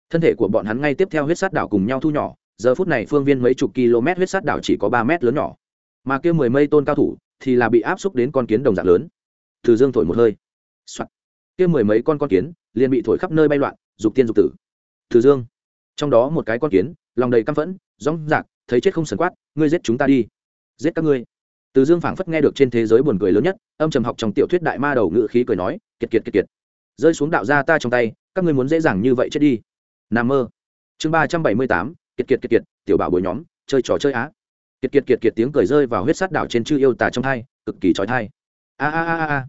thân thể của bọn hắn ngay tiếp theo huyết sát đảo cùng nhau thu nhỏ, giờ phút này phương viên mấy chục km huyết sát đảo chỉ có ba mét lớn nhỏ. Mà kia mười mây tôn cao thủ thì là bị áp xúc đến con kiến đồng dạng lớn. Từ dương thổi một hơi、Soạn. kia mười mấy con con kiến liền bị thổi khắp nơi bay loạn, dục tiên dục tử. Từ dương. Trong đó một cái con kiến, lòng đầy căm phẫn, rong rạc, thấy chết không sần quát, ngươi giết chúng ta đi. Giết các ngươi. Từ dương phảng phất nghe được trên thế giới buồn cười lớn nhất, âm trầm học trong tiểu thuyết đại ma đầu ngự khí cười nói, kiệt kiệt kiệt kiệt. Rơi xuống đạo gia ta trong tay, các ngươi muốn dễ dàng như vậy chết đi. Nam mơ. Chương ba trăm bảy mươi tám, kiệt kiệt kiệt kiệt, tiểu bảo bồi nhóm, chơi trò chơi á. Kiệt kiệt kiệt kiệt tiếng cười rơi vào huyết sắt đảo trên chư yêu tà trong thai, cực kỳ trói thai a a a a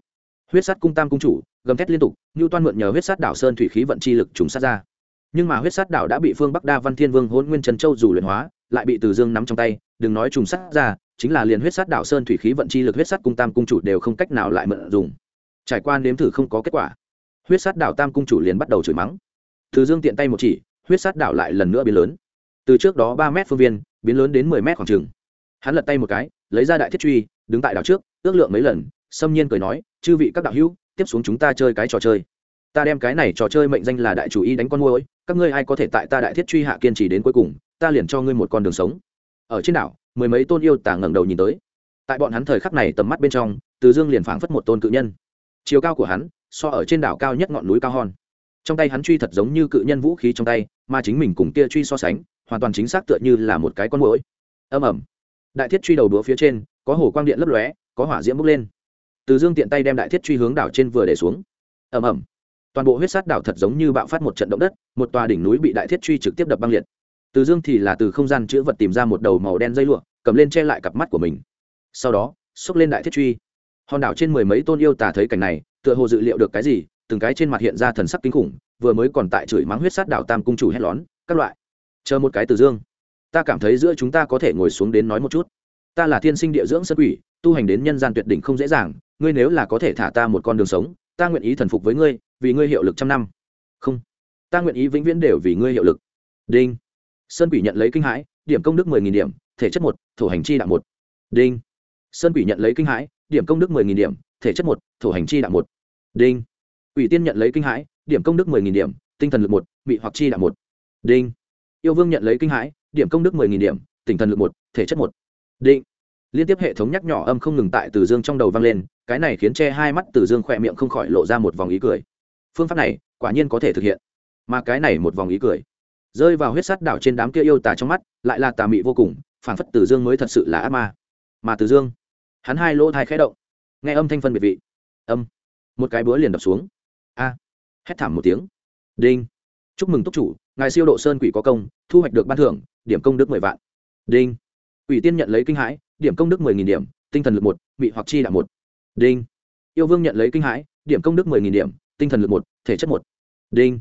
huyết sắt cung tam cung chủ, gầm thét liên tục như toan mượn nhờ huyết sắt đảo sơn thủy khí vận chi lực trùng sát ra. Nhưng mà huyết sắt đảo đã bị phương bắc đa văn thiên vương hôn nguyên trần châu dù luyện hóa, lại bị từ dương nắm trong tay, đừng nói trùng sát ra, chính là liền huyết sắt đảo sơn thủy khí vận chi lực huyết sắt cung tam cung chủ đều không cách nào lại mượn dùng. Trải qua nếm thử không có kết quả. Huyết sắt đảo tam cung chủ liền bắt đầu chửi mắng từ dương tiện tay một chỉ, huyết sát đảo lại lần nữa biến lớn. Từ trước đó ba m phương viên, biến lớn đến mười m khoảng trừng hắn lật tay một cái, lấy ra đại thiết truy, đứng tại đảo trước, ước lượng mấy lần, xâm nhiên cười nói, chư vị các đạo hữu, tiếp xuống chúng ta chơi cái trò chơi. Ta đem cái này trò chơi mệnh danh là đại chủ y đánh con môi các ngươi ai có thể tại ta đại thiết truy hạ kiên trì đến cuối cùng, ta liền cho ngươi một con đường sống. Ở trên đảo, mười mấy tôn yêu tả ngẩng đầu nhìn tới. Tại bọn hắn thời khắc này tầm mắt bên trong, từ dương liền phảng phất một tôn cự nhân. Chiều cao của hắn, so ở trên đảo cao nhất ngọn núi cao hòn trong tay hắn truy thật giống như cự nhân vũ khí trong tay, mà chính mình cùng kia truy so sánh, hoàn toàn chính xác tựa như là một cái con mũi âm ẩm đại thiết truy đầu đũa phía trên, có hồ quang điện lấp lóe, có hỏa diễm bốc lên. Từ dương tiện tay đem đại thiết truy hướng đảo trên vừa để xuống. Ầm ẩm toàn bộ huyết sát đảo thật giống như bạo phát một trận động đất, một tòa đỉnh núi bị đại thiết truy trực tiếp đập băng liệt. Từ dương thì là từ không gian chữ vật tìm ra một đầu màu đen dây lụa, cầm lên che lại cặp mắt của mình. Sau đó xốc lên đại thiết truy. Hòn đảo trên mười mấy tôn yêu tả thấy cảnh này, tựa hồ dự liệu được cái gì từng cái trên mặt hiện ra thần sắc kinh khủng, vừa mới còn tại chửi mắng huyết sát đảo tam cung chủ hét lón, các loại, chờ một cái từ dương. Ta cảm thấy giữa chúng ta có thể ngồi xuống đến nói một chút. Ta là thiên sinh địa dưỡng sân quỷ, tu hành đến nhân gian tuyệt đỉnh không dễ dàng, ngươi nếu là có thể thả ta một con đường sống, ta nguyện ý thần phục với ngươi, vì ngươi hiệu lực trăm năm. Không, ta nguyện ý vĩnh viễn đều vì ngươi hiệu lực. Đinh. Sơn quỷ nhận lấy kinh hãi, điểm công đức mười nghìn điểm, thể chất một, thổ hành chi đạo một. Đinh. Sơn quỷ nhận lấy kinh hãi, điểm công đức mười nghìn điểm, thể chất một, thổ hành chi đạo một. Đinh. Quỷ tiên nhận lấy kinh hãi, điểm công đức mười nghìn điểm, tinh thần lực một, bị hoặc chi đạo một. Đinh. Yêu vương nhận lấy kinh hãi, điểm công đức mười nghìn điểm, tinh thần lực một, thể chất một. Đinh. Liên tiếp hệ thống nhắc nhỏ âm không ngừng tại từ dương trong đầu vang lên, cái này khiến che hai mắt từ dương khỏe miệng không khỏi lộ ra một vòng ý cười. Phương pháp này, quả nhiên có thể thực hiện. Mà cái này một vòng ý cười, rơi vào huyết sắt đảo trên đám kia yêu tà trong mắt, lại là tà mị vô cùng phản phất từ dương mới thật sự là ác ma. Mà từ dương, hắn hai lỗ tai khẽ động. Nghe âm thanh phân biệt vị. Âm. Một cái búa liền đập xuống a. Hét thảm một tiếng. Đinh. Chúc mừng túc chủ, ngài siêu độ sơn quỷ có công, thu hoạch được ban thưởng, điểm công đức mười vạn. Đinh. Quỷ tiên nhận lấy kinh hãi, điểm công đức mười nghìn điểm, tinh thần lực một bị hoặc chi đạo một. Đinh. Yêu vương nhận lấy kinh hãi, điểm công đức mười nghìn điểm, tinh thần lực một, thể chất một. Đinh.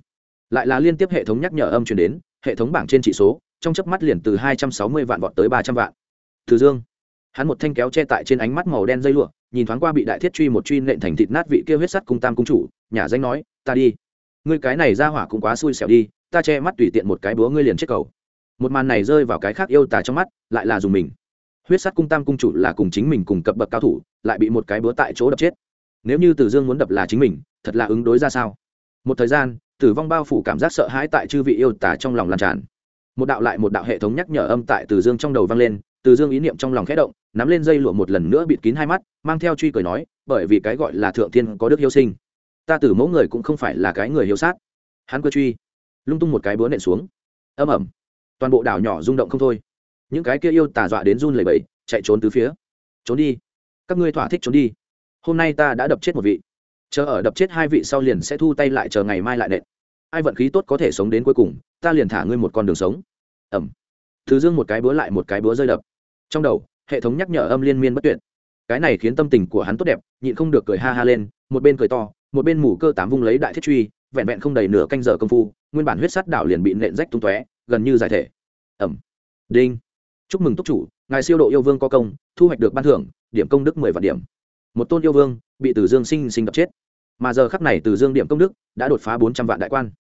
Lại là liên tiếp hệ thống nhắc nhở âm chuyển đến, hệ thống bảng trên chỉ số, trong chớp mắt liền từ hai trăm sáu mươi vạn vọt tới ba trăm vạn. Từ dương hắn một thanh kéo che tại trên ánh mắt màu đen dây lụa, nhìn thoáng qua bị đại thiết truy một truy nện thành thịt nát vị kia huyết sắt cung tam cung chủ, nhà danh nói, ta đi. Ngươi cái này ra hỏa cũng quá xui xẻo đi, ta che mắt tùy tiện một cái búa ngươi liền chết cầu. Một màn này rơi vào cái khác yêu tà trong mắt, lại là dùng mình. Huyết sắt cung tam cung chủ là cùng chính mình cùng cập bậc cao thủ, lại bị một cái búa tại chỗ đập chết. Nếu như tử dương muốn đập là chính mình, thật là ứng đối ra sao? Một thời gian, tử vong bao phủ cảm giác sợ hãi tại chư vị yêu tả trong lòng lan tràn. Một đạo lại một đạo hệ thống nhắc nhở âm tại tử dương trong đầu vang lên từ dương ý niệm trong lòng khẽ động, nắm lên dây lụa một lần nữa bịt kín hai mắt, mang theo truy cười nói, bởi vì cái gọi là thượng thiên có đức hiếu sinh. Ta tử mẫu người cũng không phải là cái người hiếu sát. Hắn cơ truy, lung tung một cái búa nện xuống. Âm ẩm toàn bộ đảo nhỏ rung động không thôi. Những cái kia yêu tà dọa đến run lẩy bẩy, chạy trốn từ phía. Trốn đi. Các ngươi thỏa thích trốn đi. Hôm nay ta đã đập chết một vị. Chờ ở đập chết hai vị sau liền sẽ thu tay lại chờ ngày mai lại nện. Ai vận khí tốt có thể sống đến cuối cùng, ta liền thả ngươi một con đường sống. Ẩm thứ dương một cái búa lại một cái búa rơi đập trong đầu, hệ thống nhắc nhở âm liên miên bất tuyệt. Cái này khiến tâm tình của hắn tốt đẹp, nhịn không được cười ha ha lên, một bên cười to, một bên mủ cơ tám vung lấy đại thiết truy, vẹn vẹn không đầy nửa canh giờ công phu, nguyên bản huyết sắt đảo liền bị nện rách tung tóe, gần như giải thể. Ẩm. Đinh. Chúc mừng túc chủ, ngài siêu độ yêu vương có công, thu hoạch được ban thưởng, điểm công đức mười vạn điểm. Một tôn yêu vương, bị từ dương sinh sinh đập chết. Mà giờ khắc này từ dương điểm công đức đã đột phá bốn trăm vạn đại quan.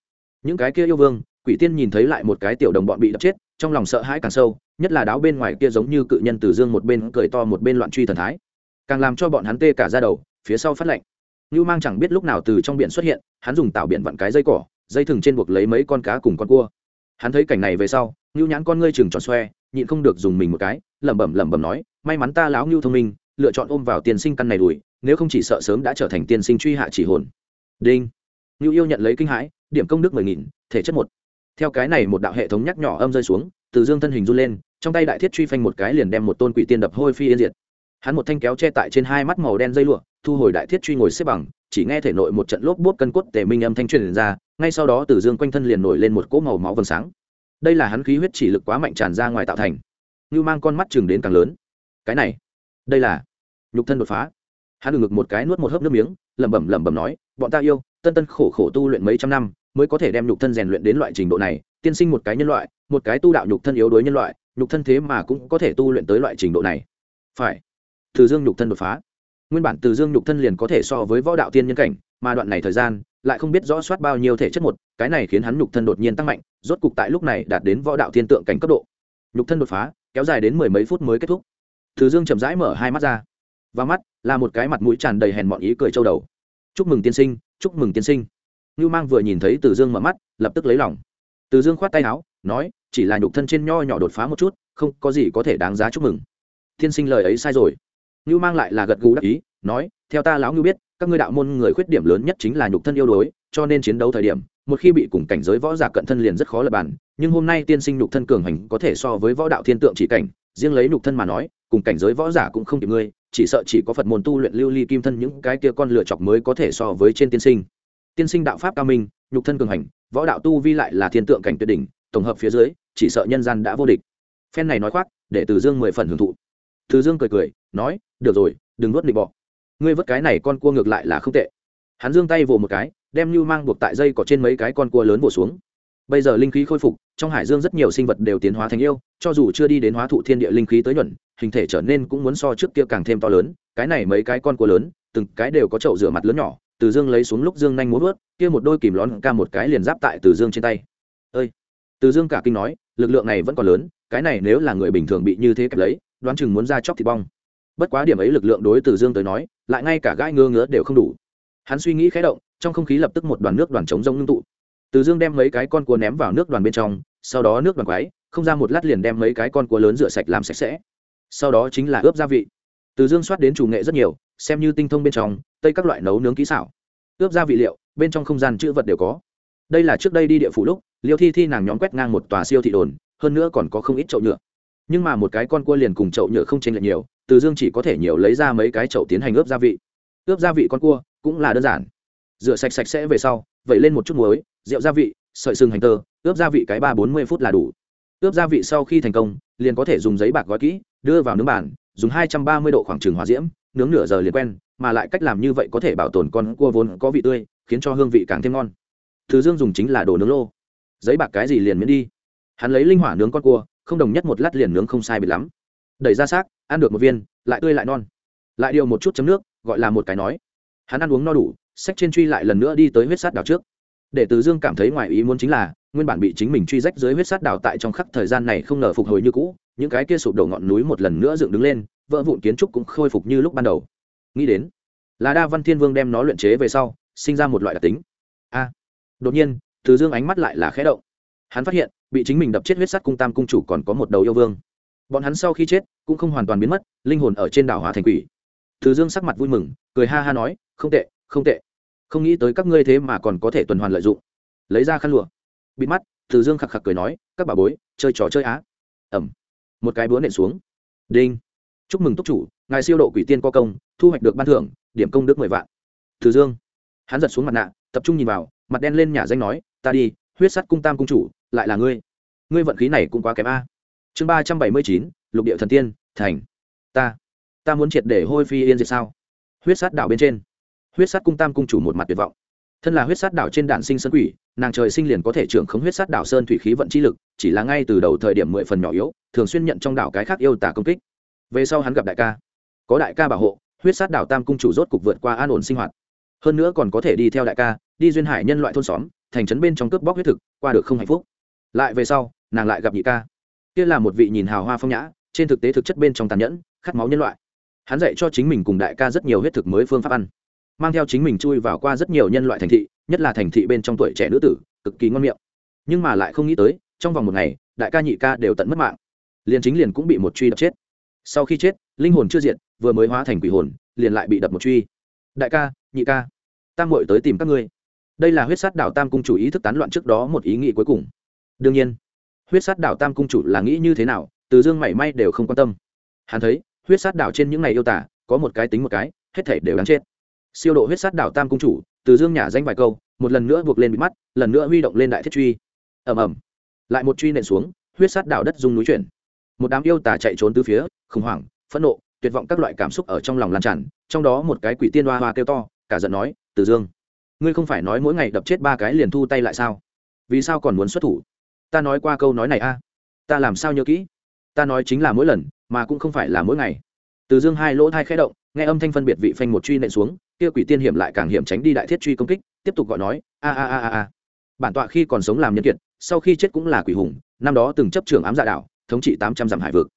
Những cái kia yêu vương, quỷ tiên nhìn thấy lại một cái tiểu đồng bọn bị đập chết, trong lòng sợ hãi càng sâu nhất là đáo bên ngoài kia giống như cự nhân từ dương một bên cười to một bên loạn truy thần thái. Càng làm cho bọn hắn tê cả ra đầu, phía sau phát lạnh ngưu mang chẳng biết lúc nào từ trong biển xuất hiện, hắn dùng tạo biển vặn cái dây cỏ, dây thừng trên buộc lấy mấy con cá cùng con cua. Hắn thấy cảnh này về sau, ngưu nhãn con ngươi chừng tròn xoe, nhịn không được dùng mình một cái, lẩm bẩm lẩm bẩm nói, may mắn ta láo ngưu thông minh, lựa chọn ôm vào tiền sinh căn này đùi nếu không chỉ sợ sớm đã trở thành tiên sinh truy hạ chỉ hồn. Đinh. Ngưu yêu nhận lấy kinh hãi, điểm công đức mười nghìn, thể chất một. Theo cái này một đạo hệ thống nhắc nhỏ âm rơi xuống từ dương thân hình run lên, trong tay đại thiết truy phanh một cái liền đem một tôn quỷ tiên đập hôi phi yên diệt. Hắn một thanh kéo che tại trên hai mắt màu đen dây lụa, thu hồi đại thiết truy ngồi xếp bằng, chỉ nghe thể nội một trận lốp bốt cân cốt tề minh âm thanh truyền ra, ngay sau đó từ dương quanh thân liền nổi lên một cỗ màu máu vầng sáng. Đây là hắn khí huyết chỉ lực quá mạnh tràn ra ngoài tạo thành. Như mang con mắt chừng đến càng lớn. Cái này, đây là nhục thân đột phá. Hắn được ngực một cái nuốt một hớp nước miếng, lẩm bẩm lẩm bẩm nói, bọn ta yêu, tân tân khổ khổ tu luyện mấy trăm năm, mới có thể đem nhục thân rèn luyện đến loại trình độ này tiên sinh một cái nhân loại, một cái tu đạo nhục thân yếu đuối nhân loại, nhục thân thế mà cũng có thể tu luyện tới loại trình độ này. Phải. Từ dương nhục thân đột phá. Nguyên bản từ dương nhục thân liền có thể so với võ đạo tiên nhân cảnh, mà đoạn này thời gian, lại không biết rõ soát bao nhiêu thể chất một, cái này khiến hắn nhục thân đột nhiên tăng mạnh, rốt cục tại lúc này đạt đến võ đạo thiên tượng cảnh cấp độ. Nhục thân đột phá, kéo dài đến mười mấy phút mới kết thúc. Từ dương chậm rãi mở hai mắt ra. Và mắt là một cái mặt mũi tràn đầy hèn mọn ý cười trâu đầu. Chúc mừng tiên sinh, chúc mừng tiên sinh. Ngưu mang vừa nhìn thấy từ dương mở mắt, lập tức lấy lòng từ dương khoát tay áo, nói, chỉ là nhục thân trên nho nhỏ đột phá một chút, không có gì có thể đáng giá chúc mừng. Tiên sinh lời ấy sai rồi. Ngưu mang lại là gật gù đắc ý, nói, theo ta lão ngưu biết, các ngươi đạo môn người khuyết điểm lớn nhất chính là nhục thân yêu đối cho nên chiến đấu thời điểm, một khi bị cùng cảnh giới võ giả cận thân liền rất khó lập bàn, nhưng hôm nay tiên sinh nhục thân cường hành có thể so với võ đạo thiên tượng chỉ cảnh, riêng lấy nhục thân mà nói, cùng cảnh giới võ giả cũng không kịp ngươi, chỉ sợ chỉ có phật môn tu luyện lưu ly kim thân những cái kia con lựa chọc mới có thể so với trên tiên sinh. Tiên sinh đạo pháp cao minh, nhục thân cường hành võ đạo tu vi lại là thiên tượng cảnh tuyệt đỉnh, tổng hợp phía dưới, chỉ sợ nhân gian đã vô địch. Phen này nói khoác, để từ dương mười phần hưởng thụ. Từ dương cười cười, nói, được rồi, đừng nuốt định bọ. Ngươi vớt cái này con cua ngược lại là không tệ. Hắn giương tay vồ một cái, đem như mang buộc tại dây có trên mấy cái con cua lớn vồ xuống. Bây giờ linh khí khôi phục, trong hải dương rất nhiều sinh vật đều tiến hóa thành yêu, cho dù chưa đi đến hóa thụ thiên địa linh khí tới nhuận, hình thể trở nên cũng muốn so trước kia càng thêm to lớn. Cái này mấy cái con cua lớn, từng cái đều có chậu rửa mặt lớn nhỏ từ dương lấy xuống lúc dương nhanh muốn vớt kia một đôi kìm lón ca một cái liền giáp tại từ dương trên tay. Ơi! Từ dương cả kinh nói, lực lượng này vẫn còn lớn, cái này nếu là người bình thường bị như thế kẹp lấy, đoán chừng muốn ra chóc thì bong. Bất quá điểm ấy lực lượng đối từ dương tới nói, lại ngay cả gai ngơ ngứa đều không đủ. Hắn suy nghĩ khé động, trong không khí lập tức một đoàn nước đoàn trống rông ngưng tụ. Từ dương đem mấy cái con cua ném vào nước đoàn bên trong, sau đó nước đoàn quái, không ra một lát liền đem mấy cái con cua lớn rửa sạch làm sạch sẽ. Sau đó chính là ướp gia vị. Từ dương soát đến chủ nghệ rất nhiều, xem như tinh thông bên trong tây các loại nấu nướng kỹ xảo. Ướp gia vị liệu, bên trong không gian chữ vật đều có. Đây là trước đây đi địa phủ lúc, liêu thi thi nàng nhóm quét ngang một tòa siêu thị đồn, hơn nữa còn có không ít chậu nhựa. Nhưng mà một cái con cua liền cùng chậu nhựa không chênh lệch nhiều, từ dương chỉ có thể nhiều lấy ra mấy cái chậu tiến hành ướp gia vị. Ướp gia vị con cua cũng là đơn giản. Rửa sạch sạch sẽ về sau, vẩy lên một chút muối, rượu gia vị, sợi sừng hành tơ, ướp gia vị cái ba bốn mươi phút là đủ. Ướp gia vị sau khi thành công, liền có thể dùng giấy bạc gói kỹ, đưa vào nướng bàn, dùng hai trăm ba mươi độ khoảng trừng hòa diễm, nướng nửa giờ liền quen mà lại cách làm như vậy có thể bảo tồn con cua vốn có vị tươi, khiến cho hương vị càng thêm ngon. Thứ dương dùng chính là đồ nướng lô. Giấy bạc cái gì liền miễn đi. Hắn lấy linh hỏa nướng con cua, không đồng nhất một lát liền nướng không sai bị lắm. Đẩy ra xác, ăn được một viên, lại tươi lại non. Lại điều một chút chấm nước, gọi là một cái nói. Hắn ăn uống no đủ, sách trên truy lại lần nữa đi tới huyết sát đảo trước. Để từ dương cảm thấy ngoài ý muốn chính là, nguyên bản bị chính mình truy rách dưới huyết sát đảo tại trong khắc thời gian này không ngờ phục hồi như cũ, những cái kia sụp đổ ngọn núi một lần nữa dựng đứng lên, vỡ vụn kiến trúc cũng khôi phục như lúc ban đầu nghĩ đến, là đa văn thiên vương đem nó luyện chế về sau, sinh ra một loại đặc tính. A, đột nhiên, từ dương ánh mắt lại là khẽ động. Hắn phát hiện, bị chính mình đập chết huyết sắt cung tam cung chủ còn có một đầu yêu vương. Bọn hắn sau khi chết, cũng không hoàn toàn biến mất, linh hồn ở trên đảo hóa thành quỷ. Từ dương sắc mặt vui mừng, cười ha ha nói, không tệ không tệ. Không nghĩ tới các ngươi thế mà còn có thể tuần hoàn lợi dụng. Lấy ra khăn lụa. Bịt mắt, từ dương khạc khạc cười nói, các bà bối, chơi trò chơi á. Ẩm một cái búa nện xuống. Đinh. Chúc mừng túc chủ ngài siêu độ quỷ tiên có công, thu hoạch được ban thưởng, điểm công đức mười vạn. Thử dương, hắn giật xuống mặt nạ, tập trung nhìn vào, mặt đen lên nhà danh nói, ta đi, huyết sắt cung tam cung chủ, lại là ngươi. Ngươi vận khí này cũng quá kém a. Chương ba trăm bảy mươi chín, lục địa thần tiên, thành. Ta ta muốn triệt để hôi phi yên diệt sao? Huyết sát đảo bên trên. Huyết sát cung tam cung chủ một mặt tuyệt vọng. Thân là huyết sát đảo trên đạn sinh sơn quỷ, nàng trời sinh liền có thể trưởng khống huyết sát đảo sơn thủy khí vận chi lực, chỉ là ngay từ đầu thời điểm mười phần nhỏ yếu, thường xuyên nhận trong đảo cái khác yêu tả công kích. Về sau hắn gặp đại ca có đại ca bảo hộ, huyết sát đảo tam cung chủ rốt cục vượt qua an ổn sinh hoạt. Hơn nữa còn có thể đi theo đại ca, đi duyên hải nhân loại thôn xóm, thành trấn bên trong cướp bóc huyết thực, qua được không hạnh phúc. Lại về sau, nàng lại gặp nhị ca. Kia là một vị nhìn hào hoa phong nhã, trên thực tế thực chất bên trong tàn nhẫn, khát máu nhân loại. Hắn dạy cho chính mình cùng đại ca rất nhiều huyết thực mới phương pháp ăn, mang theo chính mình chui vào qua rất nhiều nhân loại thành thị, nhất là thành thị bên trong tuổi trẻ nữ tử, cực kỳ ngon miệng. Nhưng mà lại không nghĩ tới, trong vòng một ngày, đại ca nhị ca đều tận mất mạng. Liền chính liền cũng bị một truy đập chết sau khi chết, linh hồn chưa diệt, vừa mới hóa thành quỷ hồn, liền lại bị đập một truy. Đại ca, nhị ca tam mội tới tìm các ngươi. Đây là huyết sát đảo tam cung chủ ý thức tán loạn trước đó một ý nghĩ cuối cùng. Đương nhiên, huyết sát đảo tam cung chủ là nghĩ như thế nào, từ dương mảy may đều không quan tâm. Hắn thấy, huyết sát đảo trên những ngày yêu tả, có một cái tính một cái, hết thể đều đáng chết. Siêu độ huyết sát đảo tam cung chủ, từ dương nhả danh vài câu, một lần nữa buộc lên bị mắt, lần nữa huy động lên đại thiết truy. Ẩm ẩm lại một truy nện xuống, huyết sát đảo đất dung núi chuyển một đám yêu tà chạy trốn từ phía, khủng hoảng, phẫn nộ, tuyệt vọng các loại cảm xúc ở trong lòng lan tràn, trong đó một cái quỷ tiên hoa hoa kêu to, cả giận nói, từ dương, ngươi không phải nói mỗi ngày đập chết ba cái liền thu tay lại sao? Vì sao còn muốn xuất thủ? Ta nói qua câu nói này a. Ta làm sao nhớ kỹ? Ta nói chính là mỗi lần, mà cũng không phải là mỗi ngày. Từ dương hai lỗ thai khẽ động, nghe âm thanh phân biệt vị phanh một truy nện xuống, kia quỷ tiên hiểm lại càng hiểm tránh đi đại thiết truy công kích, tiếp tục gọi nói, a a a a a. Bản tọa khi còn sống làm nhân kiệt, sau khi chết cũng là quỷ hùng, năm đó từng chấp trưởng ám dạ đạo thống trị tám trăm dặm hải vực.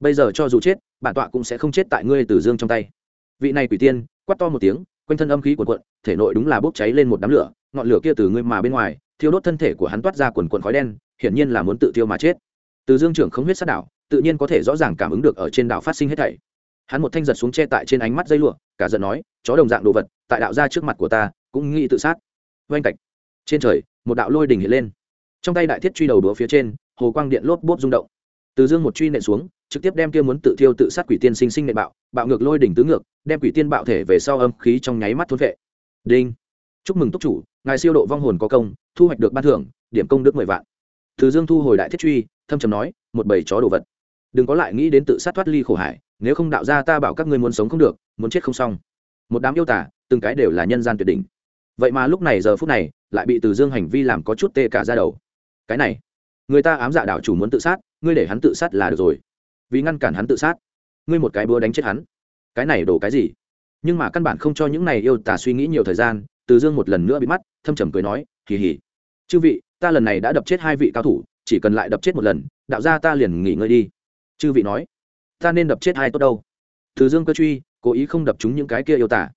Bây giờ cho dù chết, bản tọa cũng sẽ không chết tại ngươi từ dương trong tay. Vị này quỷ tiên, quát to một tiếng, quanh thân âm khí quần quận thể nội đúng là bốc cháy lên một đám lửa, ngọn lửa kia từ ngươi mà bên ngoài, thiêu đốt thân thể của hắn toát ra quần quần khói đen, hiển nhiên là muốn tự tiêu mà chết. Từ dương trưởng không huyết sát đảo, tự nhiên có thể rõ ràng cảm ứng được ở trên đảo phát sinh hết thảy. Hắn một thanh giật xuống che tại trên ánh mắt dây lụa, cả giận nói, chó đồng dạng đồ vật, tại đạo ra trước mặt của ta, cũng nghĩ tự sát. Oanh cạch. Trên trời, một đạo lôi đỉnh hiện lên. Trong tay đại thiết truy đầu đũa phía trên, hồ quang điện lốp bốp rung động từ dương một truy nện xuống, trực tiếp đem kia muốn tự thiêu tự sát quỷ tiên sinh sinh nện bạo bạo ngược lôi đỉnh tứ ngược, đem quỷ tiên bạo thể về sau âm khí trong nháy mắt thôn vệ. Đinh. Chúc mừng túc chủ, ngài siêu độ vong hồn có công, thu hoạch được ban thưởng, điểm công đức mười vạn. Từ dương thu hồi đại thiết truy, thâm trầm nói, một bầy chó đồ vật. Đừng có lại nghĩ đến tự sát thoát ly khổ hải, nếu không đạo ra ta bảo các ngươi muốn sống không được, muốn chết không xong. Một đám yêu tả từng cái đều là nhân gian tuyệt đỉnh. Vậy mà lúc này giờ phút này, lại bị từ dương hành vi làm có chút tê cả ra đầu. Cái này người ta ám dạ đảo chủ muốn tự sát, ngươi để hắn tự sát là được rồi. Vì ngăn cản hắn tự sát, ngươi một cái búa đánh chết hắn. Cái này đổ cái gì? Nhưng mà căn bản không cho những này yêu tả suy nghĩ nhiều thời gian, từ dương một lần nữa bị mắt, thâm trầm cười nói kỳ hì. Chư vị, ta lần này đã đập chết hai vị cao thủ, chỉ cần lại đập chết một lần, đạo ra ta liền nghỉ ngơi đi. Chư vị nói, ta nên đập chết hai tốt đâu? Từ dương cơ truy, cố ý không đập chúng những cái kia yêu tả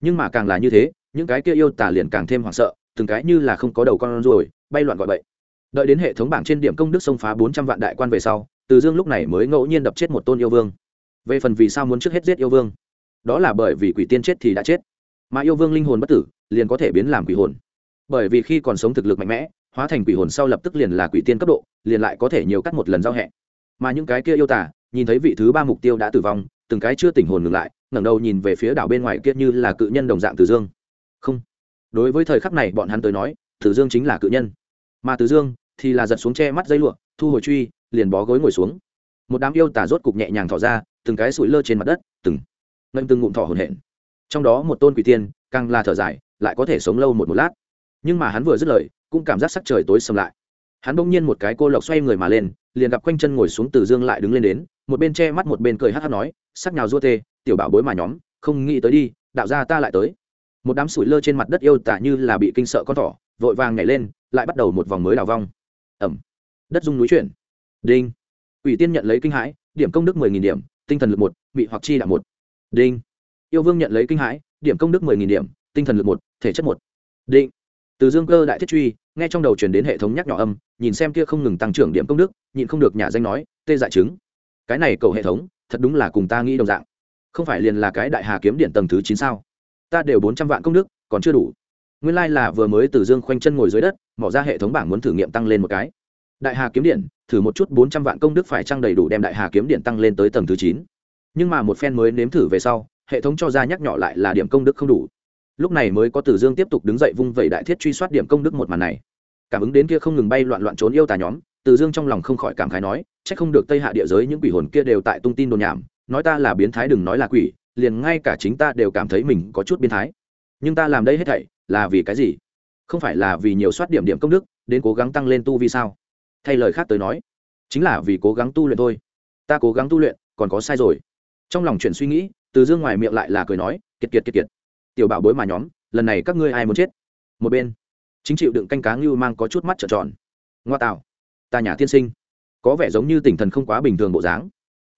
nhưng mà càng là như thế, những cái kia yêu tả liền càng thêm hoảng sợ, từng cái như là không có đầu con ruồi, bay loạn gọi bậy đợi đến hệ thống bảng trên điểm công đức xông phá bốn trăm vạn đại quan về sau, từ dương lúc này mới ngẫu nhiên đập chết một tôn yêu vương. Về phần vì sao muốn trước hết giết yêu vương? Đó là bởi vì quỷ tiên chết thì đã chết. Mà yêu vương linh hồn bất tử, liền có thể biến làm quỷ hồn. Bởi vì khi còn sống thực lực mạnh mẽ, hóa thành quỷ hồn sau lập tức liền là quỷ tiên cấp độ, liền lại có thể nhiều cắt một lần giao hẹ. Mà những cái kia yêu tả nhìn thấy vị thứ ba mục tiêu đã tử vong, từng cái chưa tỉnh hồn ngừng lại, ngẩng đầu nhìn về phía đảo bên ngoài kia như là cự nhân đồng dạng từ dương. Không. Đối với thời khắc này bọn hắn tới nói, từ dương chính là cự nhân mà từ dương thì là giật xuống che mắt dây lụa, thu hồi truy, liền bó gối ngồi xuống. Một đám yêu tả rốt cục nhẹ nhàng thỏ ra, từng cái sụi lơ trên mặt đất, từng ngâm từng ngụm thỏ hồn hển. Trong đó một tôn quỷ tiên, càng là thở dài, lại có thể sống lâu một một lát. Nhưng mà hắn vừa dứt lời, cũng cảm giác sắc trời tối sầm lại. Hắn bỗng nhiên một cái cô lộc xoay người mà lên, liền gặp quanh chân ngồi xuống từ dương lại đứng lên đến, một bên che mắt một bên cười hát hát nói, sắc nhào rua tê, tiểu bảo bối mà nhóm, không nghĩ tới đi, đạo ra ta lại tới. Một đám sủi lơ trên mặt đất yêu tả như là bị kinh sợ con thỏ, vội vàng nhảy lên lại bắt đầu một vòng mới đào vong. Ẩm. Đất dung núi chuyển. Đinh. Ủy tiên nhận lấy kinh hãi, điểm công đức mười nghìn điểm, tinh thần lực một bị hoặc chi đạo một. Đinh. Yêu vương nhận lấy kinh hãi, điểm công đức mười nghìn điểm, tinh thần lực một, thể chất một. Định từ dương cơ đại thiết truy, nghe trong đầu chuyển đến hệ thống nhắc nhỏ âm, nhìn xem kia không ngừng tăng trưởng điểm công đức, nhịn không được nhà danh nói, tê dại chứng. Cái này cầu hệ thống, thật đúng là cùng ta nghĩ đồng dạng. Không phải liền là cái đại hà kiếm điện tầng thứ chín sao? Ta đều bốn trăm vạn công đức, còn chưa đủ nguyên lai、like、là vừa mới từ dương khoanh chân ngồi dưới đất, mỏ ra hệ thống bảng muốn thử nghiệm tăng lên một cái. Đại hà kiếm điện, thử một chút bốn trăm vạn công đức phải trăng đầy đủ đem đại hà kiếm điện tăng lên tới tầng thứ chín. Nhưng mà một phen mới nếm thử về sau, hệ thống cho ra nhắc nhỏ lại là điểm công đức không đủ. Lúc này mới có tử dương tiếp tục đứng dậy vung vẩy đại thiết truy soát điểm công đức một màn này. Cảm ứng đến kia không ngừng bay loạn loạn trốn yêu tà nhóm tử dương trong lòng không khỏi cảm khái nói c h ắ c không được tây hạ địa giới những quỷ hồn kia đều tại tung tin đồn nhảm, nói ta là biến thái đừng nói là quỷ, liền ngay cả chính ta đều cảm thấy mình có chút biến thái. Nhưng ta làm đây hết thảy là vì cái gì? Không phải là vì nhiều soát điểm điểm công đức, đến cố gắng tăng lên tu vi sao? Thay lời khác tới nói, chính là vì cố gắng tu luyện thôi. Ta cố gắng tu luyện, còn có sai rồi. Trong lòng chuyện suy nghĩ, từ dương ngoài miệng lại là cười nói, kiệt kiệt kiệt kiệt. Tiểu bảo bối mà nhóm, lần này các ngươi ai muốn chết? Một bên, chính chịu đựng canh cá ngưu mang có chút mắt trợn tròn. Ngoa tạo, ta nhà tiên sinh. Có vẻ giống như tỉnh thần không quá bình thường bộ dáng.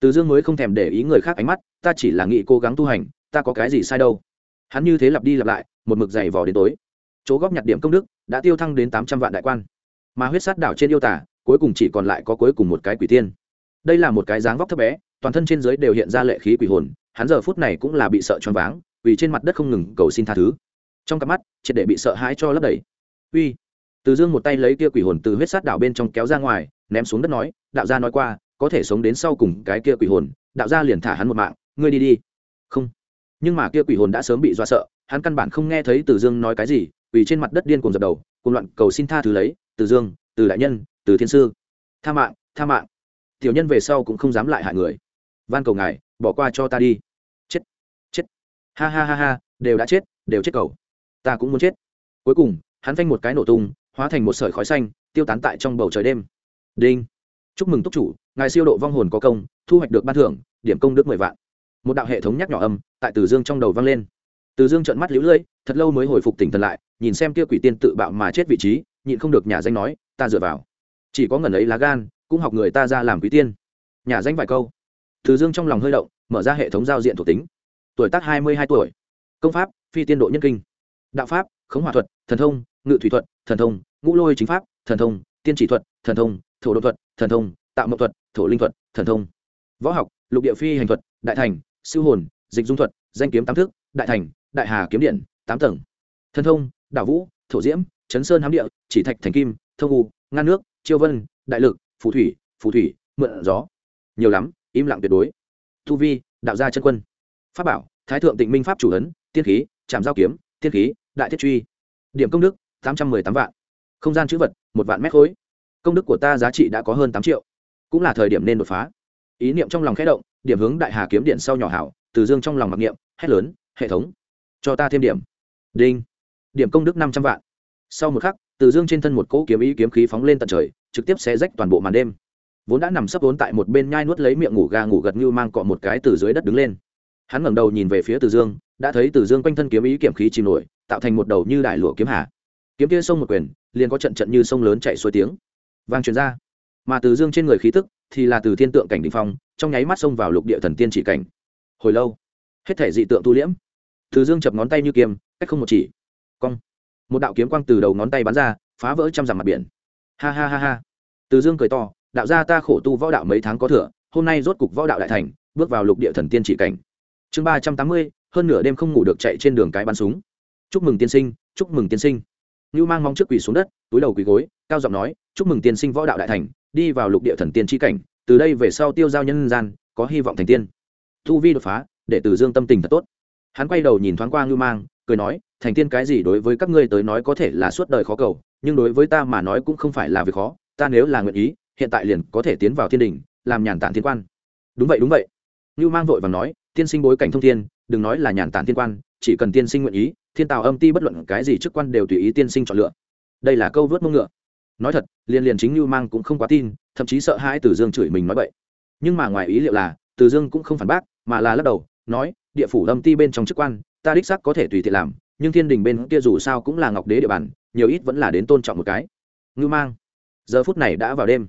Từ dương mới không thèm để ý người khác ánh mắt, ta chỉ là nghĩ cố gắng tu hành, ta có cái gì sai đâu? Hắn như thế lặp đi lặp lại một mực dày vò đến tối. Chỗ góp nhặt điểm công đức đã tiêu thăng đến tám trăm vạn đại quan. Mà huyết sát đảo trên yêu tả, cuối cùng chỉ còn lại có cuối cùng một cái quỷ tiên. Đây là một cái dáng vóc thấp bé, toàn thân trên giới đều hiện ra lệ khí quỷ hồn, hắn giờ phút này cũng là bị sợ choáng váng, vì trên mặt đất không ngừng cầu xin tha thứ. Trong cặp mắt, triệt để bị sợ hãi cho lấp đầy. Uy! Từ dương một tay lấy kia quỷ hồn từ huyết sát đảo bên trong kéo ra ngoài, ném xuống đất nói, đạo gia nói qua, có thể sống đến sau cùng cái kia quỷ hồn, đạo gia liền thả hắn một mạng, ngươi đi đi. Không. Nhưng mà kia quỷ hồn đã sớm bị do sợ hắn căn bản không nghe thấy từ dương nói cái gì, vì trên mặt đất điên cuồng dập đầu, cuồng loạn cầu xin tha thứ lấy, từ dương, từ đại nhân, từ thiên sư, tha mạng tha mạng. Tiểu nhân về sau cũng không dám lại hại người. Van cầu ngài, bỏ qua cho ta đi. Chết chết. Ha ha ha ha, đều đã chết, đều chết cầu. Ta cũng muốn chết. Cuối cùng, hắn phanh một cái nổ tung, hóa thành một sợi khói xanh, tiêu tán tại trong bầu trời đêm. Đinh, chúc mừng túc chủ, ngài siêu độ vong hồn có công, thu hoạch được ban thưởng, điểm công đức mười vạn. Một đạo hệ thống nhắc nhỏ âm tại từ dương trong đầu vang lên từ dương trợn mắt lũ lưỡi thật lâu mới hồi phục tỉnh thần lại, nhìn xem kia quỷ tiên tự bạo mà chết vị trí, nhịn không được nhà danh nói, ta dựa vào. Chỉ có ngần ấy lá gan, cũng học người ta ra làm quý tiên. Nhà danh vài câu. Từ dương trong lòng hơi động, mở ra hệ thống giao diện thuộc tính. Tuổi tác hai mươi hai tuổi. Công pháp, phi tiên độ nhân kinh. Đạo pháp, khống hòa thuật, thần thông, ngự thủy thuật, thần thông, ngũ lôi chính pháp, thần thông, tiên chỉ thuật, thần thông, thổ đột thuật, thần thông, tạo mậu thuật, thổ linh thuật, thần thông. Võ học, lục địa phi hành thuật, đại thành, siêu hồn, dịch dung thuật, danh kiếm tam thức, đại thành đại hà kiếm điện, tám tầng. Thần thông, đảo vũ, thổ diễm, chấn sơn hám địa, chỉ thạch thành kim, thông u, ngăn nước, chiêu vân, đại lực, phù thủy phù thủy, mượn gió. Nhiều lắm, im lặng tuyệt đối. Thu vi, đạo gia chân quân. Pháp bảo, thái thượng tịnh minh pháp chủ ấn, tiên khí trạm giao kiếm, tiên khí, đại thiết truy. Điểm công đức, tám trăm mười tám vạn. Không gian chữ vật, một vạn mét khối. Công đức của ta giá trị đã có hơn tám triệu. Cũng là thời điểm nên đột phá. Ý niệm trong lòng khẽ động, điểm hướng đại hà kiếm điện sau nhỏ hảo, từ dương trong lòng mặc niệm, hét lớn, hệ thống cho ta thêm điểm. Đinh. Điểm công đức năm trăm vạn. Sau một khắc, từ dương trên thân một cỗ kiếm ý kiếm khí phóng lên tận trời, trực tiếp xé rách toàn bộ màn đêm. Vốn đã nằm sấp vốn tại một bên nhai nuốt lấy miệng ngủ gà ngủ gật như mang cọ một cái từ dưới đất đứng lên. Hắn ngẩng đầu nhìn về phía từ dương, đã thấy từ dương quanh thân kiếm ý kiếm khí chìm nổi, tạo thành một đầu như đại lụa kiếm hà. Kiếm kia sông một quyền, liền có trận trận như sông lớn chạy xuôi tiếng. Vang truyền ra. Mà từ dương trên người khí tức thì là từ thiên tượng cảnh đình phong, trong nháy mắt xông vào lục địa thần tiên chỉ cảnh. Hồi lâu, hết thể dị tượng tu liễm từ dương chập ngón tay như kiềm cách không một chỉ. Cong. Một đạo kiếm quang từ đầu ngón tay bắn ra, phá vỡ trăm dặm mặt biển. Ha ha ha ha. Từ dương cười to, đạo gia ta khổ tu võ đạo mấy tháng có thừa, hôm nay rốt cục võ đạo đại thành, bước vào lục địa thần tiên chỉ cảnh. Chương ba trăm tám mươi, hơn nửa đêm không ngủ được chạy trên đường cái bắn súng. Chúc mừng tiên sinh, chúc mừng tiên sinh. Như mang mong trước quỳ xuống đất, túi đầu quỳ gối, cao giọng nói, chúc mừng tiên sinh võ đạo đại thành, đi vào lục địa thần tiên tri cảnh, từ đây về sau tiêu giao nhân gian, có hy vọng thành tiên. Thu vi đột phá, để từ dương tâm tình thật tốt hắn quay đầu nhìn thoáng qua ngưu mang, cười nói, thành tiên, cái gì đối với các ngươi tới nói có thể là suốt đời khó cầu, nhưng đối với ta mà nói cũng không phải là việc khó, ta nếu là nguyện ý, hiện tại liền có thể tiến vào thiên đình, làm nhàn tản thiên quan. Đúng vậy đúng vậy. Ngưu mang vội và nói, tiên sinh bối cảnh thông thiên, đừng nói là nhàn tản thiên quan, chỉ cần tiên sinh nguyện ý, thiên tào âm ti bất luận cái gì chức quan đều tùy ý tiên sinh chọn lựa. Đây là câu vớt mông ngựa. Nói thật, liền liền chính Lưu mang cũng không quá tin, thậm chí sợ hãi từ dương chửi mình nói vậy nhưng mà ngoài ý liệu là, từ dương cũng không phản bác, mà là lắc đầu, nói địa phủ âm ti bên trong chức quan, ta đích xác có thể tùy tiện làm, nhưng thiên đình bên kia dù sao cũng là ngọc đế địa bàn, nhiều ít vẫn là đến tôn trọng một cái. Ngưu mang, giờ phút này đã vào đêm.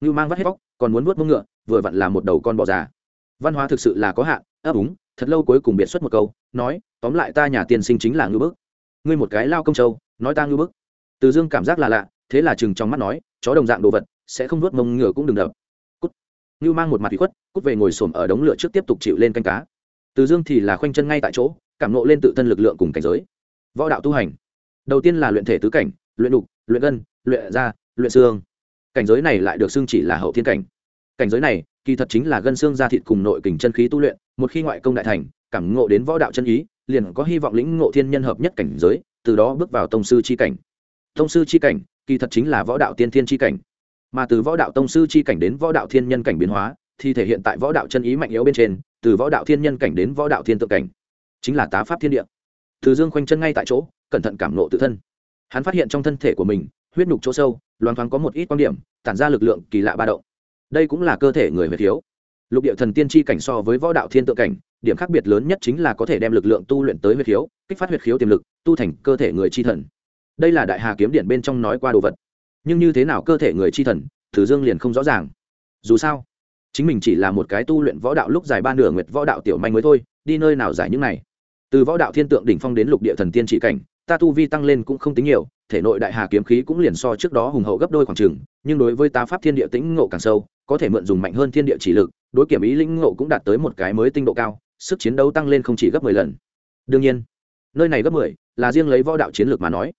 Ngưu mang vắt hết bóc còn muốn vuốt mông ngựa, vừa vặn là một đầu con bò già. Văn hóa thực sự là có hạn, ấp úng, thật lâu cuối cùng biệt xuất một câu, nói, tóm lại ta nhà tiên sinh chính là ngưu bức. Ngươi một cái lao công châu, nói ta ngưu bức. Từ dương cảm giác là lạ, thế là chừng trong mắt nói, chó đồng dạng đồ vật, sẽ không vuốt mông ngựa cũng đừng đập. Cút. Ngưu mang một mặt bị khuất, cút về ngồi xổm ở đống lửa trước tiếp tục chịu lên canh cá từ dương thì là khoanh chân ngay tại chỗ, cảm nộ lên tự thân lực lượng cùng cảnh giới. Võ đạo tu hành. Đầu tiên là luyện thể tứ cảnh, luyện đục luyện gân, luyện da, luyện xương. Cảnh giới này lại được xưng chỉ là hậu thiên cảnh. Cảnh giới này, kỳ thật chính là gân xương da thịt cùng nội kình chân khí tu luyện, một khi ngoại công đại thành, cảm ngộ đến võ đạo chân ý, liền có hy vọng lĩnh ngộ thiên nhân hợp nhất cảnh giới, từ đó bước vào tông sư chi cảnh. Tông sư chi cảnh, kỳ thật chính là võ đạo tiên thiên chi cảnh. Mà từ võ đạo tông sư chi cảnh đến võ đạo thiên nhân cảnh biến hóa, thì thể hiện tại võ đạo chân ý mạnh yếu bên trên từ võ đạo thiên nhân cảnh đến võ đạo thiên tự cảnh, chính là tá pháp thiên địa. Từ dương khoanh chân ngay tại chỗ, cẩn thận cảm nộ tự thân. Hắn phát hiện trong thân thể của mình, huyết nhục chỗ sâu loan thoáng có một ít quan điểm, tản ra lực lượng kỳ lạ ba động. Đây cũng là cơ thể người huyệt thiếu. Lục địa thần tiên tri cảnh so với võ đạo thiên tượng cảnh, điểm khác biệt lớn nhất chính là có thể đem lực lượng tu luyện tới huyết khiếu kích phát huyết khiếu tiềm lực, tu thành cơ thể người chi thần. Đây là đại hà kiếm điện bên trong nói qua đồ vật. Nhưng như thế nào cơ thể người chi thần thử dương liền không rõ ràng. Dù sao chính mình chỉ là một cái tu luyện võ đạo lúc dài ba nửa nguyệt võ đạo tiểu manh mới thôi, đi nơi nào giải những này? Từ võ đạo thiên tượng đỉnh phong đến lục địa thần tiên trị cảnh, ta tu vi tăng lên cũng không tính nhiều, thể nội đại hà kiếm khí cũng liền so trước đó hùng hậu gấp đôi khoảng trừng nhưng đối với ta pháp thiên địa tĩnh ngộ càng sâu, có thể mượn dùng mạnh hơn thiên địa chỉ lực, đối kiểm ý lĩnh ngộ cũng đạt tới một cái mới tinh độ cao, sức chiến đấu tăng lên không chỉ gấp mười lần. Đương nhiên, nơi này gấp mười là riêng lấy võ đạo chiến lược mà nói.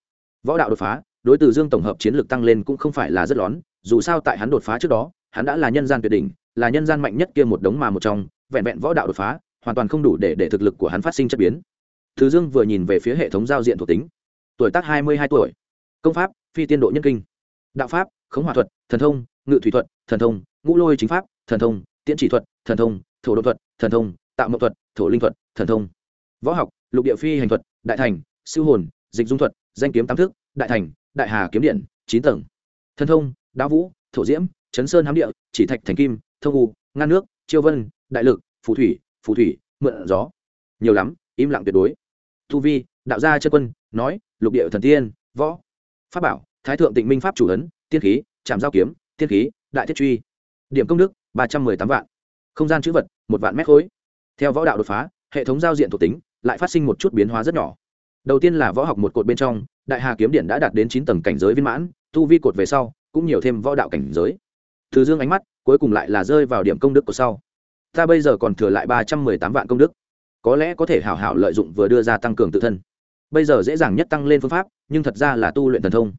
Võ đạo đột phá, đối từ dương tổng hợp chiến lược tăng lên cũng không phải là rất lón, dù sao tại hắn đột phá trước đó, hắn đã là nhân gian tuyệt đỉnh là nhân gian mạnh nhất kia một đống mà một trong, vẹn vẹn võ đạo đột phá, hoàn toàn không đủ để để thực lực của hắn phát sinh chất biến. Thứ dương vừa nhìn về phía hệ thống giao diện thuộc tính. Tuổi tác hai mươi hai tuổi. Công pháp, phi tiên độ nhân kinh. Đạo pháp, khống hòa thuật, thần thông, ngự thủy thuật, thần thông, ngũ lôi chính pháp, thần thông, tiễn chỉ thuật, thần thông, thổ độ thuật, thần thông, tạo mậu thuật, thổ linh thuật, thần thông. Võ học, lục địa phi hành thuật, đại thành, siêu hồn, dịch dung thuật, danh kiếm tam thức, đại thành, đại hà kiếm điện, chín tầng. Thần thông, đá vũ, thổ diễm, chấn sơn hám địa, chỉ thạch thành kim thông u ngăn nước, chiêu vân, đại lực, phù thủy phù thủy, mượn gió. Nhiều lắm, im lặng tuyệt đối. Thu vi, đạo gia chân quân, nói, lục địa thần tiên, võ. Pháp bảo, thái thượng tịnh minh pháp chủ ấn, tiên khí trạm giao kiếm, tiên khí, đại thiết truy. Điểm công đức, ba trăm mười tám vạn. Không gian chữ vật, một vạn mét khối. Theo võ đạo đột phá, hệ thống giao diện thuộc tính lại phát sinh một chút biến hóa rất nhỏ. Đầu tiên là võ học một cột bên trong, đại hà kiếm điện đã đạt đến chín tầng cảnh giới viên mãn, tu vi cột về sau, cũng nhiều thêm võ đạo cảnh giới. Từ dương ánh mắt cuối cùng lại là rơi vào điểm công đức của sau. Ta bây giờ còn thừa lại ba trăm mười tám vạn công đức. Có lẽ có thể hảo hảo lợi dụng vừa đưa ra tăng cường tự thân. Bây giờ dễ dàng nhất tăng lên phương pháp, nhưng thật ra là tu luyện thần thông.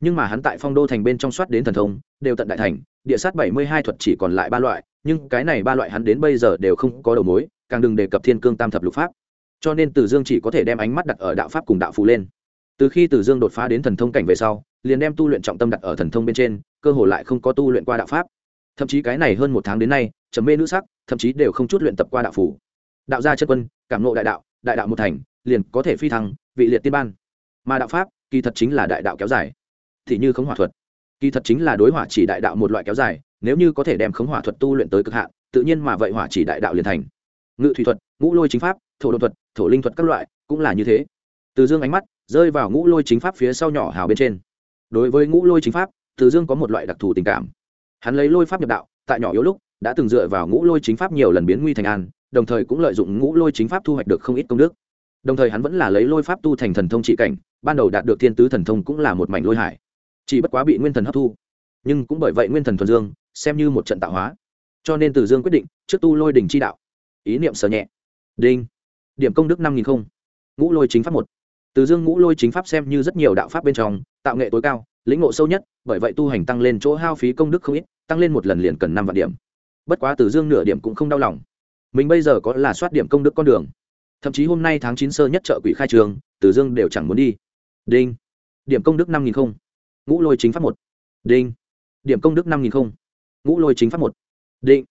Nhưng mà hắn tại phong đô thành bên trong soát đến thần thông, đều tận đại thành, địa sát bảy mươi hai thuật chỉ còn lại ba loại, nhưng cái này ba loại hắn đến bây giờ đều không có đầu mối, càng đừng đề cập thiên cương tam thập lục pháp. Cho nên từ dương chỉ có thể đem ánh mắt đặt ở đạo pháp cùng đạo phù lên. Từ khi từ dương đột phá đến thần thông cảnh về sau, liền đem tu luyện trọng tâm đặt ở thần thông bên trên, cơ hồ lại không có tu luyện qua đạo pháp thậm chí cái này hơn một tháng đến nay, trầm mê nữ sắc, thậm chí đều không chút luyện tập qua đạo phủ đạo gia chất quân, cảm nộ đại đạo đại đạo một thành, liền có thể phi thăng, vị liệt tiên ban. Mà đạo pháp, kỳ thật chính là đại đạo kéo dài. Thì như khống hỏa thuật. Kỳ thật chính là đối hỏa chỉ đại đạo một loại kéo dài, nếu như có thể đem khống hỏa thuật tu luyện tới cực hạn, tự nhiên mà vậy hỏa chỉ đại đạo liền thành. Ngự thủy thuật, ngũ lôi chính pháp, thổ đột thuật, thổ linh thuật các loại, cũng là như thế. Từ dương ánh mắt rơi vào ngũ lôi chính pháp phía sau nhỏ hào bên trên. Đối với ngũ lôi chính pháp, từ dương có một loại đặc thù tình cảm hắn lấy lôi pháp nhập đạo, tại nhỏ yếu lúc, đã từng dựa vào ngũ lôi chính pháp nhiều lần biến nguy thành an, đồng thời cũng lợi dụng ngũ lôi chính pháp thu hoạch được không ít công đức. Đồng thời hắn vẫn là lấy lôi pháp tu thành thần thông trị cảnh, ban đầu đạt được thiên tứ thần thông cũng là một mảnh lôi hải. Chỉ bất quá bị nguyên thần hấp thu. Nhưng cũng bởi vậy nguyên thần thuần dương, xem như một trận tạo hóa. Cho nên từ dương quyết định, trước tu lôi đình chi đạo. Ý niệm sở nhẹ. Đinh. Điểm công đức năm nghìn không. Ngũ lôi chính pháp một. Từ dương ngũ lôi chính pháp xem như rất nhiều đạo pháp bên trong, tạo nghệ tối cao lĩnh ngộ sâu nhất, bởi vậy tu hành tăng lên chỗ hao phí công đức không ít, tăng lên một lần liền cần năm vạn điểm. Bất quá từ dương nửa điểm cũng không đau lòng. Mình bây giờ có là soát điểm công đức con đường. Thậm chí hôm nay tháng chín sơ nhất chợ quỷ khai trường, từ dương đều chẳng muốn đi. Đinh. Điểm công đức năm nghìn không. Ngũ lôi chính pháp một. Đinh. Điểm công đức năm nghìn không. Ngũ lôi chính pháp một. Định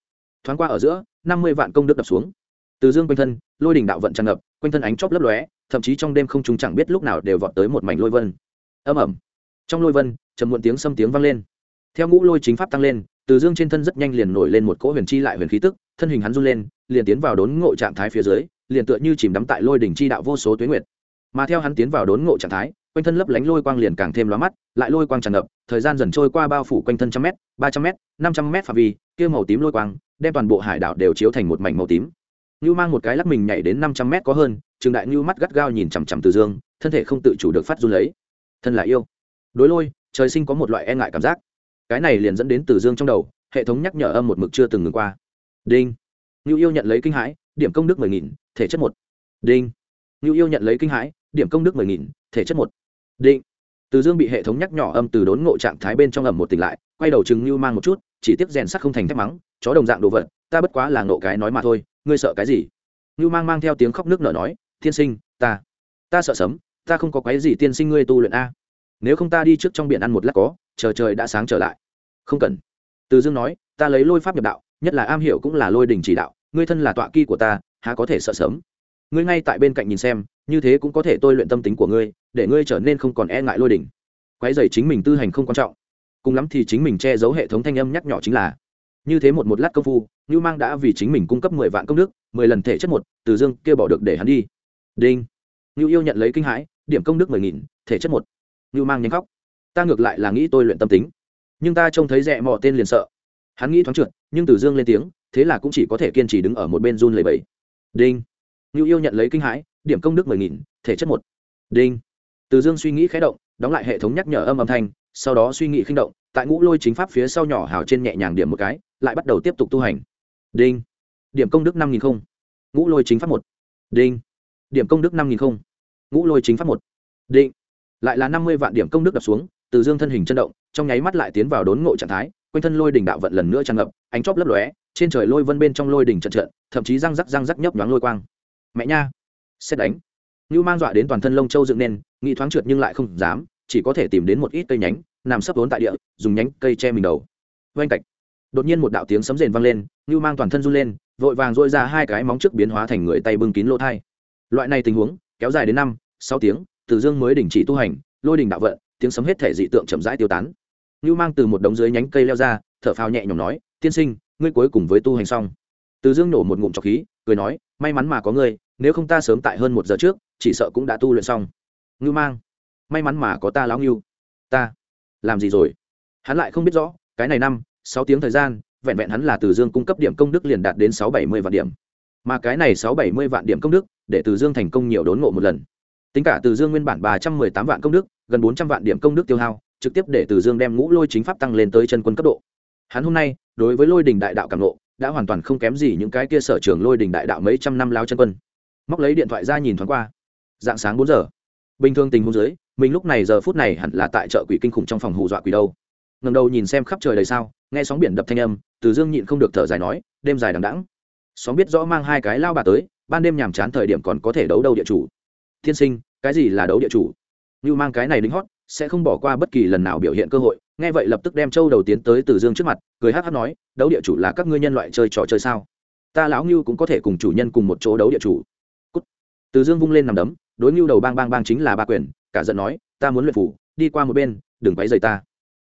thoáng qua ở giữa, năm mươi vạn công đức đập xuống. Từ dương quanh thân, lôi đỉnh đạo vận tràn ngập, quanh thân ánh chóp lấp lóe, thậm chí trong đêm không chúng chẳng biết lúc nào đều vọt tới một mảnh lôi vân. Âm ẩm trong lôi vân trầm muộn tiếng xâm tiếng vang lên theo ngũ lôi chính pháp tăng lên từ dương trên thân rất nhanh liền nổi lên một cỗ huyền chi lại huyền khí tức thân hình hắn run lên liền tiến vào đốn ngộ trạng thái phía dưới liền tựa như chìm đắm tại lôi đỉnh chi đạo vô số tuyến nguyệt mà theo hắn tiến vào đốn ngộ trạng thái quanh thân lấp lánh lôi quang liền càng thêm lóa mắt lại lôi quang tràn ngập thời gian dần trôi qua bao phủ quanh thân trăm m ba trăm m năm trăm m phạm vi kia màu tím lôi quang đem toàn bộ hải đảo đều chiếu thành một mảnh màu tím Nưu mang một cái lắc mình nhảy đến năm trăm mét có hơn, Trường Đại Nưu mắt gắt gao nhìn chằm chằm Từ Dương, thân thể không tự chủ được phát run lấy. Thân là yêu. Đối lôi, trời sinh có một loại e ngại cảm giác. Cái này liền dẫn đến Từ Dương trong đầu, hệ thống nhắc nhở âm một mực chưa từng ngừng qua. Đinh. ngưu yêu nhận lấy kinh hãi, điểm công đức mười nghìn, thể chất một. Đinh. ngưu yêu nhận lấy kinh hãi, điểm công đức mười nghìn, thể chất một. Đinh. Từ Dương bị hệ thống nhắc nhỏ âm từ đốn ngộ trạng thái bên trong ẩm một tỉnh lại, quay đầu chừng như mang một chút, chỉ tiếp rèn sắt không thành thép mắng, chó đồng dạng đồ vật, ta bất quá là ngộ cái nói mà thôi, ngươi sợ cái gì như mang mang theo tiếng khóc nước nở nói tiên sinh ta ta sợ sấm ta không có cái gì tiên sinh ngươi tu luyện a nếu không ta đi trước trong biển ăn một lát có, chờ trời đã sáng trở lại. Không cần. Từ dương nói, ta lấy lôi pháp nhập đạo, nhất là am hiểu cũng là lôi đình chỉ đạo, ngươi thân là tọa kỳ của ta, há có thể sợ sớm? Ngươi ngay tại bên cạnh nhìn xem, như thế cũng có thể tôi luyện tâm tính của ngươi, để ngươi trở nên không còn e ngại lôi đỉnh. Quái dày chính mình tư hành không quan trọng. Cùng lắm thì chính mình che giấu hệ thống thanh âm nhắc nhỏ chính là, như thế một một lát công phu, ngưu mang đã vì chính mình cung cấp mười vạn công đức, mười lần thể chất một, từ dương kêu bỏ được để hắn đi. Đinh. Ngưu yêu nhận lấy kinh hãi, điểm công đức mười nghìn, thể chất một ngưu mang nhanh khóc. Ta ngược lại là nghĩ tôi luyện tâm tính. Nhưng ta trông thấy rẽ mò tên liền sợ. Hắn nghĩ thoáng trượt, nhưng từ dương lên tiếng, thế là cũng chỉ có thể kiên trì đứng ở một bên run lầy bẫy đinh. Ngưu yêu nhận lấy kinh hãi, điểm công đức mười nghìn, thể chất một. Đinh. Từ dương suy nghĩ khé động, đóng lại hệ thống nhắc nhở âm âm thanh, sau đó suy nghĩ khinh động, tại ngũ lôi chính pháp phía sau nhỏ hào trên nhẹ nhàng điểm một cái, lại bắt đầu tiếp tục tu hành. Đinh. Điểm công đức năm nghìn không. Ngũ lôi chính pháp một. Đinh. Điểm công đức năm nghìn không. Ngũ lôi chính pháp một. Định lại là năm mươi vạn điểm công đức đập xuống, từ dương thân hình chân động, trong nháy mắt lại tiến vào đốn ngộ trạng thái, quanh thân lôi đỉnh đạo vận lần nữa tràn ngập, ánh chóp lấp lóe, trên trời lôi vân bên trong lôi đỉnh trận trận, thậm chí răng rắc răng rắc nhấp nhoáng lôi quang. Mẹ nha, xét đánh. Như mang dọa đến toàn thân lông châu dựng nên, nghĩ thoáng trượt nhưng lại không dám, chỉ có thể tìm đến một ít cây nhánh, nằm sấp vốn tại địa, dùng nhánh cây che mình đầu. Oanh cạch. Đột nhiên một đạo tiếng sấm rền vang lên như mang toàn thân run lên, vội vàng dội ra hai cái móng trước biến hóa thành người tay bưng kín lỗ thai. Loại này tình huống, kéo dài đến năm, sáu tiếng từ dương mới đình chỉ tu hành, lôi đình đạo vận, tiếng sấm hết thể dị tượng chậm rãi tiêu tán. Nưu mang từ một đống dưới nhánh cây leo ra, thở phào nhẹ nhõm nói, tiên sinh, ngươi cuối cùng với tu hành xong. Từ dương nổ một ngụm trọc khí, cười nói, may mắn mà có ngươi, nếu không ta sớm tại hơn một giờ trước, chỉ sợ cũng đã tu luyện xong. Ngưu mang, may mắn mà có ta lão Nưu. ta? Làm gì rồi? Hắn lại không biết rõ, cái này năm, sáu tiếng thời gian, vẹn vẹn hắn là từ dương cung cấp điểm công đức liền đạt đến sáu bảy mươi vạn điểm. Mà cái này sáu bảy mươi vạn điểm công đức, để từ dương thành công nhiều đốn ngộ một lần tính cả từ dương nguyên bản ba trăm mười tám vạn công đức gần bốn trăm vạn điểm công đức tiêu hao trực tiếp để từ dương đem ngũ lôi chính pháp tăng lên tới chân quân cấp độ. Hắn hôm nay đối với lôi đình đại đạo cảm lộ, đã hoàn toàn không kém gì những cái kia sở trường lôi đình đại đạo mấy trăm năm lao chân quân. Móc lấy điện thoại ra nhìn thoáng qua. Dạng sáng bốn giờ. Bình thường tình huống dưới mình lúc này giờ phút này hẳn là tại chợ quỷ kinh khủng trong phòng hù dọa quỷ đâu. Ngầm đầu nhìn xem khắp trời đầy sao nghe sóng biển đập thanh âm từ dương nhịn không được thở dài nói đêm dài đằng đẵng. Sóng biết rõ mang hai cái lao bà tới ban đêm nhàm chán thời điểm còn có thể đấu đầu địa chủ thiên sinh, cái gì là đấu địa chủ? Như mang cái này đính hót, sẽ không bỏ qua bất kỳ lần nào biểu hiện cơ hội. Nghe vậy lập tức đem châu đầu tiến tới từ dương trước mặt, cười hát hát nói, đấu địa chủ là các ngươi nhân loại chơi trò chơi sao? Ta lão ngưu cũng có thể cùng chủ nhân cùng một chỗ đấu địa chủ. Cút. từ dương vung lên nằm đấm, đối ngưu đầu bang bang bang chính là ba quyền, cả giận nói, ta muốn luyện phủ, đi qua một bên, đừng quấy rầy ta.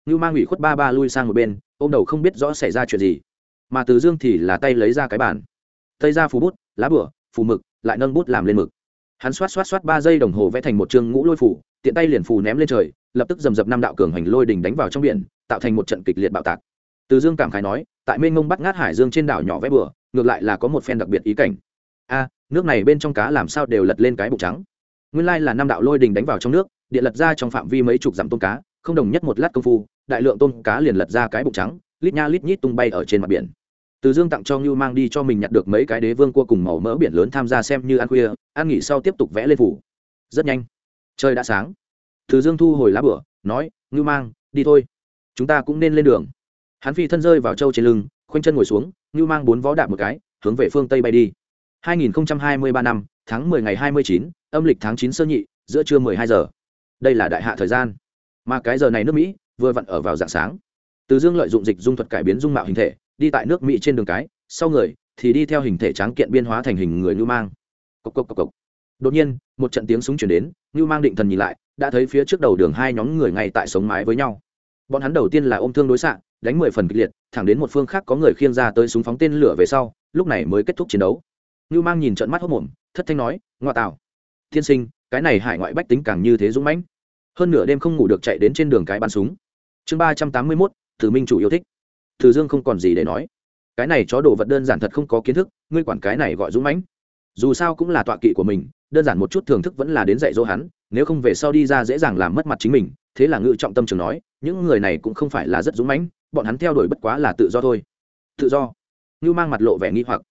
Ngưu mang ủy khuất ba ba lui sang một bên, ôm đầu không biết rõ xảy ra chuyện gì. Mà từ dương thì là tay lấy ra cái bản tây ra phù bút, lá bửa, phù mực, lại nâng bút làm lên mực hắn xoát xoát xoát ba giây đồng hồ vẽ thành một chương ngũ lôi phủ, tiện tay liền phù ném lên trời, lập tức dầm dập năm đạo cường hành lôi đình đánh vào trong biển, tạo thành một trận kịch liệt bạo tạc. Từ dương cảm khái nói, tại mênh mông bắt ngát hải dương trên đảo nhỏ vẽ bừa, ngược lại là có một phen đặc biệt ý cảnh. A, nước này bên trong cá làm sao đều lật lên cái bụng trắng. Nguyên lai là năm đạo lôi đình đánh vào trong nước điện lật ra trong phạm vi mấy chục dặm tôm cá, không đồng nhất một lát công phu, đại lượng tôm cá liền lật ra cái bụng trắng, lít nha lít nhít tung bay ở trên mặt biển từ dương tặng cho ngưu mang đi cho mình nhặt được mấy cái đế vương cua cùng màu mỡ biển lớn tham gia xem như ăn khuya ăn nghỉ sau tiếp tục vẽ lên phủ. Rất nhanh. Trời đã sáng. Từ dương thu hồi lá bửa nói ngưu mang đi thôi. Chúng ta cũng nên lên đường. Hắn phi thân rơi vào châu trên lưng khoanh chân ngồi xuống ngưu mang bốn vó đạp một cái hướng về phương tây bay đi. 2023 năm tháng 10 ngày 29, âm lịch tháng 9 sơ nhị giữa trưa 12 giờ. Đây là đại hạ thời gian. Mà cái giờ này nước mỹ vừa vặn ở vào dạng sáng. Từ dương lợi dụng dịch dung thuật cải biến dung mạo hình thể đi tại nước mỹ trên đường cái, sau người thì đi theo hình thể tráng kiện biên hóa thành hình người ngưu mang. Cộc cộc cộc cộc. Đột nhiên, một trận tiếng súng chuyển đến, ngưu mang định thần nhìn lại, đã thấy phía trước đầu đường hai nhóm người ngay tại sống mái với nhau. Bọn hắn đầu tiên là ôm thương đối xạ, đánh mười phần kịch liệt, thẳng đến một phương khác có người khiêng ra tới súng phóng tên lửa về sau, lúc này mới kết thúc chiến đấu. Ngưu mang nhìn trận mắt hốc mồm, thất thanh nói ngoại tạo thiên sinh, cái này hải ngoại bách tính càng như thế dũng mãnh. Hơn nửa đêm không ngủ được chạy đến trên đường cái bắn súng. Chương ba trăm tám mươi mốt từ minh chủ yêu thích từ dương không còn gì để nói. Cái này chó đồ vật đơn giản thật không có kiến thức, ngươi quản cái này gọi dũng mãnh. Dù sao cũng là tọa kỵ của mình, đơn giản một chút thưởng thức vẫn là đến dạy dỗ hắn, nếu không về sau đi ra dễ dàng làm mất mặt chính mình, thế là ngự trọng tâm trường nói, những người này cũng không phải là rất dũng mãnh, bọn hắn theo đuổi bất quá là tự do thôi. Tự do. Ngưu mang mặt lộ vẻ nghi hoặc.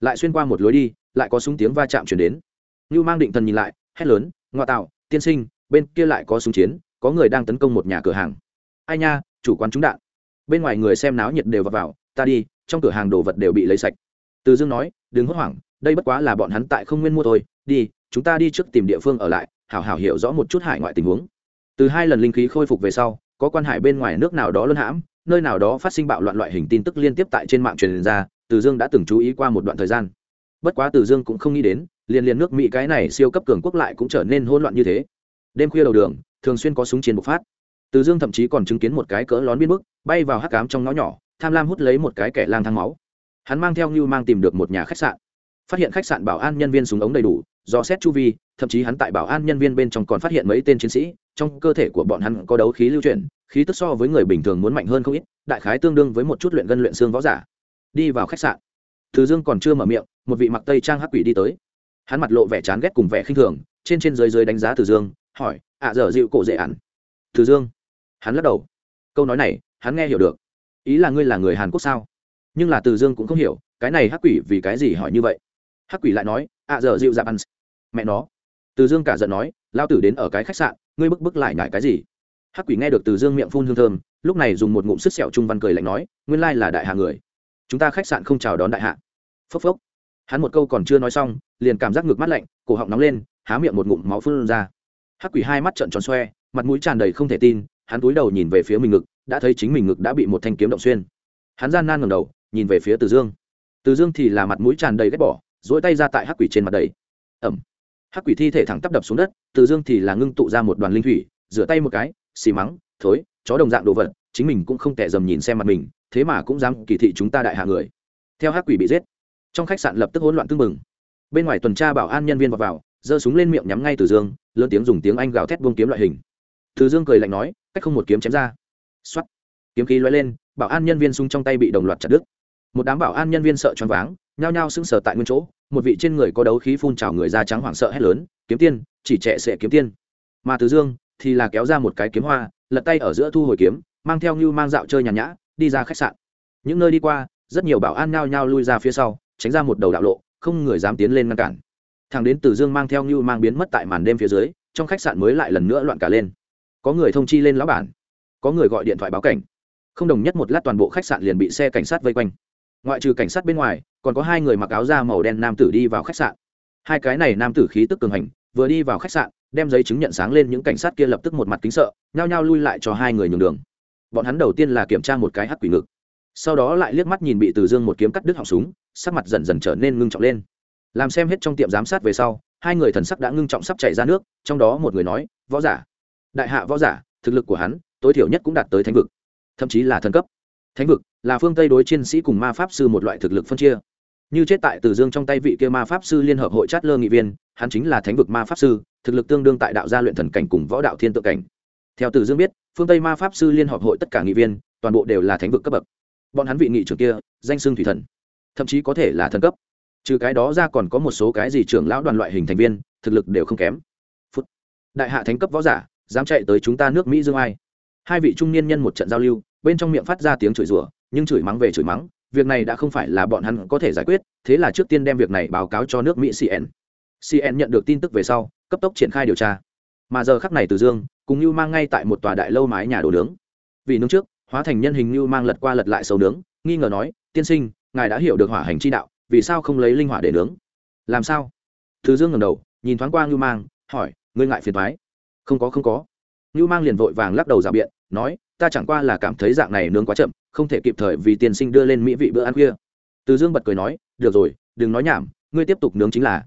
Lại xuyên qua một lối đi, lại có súng tiếng va chạm chuyển đến. Ngưu mang định thần nhìn lại, hét lớn ngoại tạo, tiên sinh, bên kia lại có súng chiến, có người đang tấn công một nhà cửa hàng. Ai nha, chủ quán trúng đạn bên ngoài người xem náo nhiệt đều vào, vào ta đi trong cửa hàng đồ vật đều bị lấy sạch. Từ dương nói đừng hốt hoảng đây bất quá là bọn hắn tại không nguyên mua thôi đi chúng ta đi trước tìm địa phương ở lại hảo hảo hiểu rõ một chút hải ngoại tình huống. Từ hai lần linh khí khôi phục về sau có quan hải bên ngoài nước nào đó luân hãm nơi nào đó phát sinh bạo loạn loại hình tin tức liên tiếp tại trên mạng truyền ra từ dương đã từng chú ý qua một đoạn thời gian. Bất quá từ dương cũng không nghĩ đến liền liền nước mỹ cái này siêu cấp cường quốc lại cũng trở nên hỗn loạn như thế. Đêm khuya đầu đường thường xuyên có súng chiến bộc phát. Từ dương thậm chí còn chứng kiến một cái cỡ lón biên bức bay vào hắc cám trong ngõ nhỏ, tham lam hút lấy một cái kẻ lang thang máu. Hắn mang theo như mang tìm được một nhà khách sạn. Phát hiện khách sạn bảo an nhân viên súng ống đầy đủ, do xét chu vi, thậm chí hắn tại bảo an nhân viên bên trong còn phát hiện mấy tên chiến sĩ, trong cơ thể của bọn hắn có đấu khí lưu chuyển, khí tức so với người bình thường muốn mạnh hơn không ít, đại khái tương đương với một chút luyện gân luyện xương võ giả. Đi vào khách sạn. Thứ dương còn chưa mở miệng, một vị mặc tây trang hắc quỷ đi tới. Hắn mặt lộ vẻ chán ghét cùng vẻ khinh thường, trên trên dưới dưới đánh giá từ dương, hỏi à, ạ dở dịu cổ dễ ản từ dương, hắn lắc đầu. Câu nói này hắn nghe hiểu được. Ý là ngươi là người hàn quốc sao? Nhưng là từ dương cũng không hiểu, cái này hắc quỷ vì cái gì hỏi như vậy? Hắc quỷ lại nói à, ạ dở dịu dạp ăn. Mẹ nó. Từ dương cả giận nói lao tử đến ở cái khách sạn, ngươi bức bức lại ngại cái gì? Hắc quỷ nghe được từ dương miệng phun hương thơm, lúc này dùng một ngụm sức sẹo trung văn cười lạnh nói, nguyên lai là đại hạ người. Chúng ta khách sạn không chào đón đại hạ. Phốc phốc. Hắn một câu còn chưa nói xong, liền cảm giác ngược mắt lạnh, cổ họng nóng lên, há miệng một ngụm máu phun ra. Hắc quỷ hai mắt trợn tròn xoe, mặt mũi tràn đầy không thể tin, hắn cúi đầu nhìn về phía mình ngực đã thấy chính mình ngực đã bị một thanh kiếm động xuyên. Hắn gian nan ngầm đầu nhìn về phía từ dương. Từ dương thì là mặt mũi tràn đầy ghét bỏ dỗi tay ra tại hắc quỷ trên mặt đầy. Ẩm. Hắc quỷ thi thể thẳng tắp đập xuống đất từ dương thì là ngưng tụ ra một đoàn linh thủy rửa tay một cái xì mắng thối chó đồng dạng đồ vật chính mình cũng không tệ dầm nhìn xem mặt mình thế mà cũng dám kỳ thị chúng ta đại hạ người. Theo hắc quỷ bị giết trong khách sạn lập tức hỗn loạn tưng bừng. Bên ngoài tuần tra bảo an nhân viên vào, vào giơ súng lên miệng nhắm ngay từ dương lớn tiếng dùng tiếng anh gào thét buông kiếm loại hình. Từ dương cười lạnh nói cách không một kiếm chém ra. Soát. kiếm khí lóe lên, bảo an nhân viên súng trong tay bị đồng loạt chặt đứt. Một đám bảo an nhân viên sợ choáng váng, nhao nhao sững sờ tại nguyên chỗ, một vị trên người có đấu khí phun trào người da trắng hoảng sợ hét lớn, kiếm tiên, chỉ trẻ sẽ kiếm tiên. Mà từ dương thì là kéo ra một cái kiếm hoa, lật tay ở giữa thu hồi kiếm, mang theo như mang dạo chơi nhàn nhã, đi ra khách sạn. Những nơi đi qua, rất nhiều bảo an nhao nhao lui ra phía sau, tránh ra một đầu đạo lộ, không người dám tiến lên ngăn cản. Thằng đến từ dương mang theo như mang biến mất tại màn đêm phía dưới, trong khách sạn mới lại lần nữa loạn cả lên. Có người thông chi lên lão bản có người gọi điện thoại báo cảnh. Không đồng nhất một lát toàn bộ khách sạn liền bị xe cảnh sát vây quanh. Ngoại trừ cảnh sát bên ngoài, còn có hai người mặc áo da màu đen nam tử đi vào khách sạn. Hai cái này nam tử khí tức cường hành, vừa đi vào khách sạn, đem giấy chứng nhận sáng lên những cảnh sát kia lập tức một mặt kính sợ, nhao nhao lui lại cho hai người nhường đường. Bọn hắn đầu tiên là kiểm tra một cái hắc quỷ ngực, sau đó lại liếc mắt nhìn bị từ dương một kiếm cắt đứt họng súng, sắc mặt dần dần trở nên ngưng trọng lên. Làm xem hết trong tiệm giám sát về sau, hai người thần sắc đã ngưng trọng sắp chảy ra nước, trong đó một người nói, võ giả. Đại hạ võ giả, thực lực của hắn tối thiểu nhất cũng đạt tới thánh vực, thậm chí là thần cấp. Thánh vực là phương tây đối chiến sĩ cùng ma pháp sư một loại thực lực phân chia. Như chết tại từ dương trong tay vị kia ma pháp sư liên hợp hội chát lơ nghị viên, hắn chính là thánh vực ma pháp sư, thực lực tương đương tại đạo gia luyện thần cảnh cùng võ đạo thiên tượng cảnh. Theo từ dương biết, phương tây ma pháp sư liên hợp hội tất cả nghị viên, toàn bộ đều là thánh vực cấp bậc. Bọn hắn vị nghị trưởng kia, danh xưng thủy thần, thậm chí có thể là thần cấp. Trừ cái đó ra còn có một số cái gì trưởng lão đoàn loại hình thành viên, thực lực đều không kém. Phút. đại hạ thánh cấp võ giả, dám chạy tới chúng ta nước mỹ dương ai? Hai vị trung niên nhân một trận giao lưu, bên trong miệng phát ra tiếng chửi rủa, nhưng chửi mắng về chửi mắng, việc này đã không phải là bọn hắn có thể giải quyết, thế là trước tiên đem việc này báo cáo cho nước mỹ cn cn nhận được tin tức về sau, cấp tốc triển khai điều tra. Mà giờ khắc này từ dương, cùng như mang ngay tại một tòa đại lâu mái nhà đồ nướng. Vì nướng trước, hóa thành nhân hình như mang lật qua lật lại sầu nướng, nghi ngờ nói, tiên sinh, ngài đã hiểu được hỏa hành chi đạo, vì sao không lấy linh hỏa để nướng? Làm sao? Từ dương ngầm đầu, nhìn thoáng qua như mang, hỏi, ngươi ngại phiền thoái không có không có. Nưu mang liền vội vàng lắc đầu giả biện, nói, ta chẳng qua là cảm thấy dạng này nướng quá chậm, không thể kịp thời vì tiên sinh đưa lên mỹ vị bữa ăn kia. từ dương bật cười nói, được rồi, đừng nói nhảm, ngươi tiếp tục nướng chính là.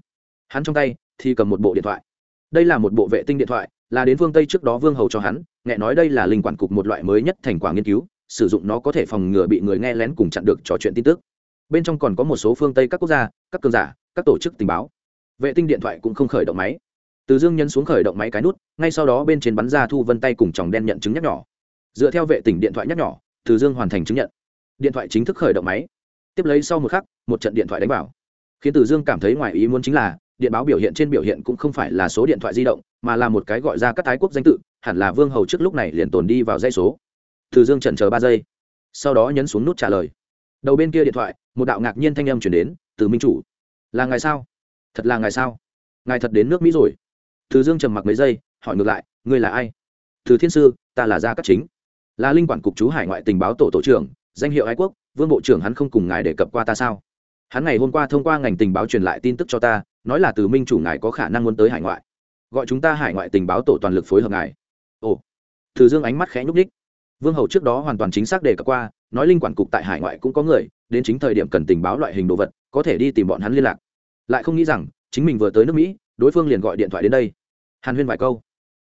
Hắn trong tay thì cầm một bộ điện thoại. Đây là một bộ vệ tinh điện thoại, là đến phương tây trước đó vương hầu cho hắn, nghe nói đây là linh quản cục một loại mới nhất thành quả nghiên cứu, sử dụng nó có thể phòng ngừa bị người nghe lén cùng chặn được trò chuyện tin tức. Bên trong còn có một số phương tây các quốc gia, các cường giả, các tổ chức tình báo. Vệ tinh điện thoại cũng không khởi động máy từ dương nhấn xuống khởi động máy cái nút, ngay sau đó bên trên bắn ra thu vân tay cùng chòng đen nhận chứng nhắc nhỏ dựa theo vệ tỉnh điện thoại nhắc nhỏ từ dương hoàn thành chứng nhận. Điện thoại chính thức khởi động máy. Tiếp lấy sau một khắc, một trận điện thoại đánh vào. Khiến từ dương cảm thấy ngoài ý muốn chính là, điện báo biểu hiện trên biểu hiện cũng không phải là số điện thoại di động, mà là một cái gọi ra các Thái quốc danh tự, hẳn là vương hầu trước lúc này liền tồn đi vào dây số. Từ dương trần chờ ba giây. Sau đó nhấn xuống nút trả lời. Đầu bên kia điện thoại, một đạo ngạc nhiên thanh âm chuyển đến, từ minh chủ. Là ngài sao? Thật là ngài sao? Ngài thật đến nước mỹ rồi từ dương trầm mặc mấy giây, hỏi ngược lại, ngươi là ai? Từ thiên sư, ta là gia cát chính, là linh quản cục chú hải ngoại tình báo tổ tổ trưởng, danh hiệu ái quốc, vương bộ trưởng hắn không cùng ngài đề cập qua ta sao? Hắn ngày hôm qua thông qua ngành tình báo truyền lại tin tức cho ta, nói là từ minh chủ ngài có khả năng muốn tới hải ngoại. Gọi chúng ta hải ngoại tình báo tổ toàn lực phối hợp ngài. Ồ. Từ dương ánh mắt khẽ nhúc ních vương hầu trước đó hoàn toàn chính xác đề cập qua, nói linh quản cục tại hải ngoại cũng có người, đến chính thời điểm cần tình báo loại hình đồ vật, có thể đi tìm bọn hắn liên lạc. Lại không nghĩ rằng, chính mình vừa tới nước mỹ đối phương liền gọi điện thoại đến đây. Hàn huyên vài câu.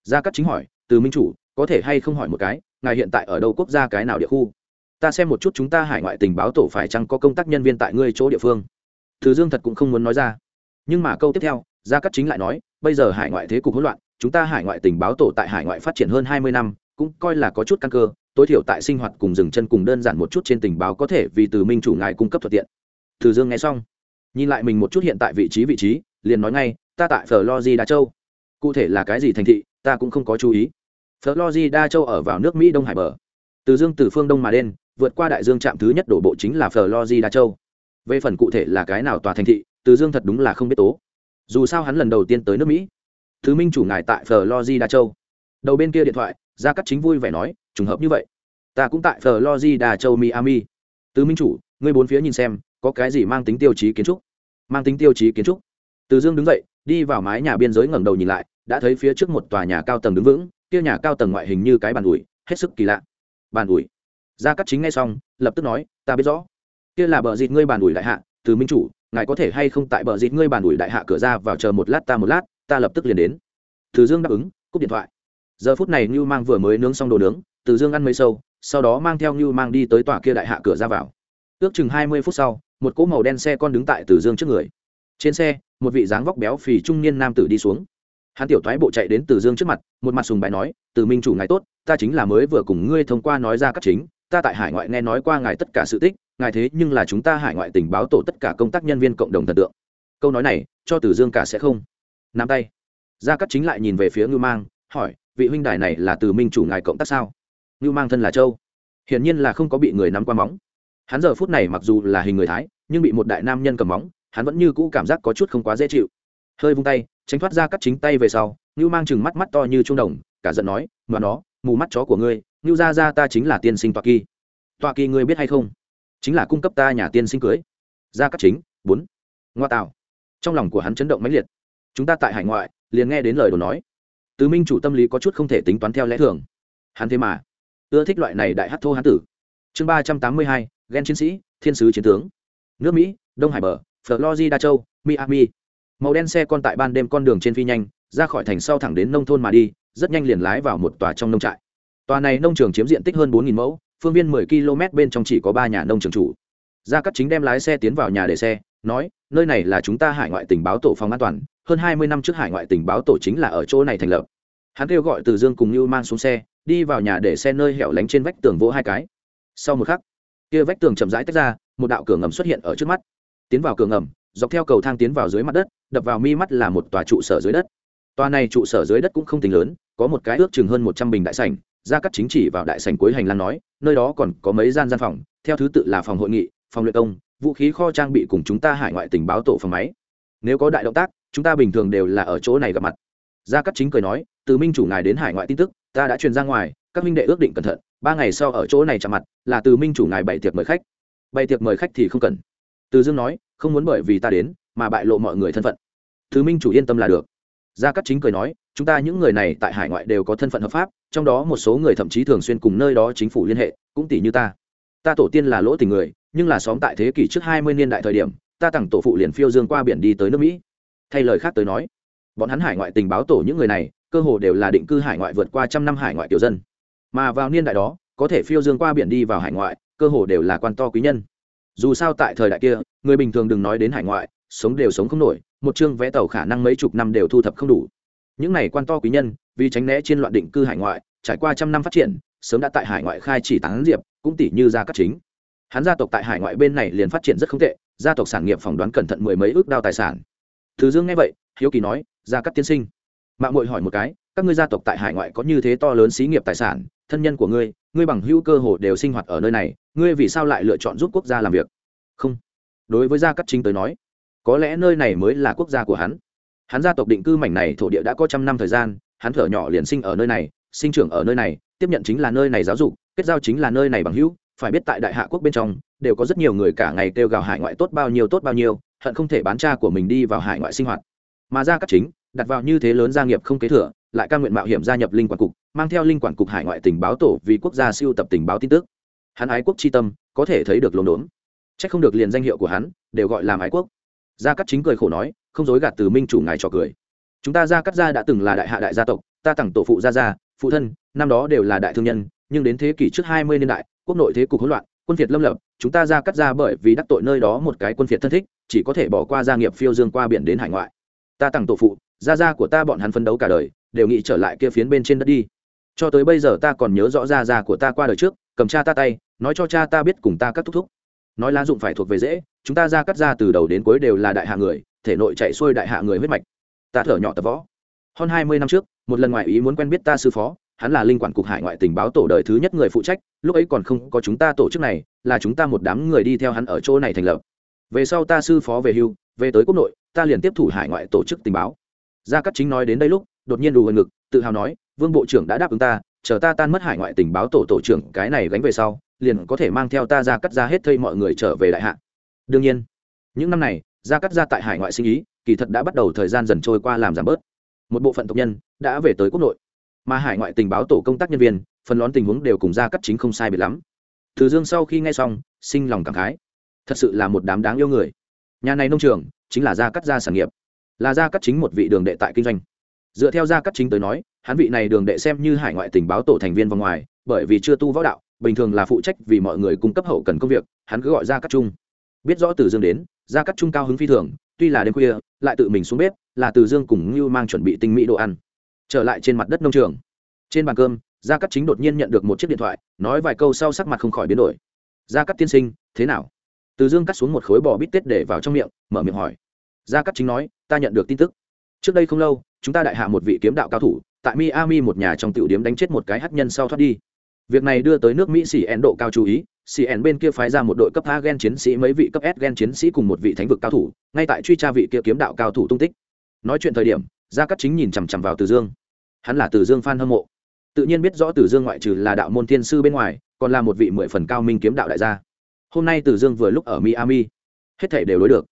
Gia cắt chính hỏi, từ minh chủ, có thể hay không hỏi một cái, ngài hiện tại ở đâu quốc gia cái nào địa khu? Ta xem một chút chúng ta hải ngoại tình báo tổ phải chăng có công tác nhân viên tại ngươi chỗ địa phương. Thứ dương thật cũng không muốn nói ra. Nhưng mà câu tiếp theo, gia cắt chính lại nói, bây giờ hải ngoại thế cục hỗn loạn, chúng ta hải ngoại tình báo tổ tại hải ngoại phát triển hơn hai mươi năm, cũng coi là có chút căn cơ, tối thiểu tại sinh hoạt cùng dừng chân cùng đơn giản một chút trên tình báo có thể vì từ minh chủ ngài cung cấp thuận tiện. Từ dương nghe xong, nhìn lại mình một chút hiện tại vị trí vị trí, liền nói ngay ta tại florida châu. Cụ thể là cái gì thành thị, ta cũng không có chú ý. Florida châu ở vào nước mỹ đông hải bờ. Từ dương từ phương đông mà đen vượt qua đại dương trạm thứ nhất đổ bộ chính là florida châu. Về phần cụ thể là cái nào tòa thành thị, từ dương thật đúng là không biết tố. Dù sao hắn lần đầu tiên tới nước mỹ. Thứ minh chủ ngài tại florida châu. Đầu bên kia điện thoại, gia cắt chính vui vẻ nói, trùng hợp như vậy. Ta cũng tại florida châu, miami. Từ minh chủ, ngươi bốn phía nhìn xem, có cái gì mang tính tiêu chí kiến trúc? Mang tính tiêu chí kiến trúc. Từ dương đứng dậy đi vào mái nhà biên giới ngẩng đầu nhìn lại, đã thấy phía trước một tòa nhà cao tầng đứng vững, kia nhà cao tầng ngoại hình như cái bàn ủi, hết sức kỳ lạ. Bàn ủi. Gia cắt chính ngay xong, lập tức nói, ta biết rõ. Kia là bờ dịt ngươi bàn ủi đại hạ, từ minh chủ, ngài có thể hay không tại bờ dịt ngươi bàn ủi đại hạ cửa ra vào chờ một lát ta một lát, ta lập tức liền đến. Từ dương đáp ứng, cúp điện thoại. Giờ phút này như mang vừa mới nướng xong đồ nướng, từ dương ăn mấy sâu, sau đó mang theo như mang đi tới tòa kia đại hạ cửa ra vào. Ước chừng hai mươi phút sau, một cỗ màu đen xe con đứng tại từ dương trước người. Trên xe một vị dáng vóc béo phì trung niên nam tử đi xuống. Hắn tiểu thoái bộ chạy đến từ dương trước mặt, một mặt sùng bài nói, từ minh chủ ngài tốt, ta chính là mới vừa cùng ngươi thông qua nói ra các chính, ta tại hải ngoại nghe nói qua ngài tất cả sự tích, ngài thế nhưng là chúng ta hải ngoại tình báo tổ tất cả công tác nhân viên cộng đồng thần tượng. Câu nói này, cho từ dương cả sẽ không. Nắm tay. Gia cắt chính lại nhìn về phía ngưu mang, hỏi, vị huynh đài này là từ minh chủ ngài cộng tác sao? Ngưu mang thân là châu. Hiển nhiên là không có bị người nắm qua móng. Hắn giờ phút này mặc dù là hình người thái, nhưng bị một đại nam nhân cầm móng hắn vẫn như cũ cảm giác có chút không quá dễ chịu. Hơi vung tay, tránh thoát ra cắt chính tay về sau ngưu mang chừng mắt mắt to như trung đồng, cả giận nói mà nó, mù mắt chó của ngươi ngưu ra ra ta chính là tiên sinh toa kỳ. Toa kỳ ngươi biết hay không? Chính là cung cấp ta nhà tiên sinh cưới. Ra cắt chính, bốn. Ngoa tạo. Trong lòng của hắn chấn động mãnh liệt. Chúng ta tại hải ngoại, liền nghe đến lời đồn nói. Tứ minh chủ tâm lý có chút không thể tính toán theo lẽ thường. Hắn thế mà, ưa thích loại này đại hát thô hán tử. Chương ba trăm tám mươi hai ghen chiến sĩ, thiên sứ chiến tướng. Nước mỹ, đông hải bờ florida châu, miami. Màu đen xe con tại ban đêm con đường trên phi nhanh, ra khỏi thành sau thẳng đến nông thôn mà đi, rất nhanh liền lái vào một tòa trong nông trại. Tòa này nông trường chiếm diện tích hơn bốn mẫu, phương viên 10 km bên trong chỉ có ba nhà nông trường chủ. Gia cắt chính đem lái xe tiến vào nhà để xe, nói, nơi này là chúng ta hải ngoại tình báo tổ phòng an toàn, hơn hai mươi năm trước hải ngoại tình báo tổ chính là ở chỗ này thành lập. Hắn kêu gọi từ dương cùng như mang xuống xe, đi vào nhà để xe nơi hẻo lánh trên vách tường vỗ hai cái. Sau một khắc, kia vách tường chậm rãi tách ra, một đạo cửa ngầm xuất hiện ở trước mắt tiến vào cửa ngầm, dọc theo cầu thang tiến vào dưới mặt đất, đập vào mi mắt là một tòa trụ sở dưới đất. Tòa này trụ sở dưới đất cũng không tính lớn, có một cái ước chừng hơn một trăm bình đại sảnh gia cắt chính chỉ vào đại sảnh cuối hành lang nói, nơi đó còn có mấy gian gian phòng, theo thứ tự là phòng hội nghị, phòng luyện công, vũ khí kho trang bị cùng chúng ta hải ngoại tình báo tổ phòng máy. Nếu có đại động tác, chúng ta bình thường đều là ở chỗ này gặp mặt. Gia cắt chính cười nói, từ minh chủ ngài đến hải ngoại tin tức, ta đã truyền ra ngoài, các minh đệ ước định cẩn thận, ba ngày sau ở chỗ này chạm mặt, là từ minh chủ ngài bày tiệc mời khách. Bày tiệc mời khách thì không cần từ dương nói, không muốn bởi vì ta đến mà bại lộ mọi người thân phận. Thứ minh chủ yên tâm là được. Gia cắt chính cười nói, chúng ta những người này tại hải ngoại đều có thân phận hợp pháp, trong đó một số người thậm chí thường xuyên cùng nơi đó chính phủ liên hệ, cũng tỷ như ta. Ta tổ tiên là lỗ tình người, nhưng là xóm tại thế kỷ trước hai mươi niên đại thời điểm, ta tặng tổ phụ liền phiêu dương qua biển đi tới nước mỹ. Thay lời khác tới nói, bọn hắn hải ngoại tình báo tổ những người này, cơ hồ đều là định cư hải ngoại vượt qua trăm năm hải ngoại tiểu dân. Mà vào niên đại đó, có thể phiêu dương qua biển đi vào hải ngoại, cơ hồ đều là quan to quý nhân dù sao tại thời đại kia, người bình thường đừng nói đến hải ngoại, sống đều sống không nổi, một chương vé tàu khả năng mấy chục năm đều thu thập không đủ. Những này quan to quý nhân, vì tránh né trên loạn định cư hải ngoại, trải qua trăm năm phát triển, sớm đã tại hải ngoại khai chỉ tán diệp, cũng tỷ như gia cắt chính. Hắn gia tộc tại hải ngoại bên này liền phát triển rất không tệ, gia tộc sản nghiệp phỏng đoán cẩn thận mười mấy ước đao tài sản. Thứ dương nghe vậy, hiếu kỳ nói, gia cắt tiên sinh. Mạng mội hỏi một cái, các ngươi gia tộc tại hải ngoại có như thế to lớn xí nghiệp tài sản, thân nhân của ngươi ngươi bằng hữu cơ hồ đều sinh hoạt ở nơi này ngươi vì sao lại lựa chọn giúp quốc gia làm việc? Không. Đối với gia cắt chính tới nói, có lẽ nơi này mới là quốc gia của hắn. Hắn gia tộc định cư mảnh này thổ địa đã có trăm năm thời gian, hắn thở nhỏ liền sinh ở nơi này, sinh trưởng ở nơi này, tiếp nhận chính là nơi này giáo dục, kết giao chính là nơi này bằng hữu. Phải biết tại đại hạ quốc bên trong, đều có rất nhiều người cả ngày kêu gào hải ngoại tốt bao nhiêu tốt bao nhiêu, hận không thể bán cha của mình đi vào hải ngoại sinh hoạt. Mà ra cắt chính, đặt vào như thế lớn gia nghiệp không kế thừa, lại ca nguyện mạo hiểm gia nhập linh quản cục, mang theo linh quản cục hải ngoại tình báo tổ vì quốc gia siêu tập tình báo tin tức hắn ái quốc chi tâm, có thể thấy được lồn đốn. C h ắ c không được liền danh hiệu của hắn, đều gọi làm ái quốc. Gia cắt chính cười khổ nói, không dối gạt từ minh chủ ngài trò cười. Chúng ta gia cắt gia đã từng là đại hạ đại gia tộc, ta tặng tổ phụ gia gia, phụ thân, năm đó đều là đại thương nhân, nhưng đến thế kỷ trước hai mươi niên đại, quốc nội thế cục hỗn loạn, quân việt lâm lập, chúng ta Gia cắt gia bởi vì đắc tội nơi đó một cái quân việt thân thích, chỉ có thể bỏ qua gia nghiệp phiêu dương qua biển đến hải ngoại. Ta tặng tổ phụ, gia gia của ta bọn hắn phấn đấu cả đời, đều nghĩ trở lại kia phiến bên trên đất đi. Cho tới bây giờ ta còn nhớ rõ gia gia của ta qua đời trước cầm cha ta tay, nói cho cha ta biết cùng ta cắt thúc thúc. Nói lá dụng phải thuộc về dễ, chúng ta ra cắt ra từ đầu đến cuối đều là đại hạ người, thể nội chạy xuôi đại hạ người huyết mạch. Ta thở nhỏ tập võ. Hơn hai mươi năm trước, một lần ngoại ý muốn quen biết ta sư phó, hắn là linh quản cục hải ngoại tình báo tổ đời thứ nhất người phụ trách, lúc ấy còn không có chúng ta tổ chức này, là chúng ta một đám người đi theo hắn ở chỗ này thành lập. Về sau ta sư phó về hưu, về tới quốc nội, ta liền tiếp thủ hải ngoại tổ chức tình báo. Gia cắt chính nói đến đây lúc, đột nhiên đủ gần ngực, tự hào nói, vương bộ trưởng đã đáp ứng ta chờ ta tan mất hải ngoại tình báo tổ tổ trưởng cái này gánh về sau, liền có thể mang theo ta ra cắt ra hết thây mọi người trở về đại hạ. Đương nhiên, những năm này, ra cắt ra tại hải ngoại sinh ý, kỳ thật đã bắt đầu thời gian dần trôi qua làm giảm bớt. Một bộ phận tộc nhân đã về tới quốc nội, mà hải ngoại tình báo tổ công tác nhân viên, phần lón tình huống đều cùng ra cắt chính không sai biệt lắm. Từ dương sau khi nghe xong, sinh lòng cảm khái. Thật sự là một đám đáng yêu người. Nhà này nông trường chính là gia cắt gia sản nghiệp, là gia cắt chính một vị đường đệ tại kinh doanh. Dựa theo gia cắt chính tới nói hắn vị này đường đệ xem như hải ngoại tình báo tổ thành viên vòng ngoài, bởi vì chưa tu võ đạo, bình thường là phụ trách vì mọi người cung cấp hậu cần công việc, hắn cứ gọi ra cắt trung. Biết rõ từ dương đến Ra cắt trung cao hứng phi thường, tuy là đêm khuya, lại tự mình xuống bếp, là từ dương cùng ngưu mang chuẩn bị tinh mỹ đồ ăn. Trở lại trên mặt đất nông trường. Trên bàn cơm, gia cắt chính đột nhiên nhận được một chiếc điện thoại, nói vài câu sau sắc mặt không khỏi biến đổi. Gia cắt tiên sinh, thế nào? Từ dương cắt xuống một khối bò bít tết để vào trong miệng, mở miệng hỏi. Gia cắt chính nói, ta nhận được tin tức. Trước đây không lâu, chúng ta đại hạ một vị kiếm đạo cao thủ tại miami một nhà trong tiểu điểm đánh chết một cái hắc nhân sau thoát đi. Việc này đưa tới nước mỹ Sĩ ẻn độ cao chú ý Sĩ ẻn bên kia phái ra một đội cấp a gen chiến sĩ mấy vị cấp s gen chiến sĩ cùng một vị thánh vực cao thủ, ngay tại truy tra vị kia kiếm đạo cao thủ tung tích. Nói chuyện thời điểm, gia cát chính nhìn chằm chằm vào từ dương. Hắn là từ dương fan hâm mộ. Tự nhiên biết rõ từ dương ngoại trừ là đạo môn thiên sư bên ngoài, còn là một vị mười phần cao minh kiếm đạo đại gia. Hôm nay từ dương vừa lúc ở miami, hết thảy đều đối được.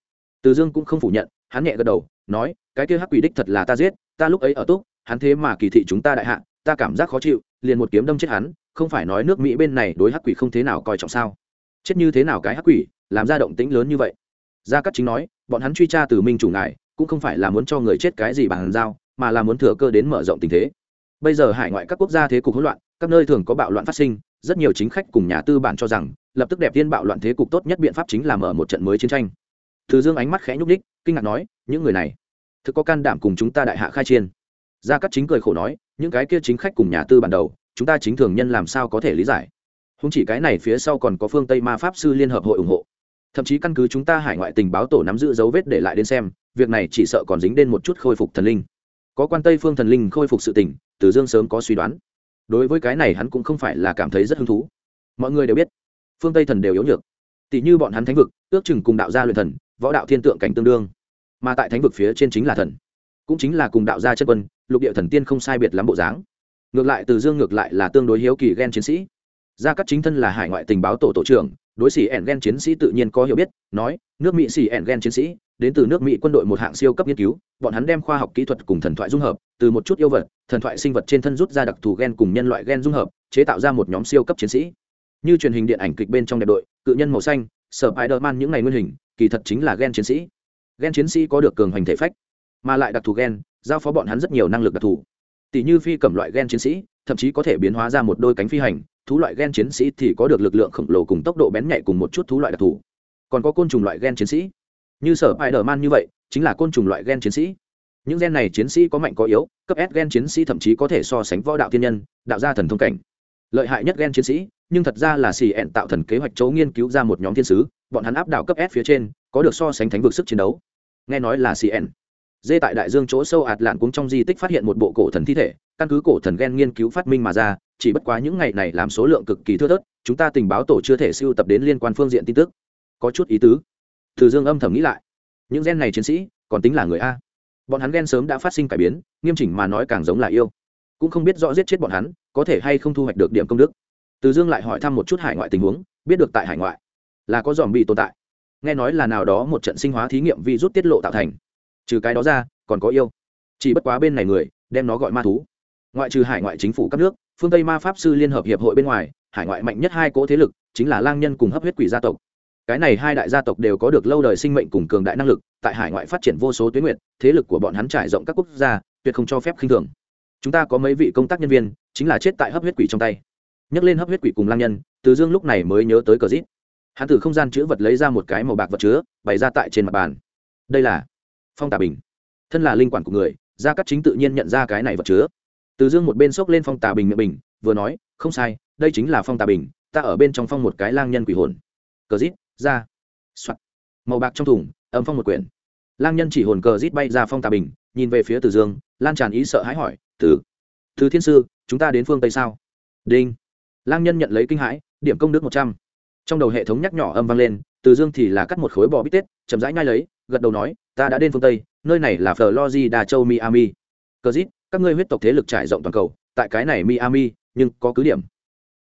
Từ dương cũng không phủ nhận, hắn nhẹ gật đầu, nói, cái kia hắc quỷ đích thật là ta giết, ta lúc ấy ở túc hắn thế mà kỳ thị chúng ta đại hạ, ta cảm giác khó chịu, liền một kiếm đâm chết hắn, không phải nói nước mỹ bên này đối hắc quỷ không thế nào coi trọng sao? Chết như thế nào cái hắc quỷ, làm ra động tĩnh lớn như vậy? Gia cát chính nói, bọn hắn truy tra từ minh chủ ngài, cũng không phải là muốn cho người chết cái gì bằng dao mà là muốn thừa cơ đến mở rộng tình thế. Bây giờ hải ngoại các quốc gia thế cục hỗn loạn, các nơi thường có bạo loạn phát sinh, rất nhiều chính khách cùng nhà tư bản cho rằng, lập tức đẹp tiên bạo loạn thế cục tốt nhất biện pháp chính là mở một trận mới chiến tranh. Từ dương ánh mắt khẽ nhúc đích kinh ngạc nói, những người này, thực có can đảm cùng chúng ta đại hạ khai chiến gia cắt chính cười khổ nói những cái kia chính khách cùng nhà tư bản đầu chúng ta chính thường nhân làm sao có thể lý giải? Không chỉ cái này phía sau còn có phương tây ma pháp sư liên hợp hội ủng hộ. Thậm chí căn cứ chúng ta hải ngoại tình báo tổ nắm giữ dấu vết để lại đến xem việc này chỉ sợ còn dính đến một chút khôi phục thần linh. Có quan tây phương thần linh khôi phục sự tỉnh, từ dương sớm có suy đoán. Đối với cái này hắn cũng không phải là cảm thấy rất hứng thú. Mọi người đều biết phương tây thần đều yếu nhược. Tỷ như bọn hắn thánh vực ước chừng cùng đạo gia luyện thần võ đạo thiên tượng cảnh tương đương. Mà tại thánh vực phía trên chính là thần cũng chính là cùng đạo gia chất quân lục địa thần tiên không sai biệt lắm bộ dáng. Ngược lại, từ dương ngược lại là tương đối hiếu kỳ ghen chiến sĩ. Gia cắt chính thân là hải ngoại tình báo tổ tổ trưởng, đối xỉ ẻn ghen chiến sĩ tự nhiên có hiểu biết, nói, nước mỹ xỉ ẻn ghen chiến sĩ, đến từ nước mỹ quân đội một hạng siêu cấp nghiên cứu, bọn hắn đem khoa học kỹ thuật cùng thần thoại dung hợp, từ một chút yêu vật, thần thoại sinh vật trên thân rút ra đặc thù gen cùng nhân loại gen dung hợp, chế tạo ra một nhóm siêu cấp chiến sĩ. Như truyền hình điện ảnh kịch bên trong đẹp đội, cự nhân màu xanh sở spider man những ngày nguyên hình, kỳ thật chính là gen chiến sĩ. Gen chiến sĩ có được cường hoành thể phách, mà lại đặc thù gen giao phó bọn hắn rất nhiều năng lực đặc thù. Tỷ như phi cầm loại gen chiến sĩ, thậm chí có thể biến hóa ra một đôi cánh phi hành, thú loại gen chiến sĩ thì có được lực lượng khổng lồ cùng tốc độ bén nhạy cùng một chút thú loại đặc thù. Còn có côn trùng loại gen chiến sĩ. Như sở spider man như vậy, chính là côn trùng loại gen chiến sĩ. Những gen này chiến sĩ có mạnh có yếu, cấp s gen chiến sĩ thậm chí có thể so sánh võ đạo thiên nhân, đạo gia thần thông cảnh. Lợi hại nhất gen chiến sĩ, nhưng thật ra là xì ẹn tạo thần kế hoạch chấu nghiên cứu ra một nhóm thiên sứ, bọn hắn áp đảo cấp s phía trên, có được so sánh thánh vực sức chiến đấu. Nghe nói là cn dê tại đại dương chỗ sâu ạt lạn cũng trong di tích phát hiện một bộ cổ thần thi thể, căn cứ cổ thần gen nghiên cứu phát minh mà ra, chỉ bất quá những ngày này làm số lượng cực kỳ thưa thớt, chúng ta tình báo tổ chưa thể siêu tập đến liên quan phương diện tin tức. Có chút ý tứ. Từ dương âm thầm nghĩ lại. Những gen này chiến sĩ, còn tính là người a. Bọn hắn gen sớm đã phát sinh cải biến, nghiêm chỉnh mà nói càng giống là yêu. Cũng không biết rõ giết chết bọn hắn, có thể hay không thu hoạch được điểm công đức. Từ dương lại hỏi thăm một chút hải ngoại tình huống, biết được tại hải ngoại là có dòm bị tồn tại. Nghe nói là nào đó một trận sinh hóa thí nghiệm vi rút tiết lộ tạo thành trừ cái đó ra, còn có yêu. Chỉ bất quá bên này người, đem nó gọi ma thú. Ngoại trừ hải ngoại chính phủ các nước, phương tây ma pháp sư liên hợp hiệp hội bên ngoài, hải ngoại mạnh nhất hai cỗ thế lực, chính là lang nhân cùng hấp huyết quỷ gia tộc. Cái này hai đại gia tộc đều có được lâu đời sinh mệnh cùng cường đại năng lực, tại hải ngoại phát triển vô số tuyến nguyện thế lực của bọn hắn trải rộng các quốc gia, tuyệt không cho phép khinh thường. Chúng ta có mấy vị công tác nhân viên, chính là chết tại hấp huyết quỷ trong tay. Nhấc lên hấp huyết quỷ cùng lang nhân, từ dương lúc này mới nhớ tới cờ rít. Hắn từ không gian chữ vật lấy ra một cái màu bạc vật chứa, bày ra tại trên mặt bàn. Đây là phong tà bình. Thân là linh quản của người, gia cắt chính tự nhiên nhận ra cái này vật chứa. Từ dương một bên xốc lên phong tà bình miệng bình, vừa nói, không sai, đây chính là phong tà bình, ta ở bên trong phong một cái lang nhân quỷ hồn. Cờ rít, ra. Soạt. Màu bạc trong thùng, ấm phong một quyển. Lang nhân chỉ hồn cờ rít bay ra phong tà bình, nhìn về phía từ dương, lan tràn ý sợ hãi hỏi, từ thứ thiên sư, chúng ta đến phương tây sao? Đinh. Lang nhân nhận lấy kinh hãi, điểm công đức một trăm. Trong đầu hệ thống nhắc nhỏ âm vang lên, từ dương thì là cắt một khối bò bít tết, chậm rãi ngay lấy gật đầu nói, ta đã đến phương tây, nơi này là florida, châu miami. Cờ dít các ngươi huyết tộc thế lực trải rộng toàn cầu, tại cái này miami, nhưng có cứ điểm.